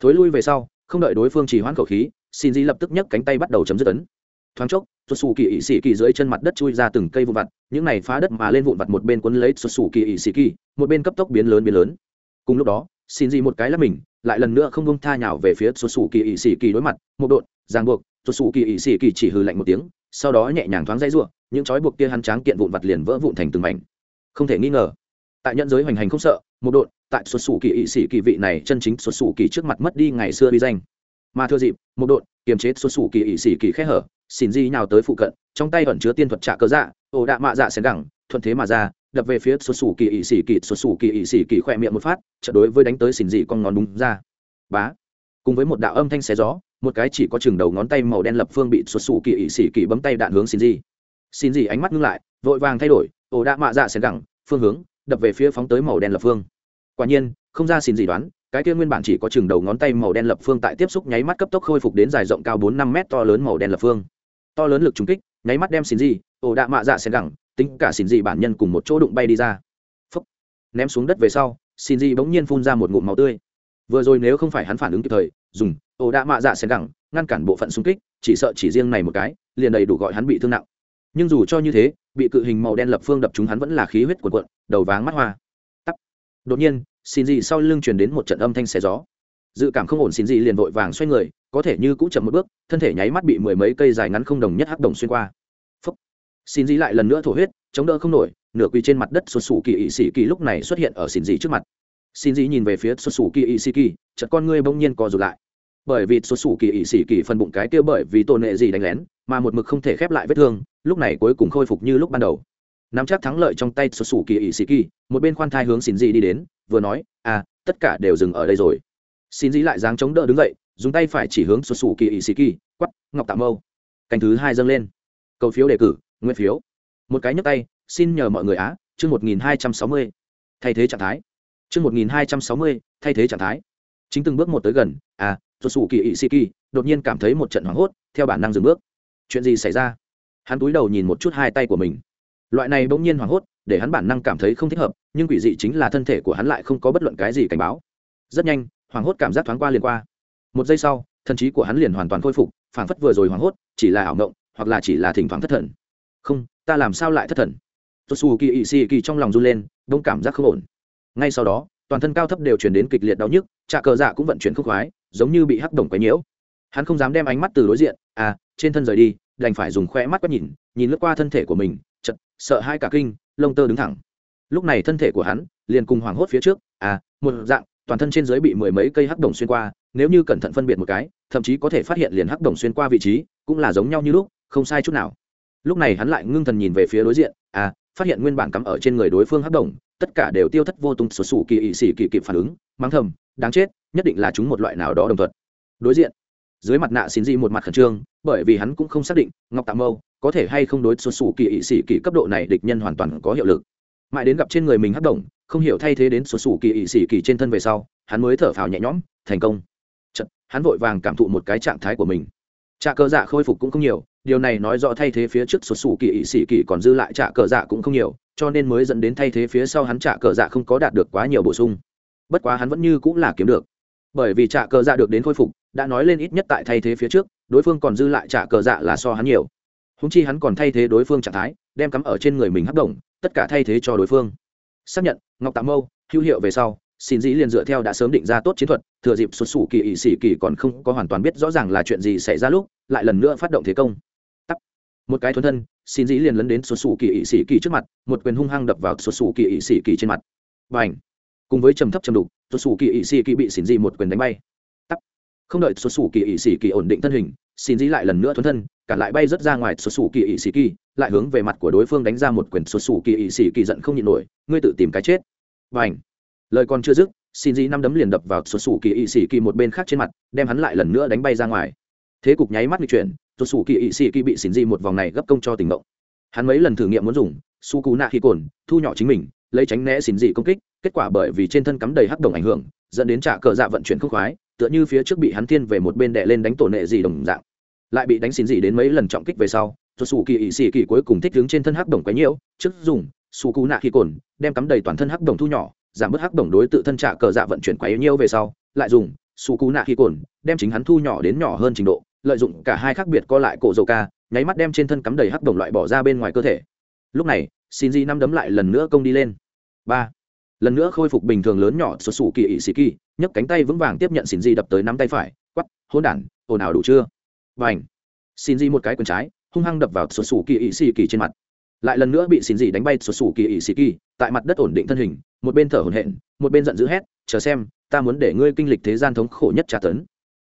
Thối lui về sau, không đợi đối phương chỉ hoãn khẩu khí, xin di lập tức nhấc cánh tay bắt đầu chấm dứt tấn thoáng chốc xuất xù kỳ ỵ sĩ kỳ dưới chân mặt đất chui ra từng cây vụn vặt những này phá đất mà lên vụn vặt một bên quấn lấy xuất xù kỳ ỵ sĩ kỳ một bên cấp tốc biến lớn biến lớn. Cùng lúc đó xin gì một cái là mình lại lần nữa không bông tha nhào về phía xuất xù kỳ ỵ sĩ kỳ đối mặt một đột, ràng buộc xuất xù kỳ ỵ sĩ kỳ chỉ hư lạnh một tiếng sau đó nhẹ nhàng thoáng dây ruộng những chói buộc kia hắn tráng kiện vụn vặt liền vỡ vụn thành từng mảnh. Không thể nghi ngờ tại nhận giới hoành hành không sợ một đột, tại xuất xù kỳ ỵ sĩ kỳ vị này chân chính xuất xù kỳ trước mặt mất đi ngày xưa uy danh mà thưa dịp, một đội, kiềm chế xuất xù kỳ ỵ xỉ kỳ khẽ hở, xin di nhào tới phụ cận, trong tay ẩn chứa tiên thuật trả cơ dạ ồ đạ mạ dạ xén gẳng, thuận thế mà ra, đập về phía xuất xù kỳ ỵ xỉ kỳ, xuất xù kỳ ỵ xỉ kỳ khỏe miệng một phát trận đối với đánh tới xin di con ngón đúng ra. Bá. Cùng với một đạo âm thanh xé gió, một cái chỉ có chừng đầu ngón tay màu đen lập phương bị xuất xù kỳ ỵ xỉ kỳ bấm tay đạn hướng xin di. Xin di ánh mắt ngưng lại, vội vàng thay đổi, ồ đạ mạ dạ xén gẳng, phương hướng, đập về phía phóng tới màu đen lập phương. Quả nhiên, không ra xin gì đoán cái kia nguyên bản chỉ có chừng đầu ngón tay màu đen lập phương tại tiếp xúc nháy mắt cấp tốc khôi phục đến dài rộng cao bốn năm mét to lớn màu đen lập phương. To lớn lực trúng kích, nháy mắt đem xin gì ổ đạ mạ dạ xen gẳng, tính cả xin gì bản nhân cùng một chỗ đụng bay đi ra. Phúc. ném xuống đất về sau xin gì bỗng nhiên phun ra một ngụm máu tươi. Vừa rồi nếu không phải hắn phản ứng kịp thời, dùng ổ đạ mạ dạ xen gẳng, ngăn cản bộ phận xung kích, chỉ sợ chỉ riêng này một cái, liền đầy đủ gọi hắn bị thương nặng. Nhưng dù cho như thế, bị cự hình màu đen lập phương đập chúng hắn vẫn là khí huyết cuộn cuộn, đầu váng mắt hoa. Tắt đột nhiên xin dị sau lưng truyền đến một trận âm thanh xé gió. Dự cảm không ổn xin dị liền vội vàng xoay người, có thể như cũ chậm một bước, thân thể nháy mắt bị mười mấy cây dài ngắn không đồng nhất hắc đồng xuyên qua. Phúc. Xin dị lại lần nữa thổ huyết, chống đỡ không nổi, nửa quỳ trên mặt đất sụt sủ kỳ ỵ sĩ kỳ lúc này xuất hiện ở xin dị trước mặt. Xin dị nhìn về phía sụt sủ kỳ ỵ sĩ kỳ, chợt con ngươi bỗng nhiên co rụt lại. Bởi vì sụt sủ kỳ ỵ sĩ kỳ phần bụng cái kia bởi vì tôn nệ gì đánh lén, mà một mực không thể khép lại vết thương, lúc này cuối cùng khôi phục như lúc ban đầu. Nắm chắc thắng lợi trong tay sụt sủ kỳ ỵ sĩ kỳ, một bên khoan thai hướng xin dị đi đến vừa nói à tất cả đều dừng ở đây rồi. Xin dĩ lại dáng chống đỡ đứng dậy, dùng tay phải chỉ hướng xuất xù kỳ ỵ sĩ kỳ quắp ngọc tạm mâu. Canh thứ hai dâng lên. Cầu phiếu đề cử, nguyên phiếu. Một cái nhấp tay, xin nhờ mọi người á, chương một nghìn hai trăm sáu mươi. Thay thế trạng thái. Chương một nghìn hai trăm sáu mươi, thay thế trạng thái. Chính từng bước một tới gần à xuất xù kỳ ỵ sĩ kỳ đột nhiên cảm thấy một trận hoảng hốt, theo bản năng dừng bước. Chuyện gì xảy ra? Hắn cúi đầu nhìn một chút hai tay của mình. Loại này bỗng nhiên hoảng hốt để hắn bản năng cảm thấy không thích hợp, nhưng quỷ dị chính là thân thể của hắn lại không có bất luận cái gì cảnh báo. Rất nhanh, hoảng hốt cảm giác thoáng qua liền qua. Một giây sau, thần trí của hắn liền hoàn toàn khôi phục, phảng phất vừa rồi hoảng hốt, chỉ là ảo ngộng hoặc là chỉ là thỉnh thoảng thất thần. Không, ta làm sao lại thất thần? Tôi xù kỳ ỵ xì kỳ trong lòng run lên đông cảm giác không ổn. Ngay sau đó, toàn thân cao thấp đều chuyển đến kịch liệt đau nhức trà cờ dạ cũng vận chuyển khúc khoái, giống như bị hắc đồng quấy nhiễu. Hắn không dám đem ánh mắt từ đối diện à trên thân rời đi, đành phải dùng khoe mắt quét nhìn nhìn lướt qua thân thể của mình sợ hai cả kinh, lông tơ đứng thẳng. Lúc này thân thể của hắn liền cùng hoảng hốt phía trước à một dạng, toàn thân trên dưới bị mười mấy cây hắc đồng xuyên qua, nếu như cẩn thận phân biệt một cái, thậm chí có thể phát hiện liền hắc đồng xuyên qua vị trí, cũng là giống nhau như lúc, không sai chút nào. Lúc này hắn lại ngưng thần nhìn về phía đối diện à phát hiện nguyên bản cắm ở trên người đối phương hắc đồng, tất cả đều tiêu thất vô tung sổ sủ kỳ ỵ xỉ kỳ kịp phản ứng, mắng thầm, đáng chết, nhất định là chúng một loại nào đó đồng thuận. Đối diện dưới mặt nạ xin dị một mặt khẩn trương bởi vì hắn cũng không xác định ngọc tạ mâu có thể hay không đối xuất xù kỳ ỵ sĩ kỳ cấp độ này địch nhân hoàn toàn có hiệu lực. Mãi đến gặp trên người mình hắc động không hiểu thay thế đến xuất xù kỳ ỵ sĩ kỳ trên thân về sau hắn mới thở phào nhẹ nhõm thành công. Chật, hắn vội vàng cảm thụ một cái trạng thái của mình. Trạ cơ dạ khôi phục cũng không nhiều điều này nói rõ thay thế phía trước xuất xù kỳ ỵ sĩ kỳ còn dư lại trạ cờ dạ cũng không nhiều cho nên mới dẫn đến thay thế phía sau hắn trạ cờ dạ không có đạt được quá nhiều bổ sung. Bất quá hắn vẫn như cũng là kiếm được. Bởi vì trạ cờ dạ được đến khôi phục đã nói lên ít nhất tại thay thế phía trước, đối phương còn dư lại trả cờ dạ là so hắn nhiều. Húng chi hắn còn thay thế đối phương trạng thái, đem cắm ở trên người mình hấp động, tất cả thay thế cho đối phương. Xác nhận, ngọc tạ mâu, hữu hiệu về sau, xin dĩ liền dựa theo đã sớm định ra tốt chiến thuật, thừa dịp xuất xù kỳ ỵ sĩ kỳ còn không có hoàn toàn biết rõ ràng là chuyện gì xảy ra lúc, lại lần nữa phát động thế công. Một cái thuần thân, xin dĩ liền lấn đến xuất xù kỳ ỵ sĩ kỳ trước mặt, một quyền hung hăng đập vào xuất xù kỳ ỵ sĩ kỳ trên mặt. Và ảnh cùng với trầm thấp trầm đục, xuất xù kỳ ỵ sĩ kỳ bị xin dĩ một quyền đánh bay không đợi xuất xù kỳ ỵ sĩ kỳ ổn định thân hình, xin dĩ lại lần nữa thuấn thân, cả lại bay rớt ra ngoài xuất xù kỳ ỵ sĩ kỳ, lại hướng về mặt của đối phương đánh ra một quyển xuất xù kỳ ỵ sĩ kỳ giận không nhịn nổi, ngươi tự tìm cái chết. Và ảnh lời còn chưa dứt, xin dĩ năm đấm liền đập vào xuất xù kỳ ỵ sĩ kỳ một bên khác trên mặt, đem hắn lại lần nữa đánh bay ra ngoài. Thế cục nháy mắt di chuyển xuất xù kỳ ỵ sĩ kỳ bị xin dĩ một vòng này gấp công cho tình mộng hắn mấy lần thử nghiệm muốn dùng, su cú nạ khi cồn, thu nhỏ chính mình, lấy tránh né xin dị công kích, kết quả bởi vì trên thân cắm đầy hắc đồng ảnh hưởng, dẫn đến trả cờ dạ vận chuyển không khoái tựa như phía trước bị hắn thiên về một bên đè lên đánh tổ nệ gì đồng dạng. Lại bị đánh xin gì đến mấy lần trọng kích về sau cho sủ kỳ ỵ xì kỳ cuối cùng thích đứng trên thân hắc đồng quấy nhiễu, trước dùng, sủ cú nạ khi cồn, đem cắm đầy toàn thân hắc đồng thu nhỏ, giảm bớt hắc đồng đối tự thân trả cờ dạ vận chuyển quấy nhiễu về sau, lại dùng, sủ cú nạ khi cồn, đem chính hắn thu nhỏ đến nhỏ hơn trình độ, lợi dụng cả hai khác biệt co lại cổ dầu ca, nháy mắt đem trên thân cắm đầy hắc đồng loại bỏ ra bên ngoài cơ thể. Lúc này xin di năm đấm lại lần nữa công đi lên. Ba lần nữa khôi phục bình thường lớn nhỏ xuất xù kỳ ỵ sĩ kỳ, nhấc cánh tay vững vàng tiếp nhận xin di đập tới nắm tay phải quắp hôn đản, ồn ào đủ chưa? Và ảnh xin di một cái quần trái, hung hăng đập vào xuất xù kỳ ỵ sĩ kỳ trên mặt. Lại lần nữa bị xin di đánh bay xuất xù kỳ ỵ sĩ kỳ, tại mặt đất ổn định thân hình, một bên thở hổn hển, một bên giận dữ hét, chờ xem, ta muốn để ngươi kinh lịch thế gian thống khổ nhất tra tấn.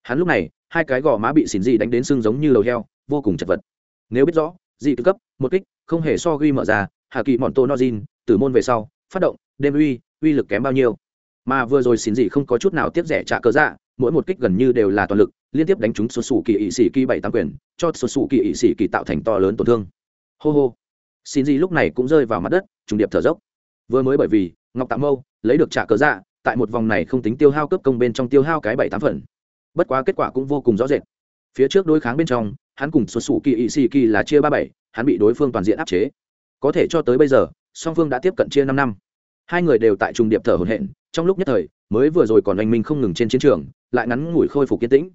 Hắn lúc này, hai cái gò má bị xin di đánh đến sưng giống như lầu heo, vô cùng chật vật. Nếu biết rõ, dị tư cấp, một kích, không hề so ghi mở ra hạ kỳ mòn tô nozin từ môn về sau, phát động đêm uy uy lực kém bao nhiêu. Mà vừa rồi xin gì không có chút nào tiếp rẻ trả cớ dạ mỗi một kích gần như đều là toàn lực, liên tiếp đánh trúng số sủ kỳ ỵ sĩ kỳ bảy tam quyền, cho số sủ kỳ ỵ sĩ kỳ tạo thành to lớn tổn thương. Hô hô. Xin gì lúc này cũng rơi vào mặt đất, trùng điệp thở dốc. Vừa mới bởi vì, ngọc tạm mâu lấy được trả cớ dạ tại một vòng này không tính tiêu hao cấp công bên trong tiêu hao cái bảy tám phần. Bất quá kết quả cũng vô cùng rõ rệt. Phía trước đối kháng bên trong, hắn cùng số sủ kỳ ỵ sĩ kỳ là chia ba bảy, hắn bị đối phương toàn diện áp chế. Có thể cho tới bây giờ, song phương đã tiếp cận chia năm năm hai người đều tại trùng điệp thở hổn hển, trong lúc nhất thời, mới vừa rồi còn anh minh không ngừng trên chiến trường, lại ngắn ngủi khôi phục kiên tĩnh.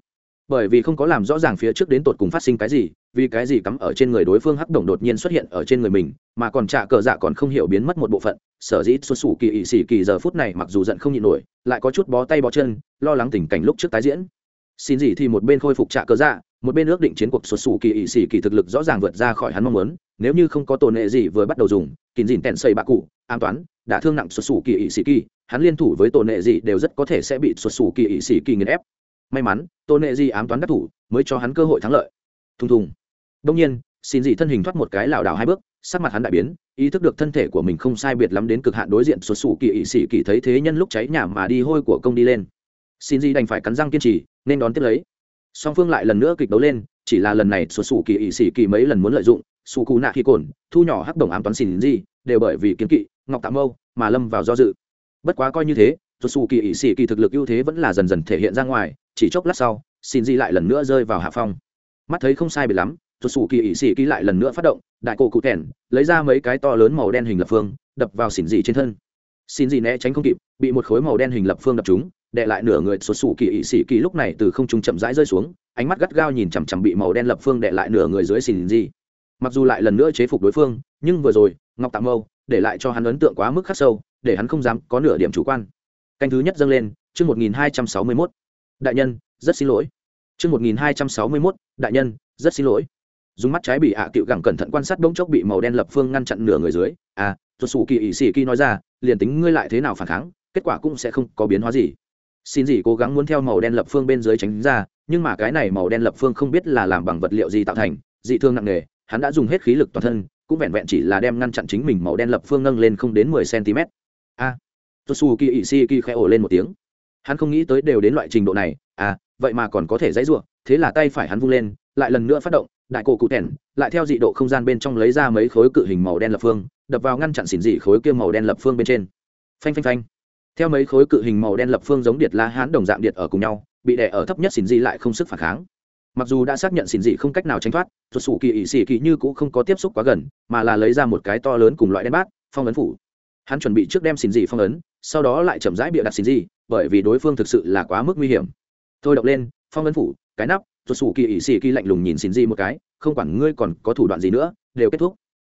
Bởi vì không có làm rõ ràng phía trước đến tột cùng phát sinh cái gì, vì cái gì cắm ở trên người đối phương hắc động đột nhiên xuất hiện ở trên người mình, mà còn trả cờ dạ còn không hiểu biến mất một bộ phận, sở dĩ xuất xù kỳ ỵ xỉ kỳ giờ phút này mặc dù giận không nhịn nổi, lại có chút bó tay bó chân, lo lắng tình cảnh lúc trước tái diễn. Xin gì thì một bên khôi phục trả cờ dạ một bên ước định chiến cuộc xuất xù kỳ ỵ xỉ kỳ thực lực rõ ràng vượt ra khỏi hắn mong muốn, nếu như không có tổn hệ gì vừa bắt đầu dùng, kín dìn tèn xây bạ cụ, an toán đã thương nặng xuất xù kỳ ỵ sĩ kỳ, hắn liên thủ với tổ nệ gì đều rất có thể sẽ bị xuất xù kỳ ỵ sĩ kỳ nghiền ép. May mắn, tổ nệ gì ám toán đắc thủ, mới cho hắn cơ hội thắng lợi. Thùng thùng. Đông nhiên, xin dị thân hình thoát một cái lảo đảo hai bước, sắc mặt hắn đại biến, ý thức được thân thể của mình không sai biệt lắm đến cực hạn đối diện xuất xù kỳ ỵ sĩ kỳ thấy thế nhân lúc cháy nhà mà đi hôi của công đi lên. Xin dị đành phải cắn răng kiên trì, nên đón tiếp lấy. Song phương lại lần nữa kịch đấu lên, chỉ là lần này xuất xù kỳ ỵ sĩ kỳ mấy lần muốn lợi dụng su cù nạ khi cồn, thu nhỏ hắc đồng ám toán xin dị, đều bởi vì kiến kỵ ngọc tạm mâu mà lâm vào do dự. Bất quá coi như thế cho xù kỳ ỵ sĩ kỳ thực lực ưu thế vẫn là dần dần thể hiện ra ngoài, chỉ chốc lát sau xin di lại lần nữa rơi vào hạ phong. Mắt thấy không sai biệt lắm cho xù kỳ ỵ sĩ kỳ lại lần nữa phát động, đại cổ cụ thẻn lấy ra mấy cái to lớn màu đen hình lập phương, đập vào xỉn dị trên thân. Xin dị né tránh không kịp, bị một khối màu đen hình lập phương đập trúng đệ lại nửa người xuất xù kỳ ỵ sĩ kỳ lúc này từ không trung chậm rãi rơi xuống, ánh mắt gắt gao nhìn chằm chằm bị màu đen lập phương đệ lại nửa người dưới xỉn dị mặc dù lại lần nữa chế phục đối phương, nhưng vừa rồi, ngọc tạm mâu để lại cho hắn ấn tượng quá mức khắc sâu, để hắn không dám có nửa điểm chủ quan. Canh thứ nhất dâng lên, chương một nghìn hai trăm sáu mươi mốt. Đại nhân, rất xin lỗi. Chương một nghìn hai trăm sáu mươi mốt, đại nhân, rất xin lỗi. Dùng mắt trái bị ạ à cựu gẳng cẩn thận quan sát bỗng chốc bị màu đen lập phương ngăn chặn nửa người dưới. À tuột xù kỳ ỵ xì kỳ nói ra, liền tính ngươi lại thế nào phản kháng, kết quả cũng sẽ không có biến hóa gì. Xin gì cố gắng muốn theo màu đen lập phương bên dưới tránh ra, nhưng mà cái này màu đen lập phương không biết là làm bằng vật liệu gì tạo thành, dị thương nặng nề, hắn đã dùng hết khí lực toàn thân cũng vẹn vẹn chỉ là đem ngăn chặn chính mình màu đen lập phương nâng lên không đến mười cm. A. Tosu kỳ ỵ si kỳ khẽ ổ lên một tiếng. Hắn không nghĩ tới đều đến loại trình độ này. À vậy mà còn có thể dãy ruộng thế là tay phải hắn vung lên, lại lần nữa phát động, đại cổ cụ tẻn lại theo dị độ không gian bên trong lấy ra mấy khối cự hình màu đen lập phương, đập vào ngăn chặn xỉn dị khối kia màu đen lập phương bên trên. Phanh phanh phanh. Theo mấy khối cự hình màu đen lập phương giống điệt la hán đồng dạng điệt ở cùng nhau, bị đè ở thấp nhất xỉn dị lại không sức phản kháng mặc dù đã xác nhận xỉn dị không cách nào tránh thoát tuột sủ kỳ ỵ xỉ kỳ như cũng không có tiếp xúc quá gần, mà là lấy ra một cái to lớn cùng loại đen bát, phong ấn phủ. Hắn chuẩn bị trước đem xỉn dị phong ấn, sau đó lại chậm rãi bịa đặt xỉn dị, bởi vì đối phương thực sự là quá mức nguy hiểm. Thôi động lên, phong ấn phủ, cái nắp tuột sủ kỳ ỵ xỉ kỳ lạnh lùng nhìn xỉn dị một cái, không quản ngươi còn có thủ đoạn gì nữa, đều kết thúc.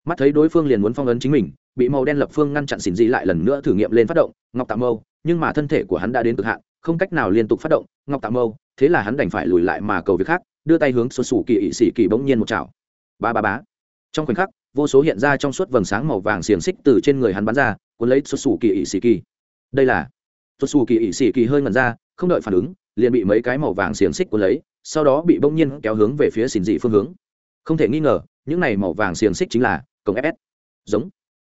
Mắt thấy đối phương liền muốn phong ấn chính mình, bị màu đen lập phương ngăn chặn xỉn dị lại lần nữa thử nghiệm lên phát động, ngọc tạm mâu, nhưng mà thân thể của hắn đã đến cực hạn, không cách nào liên tục phát động, ngọc tạm mâu thế là hắn đành phải lùi lại mà cầu việc khác, đưa tay hướng xuân sủ kỳ ỵ sĩ kỳ bỗng nhiên một chảo. Ba ba bá trong khoảnh khắc, vô số hiện ra trong suốt vầng sáng màu vàng xiềng xích từ trên người hắn bắn ra, cuốn lấy xuất xù kỳ ỵ sĩ kỳ. Đây là xuất xù kỳ ỵ sĩ kỳ hơi ngần ra, không đợi phản ứng, liền bị mấy cái màu vàng xiềng xích cuốn lấy, sau đó bị bỗng nhiên kéo hướng về phía xỉn dị phương hướng. Không thể nghi ngờ, những này màu vàng xiềng xích chính là công fs giống.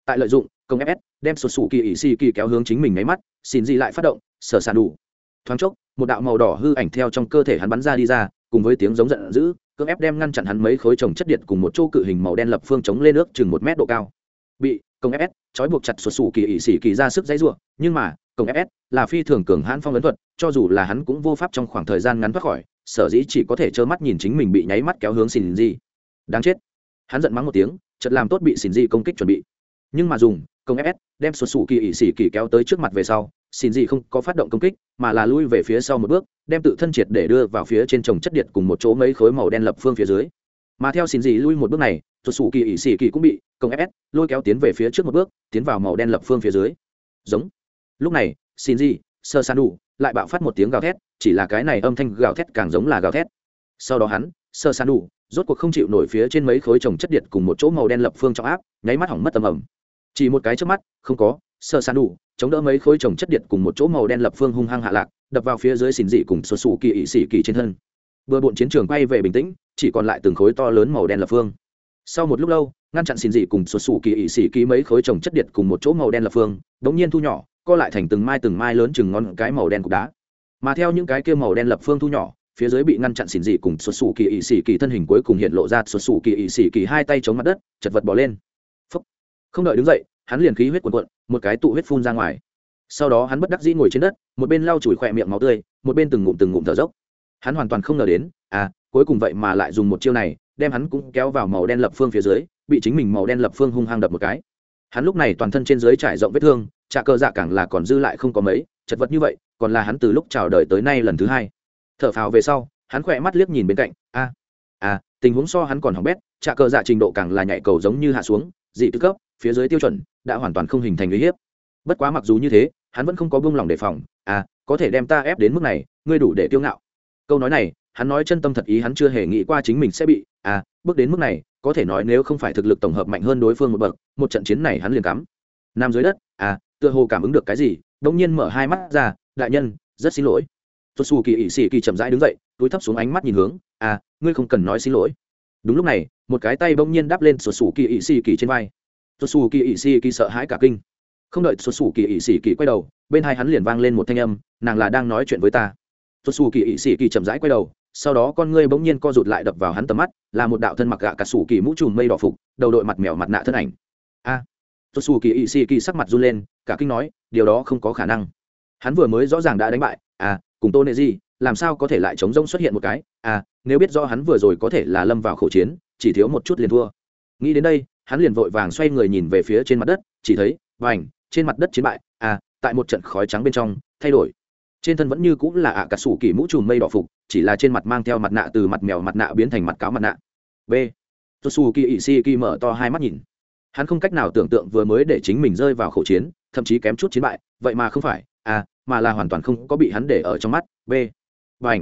Tại lợi dụng công fs đem xuất xù kỳ ỵ sĩ kỳ kéo hướng chính mình nháy mắt xỉn dị lại phát động, sở sàn đủ. Thoáng chốc một đạo màu đỏ hư ảnh theo trong cơ thể hắn bắn ra đi ra, cùng với tiếng giống giận dữ, cưỡng ép đem ngăn chặn hắn mấy khối trồng chất điện cùng một chỗ cự hình màu đen lập phương chống lên nước chừng một mét độ cao. Bị công ép trói buộc chặt sụt sù kỳ ỵ xỉ kỳ ra sức dãy ruộng nhưng mà công ép là phi thường cường hãn phong ấn thuật, cho dù là hắn cũng vô pháp trong khoảng thời gian ngắn thoát khỏi, sở dĩ chỉ có thể trơ mắt nhìn chính mình bị nháy mắt kéo hướng xỉn di. Đáng chết. Hắn giận mắng một tiếng chật làm tốt bị xỉn di công kích chuẩn bị. Nhưng mà dùng công ép đem sụt sù kỳ ỵ xỉ kỳ kéo tới trước mặt về sau, xin gì không có phát động công kích, mà là lui về phía sau một bước, đem tự thân triệt để đưa vào phía trên trồng chất điện cùng một chỗ mấy khối màu đen lập phương phía dưới. Mà theo xin gì lui một bước này, sụt sủ kỳ ỵ xỉ kỳ cũng bị công ép lôi kéo tiến về phía trước một bước, tiến vào màu đen lập phương phía dưới. Giống. Lúc này, xin gì, sơ san đủ, lại bạo phát một tiếng gào thét, chỉ là cái này âm thanh gào thét càng giống là gào thét. Sau đó hắn, sơ san đủ, rốt cuộc không chịu nổi phía trên mấy khối trồng chất điện cùng một chỗ màu đen lập phương trong áp, nháy mắt hỏng mất tầm ẩm chỉ một cái trước mắt, không có sơ sàn đủ, chống đỡ mấy khối trồng chất điện cùng một chỗ màu đen lập phương hung hăng hạ lạc, đập vào phía dưới xìn dị cùng sụt sụ kỳ ỵ xỉ kỳ trên thân. Vừa bộn chiến trường quay về bình tĩnh, chỉ còn lại từng khối to lớn màu đen lập phương. Sau một lúc lâu, ngăn chặn xìn dị cùng sụt sụ kỳ ỵ xỉ kỳ mấy khối trồng chất điện cùng một chỗ màu đen lập phương, đống nhiên thu nhỏ, co lại thành từng mai từng mai lớn chừng ngon cái màu đen cục đá. Mà theo những cái kia màu đen lập phương thu nhỏ, phía dưới bị ngăn chặn xỉn dị cùng sụt sụ kỳ ỵ xỉ kỳ thân hình cuối cùng hiện lộ ra sụt sụ kỳ ỵ xỉ kỳ hai tay chống mặt đất, chật vật bỏ lên không đợi đứng dậy hắn liền khí huyết cuộn cuộn một cái tụ huyết phun ra ngoài. Sau đó hắn bất đắc dĩ ngồi trên đất một bên lau chùi khỏe miệng máu tươi một bên từng ngụm từng ngụm thở dốc. Hắn hoàn toàn không ngờ đến à cuối cùng vậy mà lại dùng một chiêu này đem hắn cũng kéo vào màu đen lập phương phía dưới bị chính mình màu đen lập phương hung hăng đập một cái. Hắn lúc này toàn thân trên dưới trải rộng vết thương trà cơ dạ càng là còn dư lại không có mấy chật vật như vậy còn là hắn từ lúc chào đời tới nay lần thứ hai. Thở phào về sau hắn khỏe mắt liếc nhìn bên cạnh a à, tình huống so hắn còn hỏng bét trà cơ dạ trình độ càng là nhảy cầu giống như hạ xuống dị tư cấp phía dưới tiêu chuẩn đã hoàn toàn không hình thành uy hiếp. Bất quá mặc dù như thế, hắn vẫn không có buông lòng đề phòng à có thể đem ta ép đến mức này, ngươi đủ để tiêu ngạo. Câu nói này, hắn nói chân tâm thật ý, hắn chưa hề nghĩ qua chính mình sẽ bị à bước đến mức này, có thể nói nếu không phải thực lực tổng hợp mạnh hơn đối phương một bậc, một trận chiến này hắn liền cắm. Nằm dưới đất à tựa hồ cảm ứng được cái gì đống nhiên mở hai mắt ra, đại nhân, rất xin lỗi. Tôi xù kỳ ỵ xì kỳ chậm rãi đứng dậy, túi thấp xuống ánh mắt nhìn hướng à ngươi không cần nói xin lỗi. Đúng lúc này, một cái tay bỗng nhiên đáp lên sổ sủ kỳ ỵ xì kỳ trên vai sụt sù kỳ ỵ xì kỳ sợ hãi cả kinh. Không đợi xuất xù kỳ ỵ sĩ kỳ quay đầu bên hai hắn liền vang lên một thanh âm nàng là đang nói chuyện với ta. Xuất xù kỳ ỵ sĩ kỳ chậm rãi quay đầu sau đó con ngươi bỗng nhiên co rụt lại đập vào hắn tầm mắt là một đạo thân mặc gạ cả sủ kỳ mũ trùm mây đỏ phục đầu đội mặt mèo mặt nạ thân ảnh. A! À, xuất xù kỳ ỵ sĩ kỳ sắc mặt run lên cả kinh nói điều đó không có khả năng. Hắn vừa mới rõ ràng đã đánh bại à cùng tô nệ gì làm sao có thể lại chống rông xuất hiện một cái? À nếu biết do hắn vừa rồi có thể là lâm vào khẩu chiến chỉ thiếu một chút liền thua. Nghĩ đến đây hắn liền vội vàng xoay người nhìn về phía trên mặt đất, chỉ thấy, vành, trên mặt đất chiến bại à tại một trận khói trắng bên trong, thay đổi. Trên thân vẫn như cũng là ạ à cà sủ kỳ mũ trùm mây đỏ phục, chỉ là trên mặt mang theo mặt nạ từ mặt mèo mặt nạ biến thành mặt cáo mặt nạ. B. Tosu kỳ ỵ si kỳ mở to hai mắt nhìn. Hắn không cách nào tưởng tượng vừa mới để chính mình rơi vào khẩu chiến, thậm chí kém chút chiến bại, vậy mà không phải à mà là hoàn toàn không có bị hắn để ở trong mắt. B. B à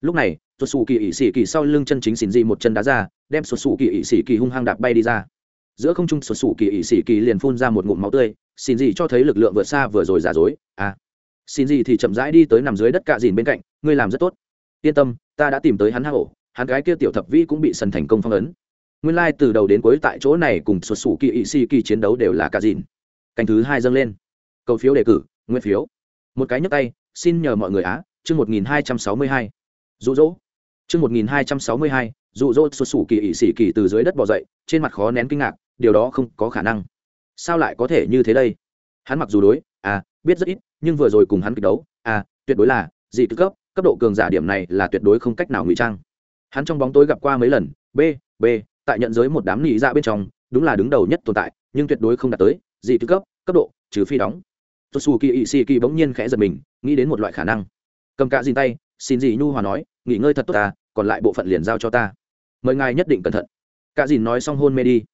lúc này tosu kỳ ỵ sĩ kỳ sau lưng chân chính xin dị một chân đá ra, đem tosu kỳ ỵ sĩ kỳ hung hăng đạp bay đi ra giữa không trung sụt sủ kỳ ỵ sĩ kỳ liền phun ra một ngụm máu tươi, xin gì cho thấy lực lượng vượt xa vừa rồi giả dối. À xin gì thì chậm rãi đi tới nằm dưới đất cạ dìn bên cạnh, ngươi làm rất tốt. Yên tâm, ta đã tìm tới hắn hắc ổ, hắn gái kia tiểu thập vĩ cũng bị sần thành công phong ấn. Nguyên lai từ đầu đến cuối tại chỗ này cùng sụt sủ kỳ ỵ sĩ kỳ chiến đấu đều là cạ dìn. Canh thứ hai dâng lên. Cầu phiếu đề cử, nguyên phiếu. Một cái nhấp tay, xin nhờ mọi người á, chương một nghìn hai trăm sáu mươi hai. Rụ rỗ chương một nghìn hai trăm sáu mươi hai rụ rỗ xuất xù kỳ ỵ sĩ kỳ từ dưới đất bỏ dậy, trên mặt khó nén kinh ngạc điều đó không có khả năng. Sao lại có thể như thế đây? Hắn mặc dù đối à biết rất ít, nhưng vừa rồi cùng hắn kịch đấu à tuyệt đối là dị tư cấp cấp độ cường giả điểm này là tuyệt đối không cách nào ngụy trang. Hắn trong bóng tối gặp qua mấy lần, b b, tại nhận giới một đám nị ra bên trong, đúng là đứng đầu nhất tồn tại, nhưng tuyệt đối không đạt tới dị tư cấp cấp độ, trừ phi đóng. Tốt xù kỳ ỵ xì kỳ bỗng nhiên khẽ giật mình, nghĩ đến một loại khả năng. Cầm cạ dìn tay, xin dị nhu hòa nói, nghỉ ngơi thật tốt ta, còn lại bộ phận liền giao cho ta. Mời ngài nhất định cẩn thận. Cạ dìn nói xong hôn mê đi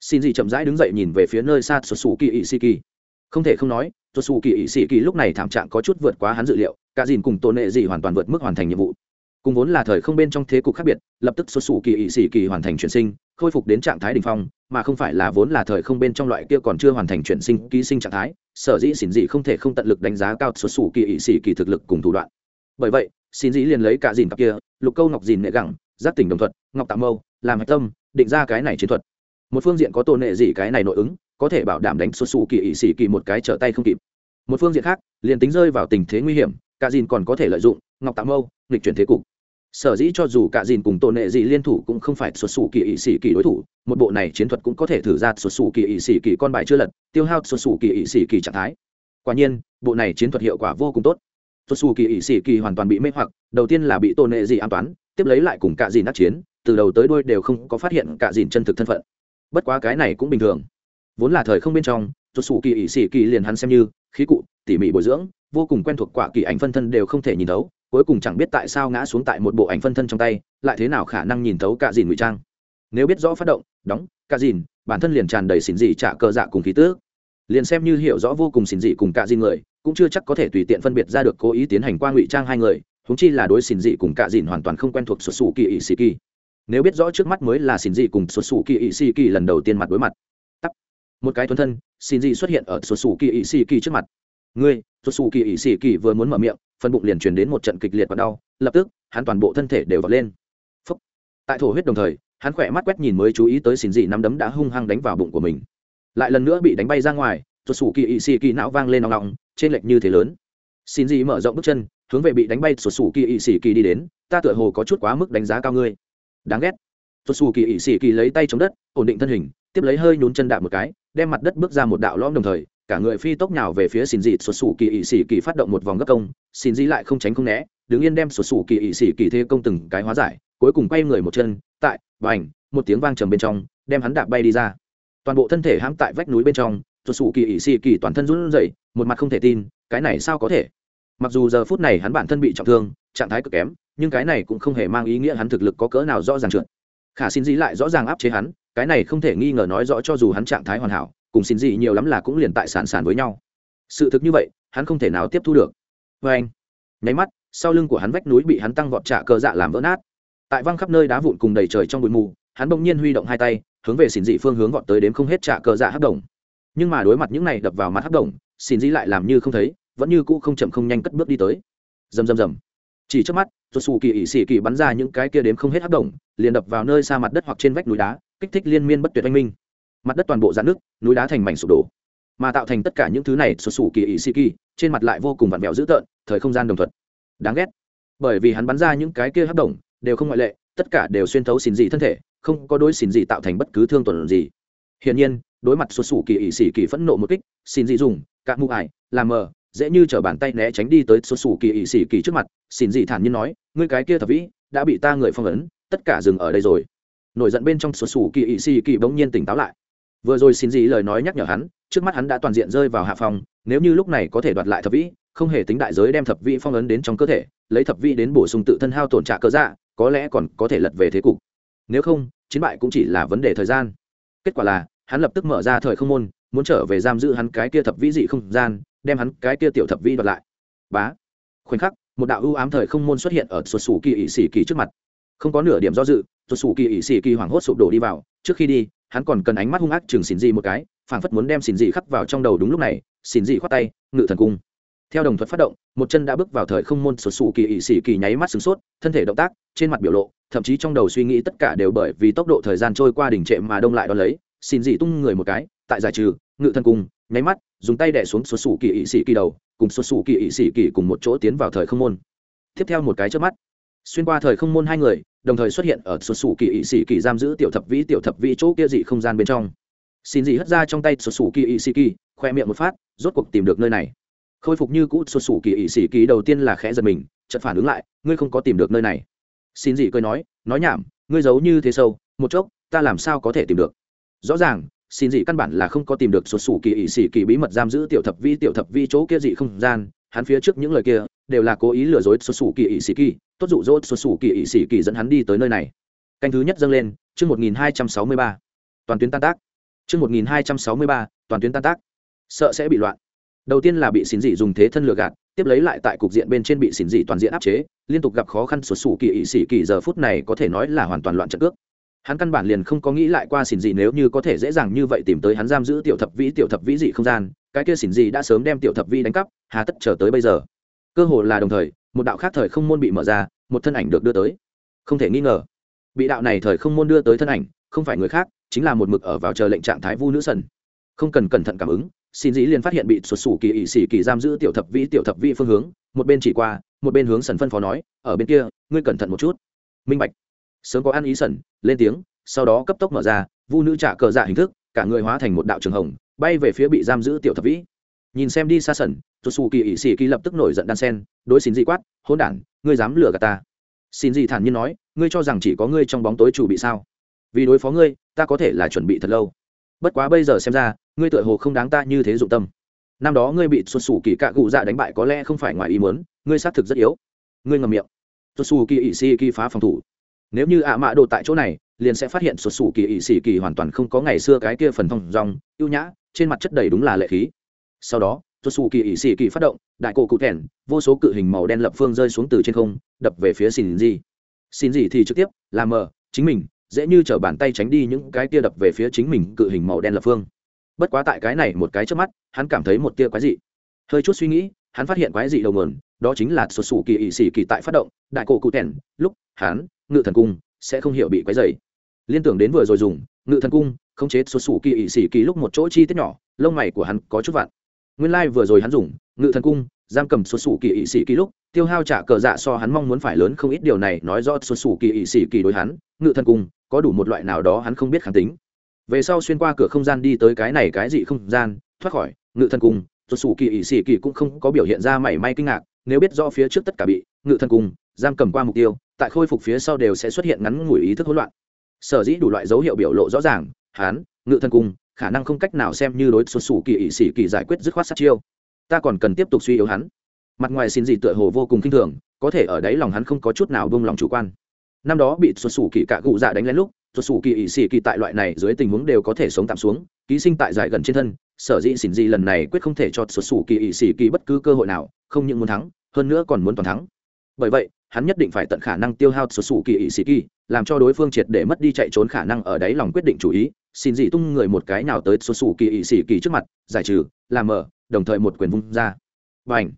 xin dị chậm rãi đứng dậy nhìn về phía nơi xa xuất xù kỳ ỵ Sĩ kỳ không thể không nói xuất xù kỳ ỵ Sĩ kỳ lúc này thảm trạng có chút vượt quá hắn dự liệu, cả dìn cùng tôn nệ gì hoàn toàn vượt mức hoàn thành nhiệm vụ. Cùng vốn là thời không bên trong thế cục khác biệt, lập tức xuất xù kỳ ỵ Sĩ kỳ hoàn thành chuyển sinh, khôi phục đến trạng thái đ ỉ n h phong, mà không phải là vốn là thời không bên trong loại kia còn chưa hoàn thành chuyển sinh, ký sinh trạng thái, sở dĩ xin dị không thể không tận lực đánh giá cao xuất xù kỳ ỵ Sĩ kỳ thực lực cùng thủ đoạn. Bởi vậy, xin dĩ liền lấy cả dìn cặp kia, lục câu ngọc dìn nệ gẳng giáp tỉnh đồng thuật, ngọc tạm mâu, làm hạch tâm, định ra cái này chiến thuật một phương diện có tôn nệ gì cái này nội ứng, có thể bảo đảm đánh xuất xù kỳ ỵ xì kỳ một cái trở tay không kịp. Một phương diện khác, liền tính rơi vào tình thế nguy hiểm, cả dìn còn có thể lợi dụng, ngọc tạm mâu, nghịch chuyển thế cục. Sở dĩ cho dù cả dìn cùng tôn nệ gì liên thủ cũng không phải xuất xù kỳ ỵ xỉ kỳ đối thủ, một bộ này chiến thuật cũng có thể thử ra xuất xù kỳ ỵ xỉ kỳ con bài chưa lật, tiêu hao xuất xù kỳ ỵ xỉ kỳ trạng thái. Quả nhiên, bộ này chiến thuật hiệu quả vô cùng tốt. Xuất xù kỳ ỵ xỉ kỳ hoàn toàn bị mê hoặc, đầu tiên là bị tôn nệ gì an toán, tiếp lấy lại cùng cả dìn đắc chiến, từ đầu tới đuôi đều không có phát hiện cả dìn chân thực thân phận bất quá cái này cũng bình thường. Vốn là thời không bên trong xuất sủ kỳ ỵ sĩ kỳ liền hắn xem như, khí cụ, tỉ mỉ bồi dưỡng, vô cùng quen thuộc quả kỳ ảnh phân thân đều không thể nhìn thấu, cuối cùng chẳng biết tại sao ngã xuống tại một bộ ảnh phân thân trong tay, lại thế nào khả năng nhìn thấu cả dìn ngụy trang. Nếu biết rõ phát động, đóng, cả dìn, bản thân liền tràn đầy xỉn dị trả cờ dạ cùng khí tước liền xem như hiểu rõ vô cùng xỉn dị cùng cả dìn người, cũng chưa chắc có thể tùy tiện phân biệt ra được cố ý tiến hành qua ngụy trang hai người húng chi là đối xỉn dị cùng cả dìn hoàn toàn không quen thuộc xuất xù kỳ ỵ sĩ kỳ nếu biết rõ trước mắt mới là xin dị cùng xuất xù kỳ ỵ xì kỳ lần đầu tiên mặt đối mặt. Tắt một cái thuần thân xin dị xuất hiện ở xuất xù kỳ ỵ xì kỳ trước mặt. Ngươi xuất xù kỳ ỵ xì kỳ vừa muốn mở miệng, phần bụng liền truyền đến một trận kịch liệt và đau, lập tức, hắn toàn bộ thân thể đều vọt lên. Phúc. tại thổ huyết đồng thời, hắn khỏe mắt quét nhìn mới chú ý tới xin dị nắm đấm đã hung hăng đánh vào bụng của mình. Lại lần nữa bị đánh bay ra ngoài xuất xù kỳ ỵ xì kỳ não vang lên nòng nòng trên lệch như thế lớn. Xin dị mở rộng bước chân, hướng về bị đánh bay tuột sủ kỳ ỵ xì kỳ đi đến, ta tựa hồ có chút quá mức đánh giá cao ngươi đáng ghét. Tuột sủ kỳ ỵ xì kỳ lấy tay chống đất, ổn định thân hình, tiếp lấy hơi nhún chân đạp một cái, đem mặt đất bước ra một đạo lõm đồng thời, cả người phi tốc nhào về phía xin dị. Xuất xù kỳ ỵ xì kỳ phát động một vòng gấp công xin dị lại không tránh không né, đứng yên đem xuất xù kỳ ỵ xì kỳ thế công từng cái hóa giải, cuối cùng quay người một chân, tại và ảnh một tiếng vang trầm bên trong, đem hắn đạp bay đi ra. Toàn bộ thân thể hãm tại vách núi bên trong xuất xù kỳ ỵ xì kỳ toàn thân run rẩy, một mặt không thể tin, cái này sao có thể? Mặc dù giờ phút này hắn bản thân bị trọng thương, trạng thái cực kém nhưng cái này cũng không hề mang ý nghĩa hắn thực lực có cỡ nào rõ ràng trượt. Khả xin dĩ lại rõ ràng áp chế hắn, cái này không thể nghi ngờ nói rõ cho dù hắn trạng thái hoàn hảo, cùng xin dĩ nhiều lắm là cũng liền tại sản sản với nhau. Sự thực như vậy, hắn không thể nào tiếp thu được. Vê anh, nháy mắt, sau lưng của hắn vách núi bị hắn tăng vọt trả cờ dạ làm vỡ nát. Tại văng khắp nơi đá vụn cùng đầy trời trong bụi mù, hắn bỗng nhiên huy động hai tay, hướng về xin dị phương hướng vọt tới đến không hết trả cờ dạ hấp đồng nhưng mà đối mặt những này đập vào mặt hấp đồng xin dị lại làm như không thấy, vẫn như cũ không chậm không nhanh cất bước đi tới. Rầm rầm rầm chỉ trước mắt rồi xù kỳ ỵ xỉ kỳ bắn ra những cái kia đếm không hết hắc đồng, liền đập vào nơi xa mặt đất hoặc trên vách núi đá, kích thích liên miên bất tuyệt oanh minh. Mặt đất toàn bộ dạn nước núi đá thành mảnh sụp đổ. Mà tạo thành tất cả những thứ này xuất xù kỳ ỵ sĩ kỳ trên mặt lại vô cùng vặn vẹo dữ tợn, thời không gian đồng thuận. Đáng ghét. Bởi vì hắn bắn ra những cái kia hấp động đều không ngoại lệ, tất cả đều xuyên thấu xỉn dị thân thể, không có đối xỉn dị tạo thành bất cứ thương tổn gì. Hiển nhiên, đối mặt xuất xù kỳ ỵ sĩ kỳ phẫn nộ một kích, xỉn dị dùng cạn mụ ải làm mờ dễ như t bàn tay né tránh đi tới xuất xù kỳ ỵ xỉ kỳ trước mặt, xin dị thản nhiên nói, ngươi cái kia thập vĩ, đã bị ta người phong ấn, tất cả dừng ở đây rồi. Nổi giận bên trong xuất xù kỳ ỵ xỉ kỳ bỗng nhiên tỉnh táo lại. Vừa rồi xin gì lời nói nhắc nhở hắn, trước mắt hắn đã toàn diện rơi vào hạ phòng nếu như lúc này có thể đoạt lại thập vĩ, không hề tính đại giới đem thập vĩ phong ấn đến trong cơ thể, lấy thập vĩ đến bổ sung tự thân hao tổn trả cơ dạ có lẽ còn có thể lật về thế cục. Nếu không, chiến bại cũng chỉ là vấn đề thời gian. Kết quả là, hắn lập tức mở ra thời không môn, muốn trở về giam giữ hắn cái kia thập vĩ dị không gian đem hắn cái kia tiểu thập vi đoạt lại. Bá. Khoảnh khắc, một đạo ưu ám thời không môn xuất hiện ở xuất xù kỳ ỵ sĩ kỳ trước mặt. Không có nửa điểm do dự xuất xù kỳ ỵ sĩ kỳ hoảng hốt sụp đổ đi vào. Trước khi đi, hắn còn cần ánh mắt hung ác chừng xỉn dị một cái, phảng phất muốn đem xỉn dị khắc vào trong đầu đúng lúc này xỉn dị khoát tay, ngự thần cung. Theo đồng thuật phát động, một chân đã bước vào thời không môn sụt sủ kỳ ỵ sĩ kỳ nháy mắt sửng sốt, thân thể động tác, trên mặt biểu lộ, thậm chí trong đầu suy nghĩ tất cả đều bởi vì tốc độ thời gian trôi qua đỉnh trệ mà đông lại đo lấy xin dị tung người một cái, tại giải trừ ngự thần cung, nháy mắt, dùng tay đẻ xuống xuất xù kỳ ỵ sĩ kỳ đầu, cùng xuất xù kỳ ỵ sĩ kỳ cùng một chỗ tiến vào thời không môn. Tiếp theo một cái trước mắt, xuyên qua thời không môn hai người, đồng thời xuất hiện ở xuất xù kỳ ỵ sĩ kỳ giam giữ tiểu thập vĩ, tiểu thập vĩ chỗ kia dị không gian bên trong. Xin dị hất ra trong tay xuất xù kỳ ỵ sĩ kỳ, khoe miệng một phát, rốt cuộc tìm được nơi này. Khôi phục như cũ xuất xù kỳ ỵ sĩ kỳ đầu tiên là khẽ giật mình, chợt phản ứng lại, ngươi không có tìm được nơi này. Xin dị cười nói nói nhảm, ngươi giấu như thế sâu, một chốc, ta làm sao có thể tìm được? Rõ ràng xin dị căn bản là không có tìm được sụt sủ kỳ ỵ xỉ kỳ bí mật giam giữ tiểu thập vi, tiểu thập vi chỗ kia dị không gian. Hắn phía trước những lời kia đều là cố ý lừa dối sụt sủ kỳ ỵ xỉ kỳ. Tốt dụ dỗ sụt sủ kỳ ỵ xỉ kỳ dẫn hắn đi tới nơi này. Canh thứ nhất dâng lên, chương một nghìn hai trăm sáu mươi ba. Toàn tuyến tan tác. Chương một nghìn hai trăm sáu mươi ba, toàn tuyến tan tác. Sợ sẽ bị loạn. Đầu tiên là bị xin dị dùng thế thân lừa gạt, tiếp lấy lại tại cục diện bên trên bị xỉn dị toàn diện áp chế, liên tục gặp khó khăn sụt sủ kỳ ỵ sĩ kỳ, giờ phút này có thể nói là hoàn toàn loạn trận cước hắn căn bản liền không có nghĩ lại qua xỉn gì nếu như có thể dễ dàng như vậy tìm tới hắn giam giữ tiểu thập vĩ, tiểu thập vĩ dị không gian. Cái kia xỉn gì đã sớm đem tiểu thập vĩ đánh cắp, hà tất chờ tới bây giờ. Cơ hồ là đồng thời, một đạo khác thời không môn bị mở ra, một thân ảnh được đưa tới. Không thể nghi ngờ, bị đạo này thời không môn đưa tới thân ảnh, không phải người khác, chính là một mực ở vào chờ lệnh trạng thái vu nữ sần. Không cần cẩn thận cảm ứng xin dĩ liền phát hiện bị sụt sủ kỳ ỵ xỉ kỳ giam giữ tiểu thập vĩ, tiểu thập vĩ phương hướng. Một bên chỉ qua, một bên hướng sần phân phó nói, ở bên kia, ngươi cẩn thận một chút. Minh bạch sớm có ăn ý sẩn, lên tiếng sau đó cấp tốc mở ra vu nữ trả cờ dạ hình thức cả người hóa thành một đạo trường hồng bay về phía bị giam giữ tiểu thập vĩ. Nhìn xem đi xa sẩn tôi sủ kỳ ỵ sĩ kỳ lập tức nổi giận đan sen đối xin dị quát hôn đản ngươi dám lừa gạt ta? Xin dị thản nhiên nói ngươi cho rằng chỉ có ngươi trong bóng tối chủ bị sao? Vì đối phó ngươi ta có thể là chuẩn bị thật lâu. Bất quá bây giờ xem ra ngươi tựa hồ không đáng ta như thế dụng tâm. Năm đó ngươi bị xuất xù kỳ cạ cụ dạ đánh bại có lẽ không phải ngoài ý muốn ngươi xác thực rất yếu. Ngươi ngầm miệng. Xuất xù kỳ ỵ xì kỳ phá phòng thủ nếu như ạ mạ đồ tại chỗ này, liền sẽ phát hiện sụt xù kỳ ỵ xì kỳ hoàn toàn không có ngày xưa cái kia phần thông dòng, ưu nhã, trên mặt chất đầy đúng là lệ khí. Sau đó, sụt xù kỳ ỵ xì kỳ phát động, đại cổ cụ thẻn vô số cự hình màu đen lập phương rơi xuống từ trên không, đập về phía xin gì xin gì thì trực tiếp làm mờ, chính mình, dễ như t bàn tay tránh đi những cái tia đập về phía chính mình cự hình màu đen lập phương. Bất quá tại cái này một cái trước mắt, hắn cảm thấy một tia quái dị. Hơi chút suy nghĩ, hắn phát hiện quái dị đầu nguồn, đó chính là sụt sủ kỳ ỵ xỉ kỳ tại phát động, đại cổ cụ thẻn lúc, hắn ngự thần cung sẽ không hiểu bị quấy dày liên tưởng đến vừa rồi dùng, ngự thần cung, khống chế số sủ kỳ ỵ xỉ kỳ lúc một chỗ chi tiết nhỏ, lông mày của hắn có chút vặn. Nguyên lai、like、vừa rồi hắn dùng, ngự thần cung, giam cầm số sủ kỳ ỵ xỉ kỳ lúc, tiêu hao trả cờ dạ so hắn mong muốn phải lớn không ít, điều này nói rõ số sủ kỳ ỵ xỉ kỳ đối hắn, ngự thần cung, có đủ một loại nào đó hắn không biết kháng tính. Về sau xuyên qua cửa không gian đi tới cái này cái gì không gian, thoát khỏi, ngự thần cung số sủ kỳ ỵ xỉ kỳ cũng không có biểu hiện ra mảy may kinh ngạc, nếu biết do phía trước tất cả bị, ngự thần cung, giam cầm qua mục tiêu tại khôi phục phía sau đều sẽ xuất hiện ngắn ngủi ý thức hỗn loạn. Sở dĩ đủ loại dấu hiệu biểu lộ rõ ràng, hán, ngự thần cung, khả năng không cách nào xem như đối xuất sủ kỳ ỵ sĩ kỳ giải quyết dứt khoát sát chiêu. Ta còn cần tiếp tục suy yếu hắn. Mặt ngoài xin gì tựa hồ vô cùng kinh thường, có thể ở đấy lòng hắn không có chút nào buông lòng chủ quan. Năm đó bị xuất sủ kỳ cạ cụ dạ đánh lên lúc xuất xù kỳ ỵ sĩ kỳ tại loại này dưới tình huống đều có thể sống tạm xuống, ký sinh tại giải gần trên thân, sở dĩ xin gì lần này quyết không thể cho xuất xù kỳ ỵ sĩ kỳ bất cứ cơ hội nào, không những muốn thắng, hơn nữa còn muốn toàn thắng. Bởi vậy hắn nhất định phải tận khả năng tiêu hao sổ sủ kỳ ỵ sĩ kỳ, làm cho đối phương triệt để mất đi chạy trốn khả năng ở đáy lòng quyết định chủ ý. Xin dị tung người một cái nào tới sổ sủ kỳ ỵ sĩ kỳ trước mặt, giải trừ, làm mở, đồng thời một quyền vung ra. Và ảnh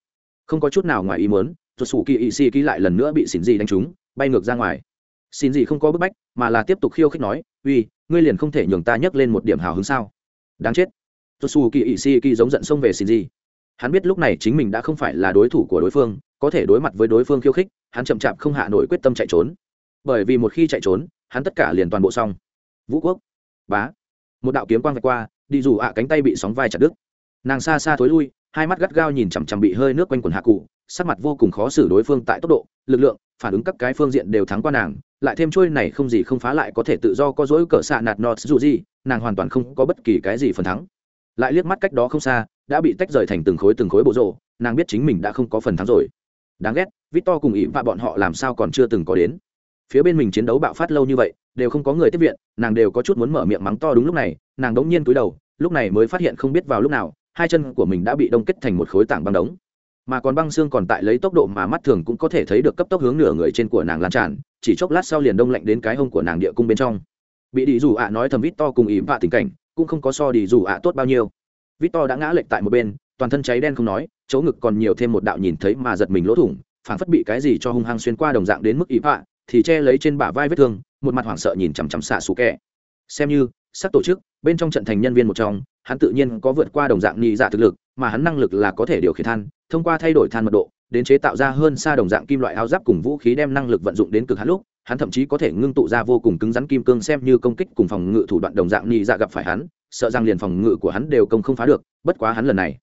không có chút nào ngoài ý muốn, sổ sủ kỳ ỵ sĩ kỳ lại lần nữa bị xin dị đánh trúng, bay ngược ra ngoài. Xin gì không có bức bách, mà là tiếp tục khiêu khích nói, uy, ngươi liền không thể nhường ta nhấc lên một điểm hào hứng sao? Đáng chết. Tosu kỳ ỵ si kỳ giống giận xông về xin gì hắn biết lúc này chính mình đã không phải là đối thủ của đối phương, có thể đối mặt với đối phương khiêu khích hắn chậm chạp không hạ nổi quyết tâm chạy trốn. Bởi vì một khi chạy trốn, hắn tất cả liền toàn bộ xong. Vũ quốc, bá. Một đạo kiếm quang vạch qua, đi dù ạ cánh tay bị sóng vai chặt đứt. Nàng xa xa thối lui, hai mắt gắt gao nhìn chằm chằm bị hơi nước quanh quần hạ cụ, sắc mặt vô cùng khó xử đối phương tại tốc độ, lực lượng, phản ứng các cái phương diện đều thắng qua nàng, lại thêm trôi này không gì không phá lại có thể tự do có dỗi cỡ xạ nạt nọt dù gì, nàng hoàn toàn không có bất kỳ cái gì phần thắng. Lại liếc mắt cách đó không xa, đã bị tách rời thành từng khối từng khối bộ rộ nàng biết chính mình đã không có phần thắng rồi. Đáng ghét victor cùng ý và bọn họ làm sao còn chưa từng có đến. Phía bên mình chiến đấu bạo phát lâu như vậy, đều không có người tiếp viện, nàng đều có chút muốn mở miệng mắng to đúng lúc này, nàng đống nhiên cúi đầu, lúc này mới phát hiện không biết vào lúc nào, hai chân của mình đã bị đông kết thành một khối tảng băng đống. Mà còn băng xương còn tại lấy tốc độ mà mắt thường cũng có thể thấy được cấp tốc hướng nửa người trên của nàng lan tràn, chỉ chốc lát sau liền đông lạnh đến cái hông của nàng địa cung bên trong. Bị đi dù ạ nói thầm vít to cùng ý vạ tình cảnh, cũng không có so đi dù ạ tốt bao nhiêu. Vít to đã ngã lệch tại một bên, toàn thân cháy đen không nói, chỗ ngực còn nhiều thêm một đạo nhìn thấy mà giật mình lỗ thủng phảng phất bị cái gì cho hung hăng xuyên qua đồng dạng đến mức ý vạ, thì che lấy trên bả vai vết thương, một mặt hoảng sợ nhìn chằm chằm xạ xù kẹ. Xem như sắc tổ chức, bên trong trận thành nhân viên một trong, hắn tự nhiên có vượt qua đồng dạng nhị dạ thực lực, mà hắn năng lực là có thể điều khiển than, thông qua thay đổi than mật độ, đến chế tạo ra hơn xa đồng dạng kim loại áo giáp cùng vũ khí đem năng lực vận dụng đến cực hạn lúc, hắn thậm chí có thể ngưng tụ ra vô cùng cứng rắn kim cương xem như công kích cùng phòng ngự thủ đoạn đồng dạng nhị dạ gặp phải hắn, sợ rằng liền phòng ngự của hắn đều công không phá được, bất quá hắn lần này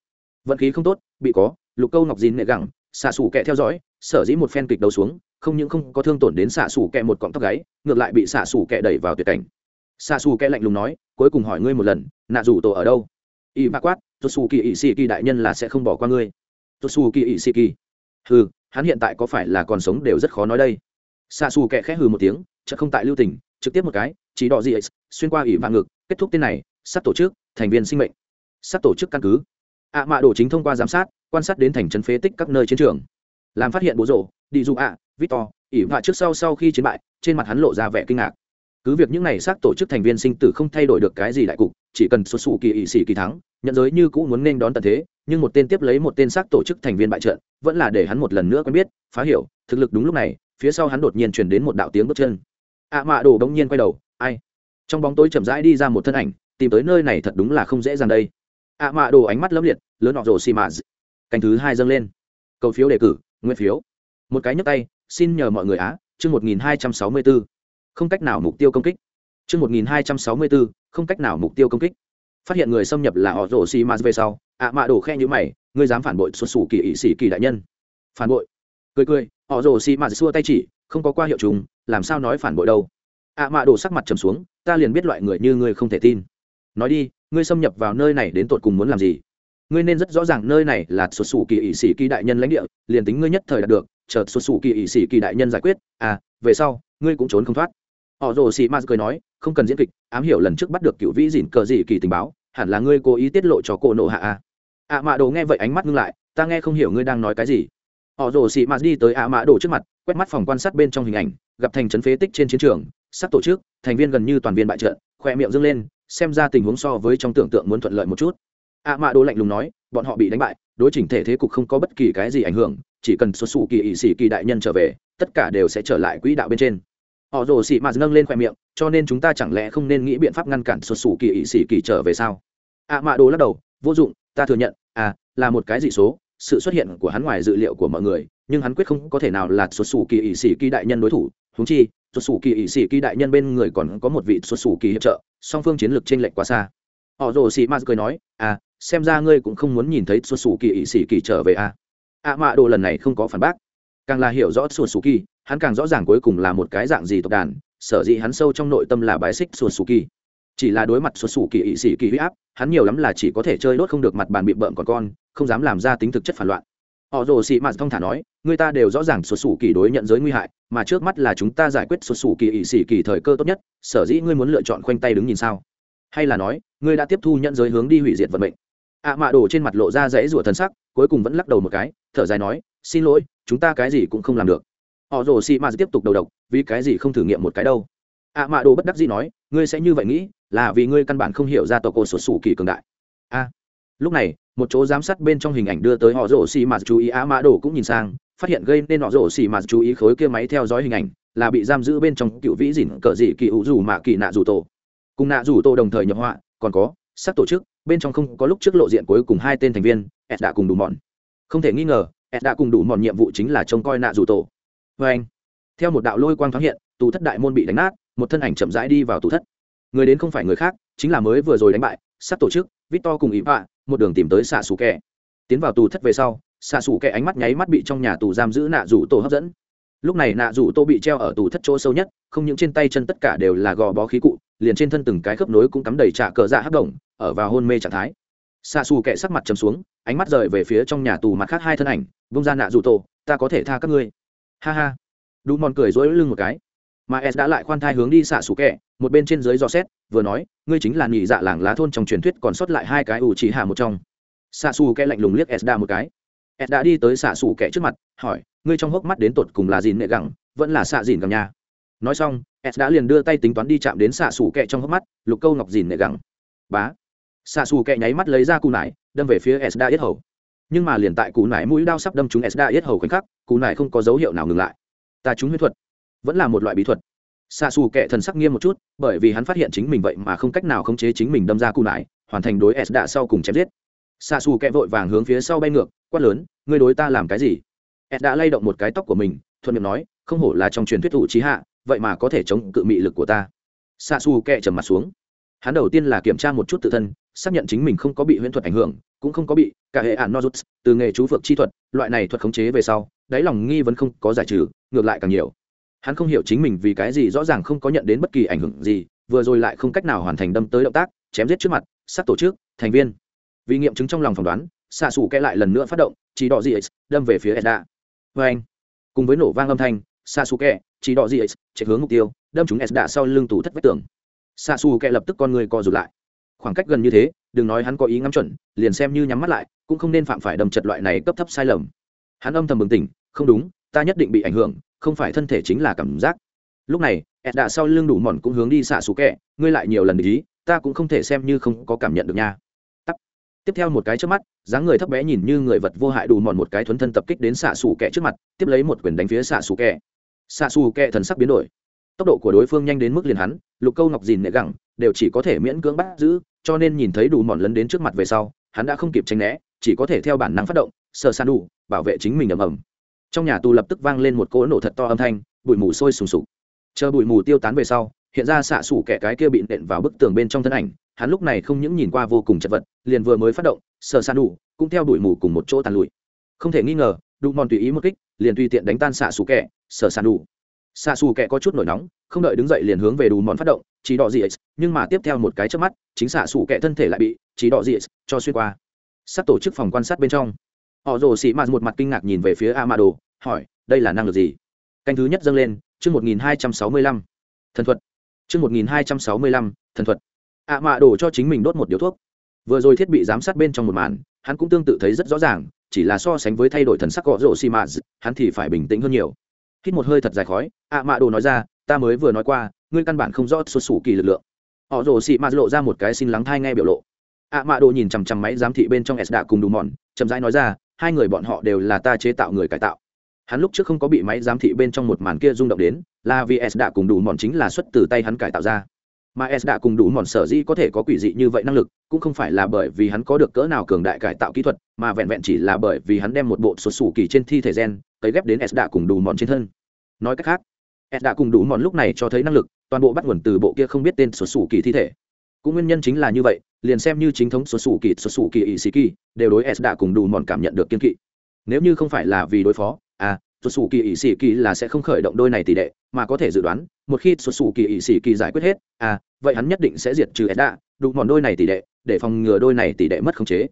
vận khí không tốt, bị có, lục câu ngọc dín nệ gẳng, xạ xù kẹ theo dõi sở dĩ một phen kịch đầu xuống, không những không có thương tổn đến xạ xù kẹ một cọng tóc gáy, ngược lại bị xạ xù kẹ đẩy vào tuyệt cảnh. Xạ xù kẹ lạnh lùng nói, cuối cùng hỏi ngươi một lần, nạ rủ tổ ở đâu? Y ba quát tôi xù kỳ ỵ xì kỳ đại nhân là sẽ không bỏ qua ngươi. Tôi xù kỳ ỵ xì kỳ. Hừ, hắn hiện tại có phải là còn sống đều rất khó nói đây. Xạ xù kẹ khẽ hừ một tiếng, chợt không tại lưu tình, trực tiếp một cái, chỉ đỏ gì ấy xuyên qua ỷ vạn ngực, kết thúc tên này, sắp tổ chức, thành viên sinh mệnh. Sắp tổ chức căn cứ. Ạ mạ đồ chính thông qua giám sát, quan sát đến thành trấn phế tích các nơi chiến trường làm phát hiện bố rổ, đi dụ ạ, victor, ỉ vạ trước sau sau khi chiến bại, trên mặt hắn lộ ra vẻ kinh ngạc. Cứ việc những này xác tổ chức thành viên sinh tử không thay đổi được cái gì đại cục, chỉ cần xuất xù kỳ ỵ sĩ kỳ thắng, nhận giới như cũ muốn nên đón tận thế, nhưng một tên tiếp lấy một tên xác tổ chức thành viên bại trận, vẫn là để hắn một lần nữa quen biết, phá hiểu, thực lực đúng lúc này, phía sau hắn đột nhiên truyền đến một đạo tiếng bước chân. Ạ mạ đồ bỗng nhiên quay đầu, ai? Trong bóng tối chậm rãi đi ra một thân ảnh, tìm tới nơi này thật đúng là không dễ dàng đây. Ạ mạ đồ ánh mắt lấp liệt, lớn họ rồ xì mạ cành thứ hai dâng lên. Cầu phiếu đề cử nguyên phiếu. Một cái nhấp tay, xin nhờ mọi người á, chương một nghìn hai trăm sáu mươi bốn không cách nào mục tiêu công kích. Chương một nghìn hai trăm sáu mươi bốn không cách nào mục tiêu công kích. Phát hiện người xâm nhập là họ rồ xì mạ về sau, ạ mạ đổ khe nhữ mày, ngươi dám phản bội xuất xù kỳ ỵ sĩ kỳ đại nhân. Phản bội. Cười cười, họ rồ xì mạ xua tay chỉ, không có qua hiệu chúng, làm sao nói phản bội đâu. Ạ mạ đổ sắc mặt trầm xuống, ta liền biết loại người như ngươi không thể tin. Nói đi, ngươi xâm nhập vào nơi này đến tột cùng muốn làm gì? Ngươi nên rất rõ ràng nơi này là xuất xù kỳ ỵ sĩ kỳ đại nhân lãnh địa, liền tính ngươi nhất thời đạt được, chờ xuất xù kỳ ỵ sĩ kỳ đại nhân giải quyết à về sau, ngươi cũng trốn không thoát. Họ rồ sĩ maz cười nói, không cần diễn kịch, ám hiểu lần trước bắt được cựu vĩ dìn cờ dị kỳ tình báo, hẳn là ngươi cố ý tiết lộ cho cô nộ hạ à. ạ mạ đồ nghe vậy ánh mắt ngưng lại, ta nghe không hiểu ngươi đang nói cái gì. Họ rồ sĩ maz đi tới ạ mạ đồ trước mặt, quét mắt phòng quan sát bên trong hình ảnh, gặp thành trấn phế tích trên chiến trường, sắp tổ chức, thành viên gần như toàn viên bại trận khoe miệng dâng lên, xem ra tình huống so với trong tưởng tượng muốn thuận lợi một chút a mạ đô lạnh lùng nói, bọn họ bị đánh bại, đối chỉnh thể thế cục không có bất kỳ cái gì ảnh hưởng, chỉ cần xuất xù kỳ ỵ sĩ kỳ đại nhân trở về, tất cả đều sẽ trở lại quỹ đạo bên trên. Họ rồ sĩ mạt nâng lên khoe miệng, cho nên chúng ta chẳng lẽ không nên nghĩ biện pháp ngăn cản xuất xù kỳ ỵ sĩ kỳ trở về sao? A mạ đô lắc đầu, vô dụng, ta thừa nhận à là một cái dị số, sự xuất hiện của hắn ngoài dự liệu của mọi người, nhưng hắn quyết không có thể nào là xuất xù kỳ ỵ sĩ kỳ đại nhân đối thủ húng chi, xuất xù kỳ ỵ sĩ kỳ đại nhân bên người còn có một vị xuất xù kỳ hiệp trợ, song phương chiến lược t r ê n lệch quá xa họ rồ sĩ maz cười nói à xem ra ngươi cũng không muốn nhìn thấy xuân xù kỳ ỵ sĩ kỳ trở về à. à ạ mạ đồ lần này không có phản bác. Càng là hiểu rõ xuân xù kỳ, hắn càng rõ ràng cuối cùng là một cái dạng gì tộc đàn, sở dĩ hắn sâu trong nội tâm là bài xích xuân xù kỳ. Chỉ là đối mặt xuân xù kỳ ỵ sĩ kỳ huy áp, hắn nhiều lắm là chỉ có thể chơi đốt không được mặt bàn bị bợm còn con, không dám làm ra tính thực chất phản loạn. Họ rồ sĩ mạt thông thả nói người ta đều rõ ràng xuất sủ kỳ đối nhận giới nguy hại, mà trước mắt là chúng ta giải quyết xuất sủ kỳ ỵ sĩ kỳ thời cơ tốt nhất, sở dĩ ngươi muốn lựa chọn khoanh tay đứng nhìn sao? Hay là nói, ngươi đã tiếp thu nhận giới hướng đi hủy diệt vận mệnh. Ạ mạ đổ trên mặt lộ ra dãy rủa thân sắc, cuối cùng vẫn lắc đầu một cái, thở dài nói, xin lỗi, chúng ta cái gì cũng không làm được. Họ rồ sĩ mạt tiếp tục đầu độc, vì cái gì không thử nghiệm một cái đâu? Ạ mạ đồ bất đắc dĩ nói, ngươi sẽ như vậy nghĩ, là vì ngươi căn bản không hiểu ra tộc cô sổ sủ kỳ cường đại. A. Lúc này, một chỗ giám sát bên trong hình ảnh đưa tới họ rổ xì mạt chú ý á mã đồ cũng nhìn sang, phát hiện gây nên họ rổ xì mạt chú ý khối kia máy theo dõi hình ảnh, là bị giam giữ bên trong cựu vĩ dỉn cờ dị kỳ ủ dù mạ kỳ nạ dù tổ cùng nạ rủ tổ đồng thời nhập họa, còn có sắc tổ chức, bên trong không có lúc trước lộ diện cuối cùng hai tên thành viên, ed đã cùng đủ mòn không thể nghi ngờ, ed đã cùng đủ mòn nhiệm vụ chính là trông coi nạ rủ tổ. Vê anh, theo một đạo lôi quang thoáng hiện, tù thất đại môn bị đánh nát, một thân ảnh chậm rãi đi vào tù thất. Người đến không phải người khác, chính là mới vừa rồi đánh bại sắc tổ chức, victor cùng ý vạ một đường tìm tới xạ xù kẻ. Tiến vào tù thất về sau xạ xù kẻ ánh mắt nháy mắt bị trong nhà tù giam giữ nạ rủ tổ hấp dẫn. Lúc này nạ rủ tô bị treo ở tù thất chỗ sâu nhất, không những trên tay chân tất cả đều là gò bó khí cụ liền trên thân từng cái khớp nối cũng cắm đầy trạ cờ dạ hấp động, ở vào hôn mê trạng thái. Xa xù kệ sắc mặt chầm xuống, ánh mắt rời về phía trong nhà tù mặt khác hai thân ảnh, vung ra nạ dù tổ, ta có thể tha các ngươi. Ha ha. Đủ mòn cười dối lưng một cái. Mà s đã lại khoan thai hướng đi xạ xù kẹ một bên trên dưới dò xét, vừa nói, ngươi chính là nhị dạ làng lá thôn trong truyền thuyết còn sót lại hai cái ủ chỉ hạ một trong. Xạ xù kẹ lạnh lùng liếc s đã một cái. S đã đi tới xạ xù kẹ trước mặt, hỏi, ngươi trong hốc mắt đến tột cùng là gì nệ gẳng, vẫn là xạ dìn gẳng nhà? Nói xong s đã liền đưa tay tính toán đi chạm đến xạ xù kẹ trong hốc mắt, lục câu ngọc dìn nệ gẳng. Bá. Xạ xù kẹ nháy mắt lấy ra cù nải, đâm về phía s đã yết hầu. Nhưng mà liền tại cù nải mũi đao sắp đâm trúng s đã yết hầu khoảnh khắc, cù nải không có dấu hiệu nào ngừng lại. Ta chúng huyết thuật. Vẫn là một loại bí thuật. Xạ xù kệ thần sắc nghiêm một chút, bởi vì hắn phát hiện chính mình vậy mà không cách nào khống chế chính mình đâm ra cù nải, hoàn thành đối s đã sau cùng chém giết. Xạ xù kệ vội vàng hướng phía sau bay ngược, quát lớn, ngươi đối ta làm cái gì? S đã lay động một cái tóc của mình, thuận miệng nói, không hổ là trong truyền thuyết thủ trí hạ vậy mà có thể chống cự mị lực của ta. Xa xù kẹ trầm mặt xuống. Hắn đầu tiên là kiểm tra một chút tự thân, xác nhận chính mình không có bị huyễn thuật ảnh hưởng, cũng không có bị cả hệ ạn nozuts, từ nghề chú phược chi thuật, loại này thuật khống chế về sau, đáy lòng nghi vẫn không có giải trừ, ngược lại càng nhiều. Hắn không hiểu chính mình vì cái gì rõ ràng không có nhận đến bất kỳ ảnh hưởng gì, vừa rồi lại không cách nào hoàn thành đâm tới động tác, chém giết trước mặt, sát tổ chức thành viên. Vì nghiệm chứng trong lòng phỏng đoán xạ xù kẽ lại lần nữa phát động, chỉ đỏ gì ấy, đâm về phía edda. Vê anh cùng với nổ vang âm thanh xạ xù kẽ chỉ đỏ gì ấy, chạy hướng mục tiêu, đâm chúng edda sau lưng tủ thất vách tường. Xạ xù kẽ lập tức con người co rụt lại. Khoảng cách gần như thế, đừng nói hắn có ý ngắm chuẩn, liền xem như nhắm mắt lại, cũng không nên phạm phải đầm chật loại này cấp thấp sai lầm. Hắn âm thầm bừng tỉnh, không đúng, ta nhất định bị ảnh hưởng, không phải thân thể chính là cảm giác. Lúc này ed đã sau lưng đủ mòn cũng hướng đi xạ xù kẹ ngươi lại nhiều lần ý, ta cũng không thể xem như không có cảm nhận được nha. Tắc. tiếp theo một cái trước mắt, dáng người thấp bé nhìn như người vật vô hại đủ mòn một cái thuấn thân tập kích đến xạ xù kẹ trước mặt, tiếp lấy một quyền đánh phía xạ xù kẹ xạ xù kẹ thần sắc biến đổi. Tốc độ của đối phương nhanh đến mức liền hắn, lục câu ngọc dìn nệ gẳng, đều chỉ có thể miễn cưỡng bắt giữ, cho nên nhìn thấy đủ mòn lấn đến trước mặt về sau, hắn đã không kịp tranh né, chỉ có thể theo bản năng phát động, sờ san đủ, bảo vệ chính mình ầm ầm. Trong nhà tù lập tức vang lên một cỗ nổ thật to âm thanh, bụi mù sôi sùng sục. Chờ bụi mù tiêu tán về sau, hiện ra xạ xủ kẻ cái kia bị nện vào bức tường bên trong thân ảnh, hắn lúc này không những nhìn qua vô cùng chật vật, liền vừa mới phát động, sờ san đủ, cũng theo bụi mù cùng một chỗ tàn lụi. Không thể nghi ngờ, đủ mòn tùy ý một kích liền tùy tiện đánh tan xạ xù kẹ, sở sàn đủ. Xạ xù kẹ có chút nổi nóng, không đợi đứng dậy liền hướng về đủ mòn phát động, chỉ đỏ gì ấy, nhưng mà tiếp theo một cái trước mắt, chính xạ xù kẹ thân thể lại bị chỉ đỏ gì ấy cho xuyên qua. Sắp tổ chức phòng quan sát bên trong. Họ rồ xị mạt một mặt kinh ngạc nhìn về phía amado, hỏi, đây là năng lực gì? Canh thứ nhất dâng lên, chương một nghìn hai trăm sáu mươi lăm. Thần thuật. Chương một nghìn hai trăm sáu mươi lăm, thần thuật. Ạ mạ đổ cho chính mình đốt một điếu thuốc. Vừa rồi thiết bị giám sát bên trong một màn, hắn cũng tương tự thấy rất rõ ràng chỉ là so sánh với thay đổi thần sắc gõ rổ xì mạ, hắn thì phải bình tĩnh hơn nhiều. Hít một hơi thật dài khói, ạ mạ đồ nói ra, ta mới vừa nói qua, ngươi căn bản không rõ xuất xù kỳ lực lượng. Họ rổ xì mạ lộ ra một cái xin lắng thai nghe biểu lộ. Ạ mạ đồ nhìn chằm chằm máy giám thị bên trong s đạ cùng đủ mòn chậm rãi nói ra, hai người bọn họ đều là ta chế tạo người cải tạo. Hắn lúc trước không có bị máy giám thị bên trong một màn kia rung động đến, là vì s đã cùng đủ mòn chính là xuất từ tay hắn cải tạo ra mà s đã cùng đủ mòn sở dĩ có thể có quỷ dị như vậy năng lực, cũng không phải là bởi vì hắn có được cỡ nào cường đại cải tạo kỹ thuật, mà vẹn vẹn chỉ là bởi vì hắn đem một bộ sụt sủ kỳ trên thi thể gen, cấy ghép đến s đã cùng đủ mòn trên thân. Nói cách khác, s đã cùng đủ mòn lúc này cho thấy năng lực, toàn bộ bắt nguồn từ bộ kia không biết tên sụt sủ kỳ thi thể. Cũng nguyên nhân chính là như vậy, liền xem như chính thống sụt sủ kỳ sụt sủ kỳ ỵ sĩ kỳ đều đối s đã cùng đủ mòn cảm nhận được kiên kỵ. Nếu như không phải là vì đối phó à xuất xù kỳ ỵ sĩ kỳ là sẽ không khởi động đôi này tỷ đ ệ mà có thể dự đoán, một khi xuất xù kỳ ỵ sĩ kỳ giải quyết hết à vậy hắn nhất định sẽ diệt trừ edda đủ mòn đôi này tỷ đ ệ để phòng ngừa đôi này tỷ đ ệ mất khống chế.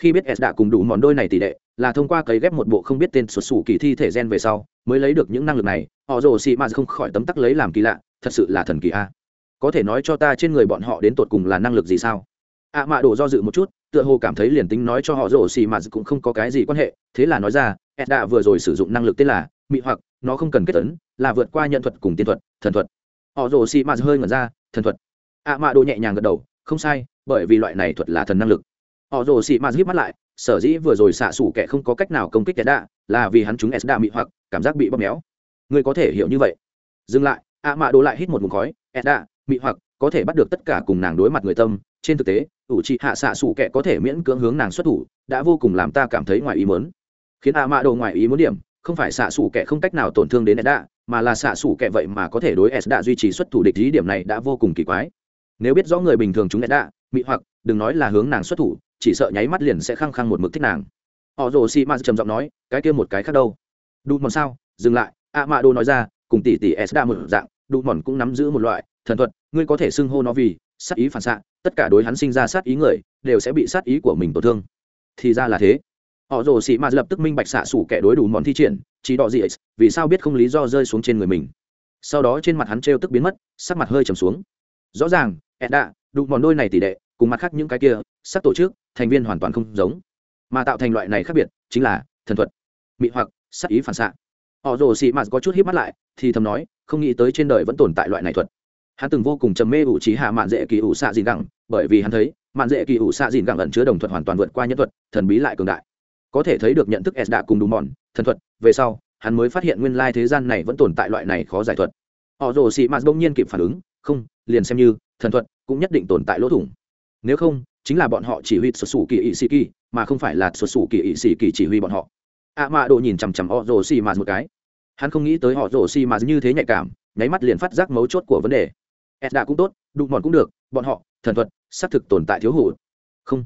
Khi biết edda cùng đủ mòn đôi này tỷ đ ệ là thông qua cấy ghép một bộ không biết tên xuất xù kỳ thi thể gen về sau, mới lấy được những năng lực này. Họ rồ xị mà không khỏi tấm tắc lấy làm kỳ lạ, thật sự là thần kỳ a. Có thể nói cho ta trên người bọn họ đến tột cùng là năng lực gì sao? Ạ à mạ đổ do dự một chút, tựa hồ cảm thấy liền tính nói cho họ rổ xì mà cũng không có cái gì quan hệ, thế là nói ra edda vừa rồi sử dụng năng lực tên là mị hoặc, nó không cần kết tấn là vượt qua nhận thuật cùng tiên thuật, thần thuật. Họ rồ xì mà hơi ngẩn ra, thần thuật. Ạ à mạ nhẹ nhàng gật đầu, không sai, bởi vì loại này thuật là thần năng lực. Họ rồ xì mà híp mắt lại, sở dĩ vừa rồi xạ xủ kẻ không có cách nào công kích edda, là vì hắn chúng edda mị hoặc, cảm giác bị bóp méo. Ngươi có thể hiểu như vậy. Dừng lại ạ à mạ lại hít một mùm khói, edda mị hoặc, có thể bắt được tất cả cùng nàng đối mặt người tâm. Trên thực tế, ủ trị hạ xạ xủ kẻ có thể miễn cưỡng hướng nàng xuất thủ, đã vô cùng làm ta cảm thấy ngoài ý muốn khiến a mạ đồ ngoài ý muốn điểm, không phải xạ xủ kẻ không cách nào tổn thương đến edda, mà là xạ xủ kẻ vậy mà có thể đối edda duy trì xuất thủ địch ý điểm này đã vô cùng kỳ quái. Nếu biết rõ người bình thường chúng edda, mị hoặc, đừng nói là hướng nàng xuất thủ, chỉ sợ nháy mắt liền sẽ khăng khăng một mực thích nàng. Họ rồ xì ma trầm giọng nói, cái kia một cái khác đâu? Đu mòn sao? Dừng lại. A mạ đồ nói ra, cùng tỷ tỷ edda một dạng, đu mòn cũng nắm giữ một loại thần thuật, ngươi có thể xưng hô nó vì sát ý phản xạ, tất cả đối hắn sinh ra sát ý người, đều sẽ bị sát ý của mình tổn thương. Thì ra là thế họ rồ sĩ mạt lập tức minh bạch xạ xủ kẻ đối đủ món thi triển, chỉ đỏ gì ấy, vì sao biết không lý do rơi xuống trên người mình. Sau đó trên mặt hắn trêu tức biến mất, sắc mặt hơi trầm xuống. Rõ ràng edda đụng món đôi này tỷ đệ cùng mặt khác những cái kia, sắc tổ chức, thành viên hoàn toàn không giống. Mà tạo thành loại này khác biệt, chính là thần thuật, mị hoặc, sắc ý phản xạ. Họ rồ sĩ mạt có chút hít mắt lại, thì thầm nói, không nghĩ tới trên đời vẫn tồn tại loại này thuật. Hắn từng vô cùng trầm mê ủ trí hạ mạn dễ kỳ ủ xạ dìn gẳng, bởi vì hắn thấy, mạn dễ kỳ ủ xạ dìn gẳng ẩn chứa đồng thuật hoàn toàn vượt qua nhân thuật, thần bí lại cường đại có thể thấy được nhận thức s đã cùng đủ mòn, thần thuật, về sau, hắn mới phát hiện nguyên lai thế gian này vẫn tồn tại loại này khó giải thuật. Họ rồ xị mạt bỗng nhiên kịp phản ứng, không, liền xem như, thần thuật cũng nhất định tồn tại lỗ thủng. Nếu không, chính là bọn họ chỉ huy xuất xù kỳ ỵ sĩ kỳ, mà không phải là xuất xù kỳ ỵ sĩ kỳ chỉ huy bọn họ. Ạ mạ độ nhìn chằm chằm họ rồ xì mạt một cái. Hắn không nghĩ tới họ rồ xì mạt như thế nhạy cảm, nháy mắt liền phát giác mấu chốt của vấn đề. Edda cũng tốt đụng mòn cũng được, bọn họ, thần thuật, xác thực tồn tại thiếu hụt. Không.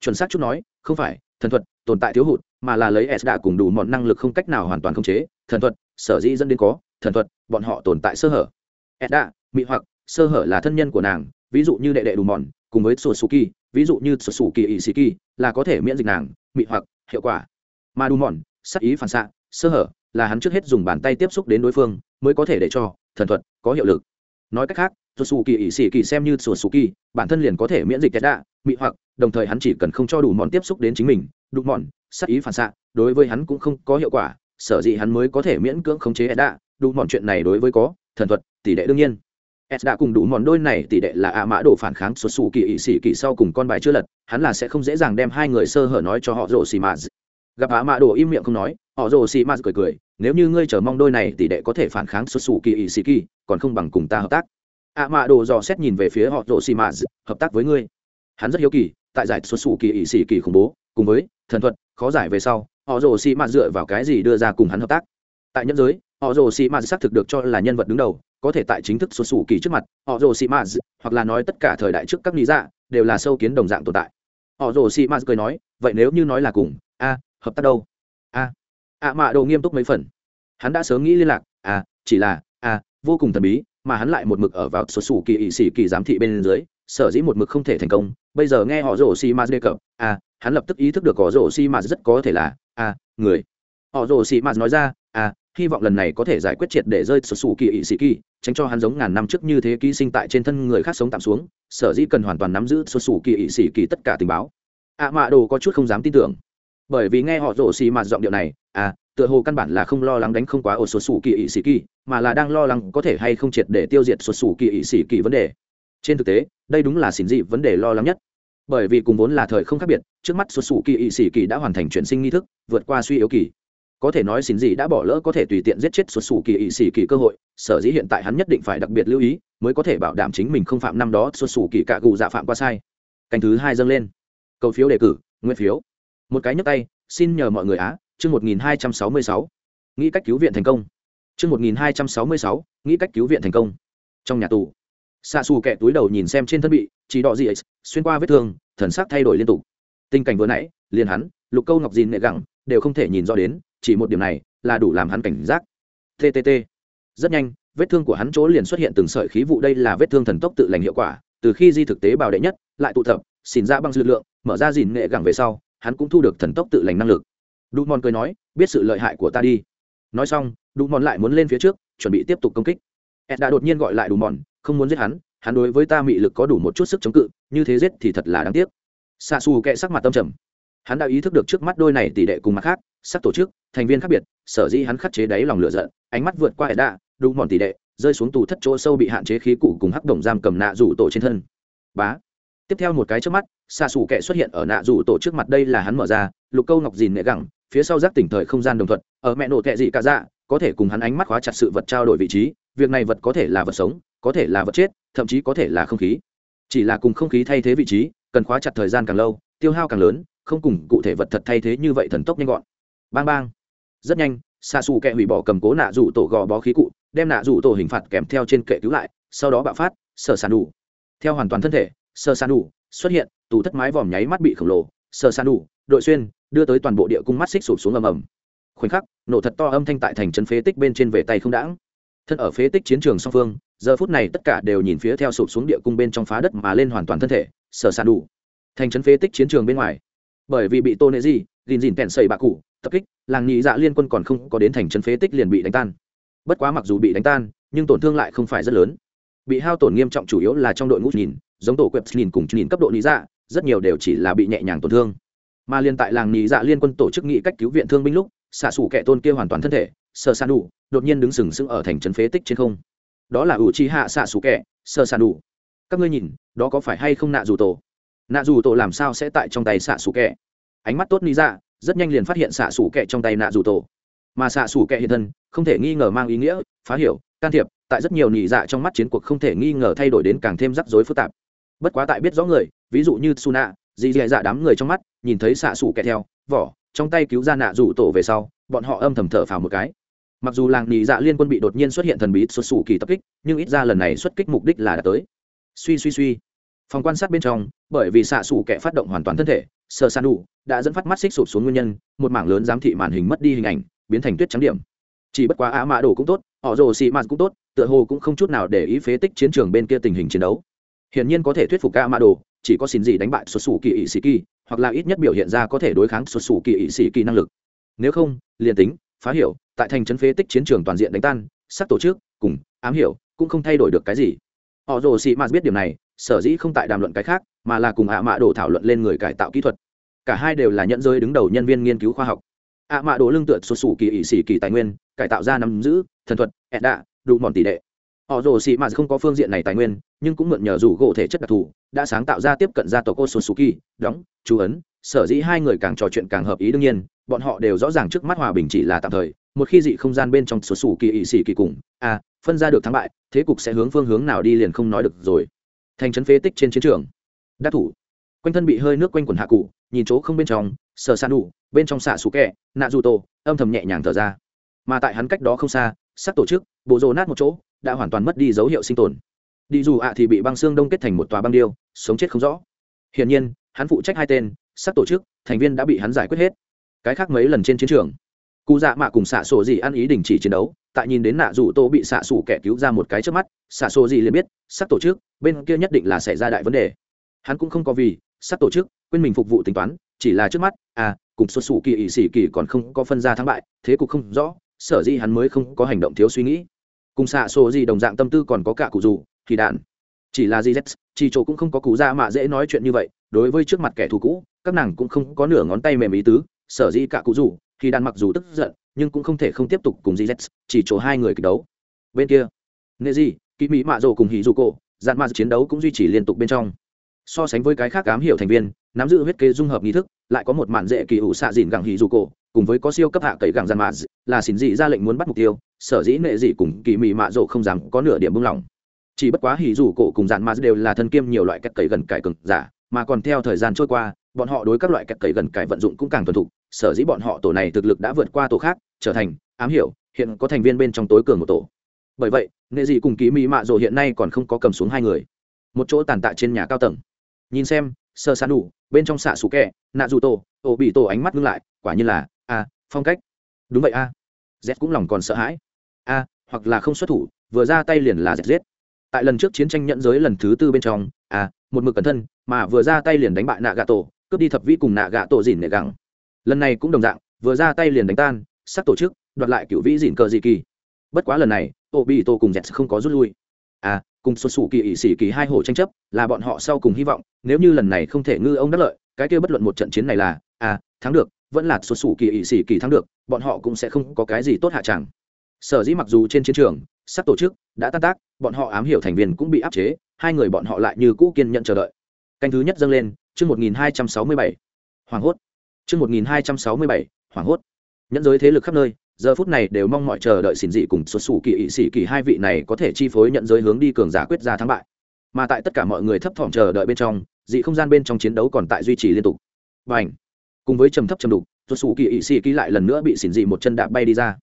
Chuẩn xác chút nói, không phải, thần thuật tồn tại thiếu hụt, mà là lấy edda cùng đủ mọn năng lực không cách nào hoàn toàn khống chế, thần thuật, sở dĩ dẫn đến có, thần thuật, bọn họ tồn tại sơ hở. Edda mị hoặc, sơ hở là thân nhân của nàng, ví dụ như đệ đệ đủ mòn cùng với sổ sù kỳ ví dụ như sổ sù kỳ ỵ sĩ kỳ là có thể miễn dịch nàng, mị hoặc, hiệu quả. Mà đủ mòn sắc ý phản xạ, sơ hở, là hắn trước hết dùng bàn tay tiếp xúc đến đối phương, mới có thể để cho, thần thuật, có hiệu lực. Nói cách khác sổ sù kỳ ỵ sĩ kỳ xem như sổ sù kỳ bản thân liền có thể miễn dịch tết đạ mị hoặc, đồng thời hắn chỉ cần không cho đủ mòn tiếp xúc đến chính mình đủ mòn sắc ý phản xạ, đối với hắn cũng không có hiệu quả, sở dĩ hắn mới có thể miễn cưỡng khống chế edda đủ mòn chuyện này đối với có, thần thuật, tỷ đệ đương nhiên. Edda cùng đủ mòn đôi này tỷ đệ là ạ mã đồ phản kháng xuất xù kỳ ỵ sĩ kỳ sau cùng con bài chưa lật, hắn là sẽ không dễ dàng đem hai người sơ hở nói cho họ rồ xì mạt. Gặp ạ mã đồ im miệng không nói, họ rồ xì mạt cười cười, nếu như ngươi chờ mong đôi này tỷ đệ có thể phản kháng xuất xù kỳ ỵ sĩ kỳ, còn không bằng cùng ta hợp tác. ạ mã đồ dò xét nhìn về phía họ rồ xì mạt, hợp tác với ngươi hắn rất hiếu kỳ, tại giải xuất xù kỳ ỵ sĩ kỳ khủng bố, cùng với thần thuật, khó giải về sau, họ rồ xì mạt dựa vào cái gì đưa ra cùng hắn hợp tác? Tại nhân giới, họ rồ xì mạt xác thực được cho là nhân vật đứng đầu, có thể tại chính thức xuất xù kỳ trước mặt, họ rồ xì mạt hoặc là nói tất cả thời đại trước các lý dạ đều là sâu kiến đồng dạng tồn tại. Họ rồ xì mạt cười nói, vậy nếu như nói là cùng, a, hợp tác đâu? A a mạ đồ nghiêm túc mấy phần. Hắn đã sớm nghĩ liên lạc a chỉ là a vô cùng thần bí, mà hắn lại một mực ở vào xuất xù kỳ ỵ sĩ kỳ giám thị bên dưới sở dĩ một mực không thể thành công bây giờ nghe họ rổ xi ma đề cập À, hắn lập tức ý thức được họ rổ xi mạt rất có thể là à, người. Họ rổ xi mạt nói ra À, hy vọng lần này có thể giải quyết triệt để rơi sụt sù kỳ ỵ sĩ kỳ tránh cho hắn giống ngàn năm trước như thế ký sinh tại trên thân người khác sống tạm xuống sở dĩ cần hoàn toàn nắm giữ sụt sù kỳ ỵ sĩ kỳ tất cả tình báo. Ạ à mạ đồ có chút không dám tin tưởng. Bởi vì nghe họ rổ xì mạt giọng điệu này à tựa hồ căn bản là không lo lắng đánh không quá ổ sụt sù kỳ ỵ sĩ kỳ mà là đang lo lắng có thể hay không triệt để tiêu diệt sụt sù kỳ ỵ sĩ kỳ vấn đề trên thực tế, đây đúng là xỉn dị vấn đề lo lắng nhất. Bởi vì cùng vốn là thời không khác biệt, trước mắt xuất xù kỳ ỵ sĩ kỳ đã hoàn thành chuyển sinh nghi thức, vượt qua suy yếu kỳ. Có thể nói xin gì đã bỏ lỡ có thể tùy tiện giết chết xuất xù kỳ ỵ sĩ kỳ cơ hội, sở dĩ hiện tại hắn nhất định phải đặc biệt lưu ý, mới có thể bảo đảm chính mình không phạm năm đó xuất xù kỳ cạ cụ dạ phạm qua sai. Canh thứ hai dâng lên. Cầu phiếu đề cử, nguyên phiếu. Một cái nhấp tay, xin nhờ mọi người á, chương một nghìn hai trăm sáu mươi sáu. Nghĩ cách cứu viện thành công. Chương một nghìn hai trăm sáu mươi sáu, nghĩ cách cứu viện thành công. Trong nhà tù xạ xù kẹ túi đầu nhìn xem trên thân bị, chỉ đỏ gì ấy, xuyên qua vết thương, thần sắc thay đổi liên tục. Tình cảnh vừa nãy, liền hắn, lục câu ngọc dìn nệ gẳng, đều không thể nhìn rõ đến, chỉ một điểm này là đủ làm hắn cảnh giác. Ttt rất nhanh, vết thương của hắn chỗ liền xuất hiện từng sợi khí vụ, đây là vết thương thần tốc tự lành hiệu quả, từ khi di thực tế bảo đệ nhất, lại tụ tập xin ra băng dư lượng, mở ra dìn nghệ gẳng về sau, hắn cũng thu được thần tốc tự lành năng lực. Đu mòn cười nói, biết sự lợi hại của ta đi. Nói xong đu mòn lại muốn lên phía trước, chuẩn bị tiếp tục công kích. Ed đã đột nhiên gọi lại đu mòn không muốn giết hắn hắn đối với ta mị lực có đủ một chút sức chống cự, như thế giết thì thật là đáng tiếc. Xa xù kệ sắc mặt tâm trầm. Hắn đã ý thức được trước mắt đôi này tỷ đệ cùng mặt khác, sắc tổ chức, thành viên khác biệt, sở dĩ hắn khắc chế đáy lòng lửa giận, ánh mắt vượt qua đạ đúng mòn tỷ đệ, rơi xuống tù thất chỗ sâu bị hạn chế khí cụ cùng hắc đồng giam cầm nạ rủ tổ trên thân. Bá. Tiếp theo một cái trước mắt xa xù kệ xuất hiện ở nạ rủ tổ trước mặt đây là hắn mở ra, lục câu ngọc dìn nệ gẳng, phía sau giác tỉnh thời không gian đồng thuận, ở mẹ nổ kệ dị cả dạ có thể cùng hắn ánh mắt khóa chặt sự vật trao đổi vị trí, việc này vật có thể là vật sống có thể là vật chết, thậm chí có thể là không khí. Chỉ là cùng không khí thay thế vị trí, cần khóa chặt thời gian càng lâu, tiêu hao càng lớn, không cùng cụ thể vật thật thay thế như vậy thần tốc nhanh gọn. Bang bang. Rất nhanh xa xù kẹ hủy bỏ cầm cố nạ rủ tổ gò bó khí cụ, đem nạ rủ tổ hình phạt kèm theo trên kệ cứu lại, sau đó bạo phát sờ sàn đủ. Theo hoàn toàn thân thể sờ sàn đủ xuất hiện tủ thất mái vòm nháy mắt bị khổng lồ sờ sàn đủ, đội xuyên, đưa tới toàn bộ địa cung mắt xích sụp xuống ầm ầm. Khoảnh khắc, nổ thật to âm thanh tại thành trấn phế tích bên trên về tay không đãng. Thân ở phế tích chiến trường song phương giờ phút này tất cả đều nhìn phía theo sụp xuống địa cung bên trong phá đất mà lên hoàn toàn thân thể, sở sàn đủ. Thành trấn phế tích chiến trường bên ngoài. Bởi vì bị tôn nệ gì gìn dìn kèn xây bạ cụ, tập kích, làng nhị dạ liên quân còn không có đến thành trấn phế tích liền bị đánh tan. Bất quá mặc dù bị đánh tan, nhưng tổn thương lại không phải rất lớn. Bị hao tổn nghiêm trọng chủ yếu là trong đội ngũ nhìn, giống tổ quẹp nhìn cùng nhìn cấp độ nhị dạ rất nhiều đều chỉ là bị nhẹ nhàng tổn thương. Mà liên tại làng nhị dạ liên quân tổ chức nghị cách cứu viện thương binh lúc, xạ xủ kẻ tôn kia hoàn toàn thân thể sơ san đủ, đột nhiên đứng sừng sững ở thành trấn phế tích trên không đó là ủ chi hạ xạ sủ kẹ, sơ san đủ các ngươi nhìn đó có phải hay không nạ dù tổ? Nạ dù tổ làm sao sẽ tại trong tay xạ sủ kẹ? ánh mắt tốt lý dạ rất nhanh liền phát hiện xạ sủ kẹ trong tay nạ dù tổ. Mà xạ sủ kẹ hiện thân không thể nghi ngờ mang ý nghĩa phá hiểu can thiệp tại rất nhiều nỉ dạ trong mắt chiến cuộc không thể nghi ngờ thay đổi đến càng thêm rắc rối phức tạp. Bất quá tại biết rõ người ví dụ như suna dì dì dạ đám người trong mắt nhìn thấy xạ sủ kẹ theo vỏ trong tay cứu ra nạ rủ tổ về sau bọn họ âm thầm thở phào một cái mặc dù làng nhị dạ liên quân bị đột nhiên xuất hiện thần bí xuất xù kỳ tập kích, nhưng ít ra lần này xuất kích mục đích là đã tới. Suy suy suy. Phòng quan sát bên trong, bởi vì xạ xù kẻ phát động hoàn toàn thân thể sơ san đủ đã dẫn phát mắt xích sụp xuống nguyên nhân, một mảng lớn giám thị màn hình mất đi hình ảnh, biến thành tuyết trắng điểm. Chỉ bất quá á mã đồ cũng tốt, họ rồ xị mạt cũng tốt, tựa hồ cũng không chút nào để ý phế tích chiến trường bên kia tình hình chiến đấu. Hiển nhiên có thể thuyết phục á mã đồ, chỉ có xin gì đánh bại xuất xù kỳ ỵ sĩ kỳ, hoặc là ít nhất biểu hiện ra có thể đối kháng xuất xù kỳ ỵ sĩ kỳ năng lực. Nếu không, liền tính, phá hiểu tại thành trấn phế tích chiến trường toàn diện đánh tan sắc tổ chức cùng ám hiểu cũng không thay đổi được cái gì. Họ rồ xì mạt biết điểm này sở dĩ không tại đàm luận cái khác mà là cùng ạ mạ đồ thảo luận lên người cải tạo kỹ thuật. Cả hai đều là nhận rơi đứng đầu nhân viên nghiên cứu khoa học. Ạ mạ đồ lương tựa xuất xù kỳ ỵ sĩ kỳ tài nguyên cải tạo ra nắm giữ thần thuật ẹn đạ đủ mòn tỷ đệ. Họ rồ xì mạt không có phương diện này tài nguyên nhưng cũng mượn nhờ rủ gỗ thể chất đặc thù đã sáng tạo ra tiếp cận gia tộc kỳ, đóng chú ấn sở dĩ hai người càng trò chuyện càng hợp ý đương nhiên bọn họ đều rõ ràng trước mắt hòa bình chỉ là tạm thời một khi dị không gian bên trong số sủ kỳ ỵ xỉ kỳ cùng a à, phân ra được thắng bại thế cục sẽ hướng phương hướng nào đi liền không nói được rồi. Thành trấn phế tích trên chiến trường. Đắc thủ. Quanh thân bị hơi nước quanh quần hạ cụ nhìn chỗ không bên trong sờ san đủ bên trong xạ sủ kẹ nạ dù tô âm thầm nhẹ nhàng thở ra. Mà tại hắn cách đó không xa sắc tổ chức bộ rồ nát một chỗ đã hoàn toàn mất đi dấu hiệu sinh tồn. Đi dù ạ thì bị băng xương đông kết thành một tòa băng điêu sống chết không rõ. Hiển nhiên hắn phụ trách hai tên sắc tổ chức thành viên đã bị hắn giải quyết hết. Cái khác mấy lần trên chiến trường cụ dạ mạ cùng xạ sổ gì ăn ý đình chỉ chiến đấu, tại nhìn đến nạ dù tô bị xạ sủ kẻ cứu ra một cái trước mắt, xạ sổ gì liền biết sắc tổ chức, bên kia nhất định là xảy ra đại vấn đề. Hắn cũng không có vì sắc tổ chức, quên mình phục vụ tính toán, chỉ là trước mắt à cùng xuất xù kỳ ỵ xỉ kỳ còn không có phân ra thắng bại, thế cục không rõ, sở dĩ hắn mới không có hành động thiếu suy nghĩ. Cùng xạ sổ gì đồng dạng tâm tư còn có cả cụ dù, thì đạn. Chỉ là gz chỉ chỗ cũng không có cụ ra mạ dễ nói chuyện như vậy, đối với trước mặt kẻ thù cũ, các nàng cũng không có nửa ngón tay mềm ý tứ, sở dĩ cả cụ dù thì đàn mặc dù tức giận, nhưng cũng không thể không tiếp tục cùng z, chỉ chỗ hai người kịch đấu. Bên kia nệ gì kỳ mỹ mạ rồ cùng hỉ dù cổ dạn mạ chiến đấu cũng duy trì liên tục bên trong. So sánh với cái khác cám hiểu thành viên, nắm giữ huyết kế dung hợp nghi thức, lại có một màn dễ kỳ ủ xạ dìn gẳng hỉ dù cổ cùng với có siêu cấp hạ cậy gẳng dạn mạ, là xỉn dị ra lệnh muốn bắt mục tiêu, sở dĩ nệ dị cùng kỳ mỹ mạ rồ không dám có nửa điểm buông lỏng chỉ bất quá hỉ dù cổ cùng dạn mạ đều là thân kiêm nhiều loại cách cậy gần cải cực giả, mà còn theo thời gian trôi qua, bọn họ đối các loại cách cậy gần cải vận dụng cũng càng thuần thục sở dĩ bọn họ tổ này thực lực đã vượt qua tổ khác, trở thành, ám hiểu, hiện có thành viên bên trong tối cường một tổ. Bởi vậy, nghệ dị cùng ký mỹ mạ rồ hiện nay còn không có cầm xuống hai người. Một chỗ tàn tạ trên nhà cao tầng. Nhìn xem, sơ san đủ bên trong xạ sủ kẹ nạ dù tổ ổ bị tổ ánh mắt ngưng lại, quả như là, a, phong cách. Đúng vậy a. À. z cũng lòng còn sợ hãi. A, hoặc là không xuất thủ, vừa ra tay liền là z giết. Tại lần trước chiến tranh nhận giới lần thứ tư bên trong, a, một mực cẩn thân, mà vừa ra tay liền đánh bại nạ gà tổ cướp đi thập vĩ cùng nạ gà tổ dìn nệ gẳng lần này cũng đồng dạng, vừa ra tay liền đánh tan sắc tổ chức, đoạt lại cựu vĩ dịn cờ dị kỳ. Bất quá lần này ô bị tổ cùng dẹt không có rút lui. À cùng xuất xù kỳ ỵ sĩ kỳ hai hổ tranh chấp, là bọn họ sau cùng hy vọng, nếu như lần này không thể ngư ông đắc lợi, cái kia bất luận một trận chiến này là à thắng được, vẫn là xuất xù kỳ ỵ sĩ kỳ thắng được, bọn họ cũng sẽ không có cái gì tốt hạ chẳng. Sở dĩ mặc dù trên chiến trường sắc tổ chức, đã tan tác, bọn họ ám hiểu thành viên cũng bị áp chế, hai người bọn họ lại như cũ kiên nhận chờ đợi. Canh thứ nhất dâng lên, chương một nghìn hai trăm sáu mươi bảy. Hoàng hốt chương một nghìn hai trăm sáu mươi bảy hoàng hốt. Nhẫn giới thế lực khắp nơi, giờ phút này đều mong mọi chờ đợi xỉn dị cùng xuất sủ kỳ Ý sĩ kỳ hai vị này có thể chi phối nhận giới hướng đi cường giả quyết ra thắng bại. Mà tại tất cả mọi người thấp thỏm chờ đợi bên trong, dị không gian bên trong chiến đấu còn tại duy trì liên tục. Bành! cùng với trầm thấp trầm đục, xuất sủ kỳ Ý sĩ kỳ lại lần nữa bị xỉn dị một chân đạp bay đi ra.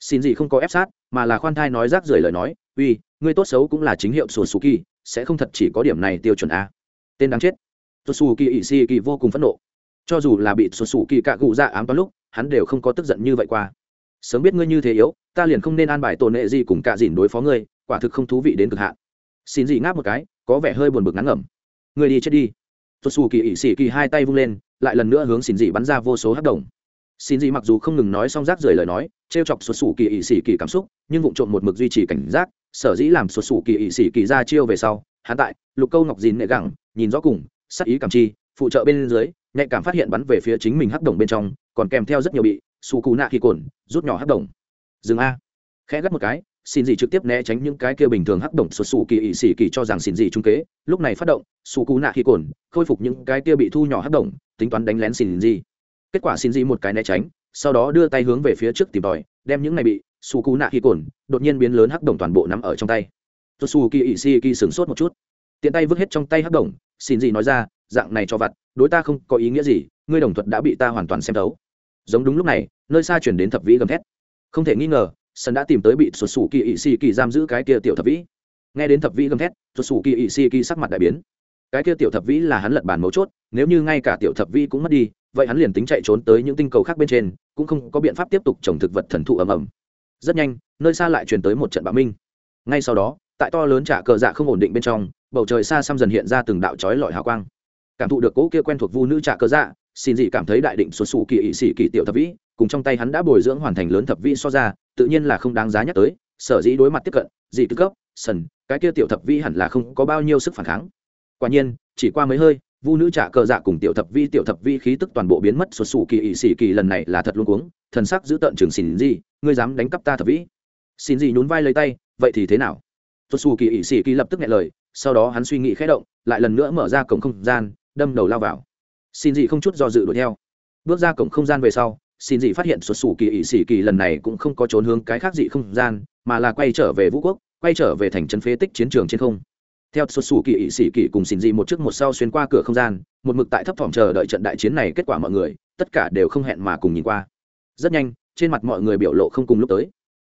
Xin dị không có ép sát, mà là khoan thai nói rác rưởi lời nói, uy, ngươi tốt xấu cũng là chính hiệu xuất sủ kỳ, sẽ không thật chỉ có điểm này tiêu chuẩn a. Tên đáng chết. Xuất sủ kỳ Ý sĩ kỳ vô cùng phẫn nộ cho dù là bị sụt sủ kỳ cạ cụ dạ ám toán lúc, hắn đều không có tức giận như vậy qua. Sớm biết ngươi như thế yếu, ta liền không nên an bài tổn hệ gì cùng cạ dìn đối phó ngươi, quả thực không thú vị đến cực hạn. Xin gì ngáp một cái, có vẻ hơi buồn bực ngắn ngẩm. Ngươi đi chết đi. Sụt sủ kỳ ỉ xỉ kỳ hai tay vung lên, lại lần nữa hướng xin dị bắn ra vô số hắc đồng. Xin dị mặc dù không ngừng nói xong rác rời lời nói t r e o chọc sụt sủ kỳ ỵ xỉ kỳ cảm xúc, nhưng vụ trộm một mực duy trì cảnh giác, sở dĩ làm sụt sủ kỳ ỵ xỉ kỳ ra chiêu về sau, hắn tại lục câu ngọc dìn nệ gẳng, nhìn rõ cùng, sắc ý cảm chi, phụ trợ bên dưới nhạy cảm phát hiện bắn về phía chính mình hắc đồng bên trong, còn kèm theo rất nhiều bị su cù nạ khi cồn, rút nhỏ hắc đồng. Dừng a. Khẽ gắt một cái, xin gì trực tiếp né tránh những cái kia bình thường hắc đồng xuất xù kỳ ỵ xỉ kỳ cho rằng xin gì trung kế, lúc này phát động su cù nạ khi cồn, khôi phục những cái kia bị thu nhỏ hắc đồng, tính toán đánh lén xin gì. Kết quả xin gì một cái né tránh, sau đó đưa tay hướng về phía trước tìm tòi, đem những này bị su cù nạ khi cồn, đột nhiên biến lớn hắc đồng toàn bộ nắm ở trong tay. Xuất xù kỳ ỵ xỉ kỳ sửng sốt một chút tiện tay vứt hết trong tay hắc đồng, xin gì nói ra, dạng này cho vặt, đối ta không có ý nghĩa gì, ngươi đồng thuật đã bị ta hoàn toàn xem thấu. Giống đúng lúc này, nơi xa chuyển đến thập vĩ gầm thét. Không thể nghi ngờ, sân đã tìm tới bị sụt sủ kỳ ỵ xì kỳ giam giữ cái kia tiểu thập vĩ. Nghe đến thập vĩ gầm thét, sụt sủ kỳ ỵ xì kỳ sắc mặt đại biến. Cái kia tiểu thập vĩ là hắn lật bàn mấu chốt, nếu như ngay cả tiểu thập vĩ cũng mất đi, vậy hắn liền tính chạy trốn tới những tinh cầu khác bên trên, cũng không có biện pháp tiếp tục trồng thực vật thần thụ ầm ầm. Rất nhanh, nơi xa lại truyền tới một trận bạo minh. Ngay sau đó tại to lớn trả cờ dạ không ổn định bên trong, bầu trời xa xăm dần hiện ra từng đạo chói lọi hào quang. Cảm thụ được cỗ kia quen thuộc vu nữ trả cờ dạ xin dị cảm thấy đại định xuất xù kỳ ỵ sĩ kỳ tiểu thập vĩ, cùng trong tay hắn đã bồi dưỡng hoàn thành lớn thập vĩ so ra, tự nhiên là không đáng giá nhắc tới, sở dĩ đối mặt tiếp cận, dị tư cấp, sần, cái kia tiểu thập vĩ hẳn là không có bao nhiêu sức phản kháng. Quả nhiên, chỉ qua mấy hơi, vu nữ trả cờ dạ cùng tiểu thập vi tiểu thập vi khí tức toàn bộ biến mất, xuất xù kỳ ỵ sĩ kỳ lần này là thật luôn cuống, thần sắc giữ tợn trường xin gì ngươi dám đánh cắp ta thập vĩ. Xin gì nhún vai lấy tay, vậy thì thế nào? Xuất xù kỳ ỵ sĩ kỳ lập tức nghe lời, sau đó hắn suy nghĩ khẽ động, lại lần nữa mở ra cổng không gian, đâm đầu lao vào. Xin dị không chút do dự đuổi theo. Bước ra cổng không gian về sau xin dị phát hiện xuất xù kỳ ỵ sĩ kỳ lần này cũng không có trốn hướng cái khác dị không gian, mà là quay trở về vũ quốc, quay trở về thành trấn phế tích chiến trường trên không. Theo xuất xù kỳ ỵ sĩ kỳ cùng xin dị một trước một sau xuyên qua cửa không gian, một mực tại thấp thỏm chờ đợi trận đại chiến này kết quả mọi người, tất cả đều không hẹn mà cùng nhìn qua. Rất nhanh, trên mặt mọi người biểu lộ không cùng lúc tới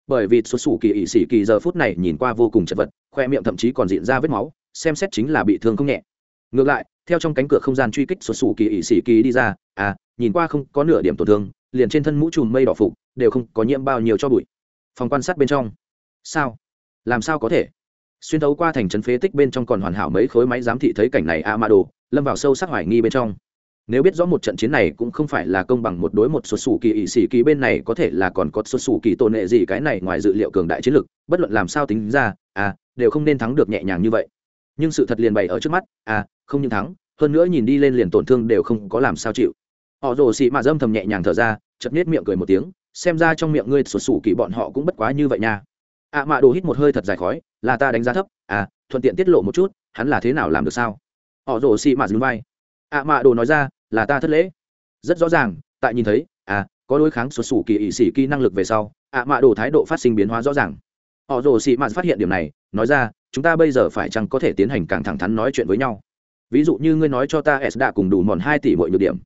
bởi vì xuất xù kỳ ỵ sĩ kỳ giờ phút này nhìn qua vô cùng chật vật, khoe miệng thậm chí còn diện ra vết máu, xem xét chính là bị thương không nhẹ. Ngược lại, theo trong cánh cửa không gian truy kích xuất xù kỳ ỵ sĩ kỳ đi ra à nhìn qua không có nửa điểm tổn thương, liền trên thân mũ trùm mây đỏ phục, đều không có nhiễm bao nhiêu cho bụi. Phòng quan sát bên trong. Sao? Làm sao có thể? Xuyên thấu qua thành trấn phế tích bên trong còn hoàn hảo mấy khối máy giám thị thấy cảnh này a ma đồ lâm vào sâu sắc hoài nghi bên trong nếu biết rõ một trận chiến này cũng không phải là công bằng một đối một xuất xù kỳ ỵ sĩ kỳ bên này, có thể là còn có xuất xù kỳ tôn nệ gì cái này ngoài dự liệu cường đại chiến lực, bất luận làm sao tính ra à đều không nên thắng được nhẹ nhàng như vậy. Nhưng sự thật liền bày ở trước mắt à không những thắng, hơn nữa nhìn đi lên liền tổn thương đều không có làm sao chịu. Họ rồ xị mạ dâm thầm nhẹ nhàng thở ra chật nết miệng cười một tiếng, xem ra trong miệng ngươi xuất xù kỳ bọn họ cũng bất quá như vậy nha. Ạ mạ đồ hít một hơi thật dài khói, là ta đánh giá thấp à thuận tiện tiết lộ một chút, hắn là thế nào làm được sao? Họ rồ xị mạ dừng vai. Ạ mạ đồ nói ra là ta thất lễ. Rất rõ ràng, tại nhìn thấy à có đối kháng sụt xù kỳ ỵ sĩ kỳ năng lực về sau, ạ mạ đồ thái độ phát sinh biến hóa rõ ràng. Họ rồ sĩ mạn phát hiện điểm này, nói ra, chúng ta bây giờ phải chăng có thể tiến hành càng thẳng thắn nói chuyện với nhau? Ví dụ như ngươi nói cho ta s đã cùng đủ mòn hai tỷ mọi nhược điểm.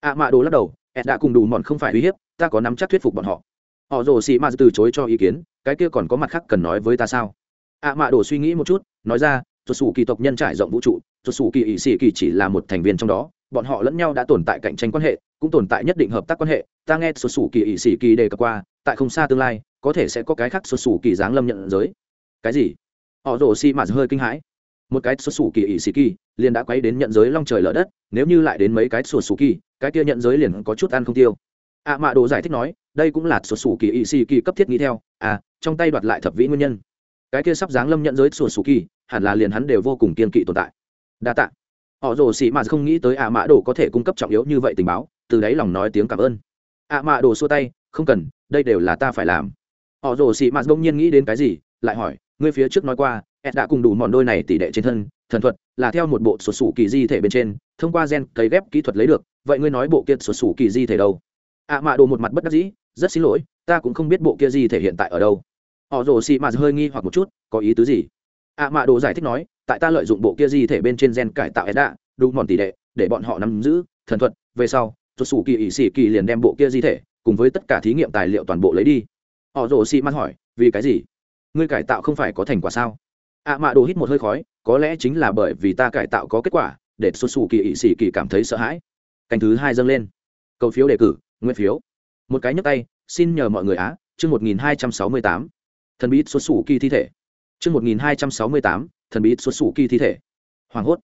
Ạ mạ đồ lắc đầu, s đã cùng đủ mòn không phải uy hiếp, ta có nắm chắc thuyết phục bọn họ. Họ rồ sĩ mạn từ chối cho ý kiến, cái kia còn có mặt khác cần nói với ta sao? Ạ mạ đồ suy nghĩ một chút, nói ra tuột xù kỳ tộc nhân trải rộng vũ trụ tuột xù kỳ ỵ sĩ kỳ chỉ là một thành viên trong đó, bọn họ lẫn nhau đã tồn tại cạnh tranh quan hệ, cũng tồn tại nhất định hợp tác quan hệ. Ta nghe tuột xù kỳ ỵ sĩ kỳ đề cập qua, tại không xa tương lai, có thể sẽ có cái khác tuột xù kỳ giáng lâm nhận giới. Cái gì? Họ rồ xi mạt hơi kinh hãi. Một cái xuất xù kỳ ỵ sĩ kỳ liền đã quay đến nhận giới long trời lở đất, nếu như lại đến mấy cái sổ xù kỳ cái kia nhận giới liền có chút ăn không tiêu. Ạ mạ đồ giải thích nói, đây cũng là xuất xù kỳ ỵ sĩ kỳ cấp thiết nghĩ theo. À trong tay đoạt lại thập vĩ nguyên nhân. Cái kia sắp dáng lâm nhận giới sổ xù kỳ hẳn là liền hắn đều vô cùng kiên kỵ tồn tại. Đa tạ. Họ rồ sĩ mà không nghĩ tới ạ mã đồ có thể cung cấp trọng yếu như vậy tình báo, từ đáy lòng nói tiếng cảm ơn. Ạ mã đồ xua tay, không cần, đây đều là ta phải làm. Họ rồ sĩ mà đông nhiên nghĩ đến cái gì, lại hỏi, ngươi phía trước nói qua, ed đã cùng đủ mòn đôi này tỷ đệ trên thân, thần thuật là theo một bộ sổ sủ kỳ di thể bên trên, thông qua gen cấy ghép kỹ thuật lấy được, vậy ngươi nói bộ kia sổ sủ kỳ di thể đâu? Ạ mạ đồ một mặt bất đắc dĩ, rất xin lỗi, ta cũng không biết bộ kia di thể hiện tại ở đâu. Họ rồ sĩ mà hơi nghi hoặc một chút, có ý tứ gì? Ạ mạ đồ giải thích nói, tại ta lợi dụng bộ kia di thể bên trên gen cải tạo edda đã đủ mòn tỷ đệ để bọn họ nắm giữ thần thuật, về sau sổ sủ kỳ ỵ xì kỳ liền đem bộ kia di thể cùng với tất cả thí nghiệm tài liệu toàn bộ lấy đi. Họ rồ xị mạt hỏi, vì cái gì? Ngươi cải tạo không phải có thành quả sao? Ạ mạ đồ hít một hơi khói, có lẽ chính là bởi vì ta cải tạo có kết quả, để xuất xù kỳ ỵ xì kỳ cảm thấy sợ hãi. Canh thứ hai dâng lên. Cầu phiếu đề cử, nguyên phiếu. Một cái nhấp tay, xin nhờ mọi người á, chương một nghìn hai trăm sáu mươi tám. Thần bí xuất xù kỳ thi thể chương một nghìn hai trăm sáu mươi tám, thần bí xuất xù kỳ thi thể. Hoảng hốt.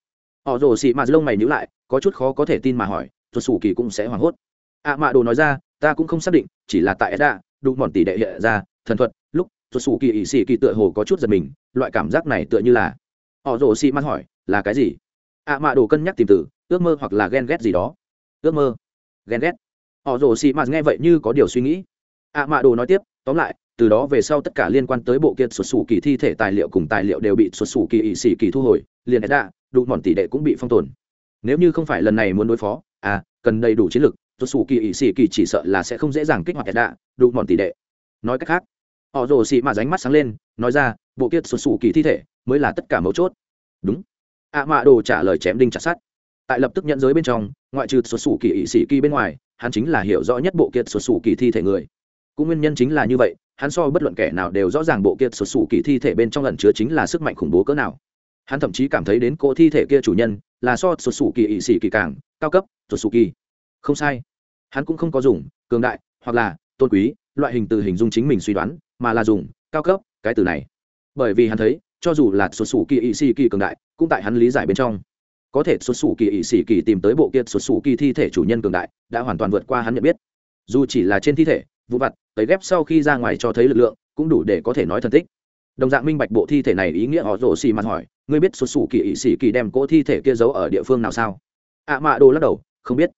Họ rồ xị mạ lông mày nhữ lại, có chút khó có thể tin mà hỏi xuất xù kỳ cũng sẽ hoảng hốt? Ạ mạ đồ nói ra, ta cũng không xác định, chỉ là tại edda đụng mòn tỷ đệ hiện ra, thần thuật, lúc xuất xù kỳ ỵ sĩ kỳ tựa hồ có chút giật mình, loại cảm giác này tựa như là họ rồ xị mắn hỏi, là cái gì? Ạ mạ đồ cân nhắc tìm từ, ước mơ hoặc là ghen ghét gì đó. Ước mơ? Ghen ghét? Họ rồ xị mắn nghe vậy như có điều suy nghĩ. Ạ mạ đồ nói tiếp, tóm lại từ đó về sau tất cả liên quan tới bộ kiệt xuất xù kỳ thi thể tài liệu cùng tài liệu đều bị xuất xù kỳ ỵ sĩ kỳ thu hồi, liền đã đủ mòn tỷ đệ cũng bị phong tồn. Nếu như không phải lần này muốn đối phó à cần đầy đủ chiến lược xuất xù kỳ ỵ sĩ kỳ chỉ sợ là sẽ không dễ dàng kích hoạt đã đủ mòn tỷ đệ. Nói cách khác, họ rồ xị mà ránh mắt sáng lên, nói ra, bộ kia xuất xù kỳ thi thể mới là tất cả mấu chốt. Đúng. Ạ mạ đồ trả lời chém đinh chặt sát tại lập tức nhận giới bên trong, ngoại trừ xuất xù kỳ ỵ sĩ kỳ bên ngoài, hắn chính là hiểu rõ nhất bộ kiệt xuất xù kỳ thi thể người. Cũng nguyên nhân chính là như vậy hắn so bất luận kẻ nào đều rõ ràng bộ kia xuất sù kỳ thi thể bên trong lần chứa chính là sức mạnh khủng bố cỡ nào. Hắn thậm chí cảm thấy đến cô thi thể kia chủ nhân là so xuất sù kỳ ỵ sĩ kỳ càng cao cấp xuất sù kỳ. Không sai. Hắn cũng không có dùng, cường đại, hoặc là tôn quý, loại hình từ hình dung chính mình suy đoán, mà là dùng cao cấp, cái từ này. Bởi vì hắn thấy, cho dù là xuất sù kỳ ỵ sĩ kỳ cường đại, cũng tại hắn lý giải bên trong. Có thể xuất sù kỳ ỵ sĩ kỳ tìm tới bộ kia xuất sù kỳ thi thể chủ nhân cường đại, đã hoàn toàn vượt qua hắn nhận biết. Dù chỉ là trên thi thể vụ vặt, tấy ghép sau khi ra ngoài cho thấy lực lượng, cũng đủ để có thể nói thân tích. Đồng dạng minh bạch bộ thi thể này ý nghĩa họ rổ xì mặt hỏi, ngươi biết xuất xù kỳ ỵ xì kỳ đem cỗ thi thể kia giấu ở địa phương nào sao? Ạ mạ đồ lắc đầu, không biết.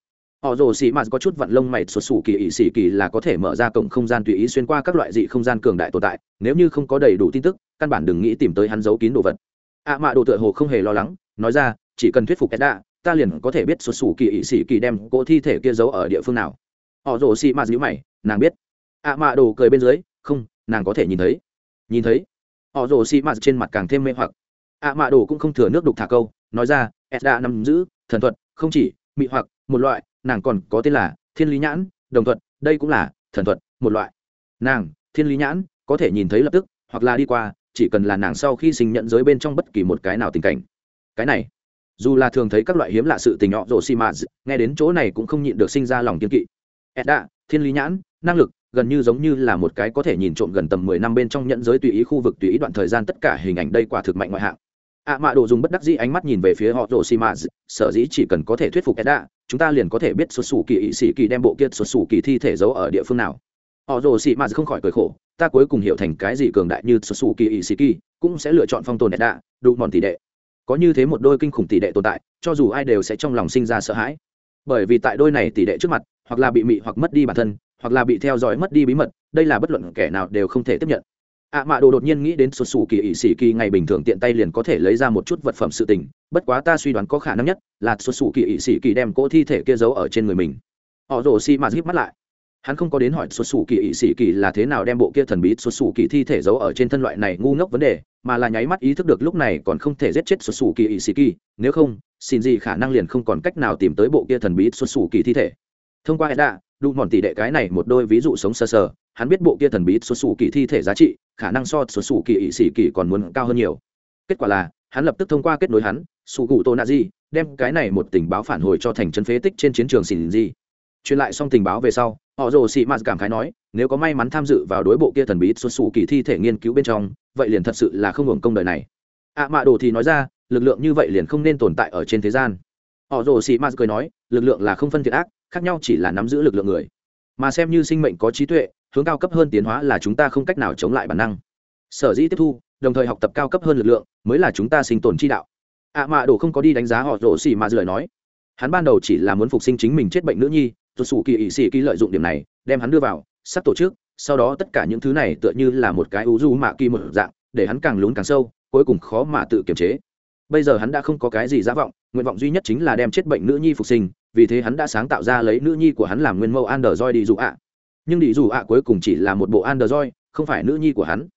Họ rồ xì mạt có chút vặn lông mày xuất xù kỳ ỵ xì kỳ là có thể mở ra cổng không gian tùy ý xuyên qua các loại dị không gian cường đại tồn tại, nếu như không có đầy đủ tin tức, căn bản đừng nghĩ tìm tới hắn giấu kín đồ vật. Ạ mạ đồ tựa hồ không hề lo lắng, nói ra, chỉ cần thuyết phục edda, ta liền có thể biết xuất xù kỳ ỵ xì kỳ đem cỗ thi thể kia giấu ở địa phương nào họ rồ xì mạt nhữ mày, nàng biết. À, Ạ mạ đồ cười bên dưới, không, nàng có thể nhìn thấy. Nhìn thấy. Họ rồ xì mạt trên mặt càng thêm mê hoặc. À, Ạ mạ đồ cũng không thừa nước đục thả câu, nói ra edda nắm giữ, thần thuật, không chỉ, mị hoặc, một loại, nàng còn có tên là thiên lý nhãn, đồng thuật, đây cũng là thần thuật, một loại. Nàng, thiên lý nhãn, có thể nhìn thấy lập tức, hoặc là đi qua, chỉ cần là nàng sau khi sinh nhận giới bên trong bất kỳ một cái nào tình cảnh. Cái này, dù là thường thấy các loại hiếm lạ sự tình, họ rồ xì mạt nghe đến chỗ này cũng không nhịn được sinh ra lòng kiên kỵ edda, thiên lý nhãn, năng lực, gần như giống như là một cái có thể nhìn trộm gần tầm mười năm bên trong nhận giới tùy ý khu vực tùy ý đoạn thời gian tất cả hình ảnh đây quả thực mạnh ngoại hạng. Ạ mạ đồ dùng bất đắc dĩ ánh mắt nhìn về phía họ rồ xì mạt sở dĩ chỉ cần có thể thuyết phục edda, chúng ta liền có thể biết xuất xù kỳ ỵ sĩ kỳ đem bộ kiệt xuất xù kỳ thi thể giấu ở địa phương nào. Họ rồ xì mạt không khỏi cười khổ, ta cuối cùng hiểu thành cái gì cường đại như xuất xù kỳ ỵ sĩ kỳ, cũng sẽ lựa chọn phong tồn edda đủ mòn tỷ đệ. Có như thế một đôi kinh khủng tỷ đệ tồn tại, cho dù ai đều sẽ trong lòng sinh ra sợ hãi bởi vì tại đôi này tỷ đệ trước mặt, hoặc là bị mị hoặc mất đi bản thân, hoặc là bị theo dõi mất đi bí mật, đây là bất luận kẻ nào đều không thể tiếp nhận. Ạ mạ đồ đột nhiên nghĩ đến sụt sù kỳ ỵ sĩ kỳ ngày bình thường tiện tay liền có thể lấy ra một chút vật phẩm sự tình, bất quá ta suy đoán có khả năng nhất là sụt sù kỳ ỵ sĩ kỳ đem cỗ thi thể kia giấu ở trên người mình. Họ rồ xi mà giết mắt lại hắn không có đến hỏi xuất xù kỳ ỵ sĩ kỳ là thế nào đem bộ kia thần bí xuất xù kỳ thi thể giấu ở trên thân loại này ngu ngốc vấn đề mà là nháy mắt ý thức được lúc này còn không thể giết chết xuất xù kỳ ỵ sĩ kỳ nếu không xin gì khả năng liền không còn cách nào tìm tới bộ kia thần bí xuất xù kỳ thi thể. Thông qua edda đủ mòn tỷ đệ cái này một đôi ví dụ sống sơ sờ, sờ hắn biết bộ kia thần bí xuất xù kỳ thi thể giá trị khả năng so xuất xù kỳ ỵ sĩ kỳ còn muốn cao hơn nhiều. Kết quả là hắn lập tức thông qua kết nối hắn sụ cụ tô nạ di đem cái này một tình báo phản hồi cho thành chân phế tích trên chiến trường xin gì. Truyền lại xong tình báo về sau họ rồ sĩ mạt cảm khái nói, nếu có may mắn tham dự vào đối bộ kia thần bí xuất xù kỳ thi thể nghiên cứu bên trong, vậy liền thật sự là không hưởng công đời này. Ạ à mạ đồ thì nói ra, lực lượng như vậy liền không nên tồn tại ở trên thế gian. Họ rồ sĩ mạt cười nói, lực lượng là không phân thiệt ác, khác nhau chỉ là nắm giữ lực lượng người. Mà xem như sinh mệnh có trí tuệ, hướng cao cấp hơn tiến hóa là chúng ta không cách nào chống lại bản năng. Sở dĩ tiếp thu, đồng thời học tập cao cấp hơn lực lượng, mới là chúng ta sinh tồn chi đạo. Ạ à mạ đồ không có đi đánh giá họ rổ xì mà lời nói. Hắn ban đầu chỉ là muốn phục sinh chính mình chết bệnh nữ nhi tuột sủ kỳ ỵ xì kỳ lợi dụng điểm này, đem hắn đưa vào, sắp tổ chức, sau đó tất cả những thứ này tựa như là một cái ú du mạ kỳ một dạng, để hắn càng lún càng sâu, cuối cùng khó mà tự kiềm chế. Bây giờ hắn đã không có cái gì giả vọng, nguyện vọng duy nhất chính là đem chết bệnh nữ nhi phục sinh, vì thế hắn đã sáng tạo ra lấy nữ nhi của hắn làm nguyên mẫu android đi dù ạ. Nhưng đi dù ạ cuối cùng chỉ là một bộ android, không phải nữ nhi của hắn.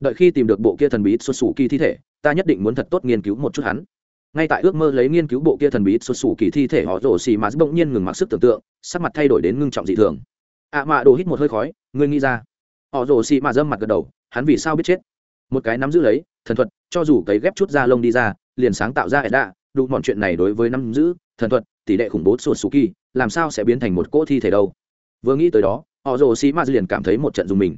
Đợi khi tìm được bộ kia thần bí xuất xù kỳ thi thể, ta nhất định muốn thật tốt nghiên cứu một chút hắn ngay tại ước mơ lấy nghiên cứu bộ kia thần bí xuất xù kỳ thi thể họ rổ xì mà bỗng nhiên ngừng mặc sức tưởng tượng, sắc mặt thay đổi đến ngưng trọng dị thường. Ạ à mạ đồ hít một hơi khói, ngươi nghĩ ra. Họ rổ xì mà dâm mặt gật đầu, hắn vì sao biết chết? Một cái nắm giữ lấy, thần thuật, cho dù cấy ghép chút da lông đi ra, liền sáng tạo ra edda, đủ mọi chuyện này đối với nắm giữ, thần thuật, tỷ lệ khủng bố sụt sù kỳ, làm sao sẽ biến thành một cỗ thi thể đâu? Vừa nghĩ tới đó, họ rồ xì ma liền cảm thấy một trận dùng mình.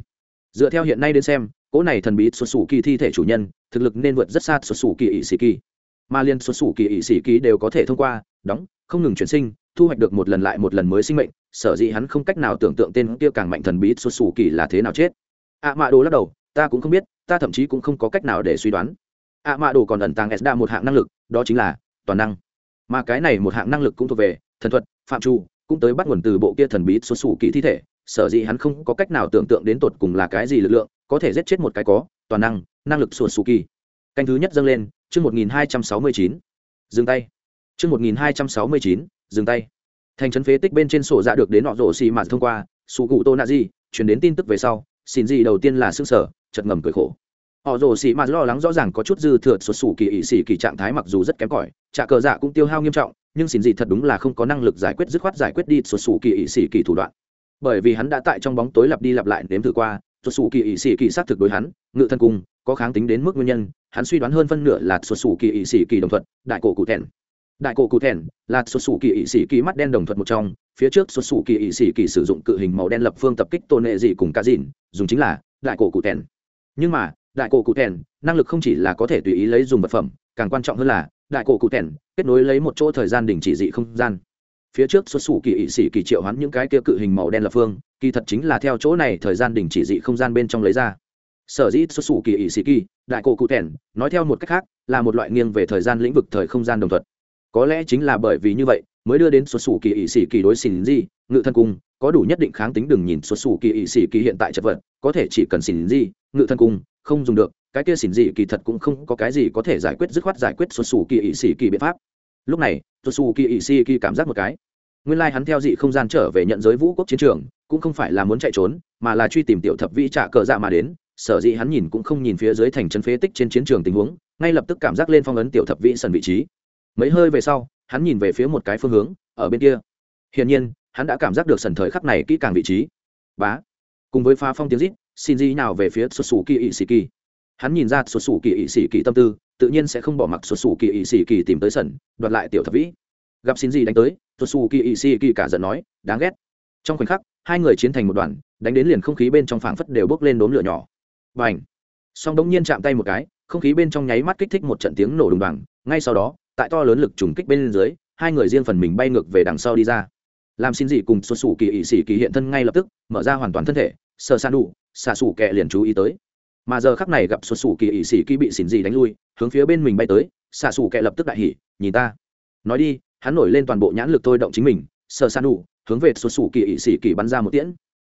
Dựa theo hiện nay đến xem, cỗ này thần bí xuất xù kỳ thi thể chủ nhân, thực lực nên vượt rất xa xuất xù kỳ ỵ xì kỳ mà liên xuất xù kỳ ỵ sĩ kỳ đều có thể thông qua, đóng, không ngừng chuyển sinh, thu hoạch được một lần lại một lần mới sinh mệnh, sở dĩ hắn không cách nào tưởng tượng tên kia càng mạnh thần bí xuất xù kỳ là thế nào chết. Ạ à mạ đồ lắc đầu, ta cũng không biết, ta thậm chí cũng không có cách nào để suy đoán. Ạ à mạ đồ còn ẩn tàng s đa một hạng năng lực, đó chính là toàn năng. Mà cái này một hạng năng lực cũng thuộc về thần thuật, phạm trụ cũng tới bắt nguồn từ bộ kia thần bí xuất xù kỳ thi thể, sở dĩ hắn không có cách nào tưởng tượng đến tột cùng là cái gì lực lượng, có thể giết chết một cái có, toàn năng năng lực xuất xù kỳ. Canh thứ nhất dâng lên chương một nghìn hai trăm sáu mươi chín. Dừng tay. Chương một nghìn hai trăm sáu mươi chín, dừng tay. Thành trấn phế tích bên trên sổ dạ được đến nọ rổ xì mạn thông qua, sụ cụ tô Na di, chuyển đến tin tức về sau, xin gì đầu tiên là s sở, chợt ngầm cười khổ. Họ rồ xì mạn lo lắng rõ ràng có chút dư thừa sụt sủ kỳ ỵ xì kỳ trạng thái mặc dù rất kém cỏi, trả cờ dạ cũng tiêu hao nghiêm trọng, nhưng xin gì thật đúng là không có năng lực giải quyết, dứt khoát giải quyết đi xuất sủ kỳ ỵ sĩ kỳ thủ đoạn. Bởi vì hắn đã tại trong bóng tối lặp đi lặp lại nếm thử qua xuất sủ kỳ ỵ sĩ kỳ sát thực đối hắn, ngự thân cùng, có kháng tính đến mức nguyên nhân hắn suy đoán hơn phân nửa là xuất xù kỳ ỵ sĩ kỳ đồng thuận đại cổ cụ thẹn. Đại cổ cụ thẹn là xuất xù kỳ ỵ sĩ kỳ mắt đen đồng thuận một trong, phía trước xuất xù kỳ ỵ sĩ kỳ sử dụng cự hình màu đen lập phương tập kích tôn nệ dị cùng cá dìn dùng chính là đại cổ cụ thẹn. Nhưng mà, đại cổ cụ thẹn, năng lực không chỉ là có thể tùy ý lấy dùng vật phẩm, càng quan trọng hơn là, đại cổ cụ thẹn kết nối lấy một chỗ thời gian đình chỉ dị không gian. Phía trước xuất xù kỳ ỵ sĩ kỳ triệu hắn những cái kia cự hình màu đen lập phương, kỳ thật chính là theo chỗ này thời gian đình chỉ dị không gian bên trong lấy ra sở dĩ xuất xù kỳ ỵ sĩ kỳ, đại cổ cụ thẹn, nói theo một cách khác, là một loại nghiêng về thời gian lĩnh vực thời không gian đồng thuận có lẽ chính là bởi vì như vậy, mới đưa đến xuất xù kỳ ỵ sĩ kỳ đối xỉn di ngự thân cung, có đủ nhất định kháng tính đừng nhìn xuất xù kỳ ỵ sĩ kỳ hiện tại chất vật, có thể chỉ cần xỉn di ngự thân cung, không dùng được, cái kia xỉn di kỳ thật cũng không có cái gì có thể giải quyết dứt khoát giải quyết xuất xù kỳ ỵ sĩ kỳ biện pháp. Lúc này, xuất xù kỳ ỵ sĩ kỳ cảm giác một cái. Nguyên lai、like、hắn theo dị không gian trở về nhận giới vũ quốc chiến trường, cũng không phải là muốn chạy trốn, mà là truy tìm tiểu thập vĩ trả cờ dạ mà đến sở dĩ hắn nhìn cũng không nhìn phía dưới thành chân phế tích trên chiến trường tình huống, ngay lập tức cảm giác lên phong ấn tiểu thập vĩ sần vị trí. Mấy hơi về sau, hắn nhìn về phía một cái phương hướng, ở bên kia. Hiển nhiên, hắn đã cảm giác được sần thời khắc này kỹ càng vị trí. Bá. Cùng với phá phong tiếng rít, xin di nào về phía xuất xù kỳ ỵ sĩ kỳ. Hắn nhìn ra xuất xù kỳ ỵ sĩ kỳ tâm tư, tự nhiên sẽ không bỏ mặc xuất xù kỳ ỵ sĩ kỳ tìm tới sần, đoạt lại tiểu thập vĩ. Gặp xin di đánh tới xuất xù kỳ ỵ sĩ kỳ cả giận nói, đáng ghét. Trong khoảnh khắc, hai người chiến thành một đoàn, đánh đến liền không khí bên trong phảng phất đều bốc lên đốm lửa nhỏ và ảnh. Song đống nhiên chạm tay một cái, không khí bên trong nháy mắt kích thích một trận tiếng nổ đùng đoàng. Ngay sau đó, tại to lớn lực trùng kích bên dưới, hai người riêng phần mình bay ngược về đằng sau đi ra. Làm xin gì cùng xuất xù kỳ ỵ sĩ kỳ hiện thân ngay lập tức, mở ra hoàn toàn thân thể sơ san đủ xạ xù kẹ liền chú ý tới. Mà giờ khắc này gặp xuất xù kỳ ỵ sĩ kỳ bị xỉn gì đánh lui, hướng phía bên mình bay tới xạ xù kẹ lập tức đại hỉ, nhìn ta. Nói đi, hắn nổi lên toàn bộ nhãn lực thôi động chính mình sơ san đủ, hướng về xuất xù kỳ ỵ sĩ kỳ bắn ra một tiễn.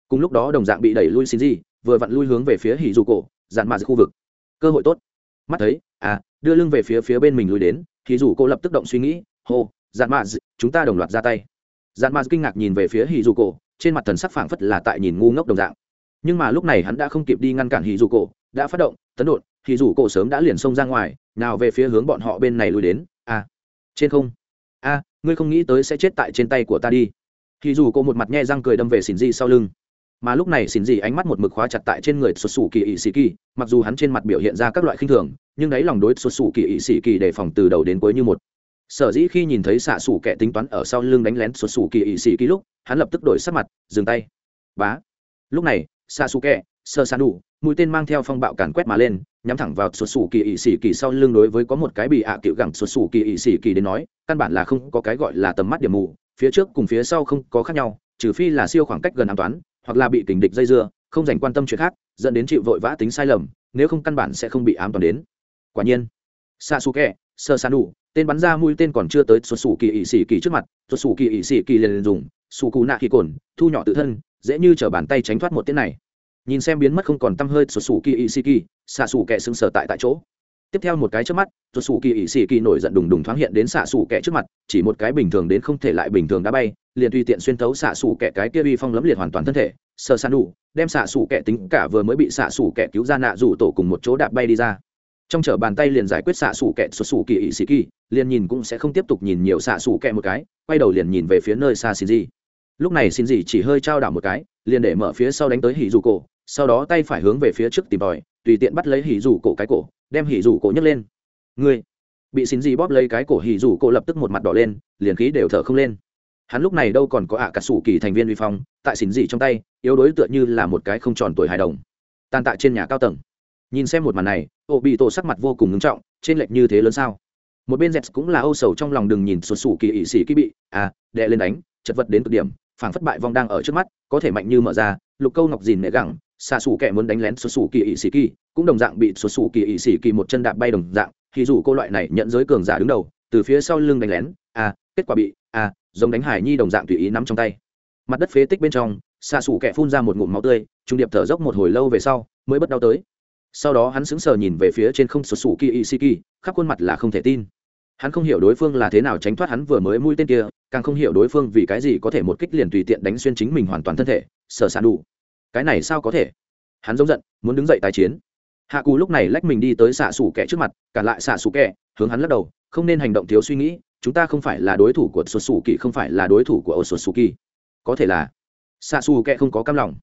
Cùng lúc đó đồng dạng bị đẩy lui xin gì vừa vặn lui hướng về phía hỉ dù cổ dạn mạ khu vực. Cơ hội tốt. Mắt thấy à đưa lưng về phía phía bên mình lui đến hỉ dù cổ lập tức động suy nghĩ hô dạn mạ chúng ta đồng loạt ra tay. Dạn mạ kinh ngạc nhìn về phía hỉ dù cổ trên mặt thần sắc phảng phất là tại nhìn ngu ngốc đồng dạng. Nhưng mà lúc này hắn đã không kịp đi ngăn cản hỉ dù cổ đã phát động tấn đột hỉ dù cổ sớm đã liền xông ra ngoài nào về phía hướng bọn họ bên này lui đến à, trên không. A à, ngươi không nghĩ tới sẽ chết tại trên tay của ta đi. Hỉ dù cổ một mặt nhe răng cười đâm về xỉn di sau lưng mà lúc này xin gì ánh mắt một mực khóa chặt tại trên người xuất xù kỳ ỵ sĩ kỳ mặc dù hắn trên mặt biểu hiện ra các loại khinh thường, nhưng đáy lòng đối xuất xù kỳ ỵ sĩ kỳ đề phòng từ đầu đến cuối như một. Sở dĩ khi nhìn thấy xạ xù kẻ tính toán ở sau lưng đánh lén xuất xù kỳ ỵ sĩ kỳ lúc, hắn lập tức đổi sắc mặt, dừng tay. Bá. Lúc này, xạ xù kẹ sơ san đủ mũi tên mang theo phong bạo càn quét mà lên, nhắm thẳng vào xuất xù kỳ ỵ sĩ kỳ sau lưng đối với có một cái bị ạ à cựu gẳng xuất xù kỳ ỵ sĩ kỳ đến nói, căn bản là không có cái gọi là tầm mắt điểm mù, phía trước cùng phía sau không có khác nhau, trừ phi là siêu khoảng cách gần an toàn hoặc là bị kình địch dây dưa, không dành quan tâm chuyện khác, dẫn đến chịu vội vã tính sai lầm, nếu không căn bản sẽ không bị ám toàn đến. Quả nhiên xa xù kẹ sơ san đủ tên bắn ra mũi tên còn chưa tới xuất xù kỳ ỵ sĩ kỳ trước mặt xuất xù kỳ ỵ sĩ kỳ liền dùng xù cù nạ khi cồn, thu nhỏ tự thân, dễ như trở bàn tay tránh thoát một tên này. Nhìn xem biến mất không còn tăm hơi xuất xù kỳ ỵ sĩ kỳ xạ xù kẹ sững sờ tại tại chỗ. Tiếp theo một cái trước mắt xuất xù kỳ ỵ sĩ kỳ nổi giận đùng đùng thoáng hiện đến xạ xù kẹ trước mặt, chỉ một cái bình thường đến không thể lại bình thường đã bay liền tùy tiện xuyên thấu xạ xù kẻ cái kia uy phong lấm liệt hoàn toàn thân thể sơ san đủ, đem xạ xù kẻ tính cả vừa mới bị xạ xù kẻ cứu ra nạ rủ tổ cùng một chỗ đạp bay đi ra. Trong chở bàn tay liền giải quyết xạ xù kẹ xuất xù kỳ ỵ sĩ kỳ, liền nhìn cũng sẽ không tiếp tục nhìn nhiều xạ xù kẹ một cái, quay đầu liền nhìn về phía nơi xa xin gì lúc này xin gì chỉ hơi trao đảo một cái, liền để mở phía sau đánh tới hỉ dù cổ, sau đó tay phải hướng về phía trước tìm tòi, tùy tiện bắt lấy hỉ dù cổ cái cổ, đem hỉ dù cổ nhấc lên. Người bị xin gì bóp lấy cái cổ hỉ dù cổ lập tức một mặt đỏ lên, liền khí đều thở không lên hắn lúc này đâu còn có ạ cả sủ kỳ thành viên vi phong, tại xỉn gì trong tay, yếu đối tựa như là một cái không tròn tuổi hài đồng. Tàn tạ trên nhà cao tầng. Nhìn xem một màn này, ô bị tổ sắc mặt vô cùng ngưng trọng, trên lệch như thế lớn sao? Một bên dẹt cũng là âu sầu trong lòng đừng nhìn sụt sủ kỳ ỵ sĩ kỳ bị à đệ lên đánh, chật vật đến cực điểm, phảng phất bại vong đang ở trước mắt, có thể mạnh như mở ra, lục câu ngọc dìn nệ gẳng, xạ xù kẻ muốn đánh lén sụt sủ kỳ ỵ sĩ kỳ, cũng đồng dạng bị sụt sủ kỳ ỵ sĩ kỳ một chân đạp bay đồng dạng, thì dù cô loại này nhận giới cường giả đứng đầu, từ phía sau lưng đánh lén à kết quả bị à giống đánh hải nhi đồng dạng tùy ý nắm trong tay. Mặt đất phế tích bên trong, xạ xù kẻ phun ra một ngụm máu tươi, trung điệp thở dốc một hồi lâu về sau, mới bất đau tới. Sau đó hắn sững sờ nhìn về phía trên không sụt sủ kỳ ỵ sĩ kỳ khắp khuôn mặt là không thể tin. Hắn không hiểu đối phương là thế nào tránh thoát hắn vừa mới mũi tên kia, càng không hiểu đối phương vì cái gì có thể một kích liền tùy tiện đánh xuyên chính mình hoàn toàn thân thể, sợ sàn đủ. Cái này sao có thể? Hắn giống giận, muốn đứng dậy tái chiến. Hạ cù lúc này lách mình đi tới xạ xù kẻ trước mặt cả lại xạ xù kẻ, hướng hắn lắc đầu, không nên hành động thiếu suy nghĩ chúng ta không phải là đối thủ của sột sủ kỳ không phải là đối thủ của ô sột sủ kỳ có thể là xạ xù kệ không có cam lòng.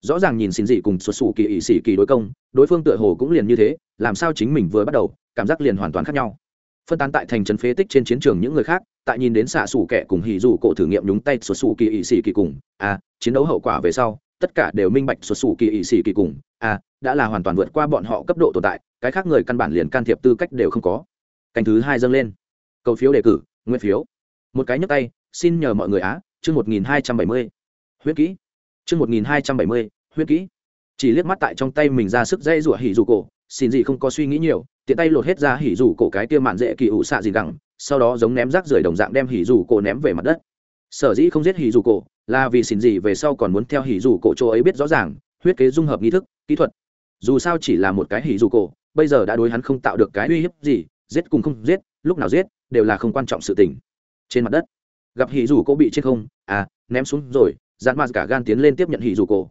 Rõ ràng nhìn xin dị cùng sột sủ kỳ ỵ sĩ kỳ đối công, đối phương tựa hồ cũng liền như thế, làm sao chính mình vừa bắt đầu, cảm giác liền hoàn toàn khác nhau. Phân tán tại thành trấn phế tích trên chiến trường những người khác, tại nhìn đến xạ xù kệ cùng hì dù cổ thử nghiệm nhúng tay sột sủ kỳ ỵ sĩ kỳ cùng a chiến đấu hậu quả về sau, tất cả đều minh bạch sột sủ kỳ ỵ sĩ kỳ cùng a đã là hoàn toàn vượt qua bọn họ cấp độ tồn tại, cái khác người căn bản liền can thiệp tư cách đều không có. Canh thứ hai dâng lên cầu phiếu đề cử nguyên phiếu. Một cái nhấp tay, xin nhờ mọi người á, chương một nghìn hai trăm bảy mươi. Huyết kỹ. Chương một nghìn hai trăm bảy mươi, huyết kỹ. Chỉ liếc mắt tại trong tay mình ra sức dây rủa hỉ dù cổ, xin gì không có suy nghĩ nhiều, tiện tay lột hết ra hỉ dù cổ cái kia mạn dễ kỳ ủ xạ gì gẳng, sau đó giống ném rác rưởi đồng dạng đem hỉ dù cổ ném về mặt đất. Sở dĩ không giết hỉ dù cổ, là vì xin gì về sau còn muốn theo hỉ dù cổ chỗ ấy biết rõ ràng, huyết kế dung hợp nghi thức, kỹ thuật. Dù sao chỉ là một cái hỉ dù cổ, bây giờ đã đối hắn không tạo được cái uy hiếp gì, giết cùng không giết lúc nào giết, đều là không quan trọng sự tình. Trên mặt đất, gặp hỉ dù cổ bị chết không? À ném xuống rồi dạn mạt cả gan tiến lên tiếp nhận hỉ dù cổ.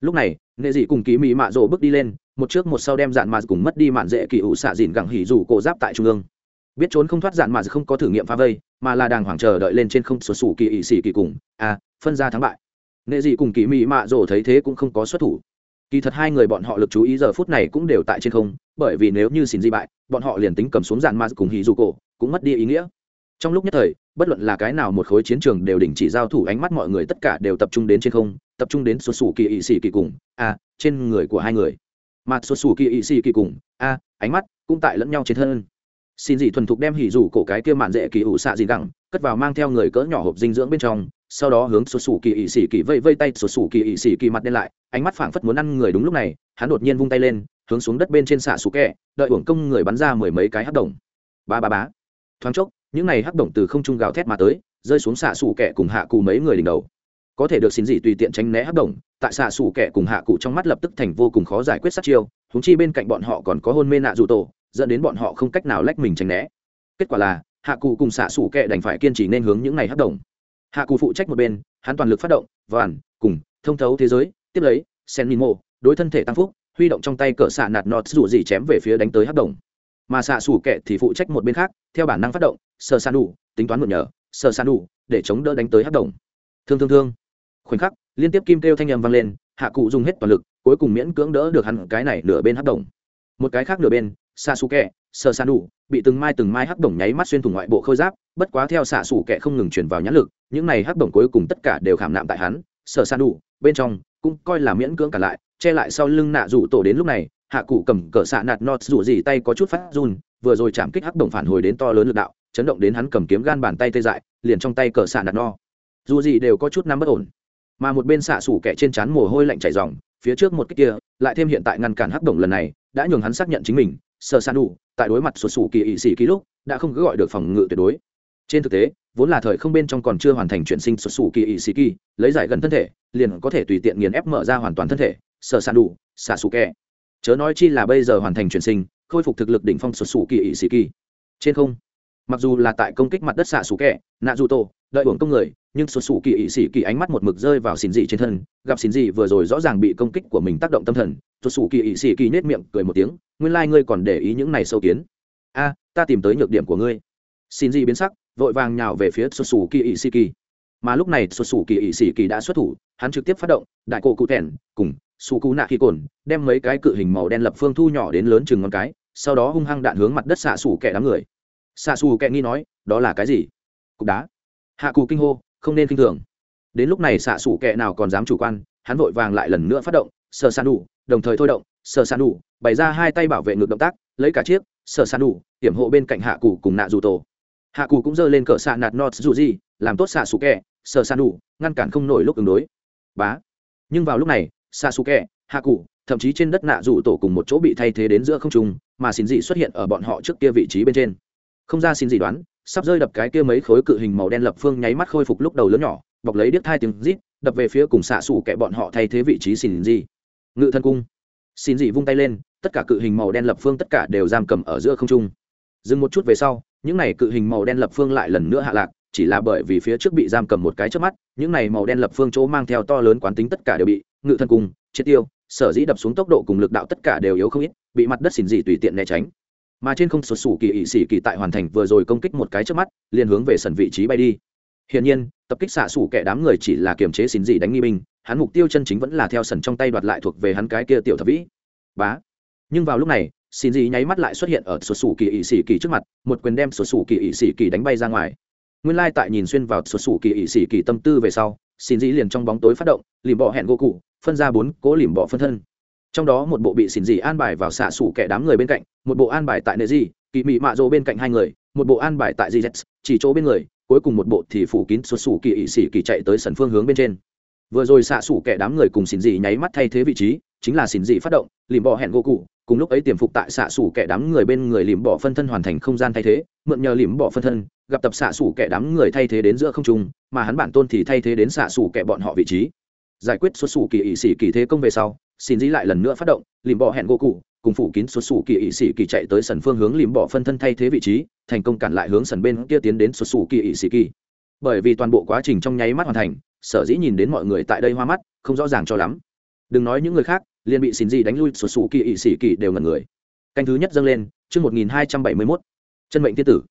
Lúc này, nghệ dị cùng ký mỹ mạ rộ bước đi lên, một trước một sau đem dạn mạt cùng mất đi mạn dễ kỳ ủ xạ dìn gẳng hỉ dù cổ giáp tại trung ương. Biết trốn không thoát dạn mạt không có thử nghiệm phá vây, mà là đàng hoàng chờ đợi lên trên không sổ sủ kỳ ỵ xỉ kỳ cùng. À phân ra thắng bại. Nghệ dị cùng ký mỹ mạ rộ thấy thế cũng không có xuất thủ. Kỳ thật hai người bọn họ lực chú ý giờ phút này cũng đều tại trên không, bởi vì nếu như xin di bại bọn họ liền tính cầm xuống dàn ma cùng hì dù cổ, cũng mất đi ý nghĩa. Trong lúc nhất thời, bất luận là cái nào một khối chiến trường đều đình chỉ giao thủ, ánh mắt mọi người tất cả đều tập trung đến trên không, tập trung đến xuất xù kỳ ỵ xì kỳ cùng, a, trên người của hai người. Mà xuất xù kỳ ỵ xì kỳ cùng, a, ánh mắt cũng tại lẫn nhau trên thân. Xin dị thuần thục đem hỉ rủ cổ cái kia mạn dễ kỳ ủ xạ dị gẳng cất vào mang theo người cỡ nhỏ hộp dinh dưỡng bên trong, sau đó hướng xuất xù kỳ ỵ xì kỳ vây vây tay xuất xù kỳ ỵ xì kỳ mặt đen lại, ánh mắt phảng phất muốn ăn người đúng lúc này, hắn đột nhiên vung tay lên hướng xuống đất bên trên xạ sủ kẹ, đợi uổng công người bắn ra mười mấy cái hắc đồng. Ba ba bá thoáng chốc, những này hắc động từ không trung gào thét mà tới, rơi xuống xạ sủ kẹ cùng hạ cụ mấy người đỉnh đầu. Có thể được xin gì tùy tiện tránh né hắc động tại xạ sủ kẹ cùng hạ cụ trong mắt lập tức thành vô cùng khó giải quyết sát chiêu húng chi bên cạnh bọn họ còn có hôn mê nạ dù tổ, dẫn đến bọn họ không cách nào lách mình tránh né. Kết quả là, hạ cụ cùng xạ sủ kẹ đành phải kiên trì nên hướng những này hắc động hạ cụ phụ trách một bên, hắn toàn lực phát động vàn cùng, thông thấu thế giới, tiếp lấy sen min mô đối thân thể tăng phúc huy động trong tay cỡ xạ nạt nọt dù gì chém về phía đánh tới hắc động mà xạ xù kẹ thì phụ trách một bên khác, theo bản năng phát động sơ san đủ tính toán mượn nhờ sơ san đủ để chống đỡ đánh tới hắc đồng. Thương thương thương. Khoảnh khắc, liên tiếp kim kêu thanh nhầm vang lên, hạ cụ dùng hết toàn lực, cuối cùng miễn cưỡng đỡ được hắn cái này nửa bên hắc đồng. Một cái khác nửa bên, xạ xù kẹ sơ san đủ bị từng mai từng mai hắc đồng nháy mắt xuyên thủng ngoại bộ khôi giáp, bất quá theo xạ xù kẹ không ngừng chuyển vào nhãn lực, những này hắc đồng cuối cùng tất cả đều khảm nạm tại hắn sơ san đủ bên trong cũng coi là miễn cưỡng cả lại che lại sau lưng nạ rủ tổ đến lúc này, hạ cụ cầm cỡ xạ nạt nọt rủ gì tay có chút phát run, vừa rồi chạm kích hắc đồng phản hồi đến to lớn lực đạo, chấn động đến hắn cầm kiếm gan bàn tay tê dại, liền trong tay cỡ xạ nạt no. Dù gì đều có chút nắm bất ổn, mà một bên xạ sủ kẻ trên trán mồ hôi lạnh chảy ròng, phía trước một kích kia, lại thêm hiện tại ngăn cản hắc đồng lần này, đã nhường hắn xác nhận chính mình sơ san đủ tại đối mặt sụt sủ kỳ ỵ sĩ ký lúc, đã không cứ gọi được phòng ngự tuyệt đối. Trên thực tế, vốn là thời không bên trong còn chưa hoàn thành chuyển sinh sụt sủ kỳ ỵ sĩ kỳ, lấy giải gần thân thể, liền có thể tùy tiện nghiền ép mở ra hoàn toàn thân thể sở san đủ, xả sủ kẹ. chớ nói chi là bây giờ hoàn thành chuyển sinh, khôi phục thực lực đỉnh phong sụt sủ kỳ ỵ sĩ kỳ. Trên không, mặc dù là tại công kích mặt đất xạ sủ kẹ nạ dù tổ, đợi uổng công người, nhưng sụt sủ kỳ ỵ sĩ kỳ ánh mắt một mực rơi vào xin dị trên thân, gặp xin dị vừa rồi rõ ràng bị công kích của mình tác động tâm thần sụt sủ kỳ ỵ sĩ kỳ nết miệng cười một tiếng, nguyên lai、like、ngươi còn để ý những này sâu kiến. A, ta tìm tới nhược điểm của ngươi. Xin dị biến sắc, vội vàng nhào về phía sụt sủ kỳ ỵ sĩ kỳ. Mà lúc này sụt sủ kỳ ỵ sĩ kỳ đã xuất thủ, hắn trực tiếp phát động, đại cổ cụ thẻn cùng sụ cú nạ khi cồn đem mấy cái cự hình màu đen lập phương thu nhỏ đến lớn chừng ngón cái sau đó hung hăng đạn hướng mặt đất xạ sủ kẻ đám người. Xạ xù kẻ nghi nói đó là cái gì? Cục đá. Hạ cù kinh hô không nên kinh thường. Đến lúc này xạ xù kẻ nào còn dám chủ quan hắn vội vàng lại lần nữa phát động sờ san đủ đồng thời thôi động sờ san đủ bày ra hai tay bảo vệ ngược động tác lấy cả chiếc sờ san đủ hiểm hộ bên cạnh hạ cù cùng nạ dù tổ. Hạ cù cũng giơ lên cỡ xạ nạt nọt dù gì làm tốt xạ xù kẻ, sờ san đủ ngăn cản không nổi lúc ứng đối. Bá. Nhưng vào lúc này xạ xù kẹ hạ cụ, thậm chí trên đất nạ dù tổ cùng một chỗ bị thay thế đến giữa không trung mà xin dị xuất hiện ở bọn họ trước kia vị trí bên trên. Không ra xin dị đoán sắp rơi đập cái kia mấy khối cự hình màu đen lập phương nháy mắt khôi phục lúc đầu lớn nhỏ bọc lấy điếc thai tiếng rít đập về phía cùng xạ xù kẻ bọn họ thay thế vị trí xin dị. ngự thân cung. Xin dị vung tay lên tất cả cự hình màu đen lập phương tất cả đều giam cầm ở giữa không trung. Dừng một chút về sau những này cự hình màu đen lập phương lại lần nữa hạ lạc chỉ là bởi vì phía trước bị giam cầm một cái trước mắt những này màu đen lập phương chỗ mang theo to lớn quán tính tất cả đều bị ngự thần cung triệt tiêu, sở dĩ đập xuống tốc độ cùng lực đạo tất cả đều yếu không ít, bị mặt đất xỉn dị tùy tiện né tránh. Mà trên không sụt sủ kỳ ỵ sĩ kỳ tại hoàn thành vừa rồi công kích một cái trước mắt, liền hướng về sân vị trí bay đi. Hiển nhiên, tập kích xạ sủ kẻ đám người chỉ là kiềm chế xỉn dị đánh nghi binh, hắn mục tiêu chân chính vẫn là theo sần trong tay đoạt lại thuộc về hắn cái kia tiểu thập vĩ. Bá. Nhưng vào lúc này xin dị nháy mắt lại xuất hiện ở sụt sủ kỳ ỵ sĩ kỳ trước mặt, một quyền đem sụt sủ kỳ ỵ sĩ kỳ đánh bay ra ngoài. Nguyên lai tại nhìn xuyên vào sụt sủ kỳ ỵ sĩ kỳ tâm tư về sau xin dị liền trong bóng tối phát động lìm bỏ hẹn gỗ cụ phân ra bốn cố lìm bỏ phân thân. Trong đó một bộ bị xỉn dị an bài vào xạ sủ kẻ đám người bên cạnh, một bộ an bài tại nệ dị kỳ mị mạ rô bên cạnh hai người, một bộ an bài tại gz chỉ chỗ bên người, cuối cùng một bộ thì phủ kín xuất xù kỳ ỵ xỉ kỳ chạy tới sân phương hướng bên trên. Vừa rồi xạ xủ kẻ đám người cùng xỉn dị nháy mắt thay thế vị trí, chính là xỉn dị phát động lìm bỏ hẹn gỗ cụ, cùng lúc ấy tiềm phục tại xạ xủ kẻ đám người bên người lìm bỏ phân thân hoàn thành không gian thay thế, mượn nhờ lìm bỏ phân thân, gặp tập xạ xủ kẻ đám người thay thế đến giữa không trung, mà hắn bản tôn thì thay thế đến xạ xủ kẻ bọn họ vị trí giải quyết xuất xù kỳ ỵ sĩ kỳ thế công về sau, xin dĩ lại lần nữa phát động, lìm bỏ hẹn gỗ cụ, cùng phủ kín xuất xù kỳ ỵ sĩ kỳ chạy tới sân phương hướng lìm bỏ phân thân thay thế vị trí, thành công cản lại hướng sân bên kia tiến đến xuất xù kỳ ỵ sĩ kỳ. Bởi vì toàn bộ quá trình trong nháy mắt hoàn thành, sở dĩ nhìn đến mọi người tại đây hoa mắt, không rõ ràng cho lắm. Đừng nói những người khác, liền bị xin gì đánh lui, xuất xù kỳ ỵ sĩ kỳ đều ngần người. Canh thứ nhất dâng lên, chương một nghìn hai trăm bảy mươi mốt. Chân mệnh thiên tử.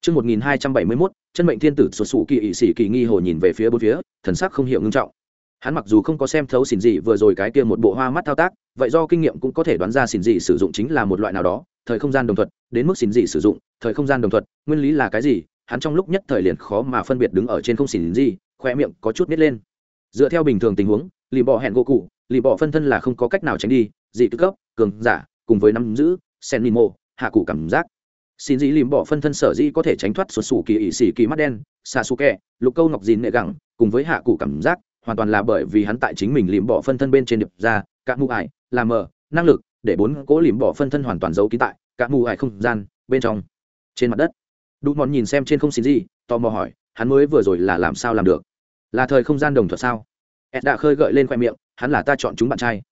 Chương một nghìn hai trăm bảy mươi mốt, chân mệnh thiên tử xuất xù kỳ ỵ sĩ kỳ nghi hồ nhìn về phía bốn phía, thần sắc không hiểu ngưng trọng hắn mặc dù không có xem thấu xỉn dị vừa rồi cái kia một bộ hoa mắt thao tác, vậy do kinh nghiệm cũng có thể đoán ra xỉn dị sử dụng chính là một loại nào đó, thời không gian đồng thuật, đến mức xỉn dị sử dụng, thời không gian đồng thuật, nguyên lý là cái gì, hắn trong lúc nhất thời liền khó mà phân biệt đứng ở trên không xỉn dị khoe miệng có chút nít lên. Dựa theo bình thường tình huống, lì bỏ hẹn gỗ cụ, lì bỏ phân thân là không có cách nào tránh đi, dị tư cấp, cường giả, cùng với nắm giữ, sen mimo hạ cụ cảm giác. Xin dị lìm bỏ phân thân sở dĩ có thể tránh thoát xuất xù kỳ ỵ xỉ kỳ mắt đen xa su kẹ, lục câu ngọc dìn nệ gẳng, cùng với hạ cụ cảm giác hoàn toàn là bởi vì hắn tại chính mình lìm bỏ phân thân bên trên điệp ra các mù ải làm mờ, năng lực, để bốn cố lìm bỏ phân thân hoàn toàn giấu ký tại các mù ải không gian bên trong, trên mặt đất. Đủ mòn nhìn xem trên không xin gì, tò mò hỏi, hắn mới vừa rồi là làm sao làm được? Là thời không gian đồng thuật sao? Ed đã khơi gợi lên khoe miệng, hắn là ta chọn chúng bạn trai.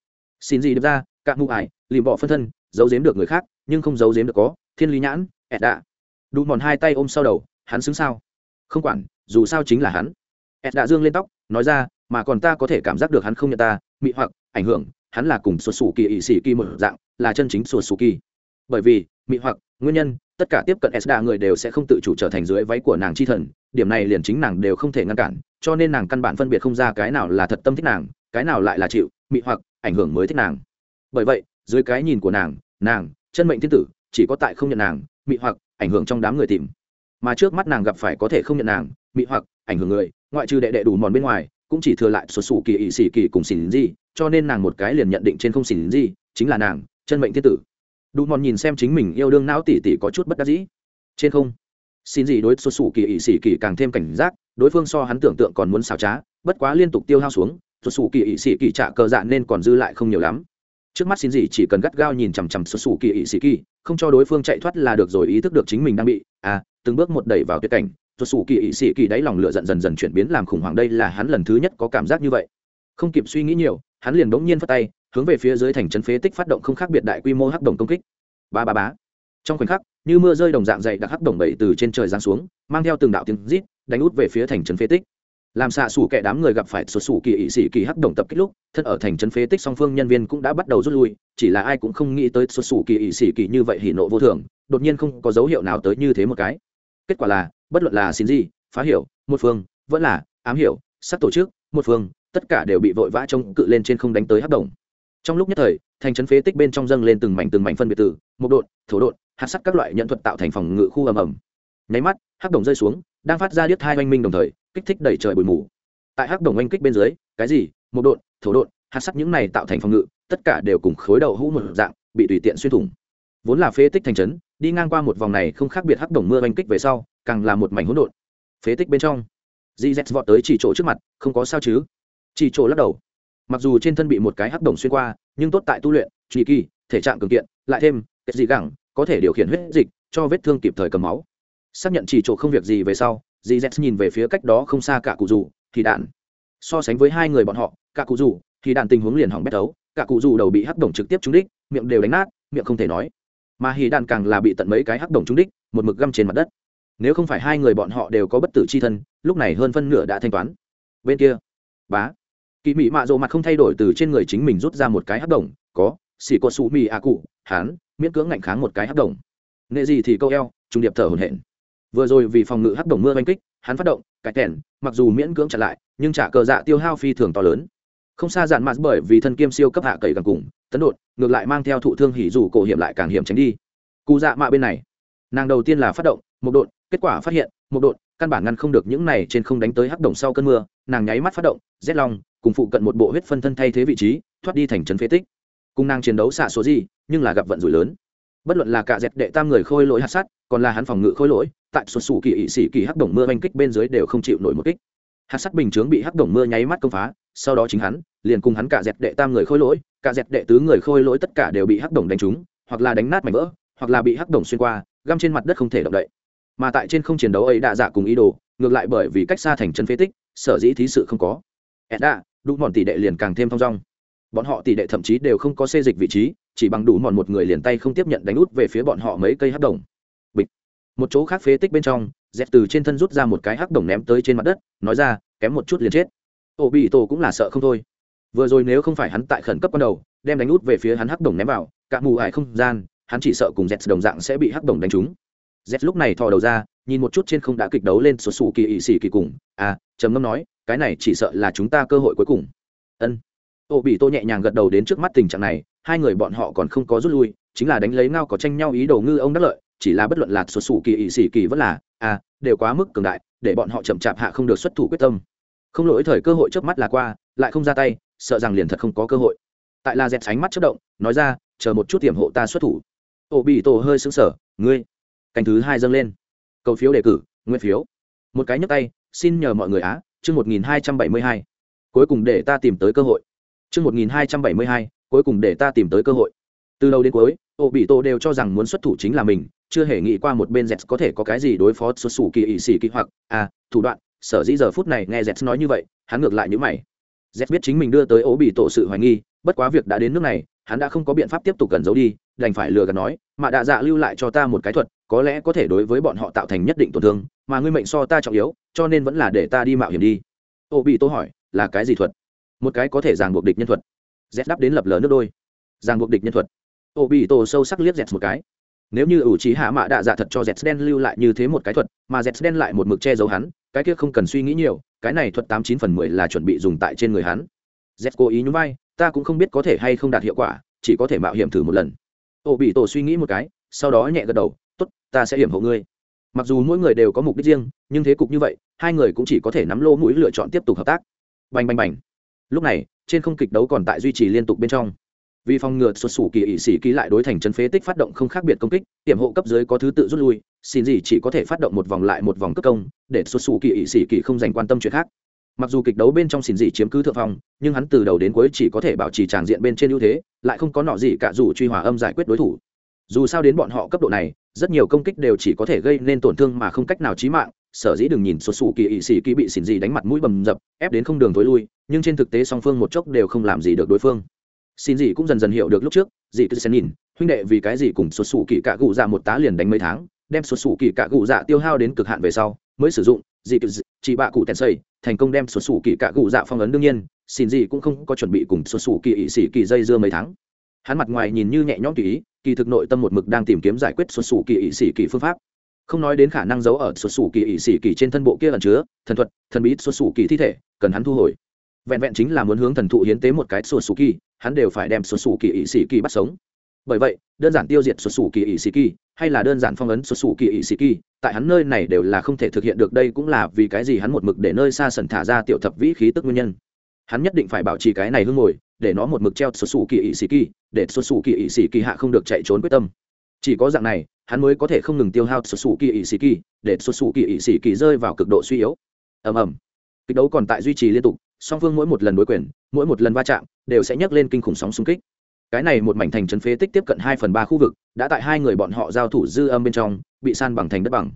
Xin gì được ra các mù ải, lìm bỏ phân thân, giấu giếm được người khác, nhưng không giấu giếm được có, thiên lý nhãn, ed đã. Đủ mòn hai tay ôm sau đầu, hắn xứng sao? Không quản, dù sao chính là hắn. Ed đã dương lên tóc, nói ra mà còn ta có thể cảm giác được hắn không nhận ta, mị hoặc, ảnh hưởng, hắn là cùng sụt sù kỳ ỵ sĩ kỳ một dạng, là chân chính sụt sù kỳ bởi vì, mị hoặc, nguyên nhân, tất cả tiếp cận esda người đều sẽ không tự chủ trở thành dưới váy của nàng chi thần, điểm này liền chính nàng đều không thể ngăn cản, cho nên nàng căn bản phân biệt không ra cái nào là thật tâm thích nàng, cái nào lại là chịu, mị hoặc, ảnh hưởng mới thích nàng. Bởi vậy, dưới cái nhìn của nàng nàng, chân mệnh thiên tử, chỉ có tại không nhận nàng, mị hoặc, ảnh hưởng trong đám người tìm. Mà trước mắt nàng gặp phải có thể không nhận nàng, mị hoặc, ảnh hưởng người, ngoại trừ đệ đệ đủ mòn bên ngoài cũng chỉ thừa lại xuất xù kỳ ỵ xỉ kỳ cùng xỉn gì, cho nên nàng một cái liền nhận định trên không xỉn gì chính là nàng, chân mệnh thiên tử. Đủ mòn nhìn xem chính mình yêu đương não tỉ tỉ có chút bất đắc dĩ. Trên không xin gì đối xuất xù kỳ ỵ xỉ kỳ càng thêm cảnh giác, đối phương so hắn tưởng tượng còn muốn xào trá, bất quá liên tục tiêu hao xuống, xuất xù kỳ ỵ xỉ kỳ trả cờ dạ nên còn dư lại không nhiều lắm. Trước mắt xin gì chỉ cần gắt gao nhìn chằm chằm xuất xù kỳ ỵ xỉ kỳ, không cho đối phương chạy thoát là được rồi ý thức được chính mình đang bị à từng bước một đẩy vào tuyệt cảnh tuột sủ kỳ ỵ sĩ kỳ đáy lòng lửa giận dần dần chuyển biến làm khủng hoảng đây là hắn lần thứ nhất có cảm giác như vậy. Không kịp suy nghĩ nhiều, hắn liền bỗng nhiên phất tay, hướng về phía dưới thành trấn phế tích phát động không khác biệt đại quy mô hắc đồng công kích. Ba ba bá trong khoảnh khắc, như mưa rơi đồng dạng dày đặc hắc đồng bậy từ trên trời giáng xuống, mang theo từng đạo tiếng rít, đánh út về phía thành trấn phế tích. Làm xạ xủ kẻ đám người gặp phải sụt sủ kỳ ỵ sĩ kỳ hắc đồng tập kích lúc, thân ở thành trấn phế tích song phương nhân viên cũng đã bắt đầu rút lui, chỉ là ai cũng không nghĩ tới sụt sủ kỳ ỵ sĩ kỳ như vậy hỉ nộ vô thường, đột nhiên không có dấu hiệu nào tới như thế một cái. Kết quả là bất luận là xin gì, phá hiểu, một phương, vẫn là ám hiểu sắc tổ chức, một phương, tất cả đều bị vội vã trông cự lên trên không đánh tới hắc đồng trong lúc nhất thời, thành trấn phế tích bên trong dâng lên từng mảnh từng mảnh phân biệt tử một đột thổ đột hạt sắt các loại nhận thuật tạo thành phòng ngự khu ầm ầm. Nháy mắt, hắc đồng rơi xuống, đang phát ra điếc hai oanh minh đồng thời, kích thích đẩy trời bụi mù. Tại hắc đồng oanh kích bên dưới, cái gì? Một đột thổ đột hạt sắt những này tạo thành phòng ngự, tất cả đều cùng khối đầu hũ một dạng, bị tùy tiện xuyên thủng vốn là phế tích thành trấn, đi ngang qua một vòng này không khác biệt hắc đồng mưa oanh kích về sau, càng là một mảnh hỗn độn. Phế tích bên trong gz vọt tới chỉ chỗ trước mặt, không có sao chứ? Chỉ chỗ lắc đầu. Mặc dù trên thân bị một cái hắc đồng xuyên qua, nhưng tốt tại tu luyện truy kỳ, thể trạng cường kiện, lại thêm kết dị gẳng, có thể điều khiển huyết dịch, cho vết thương kịp thời cầm máu. Xác nhận chỉ chỗ không việc gì về sau gz nhìn về phía cách đó không xa cả cụ dù thì đạn. So sánh với hai người bọn họ, cả cụ dù thì đạn tình huống liền hỏng bét đấu cả cụ dù đầu bị hắc đồng trực tiếp trúng đích, miệng đều đánh nát, miệng không thể nói mà hì đạn càng là bị tận mấy cái hắc đồng trúng đích, một mực găm trên mặt đất. Nếu không phải hai người bọn họ đều có bất tử c h i thân, lúc này hơn phân nửa đã thanh toán. Bên kia, bá, kỳ mị mạ rộ mặt không thay đổi từ trên người chính mình rút ra một cái hắc đồng, có, xỉ có xù mị a cụ, hán, miễn cưỡng ngạnh kháng một cái hắc đồng. Nghệ gì thì câu eo, trung điệp thở hổn hển. Vừa rồi vì phòng ngự hắc đồng mưa oanh kích, hắn phát động, cải kèn mặc dù miễn cưỡng chặn lại, nhưng trả cờ dạ tiêu hao phi thường to lớn không xa dạn mạn bởi vì thân kiêm siêu cấp hạ cậy càng cùng, tấn đột, ngược lại mang theo thụ thương hỉ dù cổ hiểm lại càng hiểm tránh đi. Cụ dạ mạ bên này, nàng đầu tiên là phát động, một đột, kết quả phát hiện, một đột, căn bản ngăn không được những này trên không đánh tới hắc động sau cơn mưa, nàng nháy mắt phát động, rét long cùng phụ cận một bộ huyết phân thân thay thế vị trí, thoát đi thành trấn phế tích. Cùng nàng chiến đấu xạ số gì, nhưng là gặp vận rủi lớn. Bất luận là cả dẹp đệ tam người khôi lỗi hạt sát còn là hắn phòng ngự khôi lỗi, tại xuất xù kỳ ỵ sĩ kỳ hắc động mưa oanh kích bên dưới đều không chịu nổi một kích hạt sắt bình chướng bị hắc đồng mưa nháy mắt công phá, sau đó chính hắn, liền cùng hắn cả dẹp đệ tam người khôi lỗi, cả dẹp đệ tứ người khôi lỗi tất cả đều bị hắc đồng đánh trúng, hoặc là đánh nát mảnh vỡ, hoặc là bị hắc đồng xuyên qua, găm trên mặt đất không thể động đậy. Mà tại trên không chiến đấu ấy đã giả cùng ý đồ, ngược lại bởi vì cách xa thành chân phế tích, sở dĩ thí sự không có. Edda đủ mòn tỷ đệ liền càng thêm thong dong. Bọn họ tỷ đệ thậm chí đều không có xê dịch vị trí, chỉ bằng đủ mòn một người liền tay không tiếp nhận đánh út về phía bọn họ mấy cây hắc đồng. Bịch. Một chỗ khác phế tích bên trong dẹp từ trên thân rút ra một cái hắc đồng ném tới trên mặt đất, nói ra, kém một chút liền chết. Ổ bị tổ cũng là sợ không thôi. Vừa rồi nếu không phải hắn tại khẩn cấp ban đầu, đem đánh út về phía hắn hắc đồng ném vào, cả mù ải không gian, hắn chỉ sợ cùng dẹt đồng dạng sẽ bị hắc đồng đánh trúng. Dẹt lúc này thò đầu ra, nhìn một chút trên không đã kịch đấu lên sụt sù kỳ ỵ xỉ kỳ cùng. À trầm ngâm nói, cái này chỉ sợ là chúng ta cơ hội cuối cùng. Ân. Ô bị tô nhẹ nhàng gật đầu đến trước mắt tình trạng này, hai người bọn họ còn không có rút lui chính là đánh lấy ngao có tranh nhau ý đồ ngư ông đắc lợi, chỉ là bất luận là xuất xù kỳ ỵ xỉ kỳ vẫn là à đều quá mức cường đại, để bọn họ chậm chạp hạ không được xuất thủ quyết tâm. Không lỗi thời cơ hội trước mắt là qua, lại không ra tay, sợ rằng liền thật không có cơ hội. Tại là dẹt sánh mắt chất động, nói ra, chờ một chút tiềm hộ ta xuất thủ. Ô bị tổ hơi xứng sở ngươi. Canh thứ hai dâng lên. Cầu phiếu đề cử, nguyên phiếu. Một cái nhấp tay, xin nhờ mọi người á, chương một nghìn hai trăm bảy mươi hai. Cuối cùng để ta tìm tới cơ hội. Chương một nghìn hai trăm bảy mươi hai, cuối cùng để ta tìm tới cơ hội từ đầu đến cuối ô bị tổ đều cho rằng muốn xuất thủ chính là mình, chưa hề nghĩ qua một bên z có thể có cái gì đối phó xuất xù kỳ ỵ xì kỳ hoặc à thủ đoạn, sở dĩ giờ phút này nghe z nói như vậy, hắn ngược lại như mày. Z biết chính mình đưa tới ô bị tổ sự hoài nghi, bất quá việc đã đến nước này, hắn đã không có biện pháp tiếp tục gần giấu đi, đành phải lừa gạt nói, mà đạ dạ lưu lại cho ta một cái thuật, có lẽ có thể đối với bọn họ tạo thành nhất định tổn thương, mà ngươi mệnh so ta trọng yếu, cho nên vẫn là để ta đi mạo hiểm đi. Ô bị tô hỏi, là cái gì thuật? Một cái có thể ràng buộc địch nhân thuật. Z đáp đến lập lờ nước đôi. Ràng buộc địch nhân thuật ô bị tổ sâu sắc liếc z một cái. Nếu như ủ trí hạ mạ đạ dạ thật cho z đen lưu lại như thế một cái thuật, mà z đen lại một mực che giấu hắn, cái kia không cần suy nghĩ nhiều, cái này thuật tám chín phần mười là chuẩn bị dùng tại trên người hắn. Z cố ý nhún vai, ta cũng không biết có thể hay không đạt hiệu quả, chỉ có thể mạo hiểm thử một lần. Ô bị tổ suy nghĩ một cái, sau đó nhẹ gật đầu, tốt, ta sẽ hiểm hộ ngươi. Mặc dù mỗi người đều có mục đích riêng, nhưng thế cục như vậy, hai người cũng chỉ có thể nắm lô mũi lựa chọn tiếp tục hợp tác. Bành bành bành. Lúc này, trên không kịch đấu còn tại duy trì liên tục bên trong vì phòng ngừa xuất xù kỳ ỵ sĩ ký lại đối thành chân phế tích phát động không khác biệt công kích tiềm hộ cấp dưới có thứ tự rút lui xin gì chỉ có thể phát động một vòng lại một vòng cấp công để xuất xù kỳ ỵ sĩ kỳ không dành quan tâm chuyện khác. Mặc dù kịch đấu bên trong xin gì chiếm cứ thượng phòng, nhưng hắn từ đầu đến cuối chỉ có thể bảo trì tràng diện bên trên ưu thế lại không có nọ gì cả dù truy hòa âm giải quyết đối thủ. Dù sao đến bọn họ cấp độ này rất nhiều công kích đều chỉ có thể gây nên tổn thương mà không cách nào chí mạng sở dĩ đừng nhìn xuất xù kỳ ỵ sĩ kỳ bị xỉn gì đánh mặt mũi bầm dập ép đến không đường thối lui nhưng trên thực tế song phương một chốc đều không làm gì được đối phương xin gì cũng dần dần hiểu được lúc trước dì cứ xen nhìn, huynh đệ vì cái gì cùng xuất xù kỳ cạ gụ dạ một tá liền đánh mấy tháng, đem xuất xù kỳ cạ gụ dạ tiêu hao đến cực hạn về sau, mới sử dụng dì cứ chỉ bạ cụ tèn xây, thành công đem xuất xù kỳ cạ gụ dạ phong ấn đương nhiên, xin gì cũng không có chuẩn bị cùng xuất xù kỳ ỵ sĩ kỳ dây dưa mấy tháng. Hắn mặt ngoài nhìn như nhẹ nhõm tùy ý, kỳ thực nội tâm một mực đang tìm kiếm giải quyết xuất xù kỳ ỵ sĩ kỳ phương pháp. Không nói đến khả năng giấu ở xuất xù kỳ ỵ sĩ kỳ trên thân bộ kia ẩn chứa, thần thuật, thần bí xuất xù kỳ thi thể, cần hắn thu hồi vẹn vẹn chính là muốn hướng thần thụ hiến tế một cái xuất sù kỳ hắn đều phải đem xuất sù kỳ ỵ sĩ kỳ bắt sống. Bởi vậy, đơn giản tiêu diệt xuất sù kỳ ỵ sĩ kỳ hay là đơn giản phong ấn xuất sù kỳ ỵ sĩ kỳ tại hắn nơi này đều là không thể thực hiện được, đây cũng là vì cái gì hắn một mực để nơi xa sần thả ra tiểu thập vĩ khí tức nguyên nhân. Hắn nhất định phải bảo trì cái này hưng ngồi, để nó một mực treo xuất sù kỳ ỵ sĩ kỳ để xuất sù kỳ ỵ sĩ kỳ hạ không được chạy trốn quyết tâm. Chỉ có dạng này, hắn mới có thể không ngừng tiêu hao xuất sù kỳ ỵ sĩ kỳ để xuất sù kỳ ỵ sĩ kỳ rơi vào cực độ suy yếu. Ầm ầm. Kịch đấu còn tại duy trì liên tục song phương mỗi một lần đối quyền mỗi một lần va chạm đều sẽ nhấc lên kinh khủng sóng xung kích. Cái này một mảnh thành trấn phế tích tiếp cận hai phần ba khu vực đã tại hai người bọn họ giao thủ dư âm bên trong bị san bằng thành đất bằng.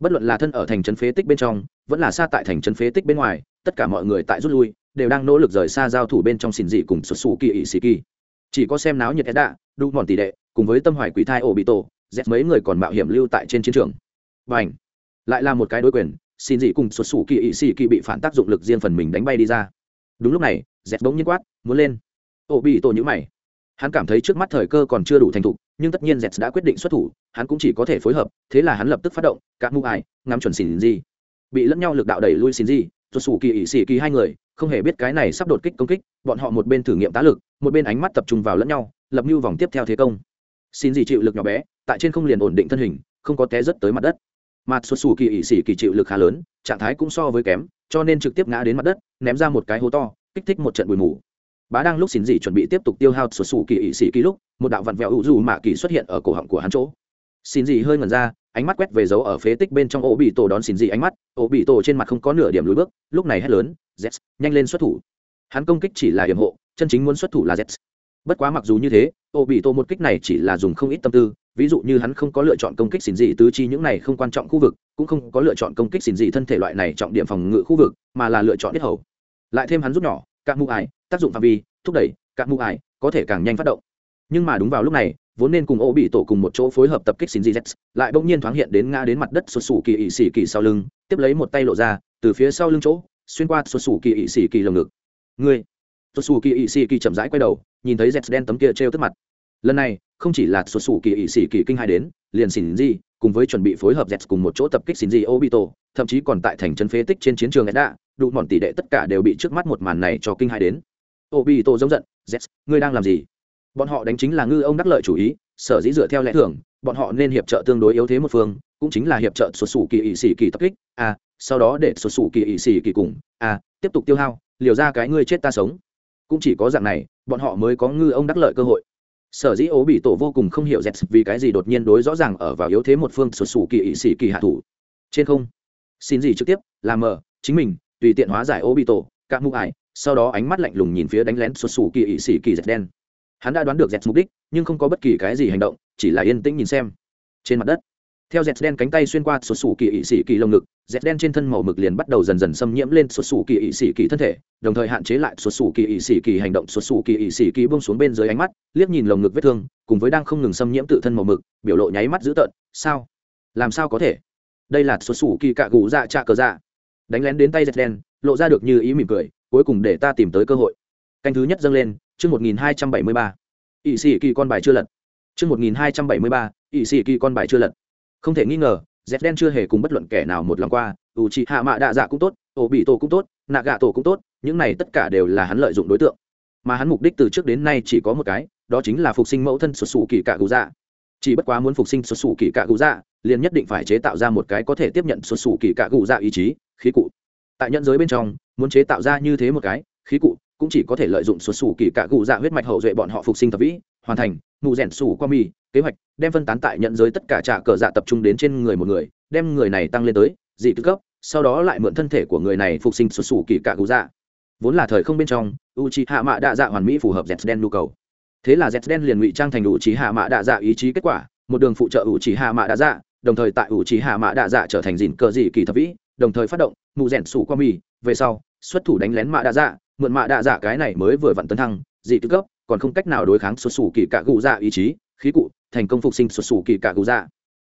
Bất luận là thân ở thành trấn phế tích bên trong vẫn là xa tại thành trấn phế tích bên ngoài tất cả mọi người tại rút lui đều đang nỗ lực rời xa giao thủ bên trong xỉn dị cùng xuất xù kỳ ỵ xì kỳ. Chỉ có xem náo nhiệt é đạ, đu mòn tỷ đệ cùng với tâm hoài quỷ thai ổ bị tổ dẹp mấy người còn mạo hiểm lưu tại trên chiến trường. Và ảnh lại là một cái đối quyền xin dị cùng xuất xù kỳ ỵ xì kỳ bị phản tác dụng lực riêng phần mình đánh bay đi ra. Đúng lúc này dẹp bỗng nhiên quát muốn lên. Ổ bị tổ nhữ mày. Hắn cảm thấy trước mắt thời cơ còn chưa đủ thành thục nhưng tất nhiên z đã quyết định xuất thủ hắn cũng chỉ có thể phối hợp thế là hắn lập tức phát động các mũ ai, ngắm chuẩn xỉn gì. Bị lẫn nhau lực đạo đẩy lui xin gì xuất xù kỳ ỵ xì kỳ hai người không hề biết cái này sắp đột kích công kích bọn họ một bên thử nghiệm tá lực một bên ánh mắt tập trung vào lẫn nhau lập mưu vòng tiếp theo thế công. Xin gì chịu lực nhỏ bé tại trên không liền ổn định thân hình không có té rất tới mặt đất mặt xuất xù kỳ ỵ xỉ kỳ chịu lực khá lớn, trạng thái cũng so với kém, cho nên trực tiếp ngã đến mặt đất, ném ra một cái hố to, kích thích một trận bụi mù. Bá đang lúc xin dị chuẩn bị tiếp tục tiêu hao xuất xù kỳ ỵ xỉ kỳ lúc, một đạo vặn vẹo hữu dù mạ kỳ xuất hiện ở cổ họng của hắn chỗ. Xin dị hơi ngẩn ra, ánh mắt quét về dấu ở phế tích bên trong ổ bị tổ đón xin dị ánh mắt ổ bị tổ trên mặt không có nửa điểm lùi bước, lúc này hét lớn z nhanh lên xuất thủ. Hắn công kích chỉ là hiểm hộ, chân chính muốn xuất thủ là z bất quá mặc dù như thế ổ bị tổ một kích này chỉ là dùng không ít tâm tư ví dụ như hắn không có lựa chọn công kích xỉn dị tứ chi những này không quan trọng khu vực, cũng không có lựa chọn công kích xỉn dị thân thể loại này trọng điểm phòng ngự khu vực, mà là lựa chọn ít hầu. Lại thêm hắn rút nhỏ các mũ ải, tác dụng phạm vi, thúc đẩy các mũ ải, có thể càng nhanh phát động. Nhưng mà đúng vào lúc này, vốn nên cùng ô bị tổ cùng một chỗ phối hợp tập kích xin gz lại bỗng nhiên thoáng hiện đến ngã đến mặt đất sụt sủ kỳ ỵ xỉ kỳ sau lưng, tiếp lấy một tay lộ ra, từ phía sau lưng chỗ, xuyên qua sụt sủ kỳ ỵ xỉ kỳ lồng ngực. Người sụt sủ kỳ ỵ xỉ kỳ chậm rãi quay đầu, nhìn thấy z đen tấm kia trêu tức mặt lần này không chỉ là xuất xù kỳ ỵ sĩ kỳ kinh hai đến liền xin gì cùng với chuẩn bị phối hợp dẹt cùng một chỗ tập kích xin gì obito thậm chí còn tại thành chân phế tích trên chiến trường edda đủ mòn tỷ đệ tất cả đều bị trước mắt một màn này cho kinh hai đến. Obito giống giận dẹt ngươi đang làm gì? Bọn họ đánh chính là ngư ông đắc lợi chủ ý sở dĩ dựa theo lẽ thường bọn họ nên hiệp trợ tương đối yếu thế một phương cũng chính là hiệp trợ xuất xù kỳ ỵ sĩ kỳ tập kích. A à, sau đó để xuất xù kỳ ỵ sĩ kỳ cùng a à, tiếp tục tiêu hao liều ra cái ngươi chết ta sống. Cũng chỉ có dạng này bọn họ mới có ngư ông đắc lợi cơ hội sở dĩ ố bị tổ vô cùng không hiểu dẹt vì cái gì đột nhiên đối rõ ràng ở vào yếu thế một phương xuất xù kỳ ỵ sĩ kỳ hạ thủ. Trên không, xin gì trực tiếp làm mờ, chính mình, tùy tiện hóa giải ố bị tổ các mũ ải, sau đó ánh mắt lạnh lùng nhìn phía đánh lén xuất xù kỳ ỵ sĩ kỳ dẹt đen. Hắn đã đoán được dẹt mục đích, nhưng không có bất kỳ cái gì hành động, chỉ là yên tĩnh nhìn xem. Trên mặt đất theo dẹt đen cánh tay xuyên qua sụt sủ kỳ ỵ sĩ kỳ lồng ngực dẹt đen trên thân màu mực liền bắt đầu dần dần xâm nhiễm lên sụt sủ kỳ ỵ sĩ kỳ thân thể, đồng thời hạn chế lại sụt sủ kỳ ỵ sĩ kỳ hành động sụt sủ kỳ ỵ sĩ kỳ bông xuống bên dưới ánh mắt, liếc nhìn lồng ngực vết thương, cùng với đang không ngừng xâm nhiễm tự thân màu mực, biểu lộ nháy mắt dữ tợn, sao? Làm sao có thể? Đây là sụt sủ kỳ cạ gù dạ trạ cờ dạ. Đánh lén đến tay dẹt đen, lộ ra được như ý mỉm cười, cuối cùng để ta tìm tới cơ hội. Canh thứ nhất dâng lên, chương một nghìn hai trăm bảy mươi ba. Ỵ sĩ kỳ con bài chưa lật. Chương một nghìn hai trăm bảy mươi ba ỵ sĩ kỳ con bài chưa lật không thể nghi ngờ dép đen chưa hề cùng bất luận kẻ nào một lòng qua ủ trị hạ mạ đạ dạ cũng tốt ổ bị tổ cũng tốt nạ gạ tổ cũng tốt, những này tất cả đều là hắn lợi dụng đối tượng. Mà hắn mục đích từ trước đến nay chỉ có một cái, đó chính là phục sinh mẫu thân xuất xù kỳ cạ gù dạ chỉ bất quá muốn phục sinh xuất xù kỳ cạ gù dạ liền nhất định phải chế tạo ra một cái có thể tiếp nhận xuất xù kỳ cạ gù dạ ý chí, khí cụ. Tại nhận giới bên trong, muốn chế tạo ra như thế một cái, khí cụ, cũng chỉ có thể lợi dụng xuất xù kỳ cạ gù dạ huyết mạch hậu duệ bọn họ phục sinh tập vĩ, hoàn thành mù rèn xù qua mi kế hoạch, đem phân tán tại nhận giới tất cả trạ cờ dạ tập trung đến trên người một người, đem người này tăng lên tới, dị tư cấp, sau đó lại mượn thân thể của người này phục sinh xuất xù kỳ cạ cụ dạ. Vốn là thời không bên trong u c hạ mạ đạ dạ hoàn mỹ phù hợp z đen nhu cầu. Thế là z đen liền ngụy trang thành u c hạ mạ đạ dạ ý chí kết quả, một đường phụ trợ u c hạ mạ đạ dạ đồng thời tại u c hạ mạ đạ dạ trở thành dìn cờ dị kỳ thập vĩ, đồng thời phát động mụ rèn sủ qua mì. Về sau, xuất thủ đánh lén mạ đạ dạ mượn mạ đạ dạ cái này mới vừa vặn tấn thăng, dị tư cấp, còn không cách nào đối kháng xuất xù kỳ cạ cụ dạ ý chí, khí cụ thành công phục sinh xuất sù kỳ cạ cụ dạ.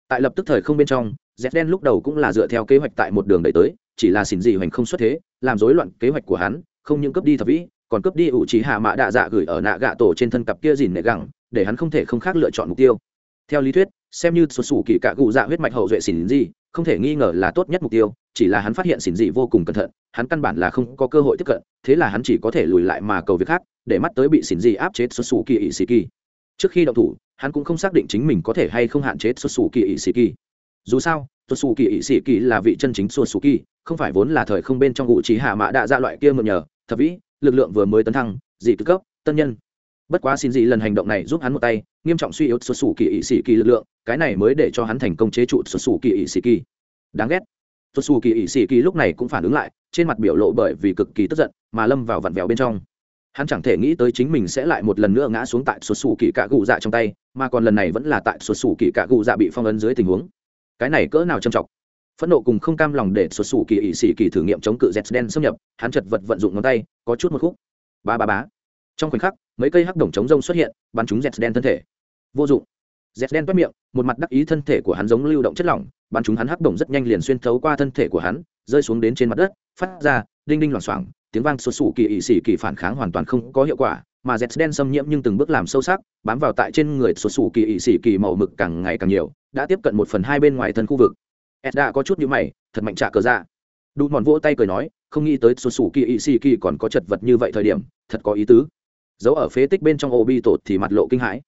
Tại lập tức thời không bên trong dép đen lúc đầu cũng là dựa theo kế hoạch tại một đường đẩy tới, chỉ là xỉn dị hoành không xuất thế, làm rối loạn kế hoạch của hắn, không những cướp đi thập vĩ, còn cướp đi ủ trí hạ mã đạ dạ gửi ở nạ gạ tổ trên thân cặp kia dìn nệ gẳng, để hắn không thể không khác lựa chọn mục tiêu. Theo lý thuyết, xem như xuất sù kỳ cạ cụ dạ huyết mạch hậu duệ xỉn dị, không thể nghi ngờ là tốt nhất mục tiêu, chỉ là hắn phát hiện xỉn dị vô cùng cẩn thận, hắn căn bản là không có cơ hội tiếp cận, thế là hắn chỉ có thể lùi lại mà cầu việc khác, để mắt tới bị xỉn dị áp chế xuất sù kỳ ỵ sĩ kỳ. Trước khi động thủ hắn cũng không xác định chính mình có thể hay không hạn chế xuất xù kỳ ỵ sĩ kỳ dù sao xuất xù kỳ ỵ sĩ kỳ là vị chân chính xuất xù kỳ không phải vốn là thời không bên trong ngụ trí hạ mã đạ ra loại kia mượn nhờ. Thập vĩ lực lượng vừa mới tấn thăng, dị tư cấp, tân nhân. Bất quá xin dị lần hành động này giúp hắn một tay, nghiêm trọng suy yếu xuất xù kỳ ỵ sĩ kỳ lực lượng, cái này mới để cho hắn thành công chế trụ xuất xù kỳ ỵ sĩ kỳ đáng ghét. Xuất xù kỳ ỵ sĩ kỳ lúc này cũng phản ứng lại, trên mặt biểu lộ bởi vì cực kỳ tức giận, mà lâm vào vặn vẹo bên trong hắn chẳng thể nghĩ tới chính mình sẽ lại một lần nữa ngã xuống tại sụt sù kỳ cạ gù dạ trong tay, mà còn lần này vẫn là tại sụt sù kỳ cạ gù dạ bị phong ấn dưới tình huống. Cái này cỡ nào trầm trọng? Phẫn nộ cùng không cam lòng để sụt sù kỳ ỵ sĩ kỳ thử nghiệm chống cự z đen xâm nhập, hắn chật vật vận dụng ngón tay, có chút một khúc. Ba ba bá trong khoảnh khắc, mấy cây hắc đồng chống rông xuất hiện, bắn trúng z đen thân thể. Vô dụng. Z đen toét miệng, một mặt đắc ý thân thể của hắn giống lưu động chất lỏng, bắn chúng hắn hắc đồng rất nhanh liền xuyên thấu qua thân thể của hắn, rơi xuống đến trên mặt đất, phát ra, đinh đinh loảng xoảng tiếng vang sụt sụ kỳ ỵ xỉ kỳ phản kháng hoàn toàn không có hiệu quả, mà z đen xâm nhiễm nhưng từng bước làm sâu sắc, bám vào tại trên người sụt sù kỳ ỵ xỉ kỳ màu mực càng ngày càng nhiều, đã tiếp cận một phần hai bên ngoài thân khu vực. Ed đã có chút như mày, thật mạnh trả cờ ra. Đủ mòn vỗ tay cười nói, không nghĩ tới sụt sù kỳ ỵ xỉ kỳ còn có chật vật như vậy thời điểm, thật có ý tứ. Giấu ở phế tích bên trong ô bi tột thì mặt lộ kinh hãi.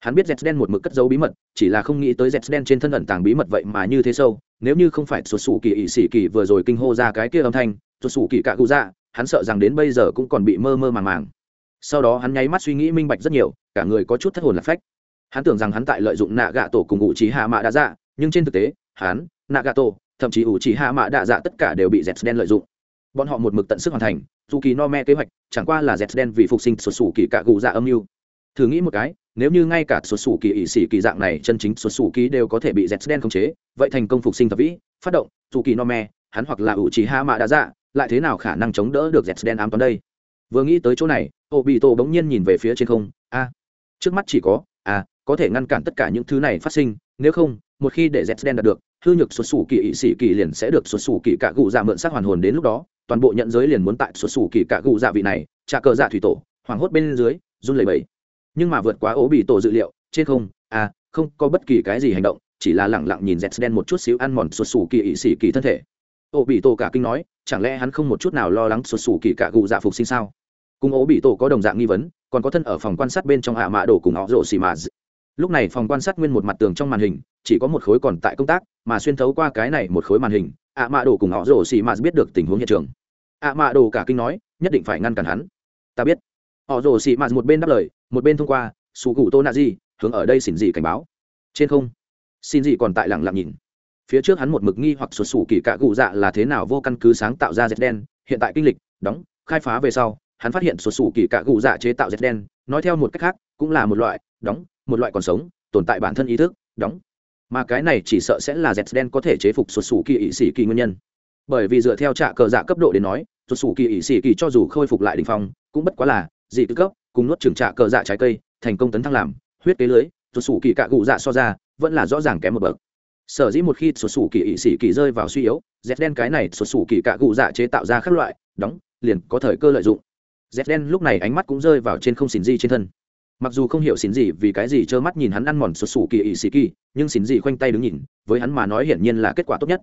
Hắn biết z đen một mực cất giấu bí mật, chỉ là không nghĩ tới z đen trên thân ẩn tàng bí mật vậy mà như thế sâu, nếu như không phải sụt sù kỳ ỵ xỉ kỳ vừa rồi kinh hô ra cái kia âm thanh rồi sủ kỳ cạ cụ dạ, hắn sợ rằng đến bây giờ cũng còn bị mơ mơ màng màng. Sau đó hắn nháy mắt suy nghĩ minh bạch rất nhiều cả người có chút thất hồn lạc phách. Hắn tưởng rằng hắn tại lợi dụng nạ gạ tổ cùng ủ trí hạ mạ đa dạ nhưng trên thực tế hắn nạ gạ tổ thậm chí ủ trí hạ mạ đa dạ tất cả đều bị z đen lợi dụng. Bọn họ một mực tận sức hoàn thành dù kỳ no me kế hoạch chẳng qua là z đen vì phục sinh sụt sủ kỳ cạ cụ dạ âm mưu. Thử nghĩ một cái nếu như ngay cả sụt sủ kỳ ỵ sĩ kỳ dạng này chân chính sụt sủ kỳ đều có thể bị z đen khống chế vậy thành công phục sinh thập vĩ phát động dù kỳ no me hắn hoặc là ủ trí hạ mạ đa dạ lại thế nào khả năng chống đỡ được dẹt đen ám toán đây? Vừa nghĩ tới chỗ này ô bị tổ bỗng nhiên nhìn về phía trên không. A trước mắt chỉ có a có thể ngăn cản tất cả những thứ này phát sinh, nếu không, một khi để dẹt đen đạt được, hư nhược xuất xù kỳ ỵ sĩ kỳ liền sẽ được xuất xù kỳ cạ gù dạ mượn sắc hoàn hồn đến lúc đó, toàn bộ nhận giới liền muốn tại xuất xù kỳ cạ gù dạ vị này, trả cờ dạ thủy tổ, hoảng hốt bên dưới, run lẩy bẩy. Nhưng mà vượt quá ố bị tổ dự liệu, trên không a không có bất kỳ cái gì hành động, chỉ là lẳng lặng nhìn dẹt đen một chút xíu ăn mòn xuất xù kỳ ỵ sĩ kỳ thân thể. Ô bị tổ cả kinh nói, chẳng lẽ hắn không một chút nào lo lắng sụt sù kỳ cả gù dạ phục sinh sao? Cùng Ô bị tổ có đồng dạng nghi vấn, còn có thân ở phòng quan sát bên trong hạ mạ đổ cùng họ rộ xì mà lúc này phòng quan sát nguyên một mặt tường trong màn hình, chỉ có một khối còn tại công tác, mà xuyên thấu qua cái này một khối màn hình, ạ mạ đổ cùng họ rổ xì mà biết được tình huống hiện trường. Ạ mạ đổ cả kinh nói, nhất định phải ngăn cản hắn. Ta biết. Họ rổ xì mà một bên đáp lời, một bên thông qua sù cụ tô nạ di, hướng ở đây xỉn dị cảnh báo. Trên không. Xin dị còn tại lặng lặng nhìn phía trước hắn một mực nghi hoặc sụt sủ kỳ cạ cụ dạ là thế nào vô căn cứ sáng tạo ra dệt đen. Hiện tại kinh lịch, đóng, khai phá về sau, hắn phát hiện sụt sủ kỳ cạ cụ dạ chế tạo dệt đen. Nói theo một cách khác, cũng là một loại, đóng, một loại còn sống, tồn tại bản thân ý thức, đóng. Mà cái này chỉ sợ sẽ là dệt đen có thể chế phục sụt sủ kỳ ỵ sĩ kỳ nguyên nhân. Bởi vì dựa theo trạ cờ dạ cấp độ đến nói, sụt sủ kỳ ỵ sĩ kỳ cho dù khôi phục lại đình phong, cũng bất quá là, dị tư cấp, cùng nuốt trừng trạ cờ dạ trái cây, thành công tấn thăng làm, huyết kế lưới, sụt sủ kỳ cạ cụ dạ so ra, vẫn là rõ ràng kém một bậc sở dĩ một khi sổ sủ kỳ ỵ sĩ kỳ rơi vào suy yếu dép đen cái này sổ sủ kỳ cạ cụ dạ chế tạo ra các loại, đóng, liền có thời cơ lợi dụng. Dép đen lúc này ánh mắt cũng rơi vào trên không xỉn di trên thân. Mặc dù không hiểu xỉn gì vì cái gì trơ mắt nhìn hắn ăn mòn sổ sủ kỳ ỵ sĩ kỳ, nhưng xỉn gì khoanh tay đứng nhìn, với hắn mà nói hiển nhiên là kết quả tốt nhất.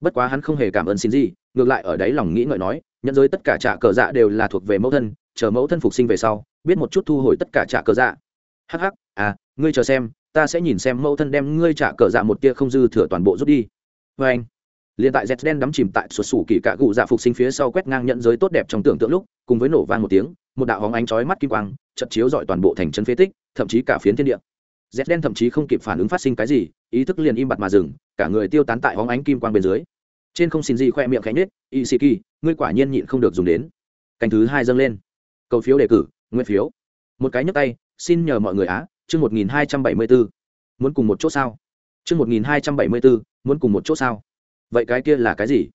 Bất quá hắn không hề cảm ơn xỉn gì, ngược lại ở đáy lòng nghĩ ngợi nói, nhận giới tất cả trạ cờ dạ đều là thuộc về mẫu thân, chờ mẫu thân phục sinh về sau, biết một chút thu hồi tất cả trạ cờ dạ. Hắc hắc à ngươi chờ xem ta sẽ nhìn xem mẫu thân đem ngươi trả cờ dạ một tia không dư thừa toàn bộ rút đi. Vê anh, liền tại z đen đắm chìm tại sụt sủ kỳ cạ gụ dạ phục sinh phía sau quét ngang nhận giới tốt đẹp trong tưởng tượng lúc, cùng với nổ vang một tiếng, một đạo hóng ánh chói mắt kim quang chật chiếu dọi toàn bộ thành chân phế tích, thậm chí cả phiến thiên địa. Z đen thậm chí không kịp phản ứng phát sinh cái gì, ý thức liền im bặt mà dừng, cả người tiêu tán tại hóng ánh kim quang bên dưới. Trên không xin gì khoe miệng khẽ nhất. y sĩ kỳ ngươi quả nhiên nhịn không được dùng đến. Canh thứ hai dâng lên. Cầu phiếu đề cử nguyên phiếu. Một cái nhấc tay, xin nhờ mọi người á chương một nghìn hai trăm bảy mươi bốn muốn cùng một chỗ sao? Chương một nghìn hai trăm bảy mươi bốn muốn cùng một chỗ sao? Vậy cái kia là cái gì?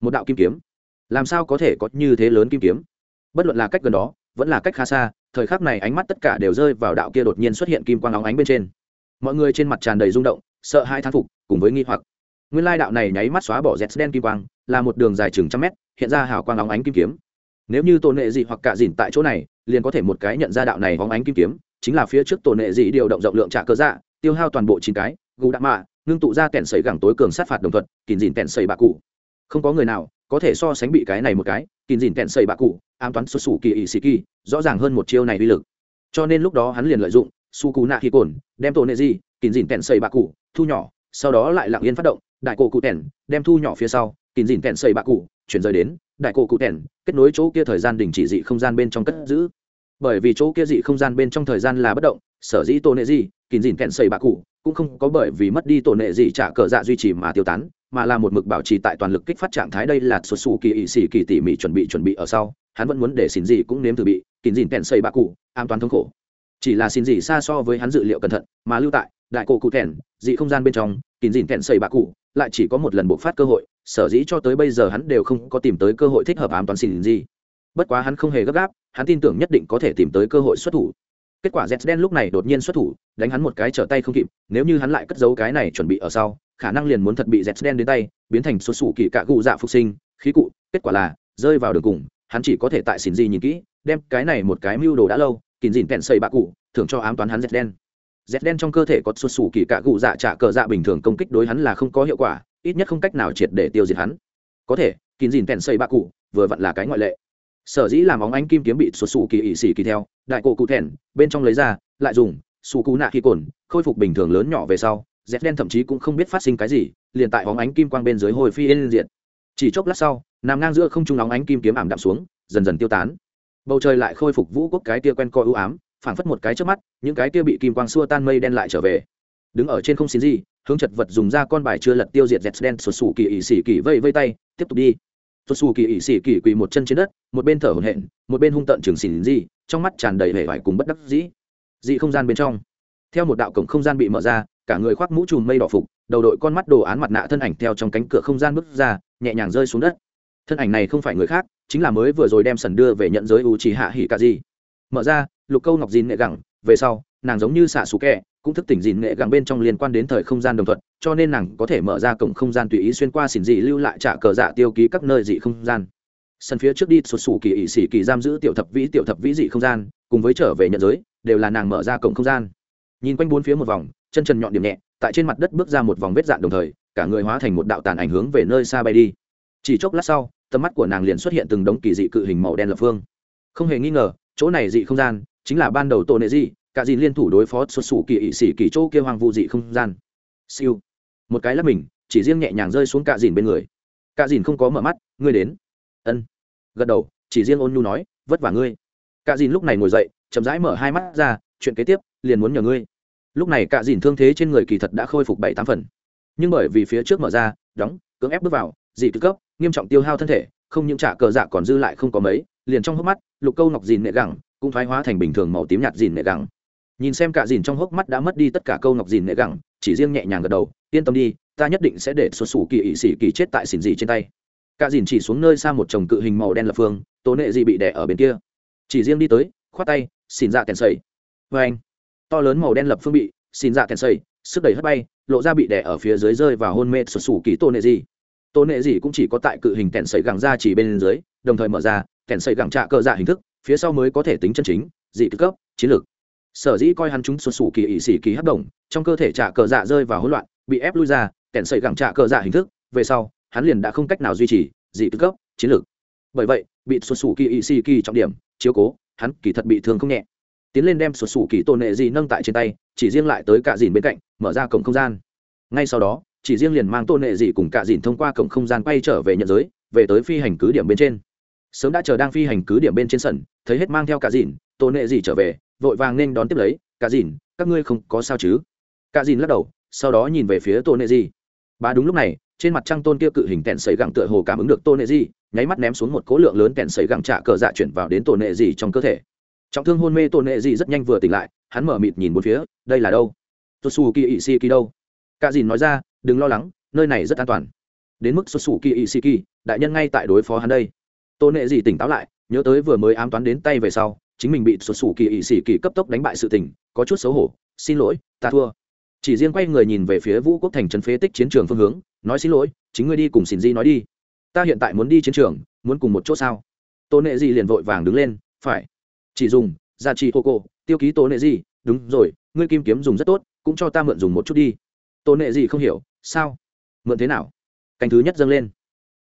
Một đạo kim kiếm. Làm sao có thể có như thế lớn kim kiếm? Bất luận là cách gần đó, vẫn là cách khá xa, thời khắc này ánh mắt tất cả đều rơi vào đạo kia đột nhiên xuất hiện kim quang óng ánh bên trên. Mọi người trên mặt tràn đầy rung động, sợ hãi thán phục, cùng với nghi hoặc. Nguyên lai đạo này nháy mắt xóa bỏ dẹt đen kim quang, là một đường dài chừng trăm mét, hiện ra hào quang óng ánh kim kiếm. Nếu như tổ nệ gì hoặc cả dỉn tại chỗ này, liền có thể một cái nhận ra đạo này óng ánh kim kiếm chính là phía trước tổ nệ dị điều động rộng lượng trả cơ dạ tiêu hao toàn bộ chín cái, gù đạ mạ, ngưng tụ ra kẹn sấy gẳng tối cường sát phạt đồng thuận kìm dìn kẹn sấy bạ cụ. Không có người nào có thể so sánh bị cái này một cái kìm dìn kẹn sấy bạ cụ, ám toán xuất xù kỳ ỵ sĩ kỳ, rõ ràng hơn một chiêu này uy lực. Cho nên lúc đó hắn liền lợi dụng su cù nạ khi cồn, đem tổ nệ dị kín dìn tèn xây bạc cụ, thu nhỏ, sau đó lại lặng yên phát động, đại cổ cụ tẻn đem thu nhỏ phía sau kín dìn kẹn xây bạc cụ, chuyển rời đến, đại cổ cụ tẻn kết nối chỗ kia thời gian đình chỉ dị không gian bên trong cất giữ bởi vì chỗ kia dị không gian bên trong thời gian là bất động, sở dĩ tổ nệ gì kín dìn kẹn xây bạc cụ, cũng không có bởi vì mất đi tổ nệ gì trả cờ dạ duy trì mà tiêu tán, mà là một mực bảo trì tại toàn lực kích phát trạng thái đây là xuất sù kỳ ỵ sĩ kỳ tỉ mỉ chuẩn bị chuẩn bị ở sau, hắn vẫn muốn để xin gì cũng nếm thử bị, kín dìn kẹn xây bạ cụ, an toàn thống khổ. Chỉ là xin gì xa so với hắn dự liệu cẩn thận, mà lưu tại đại cổ cụ thèn dị không gian bên trong, kín dìn kẹn xây bạ cụ lại chỉ có một lần bộc phát cơ hội, sở dĩ cho tới bây giờ hắn đều không có tìm tới cơ hội thích hợp an toàn xin gì bất quá hắn không hề gấp gáp hắn tin tưởng nhất định có thể tìm tới cơ hội xuất thủ. Kết quả z đen lúc này đột nhiên xuất thủ, đánh hắn một cái trở tay không kịp, nếu như hắn lại cất giấu cái này chuẩn bị ở sau, khả năng liền muốn thật bị z đen đến tay, biến thành số sủ kỳ cạ cụ dạ phục sinh, khí cụ, kết quả là, rơi vào đường cùng, hắn chỉ có thể tại xỉn gì nhìn kỹ, đem cái này một cái mưu đồ đã lâu, kín dìn kẹn xây bạ cụ thường cho ám toán hắn dẹt đen. Dẹt đen trong cơ thể có xuất sủ kỳ cạ cụ dạ trả cờ dạ bình thường công kích đối hắn là không có hiệu quả, ít nhất không cách nào triệt để tiêu diệt hắn. Có thể, kín dìn kẹn xây bạ cụ, vừa vặn là cái ngoại lệ sở dĩ làm óng ánh kim kiếm bị sụt sù kỳ ỵ xỉ kỳ theo, đại cổ cụ thẹn, bên trong lấy ra, lại dùng, sù cú nạ khi cồn, khôi phục bình thường lớn nhỏ về sau dép đen thậm chí cũng không biết phát sinh cái gì, liền tại óng ánh kim quang bên dưới hồi phi lên diện chỉ chốc lát sau, nằm ngang giữa không trung óng ánh kim kiếm ảm đạm xuống, dần dần tiêu tán. Bầu trời lại khôi phục vũ quốc cái tia quen co ưu ám, phảng phất một cái trước mắt, những cái tia bị kim quang xua tan mây đen lại trở về. Đứng ở trên không xin gì, hướng chật vật dùng ra con bài chưa lật tiêu diệt dẹt đen sụt sù kỳ ỵ xỉ kỳ vây vây tay, tiếp tục đi sụt sù kỳ ỵ xỉ kỳ quỳ một chân trên đất, một bên thở hổn hển, một bên hung tận trường xỉn gì trong mắt tràn đầy vẻ vải cùng bất đắc dĩ. Dị không gian bên trong, theo một đạo cổng không gian bị mở ra, cả người khoác mũ trùm mây đỏ phục, đầu đội con mắt đồ án mặt nạ thân ảnh theo trong cánh cửa không gian bước ra, nhẹ nhàng rơi xuống đất. Thân ảnh này không phải người khác, chính là mới vừa rồi đem sần đưa về nhận giới u trì hạ hỉ cả gì mở ra, lục câu ngọc dìn nhẹ gẳng, về sau, nàng giống như xạ xú kẹ cũng thức tỉnh dìn nghệ gẳng bên trong liên quan đến thời không gian đồng thuận, cho nên nàng có thể mở ra cổng không gian tùy ý xuyên qua xỉn dị lưu lại trả cờ dạ tiêu ký các nơi dị không gian. Sân phía trước đi, sụt sủ kỳ ỵ sĩ kỳ giam giữ tiểu thập vĩ, tiểu thập vĩ dị không gian, cùng với trở về nhận giới, đều là nàng mở ra cổng không gian. Nhìn quanh bốn phía một vòng, chân trần nhọn điểm nhẹ, tại trên mặt đất bước ra một vòng vết dạn đồng thời, cả người hóa thành một đạo tàn ảnh hướng về nơi xa bay đi. Chỉ chốc lát sau, tầm mắt của nàng liền xuất hiện từng đống kỳ dị cự hình màu đen lập phương. Không hề nghi ngờ, chỗ này dị không gian, chính là ban đầu tổ nệ dị cả dìn liên thủ đối phó xuất xù kỳ ỵ xỉ kỳ chỗ kia hoàng vu dị không gian. Siêu. Một cái lắp mình, chỉ riêng nhẹ nhàng rơi xuống cả dìn bên người. Cả dìn không có mở mắt, ngươi đến. Ân. Gật đầu, chỉ riêng ôn nhu nói, vất vả ngươi. Cả dìn lúc này ngồi dậy, chậm rãi mở hai mắt ra, chuyện kế tiếp, liền muốn nhờ ngươi. Lúc này cả dìn thương thế trên người kỳ thật đã khôi phục bảy tám phần. Nhưng bởi vì phía trước mở ra, đóng, cưỡng ép bước vào, dị tư cấp, nghiêm trọng tiêu hao thân thể, không những trả cờ dạ còn dư lại không có mấy, liền trong hốc mắt, lục câu ngọc dìn nệ gẳng, cũng thoái hóa thành bình thường màu tím nhạt dìn nệ gẳng nhìn xem cả dìn trong hốc mắt đã mất đi tất cả câu ngọc dìn nệ gẳng, chỉ riêng nhẹ nhàng gật đầu, yên tâm đi, ta nhất định sẽ để xuất xù kỳ ỵ xỉ kỳ chết tại xỉn dị trên tay. Cả dìn chỉ xuống nơi xa một chồng cự hình màu đen lập phương tố nệ dị bị đẻ ở bên kia. Chỉ riêng đi tới, khoát tay, xỉn dạ kèn sầy. Vê anh, to lớn màu đen lập phương bị, xỉn dạ kèn sầy, sức đẩy hất bay, lộ ra bị đẻ ở phía dưới rơi và hôn mê xuất xù kỳ tô nệ dị. Tô nệ dị cũng chỉ có tại cự hình kèn sầy gẳng ra chỉ bên dưới, đồng thời mở ra, kèn sầy gẳng trạ cờ dạ hình thức, phía sau mới có thể tính chân chính, dị cấp, chiến lược sở dĩ coi hắn chúng xuân sủ kỳ ỵ xỉ kỳ hấp động, trong cơ thể trả cờ dạ rơi vào hỗn loạn, bị ép lui ra kẻn sậy gẳng trả cờ dạ hình thức, về sau, hắn liền đã không cách nào duy trì dị tư cấp, chiến lược. Bởi vậy, bị xuân sủ kỳ ỵ xỉ kỳ trọng điểm, chiếu cố, hắn kỳ thật bị thương không nhẹ. Tiến lên đem xuất sủ kỳ tôn nệ dị nâng tại trên tay, chỉ riêng lại tới cả dìn bên cạnh, mở ra cổng không gian. Ngay sau đó, chỉ riêng liền mang tôn nệ dị cùng cả dìn thông qua cổng không gian quay trở về nhận giới, về tới phi hành cứ điểm bên trên. Sớm đã chờ đang phi hành cứ điểm bên trên sân, thấy hết mang theo cả dìn, tôn nệ dị trở về vội vàng nên đón tiếp lấy, cả dìn, các ngươi không có sao chứ? Cả dìn lắc đầu, sau đó nhìn về phía tôn nệ dị bà đúng lúc này, trên mặt trăng tôn kia cự hình kẹn sấy gẳng tựa hồ cảm ứng được tôn nệ dị nháy mắt ném xuống một cố lượng lớn kẹn sấy gẳng trả cờ dạ chuyển vào đến tôn nệ dị trong cơ thể. Trọng thương hôn mê tôn nệ dị rất nhanh vừa tỉnh lại, hắn mở mịt nhìn một phía, đây là đâu? Tôi su kỳ ỵ si kỳ đâu? Cả dìn nói ra, đừng lo lắng, nơi này rất an toàn. Đến mức xuất xù kỳ ỵ si kỳ đại nhân ngay tại đối phó hắn đây. Tôn nệ dị tỉnh táo lại, nhớ tới vừa mới ám toán đến tay về sau chính mình bị xuất xù kỳ ỵ sĩ kỳ cấp tốc đánh bại sự tình, có chút xấu hổ, xin lỗi, ta thua. Chỉ riêng quay người nhìn về phía vũ quốc thành trấn phế tích chiến trường phương hướng, nói xin lỗi, chính ngươi đi cùng xin di nói đi. Ta hiện tại muốn đi chiến trường, muốn cùng một chỗ sao? Tôn nệ di liền vội vàng đứng lên, phải. Chỉ dùng gia trì hô cô, tiêu ký tôn nệ di, đúng rồi, ngươi kim kiếm dùng rất tốt, cũng cho ta mượn dùng một chút đi. Tôn nệ di không hiểu, sao? Mượn thế nào? Canh thứ nhất dâng lên.